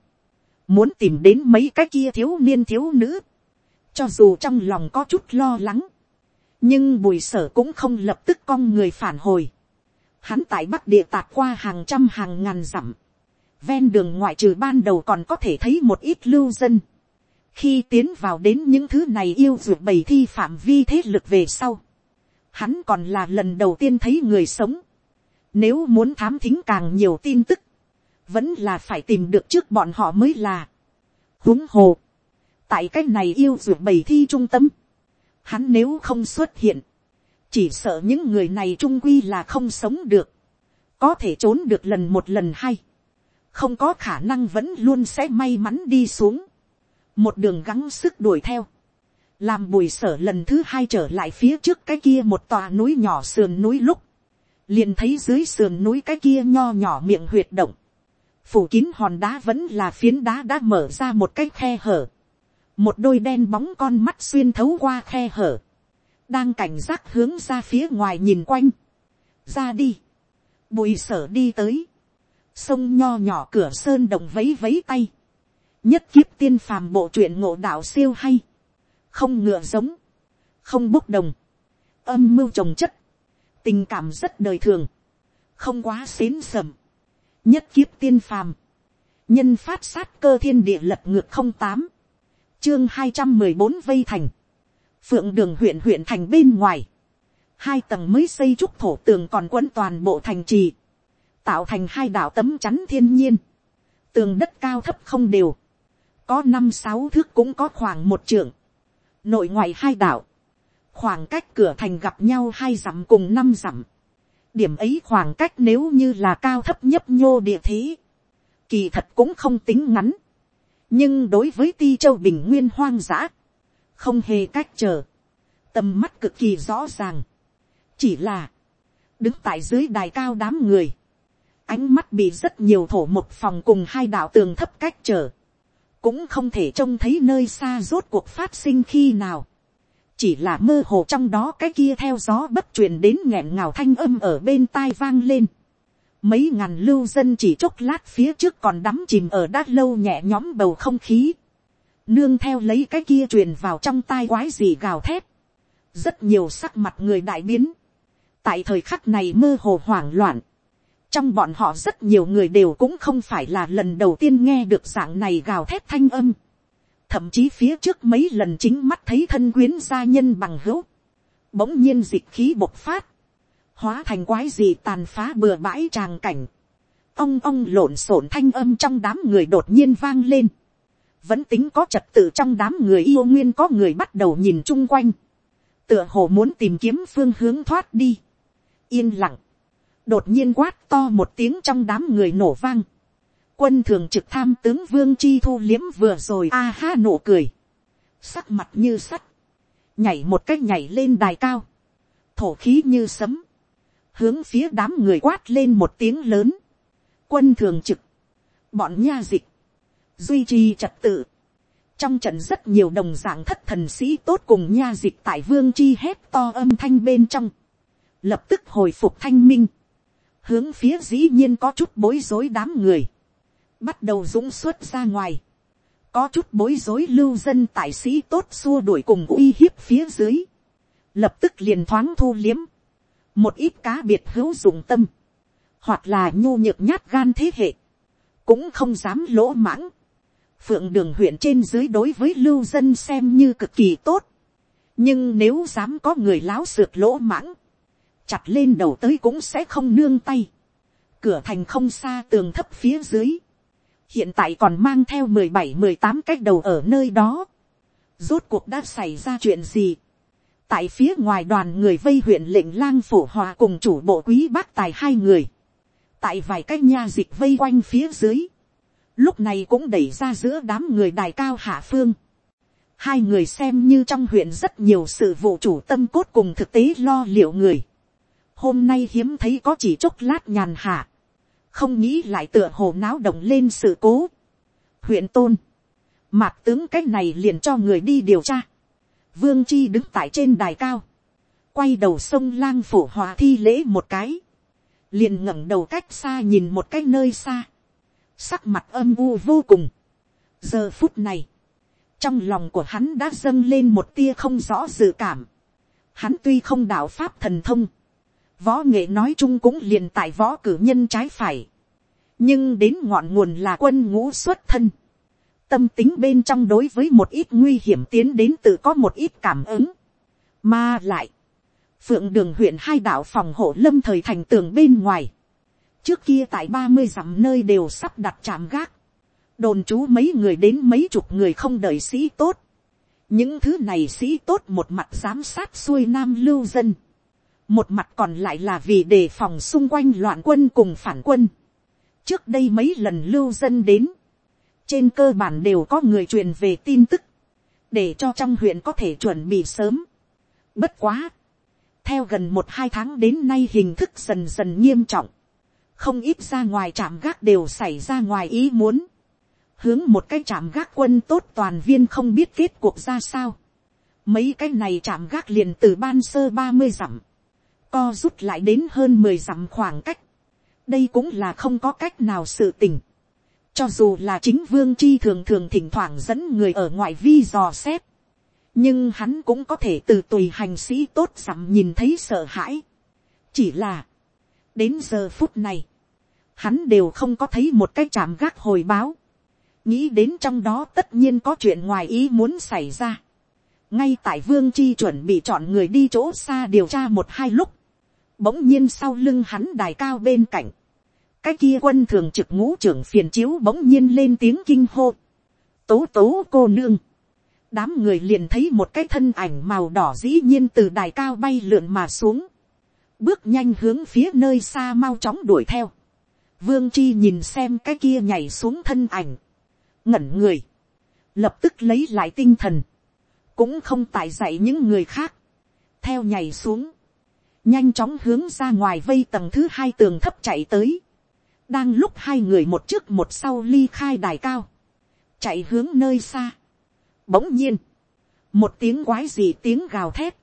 A: muốn tìm đến mấy cái kia thiếu niên thiếu nữ. cho dù trong lòng có chút lo lắng. nhưng bùi sở cũng không lập tức con người phản hồi. hắn tại bắc địa tạt qua hàng trăm hàng ngàn dặm Ven đường ngoại trừ ban đầu còn có thể thấy một ít lưu dân. Khi tiến vào đến những thứ này yêu dược bầy thi phạm vi thế lực về sau. Hắn còn là lần đầu tiên thấy người sống. Nếu muốn thám thính càng nhiều tin tức. Vẫn là phải tìm được trước bọn họ mới là. Húng hồ. Tại cách này yêu dược bầy thi trung tâm. Hắn nếu không xuất hiện chỉ sợ những người này trung quy là không sống được, có thể trốn được lần một lần hay, không có khả năng vẫn luôn sẽ may mắn đi xuống, một đường gắng sức đuổi theo, làm bùi sở lần thứ hai trở lại phía trước cái kia một tòa núi nhỏ sườn núi lúc, liền thấy dưới sườn núi cái kia nho nhỏ miệng huyệt động, phủ kín hòn đá vẫn là phiến đá đã mở ra một cái khe hở, một đôi đen bóng con mắt xuyên thấu qua khe hở, đang cảnh giác hướng ra phía ngoài nhìn quanh, ra đi, bùi sở đi tới, sông nho nhỏ cửa sơn đồng vấy vấy tay, nhất kiếp tiên phàm bộ truyện ngộ đạo siêu hay, không ngựa giống, không bốc đồng, âm mưu trồng chất, tình cảm rất đời thường, không quá xến sầm, nhất kiếp tiên phàm, nhân phát sát cơ thiên địa lập ngược không tám, chương hai trăm mười bốn vây thành, phượng đường huyện huyện thành bên ngoài, hai tầng mới xây trúc thổ tường còn quấn toàn bộ thành trì, tạo thành hai đảo tấm chắn thiên nhiên, tường đất cao thấp không đều, có năm sáu thước cũng có khoảng một trượng, nội ngoại hai đảo, khoảng cách cửa thành gặp nhau hai dặm cùng năm dặm, điểm ấy khoảng cách nếu như là cao thấp nhấp nhô địa thế, kỳ thật cũng không tính ngắn, nhưng đối với ti châu bình nguyên hoang dã, không hề cách chờ, tầm mắt cực kỳ rõ ràng, chỉ là, đứng tại dưới đài cao đám người, ánh mắt bị rất nhiều thổ một phòng cùng hai đạo tường thấp cách trở, cũng không thể trông thấy nơi xa rốt cuộc phát sinh khi nào, chỉ là mơ hồ trong đó cái kia theo gió bất truyền đến nghẹn ngào thanh âm ở bên tai vang lên, mấy ngàn lưu dân chỉ chốc lát phía trước còn đắm chìm ở đát lâu nhẹ nhóm bầu không khí, nương theo lấy cái kia truyền vào trong tai quái gì gào thét, rất nhiều sắc mặt người đại biến, tại thời khắc này mơ hồ hoảng loạn, trong bọn họ rất nhiều người đều cũng không phải là lần đầu tiên nghe được dạng này gào thét thanh âm. thậm chí phía trước mấy lần chính mắt thấy thân quyến gia nhân bằng hữu. bỗng nhiên dịch khí bộc phát. hóa thành quái gì tàn phá bừa bãi tràng cảnh. ông ông lộn xộn thanh âm trong đám người đột nhiên vang lên. vẫn tính có trật tự trong đám người yêu nguyên có người bắt đầu nhìn chung quanh. tựa hồ muốn tìm kiếm phương hướng thoát đi. yên lặng đột nhiên quát to một tiếng trong đám người nổ vang. Quân thường trực tham tướng Vương Chi Thu liếm vừa rồi a ha nổ cười. Sắc mặt như sắt. Nhảy một cách nhảy lên đài cao. Thổ khí như sấm. Hướng phía đám người quát lên một tiếng lớn. Quân thường trực. Bọn nha dịch. Duy trì trật tự. Trong trận rất nhiều đồng dạng thất thần sĩ tốt cùng nha dịch tại Vương Chi hét to âm thanh bên trong. Lập tức hồi phục thanh minh hướng phía dĩ nhiên có chút bối rối đám người, bắt đầu dũng xuất ra ngoài, có chút bối rối lưu dân tài sĩ tốt xua đuổi cùng uy hiếp phía dưới, lập tức liền thoáng thu liếm, một ít cá biệt hữu dụng tâm, hoặc là nhô nhược nhát gan thế hệ, cũng không dám lỗ mãng, phượng đường huyện trên dưới đối với lưu dân xem như cực kỳ tốt, nhưng nếu dám có người láo sượt lỗ mãng, chặt lên đầu tới cũng sẽ không nương tay. Cửa thành không xa tường thấp phía dưới. Hiện tại còn mang theo mười bảy mười tám cái đầu ở nơi đó. Rốt cuộc đã xảy ra chuyện gì? Tại phía ngoài đoàn người vây huyện lệnh lang phổ hòa cùng chủ bộ quý bác tài hai người. Tại vài cách nha dịch vây quanh phía dưới. Lúc này cũng đẩy ra giữa đám người đài cao hạ phương hai người xem như trong huyện rất nhiều sự vụ chủ tâm cốt cùng thực tế lo liệu người hôm nay hiếm thấy có chỉ chốc lát nhàn hạ, không nghĩ lại tựa hồ náo động lên sự cố. huyện tôn, mạc tướng cái này liền cho người đi điều tra, vương chi đứng tại trên đài cao, quay đầu sông lang phủ hòa thi lễ một cái, liền ngẩng đầu cách xa nhìn một cái nơi xa, sắc mặt âm u vô cùng. giờ phút này, trong lòng của hắn đã dâng lên một tia không rõ dự cảm. hắn tuy không đạo pháp thần thông, võ nghệ nói chung cũng liền tại võ cử nhân trái phải. nhưng đến ngọn nguồn là quân ngũ xuất thân. tâm tính bên trong đối với một ít nguy hiểm tiến đến tự có một ít cảm ứng. mà lại, phượng đường huyện hai đạo phòng hộ lâm thời thành tường bên ngoài. trước kia tại ba mươi dặm nơi đều sắp đặt trạm gác. đồn trú mấy người đến mấy chục người không đợi sĩ tốt. những thứ này sĩ tốt một mặt giám sát xuôi nam lưu dân một mặt còn lại là vì đề phòng xung quanh loạn quân cùng phản quân. trước đây mấy lần lưu dân đến, trên cơ bản đều có người truyền về tin tức, để cho trong huyện có thể chuẩn bị sớm. bất quá, theo gần một hai tháng đến nay hình thức dần dần nghiêm trọng, không ít ra ngoài trạm gác đều xảy ra ngoài ý muốn, hướng một cái trạm gác quân tốt toàn viên không biết kết cuộc ra sao. Mấy cái này trạm gác liền từ ban sơ ba mươi dặm co rút lại đến hơn mười dặm khoảng cách. đây cũng là không có cách nào sự tình. cho dù là chính vương chi thường thường thỉnh thoảng dẫn người ở ngoại vi dò xét. nhưng hắn cũng có thể từ tùy hành sĩ tốt dặm nhìn thấy sợ hãi. chỉ là, đến giờ phút này, hắn đều không có thấy một cái chạm gác hồi báo. nghĩ đến trong đó tất nhiên có chuyện ngoài ý muốn xảy ra ngay tại vương chi chuẩn bị chọn người đi chỗ xa điều tra một hai lúc, Bỗng nhiên sau lưng hắn đài cao bên cạnh. Cái kia quân thường trực ngũ trưởng phiền chiếu bỗng nhiên lên tiếng kinh hô. Tố tố cô nương. Đám người liền thấy một cái thân ảnh màu đỏ dĩ nhiên từ đài cao bay lượn mà xuống. Bước nhanh hướng phía nơi xa mau chóng đuổi theo. Vương Chi nhìn xem cái kia nhảy xuống thân ảnh. Ngẩn người. Lập tức lấy lại tinh thần. Cũng không tại dạy những người khác. Theo nhảy xuống nhanh chóng hướng ra ngoài vây tầng thứ hai tường thấp chạy tới. đang lúc hai người một trước một sau ly khai đài cao, chạy hướng nơi xa. bỗng nhiên, một tiếng quái gì tiếng gào thét,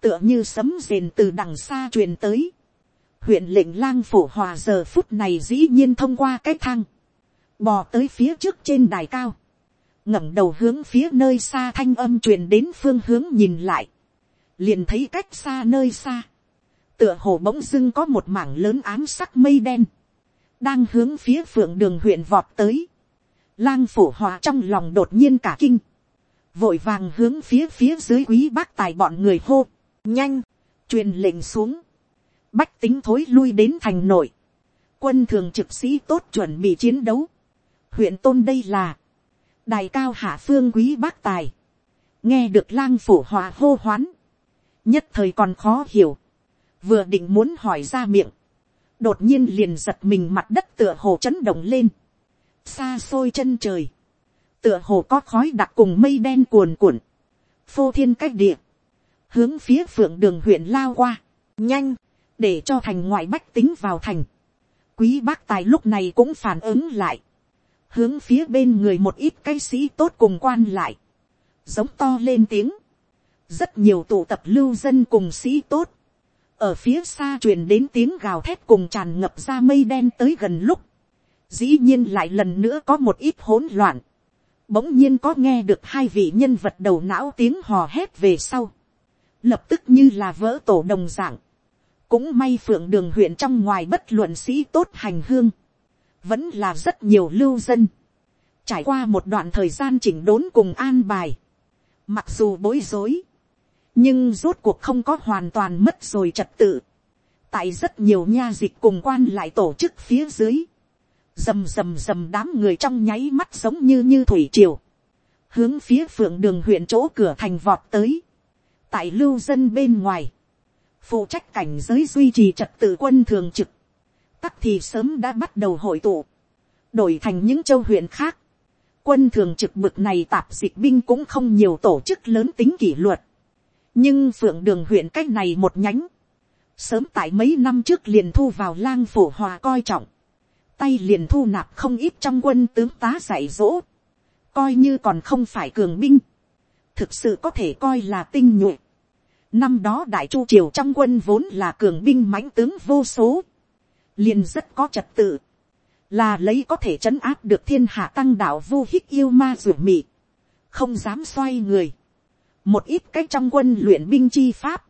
A: tựa như sấm rền từ đằng xa truyền tới. huyện lệnh lang phủ hòa giờ phút này dĩ nhiên thông qua cái thang, bò tới phía trước trên đài cao, ngẩng đầu hướng phía nơi xa thanh âm truyền đến phương hướng nhìn lại, liền thấy cách xa nơi xa tựa hồ bỗng dưng có một mảng lớn ám sắc mây đen, đang hướng phía phượng đường huyện vọt tới. Lang phủ hòa trong lòng đột nhiên cả kinh, vội vàng hướng phía phía dưới quý bác tài bọn người hô, nhanh, truyền lệnh xuống, bách tính thối lui đến thành nội, quân thường trực sĩ tốt chuẩn bị chiến đấu, huyện tôn đây là, đài cao hạ phương quý bác tài, nghe được lang phủ hòa hô hoán, nhất thời còn khó hiểu, vừa định muốn hỏi ra miệng, đột nhiên liền giật mình mặt đất tựa hồ chấn động lên, xa xôi chân trời, tựa hồ có khói đặc cùng mây đen cuồn cuộn, phô thiên cách địa, hướng phía phượng đường huyện lao qua, nhanh, để cho thành ngoại bách tính vào thành. Quý bác tài lúc này cũng phản ứng lại, hướng phía bên người một ít cái sĩ tốt cùng quan lại, giống to lên tiếng, rất nhiều tụ tập lưu dân cùng sĩ tốt, ở phía xa truyền đến tiếng gào thét cùng tràn ngập ra mây đen tới gần lúc, dĩ nhiên lại lần nữa có một ít hỗn loạn, bỗng nhiên có nghe được hai vị nhân vật đầu não tiếng hò hét về sau, lập tức như là vỡ tổ đồng d ạ n g cũng may phượng đường huyện trong ngoài bất luận sĩ tốt hành hương, vẫn là rất nhiều lưu dân, trải qua một đoạn thời gian chỉnh đốn cùng an bài, mặc dù bối rối, nhưng rốt cuộc không có hoàn toàn mất rồi trật tự. tại rất nhiều nha dịch cùng quan lại tổ chức phía dưới. rầm rầm rầm đám người trong nháy mắt giống như như thủy triều. hướng phía phượng đường huyện chỗ cửa thành vọt tới. tại lưu dân bên ngoài. phụ trách cảnh giới duy trì trật tự quân thường trực. tắc thì sớm đã bắt đầu hội tụ. đổi thành những châu huyện khác. quân thường trực bực này tạp dịch binh cũng không nhiều tổ chức lớn tính kỷ luật nhưng phượng đường huyện cách này một nhánh, sớm tại mấy năm trước liền thu vào lang phủ hòa coi trọng, tay liền thu nạp không ít trong quân tướng tá dạy dỗ, coi như còn không phải cường binh, thực sự có thể coi là tinh nhuệ. Năm đó đại chu triều trong quân vốn là cường binh mãnh tướng vô số, liền rất có trật tự, là lấy có thể trấn áp được thiên hạ tăng đạo vô hích yêu ma ruột mị, không dám xoay người, một ít cách trong quân luyện binh chi pháp,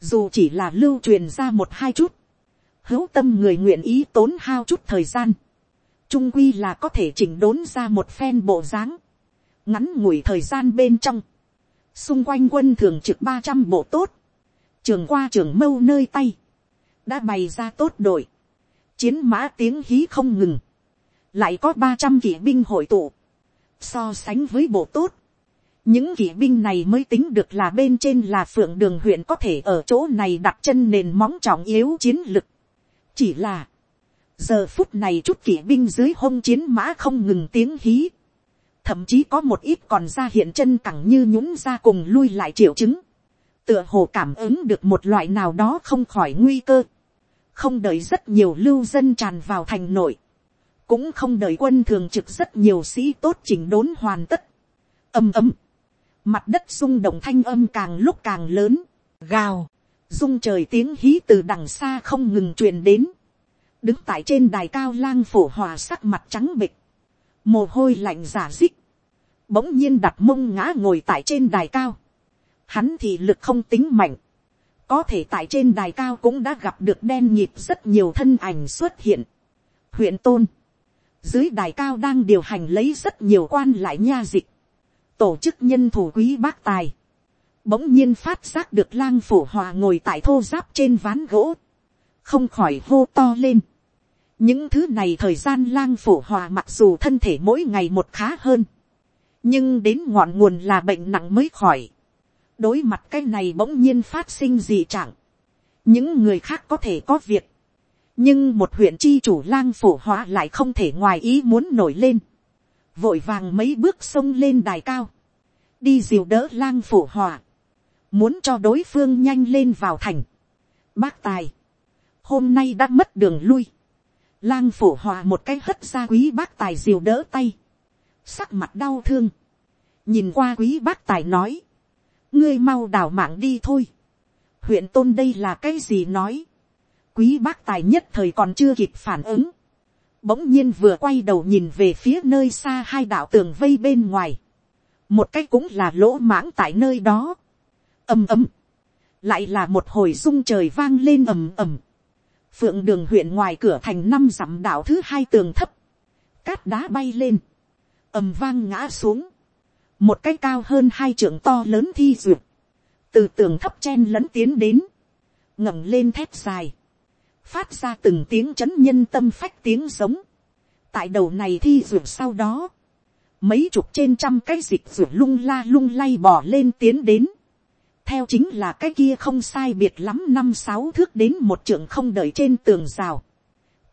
A: dù chỉ là lưu truyền ra một hai chút, hữu tâm người nguyện ý tốn hao chút thời gian, trung quy là có thể chỉnh đốn ra một phen bộ dáng, ngắn ngủi thời gian bên trong, xung quanh quân thường trực ba trăm bộ tốt, trường qua trường mâu nơi tay, đã bày ra tốt đội, chiến mã tiếng hí không ngừng, lại có ba trăm kỵ binh hội tụ, so sánh với bộ tốt, những kỵ binh này mới tính được là bên trên là phượng đường huyện có thể ở chỗ này đặt chân nền móng trọng yếu chiến lực. chỉ là, giờ phút này chút kỵ binh dưới hông chiến mã không ngừng tiếng hí. thậm chí có một ít còn ra hiện chân cẳng như nhũng ra cùng lui lại triệu chứng. tựa hồ cảm ứng được một loại nào đó không khỏi nguy cơ. không đợi rất nhiều lưu dân tràn vào thành nội. cũng không đợi quân thường trực rất nhiều sĩ tốt chỉnh đốn hoàn tất. ầm ầm mặt đất rung động thanh âm càng lúc càng lớn, gào, rung trời tiếng hí từ đằng xa không ngừng truyền đến, đứng tại trên đài cao lang phổ hòa sắc mặt trắng bịch, mồ hôi lạnh giả dích, bỗng nhiên đặt mông ngã ngồi tại trên đài cao, hắn thì lực không tính mạnh, có thể tại trên đài cao cũng đã gặp được đen nhịp rất nhiều thân ảnh xuất hiện, huyện tôn, dưới đài cao đang điều hành lấy rất nhiều quan lại nha dịch, tổ chức nhân thủ quý bác tài, bỗng nhiên phát giác được lang phủ hòa ngồi tại thô giáp trên ván gỗ, không khỏi hô to lên. những thứ này thời gian lang phủ hòa mặc dù thân thể mỗi ngày một khá hơn, nhưng đến ngọn nguồn là bệnh nặng mới khỏi. đối mặt cái này bỗng nhiên phát sinh dị trạng, những người khác có thể có việc, nhưng một huyện chi chủ lang phủ hòa lại không thể ngoài ý muốn nổi lên vội vàng mấy bước sông lên đài cao, đi dìu đỡ lang phủ hòa, muốn cho đối phương nhanh lên vào thành. Bác tài, hôm nay đã mất đường lui, lang phủ hòa một cái hất ra quý bác tài dìu đỡ tay, sắc mặt đau thương, nhìn qua quý bác tài nói, ngươi mau đào mạng đi thôi, huyện tôn đây là cái gì nói, quý bác tài nhất thời còn chưa kịp phản ứng, bỗng nhiên vừa quay đầu nhìn về phía nơi xa hai đạo tường vây bên ngoài. Một cái cũng là lỗ mãng tại nơi đó. ầm ầm. Lại là một hồi rung trời vang lên ầm ầm. Phượng đường huyện ngoài cửa thành năm dặm đảo thứ hai tường thấp. Cát đá bay lên. ầm vang ngã xuống. Một cái cao hơn hai trượng to lớn thi duyệt. Từ tường thấp chen lẫn tiến đến. ngẩng lên thép dài phát ra từng tiếng c h ấ n nhân tâm phách tiếng giống, tại đầu này thi ruột sau đó, mấy chục trên trăm cái dịch ruột lung la lung lay bỏ lên tiến đến, theo chính là cái kia không sai biệt lắm năm sáu thước đến một trường không đợi trên tường rào,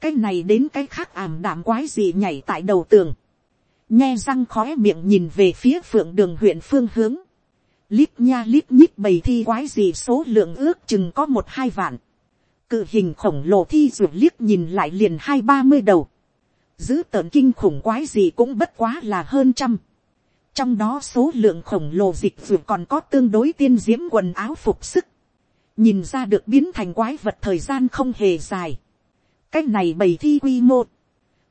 A: cái này đến cái khác ảm đạm quái gì nhảy tại đầu tường, nhe răng khói miệng nhìn về phía phượng đường huyện phương hướng, lít nha lít nhít bầy thi quái gì số lượng ước chừng có một hai vạn, cự hình khổng lồ thi ruột liếc nhìn lại liền hai ba mươi đầu, giữ tợn kinh khủng quái gì cũng bất quá là hơn trăm, trong đó số lượng khổng lồ dịch ruột còn có tương đối tiên diễm quần áo phục sức, nhìn ra được biến thành quái vật thời gian không hề dài, cách này bày thi quy mô,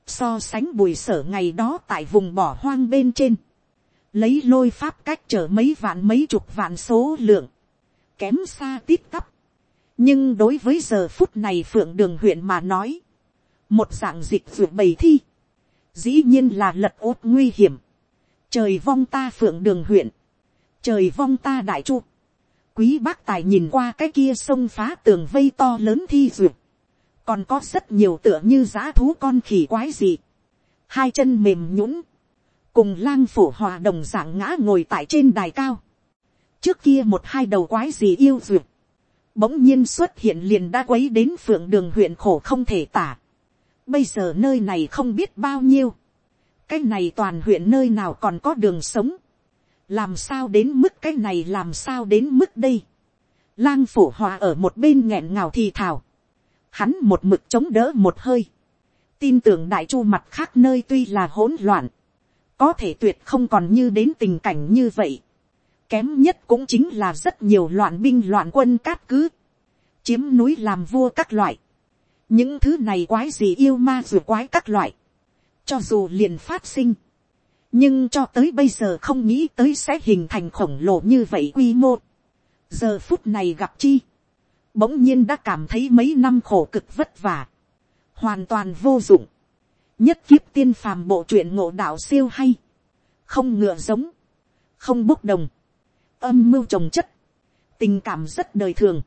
A: so sánh bùi sở ngày đó tại vùng bỏ hoang bên trên, lấy lôi pháp cách chở mấy vạn mấy chục vạn số lượng, kém xa tít tắp, nhưng đối với giờ phút này phượng đường huyện mà nói, một dạng dịch ruột bầy thi, dĩ nhiên là lật ốt nguy hiểm, trời vong ta phượng đường huyện, trời vong ta đại chu, quý bác tài nhìn qua cái kia sông phá tường vây to lớn thi ruột, còn có rất nhiều tựa như g thú con khỉ quái gì, hai chân mềm nhũng, cùng lang phủ hòa đồng dạng ngã ngồi tại trên đài cao, trước kia một hai đầu quái gì yêu ruột, bỗng nhiên xuất hiện liền đã quấy đến phượng đường huyện khổ không thể tả. Bây giờ nơi này không biết bao nhiêu. Cái này toàn huyện nơi nào còn có đường sống. Làm sao đến mức cái này làm sao đến mức đây. Lang phủ hòa ở một bên nghẹn ngào thì thào. Hắn một mực chống đỡ một hơi. Tin tưởng đại chu mặt khác nơi tuy là hỗn loạn. Có thể tuyệt không còn như đến tình cảnh như vậy kém nhất cũng chính là rất nhiều loạn binh loạn quân cát cứ, chiếm núi làm vua các loại, những thứ này quái gì yêu ma dù quái các loại, cho dù liền phát sinh, nhưng cho tới bây giờ không nghĩ tới sẽ hình thành khổng lồ như vậy quy mô. giờ phút này gặp chi, bỗng nhiên đã cảm thấy mấy năm khổ cực vất vả, hoàn toàn vô dụng, nhất kiếp tiên phàm bộ truyện ngộ đạo siêu hay, không ngựa giống, không bốc đồng, âm mưu trồng chất, tình cảm rất đời thường,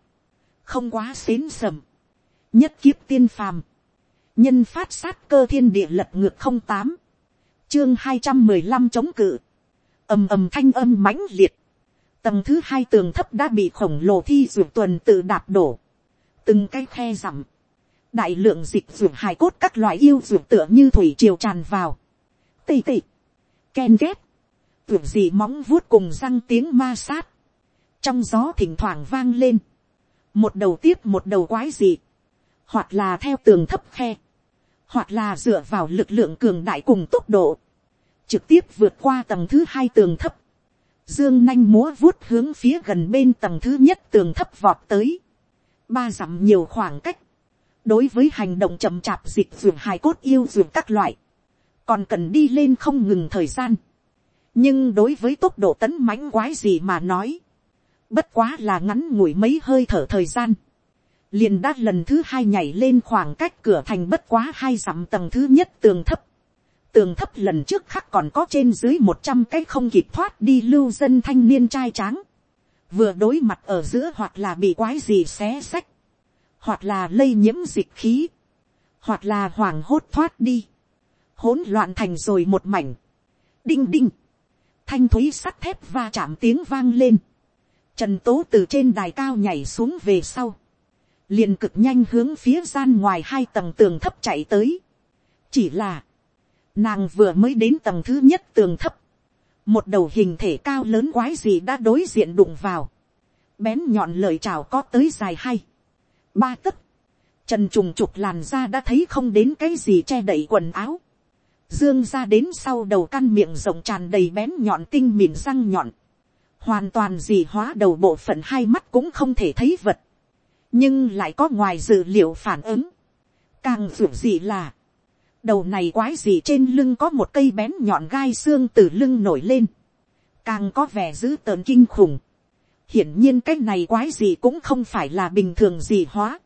A: không quá xến sầm, nhất kiếp tiên phàm, nhân phát sát cơ thiên địa lật ngược không tám, chương hai trăm mười lăm chống cự, ầm ầm thanh âm mãnh liệt, tầng thứ hai tường thấp đã bị khổng lồ thi ruột tuần tự đạp đổ, từng cái khe rằm, đại lượng dịch ruột hài cốt các loại yêu ruột tựa như thủy triều tràn vào, tì tì, ken ghép, tuyệt gì móng vuốt cùng răng tiếng ma sát. Trong gió thỉnh thoảng vang lên. Một đầu tiếp một đầu quái dị. Hoặc là theo tường thấp khe. Hoặc là dựa vào lực lượng cường đại cùng tốc độ. Trực tiếp vượt qua tầng thứ hai tường thấp. Dương nanh múa vuốt hướng phía gần bên tầng thứ nhất tường thấp vọt tới. Ba dặm nhiều khoảng cách. Đối với hành động chậm chạp dịch dường hài cốt yêu dường các loại còn cần đi lên không ngừng thời gian nhưng đối với tốc độ tấn mãnh quái gì mà nói, bất quá là ngắn ngủi mấy hơi thở thời gian, liền đã lần thứ hai nhảy lên khoảng cách cửa thành bất quá hai dặm tầng thứ nhất tường thấp, tường thấp lần trước khác còn có trên dưới một trăm cái không kịp thoát đi lưu dân thanh niên trai tráng, vừa đối mặt ở giữa hoặc là bị quái gì xé xách, hoặc là lây nhiễm dịch khí, hoặc là hoảng hốt thoát đi, hỗn loạn thành rồi một mảnh, đinh đinh, thanh thúy sắt thép va chạm tiếng vang lên, trần tố từ trên đài cao nhảy xuống về sau, liền cực nhanh hướng phía gian ngoài hai tầng tường thấp chạy tới, chỉ là, nàng vừa mới đến tầng thứ nhất tường thấp, một đầu hình thể cao lớn quái gì đã đối diện đụng vào, bén nhọn lời chào có tới dài hay, ba tấc, trần trùng trục làn ra đã thấy không đến cái gì che đậy quần áo, Dương ra đến sau đầu căn miệng rộng tràn đầy bén nhọn tinh mịn răng nhọn. Hoàn toàn dị hóa đầu bộ phận hai mắt cũng không thể thấy vật. Nhưng lại có ngoài dự liệu phản ứng. Càng dù gì là. Đầu này quái gì trên lưng có một cây bén nhọn gai xương từ lưng nổi lên. Càng có vẻ dữ tợn kinh khủng. Hiển nhiên cái này quái gì cũng không phải là bình thường dị hóa.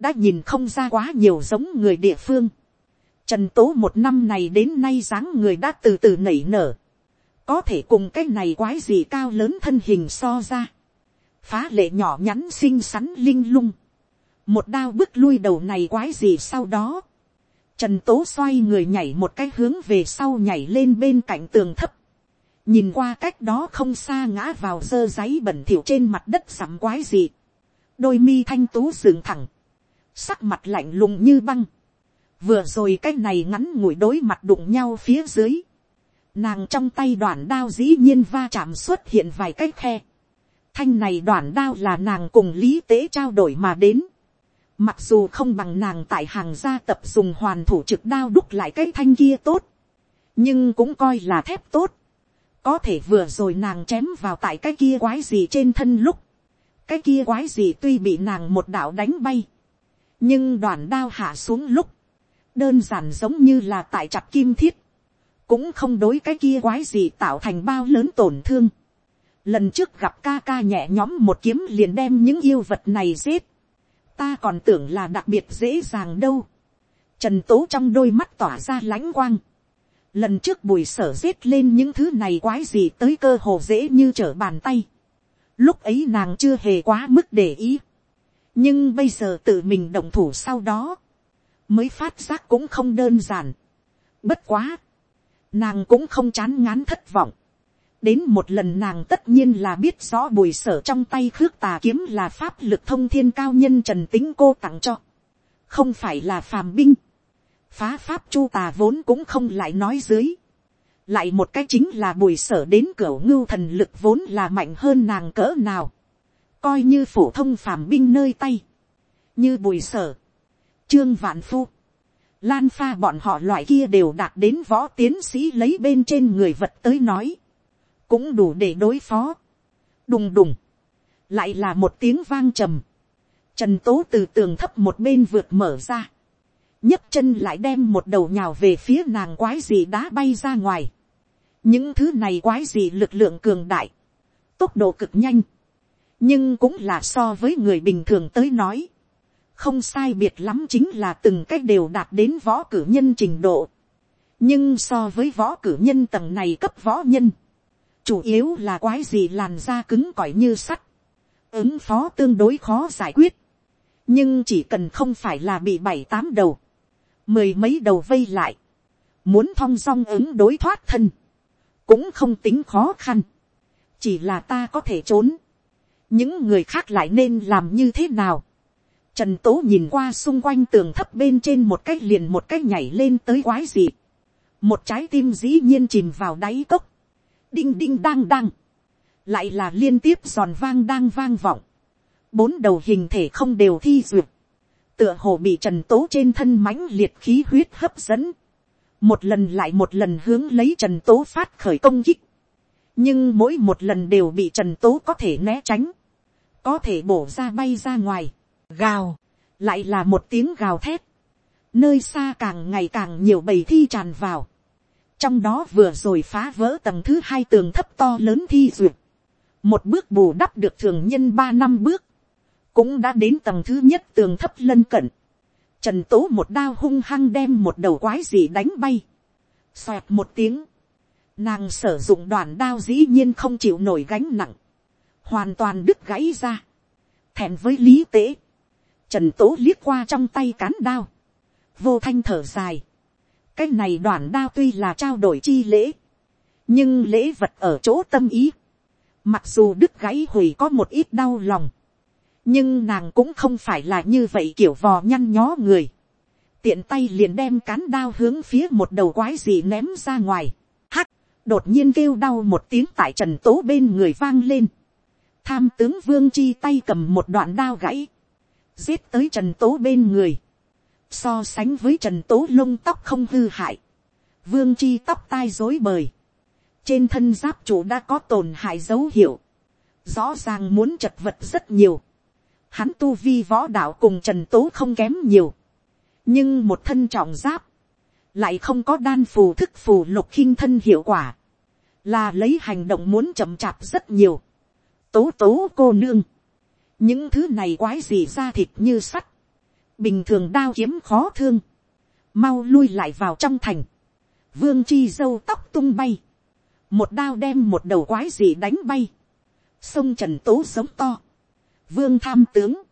A: Đã nhìn không ra quá nhiều giống người địa phương Trần tố một năm này đến nay dáng người đã từ từ nảy nở. Có thể cùng cái này quái gì cao lớn thân hình so ra. Phá lệ nhỏ nhắn xinh xắn linh lung. Một đao bước lui đầu này quái gì sau đó. Trần tố xoay người nhảy một cái hướng về sau nhảy lên bên cạnh tường thấp. Nhìn qua cách đó không xa ngã vào dơ giấy bẩn thỉu trên mặt đất sắm quái gì. Đôi mi thanh tú sườn thẳng. Sắc mặt lạnh lùng như băng vừa rồi cái này ngắn ngủi đối mặt đụng nhau phía dưới, nàng trong tay đoàn đao dĩ nhiên va chạm xuất hiện vài cái khe, thanh này đoàn đao là nàng cùng lý tế trao đổi mà đến, mặc dù không bằng nàng tại hàng gia tập dùng hoàn thủ trực đao đúc lại cái thanh kia tốt, nhưng cũng coi là thép tốt, có thể vừa rồi nàng chém vào tại cái kia quái gì trên thân lúc, cái kia quái gì tuy bị nàng một đạo đánh bay, nhưng đoàn đao hạ xuống lúc, đơn giản giống như là tại chặt kim thiết, cũng không đối cái kia quái gì tạo thành bao lớn tổn thương. Lần trước gặp ca ca nhẹ nhóm một kiếm liền đem những yêu vật này giết, ta còn tưởng là đặc biệt dễ dàng đâu. Trần tố trong đôi mắt tỏa ra lãnh quang. Lần trước bùi sở giết lên những thứ này quái gì tới cơ hồ dễ như trở bàn tay. Lúc ấy nàng chưa hề quá mức để ý. Nhưng bây giờ tự mình động thủ sau đó mới phát giác cũng không đơn giản. Bất quá, nàng cũng không chán ngán thất vọng. Đến một lần nàng tất nhiên là biết rõ bùi sở trong tay khước tà kiếm là pháp lực thông thiên cao nhân trần tính cô tặng cho. Không phải là phàm binh. Phá pháp chu tà vốn cũng không lại nói dưới. Lại một cái chính là bùi sở đến cửa ngưu thần lực vốn là mạnh hơn nàng cỡ nào. Coi như phổ thông phàm binh nơi tay. Như bùi sở Trương Vạn Phu. Lan pha bọn họ loại kia đều đạt đến võ tiến sĩ lấy bên trên người vật tới nói. Cũng đủ để đối phó. Đùng đùng. Lại là một tiếng vang trầm. Trần Tố từ tường thấp một bên vượt mở ra. nhấc chân lại đem một đầu nhào về phía nàng quái gì đã bay ra ngoài. Những thứ này quái gì lực lượng cường đại. Tốc độ cực nhanh. Nhưng cũng là so với người bình thường tới nói không sai biệt lắm chính là từng cách đều đạt đến võ cử nhân trình độ. nhưng so với võ cử nhân tầng này cấp võ nhân, chủ yếu là quái gì làn da cứng cỏi như sắt, ứng phó tương đối khó giải quyết, nhưng chỉ cần không phải là bị bảy tám đầu, mười mấy đầu vây lại, muốn thong dong ứng đối thoát thân, cũng không tính khó khăn, chỉ là ta có thể trốn, những người khác lại nên làm như thế nào, Trần Tố nhìn qua xung quanh tường thấp bên trên một cách liền một cách nhảy lên tới quái gì? Một trái tim dĩ nhiên chìm vào đáy cốc. Đinh đinh đang đang. Lại là liên tiếp giòn vang đang vang vọng. Bốn đầu hình thể không đều thi duyệt. Tựa hồ bị trần tố trên thân mãnh liệt khí huyết hấp dẫn. Một lần lại một lần hướng lấy trần tố phát khởi công kích. Nhưng mỗi một lần đều bị trần tố có thể né tránh. Có thể bổ ra bay ra ngoài Gào, lại là một tiếng gào thét. Nơi xa càng ngày càng nhiều bầy thi tràn vào. Trong đó vừa rồi phá vỡ tầng thứ hai tường thấp to lớn thi duyệt. Một bước bù đắp được thường nhân ba năm bước. Cũng đã đến tầng thứ nhất tường thấp lân cận. Trần tố một đao hung hăng đem một đầu quái dị đánh bay. Xoẹt một tiếng. Nàng sử dụng đoàn đao dĩ nhiên không chịu nổi gánh nặng. Hoàn toàn đứt gãy ra. thèn với lý tế. Trần Tố liếc qua trong tay cán đao. Vô thanh thở dài. Cái này đoạn đao tuy là trao đổi chi lễ. Nhưng lễ vật ở chỗ tâm ý. Mặc dù đức gãy hủy có một ít đau lòng. Nhưng nàng cũng không phải là như vậy kiểu vò nhăn nhó người. Tiện tay liền đem cán đao hướng phía một đầu quái gì ném ra ngoài. Hắc, đột nhiên kêu đau một tiếng tại trần tố bên người vang lên tham tướng vương chi tay cầm một đoạn đao gãy, giết tới trần tố bên người, so sánh với trần tố lông tóc không hư hại, vương chi tóc tai dối bời, trên thân giáp chủ đã có tổn hại dấu hiệu, rõ ràng muốn chật vật rất nhiều, hắn tu vi võ đạo cùng trần tố không kém nhiều, nhưng một thân trọng giáp, lại không có đan phù thức phù lục khinh thân hiệu quả, là lấy hành động muốn chậm chạp rất nhiều, tố tố cô nương, những thứ này quái gì ra thịt như sắt, bình thường đao kiếm khó thương, mau lui lại vào trong thành, vương chi dâu tóc tung bay, một đao đem một đầu quái gì đánh bay, sông trần tố sống to, vương tham tướng,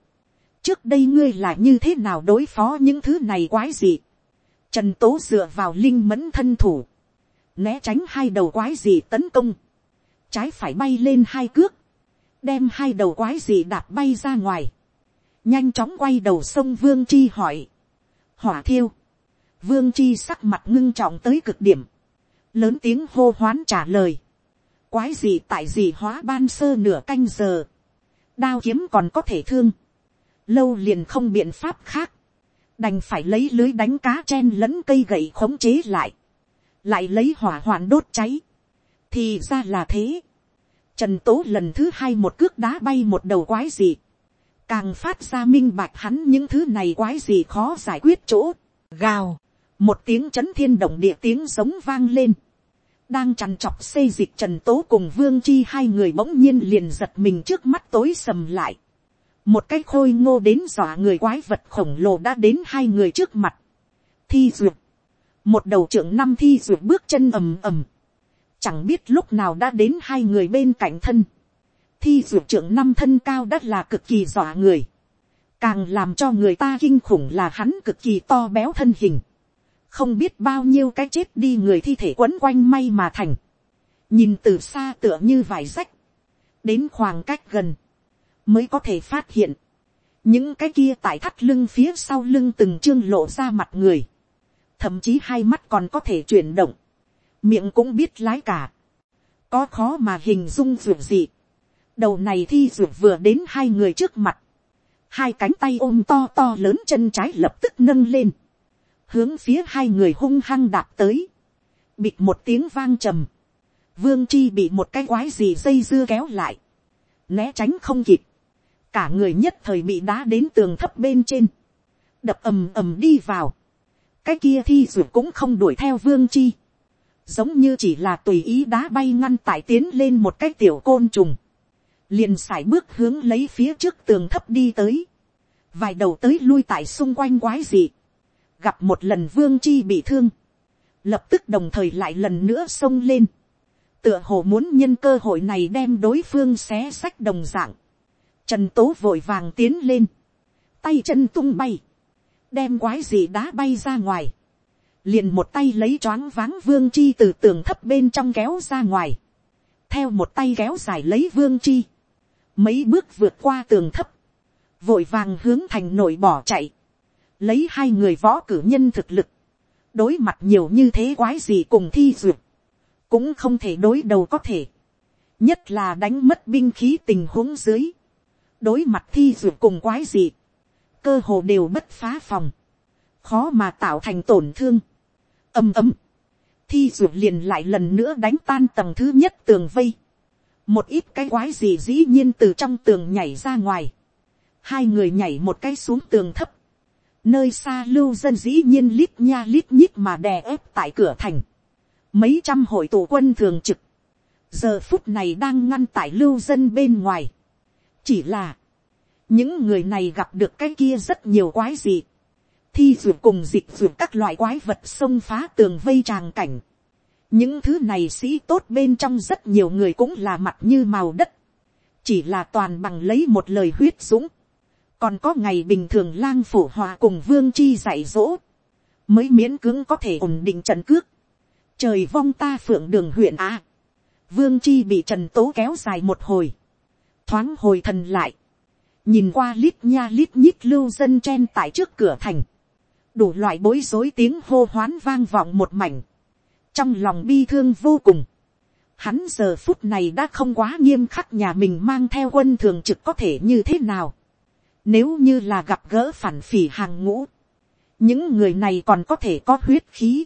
A: trước đây ngươi là như thế nào đối phó những thứ này quái gì, trần tố dựa vào linh mẫn thân thủ, né tránh hai đầu quái gì tấn công, trái phải bay lên hai cước, đem hai đầu quái gì đạp bay ra ngoài, nhanh chóng quay đầu sông vương chi hỏi, hỏa thiêu, vương chi sắc mặt ngưng trọng tới cực điểm, lớn tiếng hô hoán trả lời, quái gì tại gì hóa ban sơ nửa canh giờ, đao kiếm còn có thể thương, lâu liền không biện pháp khác, đành phải lấy lưới đánh cá chen lẫn cây gậy khống chế lại, lại lấy hỏa hoạn đốt cháy, thì ra là thế, Trần Tố lần thứ hai một cước đá bay một đầu quái gì, Càng phát ra minh bạch hắn những thứ này quái gì khó giải quyết chỗ. Gào. Một tiếng chấn thiên động địa tiếng giống vang lên. Đang chằn chọc xây dịch Trần Tố cùng Vương Chi hai người bỗng nhiên liền giật mình trước mắt tối sầm lại. Một cái khôi ngô đến dọa người quái vật khổng lồ đã đến hai người trước mặt. Thi duyệt. Một đầu trưởng năm thi duyệt bước chân ầm ầm chẳng biết lúc nào đã đến hai người bên cạnh thân. Thi dược trưởng năm thân cao đã là cực kỳ dọa người. Càng làm cho người ta kinh khủng là hắn cực kỳ to béo thân hình. Không biết bao nhiêu cái chết đi người thi thể quấn quanh may mà thành. Nhìn từ xa tựa như vải rách. Đến khoảng cách gần. Mới có thể phát hiện. Những cái kia tại thắt lưng phía sau lưng từng chương lộ ra mặt người. Thậm chí hai mắt còn có thể chuyển động miệng cũng biết lái cả, có khó mà hình dung ruột gì, đầu này thi ruột vừa đến hai người trước mặt, hai cánh tay ôm to to lớn chân trái lập tức nâng lên, hướng phía hai người hung hăng đạp tới, bịt một tiếng vang trầm, vương chi bị một cái quái gì dây dưa kéo lại, né tránh không kịp, cả người nhất thời bị đá đến tường thấp bên trên, đập ầm ầm đi vào, cái kia thi ruột cũng không đuổi theo vương chi, giống như chỉ là tùy ý đá bay ngăn tại tiến lên một cái tiểu côn trùng, liền sải bước hướng lấy phía trước tường thấp đi tới, vài đầu tới lui tại xung quanh quái dị, gặp một lần vương chi bị thương, lập tức đồng thời lại lần nữa xông lên, tựa hồ muốn nhân cơ hội này đem đối phương xé sách đồng d ạ n g trần tố vội vàng tiến lên, tay chân tung bay, đem quái dị đá bay ra ngoài, liền một tay lấy choáng váng vương chi từ tường thấp bên trong kéo ra ngoài, theo một tay kéo dài lấy vương chi, mấy bước vượt qua tường thấp, vội vàng hướng thành nội bỏ chạy, lấy hai người võ cử nhân thực lực, đối mặt nhiều như thế quái gì cùng thi duyệt, cũng không thể đối đầu có thể, nhất là đánh mất binh khí tình huống dưới, đối mặt thi duyệt cùng quái gì, cơ hồ đều bất phá phòng, khó mà tạo thành tổn thương, âm âm thi dụ liền lại lần nữa đánh tan tầng thứ nhất tường vây, một ít cái quái gì dĩ nhiên từ trong tường nhảy ra ngoài, hai người nhảy một cái xuống tường thấp, nơi xa lưu dân dĩ nhiên lít nha lít nhít mà đè ép tại cửa thành, mấy trăm hội tụ quân thường trực, giờ phút này đang ngăn tại lưu dân bên ngoài, chỉ là, những người này gặp được cái kia rất nhiều quái gì, thi ruột cùng dịch ruột các loại quái vật xông phá tường vây tràng cảnh. những thứ này sĩ tốt bên trong rất nhiều người cũng là mặt như màu đất. chỉ là toàn bằng lấy một lời huyết dũng. còn có ngày bình thường lang phủ hòa cùng vương chi dạy dỗ. mới miễn cưỡng có thể ổn định trận cước. trời vong ta phượng đường huyện a. vương chi bị trần tố kéo dài một hồi. thoáng hồi thần lại nhìn qua lít nha lít nhít lưu dân chen tại trước cửa thành, đủ loại bối rối tiếng hô hoán vang vọng một mảnh, trong lòng bi thương vô cùng. Hắn giờ phút này đã không quá nghiêm khắc nhà mình mang theo quân thường trực có thể như thế nào. Nếu như là gặp gỡ phản phỉ hàng ngũ, những người này còn có thể có huyết khí,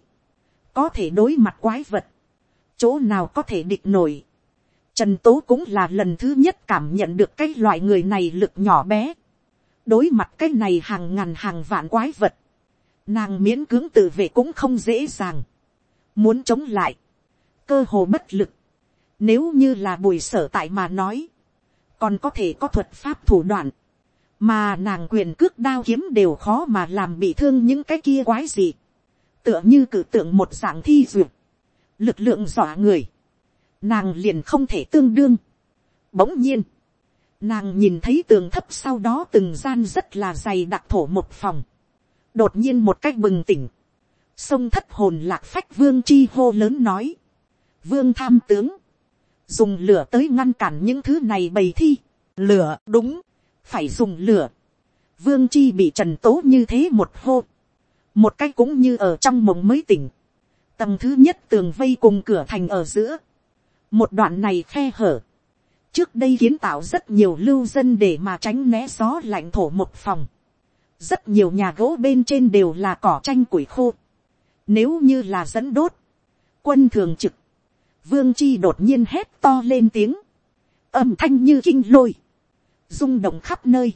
A: có thể đối mặt quái vật, chỗ nào có thể địch nổi. Trần Tố cũng là lần thứ nhất cảm nhận được cái loại người này lực nhỏ bé. Đối mặt cái này hàng ngàn hàng vạn quái vật nàng miễn cưỡng tự vệ cũng không dễ dàng, muốn chống lại, cơ hồ bất lực, nếu như là bùi sở tại mà nói, còn có thể có thuật pháp thủ đoạn, mà nàng quyền cước đao kiếm đều khó mà làm bị thương những cái kia quái gì, tựa như cử tượng một dạng thi duyệt, lực lượng dọa người, nàng liền không thể tương đương. Bỗng nhiên, nàng nhìn thấy tường thấp sau đó từng gian rất là dày đặc thổ một phòng, đột nhiên một cách bừng tỉnh, sông thất hồn lạc phách vương chi hô lớn nói, vương tham tướng, dùng lửa tới ngăn cản những thứ này bày thi, lửa đúng, phải dùng lửa, vương chi bị trần tố như thế một hô, một cách cũng như ở trong mộng mới tỉnh, tầng thứ nhất tường vây cùng cửa thành ở giữa, một đoạn này khe hở, trước đây kiến tạo rất nhiều lưu dân để mà tránh né gió lạnh thổ một phòng, rất nhiều nhà gỗ bên trên đều là cỏ tranh củi khô, nếu như là dẫn đốt, quân thường trực, vương chi đột nhiên hét to lên tiếng, âm thanh như kinh lôi, rung động khắp nơi,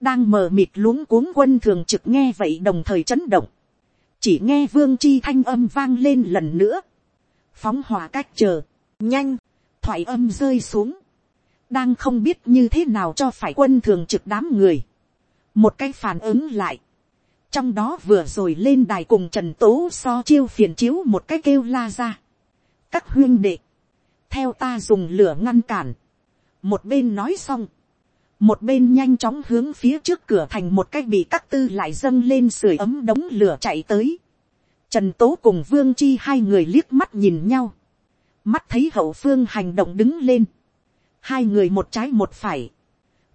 A: đang mờ mịt luống cuống quân thường trực nghe vậy đồng thời chấn động, chỉ nghe vương chi thanh âm vang lên lần nữa, phóng hỏa cách chờ, nhanh, thoại âm rơi xuống, đang không biết như thế nào cho phải quân thường trực đám người, một cái phản ứng lại, trong đó vừa rồi lên đài cùng trần tố so chiêu phiền chiếu một cái kêu la ra, các huyên đệ, theo ta dùng lửa ngăn cản, một bên nói xong, một bên nhanh chóng hướng phía trước cửa thành một cái bị các tư lại dâng lên sưởi ấm đống lửa chạy tới. Trần Tố cùng Vương Chi hai người liếc mắt nhìn nhau. Mắt thấy hậu phương hành động đứng lên. Hai người một trái một phải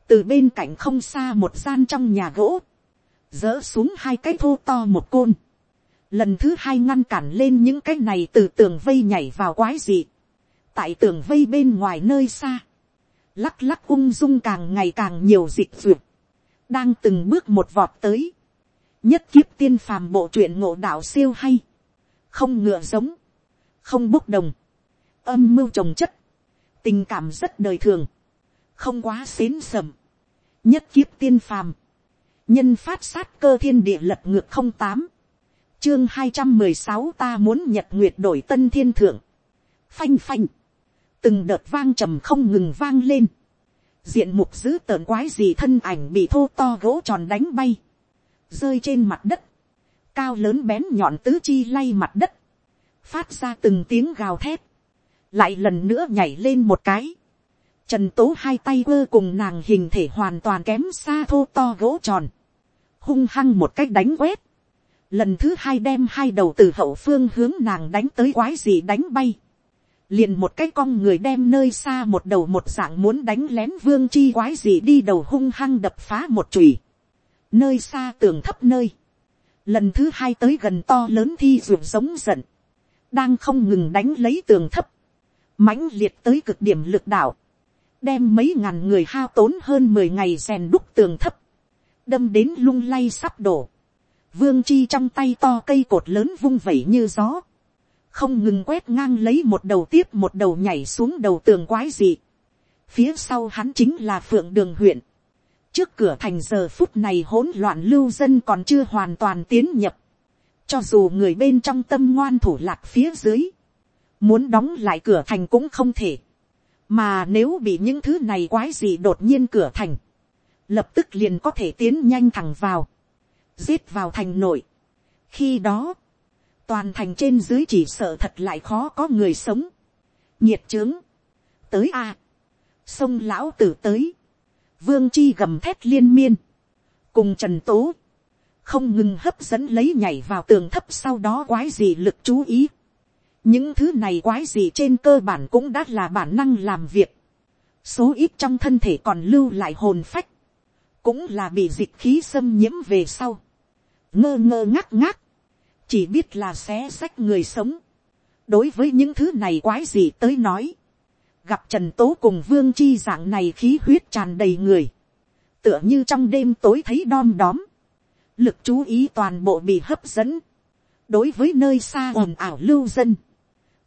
A: từ bên cạnh không xa một gian trong nhà gỗ, dỡ xuống hai cái thô to một côn, lần thứ hai ngăn cản lên những cái này từ tường vây nhảy vào quái gì tại tường vây bên ngoài nơi xa, lắc lắc ung dung càng ngày càng nhiều dịch duyệt, đang từng bước một vọt tới, nhất kiếp tiên phàm bộ truyện ngộ đạo siêu hay, không ngựa giống, không bốc đồng, âm mưu trồng chất, tình cảm rất đời thường, không quá xến sầm, nhất kiếp tiên phàm, nhân phát sát cơ thiên địa lật ngược không tám, chương hai trăm mười sáu ta muốn nhật nguyệt đổi tân thiên thượng, phanh phanh, từng đợt vang trầm không ngừng vang lên, diện mục dữ tợn quái gì thân ảnh bị thô to gỗ tròn đánh bay, rơi trên mặt đất, cao lớn bén nhọn tứ chi lay mặt đất, phát ra từng tiếng gào thét, lại lần nữa nhảy lên một cái, Trần tố hai tay quơ cùng nàng hình thể hoàn toàn kém xa thô to gỗ tròn. Hung hăng một cách đánh quét. Lần thứ hai đem hai đầu từ hậu phương hướng nàng đánh tới quái gì đánh bay. Liền một cái con người đem nơi xa một đầu một dạng muốn đánh lén vương chi quái gì đi đầu hung hăng đập phá một chùy. Nơi xa tường thấp nơi. Lần thứ hai tới gần to lớn thi ruột giống giận. Đang không ngừng đánh lấy tường thấp. mãnh liệt tới cực điểm lực đảo đem mấy ngàn người hao tốn hơn mười ngày rèn đúc tường thấp, đâm đến lung lay sắp đổ. Vương chi trong tay to cây cột lớn vung vẩy như gió, không ngừng quét ngang lấy một đầu tiếp một đầu nhảy xuống đầu tường quái dị. Phía sau hắn chính là phượng đường huyện. Trước cửa thành giờ phút này hỗn loạn lưu dân còn chưa hoàn toàn tiến nhập. Cho dù người bên trong tâm ngoan thủ lạc phía dưới. Muốn đóng lại cửa thành cũng không thể mà nếu bị những thứ này quái gì đột nhiên cửa thành, lập tức liền có thể tiến nhanh thẳng vào, giết vào thành nội. khi đó, toàn thành trên dưới chỉ sợ thật lại khó có người sống, nhiệt trướng, tới a, sông lão tử tới, vương chi gầm thét liên miên, cùng trần tố, không ngừng hấp dẫn lấy nhảy vào tường thấp sau đó quái gì lực chú ý những thứ này quái gì trên cơ bản cũng đã là bản năng làm việc. số ít trong thân thể còn lưu lại hồn phách, cũng là bị dịch khí xâm nhiễm về sau. ngơ ngơ ngác ngác, chỉ biết là xé xách người sống. đối với những thứ này quái gì tới nói, gặp trần tố cùng vương chi dạng này khí huyết tràn đầy người, tựa như trong đêm tối thấy đom đóm, lực chú ý toàn bộ bị hấp dẫn, đối với nơi xa ồn ảo lưu dân,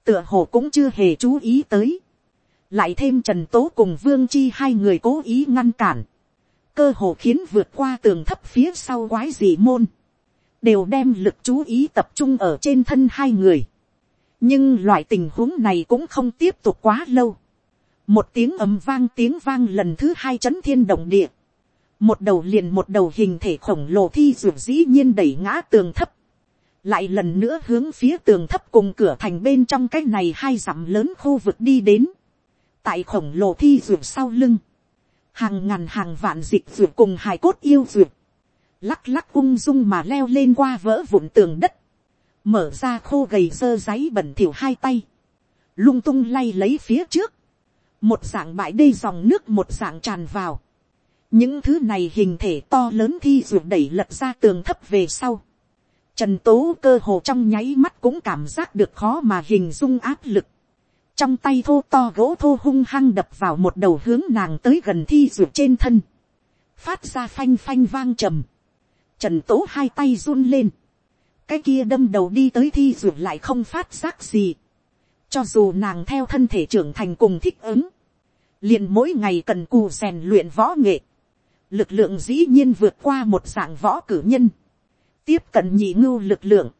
A: tựa hồ cũng chưa hề chú ý tới. Lại thêm Trần Tố cùng Vương Chi hai người cố ý ngăn cản. Cơ hồ khiến vượt qua tường thấp phía sau quái dị môn. Đều đem lực chú ý tập trung ở trên thân hai người. Nhưng loại tình huống này cũng không tiếp tục quá lâu. Một tiếng ầm vang tiếng vang lần thứ hai chấn thiên động địa. Một đầu liền một đầu hình thể khổng lồ thi rượu dĩ nhiên đẩy ngã tường thấp lại lần nữa hướng phía tường thấp cùng cửa thành bên trong cái này hai dặm lớn khu vực đi đến, tại khổng lồ thi ruột sau lưng, hàng ngàn hàng vạn dịch ruột cùng hài cốt yêu ruột, lắc lắc ung dung mà leo lên qua vỡ vụn tường đất, mở ra khô gầy dơ giấy bẩn thỉu hai tay, lung tung lay lấy phía trước, một dạng bãi đê dòng nước một dạng tràn vào, những thứ này hình thể to lớn thi ruột đẩy lật ra tường thấp về sau, Trần Tố cơ hồ trong nháy mắt cũng cảm giác được khó mà hình dung áp lực. Trong tay thô to gỗ thô hung hăng đập vào một đầu hướng nàng tới gần thi ruột trên thân. Phát ra phanh phanh vang trầm. Trần Tố hai tay run lên. Cái kia đâm đầu đi tới thi ruột lại không phát giác gì. Cho dù nàng theo thân thể trưởng thành cùng thích ứng. liền mỗi ngày cần cù rèn luyện võ nghệ. Lực lượng dĩ nhiên vượt qua một dạng võ cử nhân tiếp cận nhị ngưu lực lượng,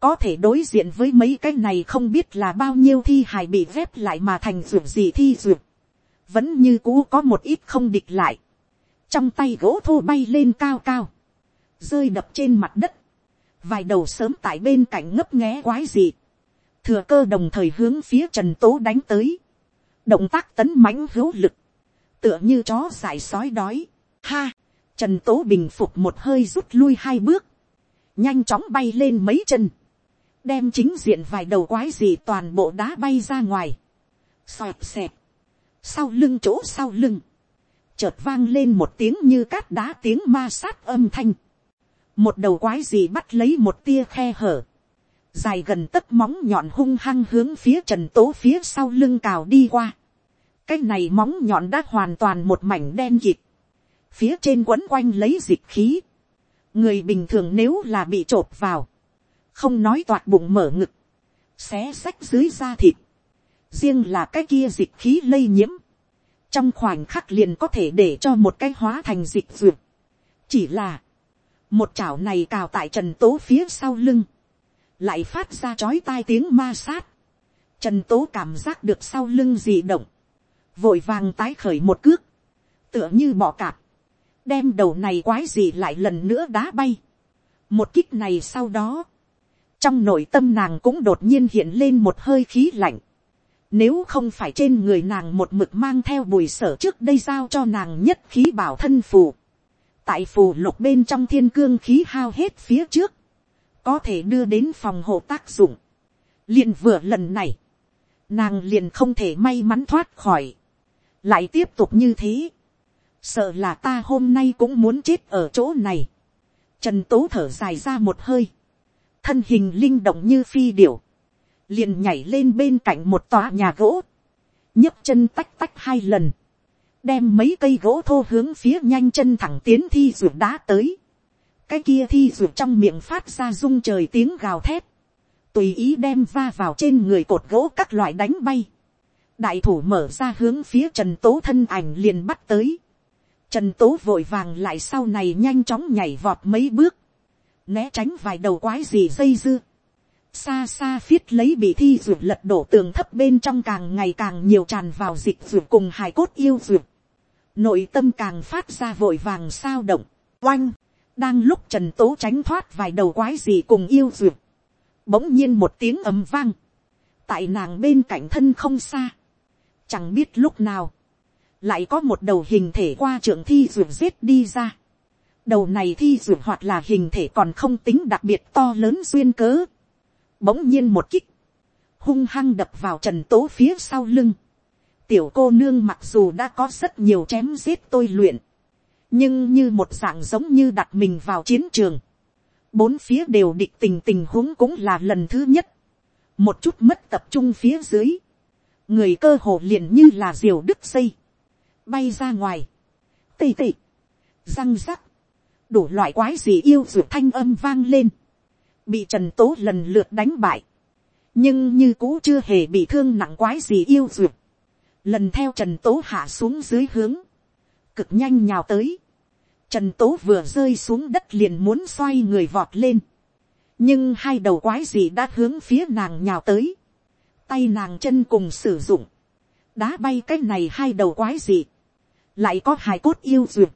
A: có thể đối diện với mấy cái này không biết là bao nhiêu thi hài bị vép lại mà thành ruột gì thi ruột, vẫn như cũ có một ít không địch lại, trong tay gỗ thô bay lên cao cao, rơi đập trên mặt đất, vài đầu sớm tại bên cạnh ngấp nghé quái gì, thừa cơ đồng thời hướng phía trần tố đánh tới, động tác tấn mãnh hữu lực, tựa như chó dại sói đói, ha, trần tố bình phục một hơi rút lui hai bước, nhanh chóng bay lên mấy chân, đem chính diện vài đầu quái gì toàn bộ đá bay ra ngoài, xoẹt xẹt, sau lưng chỗ sau lưng, chợt vang lên một tiếng như cát đá tiếng ma sát âm thanh, một đầu quái gì bắt lấy một tia khe hở, dài gần tấc móng nhọn hung hăng hướng phía trần tố phía sau lưng cào đi qua, cái này móng nhọn đã hoàn toàn một mảnh đen kịt, phía trên quấn quanh lấy dịch khí, người bình thường nếu là bị t r ộ p vào, không nói toạt bụng mở ngực, xé xách dưới da thịt, riêng là cái kia dịch khí lây nhiễm, trong khoảnh khắc liền có thể để cho một cái hóa thành dịch ruột. chỉ là, một chảo này cào tại trần tố phía sau lưng, lại phát ra chói tai tiếng ma sát, trần tố cảm giác được sau lưng d ị động, vội vàng tái khởi một cước, tựa như bọ cạp, đem đầu này quái gì lại lần nữa đá bay. một kích này sau đó, trong nội tâm nàng cũng đột nhiên hiện lên một hơi khí lạnh. Nếu không phải trên người nàng một mực mang theo bùi sở trước đây giao cho nàng nhất khí bảo thân phù. Tại phù lục bên trong thiên cương khí hao hết phía trước. Có thể đưa đến phòng hộ tác dụng. liền vừa lần này. Nàng liền không thể may mắn thoát khỏi. Lại tiếp tục như thế sợ là ta hôm nay cũng muốn chết ở chỗ này. Trần tố thở dài ra một hơi, thân hình linh động như phi điểu, liền nhảy lên bên cạnh một tòa nhà gỗ, nhấc chân tách tách hai lần, đem mấy cây gỗ thô hướng phía nhanh chân thẳng tiến thi ruột đá tới. cái kia thi ruột trong miệng phát ra rung trời tiếng gào thét, tùy ý đem va vào trên người cột gỗ các loại đánh bay. đại thủ mở ra hướng phía trần tố thân ảnh liền bắt tới Trần Tố vội vàng lại sau này nhanh chóng nhảy vọt mấy bước. Né tránh vài đầu quái gì dây dưa. Xa xa phiết lấy bị thi ruột lật đổ tường thấp bên trong càng ngày càng nhiều tràn vào dịch ruột cùng hài cốt yêu ruột. Nội tâm càng phát ra vội vàng sao động. Oanh! Đang lúc Trần Tố tránh thoát vài đầu quái gì cùng yêu ruột. Bỗng nhiên một tiếng ấm vang. Tại nàng bên cạnh thân không xa. Chẳng biết lúc nào lại có một đầu hình thể qua trưởng thi ruột giết đi ra. đầu này thi ruột hoạt là hình thể còn không tính đặc biệt to lớn duyên cớ. bỗng nhiên một kích, hung hăng đập vào trần tố phía sau lưng. tiểu cô nương mặc dù đã có rất nhiều chém giết tôi luyện, nhưng như một dạng giống như đặt mình vào chiến trường. bốn phía đều địch tình tình huống cũng là lần thứ nhất. một chút mất tập trung phía dưới người cơ hồ liền như là diều đứt xây bay ra ngoài, tì tì răng rắc, đủ loại quái gì yêu ruột thanh âm vang lên, bị trần tố lần lượt đánh bại, nhưng như cũ chưa hề bị thương nặng quái gì yêu ruột, lần theo trần tố hạ xuống dưới hướng, cực nhanh nhào tới, trần tố vừa rơi xuống đất liền muốn xoay người vọt lên, nhưng hai đầu quái gì đã hướng phía nàng nhào tới, tay nàng chân cùng sử dụng, đá bay cách này hai đầu quái dị lại có hài cốt yêu duyệt,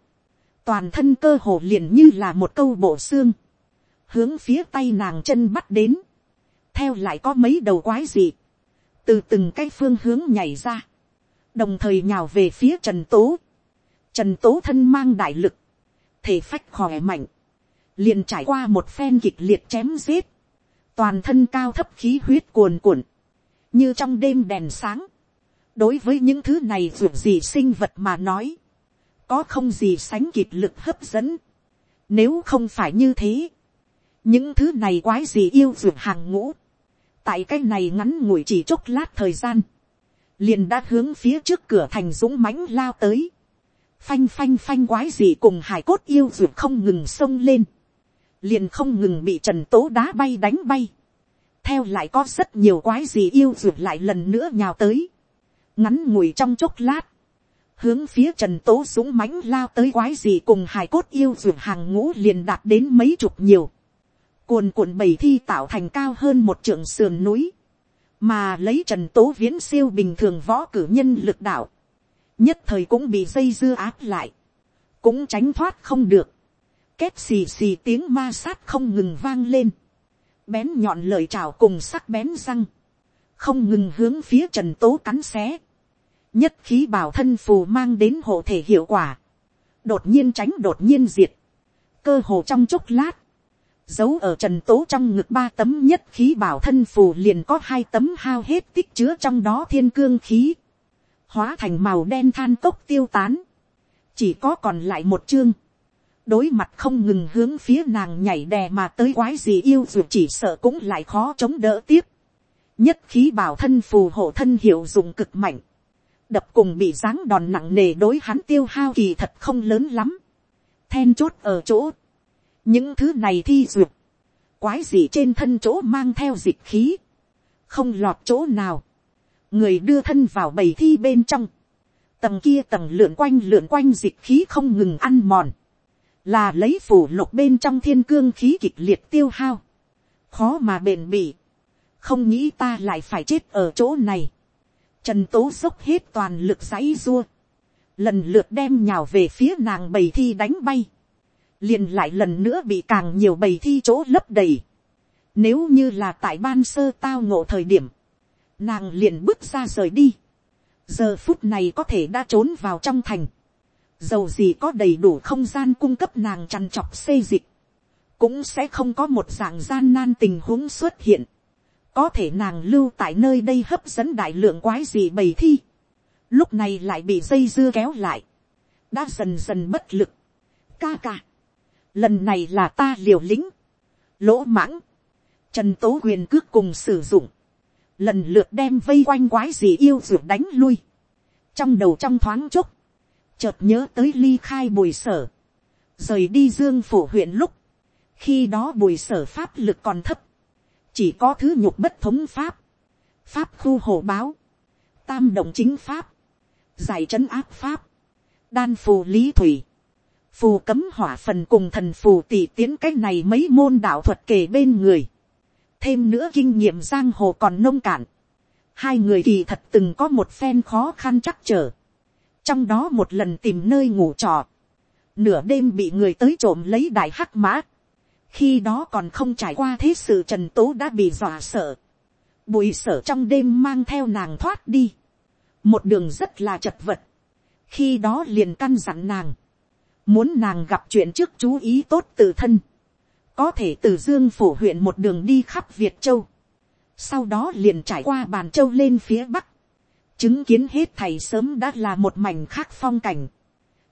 A: toàn thân cơ hồ liền như là một câu bộ xương, hướng phía tay nàng chân bắt đến, theo lại có mấy đầu quái gì, từ từng cái phương hướng nhảy ra, đồng thời nhào về phía trần tố, trần tố thân mang đại lực, thể phách khỏe mạnh, liền trải qua một phen kịch liệt chém giết, toàn thân cao thấp khí huyết cuồn cuộn, như trong đêm đèn sáng, đối với những thứ này ruột gì sinh vật mà nói, có không gì sánh kịp lực hấp dẫn. Nếu không phải như thế, những thứ này quái gì yêu ruột hàng ngũ, tại cái này ngắn ngủi chỉ chốc lát thời gian, liền đã hướng phía trước cửa thành dũng mãnh lao tới, phanh phanh phanh quái gì cùng hải cốt yêu ruột không ngừng xông lên, liền không ngừng bị trần tố đá bay đánh bay, theo lại có rất nhiều quái gì yêu ruột lại lần nữa nhào tới, ngắn ngủi trong chốc lát, hướng phía trần tố dũng mãnh lao tới quái gì cùng hài cốt yêu ruột hàng ngũ liền đạt đến mấy chục nhiều, cuồn cuộn bầy thi tạo thành cao hơn một trượng sườn núi, mà lấy trần tố viễn siêu bình thường võ cử nhân lực đạo, nhất thời cũng bị dây dưa áp lại, cũng tránh thoát không được, kết xì xì tiếng ma sát không ngừng vang lên, bén nhọn lời chào cùng sắc bén răng, không ngừng hướng phía trần tố cắn xé, nhất khí bảo thân phù mang đến hộ thể hiệu quả, đột nhiên tránh đột nhiên diệt, cơ hồ trong chốc lát, giấu ở trần tố trong ngực ba tấm nhất khí bảo thân phù liền có hai tấm hao hết tích chứa trong đó thiên cương khí, hóa thành màu đen than cốc tiêu tán, chỉ có còn lại một chương, đối mặt không ngừng hướng phía nàng nhảy đè mà tới quái gì yêu dù chỉ sợ cũng lại khó chống đỡ tiếp, nhất khí bảo thân phù hộ thân hiệu dụng cực mạnh, đập cùng bị dáng đòn nặng nề đối hắn tiêu hao kỳ thật không lớn lắm, then chốt ở chỗ, những thứ này thi duyệt, quái gì trên thân chỗ mang theo dịch khí, không lọt chỗ nào, người đưa thân vào bầy thi bên trong, tầng kia tầng lượn quanh lượn quanh dịch khí không ngừng ăn mòn, là lấy phủ lục bên trong thiên cương khí kịch liệt tiêu hao, khó mà bền bỉ, không nghĩ ta lại phải chết ở chỗ này. Trần tố dốc hết toàn lực giấy rua. Lần lượt đem nhào về phía nàng bầy thi đánh bay. Liền lại lần nữa bị càng nhiều bầy thi chỗ lấp đầy. Nếu như là tại ban sơ tao ngộ thời điểm. Nàng liền bước ra rời đi. Giờ phút này có thể đã trốn vào trong thành. Dầu gì có đầy đủ không gian cung cấp nàng chăn chọc xây dịch. Cũng sẽ không có một dạng gian nan tình huống xuất hiện có thể nàng lưu tại nơi đây hấp dẫn đại lượng quái gì bầy thi, lúc này lại bị dây dưa kéo lại, đã dần dần bất lực, ca ca, lần này là ta liều lĩnh, lỗ mãng, trần tố huyền cước cùng sử dụng, lần lượt đem vây quanh quái gì yêu ruột đánh lui, trong đầu trong thoáng chốc, chợt nhớ tới ly khai bùi sở, rời đi dương phủ huyện lúc, khi đó bùi sở pháp lực còn thấp, chỉ có thứ nhục bất thống pháp, pháp khu hồ báo, tam động chính pháp, giải trấn áp pháp, đan phù lý thủy, phù cấm hỏa phần cùng thần phù tỷ tiến c á c h này mấy môn đạo thuật kể bên người, thêm nữa kinh nghiệm giang hồ còn nông cạn, hai người kỳ thật từng có một phen khó khăn chắc trở, trong đó một lần tìm nơi ngủ trọ, nửa đêm bị người tới trộm lấy đại hắc mã, khi đó còn không trải qua thế sự trần tố đã bị dọa sợ, bùi sở trong đêm mang theo nàng thoát đi, một đường rất là chật vật, khi đó liền căn dặn nàng, muốn nàng gặp chuyện trước chú ý tốt từ thân, có thể từ dương phủ huyện một đường đi khắp việt châu, sau đó liền trải qua bàn châu lên phía bắc, chứng kiến hết thầy sớm đã là một mảnh khác phong cảnh,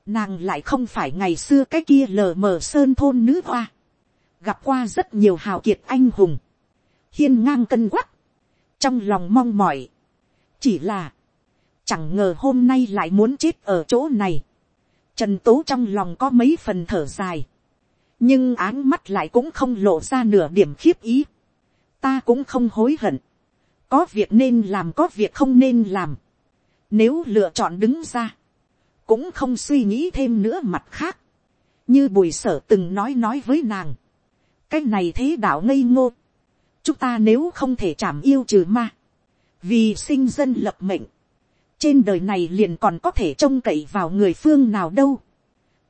A: nàng lại không phải ngày xưa cái kia lờ mờ sơn thôn nữ hoa, gặp qua rất nhiều hào kiệt anh hùng, hiên ngang cân quắc, trong lòng mong mỏi, chỉ là, chẳng ngờ hôm nay lại muốn chết ở chỗ này, trần tố trong lòng có mấy phần thở dài, nhưng áng mắt lại cũng không lộ ra nửa điểm khiếp ý, ta cũng không hối hận, có việc nên làm có việc không nên làm, nếu lựa chọn đứng ra, cũng không suy nghĩ thêm nữa mặt khác, như bùi sở từng nói nói với nàng, cái này thế đạo ngây ngô, chúng ta nếu không thể chảm yêu trừ ma, vì sinh dân lập mệnh, trên đời này liền còn có thể trông cậy vào người phương nào đâu,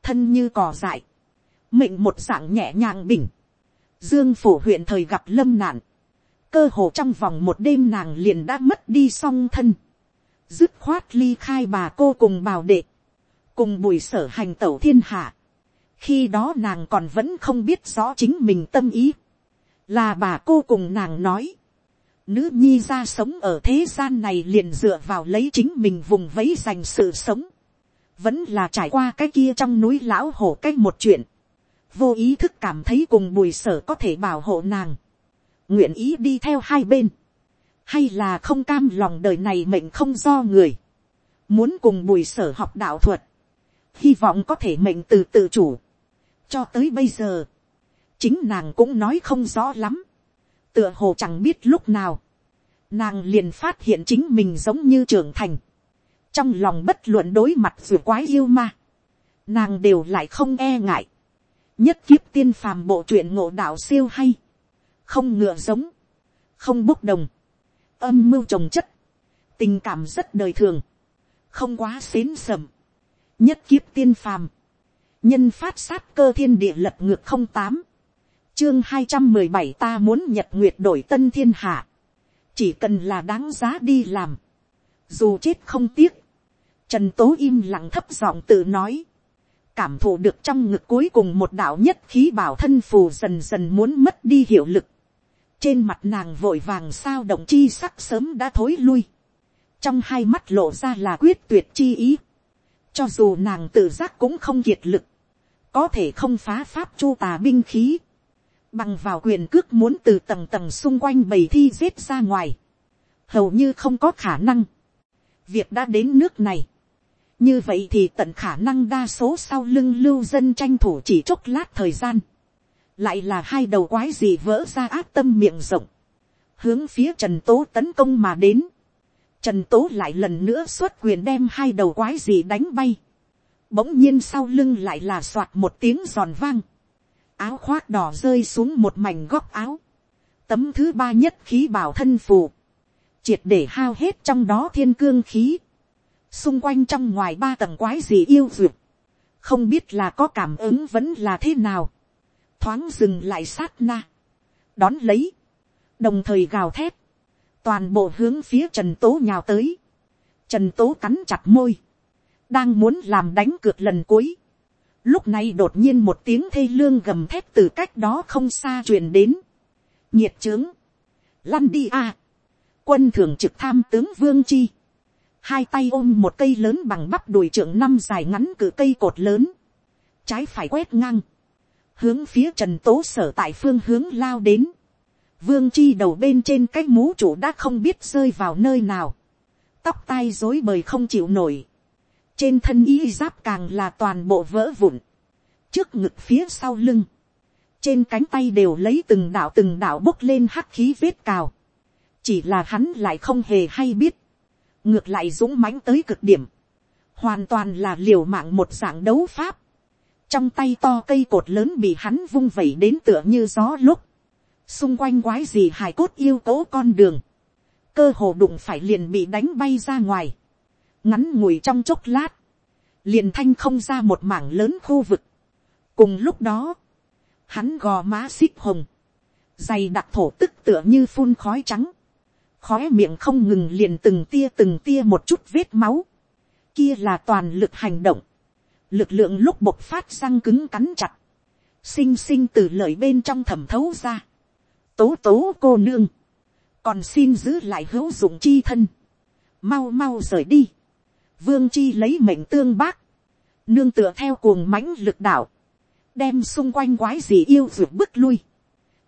A: thân như cò dại, mệnh một dạng nhẹ nhàng bình, dương phủ huyện thời gặp lâm nạn, cơ hồ trong vòng một đêm nàng liền đã mất đi song thân, dứt khoát ly khai bà cô cùng bào đệ, cùng bùi sở hành tẩu thiên hạ, khi đó nàng còn vẫn không biết rõ chính mình tâm ý, là bà cô cùng nàng nói, nữ nhi ra sống ở thế gian này liền dựa vào lấy chính mình vùng vấy dành sự sống, vẫn là trải qua cái kia trong núi lão hổ cái một chuyện, vô ý thức cảm thấy cùng bùi sở có thể bảo hộ nàng, nguyện ý đi theo hai bên, hay là không cam lòng đời này mệnh không do người, muốn cùng bùi sở học đạo thuật, hy vọng có thể mệnh từ tự chủ, cho tới bây giờ, chính nàng cũng nói không rõ lắm, tựa hồ chẳng biết lúc nào, nàng liền phát hiện chính mình giống như trưởng thành, trong lòng bất luận đối mặt dù quái yêu ma, nàng đều lại không e ngại, nhất kiếp tiên phàm bộ truyện ngộ đạo siêu hay, không ngựa giống, không bốc đồng, âm mưu trồng chất, tình cảm rất đời thường, không quá xến sầm, nhất kiếp tiên phàm, nhân phát sát cơ thiên địa lập ngược không tám chương hai trăm mười bảy ta muốn nhật nguyệt đổi tân thiên hạ chỉ cần là đáng giá đi làm dù chết không tiếc trần tố im lặng thấp giọng tự nói cảm thụ được trong ngực cuối cùng một đạo nhất khí bảo thân phù dần dần muốn mất đi hiệu lực trên mặt nàng vội vàng sao động chi sắc sớm đã thối lui trong hai mắt lộ ra là quyết tuyệt chi ý cho dù nàng tự giác cũng không kiệt lực có thể không phá pháp chu tà binh khí, bằng vào quyền cước muốn từ tầng tầng xung quanh bầy thi giết ra ngoài, hầu như không có khả năng. việc đã đến nước này, như vậy thì tận khả năng đa số sau lưng lưu dân tranh thủ chỉ chốc lát thời gian, lại là hai đầu quái gì vỡ ra áp tâm miệng rộng, hướng phía trần tố tấn công mà đến, trần tố lại lần nữa xuất quyền đem hai đầu quái gì đánh bay, bỗng nhiên sau lưng lại là soạt một tiếng giòn vang, áo khoác đỏ rơi xuống một mảnh góc áo, tấm thứ ba nhất khí bảo thân phù, triệt để hao hết trong đó thiên cương khí, xung quanh trong ngoài ba tầng quái gì yêu duyệt, không biết là có cảm ứng vẫn là thế nào, thoáng dừng lại sát na, đón lấy, đồng thời gào thét, toàn bộ hướng phía trần tố nhào tới, trần tố cắn chặt môi, đang muốn làm đánh cược lần cuối. Lúc này đột nhiên một tiếng thê lương gầm thép từ cách đó không xa truyền đến. Nhiệt trướng. Lăn đi à. Quân thường trực tham tướng Vương Chi. Hai tay ôm một cây lớn bằng bắp đùi trưởng năm dài ngắn cử cây cột lớn. Trái phải quét ngang. Hướng phía trần tố sở tại phương hướng lao đến. Vương Chi đầu bên trên cách mũ chủ đã không biết rơi vào nơi nào. Tóc tai rối bời không chịu nổi trên thân y giáp càng là toàn bộ vỡ vụn, trước ngực phía sau lưng, trên cánh tay đều lấy từng đạo từng đạo bốc lên hắc khí vết cào, chỉ là hắn lại không hề hay biết, ngược lại dũng mãnh tới cực điểm, hoàn toàn là liều mạng một dạng đấu pháp, trong tay to cây cột lớn bị hắn vung vẩy đến tựa như gió lúc, xung quanh quái gì hài cốt yêu cố con đường, cơ hồ đụng phải liền bị đánh bay ra ngoài, ngắn ngủi trong chốc lát, liền thanh không ra một mảng lớn khu vực. cùng lúc đó, hắn gò má xích hồng, dày đặc thổ tức tựa như phun khói trắng, khói miệng không ngừng liền từng tia từng tia một chút vết máu, kia là toàn lực hành động, lực lượng lúc bộc phát răng cứng cắn chặt, xinh xinh từ lời bên trong thẩm thấu ra, tố tố cô nương, còn xin giữ lại hữu dụng chi thân, mau mau rời đi, vương chi lấy mệnh tương bác, nương tựa theo cuồng mãnh lực đảo, đem xung quanh quái gì yêu vượt bước lui,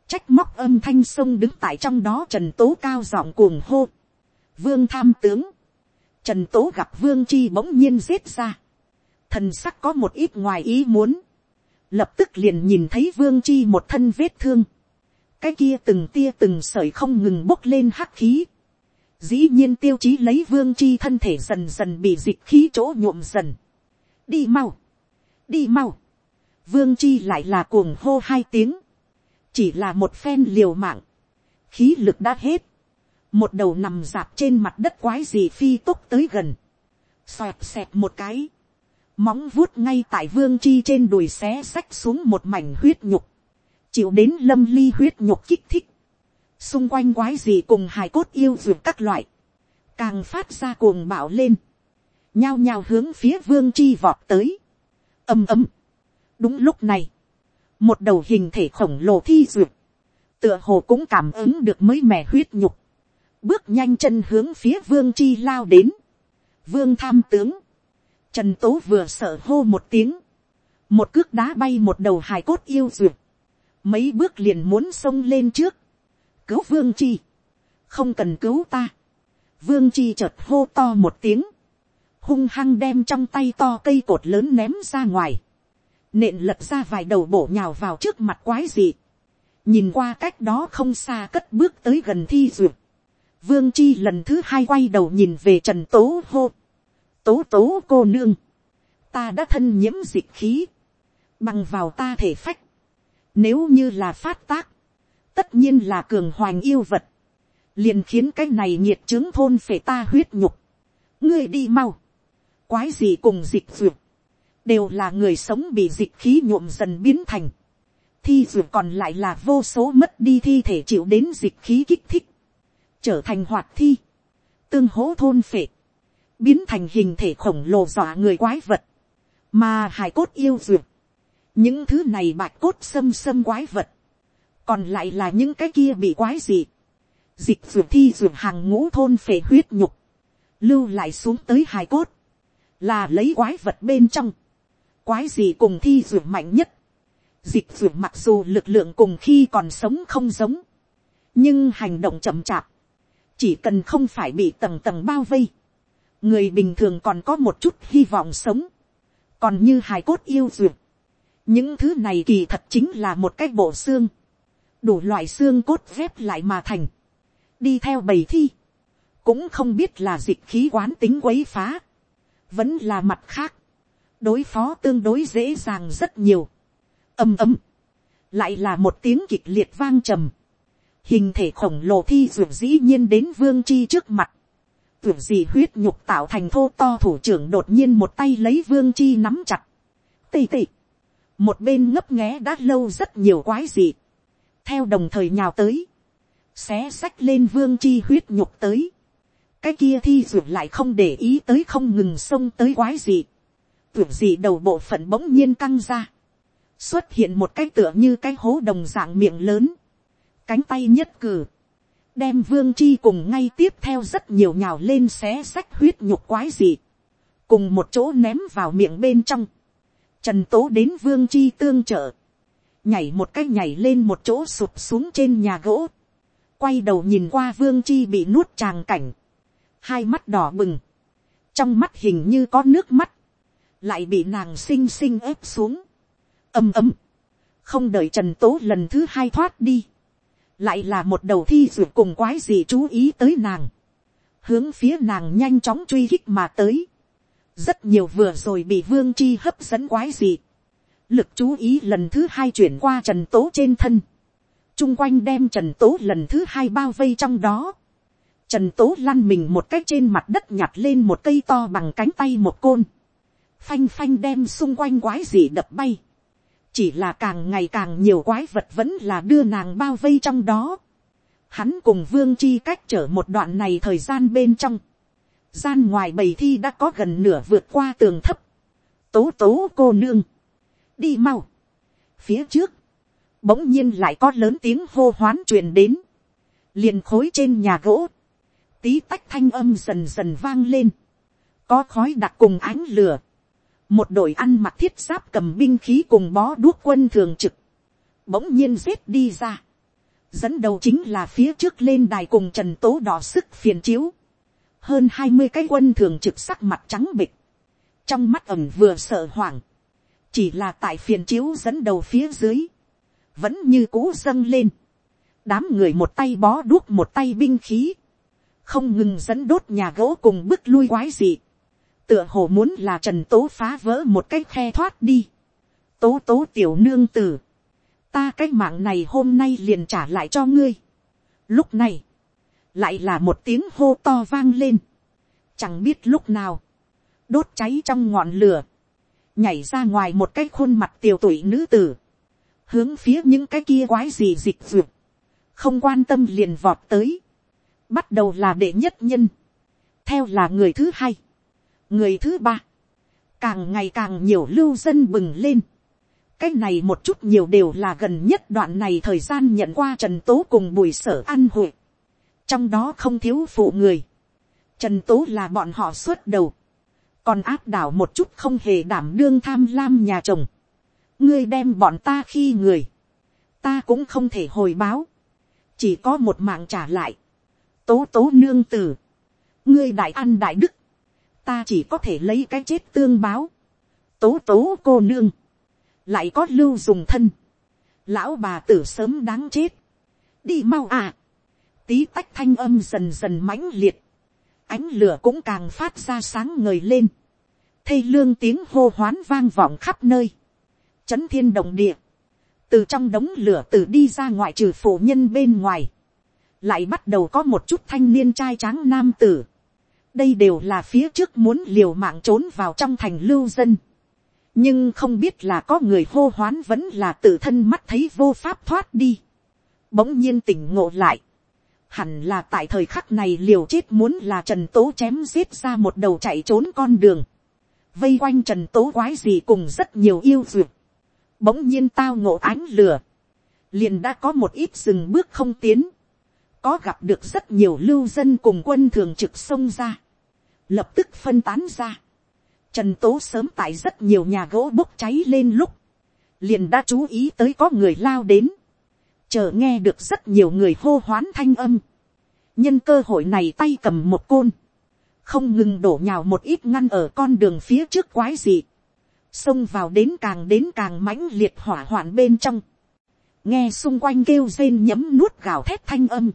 A: trách móc âm thanh sông đứng tại trong đó trần tố cao giọng cuồng hô, vương tham tướng, trần tố gặp vương chi bỗng nhiên giết ra, thần sắc có một ít ngoài ý muốn, lập tức liền nhìn thấy vương chi một thân vết thương, cái kia từng tia từng sợi không ngừng bốc lên hắc khí, Dĩ nhiên tiêu chí lấy vương chi thân thể dần dần bị dịch khí chỗ nhuộm dần. Đi mau. Đi mau. Vương chi lại là cuồng hô hai tiếng. Chỉ là một phen liều mạng. Khí lực đã hết. Một đầu nằm dạp trên mặt đất quái gì phi tốc tới gần. Xoẹt xẹt một cái. Móng vuốt ngay tại vương chi trên đùi xé xách xuống một mảnh huyết nhục. Chịu đến lâm ly huyết nhục kích thích xung quanh quái gì cùng hài cốt yêu ruột các loại, càng phát ra cuồng bạo lên, nhao nhao hướng phía vương chi vọt tới, ầm ầm. đúng lúc này, một đầu hình thể khổng lồ thi ruột, tựa hồ cũng cảm ứng được mới mẻ huyết nhục, bước nhanh chân hướng phía vương chi lao đến, vương tham tướng, trần tố vừa sợ hô một tiếng, một cước đá bay một đầu hài cốt yêu ruột, mấy bước liền muốn xông lên trước, cứu vương chi, không cần cứu ta, vương chi chợt hô to một tiếng, hung hăng đem trong tay to cây cột lớn ném ra ngoài, nện lật ra vài đầu bổ nhào vào trước mặt quái dị, nhìn qua cách đó không xa cất bước tới gần thi duyệt, vương chi lần thứ hai quay đầu nhìn về trần tố hô, tố tố cô nương, ta đã thân nhiễm dịch khí, bằng vào ta thể phách, nếu như là phát tác, tất nhiên là cường hoành yêu vật, liền khiến cái này nhiệt trướng thôn phể ta huyết nhục, ngươi đi mau, quái gì cùng dịch duyệt, đều là người sống bị dịch khí nhuộm dần biến thành, thi duyệt còn lại là vô số mất đi thi thể chịu đến dịch khí kích thích, trở thành hoạt thi, tương hố thôn phệ, biến thành hình thể khổng lồ dọa người quái vật, mà hài cốt yêu duyệt, những thứ này bạch cốt xâm xâm quái vật, còn lại là những cái kia bị quái gì, dịch ruột thi ruột hàng ngũ thôn phệ huyết nhục, lưu lại xuống tới hài cốt, là lấy quái vật bên trong, quái gì cùng thi ruột mạnh nhất, dịch ruột mặc dù lực lượng cùng khi còn sống không giống, nhưng hành động chậm chạp, chỉ cần không phải bị tầng tầng bao vây, người bình thường còn có một chút hy vọng sống, còn như hài cốt yêu ruột, những thứ này kỳ thật chính là một cái bộ xương, đủ loại xương cốt vép lại mà thành, đi theo bầy thi, cũng không biết là dịch khí quán tính quấy phá, vẫn là mặt khác, đối phó tương đối dễ dàng rất nhiều, ầm ầm, lại là một tiếng kịch liệt vang trầm, hình thể khổng lồ thi ruột dĩ nhiên đến vương chi trước mặt, ruột gì huyết nhục tạo thành thô to thủ trưởng đột nhiên một tay lấy vương chi nắm chặt, tì tì, một bên ngấp nghé đã lâu rất nhiều quái dị, theo đồng thời nhào tới, xé sách lên vương chi huyết nhục tới, cái kia thi ruột lại không để ý tới không ngừng xông tới quái gì, tưởng gì đầu bộ phận bỗng nhiên căng ra, xuất hiện một cái tựa như cái hố đồng dạng miệng lớn, cánh tay nhất cử, đem vương chi cùng ngay tiếp theo rất nhiều nhào lên xé sách huyết nhục quái gì, cùng một chỗ ném vào miệng bên trong, trần tố đến vương chi tương trợ, nhảy một cái nhảy lên một chỗ sụp xuống trên nhà gỗ, quay đầu nhìn qua vương chi bị nuốt tràng cảnh, hai mắt đỏ bừng, trong mắt hình như có nước mắt, lại bị nàng xinh xinh ép xuống, ầm ầm, không đợi trần tố lần thứ hai thoát đi, lại là một đầu thi ruột cùng quái gì chú ý tới nàng, hướng phía nàng nhanh chóng truy khích mà tới, rất nhiều vừa rồi bị vương chi hấp dẫn quái gì, lực chú ý lần thứ hai chuyển qua trần tố trên thân, chung quanh đem trần tố lần thứ hai bao vây trong đó, trần tố lăn mình một cách trên mặt đất nhặt lên một cây to bằng cánh tay một côn, phanh phanh đem xung quanh quái gì đập bay, chỉ là càng ngày càng nhiều quái vật vẫn là đưa nàng bao vây trong đó, hắn cùng vương chi cách trở một đoạn này thời gian bên trong, gian ngoài bầy thi đã có gần nửa vượt qua tường thấp, tố tố cô nương, đi mau. phía trước, bỗng nhiên lại có lớn tiếng hô hoán truyền đến, liền khối trên nhà gỗ, tí tách thanh âm dần dần vang lên, có khói đặc cùng ánh lửa, một đội ăn mặc thiết giáp cầm binh khí cùng bó đuốc quân thường trực, bỗng nhiên giết đi ra, dẫn đầu chính là phía trước lên đài cùng trần tố đỏ sức phiền chiếu, hơn hai mươi cái quân thường trực sắc mặt trắng bịch, trong mắt ẩm vừa sợ hoảng, chỉ là tại phiền chiếu dẫn đầu phía dưới, vẫn như cũ dâng lên, đám người một tay bó đuốc một tay binh khí, không ngừng dẫn đốt nhà gỗ cùng bước lui quái dị, tựa hồ muốn là trần tố phá vỡ một cái khe thoát đi, tố tố tiểu nương t ử ta cái mạng này hôm nay liền trả lại cho ngươi, lúc này, lại là một tiếng hô to vang lên, chẳng biết lúc nào, đốt cháy trong ngọn lửa, nhảy ra ngoài một cái khuôn mặt tiều tuổi nữ tử, hướng phía những cái kia quái gì dịch duyệt, không quan tâm liền vọt tới, bắt đầu là đệ nhất nhân, theo là người thứ hai, người thứ ba, càng ngày càng nhiều lưu dân bừng lên, cái này một chút nhiều đều là gần nhất đoạn này thời gian nhận qua trần tố cùng bùi sở an hội, trong đó không thiếu phụ người, trần tố là bọn họ suốt đầu, còn áp đảo một chút không hề đảm đương tham lam nhà chồng, ngươi đem bọn ta khi người, ta cũng không thể hồi báo, chỉ có một mạng trả lại, tố tố nương t ử ngươi đại ăn đại đức, ta chỉ có thể lấy cái chết tương báo, tố tố cô nương, lại có lưu dùng thân, lão bà tử sớm đáng chết, đi mau à, tí tách thanh âm dần dần mãnh liệt, ánh lửa cũng càng phát ra sáng ngời lên, thây lương tiếng hô hoán vang vọng khắp nơi, chấn thiên động địa, từ trong đống lửa từ đi ra ngoại trừ phụ nhân bên ngoài, lại bắt đầu có một chút thanh niên trai tráng nam tử, đây đều là phía trước muốn liều mạng trốn vào trong thành lưu dân, nhưng không biết là có người hô hoán vẫn là tự thân mắt thấy vô pháp thoát đi, bỗng nhiên tỉnh ngộ lại, hẳn là tại thời khắc này liều chết muốn là trần tố chém giết ra một đầu chạy trốn con đường, vây quanh trần tố quái gì cùng rất nhiều yêu duyệt, bỗng nhiên tao ngộ ánh lửa, liền đã có một ít dừng bước không tiến, có gặp được rất nhiều lưu dân cùng quân thường trực sông ra, lập tức phân tán ra, trần tố sớm tại rất nhiều nhà gỗ bốc cháy lên lúc, liền đã chú ý tới có người lao đến, chờ nghe được rất nhiều người hô hoán thanh âm. nhân cơ hội này tay cầm một côn, không ngừng đổ nhào một ít ngăn ở con đường phía trước quái dị, xông vào đến càng đến càng mãnh liệt hỏa hoạn bên trong, nghe xung quanh kêu rên nhấm nuốt gào thét thanh âm,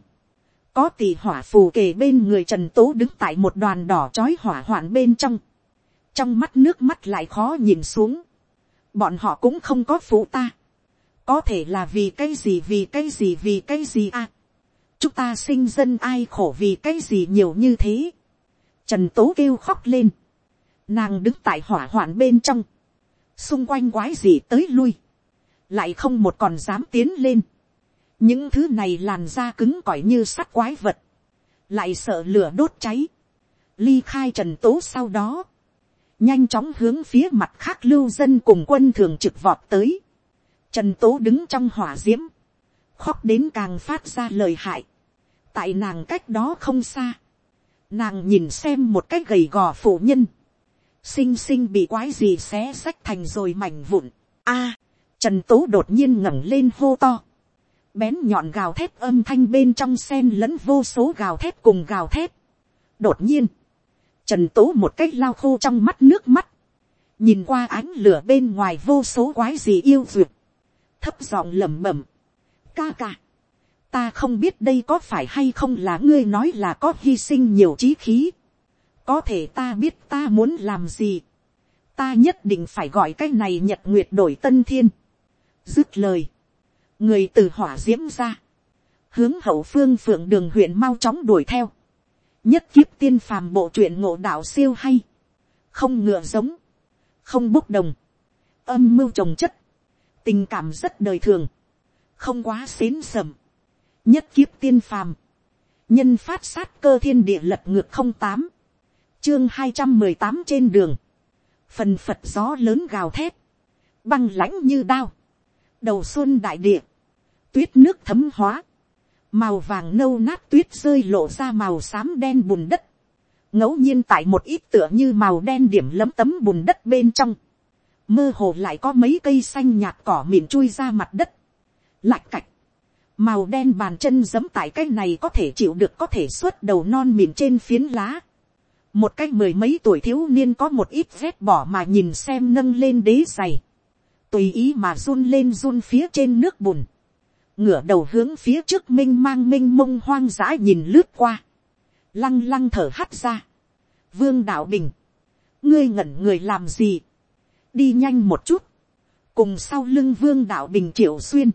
A: có tỷ hỏa phù kề bên người trần tố đứng tại một đoàn đỏ trói hỏa hoạn bên trong, trong mắt nước mắt lại khó nhìn xuống, bọn họ cũng không có phụ ta, có thể là vì cái gì vì cái gì vì cái gì à. chúng ta sinh dân ai khổ vì cái gì nhiều như thế. trần tố kêu khóc lên. nàng đứng tại hỏa hoạn bên trong. xung quanh quái gì tới lui. lại không một còn dám tiến lên. những thứ này làn da cứng cỏi như sắt quái vật. lại sợ lửa đốt cháy. ly khai trần tố sau đó nhanh chóng hướng phía mặt khác lưu dân cùng quân thường trực vọt tới. Trần Tố đứng trong hỏa diễm. Khóc đến càng phát ra lời hại. Tại nàng cách đó không xa. Nàng nhìn xem một cái gầy gò phụ nhân. Xinh xinh bị quái gì xé sách thành rồi mảnh vụn. a Trần Tố đột nhiên ngẩng lên hô to. Bén nhọn gào thép âm thanh bên trong sen lẫn vô số gào thép cùng gào thép. Đột nhiên. Trần Tố một cách lao khô trong mắt nước mắt. Nhìn qua ánh lửa bên ngoài vô số quái gì yêu duyệt thấp giọng lẩm bẩm, ca ca, ta không biết đây có phải hay không là ngươi nói là có hy sinh nhiều trí khí, có thể ta biết ta muốn làm gì, ta nhất định phải gọi cái này nhật nguyệt đổi tân thiên, dứt lời, người từ hỏa diễm ra, hướng hậu phương phượng đường huyện mau chóng đuổi theo, nhất kiếp tiên phàm bộ truyện ngộ đạo siêu hay, không ngựa giống, không bốc đồng, âm mưu trồng chất, tình cảm rất đời thường, không quá xến sầm, nhất kiếp tiên phàm, nhân phát sát cơ thiên địa lật ngược không tám, chương hai trăm mười tám trên đường, phần phật gió lớn gào thét, băng lãnh như đao, đầu xuân đại địa, tuyết nước thấm hóa, màu vàng nâu nát tuyết rơi lộ ra màu xám đen bùn đất, ngẫu nhiên tại một ít tựa như màu đen điểm lấm tấm bùn đất bên trong, mơ hồ lại có mấy cây xanh nhạt cỏ mịn chui ra mặt đất, lạch cạch, màu đen bàn chân giấm tại cái này có thể chịu được có thể xuất đầu non mịn trên phiến lá, một cái mười mấy tuổi thiếu niên có một ít vét bỏ mà nhìn xem nâng lên đế giày, tùy ý mà run lên run phía trên nước bùn, ngửa đầu hướng phía trước m i n h mang m i n h mông hoang dã nhìn lướt qua, lăng lăng thở hắt ra, vương đạo bình, ngươi ngẩn người làm gì, đi nhanh một chút, cùng sau lưng vương đạo bình triệu xuyên,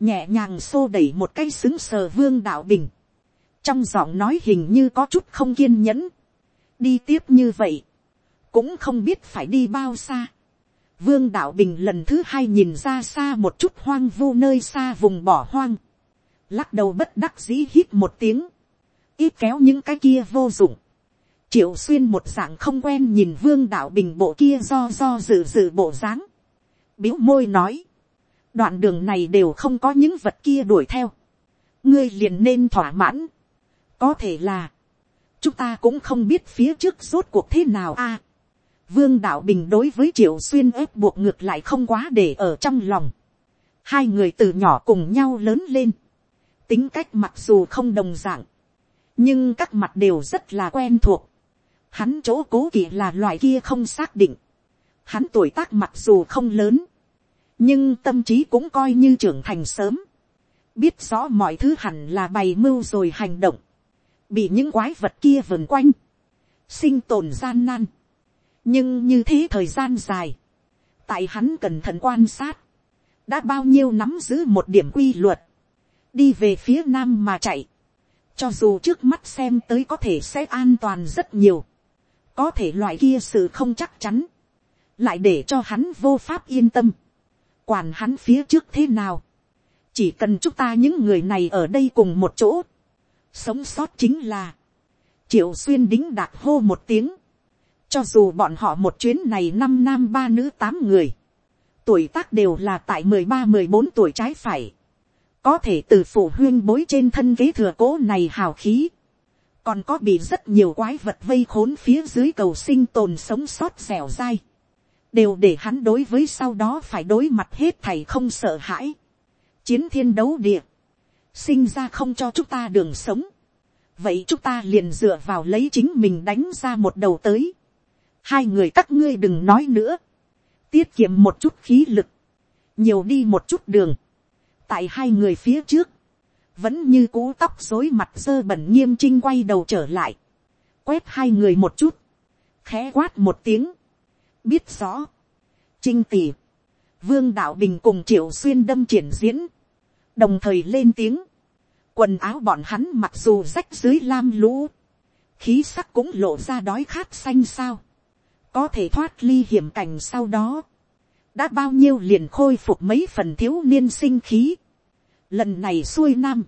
A: nhẹ nhàng xô đẩy một cái xứng sờ vương đạo bình, trong giọng nói hình như có chút không kiên nhẫn, đi tiếp như vậy, cũng không biết phải đi bao xa. Vương đạo bình lần thứ hai nhìn ra xa một chút hoang vu nơi xa vùng bỏ hoang, lắc đầu bất đắc dĩ hít một tiếng, ít kéo những cái kia vô dụng, triệu xuyên một dạng không quen nhìn vương đạo bình bộ kia do do dự dự bộ dáng. biếu môi nói, đoạn đường này đều không có những vật kia đuổi theo. ngươi liền nên thỏa mãn. có thể là, chúng ta cũng không biết phía trước rốt cuộc thế nào a. vương đạo bình đối với triệu xuyên ép buộc ngược lại không quá để ở trong lòng. hai người từ nhỏ cùng nhau lớn lên. tính cách mặc dù không đồng dạng, nhưng các mặt đều rất là quen thuộc. Hắn chỗ cố kỵ là loại kia không xác định. Hắn tuổi tác mặc dù không lớn. Nhưng tâm trí cũng coi như trưởng thành sớm. Biết rõ mọi thứ hẳn là bày mưu rồi hành động. Bị những quái vật kia vần quanh. Sinh tồn gian nan. Nhưng như thế thời gian dài. Tại hắn cẩn thận quan sát. Đã bao nhiêu nắm giữ một điểm quy luật. Đi về phía nam mà chạy cho dù trước mắt xem tới có thể sẽ an toàn rất nhiều, có thể loại kia sự không chắc chắn, lại để cho hắn vô pháp yên tâm, quản hắn phía trước thế nào, chỉ cần chúng ta những người này ở đây cùng một chỗ, sống sót chính là, triệu xuyên đính đạc hô một tiếng, cho dù bọn họ một chuyến này năm nam ba nữ tám người, tuổi tác đều là tại mười ba mười bốn tuổi trái phải, có thể từ phụ huyên bối trên thân kế thừa cố này hào khí, còn có bị rất nhiều quái vật vây khốn phía dưới cầu sinh tồn sống sót dẻo dai, đều để hắn đối với sau đó phải đối mặt hết thầy không sợ hãi, chiến thiên đấu địa, sinh ra không cho chúng ta đường sống, vậy chúng ta liền dựa vào lấy chính mình đánh ra một đầu tới, hai người các ngươi đừng nói nữa, tiết kiệm một chút khí lực, nhiều đi một chút đường, tại hai người phía trước, vẫn như cú tóc rối mặt dơ bẩn nghiêm trinh quay đầu trở lại, quét hai người một chút, khẽ quát một tiếng, biết rõ, trinh tỉ, vương đạo bình cùng triệu xuyên đâm triển diễn, đồng thời lên tiếng, quần áo bọn hắn mặc dù rách dưới lam lũ, khí sắc cũng lộ ra đói khát xanh sao, có thể thoát ly hiểm cảnh sau đó, đã bao nhiêu liền khôi phục mấy phần thiếu niên sinh khí, lần này xuôi nam,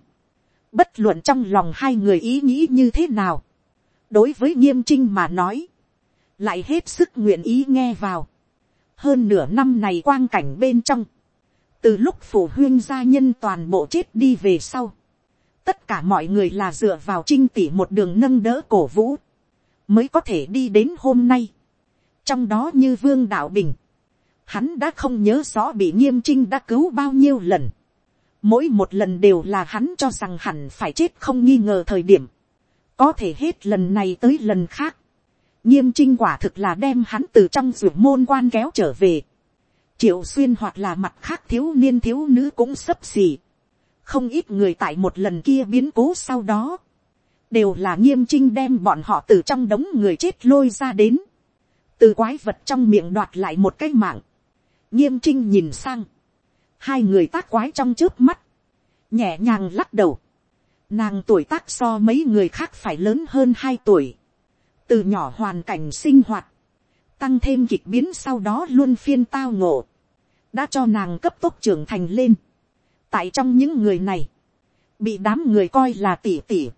A: bất luận trong lòng hai người ý nghĩ như thế nào, đối với nghiêm trinh mà nói, lại hết sức nguyện ý nghe vào. hơn nửa năm này quang cảnh bên trong, từ lúc phụ huyên gia nhân toàn bộ chết đi về sau, tất cả mọi người là dựa vào trinh tỷ một đường nâng đỡ cổ vũ, mới có thể đi đến hôm nay. trong đó như vương đạo bình, hắn đã không nhớ rõ bị nghiêm trinh đã cứu bao nhiêu lần, mỗi một lần đều là hắn cho rằng hẳn phải chết không nghi ngờ thời điểm, có thể hết lần này tới lần khác, nghiêm trinh quả thực là đem hắn từ trong ruộng môn quan kéo trở về, triệu xuyên hoặc là mặt khác thiếu niên thiếu nữ cũng sấp xì, không ít người tại một lần kia biến cố sau đó, đều là nghiêm trinh đem bọn họ từ trong đống người chết lôi ra đến, từ quái vật trong miệng đoạt lại một cái mạng, nghiêm trinh nhìn sang, hai người tác quái trong trước mắt, nhẹ nhàng lắc đầu, nàng tuổi tác so mấy người khác phải lớn hơn hai tuổi, từ nhỏ hoàn cảnh sinh hoạt, tăng thêm kịch biến sau đó luôn phiên tao ngộ, đã cho nàng cấp tốc trưởng thành lên, tại trong những người này, bị đám người coi là tỉ tỉ,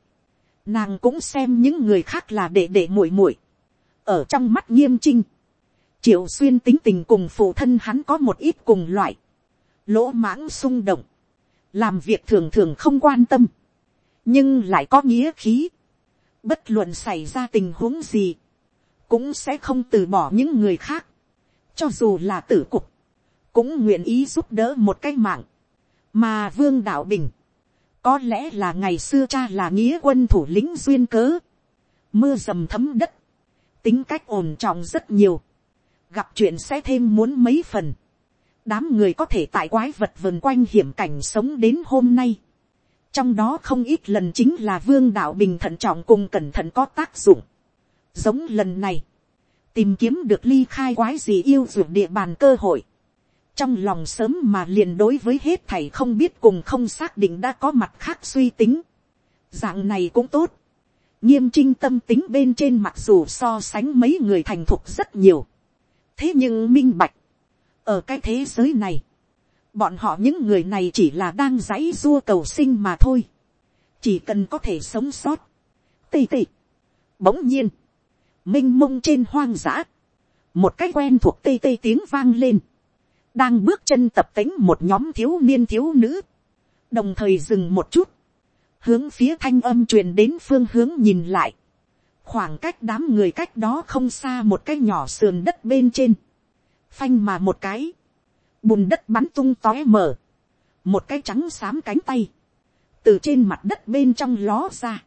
A: nàng cũng xem những người khác là đệ đệ muội muội, ở trong mắt nghiêm trinh, triệu xuyên tính tình cùng phụ thân hắn có một ít cùng loại, lỗ mãng xung động, làm việc thường thường không quan tâm, nhưng lại có nghĩa khí, bất luận xảy ra tình huống gì, cũng sẽ không từ bỏ những người khác, cho dù là tử cục, cũng nguyện ý giúp đỡ một cái mạng, mà vương đạo bình, có lẽ là ngày xưa cha là nghĩa quân thủ lĩnh duyên cớ, mưa rầm thấm đất, tính cách ổn trọng rất nhiều, gặp chuyện sẽ thêm muốn mấy phần, đám người có thể tại quái vật vườn quanh hiểm cảnh sống đến hôm nay. Trong đó không ít lần chính là vương đạo bình thận trọng cùng cẩn thận có tác dụng. Giống lần này, tìm kiếm được ly khai quái gì yêu dụng địa bàn cơ hội. Trong lòng sớm mà liền đối với hết thầy không biết cùng không xác định đã có mặt khác suy tính. Dạng này cũng tốt. Nghiêm trinh tâm tính bên trên mặc dù so sánh mấy người thành thục rất nhiều. Thế nhưng minh bạch ở cái thế giới này, bọn họ những người này chỉ là đang dãy dua cầu sinh mà thôi, chỉ cần có thể sống sót, Tì tì, bỗng nhiên, m i n h mông trên hoang dã, một cái quen thuộc tê tê tiếng vang lên, đang bước chân tập tính một nhóm thiếu niên thiếu nữ, đồng thời dừng một chút, hướng phía thanh âm truyền đến phương hướng nhìn lại, khoảng cách đám người cách đó không xa một cái nhỏ sườn đất bên trên, phanh mà một cái, bùn đất bắn tung tóe mở, một cái trắng xám cánh tay, từ trên mặt đất bên trong ló ra,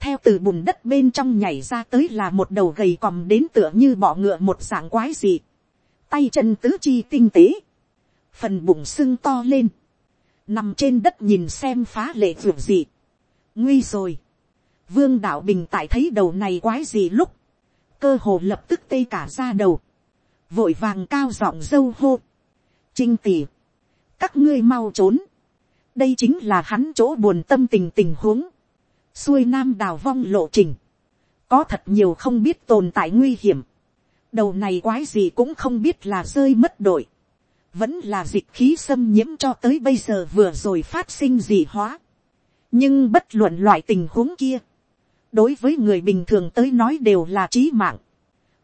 A: theo từ bùn đất bên trong nhảy ra tới là một đầu gầy còm đến tựa như bọ ngựa một dạng quái gì, tay chân tứ chi tinh tế, phần bụng sưng to lên, nằm trên đất nhìn xem phá lệ ruột gì, nguy rồi, vương đạo bình tại thấy đầu này quái gì lúc, cơ hồ lập tức tê cả ra đầu, vội vàng cao giọng dâu hô, trinh tỷ các ngươi mau trốn, đây chính là hắn chỗ buồn tâm tình tình huống, xuôi nam đào vong lộ trình, có thật nhiều không biết tồn tại nguy hiểm, đầu này quái gì cũng không biết là rơi mất đội, vẫn là dịch khí xâm nhiễm cho tới bây giờ vừa rồi phát sinh dị hóa, nhưng bất luận loại tình huống kia, đối với người bình thường tới nói đều là trí mạng,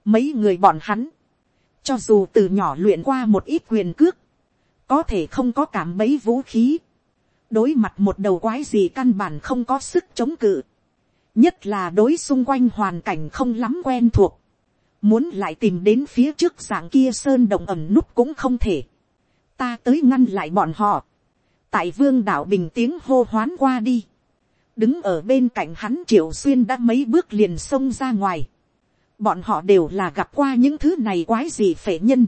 A: mấy người bọn hắn, cho dù từ nhỏ luyện qua một ít quyền cước. Có thể không có cảm bấy vũ khí. Đối mặt một đầu quái gì căn bản không có sức chống cự. Nhất là đối xung quanh hoàn cảnh không lắm quen thuộc. Muốn lại tìm đến phía trước dạng kia sơn đồng ẩm núp cũng không thể. Ta tới ngăn lại bọn họ. Tại vương đảo bình tiếng hô hoán qua đi đứng ở bên cạnh hắn triệu xuyên đã mấy bước liền xông ra ngoài bọn họ đều là gặp qua những thứ này quái gì phệ nhân.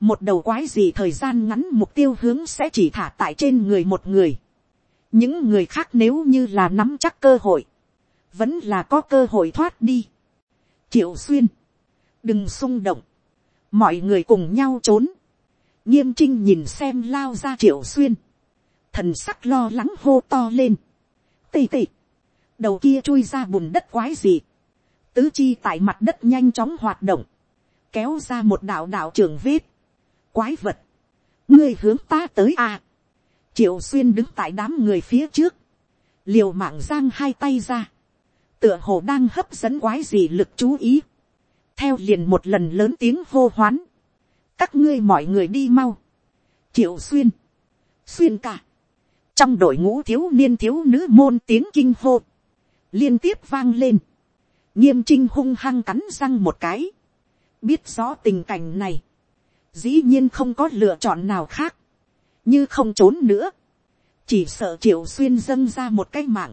A: một đầu quái gì thời gian ngắn mục tiêu hướng sẽ chỉ thả tại trên người một người. những người khác nếu như là nắm chắc cơ hội, vẫn là có cơ hội thoát đi. triệu xuyên, đừng xung động, mọi người cùng nhau trốn. nghiêm trinh nhìn xem lao ra triệu xuyên, thần sắc lo lắng hô to lên. tì tì đầu kia chui ra bùn đất quái gì tứ chi tại mặt đất nhanh chóng hoạt động, kéo ra một đạo đạo trường vết, quái vật, ngươi hướng ta tới a! À? triệu xuyên đứng tại đám người phía trước, liều mạng giang hai tay ra, tựa hồ đang hấp dẫn quái gì lực chú ý, theo liền một lần lớn tiếng hô hoán, các ngươi mọi người đi mau, triệu xuyên, xuyên cả, trong đội ngũ thiếu niên thiếu nữ môn tiếng kinh hô, liên tiếp vang lên, Nghiêm trinh hung hăng cắn răng một cái. Biết rõ tình cảnh này. Dĩ nhiên không có lựa chọn nào khác. Như không trốn nữa. Chỉ sợ triệu xuyên dâng ra một cái mạng.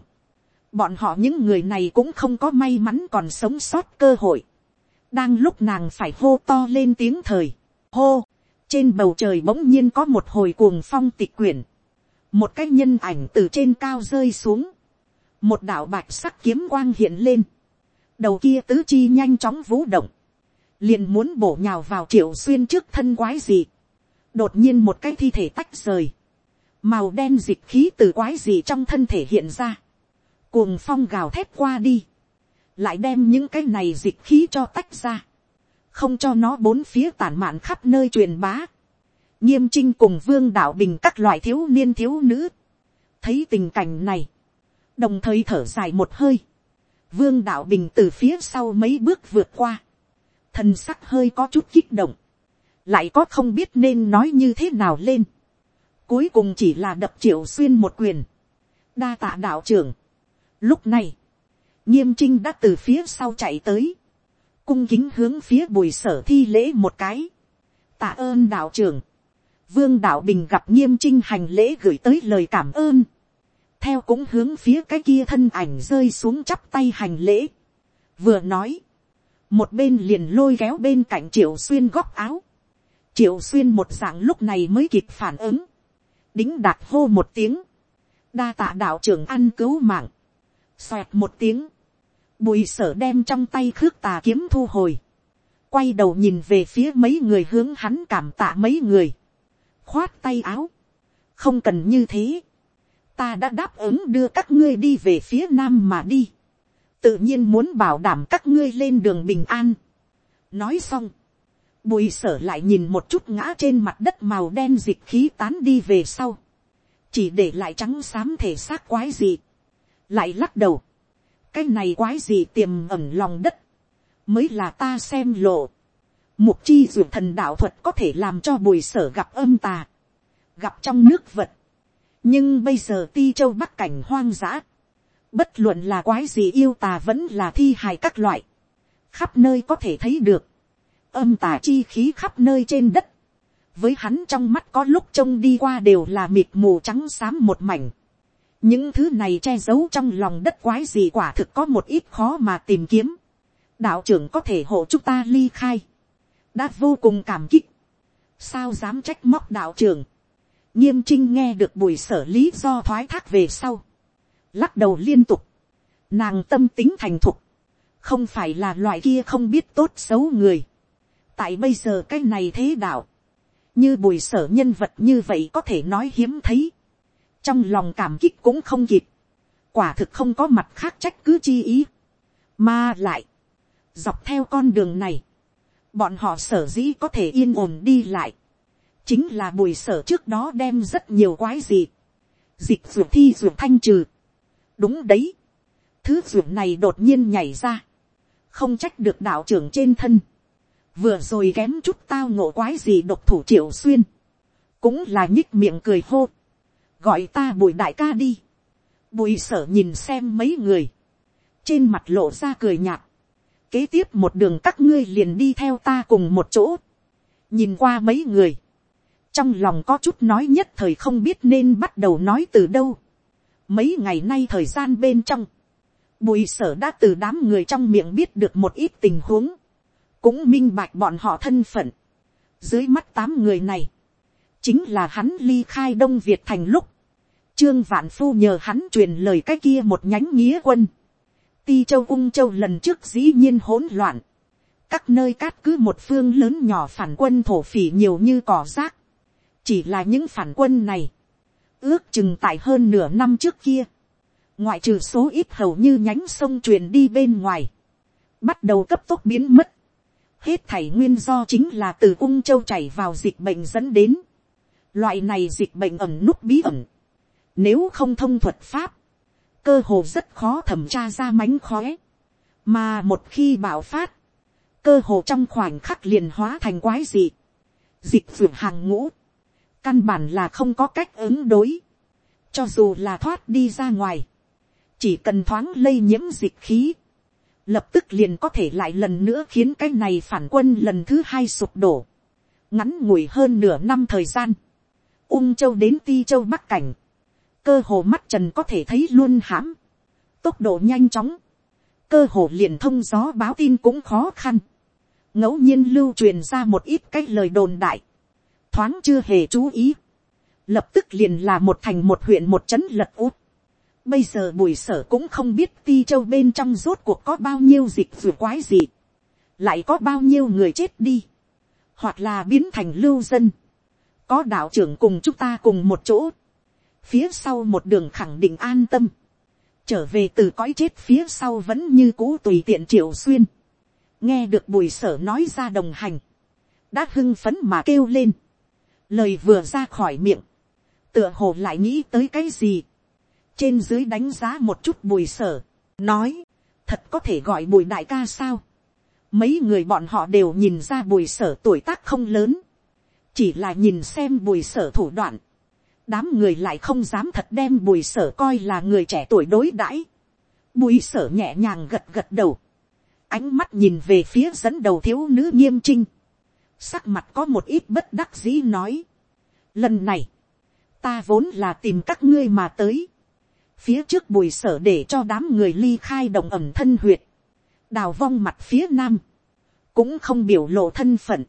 A: Bọn họ những người này cũng không có may mắn còn sống sót cơ hội. Đang lúc nàng phải hô to lên tiếng thời. Hô! Trên bầu trời bỗng nhiên có một hồi cuồng phong tịch quyển. Một cái nhân ảnh từ trên cao rơi xuống. Một đảo bạch sắc kiếm quang hiện lên đầu kia tứ chi nhanh chóng vũ động, liền muốn bổ nhào vào triệu xuyên trước thân quái gì. đột nhiên một cái thi thể tách rời, màu đen dịch khí từ quái gì trong thân thể hiện ra, cuồng phong gào thép qua đi, lại đem những cái này dịch khí cho tách ra, không cho nó bốn phía tản mạn khắp nơi truyền bá, nghiêm trinh cùng vương đạo bình các loại thiếu niên thiếu nữ, thấy tình cảnh này, đồng thời thở dài một hơi, vương đạo bình từ phía sau mấy bước vượt qua, thân sắc hơi có chút kích động, lại có không biết nên nói như thế nào lên, cuối cùng chỉ là đập triệu xuyên một quyền, đa tạ đạo trưởng. Lúc này, nghiêm trinh đã từ phía sau chạy tới, cung kính hướng phía bùi sở thi lễ một cái, tạ ơn đạo trưởng, vương đạo bình gặp nghiêm trinh hành lễ gửi tới lời cảm ơn, theo cũng hướng phía cái kia thân ảnh rơi xuống chắp tay hành lễ, vừa nói, một bên liền lôi kéo bên cạnh triệu xuyên góc áo, triệu xuyên một dạng lúc này mới kịp phản ứng, đính Đạt hô một tiếng, đa tạ đạo trưởng ăn cứu mạng, xoẹt một tiếng, bùi sở đem trong tay khước tà kiếm thu hồi, quay đầu nhìn về phía mấy người hướng hắn cảm tạ mấy người, khoát tay áo, không cần như thế, ta đã đáp ứng đưa các ngươi đi về phía nam mà đi. tự nhiên muốn bảo đảm các ngươi lên đường bình an. nói xong, bùi sở lại nhìn một chút ngã trên mặt đất màu đen dịch khí tán đi về sau. chỉ để lại trắng xám thể xác quái gì. lại lắc đầu. cái này quái gì tiềm ẩn lòng đất. mới là ta xem lộ. mục chi dù thần đạo thuật có thể làm cho bùi sở gặp âm tà. gặp trong nước vật nhưng bây giờ ti châu bắc cảnh hoang dã, bất luận là quái gì yêu tà vẫn là thi hài các loại, khắp nơi có thể thấy được, âm tà chi khí khắp nơi trên đất, với hắn trong mắt có lúc trông đi qua đều là mịt mù trắng xám một mảnh, những thứ này che giấu trong lòng đất quái gì quả thực có một ít khó mà tìm kiếm, đạo trưởng có thể hộ chúng ta ly khai, đã vô cùng cảm kích, sao dám trách móc đạo trưởng, nghiêm trinh nghe được bùi sở lý do thoái thác về sau, lắc đầu liên tục, nàng tâm tính thành thục, không phải là loại kia không biết tốt xấu người, tại bây giờ cái này thế đạo, như bùi sở nhân vật như vậy có thể nói hiếm thấy, trong lòng cảm kích cũng không kịp, quả thực không có mặt khác trách cứ chi ý, mà lại, dọc theo con đường này, bọn họ sở dĩ có thể yên ổn đi lại, chính là bùi sở trước đó đem rất nhiều quái gì, dịch ruột thi ruột thanh trừ. đúng đấy, thứ ruột này đột nhiên nhảy ra, không trách được đạo trưởng trên thân, vừa rồi kém chút tao ngộ quái gì độc thủ triệu xuyên, cũng là nhích miệng cười hô, gọi ta bùi đại ca đi, bùi sở nhìn xem mấy người, trên mặt lộ ra cười nhạt, kế tiếp một đường các ngươi liền đi theo ta cùng một chỗ, nhìn qua mấy người, trong lòng có chút nói nhất thời không biết nên bắt đầu nói từ đâu. Mấy ngày nay thời gian bên trong, bùi sở đã từ đám người trong miệng biết được một ít tình huống, cũng minh bạch bọn họ thân phận. Dưới mắt tám người này, chính là hắn ly khai đông việt thành lúc, trương vạn phu nhờ hắn truyền lời cái kia một nhánh nghĩa quân. Ti châu ung châu lần trước dĩ nhiên hỗn loạn, các nơi cát cứ một phương lớn nhỏ phản quân thổ phỉ nhiều như cỏ rác chỉ là những phản quân này, ước chừng tại hơn nửa năm trước kia, ngoại trừ số ít hầu như nhánh sông truyền đi bên ngoài, bắt đầu cấp tốc biến mất, hết thảy nguyên do chính là từ ung châu chảy vào dịch bệnh dẫn đến, loại này dịch bệnh ẩm nút bí ẩn, nếu không thông thuật pháp, cơ hồ rất khó thẩm tra ra mánh khóe, mà một khi bạo phát, cơ hồ trong khoảnh khắc liền hóa thành quái dị, dịch d hàng ngũ, căn bản là không có cách ứng đối, cho dù là thoát đi ra ngoài, chỉ cần thoáng lây nhiễm dịch khí, lập tức liền có thể lại lần nữa khiến cái này phản quân lần thứ hai sụp đổ, ngắn ngủi hơn nửa năm thời gian, ung châu đến ti châu bắc cảnh, cơ hồ mắt trần có thể thấy luôn hãm, tốc độ nhanh chóng, cơ hồ liền thông gió báo tin cũng khó khăn, ngẫu nhiên lưu truyền ra một ít cái lời đồn đại, thoáng chưa hề chú ý. Lập tức liền là một thành một huyện một trấn lật út. Bây giờ bùi sở cũng không biết ti châu bên trong rốt cuộc có bao nhiêu dịch vừa quái gì. Lại có bao nhiêu người chết đi. Hoặc là biến thành lưu dân. Có đạo trưởng cùng chúng ta cùng một chỗ. Phía sau một đường khẳng định an tâm. Trở về từ cõi chết phía sau vẫn như cũ tùy tiện triệu xuyên. Nghe được bùi sở nói ra đồng hành. Đã hưng phấn mà kêu lên lời vừa ra khỏi miệng, tựa hồ lại nghĩ tới cái gì, trên dưới đánh giá một chút bùi sở, nói, thật có thể gọi bùi đại ca sao, mấy người bọn họ đều nhìn ra bùi sở tuổi tác không lớn, chỉ là nhìn xem bùi sở thủ đoạn, đám người lại không dám thật đem bùi sở coi là người trẻ tuổi đối đãi, bùi sở nhẹ nhàng gật gật đầu, ánh mắt nhìn về phía dẫn đầu thiếu nữ nghiêm trinh, sắc mặt có một ít bất đắc dĩ nói. Lần này, ta vốn là tìm các ngươi mà tới. Phía trước bùi sở để cho đám người ly khai đồng ẩm thân huyệt. Đào vong mặt phía nam. Cũng không biểu lộ thân phận.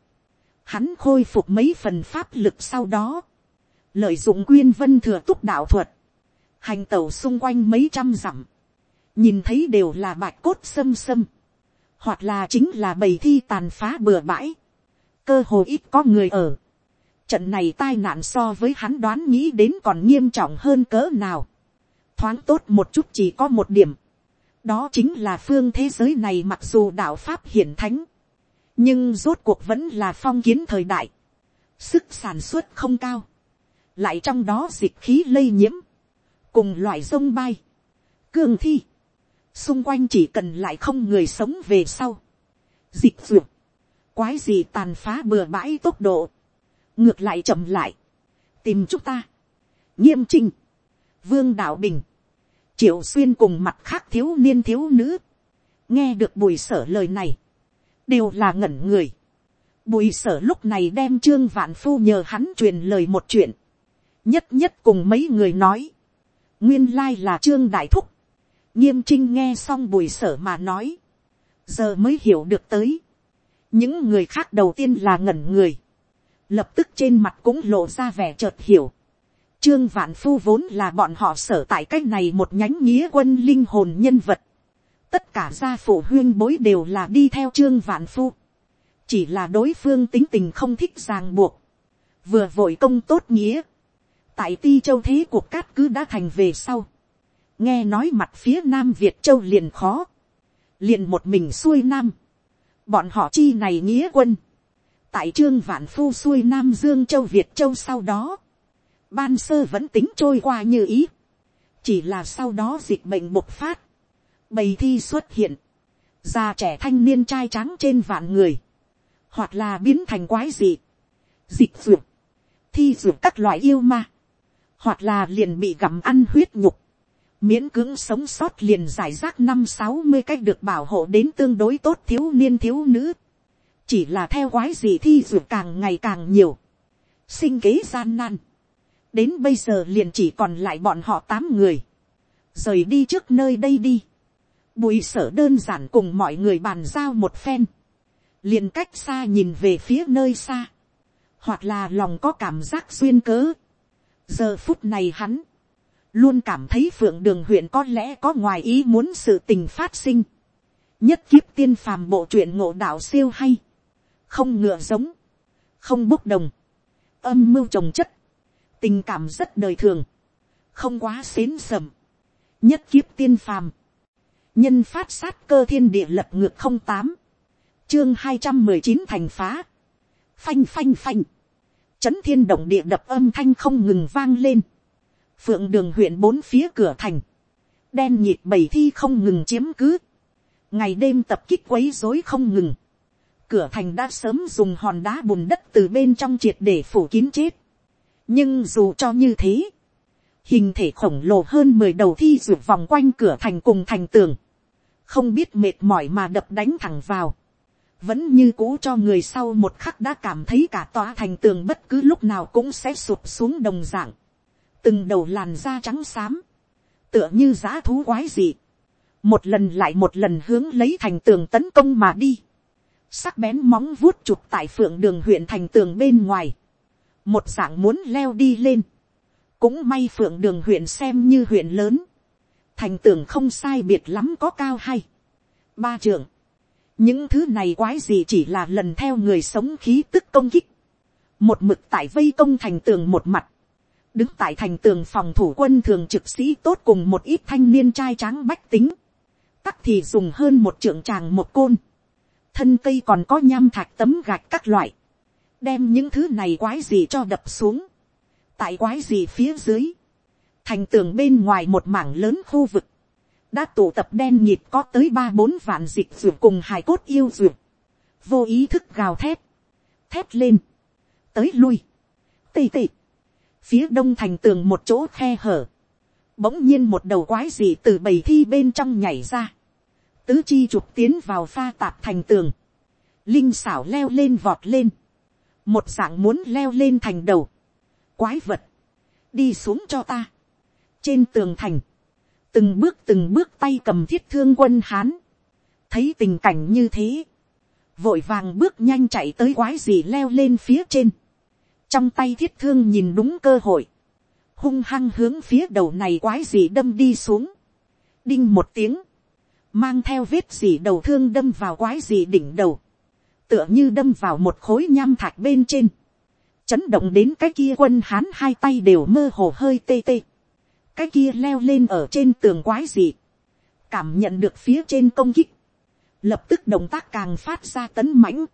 A: Hắn khôi phục mấy phần pháp lực sau đó. Lợi dụng quyên vân thừa túc đạo thuật. Hành tẩu xung quanh mấy trăm dặm. Nhìn thấy đều là bạch cốt sâm sâm. Hoặc là chính là bầy thi tàn phá bừa bãi cơ hồ ít có người ở. Trận này tai nạn so với hắn đoán nghĩ đến còn nghiêm trọng hơn cỡ nào. Thoáng tốt một chút chỉ có một điểm. Đó chính là phương thế giới này mặc dù đạo Pháp hiển thánh. Nhưng rốt cuộc vẫn là phong kiến thời đại. Sức sản xuất không cao. Lại trong đó dịch khí lây nhiễm. Cùng loại rông bay. Cường thi. Xung quanh chỉ cần lại không người sống về sau. Dịch dụng quái gì tàn phá bừa bãi tốc độ, ngược lại chậm lại, tìm chúng ta, nghiêm trinh, vương đạo bình, triệu xuyên cùng mặt khác thiếu niên thiếu nữ, nghe được bùi sở lời này, đều là ngẩn người. Bùi sở lúc này đem trương vạn phu nhờ hắn truyền lời một chuyện, nhất nhất cùng mấy người nói, nguyên lai là trương đại thúc, nghiêm trinh nghe xong bùi sở mà nói, giờ mới hiểu được tới, những người khác đầu tiên là ngẩn người, lập tức trên mặt cũng lộ ra vẻ chợt hiểu. Trương Vạn Phu vốn là bọn họ sở tại cách này một nhánh nghĩa quân linh hồn nhân vật. Tất cả gia phụ huyên bối đều là đi theo Trương Vạn Phu. Chỉ là đối phương tính tình không thích ràng buộc. Vừa vội công tốt nghĩa. Tại ti châu thế cuộc cát cứ đã thành về sau. Nghe nói mặt phía Nam Việt Châu liền khó. Liền một mình xuôi Nam bọn họ chi này nghĩa quân, tại trương vạn phu xuôi nam dương châu việt châu sau đó, ban sơ vẫn tính trôi qua như ý, chỉ là sau đó dịch bệnh bộc phát, bầy thi xuất hiện, già trẻ thanh niên trai trắng trên vạn người, hoặc là biến thành quái dị, dịch ruột, thi ruột các loại yêu ma, hoặc là liền bị gặm ăn huyết nhục, miễn cưỡng sống sót liền giải rác năm sáu mươi cách được bảo hộ đến tương đối tốt thiếu niên thiếu nữ. chỉ là theo quái gì thi ruột càng ngày càng nhiều. sinh kế gian nan. đến bây giờ liền chỉ còn lại bọn họ tám người. rời đi trước nơi đây đi. bùi sở đơn giản cùng mọi người bàn giao một phen. liền cách xa nhìn về phía nơi xa. hoặc là lòng có cảm giác duyên cớ. giờ phút này hắn luôn cảm thấy phượng đường huyện có lẽ có ngoài ý muốn sự tình phát sinh. nhất kiếp tiên phàm bộ truyện ngộ đạo siêu hay, không ngựa giống, không bốc đồng, âm mưu trồng chất, tình cảm rất đời thường, không quá xến sầm, nhất kiếp tiên phàm, nhân phát sát cơ thiên địa lập ngược không tám, chương hai trăm mười chín thành phá, phanh phanh phanh, c h ấ n thiên động địa đập âm thanh không ngừng vang lên, phượng đường huyện bốn phía cửa thành, đen nhịt bầy thi không ngừng chiếm cứ, ngày đêm tập kích quấy dối không ngừng, cửa thành đã sớm dùng hòn đá bùn đất từ bên trong triệt để phủ kín chết, nhưng dù cho như thế, hình thể khổng lồ hơn mười đầu thi ruột vòng quanh cửa thành cùng thành tường, không biết mệt mỏi mà đập đánh thẳng vào, vẫn như cũ cho người sau một khắc đã cảm thấy cả tòa thành tường bất cứ lúc nào cũng sẽ sụp xuống đồng dạng từng đầu làn da trắng xám, tựa như g thú quái dị, một lần lại một lần hướng lấy thành tường tấn công mà đi, sắc bén móng vuốt chụp tại phượng đường huyện thành tường bên ngoài, một dạng muốn leo đi lên, cũng may phượng đường huyện xem như huyện lớn, thành tường không sai biệt lắm có cao hay, ba trưởng, những thứ này quái gì chỉ là lần theo người sống khí tức công kích, một mực tại vây công thành tường một mặt, đứng tại thành tường phòng thủ quân thường trực sĩ tốt cùng một ít thanh niên trai tráng bách tính, tắc thì dùng hơn một trưởng tràng một côn, thân cây còn có nham thạch tấm gạch các loại, đem những thứ này quái gì cho đập xuống, tại quái gì phía dưới, thành tường bên ngoài một mảng lớn khu vực, đã tụ tập đen nhịp có tới ba bốn vạn dịch ruột cùng hài cốt yêu ruột, vô ý thức gào thét, thét lên, tới lui, tì tì, Phía đông thành tường một chỗ khe hở. Bỗng nhiên một đầu quái dị từ bầy thi bên trong nhảy ra. Tứ chi chụp tiến vào pha tạp thành tường. Linh xảo leo lên vọt lên. Một dạng muốn leo lên thành đầu. Quái vật. Đi xuống cho ta. Trên tường thành. Từng bước từng bước tay cầm thiết thương quân Hán. Thấy tình cảnh như thế vội vàng bước nhanh chạy tới quái gì leo lên phía trên trong tay thiết thương nhìn đúng cơ hội, hung hăng hướng phía đầu này quái gì đâm đi xuống, đinh một tiếng, mang theo vết gì đầu thương đâm vào quái gì đỉnh đầu, tựa như đâm vào một khối nham thạch bên trên, chấn động đến cái kia quân hán hai tay đều mơ hồ hơi tê tê, cái kia leo lên ở trên tường quái gì, cảm nhận được phía trên công kích, lập tức động tác càng phát ra tấn mãnh,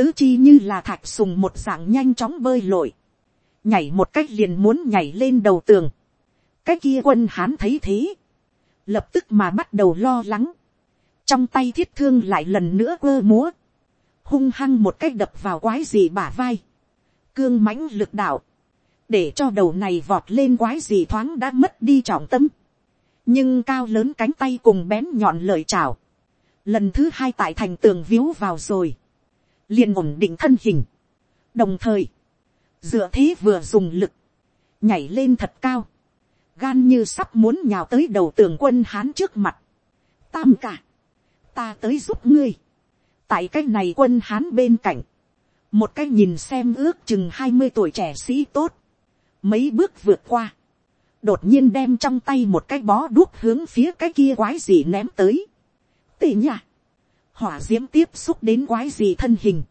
A: tứ chi như là thạch sùng một dạng nhanh chóng bơi lội, nhảy một cách liền muốn nhảy lên đầu tường, cái kia quân hán thấy thế, lập tức mà bắt đầu lo lắng, trong tay thiết thương lại lần nữa quơ múa, hung hăng một cách đập vào quái gì bả vai, cương mãnh lực đạo, để cho đầu này vọt lên quái gì thoáng đã mất đi trọng tâm, nhưng cao lớn cánh tay cùng bén nhọn lời chào, lần thứ hai tại thành tường víu vào rồi, liền ổn định thân hình, đồng thời, dựa thế vừa dùng lực, nhảy lên thật cao, gan như sắp muốn nhào tới đầu tường quân hán trước mặt, tam cả, ta tới giúp ngươi, tại cái này quân hán bên cạnh, một cái nhìn xem ước chừng hai mươi tuổi trẻ sĩ tốt, mấy bước vượt qua, đột nhiên đem trong tay một cái bó đuốc hướng phía cái kia quái gì ném tới, tỉ nhạc, hỏa d i ễ m tiếp xúc đến quái gì thân hình,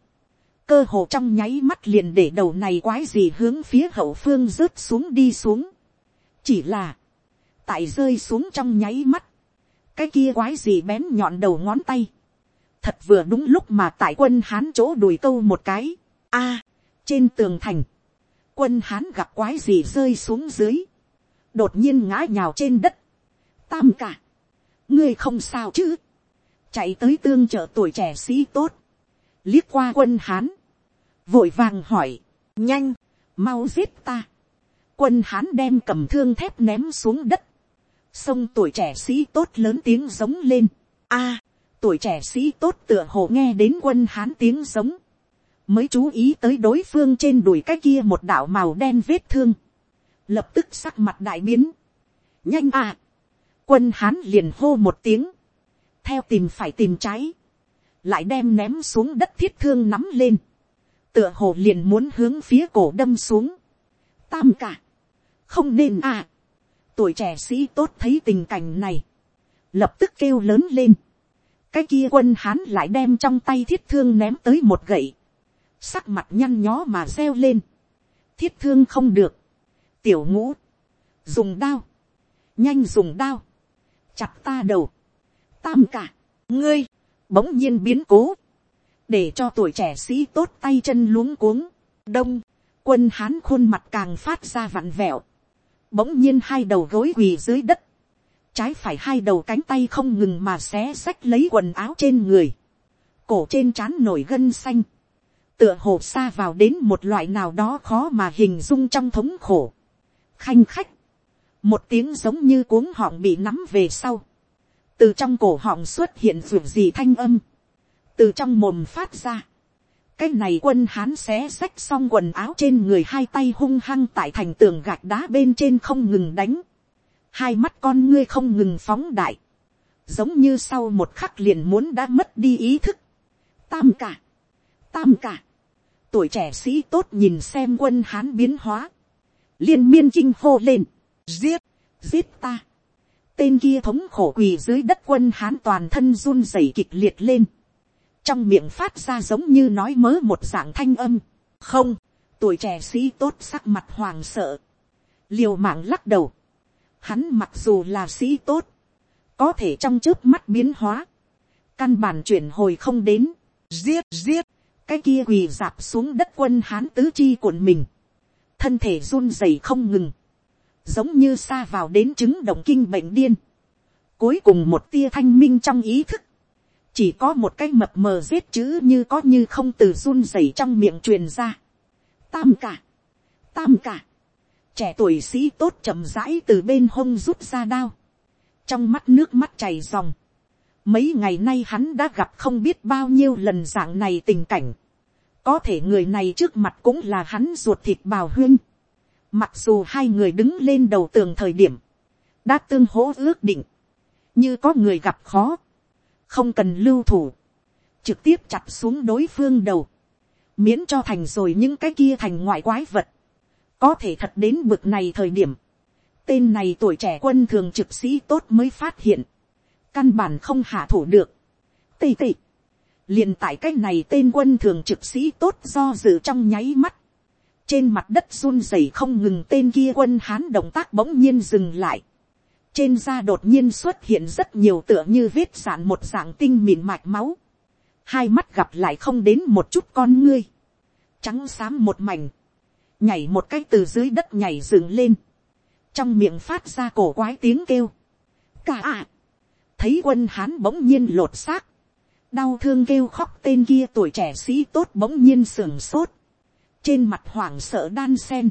A: cơ hồ trong nháy mắt liền để đầu này quái gì hướng phía hậu phương rớt xuống đi xuống. chỉ là, tại rơi xuống trong nháy mắt, cái kia quái gì bén nhọn đầu ngón tay, thật vừa đúng lúc mà tại quân hán chỗ đùi câu một cái, a, trên tường thành, quân hán gặp quái gì rơi xuống dưới, đột nhiên ngã nhào trên đất, tam cả, ngươi không sao chứ, chạy tới tương trợ tuổi trẻ sĩ tốt, liếc qua quân hán, vội vàng hỏi, nhanh, mau giết ta. Quân hán đem cầm thương thép ném xuống đất, sông tuổi trẻ sĩ tốt lớn tiếng giống lên, a, tuổi trẻ sĩ tốt tựa hồ nghe đến quân hán tiếng giống, mới chú ý tới đối phương trên đùi cái kia một đạo màu đen vết thương, lập tức sắc mặt đại biến, nhanh à, quân hán liền hô một tiếng, theo tìm phải tìm trái, lại đem ném xuống đất thiết thương nắm lên, tựa hồ liền muốn hướng phía cổ đâm xuống, tam cả, không nên à, tuổi trẻ sĩ tốt thấy tình cảnh này, lập tức kêu lớn lên, cái kia quân hán lại đem trong tay thiết thương ném tới một gậy, sắc mặt nhăn nhó mà reo lên, thiết thương không được, tiểu ngũ, dùng đao, nhanh dùng đao, chặt ta đầu, tam cả, ngươi, bỗng nhiên biến cố, để cho tuổi trẻ sĩ tốt tay chân luống cuống, đông, quân hán khuôn mặt càng phát ra vặn vẹo, bỗng nhiên hai đầu gối quỳ dưới đất, trái phải hai đầu cánh tay không ngừng mà xé xách lấy quần áo trên người, cổ trên trán nổi gân xanh, tựa hồ xa vào đến một loại nào đó khó mà hình dung trong thống khổ. khanh khách, một tiếng giống như cuống họng bị nắm về sau, từ trong cổ họng xuất hiện ruộng gì thanh âm, từ trong mồm phát ra. cái này quân hán xé xách xong quần áo trên người hai tay hung hăng tại thành tường gạch đá bên trên không ngừng đánh, hai mắt con ngươi không ngừng phóng đại, giống như sau một khắc liền muốn đã mất đi ý thức. tam cả, tam cả, tuổi trẻ sĩ tốt nhìn xem quân hán biến hóa, liên miên chinh hô lên, giết, giết ta, Tên kia thống khổ quỳ dưới đất quân hán toàn thân run rẩy kịch liệt lên. Trong miệng phát ra giống như nói mớ một dạng thanh âm. Không, tuổi trẻ sĩ tốt sắc mặt hoàng sợ. Liều mạng lắc đầu. Hắn mặc dù là sĩ tốt. Có thể trong trước mắt biến hóa. Căn bản chuyển hồi không đến. Giết, giết. Cái kia quỳ dạp xuống đất quân hán tứ chi cuộn mình. Thân thể run rẩy không ngừng giống như xa vào đến chứng động kinh bệnh điên. Cuối cùng một tia thanh minh trong ý thức, chỉ có một cái mập mờ giết chữ như có như không từ run rẩy trong miệng truyền ra. Tam cả, tam cả, trẻ tuổi sĩ tốt chậm rãi từ bên hông rút ra đao, trong mắt nước mắt chảy ròng. Mấy ngày nay hắn đã gặp không biết bao nhiêu lần dạng này tình cảnh. Có thể người này trước mặt cũng là hắn ruột thịt bào huyên Mặc dù hai người đứng lên đầu tường thời điểm, đã tương hỗ ước định, như có người gặp khó, không cần lưu thủ, trực tiếp chặt xuống đối phương đầu, miễn cho thành rồi những cái kia thành ngoại quái vật, có thể thật đến bực này thời điểm, tên này tuổi trẻ quân thường trực sĩ tốt mới phát hiện, căn bản không hạ thủ được, tê tê, liền tại cái này tên quân thường trực sĩ tốt do dự trong nháy mắt, trên mặt đất run rẩy không ngừng tên kia quân hán động tác bỗng nhiên dừng lại. trên da đột nhiên xuất hiện rất nhiều tựa như vết sạn một dạng tinh mịn mạch máu. hai mắt gặp lại không đến một chút con ngươi. trắng xám một mảnh. nhảy một cái từ dưới đất nhảy dựng lên. trong miệng phát ra cổ quái tiếng kêu. cả ạ. thấy quân hán bỗng nhiên lột xác. đau thương kêu khóc tên kia tuổi trẻ sĩ tốt bỗng nhiên sưởng sốt trên mặt hoảng sợ đan sen,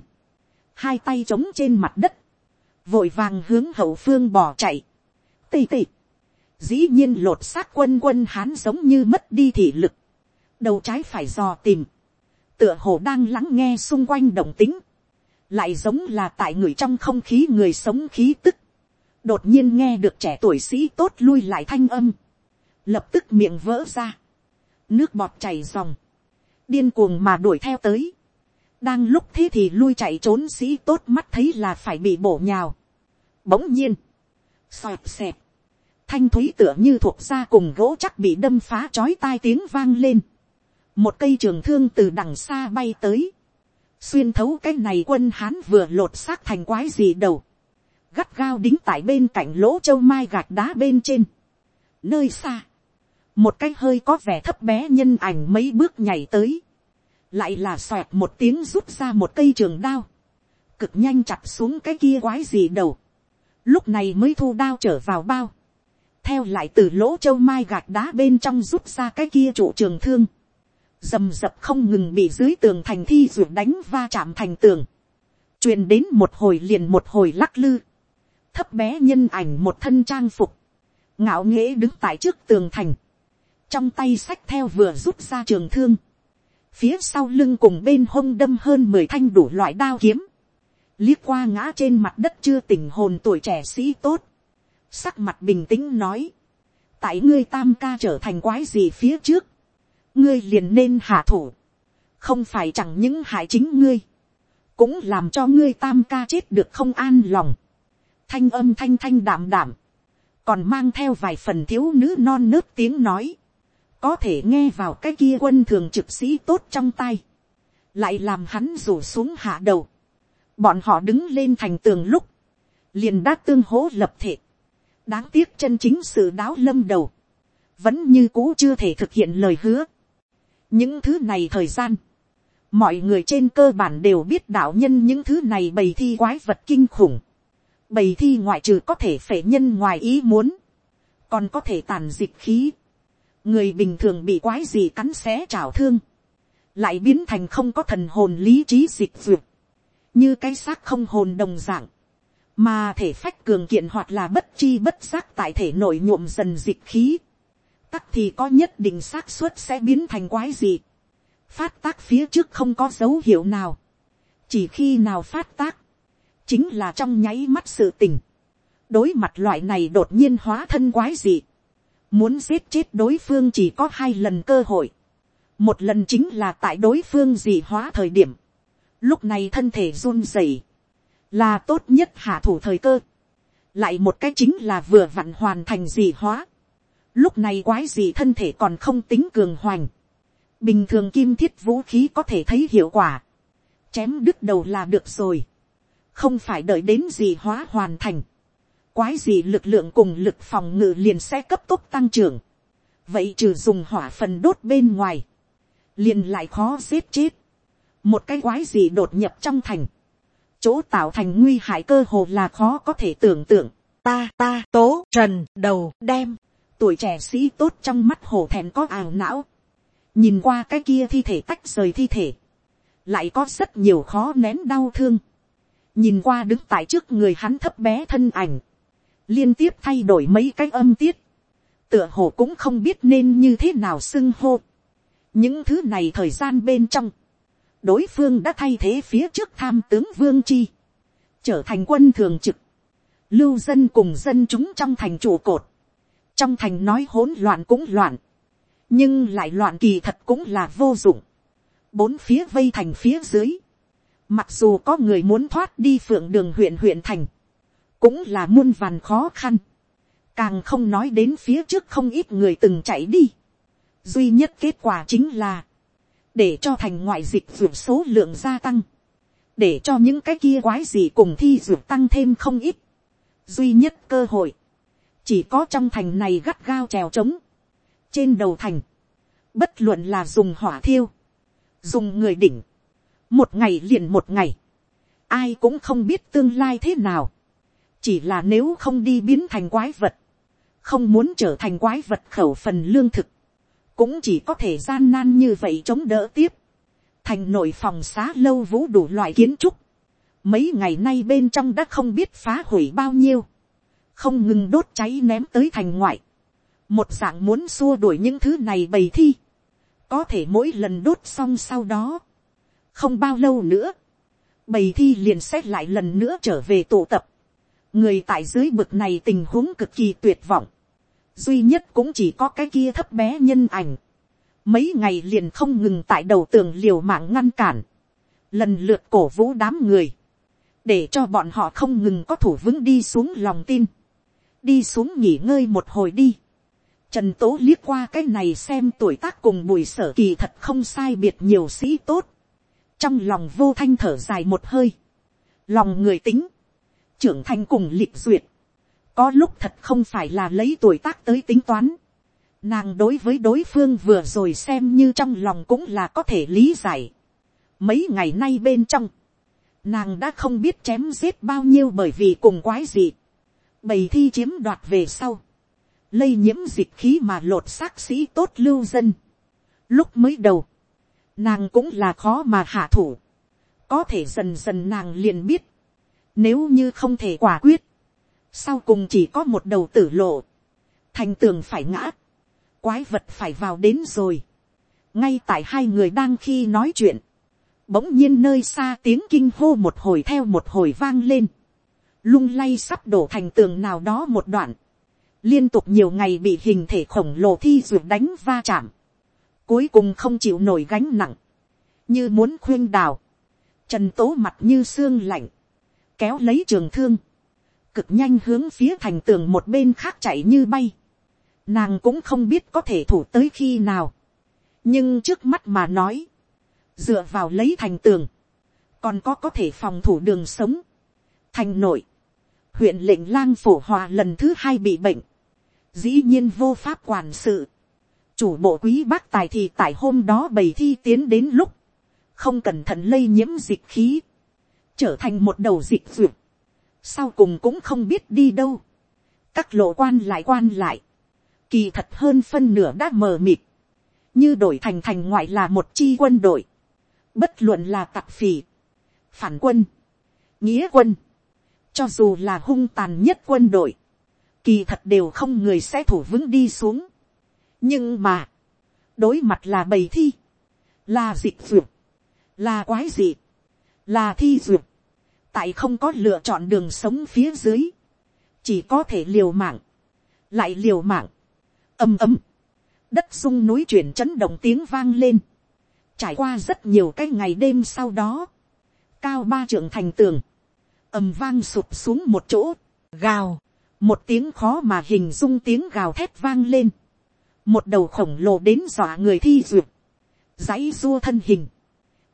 A: hai tay trống trên mặt đất, vội vàng hướng hậu phương bỏ chạy, tì tì, dĩ nhiên lột xác quân quân hán giống như mất đi thị lực, đầu trái phải dò tìm, tựa hồ đang lắng nghe xung quanh động tính, lại giống là tại người trong không khí người sống khí tức, đột nhiên nghe được trẻ tuổi sĩ tốt lui lại thanh âm, lập tức miệng vỡ ra, nước bọt chảy dòng, điên cuồng mà đuổi theo tới, đang lúc thế thì lui chạy trốn sĩ tốt mắt thấy là phải bị bổ nhào. bỗng nhiên, xoẹp xẹp, thanh thúy tựa như thuộc ra cùng gỗ chắc bị đâm phá chói tai tiếng vang lên. một cây trường thương từ đằng xa bay tới. xuyên thấu cái này quân hán vừa lột xác thành quái gì đầu. gắt gao đính tại bên cạnh lỗ châu mai gạch đá bên trên. nơi xa, một cái hơi có vẻ thấp bé nhân ảnh mấy bước nhảy tới lại là xoẹt một tiếng rút ra một cây trường đao, cực nhanh chặt xuống cái kia quái gì đầu, lúc này mới thu đao trở vào bao, theo lại từ lỗ châu mai gạt đá bên trong rút ra cái kia trụ trường thương, rầm rập không ngừng bị dưới tường thành thi ruột đánh va chạm thành tường, truyền đến một hồi liền một hồi lắc lư, thấp bé nhân ảnh một thân trang phục, ngạo nghễ đứng tại trước tường thành, trong tay sách theo vừa rút ra trường thương, phía sau lưng cùng bên hông đâm hơn mười thanh đủ loại đao kiếm, liếc qua ngã trên mặt đất chưa tỉnh hồn tuổi trẻ sĩ tốt, sắc mặt bình tĩnh nói, tại ngươi tam ca trở thành quái gì phía trước, ngươi liền nên hạ thủ, không phải chẳng những hại chính ngươi, cũng làm cho ngươi tam ca chết được không an lòng, thanh âm thanh thanh đảm đảm, còn mang theo vài phần thiếu nữ non nớt tiếng nói, có thể nghe vào cái kia quân thường trực sĩ tốt trong tay, lại làm hắn rủ xuống hạ đầu, bọn họ đứng lên thành tường lúc, liền đã tương hố lập thể, đáng tiếc chân chính sự đáo lâm đầu, vẫn như cũ chưa thể thực hiện lời hứa. những thứ này thời gian, mọi người trên cơ bản đều biết đạo nhân những thứ này bày thi quái vật kinh khủng, bày thi ngoại trừ có thể phệ nhân ngoài ý muốn, còn có thể tàn dịch khí, người bình thường bị quái gì cắn xé trào thương, lại biến thành không có thần hồn lý trí dịch duyệt, như cái xác không hồn đồng dạng, mà thể phách cường kiện hoặc là bất chi bất giác tại thể nội nhuộm dần dịch khí, tắc thì có nhất định xác suất sẽ biến thành quái gì, phát tác phía trước không có dấu hiệu nào, chỉ khi nào phát tác, chính là trong nháy mắt sự tình, đối mặt loại này đột nhiên hóa thân quái dị, Muốn giết chết đối phương chỉ có hai lần cơ hội. Một lần chính là tại đối phương dị hóa thời điểm. Lúc này thân thể run rẩy Là tốt nhất hạ thủ thời cơ. Lại một cái chính là vừa vặn hoàn thành dị hóa. Lúc này quái dị thân thể còn không tính cường hoành. Bình thường kim thiết vũ khí có thể thấy hiệu quả. Chém đứt đầu là được rồi. Không phải đợi đến dị hóa hoàn thành quái gì lực lượng cùng lực phòng ngự liền sẽ cấp tốc tăng trưởng. vậy trừ dùng hỏa phần đốt bên ngoài, liền lại khó giết chết. một cái quái gì đột nhập trong thành, chỗ tạo thành nguy hại cơ hồ là khó có thể tưởng tượng. ta ta tố trần đầu đem tuổi trẻ sĩ tốt trong mắt hồ thẹn có ảo não. nhìn qua cái kia thi thể tách rời thi thể. lại có rất nhiều khó nén đau thương. nhìn qua đứng tại trước người hắn thấp bé thân ảnh liên tiếp thay đổi mấy cái âm tiết, tựa hồ cũng không biết nên như thế nào xưng hô. những thứ này thời gian bên trong, đối phương đã thay thế phía trước tham tướng vương chi, trở thành quân thường trực, lưu dân cùng dân chúng trong thành trụ cột, trong thành nói hỗn loạn cũng loạn, nhưng lại loạn kỳ thật cũng là vô dụng, bốn phía vây thành phía dưới, mặc dù có người muốn thoát đi phượng đường huyện huyện thành, cũng là muôn vàn khó khăn, càng không nói đến phía trước không ít người từng chạy đi. duy nhất kết quả chính là, để cho thành ngoại dịch ruột số lượng gia tăng, để cho những cái kia quái gì cùng thi ruột tăng thêm không ít, duy nhất cơ hội, chỉ có trong thành này gắt gao trèo trống, trên đầu thành, bất luận là dùng hỏa thiêu, dùng người đỉnh, một ngày liền một ngày, ai cũng không biết tương lai thế nào, chỉ là nếu không đi biến thành quái vật, không muốn trở thành quái vật khẩu phần lương thực, cũng chỉ có thể gian nan như vậy chống đỡ tiếp. thành nội phòng xá lâu vũ đủ loại kiến trúc, mấy ngày nay bên trong đã không biết phá hủy bao nhiêu, không ngừng đốt cháy ném tới thành ngoại, một dạng muốn xua đuổi những thứ này bày thi, có thể mỗi lần đốt xong sau đó, không bao lâu nữa, bầy thi liền xét lại lần nữa trở về tụ tập, người tại dưới bực này tình huống cực kỳ tuyệt vọng, duy nhất cũng chỉ có cái kia thấp bé nhân ảnh, mấy ngày liền không ngừng tại đầu tường liều mạng ngăn cản, lần lượt cổ vũ đám người, để cho bọn họ không ngừng có thủ vững đi xuống lòng tin, đi xuống nghỉ ngơi một hồi đi, Trần Tố liếc qua cái này xem tuổi tác cùng bùi sở kỳ thật không sai biệt nhiều sĩ tốt. Trong lòng vô thanh thở dài một hơi. Lòng người tính trưởng thành cùng lịch duyệt, có lúc thật không phải là lấy tuổi tác tới tính toán. Nàng đối với đối phương vừa rồi xem như trong lòng cũng là có thể lý giải. Mấy ngày nay bên trong, nàng đã không biết chém giết bao nhiêu bởi vì cùng quái gì. Bầy thi chiếm đoạt về sau. Lây nhiễm dịch khí mà lột xác sĩ tốt lưu dân. Lúc mới đầu, nàng cũng là khó mà hạ thủ. Có thể dần dần nàng liền biết. Nếu như không thể quả quyết. Sau cùng chỉ có một đầu tử lộ. Thành tường phải ngã. Quái vật phải vào đến rồi. Ngay tại hai người đang khi nói chuyện. Bỗng nhiên nơi xa tiếng kinh hô một hồi theo một hồi vang lên. Lung lay sắp đổ thành tường nào đó một đoạn. Liên tục nhiều ngày bị hình thể khổng lồ thi duyệt đánh va chạm. Cuối cùng không chịu nổi gánh nặng. Như muốn khuyên đào. Trần tố mặt như xương lạnh kéo lấy trường thương, cực nhanh hướng phía thành tường một bên khác chạy như bay. Nàng cũng không biết có thể thủ tới khi nào. nhưng trước mắt mà nói, dựa vào lấy thành tường, còn có có thể phòng thủ đường sống. thành nội, huyện lệnh lang phổ hòa lần thứ hai bị bệnh, dĩ nhiên vô pháp quản sự. chủ bộ quý bác tài thì tại hôm đó bày thi tiến đến lúc, không cẩn thận lây nhiễm dịch khí, trở thành một đầu dịch duyệt, sau cùng cũng không biết đi đâu, các lộ quan lại quan lại, kỳ thật hơn phân nửa đã mờ mịt, như đổi thành thành ngoại là một chi quân đội, bất luận là tặc phỉ, phản quân, nghĩa quân, cho dù là hung tàn nhất quân đội, kỳ thật đều không người sẽ thủ vững đi xuống. nhưng mà, đối mặt là bầy thi, là dịch duyệt, là quái dị, là thi duyệt, tại không có lựa chọn đường sống phía dưới, chỉ có thể liều mạng, lại liều mạng, ầm ầm, đất sung núi chuyển chấn động tiếng vang lên, trải qua rất nhiều cái ngày đêm sau đó, cao ba trưởng thành tường, ầm vang sụp xuống một chỗ, gào, một tiếng khó mà hình dung tiếng gào thét vang lên, một đầu khổng lồ đến dọa người thi duyệt, dãy dua thân hình,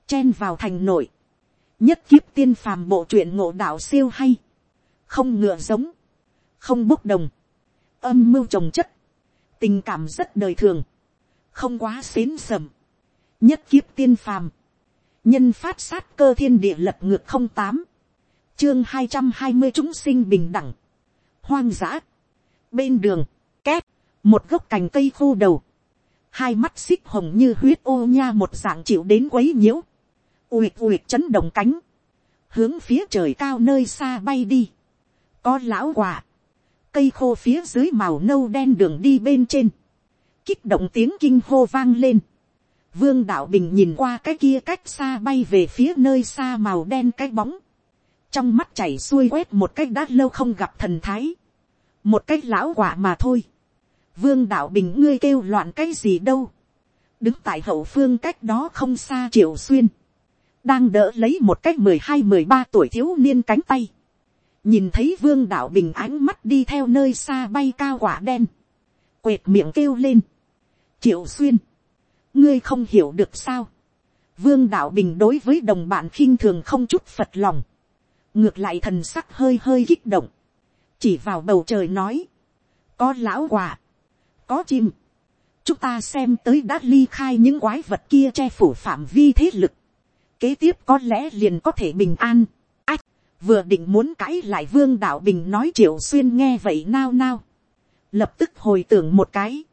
A: chen vào thành nội, nhất kiếp tiên phàm bộ truyện ngộ đạo siêu hay, không ngựa giống, không bốc đồng, âm mưu trồng chất, tình cảm rất đời thường, không quá xến sầm, nhất kiếp tiên phàm, nhân phát sát cơ thiên địa lập ngược không tám, chương hai trăm hai mươi chúng sinh bình đẳng, hoang dã, bên đường, két, một gốc cành cây khô đầu, hai mắt xích hồng như huyết ô nha một dạng chịu đến quấy nhiễu, Uịt uịt chấn động cánh. Hướng phía trời cao nơi xa bay đi. Có lão quả. Cây khô phía dưới màu nâu đen đường đi bên trên. Kích động tiếng kinh hô vang lên. Vương Đạo Bình nhìn qua cái kia cách xa bay về phía nơi xa màu đen cái bóng. Trong mắt chảy xuôi quét một cách đã lâu không gặp thần thái. Một cách lão quả mà thôi. Vương Đạo Bình ngươi kêu loạn cái gì đâu. Đứng tại hậu phương cách đó không xa triệu xuyên đang đỡ lấy một cái mười hai mười ba tuổi thiếu niên cánh tay, nhìn thấy vương đạo bình ánh mắt đi theo nơi xa bay cao quả đen, quệt miệng kêu lên, triệu xuyên, ngươi không hiểu được sao, vương đạo bình đối với đồng bạn khinh thường không chút phật lòng, ngược lại thần sắc hơi hơi kích động, chỉ vào bầu trời nói, có lão quả, có chim, chúng ta xem tới đã ly khai những quái vật kia che phủ phạm vi thế lực, kế tiếp có lẽ liền có thể bình an. Ách, vừa định muốn cãi lại vương đạo bình nói triệu xuyên nghe vậy nao nao. Lập tức hồi tưởng một cái.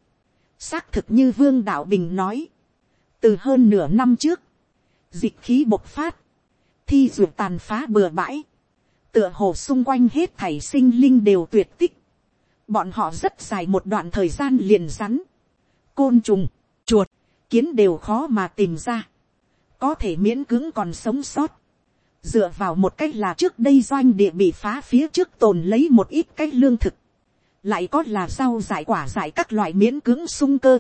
A: Xác thực như vương đạo bình nói. Từ hơn nửa năm trước, dịch khí bộc phát, thi dụ tàn phá bừa bãi. Tựa hồ xung quanh hết thảy sinh linh đều tuyệt tích. Bọn họ rất dài một đoạn thời gian liền rắn. Côn trùng, chuột, kiến đều khó mà tìm ra có thể miễn cứng còn sống sót, dựa vào một cách là trước đây doanh địa bị phá phía trước tồn lấy một ít cái lương thực, lại có là rau giải quả giải các loại miễn cứng sung cơ.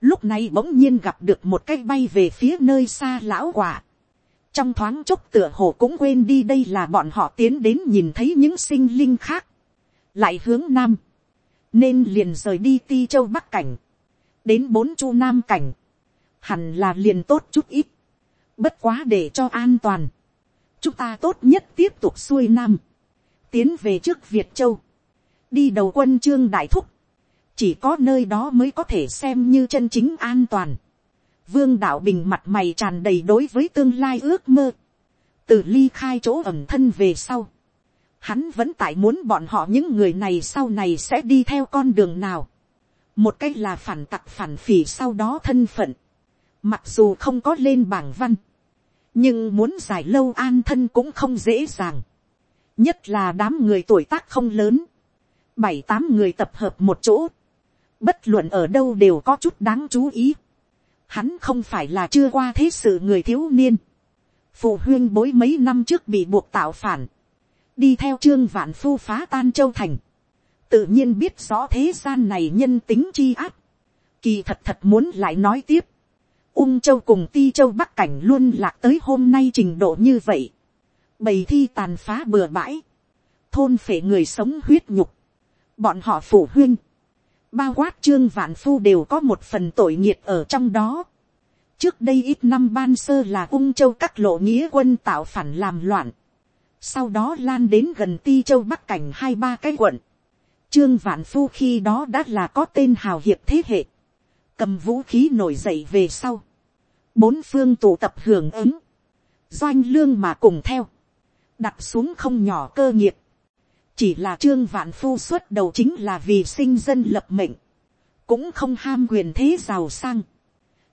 A: Lúc này bỗng nhiên gặp được một cái bay về phía nơi xa lão quả. Trong thoáng chốc tựa hồ cũng quên đi đây là bọn họ tiến đến nhìn thấy những sinh linh khác. Lại hướng nam. Nên liền rời đi ti châu bắc cảnh. Đến bốn chu nam cảnh. Hẳn là liền tốt chút ít Bất quá để cho an toàn. Chúng ta tốt nhất tiếp tục xuôi nam. Tiến về trước Việt Châu. Đi đầu quân Trương Đại Thúc. Chỉ có nơi đó mới có thể xem như chân chính an toàn. Vương Đạo Bình mặt mày tràn đầy đối với tương lai ước mơ. Từ ly khai chỗ ẩm thân về sau. Hắn vẫn tại muốn bọn họ những người này sau này sẽ đi theo con đường nào. Một cách là phản tặc phản phỉ sau đó thân phận Mặc dù không có lên bảng văn. Nhưng muốn giải lâu an thân cũng không dễ dàng. Nhất là đám người tuổi tác không lớn. Bảy tám người tập hợp một chỗ. Bất luận ở đâu đều có chút đáng chú ý. Hắn không phải là chưa qua thế sự người thiếu niên. Phụ huynh bối mấy năm trước bị buộc tạo phản. Đi theo trương vạn phu phá tan châu thành tự nhiên biết rõ thế gian này nhân tính chi ác. Kỳ thật thật muốn lại nói tiếp. Ung Châu cùng Ti Châu Bắc Cảnh luôn lạc tới hôm nay trình độ như vậy. Bầy thi tàn phá bừa bãi. Thôn phể người sống huyết nhục. Bọn họ phủ huynh. Bao quát trương vạn phu đều có một phần tội nghiệt ở trong đó. Trước đây ít năm ban sơ là Ung Châu các lộ nghĩa quân tạo phản làm loạn. Sau đó lan đến gần Ti Châu Bắc Cảnh hai ba cái quận. Trương Vạn Phu khi đó đã là có tên hào hiệp thế hệ cầm vũ khí nổi dậy về sau, bốn phương tụ tập hưởng ứng, doanh lương mà cùng theo, đặt xuống không nhỏ cơ nghiệp, chỉ là trương vạn phu xuất đầu chính là vì sinh dân lập mệnh, cũng không ham quyền thế giàu sang,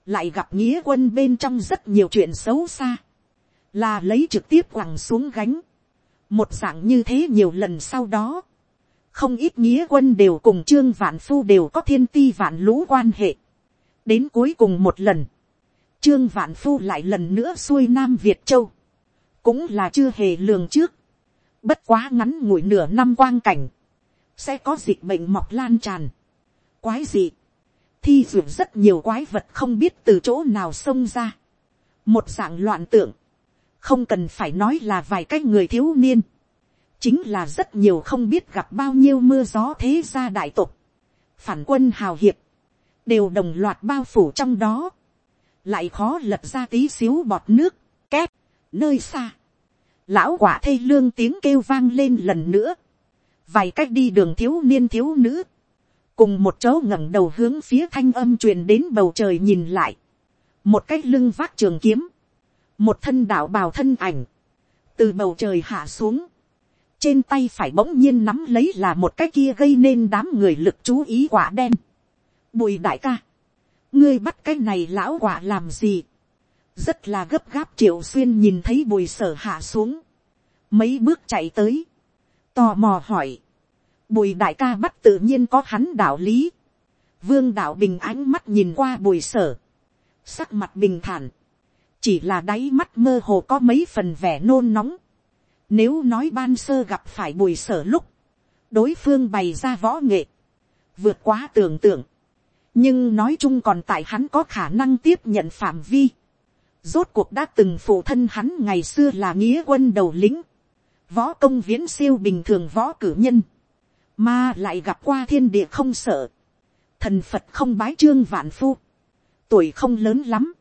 A: lại gặp nghĩa quân bên trong rất nhiều chuyện xấu xa, là lấy trực tiếp quẳng xuống gánh, một dạng như thế nhiều lần sau đó, không ít nghĩa quân đều cùng trương vạn phu đều có thiên ti vạn lũ quan hệ, đến cuối cùng một lần, trương vạn phu lại lần nữa xuôi nam việt châu, cũng là chưa hề lường trước, bất quá ngắn ngủi nửa năm quang cảnh, sẽ có dịch bệnh mọc lan tràn, quái dị, thi duyệt rất nhiều quái vật không biết từ chỗ nào xông ra, một dạng loạn tượng, không cần phải nói là vài cái người thiếu niên, chính là rất nhiều không biết gặp bao nhiêu mưa gió thế gia đại tục, phản quân hào hiệp, đều đồng loạt bao phủ trong đó, lại khó lật ra tí xíu bọt nước, két, nơi xa. Lão quả thây lương tiếng kêu vang lên lần nữa, vài cách đi đường thiếu niên thiếu nữ, cùng một chỗ ngẩng đầu hướng phía thanh âm truyền đến bầu trời nhìn lại, một cách lưng vác trường kiếm, một thân đạo bào thân ảnh, từ bầu trời hạ xuống, trên tay phải bỗng nhiên nắm lấy là một cái kia gây nên đám người lực chú ý quả đen bùi đại ca, ngươi bắt cái này lão quả làm gì, rất là gấp gáp triệu xuyên nhìn thấy bùi sở hạ xuống, mấy bước chạy tới, tò mò hỏi, bùi đại ca bắt tự nhiên có hắn đạo lý, vương đạo bình ánh mắt nhìn qua bùi sở, sắc mặt bình thản, chỉ là đáy mắt mơ hồ có mấy phần vẻ nôn nóng, nếu nói ban sơ gặp phải bùi sở lúc, đối phương bày ra võ nghệ, vượt quá tưởng tượng, nhưng nói chung còn tại hắn có khả năng tiếp nhận phạm vi. Rốt cuộc đã từng phụ thân hắn ngày xưa là nghĩa quân đầu lính, võ công viễn siêu bình thường võ cử nhân, mà lại gặp qua thiên địa không sợ, thần phật không bái trương vạn phu, tuổi không lớn lắm,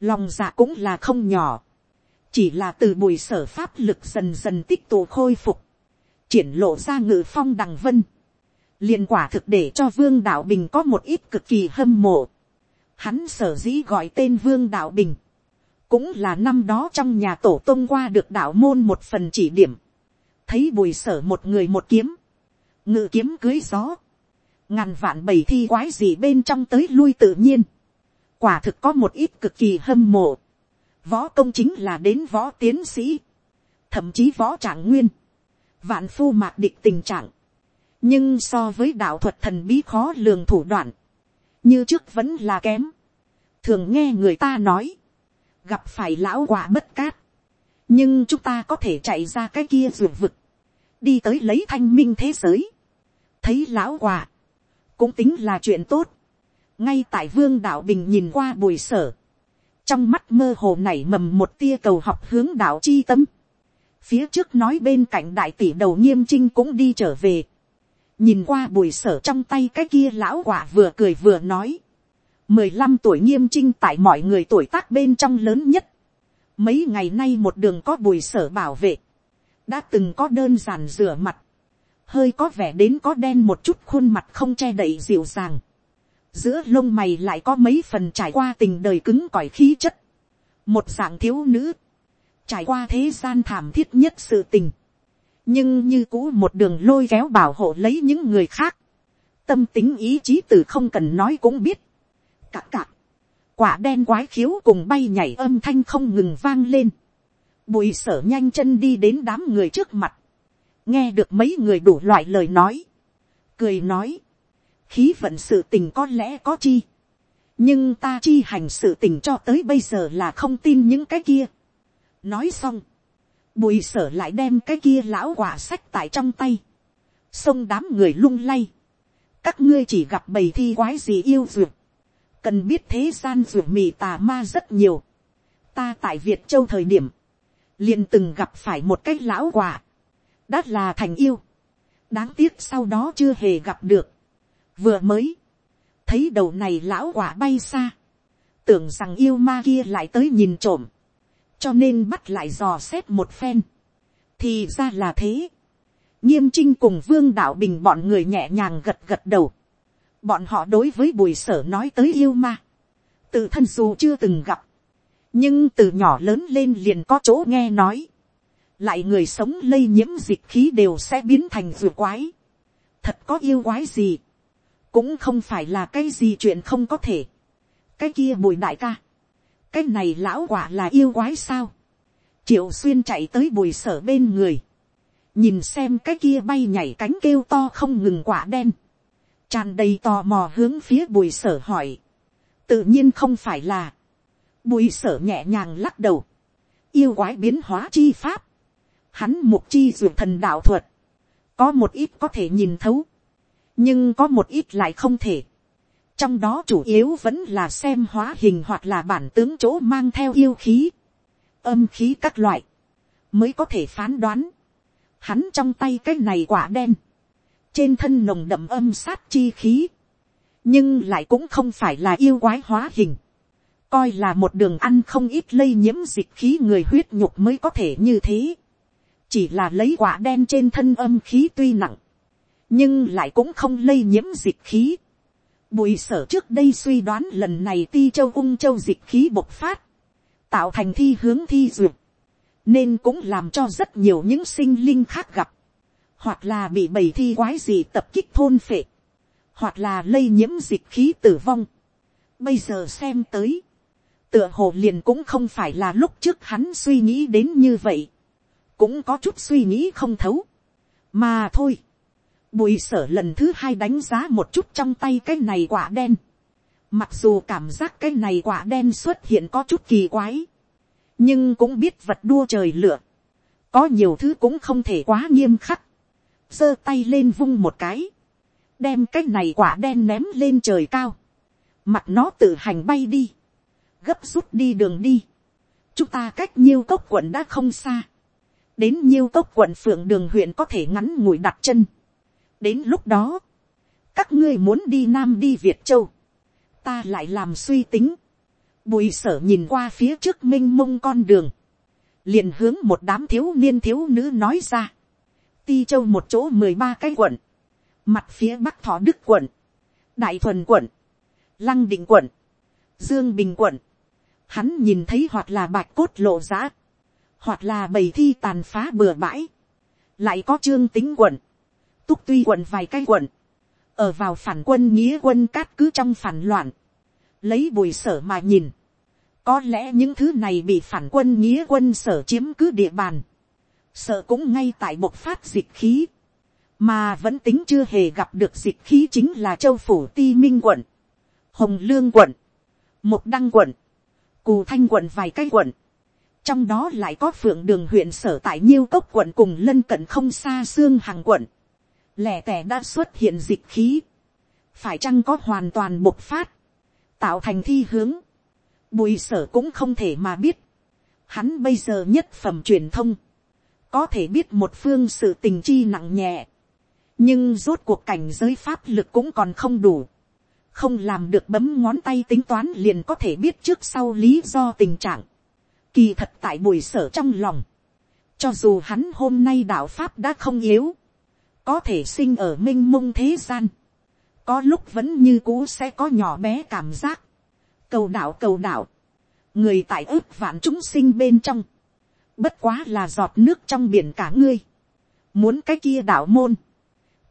A: lòng dạ cũng là không nhỏ, chỉ là từ bùi sở pháp lực dần dần tích tụ khôi phục, triển lộ ra ngự phong đằng vân, liền quả thực để cho vương đạo bình có một ít cực kỳ hâm mộ. Hắn sở dĩ gọi tên vương đạo bình, cũng là năm đó trong nhà tổ tông qua được đạo môn một phần chỉ điểm, thấy bùi sở một người một kiếm, ngự kiếm cưới gió, ngàn vạn bầy thi quái gì bên trong tới lui tự nhiên, quả thực có một ít cực kỳ hâm mộ, võ công chính là đến võ tiến sĩ, thậm chí võ trạng nguyên, vạn phu mạc định tình trạng, nhưng so với đạo thuật thần bí khó lường thủ đoạn, như trước vẫn là kém. thường nghe người ta nói, gặp phải lão quả bất cát, nhưng chúng ta có thể chạy ra cái kia ruột vực, đi tới lấy thanh minh thế giới, thấy lão quả, cũng tính là chuyện tốt, ngay tại vương đạo bình nhìn qua bùi sở, trong mắt mơ hồ nảy mầm một tia cầu học hướng đạo chi tâm, phía trước nói bên cạnh đại tỷ đầu nghiêm trinh cũng đi trở về, nhìn qua bùi sở trong tay cái kia lão quả vừa cười vừa nói, mười lăm tuổi nghiêm trinh tại mọi người tuổi tác bên trong lớn nhất, mấy ngày nay một đường có bùi sở bảo vệ, đã từng có đơn giản rửa mặt, hơi có vẻ đến có đen một chút khuôn mặt không che đậy dịu dàng, giữa lông mày lại có mấy phần trải qua tình đời cứng cỏi khí chất, một dạng thiếu nữ, trải qua thế gian thảm thiết nhất sự tình, nhưng như cũ một đường lôi kéo bảo hộ lấy những người khác, tâm tính ý chí từ không cần nói cũng biết. Cạc cạc, quả đen quái khiếu cùng bay nhảy âm thanh không ngừng vang lên. Bùi sở nhanh chân đi đến đám người trước mặt. Nghe được mấy người đủ loại lời nói. Cười nói. Khí vận sự tình có lẽ có chi. Nhưng ta chi hành sự tình cho tới bây giờ là không tin những cái kia. Nói xong bùi sở lại đem cái kia lão quả sách tại trong tay, xông đám người lung lay, các ngươi chỉ gặp bầy thi quái gì yêu duyệt, cần biết thế gian duyệt mì tà ma rất nhiều, ta tại việt châu thời điểm, liền từng gặp phải một cái lão quả, đã là thành yêu, đáng tiếc sau đó chưa hề gặp được, vừa mới, thấy đầu này lão quả bay xa, tưởng rằng yêu ma kia lại tới nhìn trộm, cho nên bắt lại dò xét một phen. thì ra là thế. nghiêm trinh cùng vương đạo bình bọn người nhẹ nhàng gật gật đầu. bọn họ đối với bùi sở nói tới yêu ma. tự thân dù chưa từng gặp, nhưng từ nhỏ lớn lên liền có chỗ nghe nói. lại người sống lây nhiễm dịch khí đều sẽ biến thành vừa quái. thật có yêu quái gì. cũng không phải là cái gì chuyện không có thể. cái kia bùi đại ca cái này lão quả là yêu quái sao. triệu xuyên chạy tới bùi sở bên người. nhìn xem cái kia bay nhảy cánh kêu to không ngừng quả đen. tràn đầy tò mò hướng phía bùi sở hỏi. tự nhiên không phải là. bùi sở nhẹ nhàng lắc đầu. yêu quái biến hóa chi pháp. hắn mục chi dược thần đạo thuật. có một ít có thể nhìn thấu. nhưng có một ít lại không thể trong đó chủ yếu vẫn là xem hóa hình hoặc là bản tướng chỗ mang theo yêu khí, âm khí các loại, mới có thể phán đoán. Hắn trong tay cái này quả đen, trên thân nồng đậm âm sát chi khí, nhưng lại cũng không phải là yêu quái hóa hình, coi là một đường ăn không ít lây nhiễm dịch khí người huyết nhục mới có thể như thế. chỉ là lấy quả đen trên thân âm khí tuy nặng, nhưng lại cũng không lây nhiễm dịch khí Bùi sở trước đây suy đoán lần này ti châu ung châu dịch khí bộc phát. Tạo thành thi hướng thi duyệt. Nên cũng làm cho rất nhiều những sinh linh khác gặp. Hoặc là bị bầy thi quái gì tập kích thôn phệ. Hoặc là lây nhiễm dịch khí tử vong. Bây giờ xem tới. Tựa hồ liền cũng không phải là lúc trước hắn suy nghĩ đến như vậy. Cũng có chút suy nghĩ không thấu. Mà thôi bùi sở lần thứ hai đánh giá một chút trong tay cái này quả đen. Mặc dù cảm giác cái này quả đen xuất hiện có chút kỳ quái. Nhưng cũng biết vật đua trời lửa. Có nhiều thứ cũng không thể quá nghiêm khắc. giơ tay lên vung một cái. Đem cái này quả đen ném lên trời cao. Mặt nó tự hành bay đi. Gấp rút đi đường đi. Chúng ta cách nhiêu cốc quận đã không xa. Đến nhiêu cốc quận phượng đường huyện có thể ngắn ngủi đặt chân đến lúc đó, các ngươi muốn đi nam đi việt châu, ta lại làm suy tính, bùi sở nhìn qua phía trước m i n h mông con đường, liền hướng một đám thiếu niên thiếu nữ nói ra, ti châu một chỗ mười ba cái quận, mặt phía bắc thọ đức quận, đại thuần quận, lăng định quận, dương bình quận, hắn nhìn thấy hoặc là bạch cốt lộ giã, hoặc là bầy thi tàn phá bừa bãi, lại có trương tính quận, túc tuy quận vài cái quận, ở vào phản quân nghĩa quân cát cứ trong phản loạn, lấy bùi sở mà nhìn, có lẽ những thứ này bị phản quân nghĩa quân sở chiếm cứ địa bàn, sợ cũng ngay tại bộc phát dịch khí, mà vẫn tính chưa hề gặp được dịch khí chính là châu phủ ti minh quận, hồng lương quận, mục đăng quận, cù thanh quận vài cái quận, trong đó lại có phượng đường huyện sở tại nhiêu cốc quận cùng lân cận không xa xương hàng quận lẻ tẻ đã xuất hiện dịch khí, phải chăng có hoàn toàn bộc phát, tạo thành thi hướng, bùi sở cũng không thể mà biết, hắn bây giờ nhất phẩm truyền thông, có thể biết một phương sự tình chi nặng nhẹ, nhưng rốt cuộc cảnh giới pháp lực cũng còn không đủ, không làm được bấm ngón tay tính toán liền có thể biết trước sau lý do tình trạng, kỳ thật tại bùi sở trong lòng, cho dù hắn hôm nay đạo pháp đã không yếu, có thể sinh ở m i n h mông thế gian, có lúc vẫn như cũ sẽ có nhỏ bé cảm giác, cầu đạo cầu đạo, người tại ước vạn chúng sinh bên trong, bất quá là giọt nước trong biển cả ngươi, muốn cái kia đạo môn,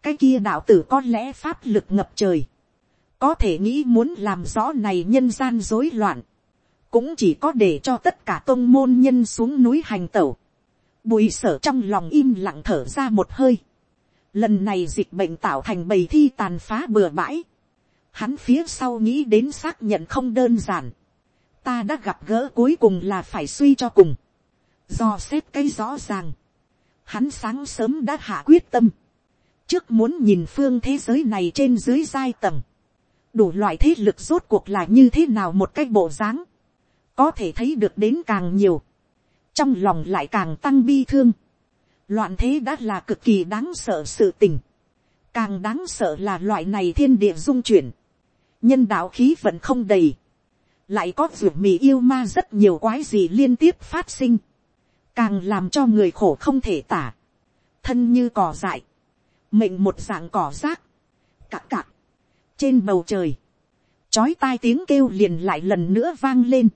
A: cái kia đạo tử có lẽ pháp lực ngập trời, có thể nghĩ muốn làm rõ này nhân gian rối loạn, cũng chỉ có để cho tất cả tôn môn nhân xuống núi hành tẩu, bùi sở trong lòng im lặng thở ra một hơi, Lần này dịch bệnh tạo thành bầy thi tàn phá bừa bãi. Hắn phía sau nghĩ đến xác nhận không đơn giản. Ta đã gặp gỡ cuối cùng là phải suy cho cùng. Do xét cái rõ ràng. Hắn sáng sớm đã hạ quyết tâm. Trước muốn nhìn phương thế giới này trên dưới giai tầng. Đủ loại thế lực rốt cuộc là như thế nào một cách bộ dáng. Có thể thấy được đến càng nhiều. Trong lòng lại càng tăng bi thương Loạn thế đã là cực kỳ đáng sợ sự tình. Càng đáng sợ là loại này thiên địa dung chuyển. Nhân đạo khí vẫn không đầy. Lại có vượt mì yêu ma rất nhiều quái gì liên tiếp phát sinh. Càng làm cho người khổ không thể tả. Thân như cỏ dại. Mệnh một dạng cỏ rác. Cạc cạc. Trên bầu trời. Chói tai tiếng kêu liền lại lần nữa vang lên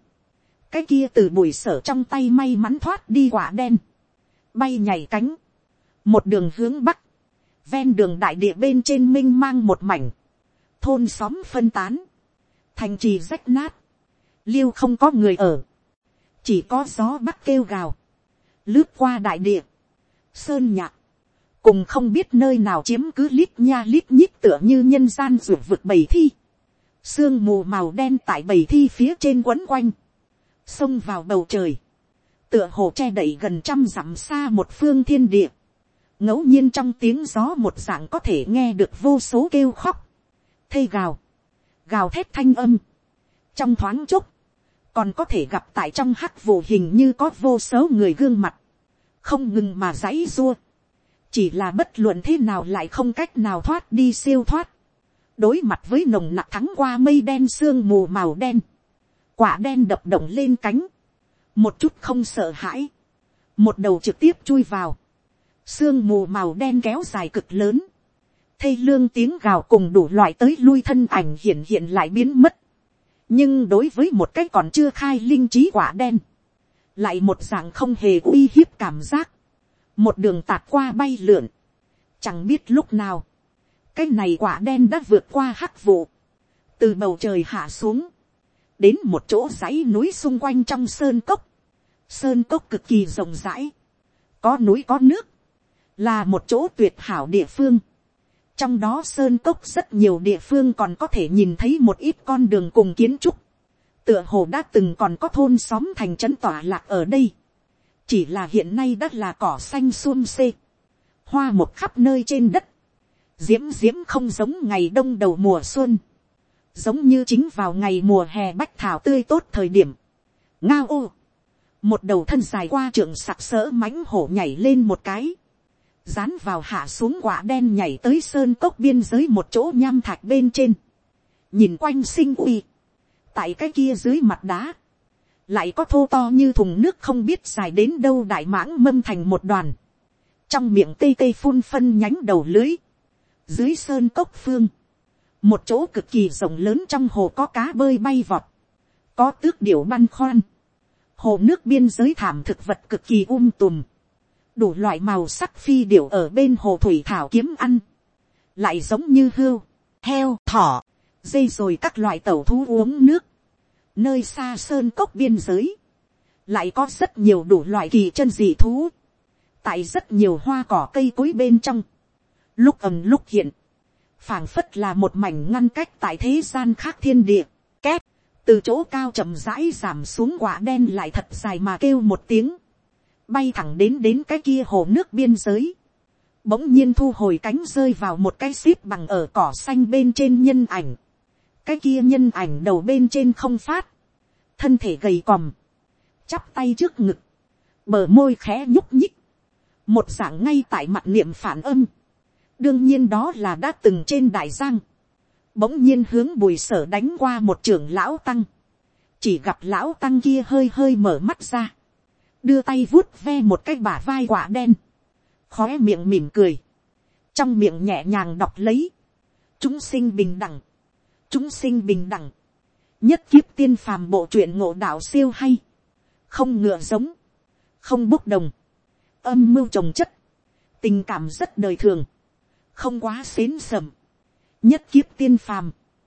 A: cái kia từ bụi sở trong tay may mắn thoát đi quả đen, bay nhảy cánh, một đường hướng bắc, ven đường đại địa bên trên m i n h mang một mảnh, thôn xóm phân tán, thành trì rách nát, liêu không có người ở, chỉ có gió bắc kêu gào, lướt qua đại địa, sơn nhạc, cùng không biết nơi nào chiếm cứ lít nha lít nhít tựa như nhân gian ruột vực bầy thi, sương mù màu đen tại bầy thi phía trên quấn quanh, xông vào bầu trời, tựa hồ che đậy gần trăm dặm xa một phương thiên địa, ngẫu nhiên trong tiếng gió một dạng có thể nghe được vô số kêu khóc, thây gào, gào thét thanh âm, trong thoáng chốc, còn có thể gặp tại trong hắc vụ hình như có vô số người gương mặt, không ngừng mà dãy dua, chỉ là bất luận thế nào lại không cách nào thoát đi siêu thoát, đối mặt với nồng nặc thắng qua mây đen sương mù màu đen, quả đen đập động lên cánh, một chút không sợ hãi, một đầu trực tiếp chui vào, sương mù màu đen kéo dài cực lớn, thây lương tiếng gào cùng đủ loại tới lui thân ảnh hiện hiện lại biến mất, nhưng đối với một cái còn chưa khai linh trí quả đen, lại một dạng không hề uy hiếp cảm giác, một đường tạt qua bay lượn, chẳng biết lúc nào, cái này quả đen đã vượt qua hắc vụ, từ bầu trời hạ xuống, đến một chỗ dãy núi xung quanh trong sơn cốc, sơn cốc cực kỳ rộng rãi, có núi có nước, là một chỗ tuyệt hảo địa phương. Trong đó sơn cốc rất nhiều địa phương còn có thể nhìn thấy một ít con đường cùng kiến trúc. Tựa hồ đã từng còn có thôn xóm thành trấn tỏa lạc ở đây. Chỉ là hiện nay đất là cỏ xanh xuôn xê. Hoa một khắp nơi trên đất. Diễm diễm không giống ngày đông đầu mùa xuân. Giống như chính vào ngày mùa hè bách thảo tươi tốt thời điểm. Ngao ô một đầu thân dài qua trường sặc sỡ mánh hổ nhảy lên một cái, dán vào hạ xuống quả đen nhảy tới sơn cốc biên giới một chỗ nham thạch bên trên, nhìn quanh sinh uy, tại cái kia dưới mặt đá, lại có thô to như thùng nước không biết dài đến đâu đại mãng mâm thành một đoàn, trong miệng tê tê phun phân nhánh đầu lưới, dưới sơn cốc phương, một chỗ cực kỳ rộng lớn trong hồ có cá bơi bay vọt, có tước điểu băn khoăn, hồ nước biên giới thảm thực vật cực kỳ um tùm, đủ loại màu sắc phi điệu ở bên hồ thủy thảo kiếm ăn, lại giống như hươu, heo, thỏ, dây rồi các loại tẩu thú uống nước, nơi xa sơn cốc biên giới, lại có rất nhiều đủ loại kỳ chân dị thú, tại rất nhiều hoa cỏ cây cối bên trong, lúc ầm lúc hiện, phảng phất là một mảnh ngăn cách tại thế gian khác thiên địa, kép, từ chỗ cao chậm rãi giảm xuống quả đen lại thật dài mà kêu một tiếng, bay thẳng đến đến cái kia hồ nước biên giới, bỗng nhiên thu hồi cánh rơi vào một cái xíp bằng ở cỏ xanh bên trên nhân ảnh, cái kia nhân ảnh đầu bên trên không phát, thân thể gầy còm, chắp tay trước ngực, bờ môi khẽ nhúc nhích, một dạng ngay tại mặt niệm phản âm, đương nhiên đó là đã từng trên đại giang, bỗng nhiên hướng bùi sở đánh qua một trưởng lão tăng, chỉ gặp lão tăng kia hơi hơi mở mắt ra, đưa tay vuốt ve một cái bả vai quả đen, khó e miệng mỉm cười, trong miệng nhẹ nhàng đọc lấy, chúng sinh bình đẳng, chúng sinh bình đẳng, nhất kiếp tiên phàm bộ truyện ngộ đạo siêu hay, không ngựa giống, không bốc đồng, âm mưu trồng chất, tình cảm rất đời thường, không quá xến sầm, nhất kiếp tiên phàm,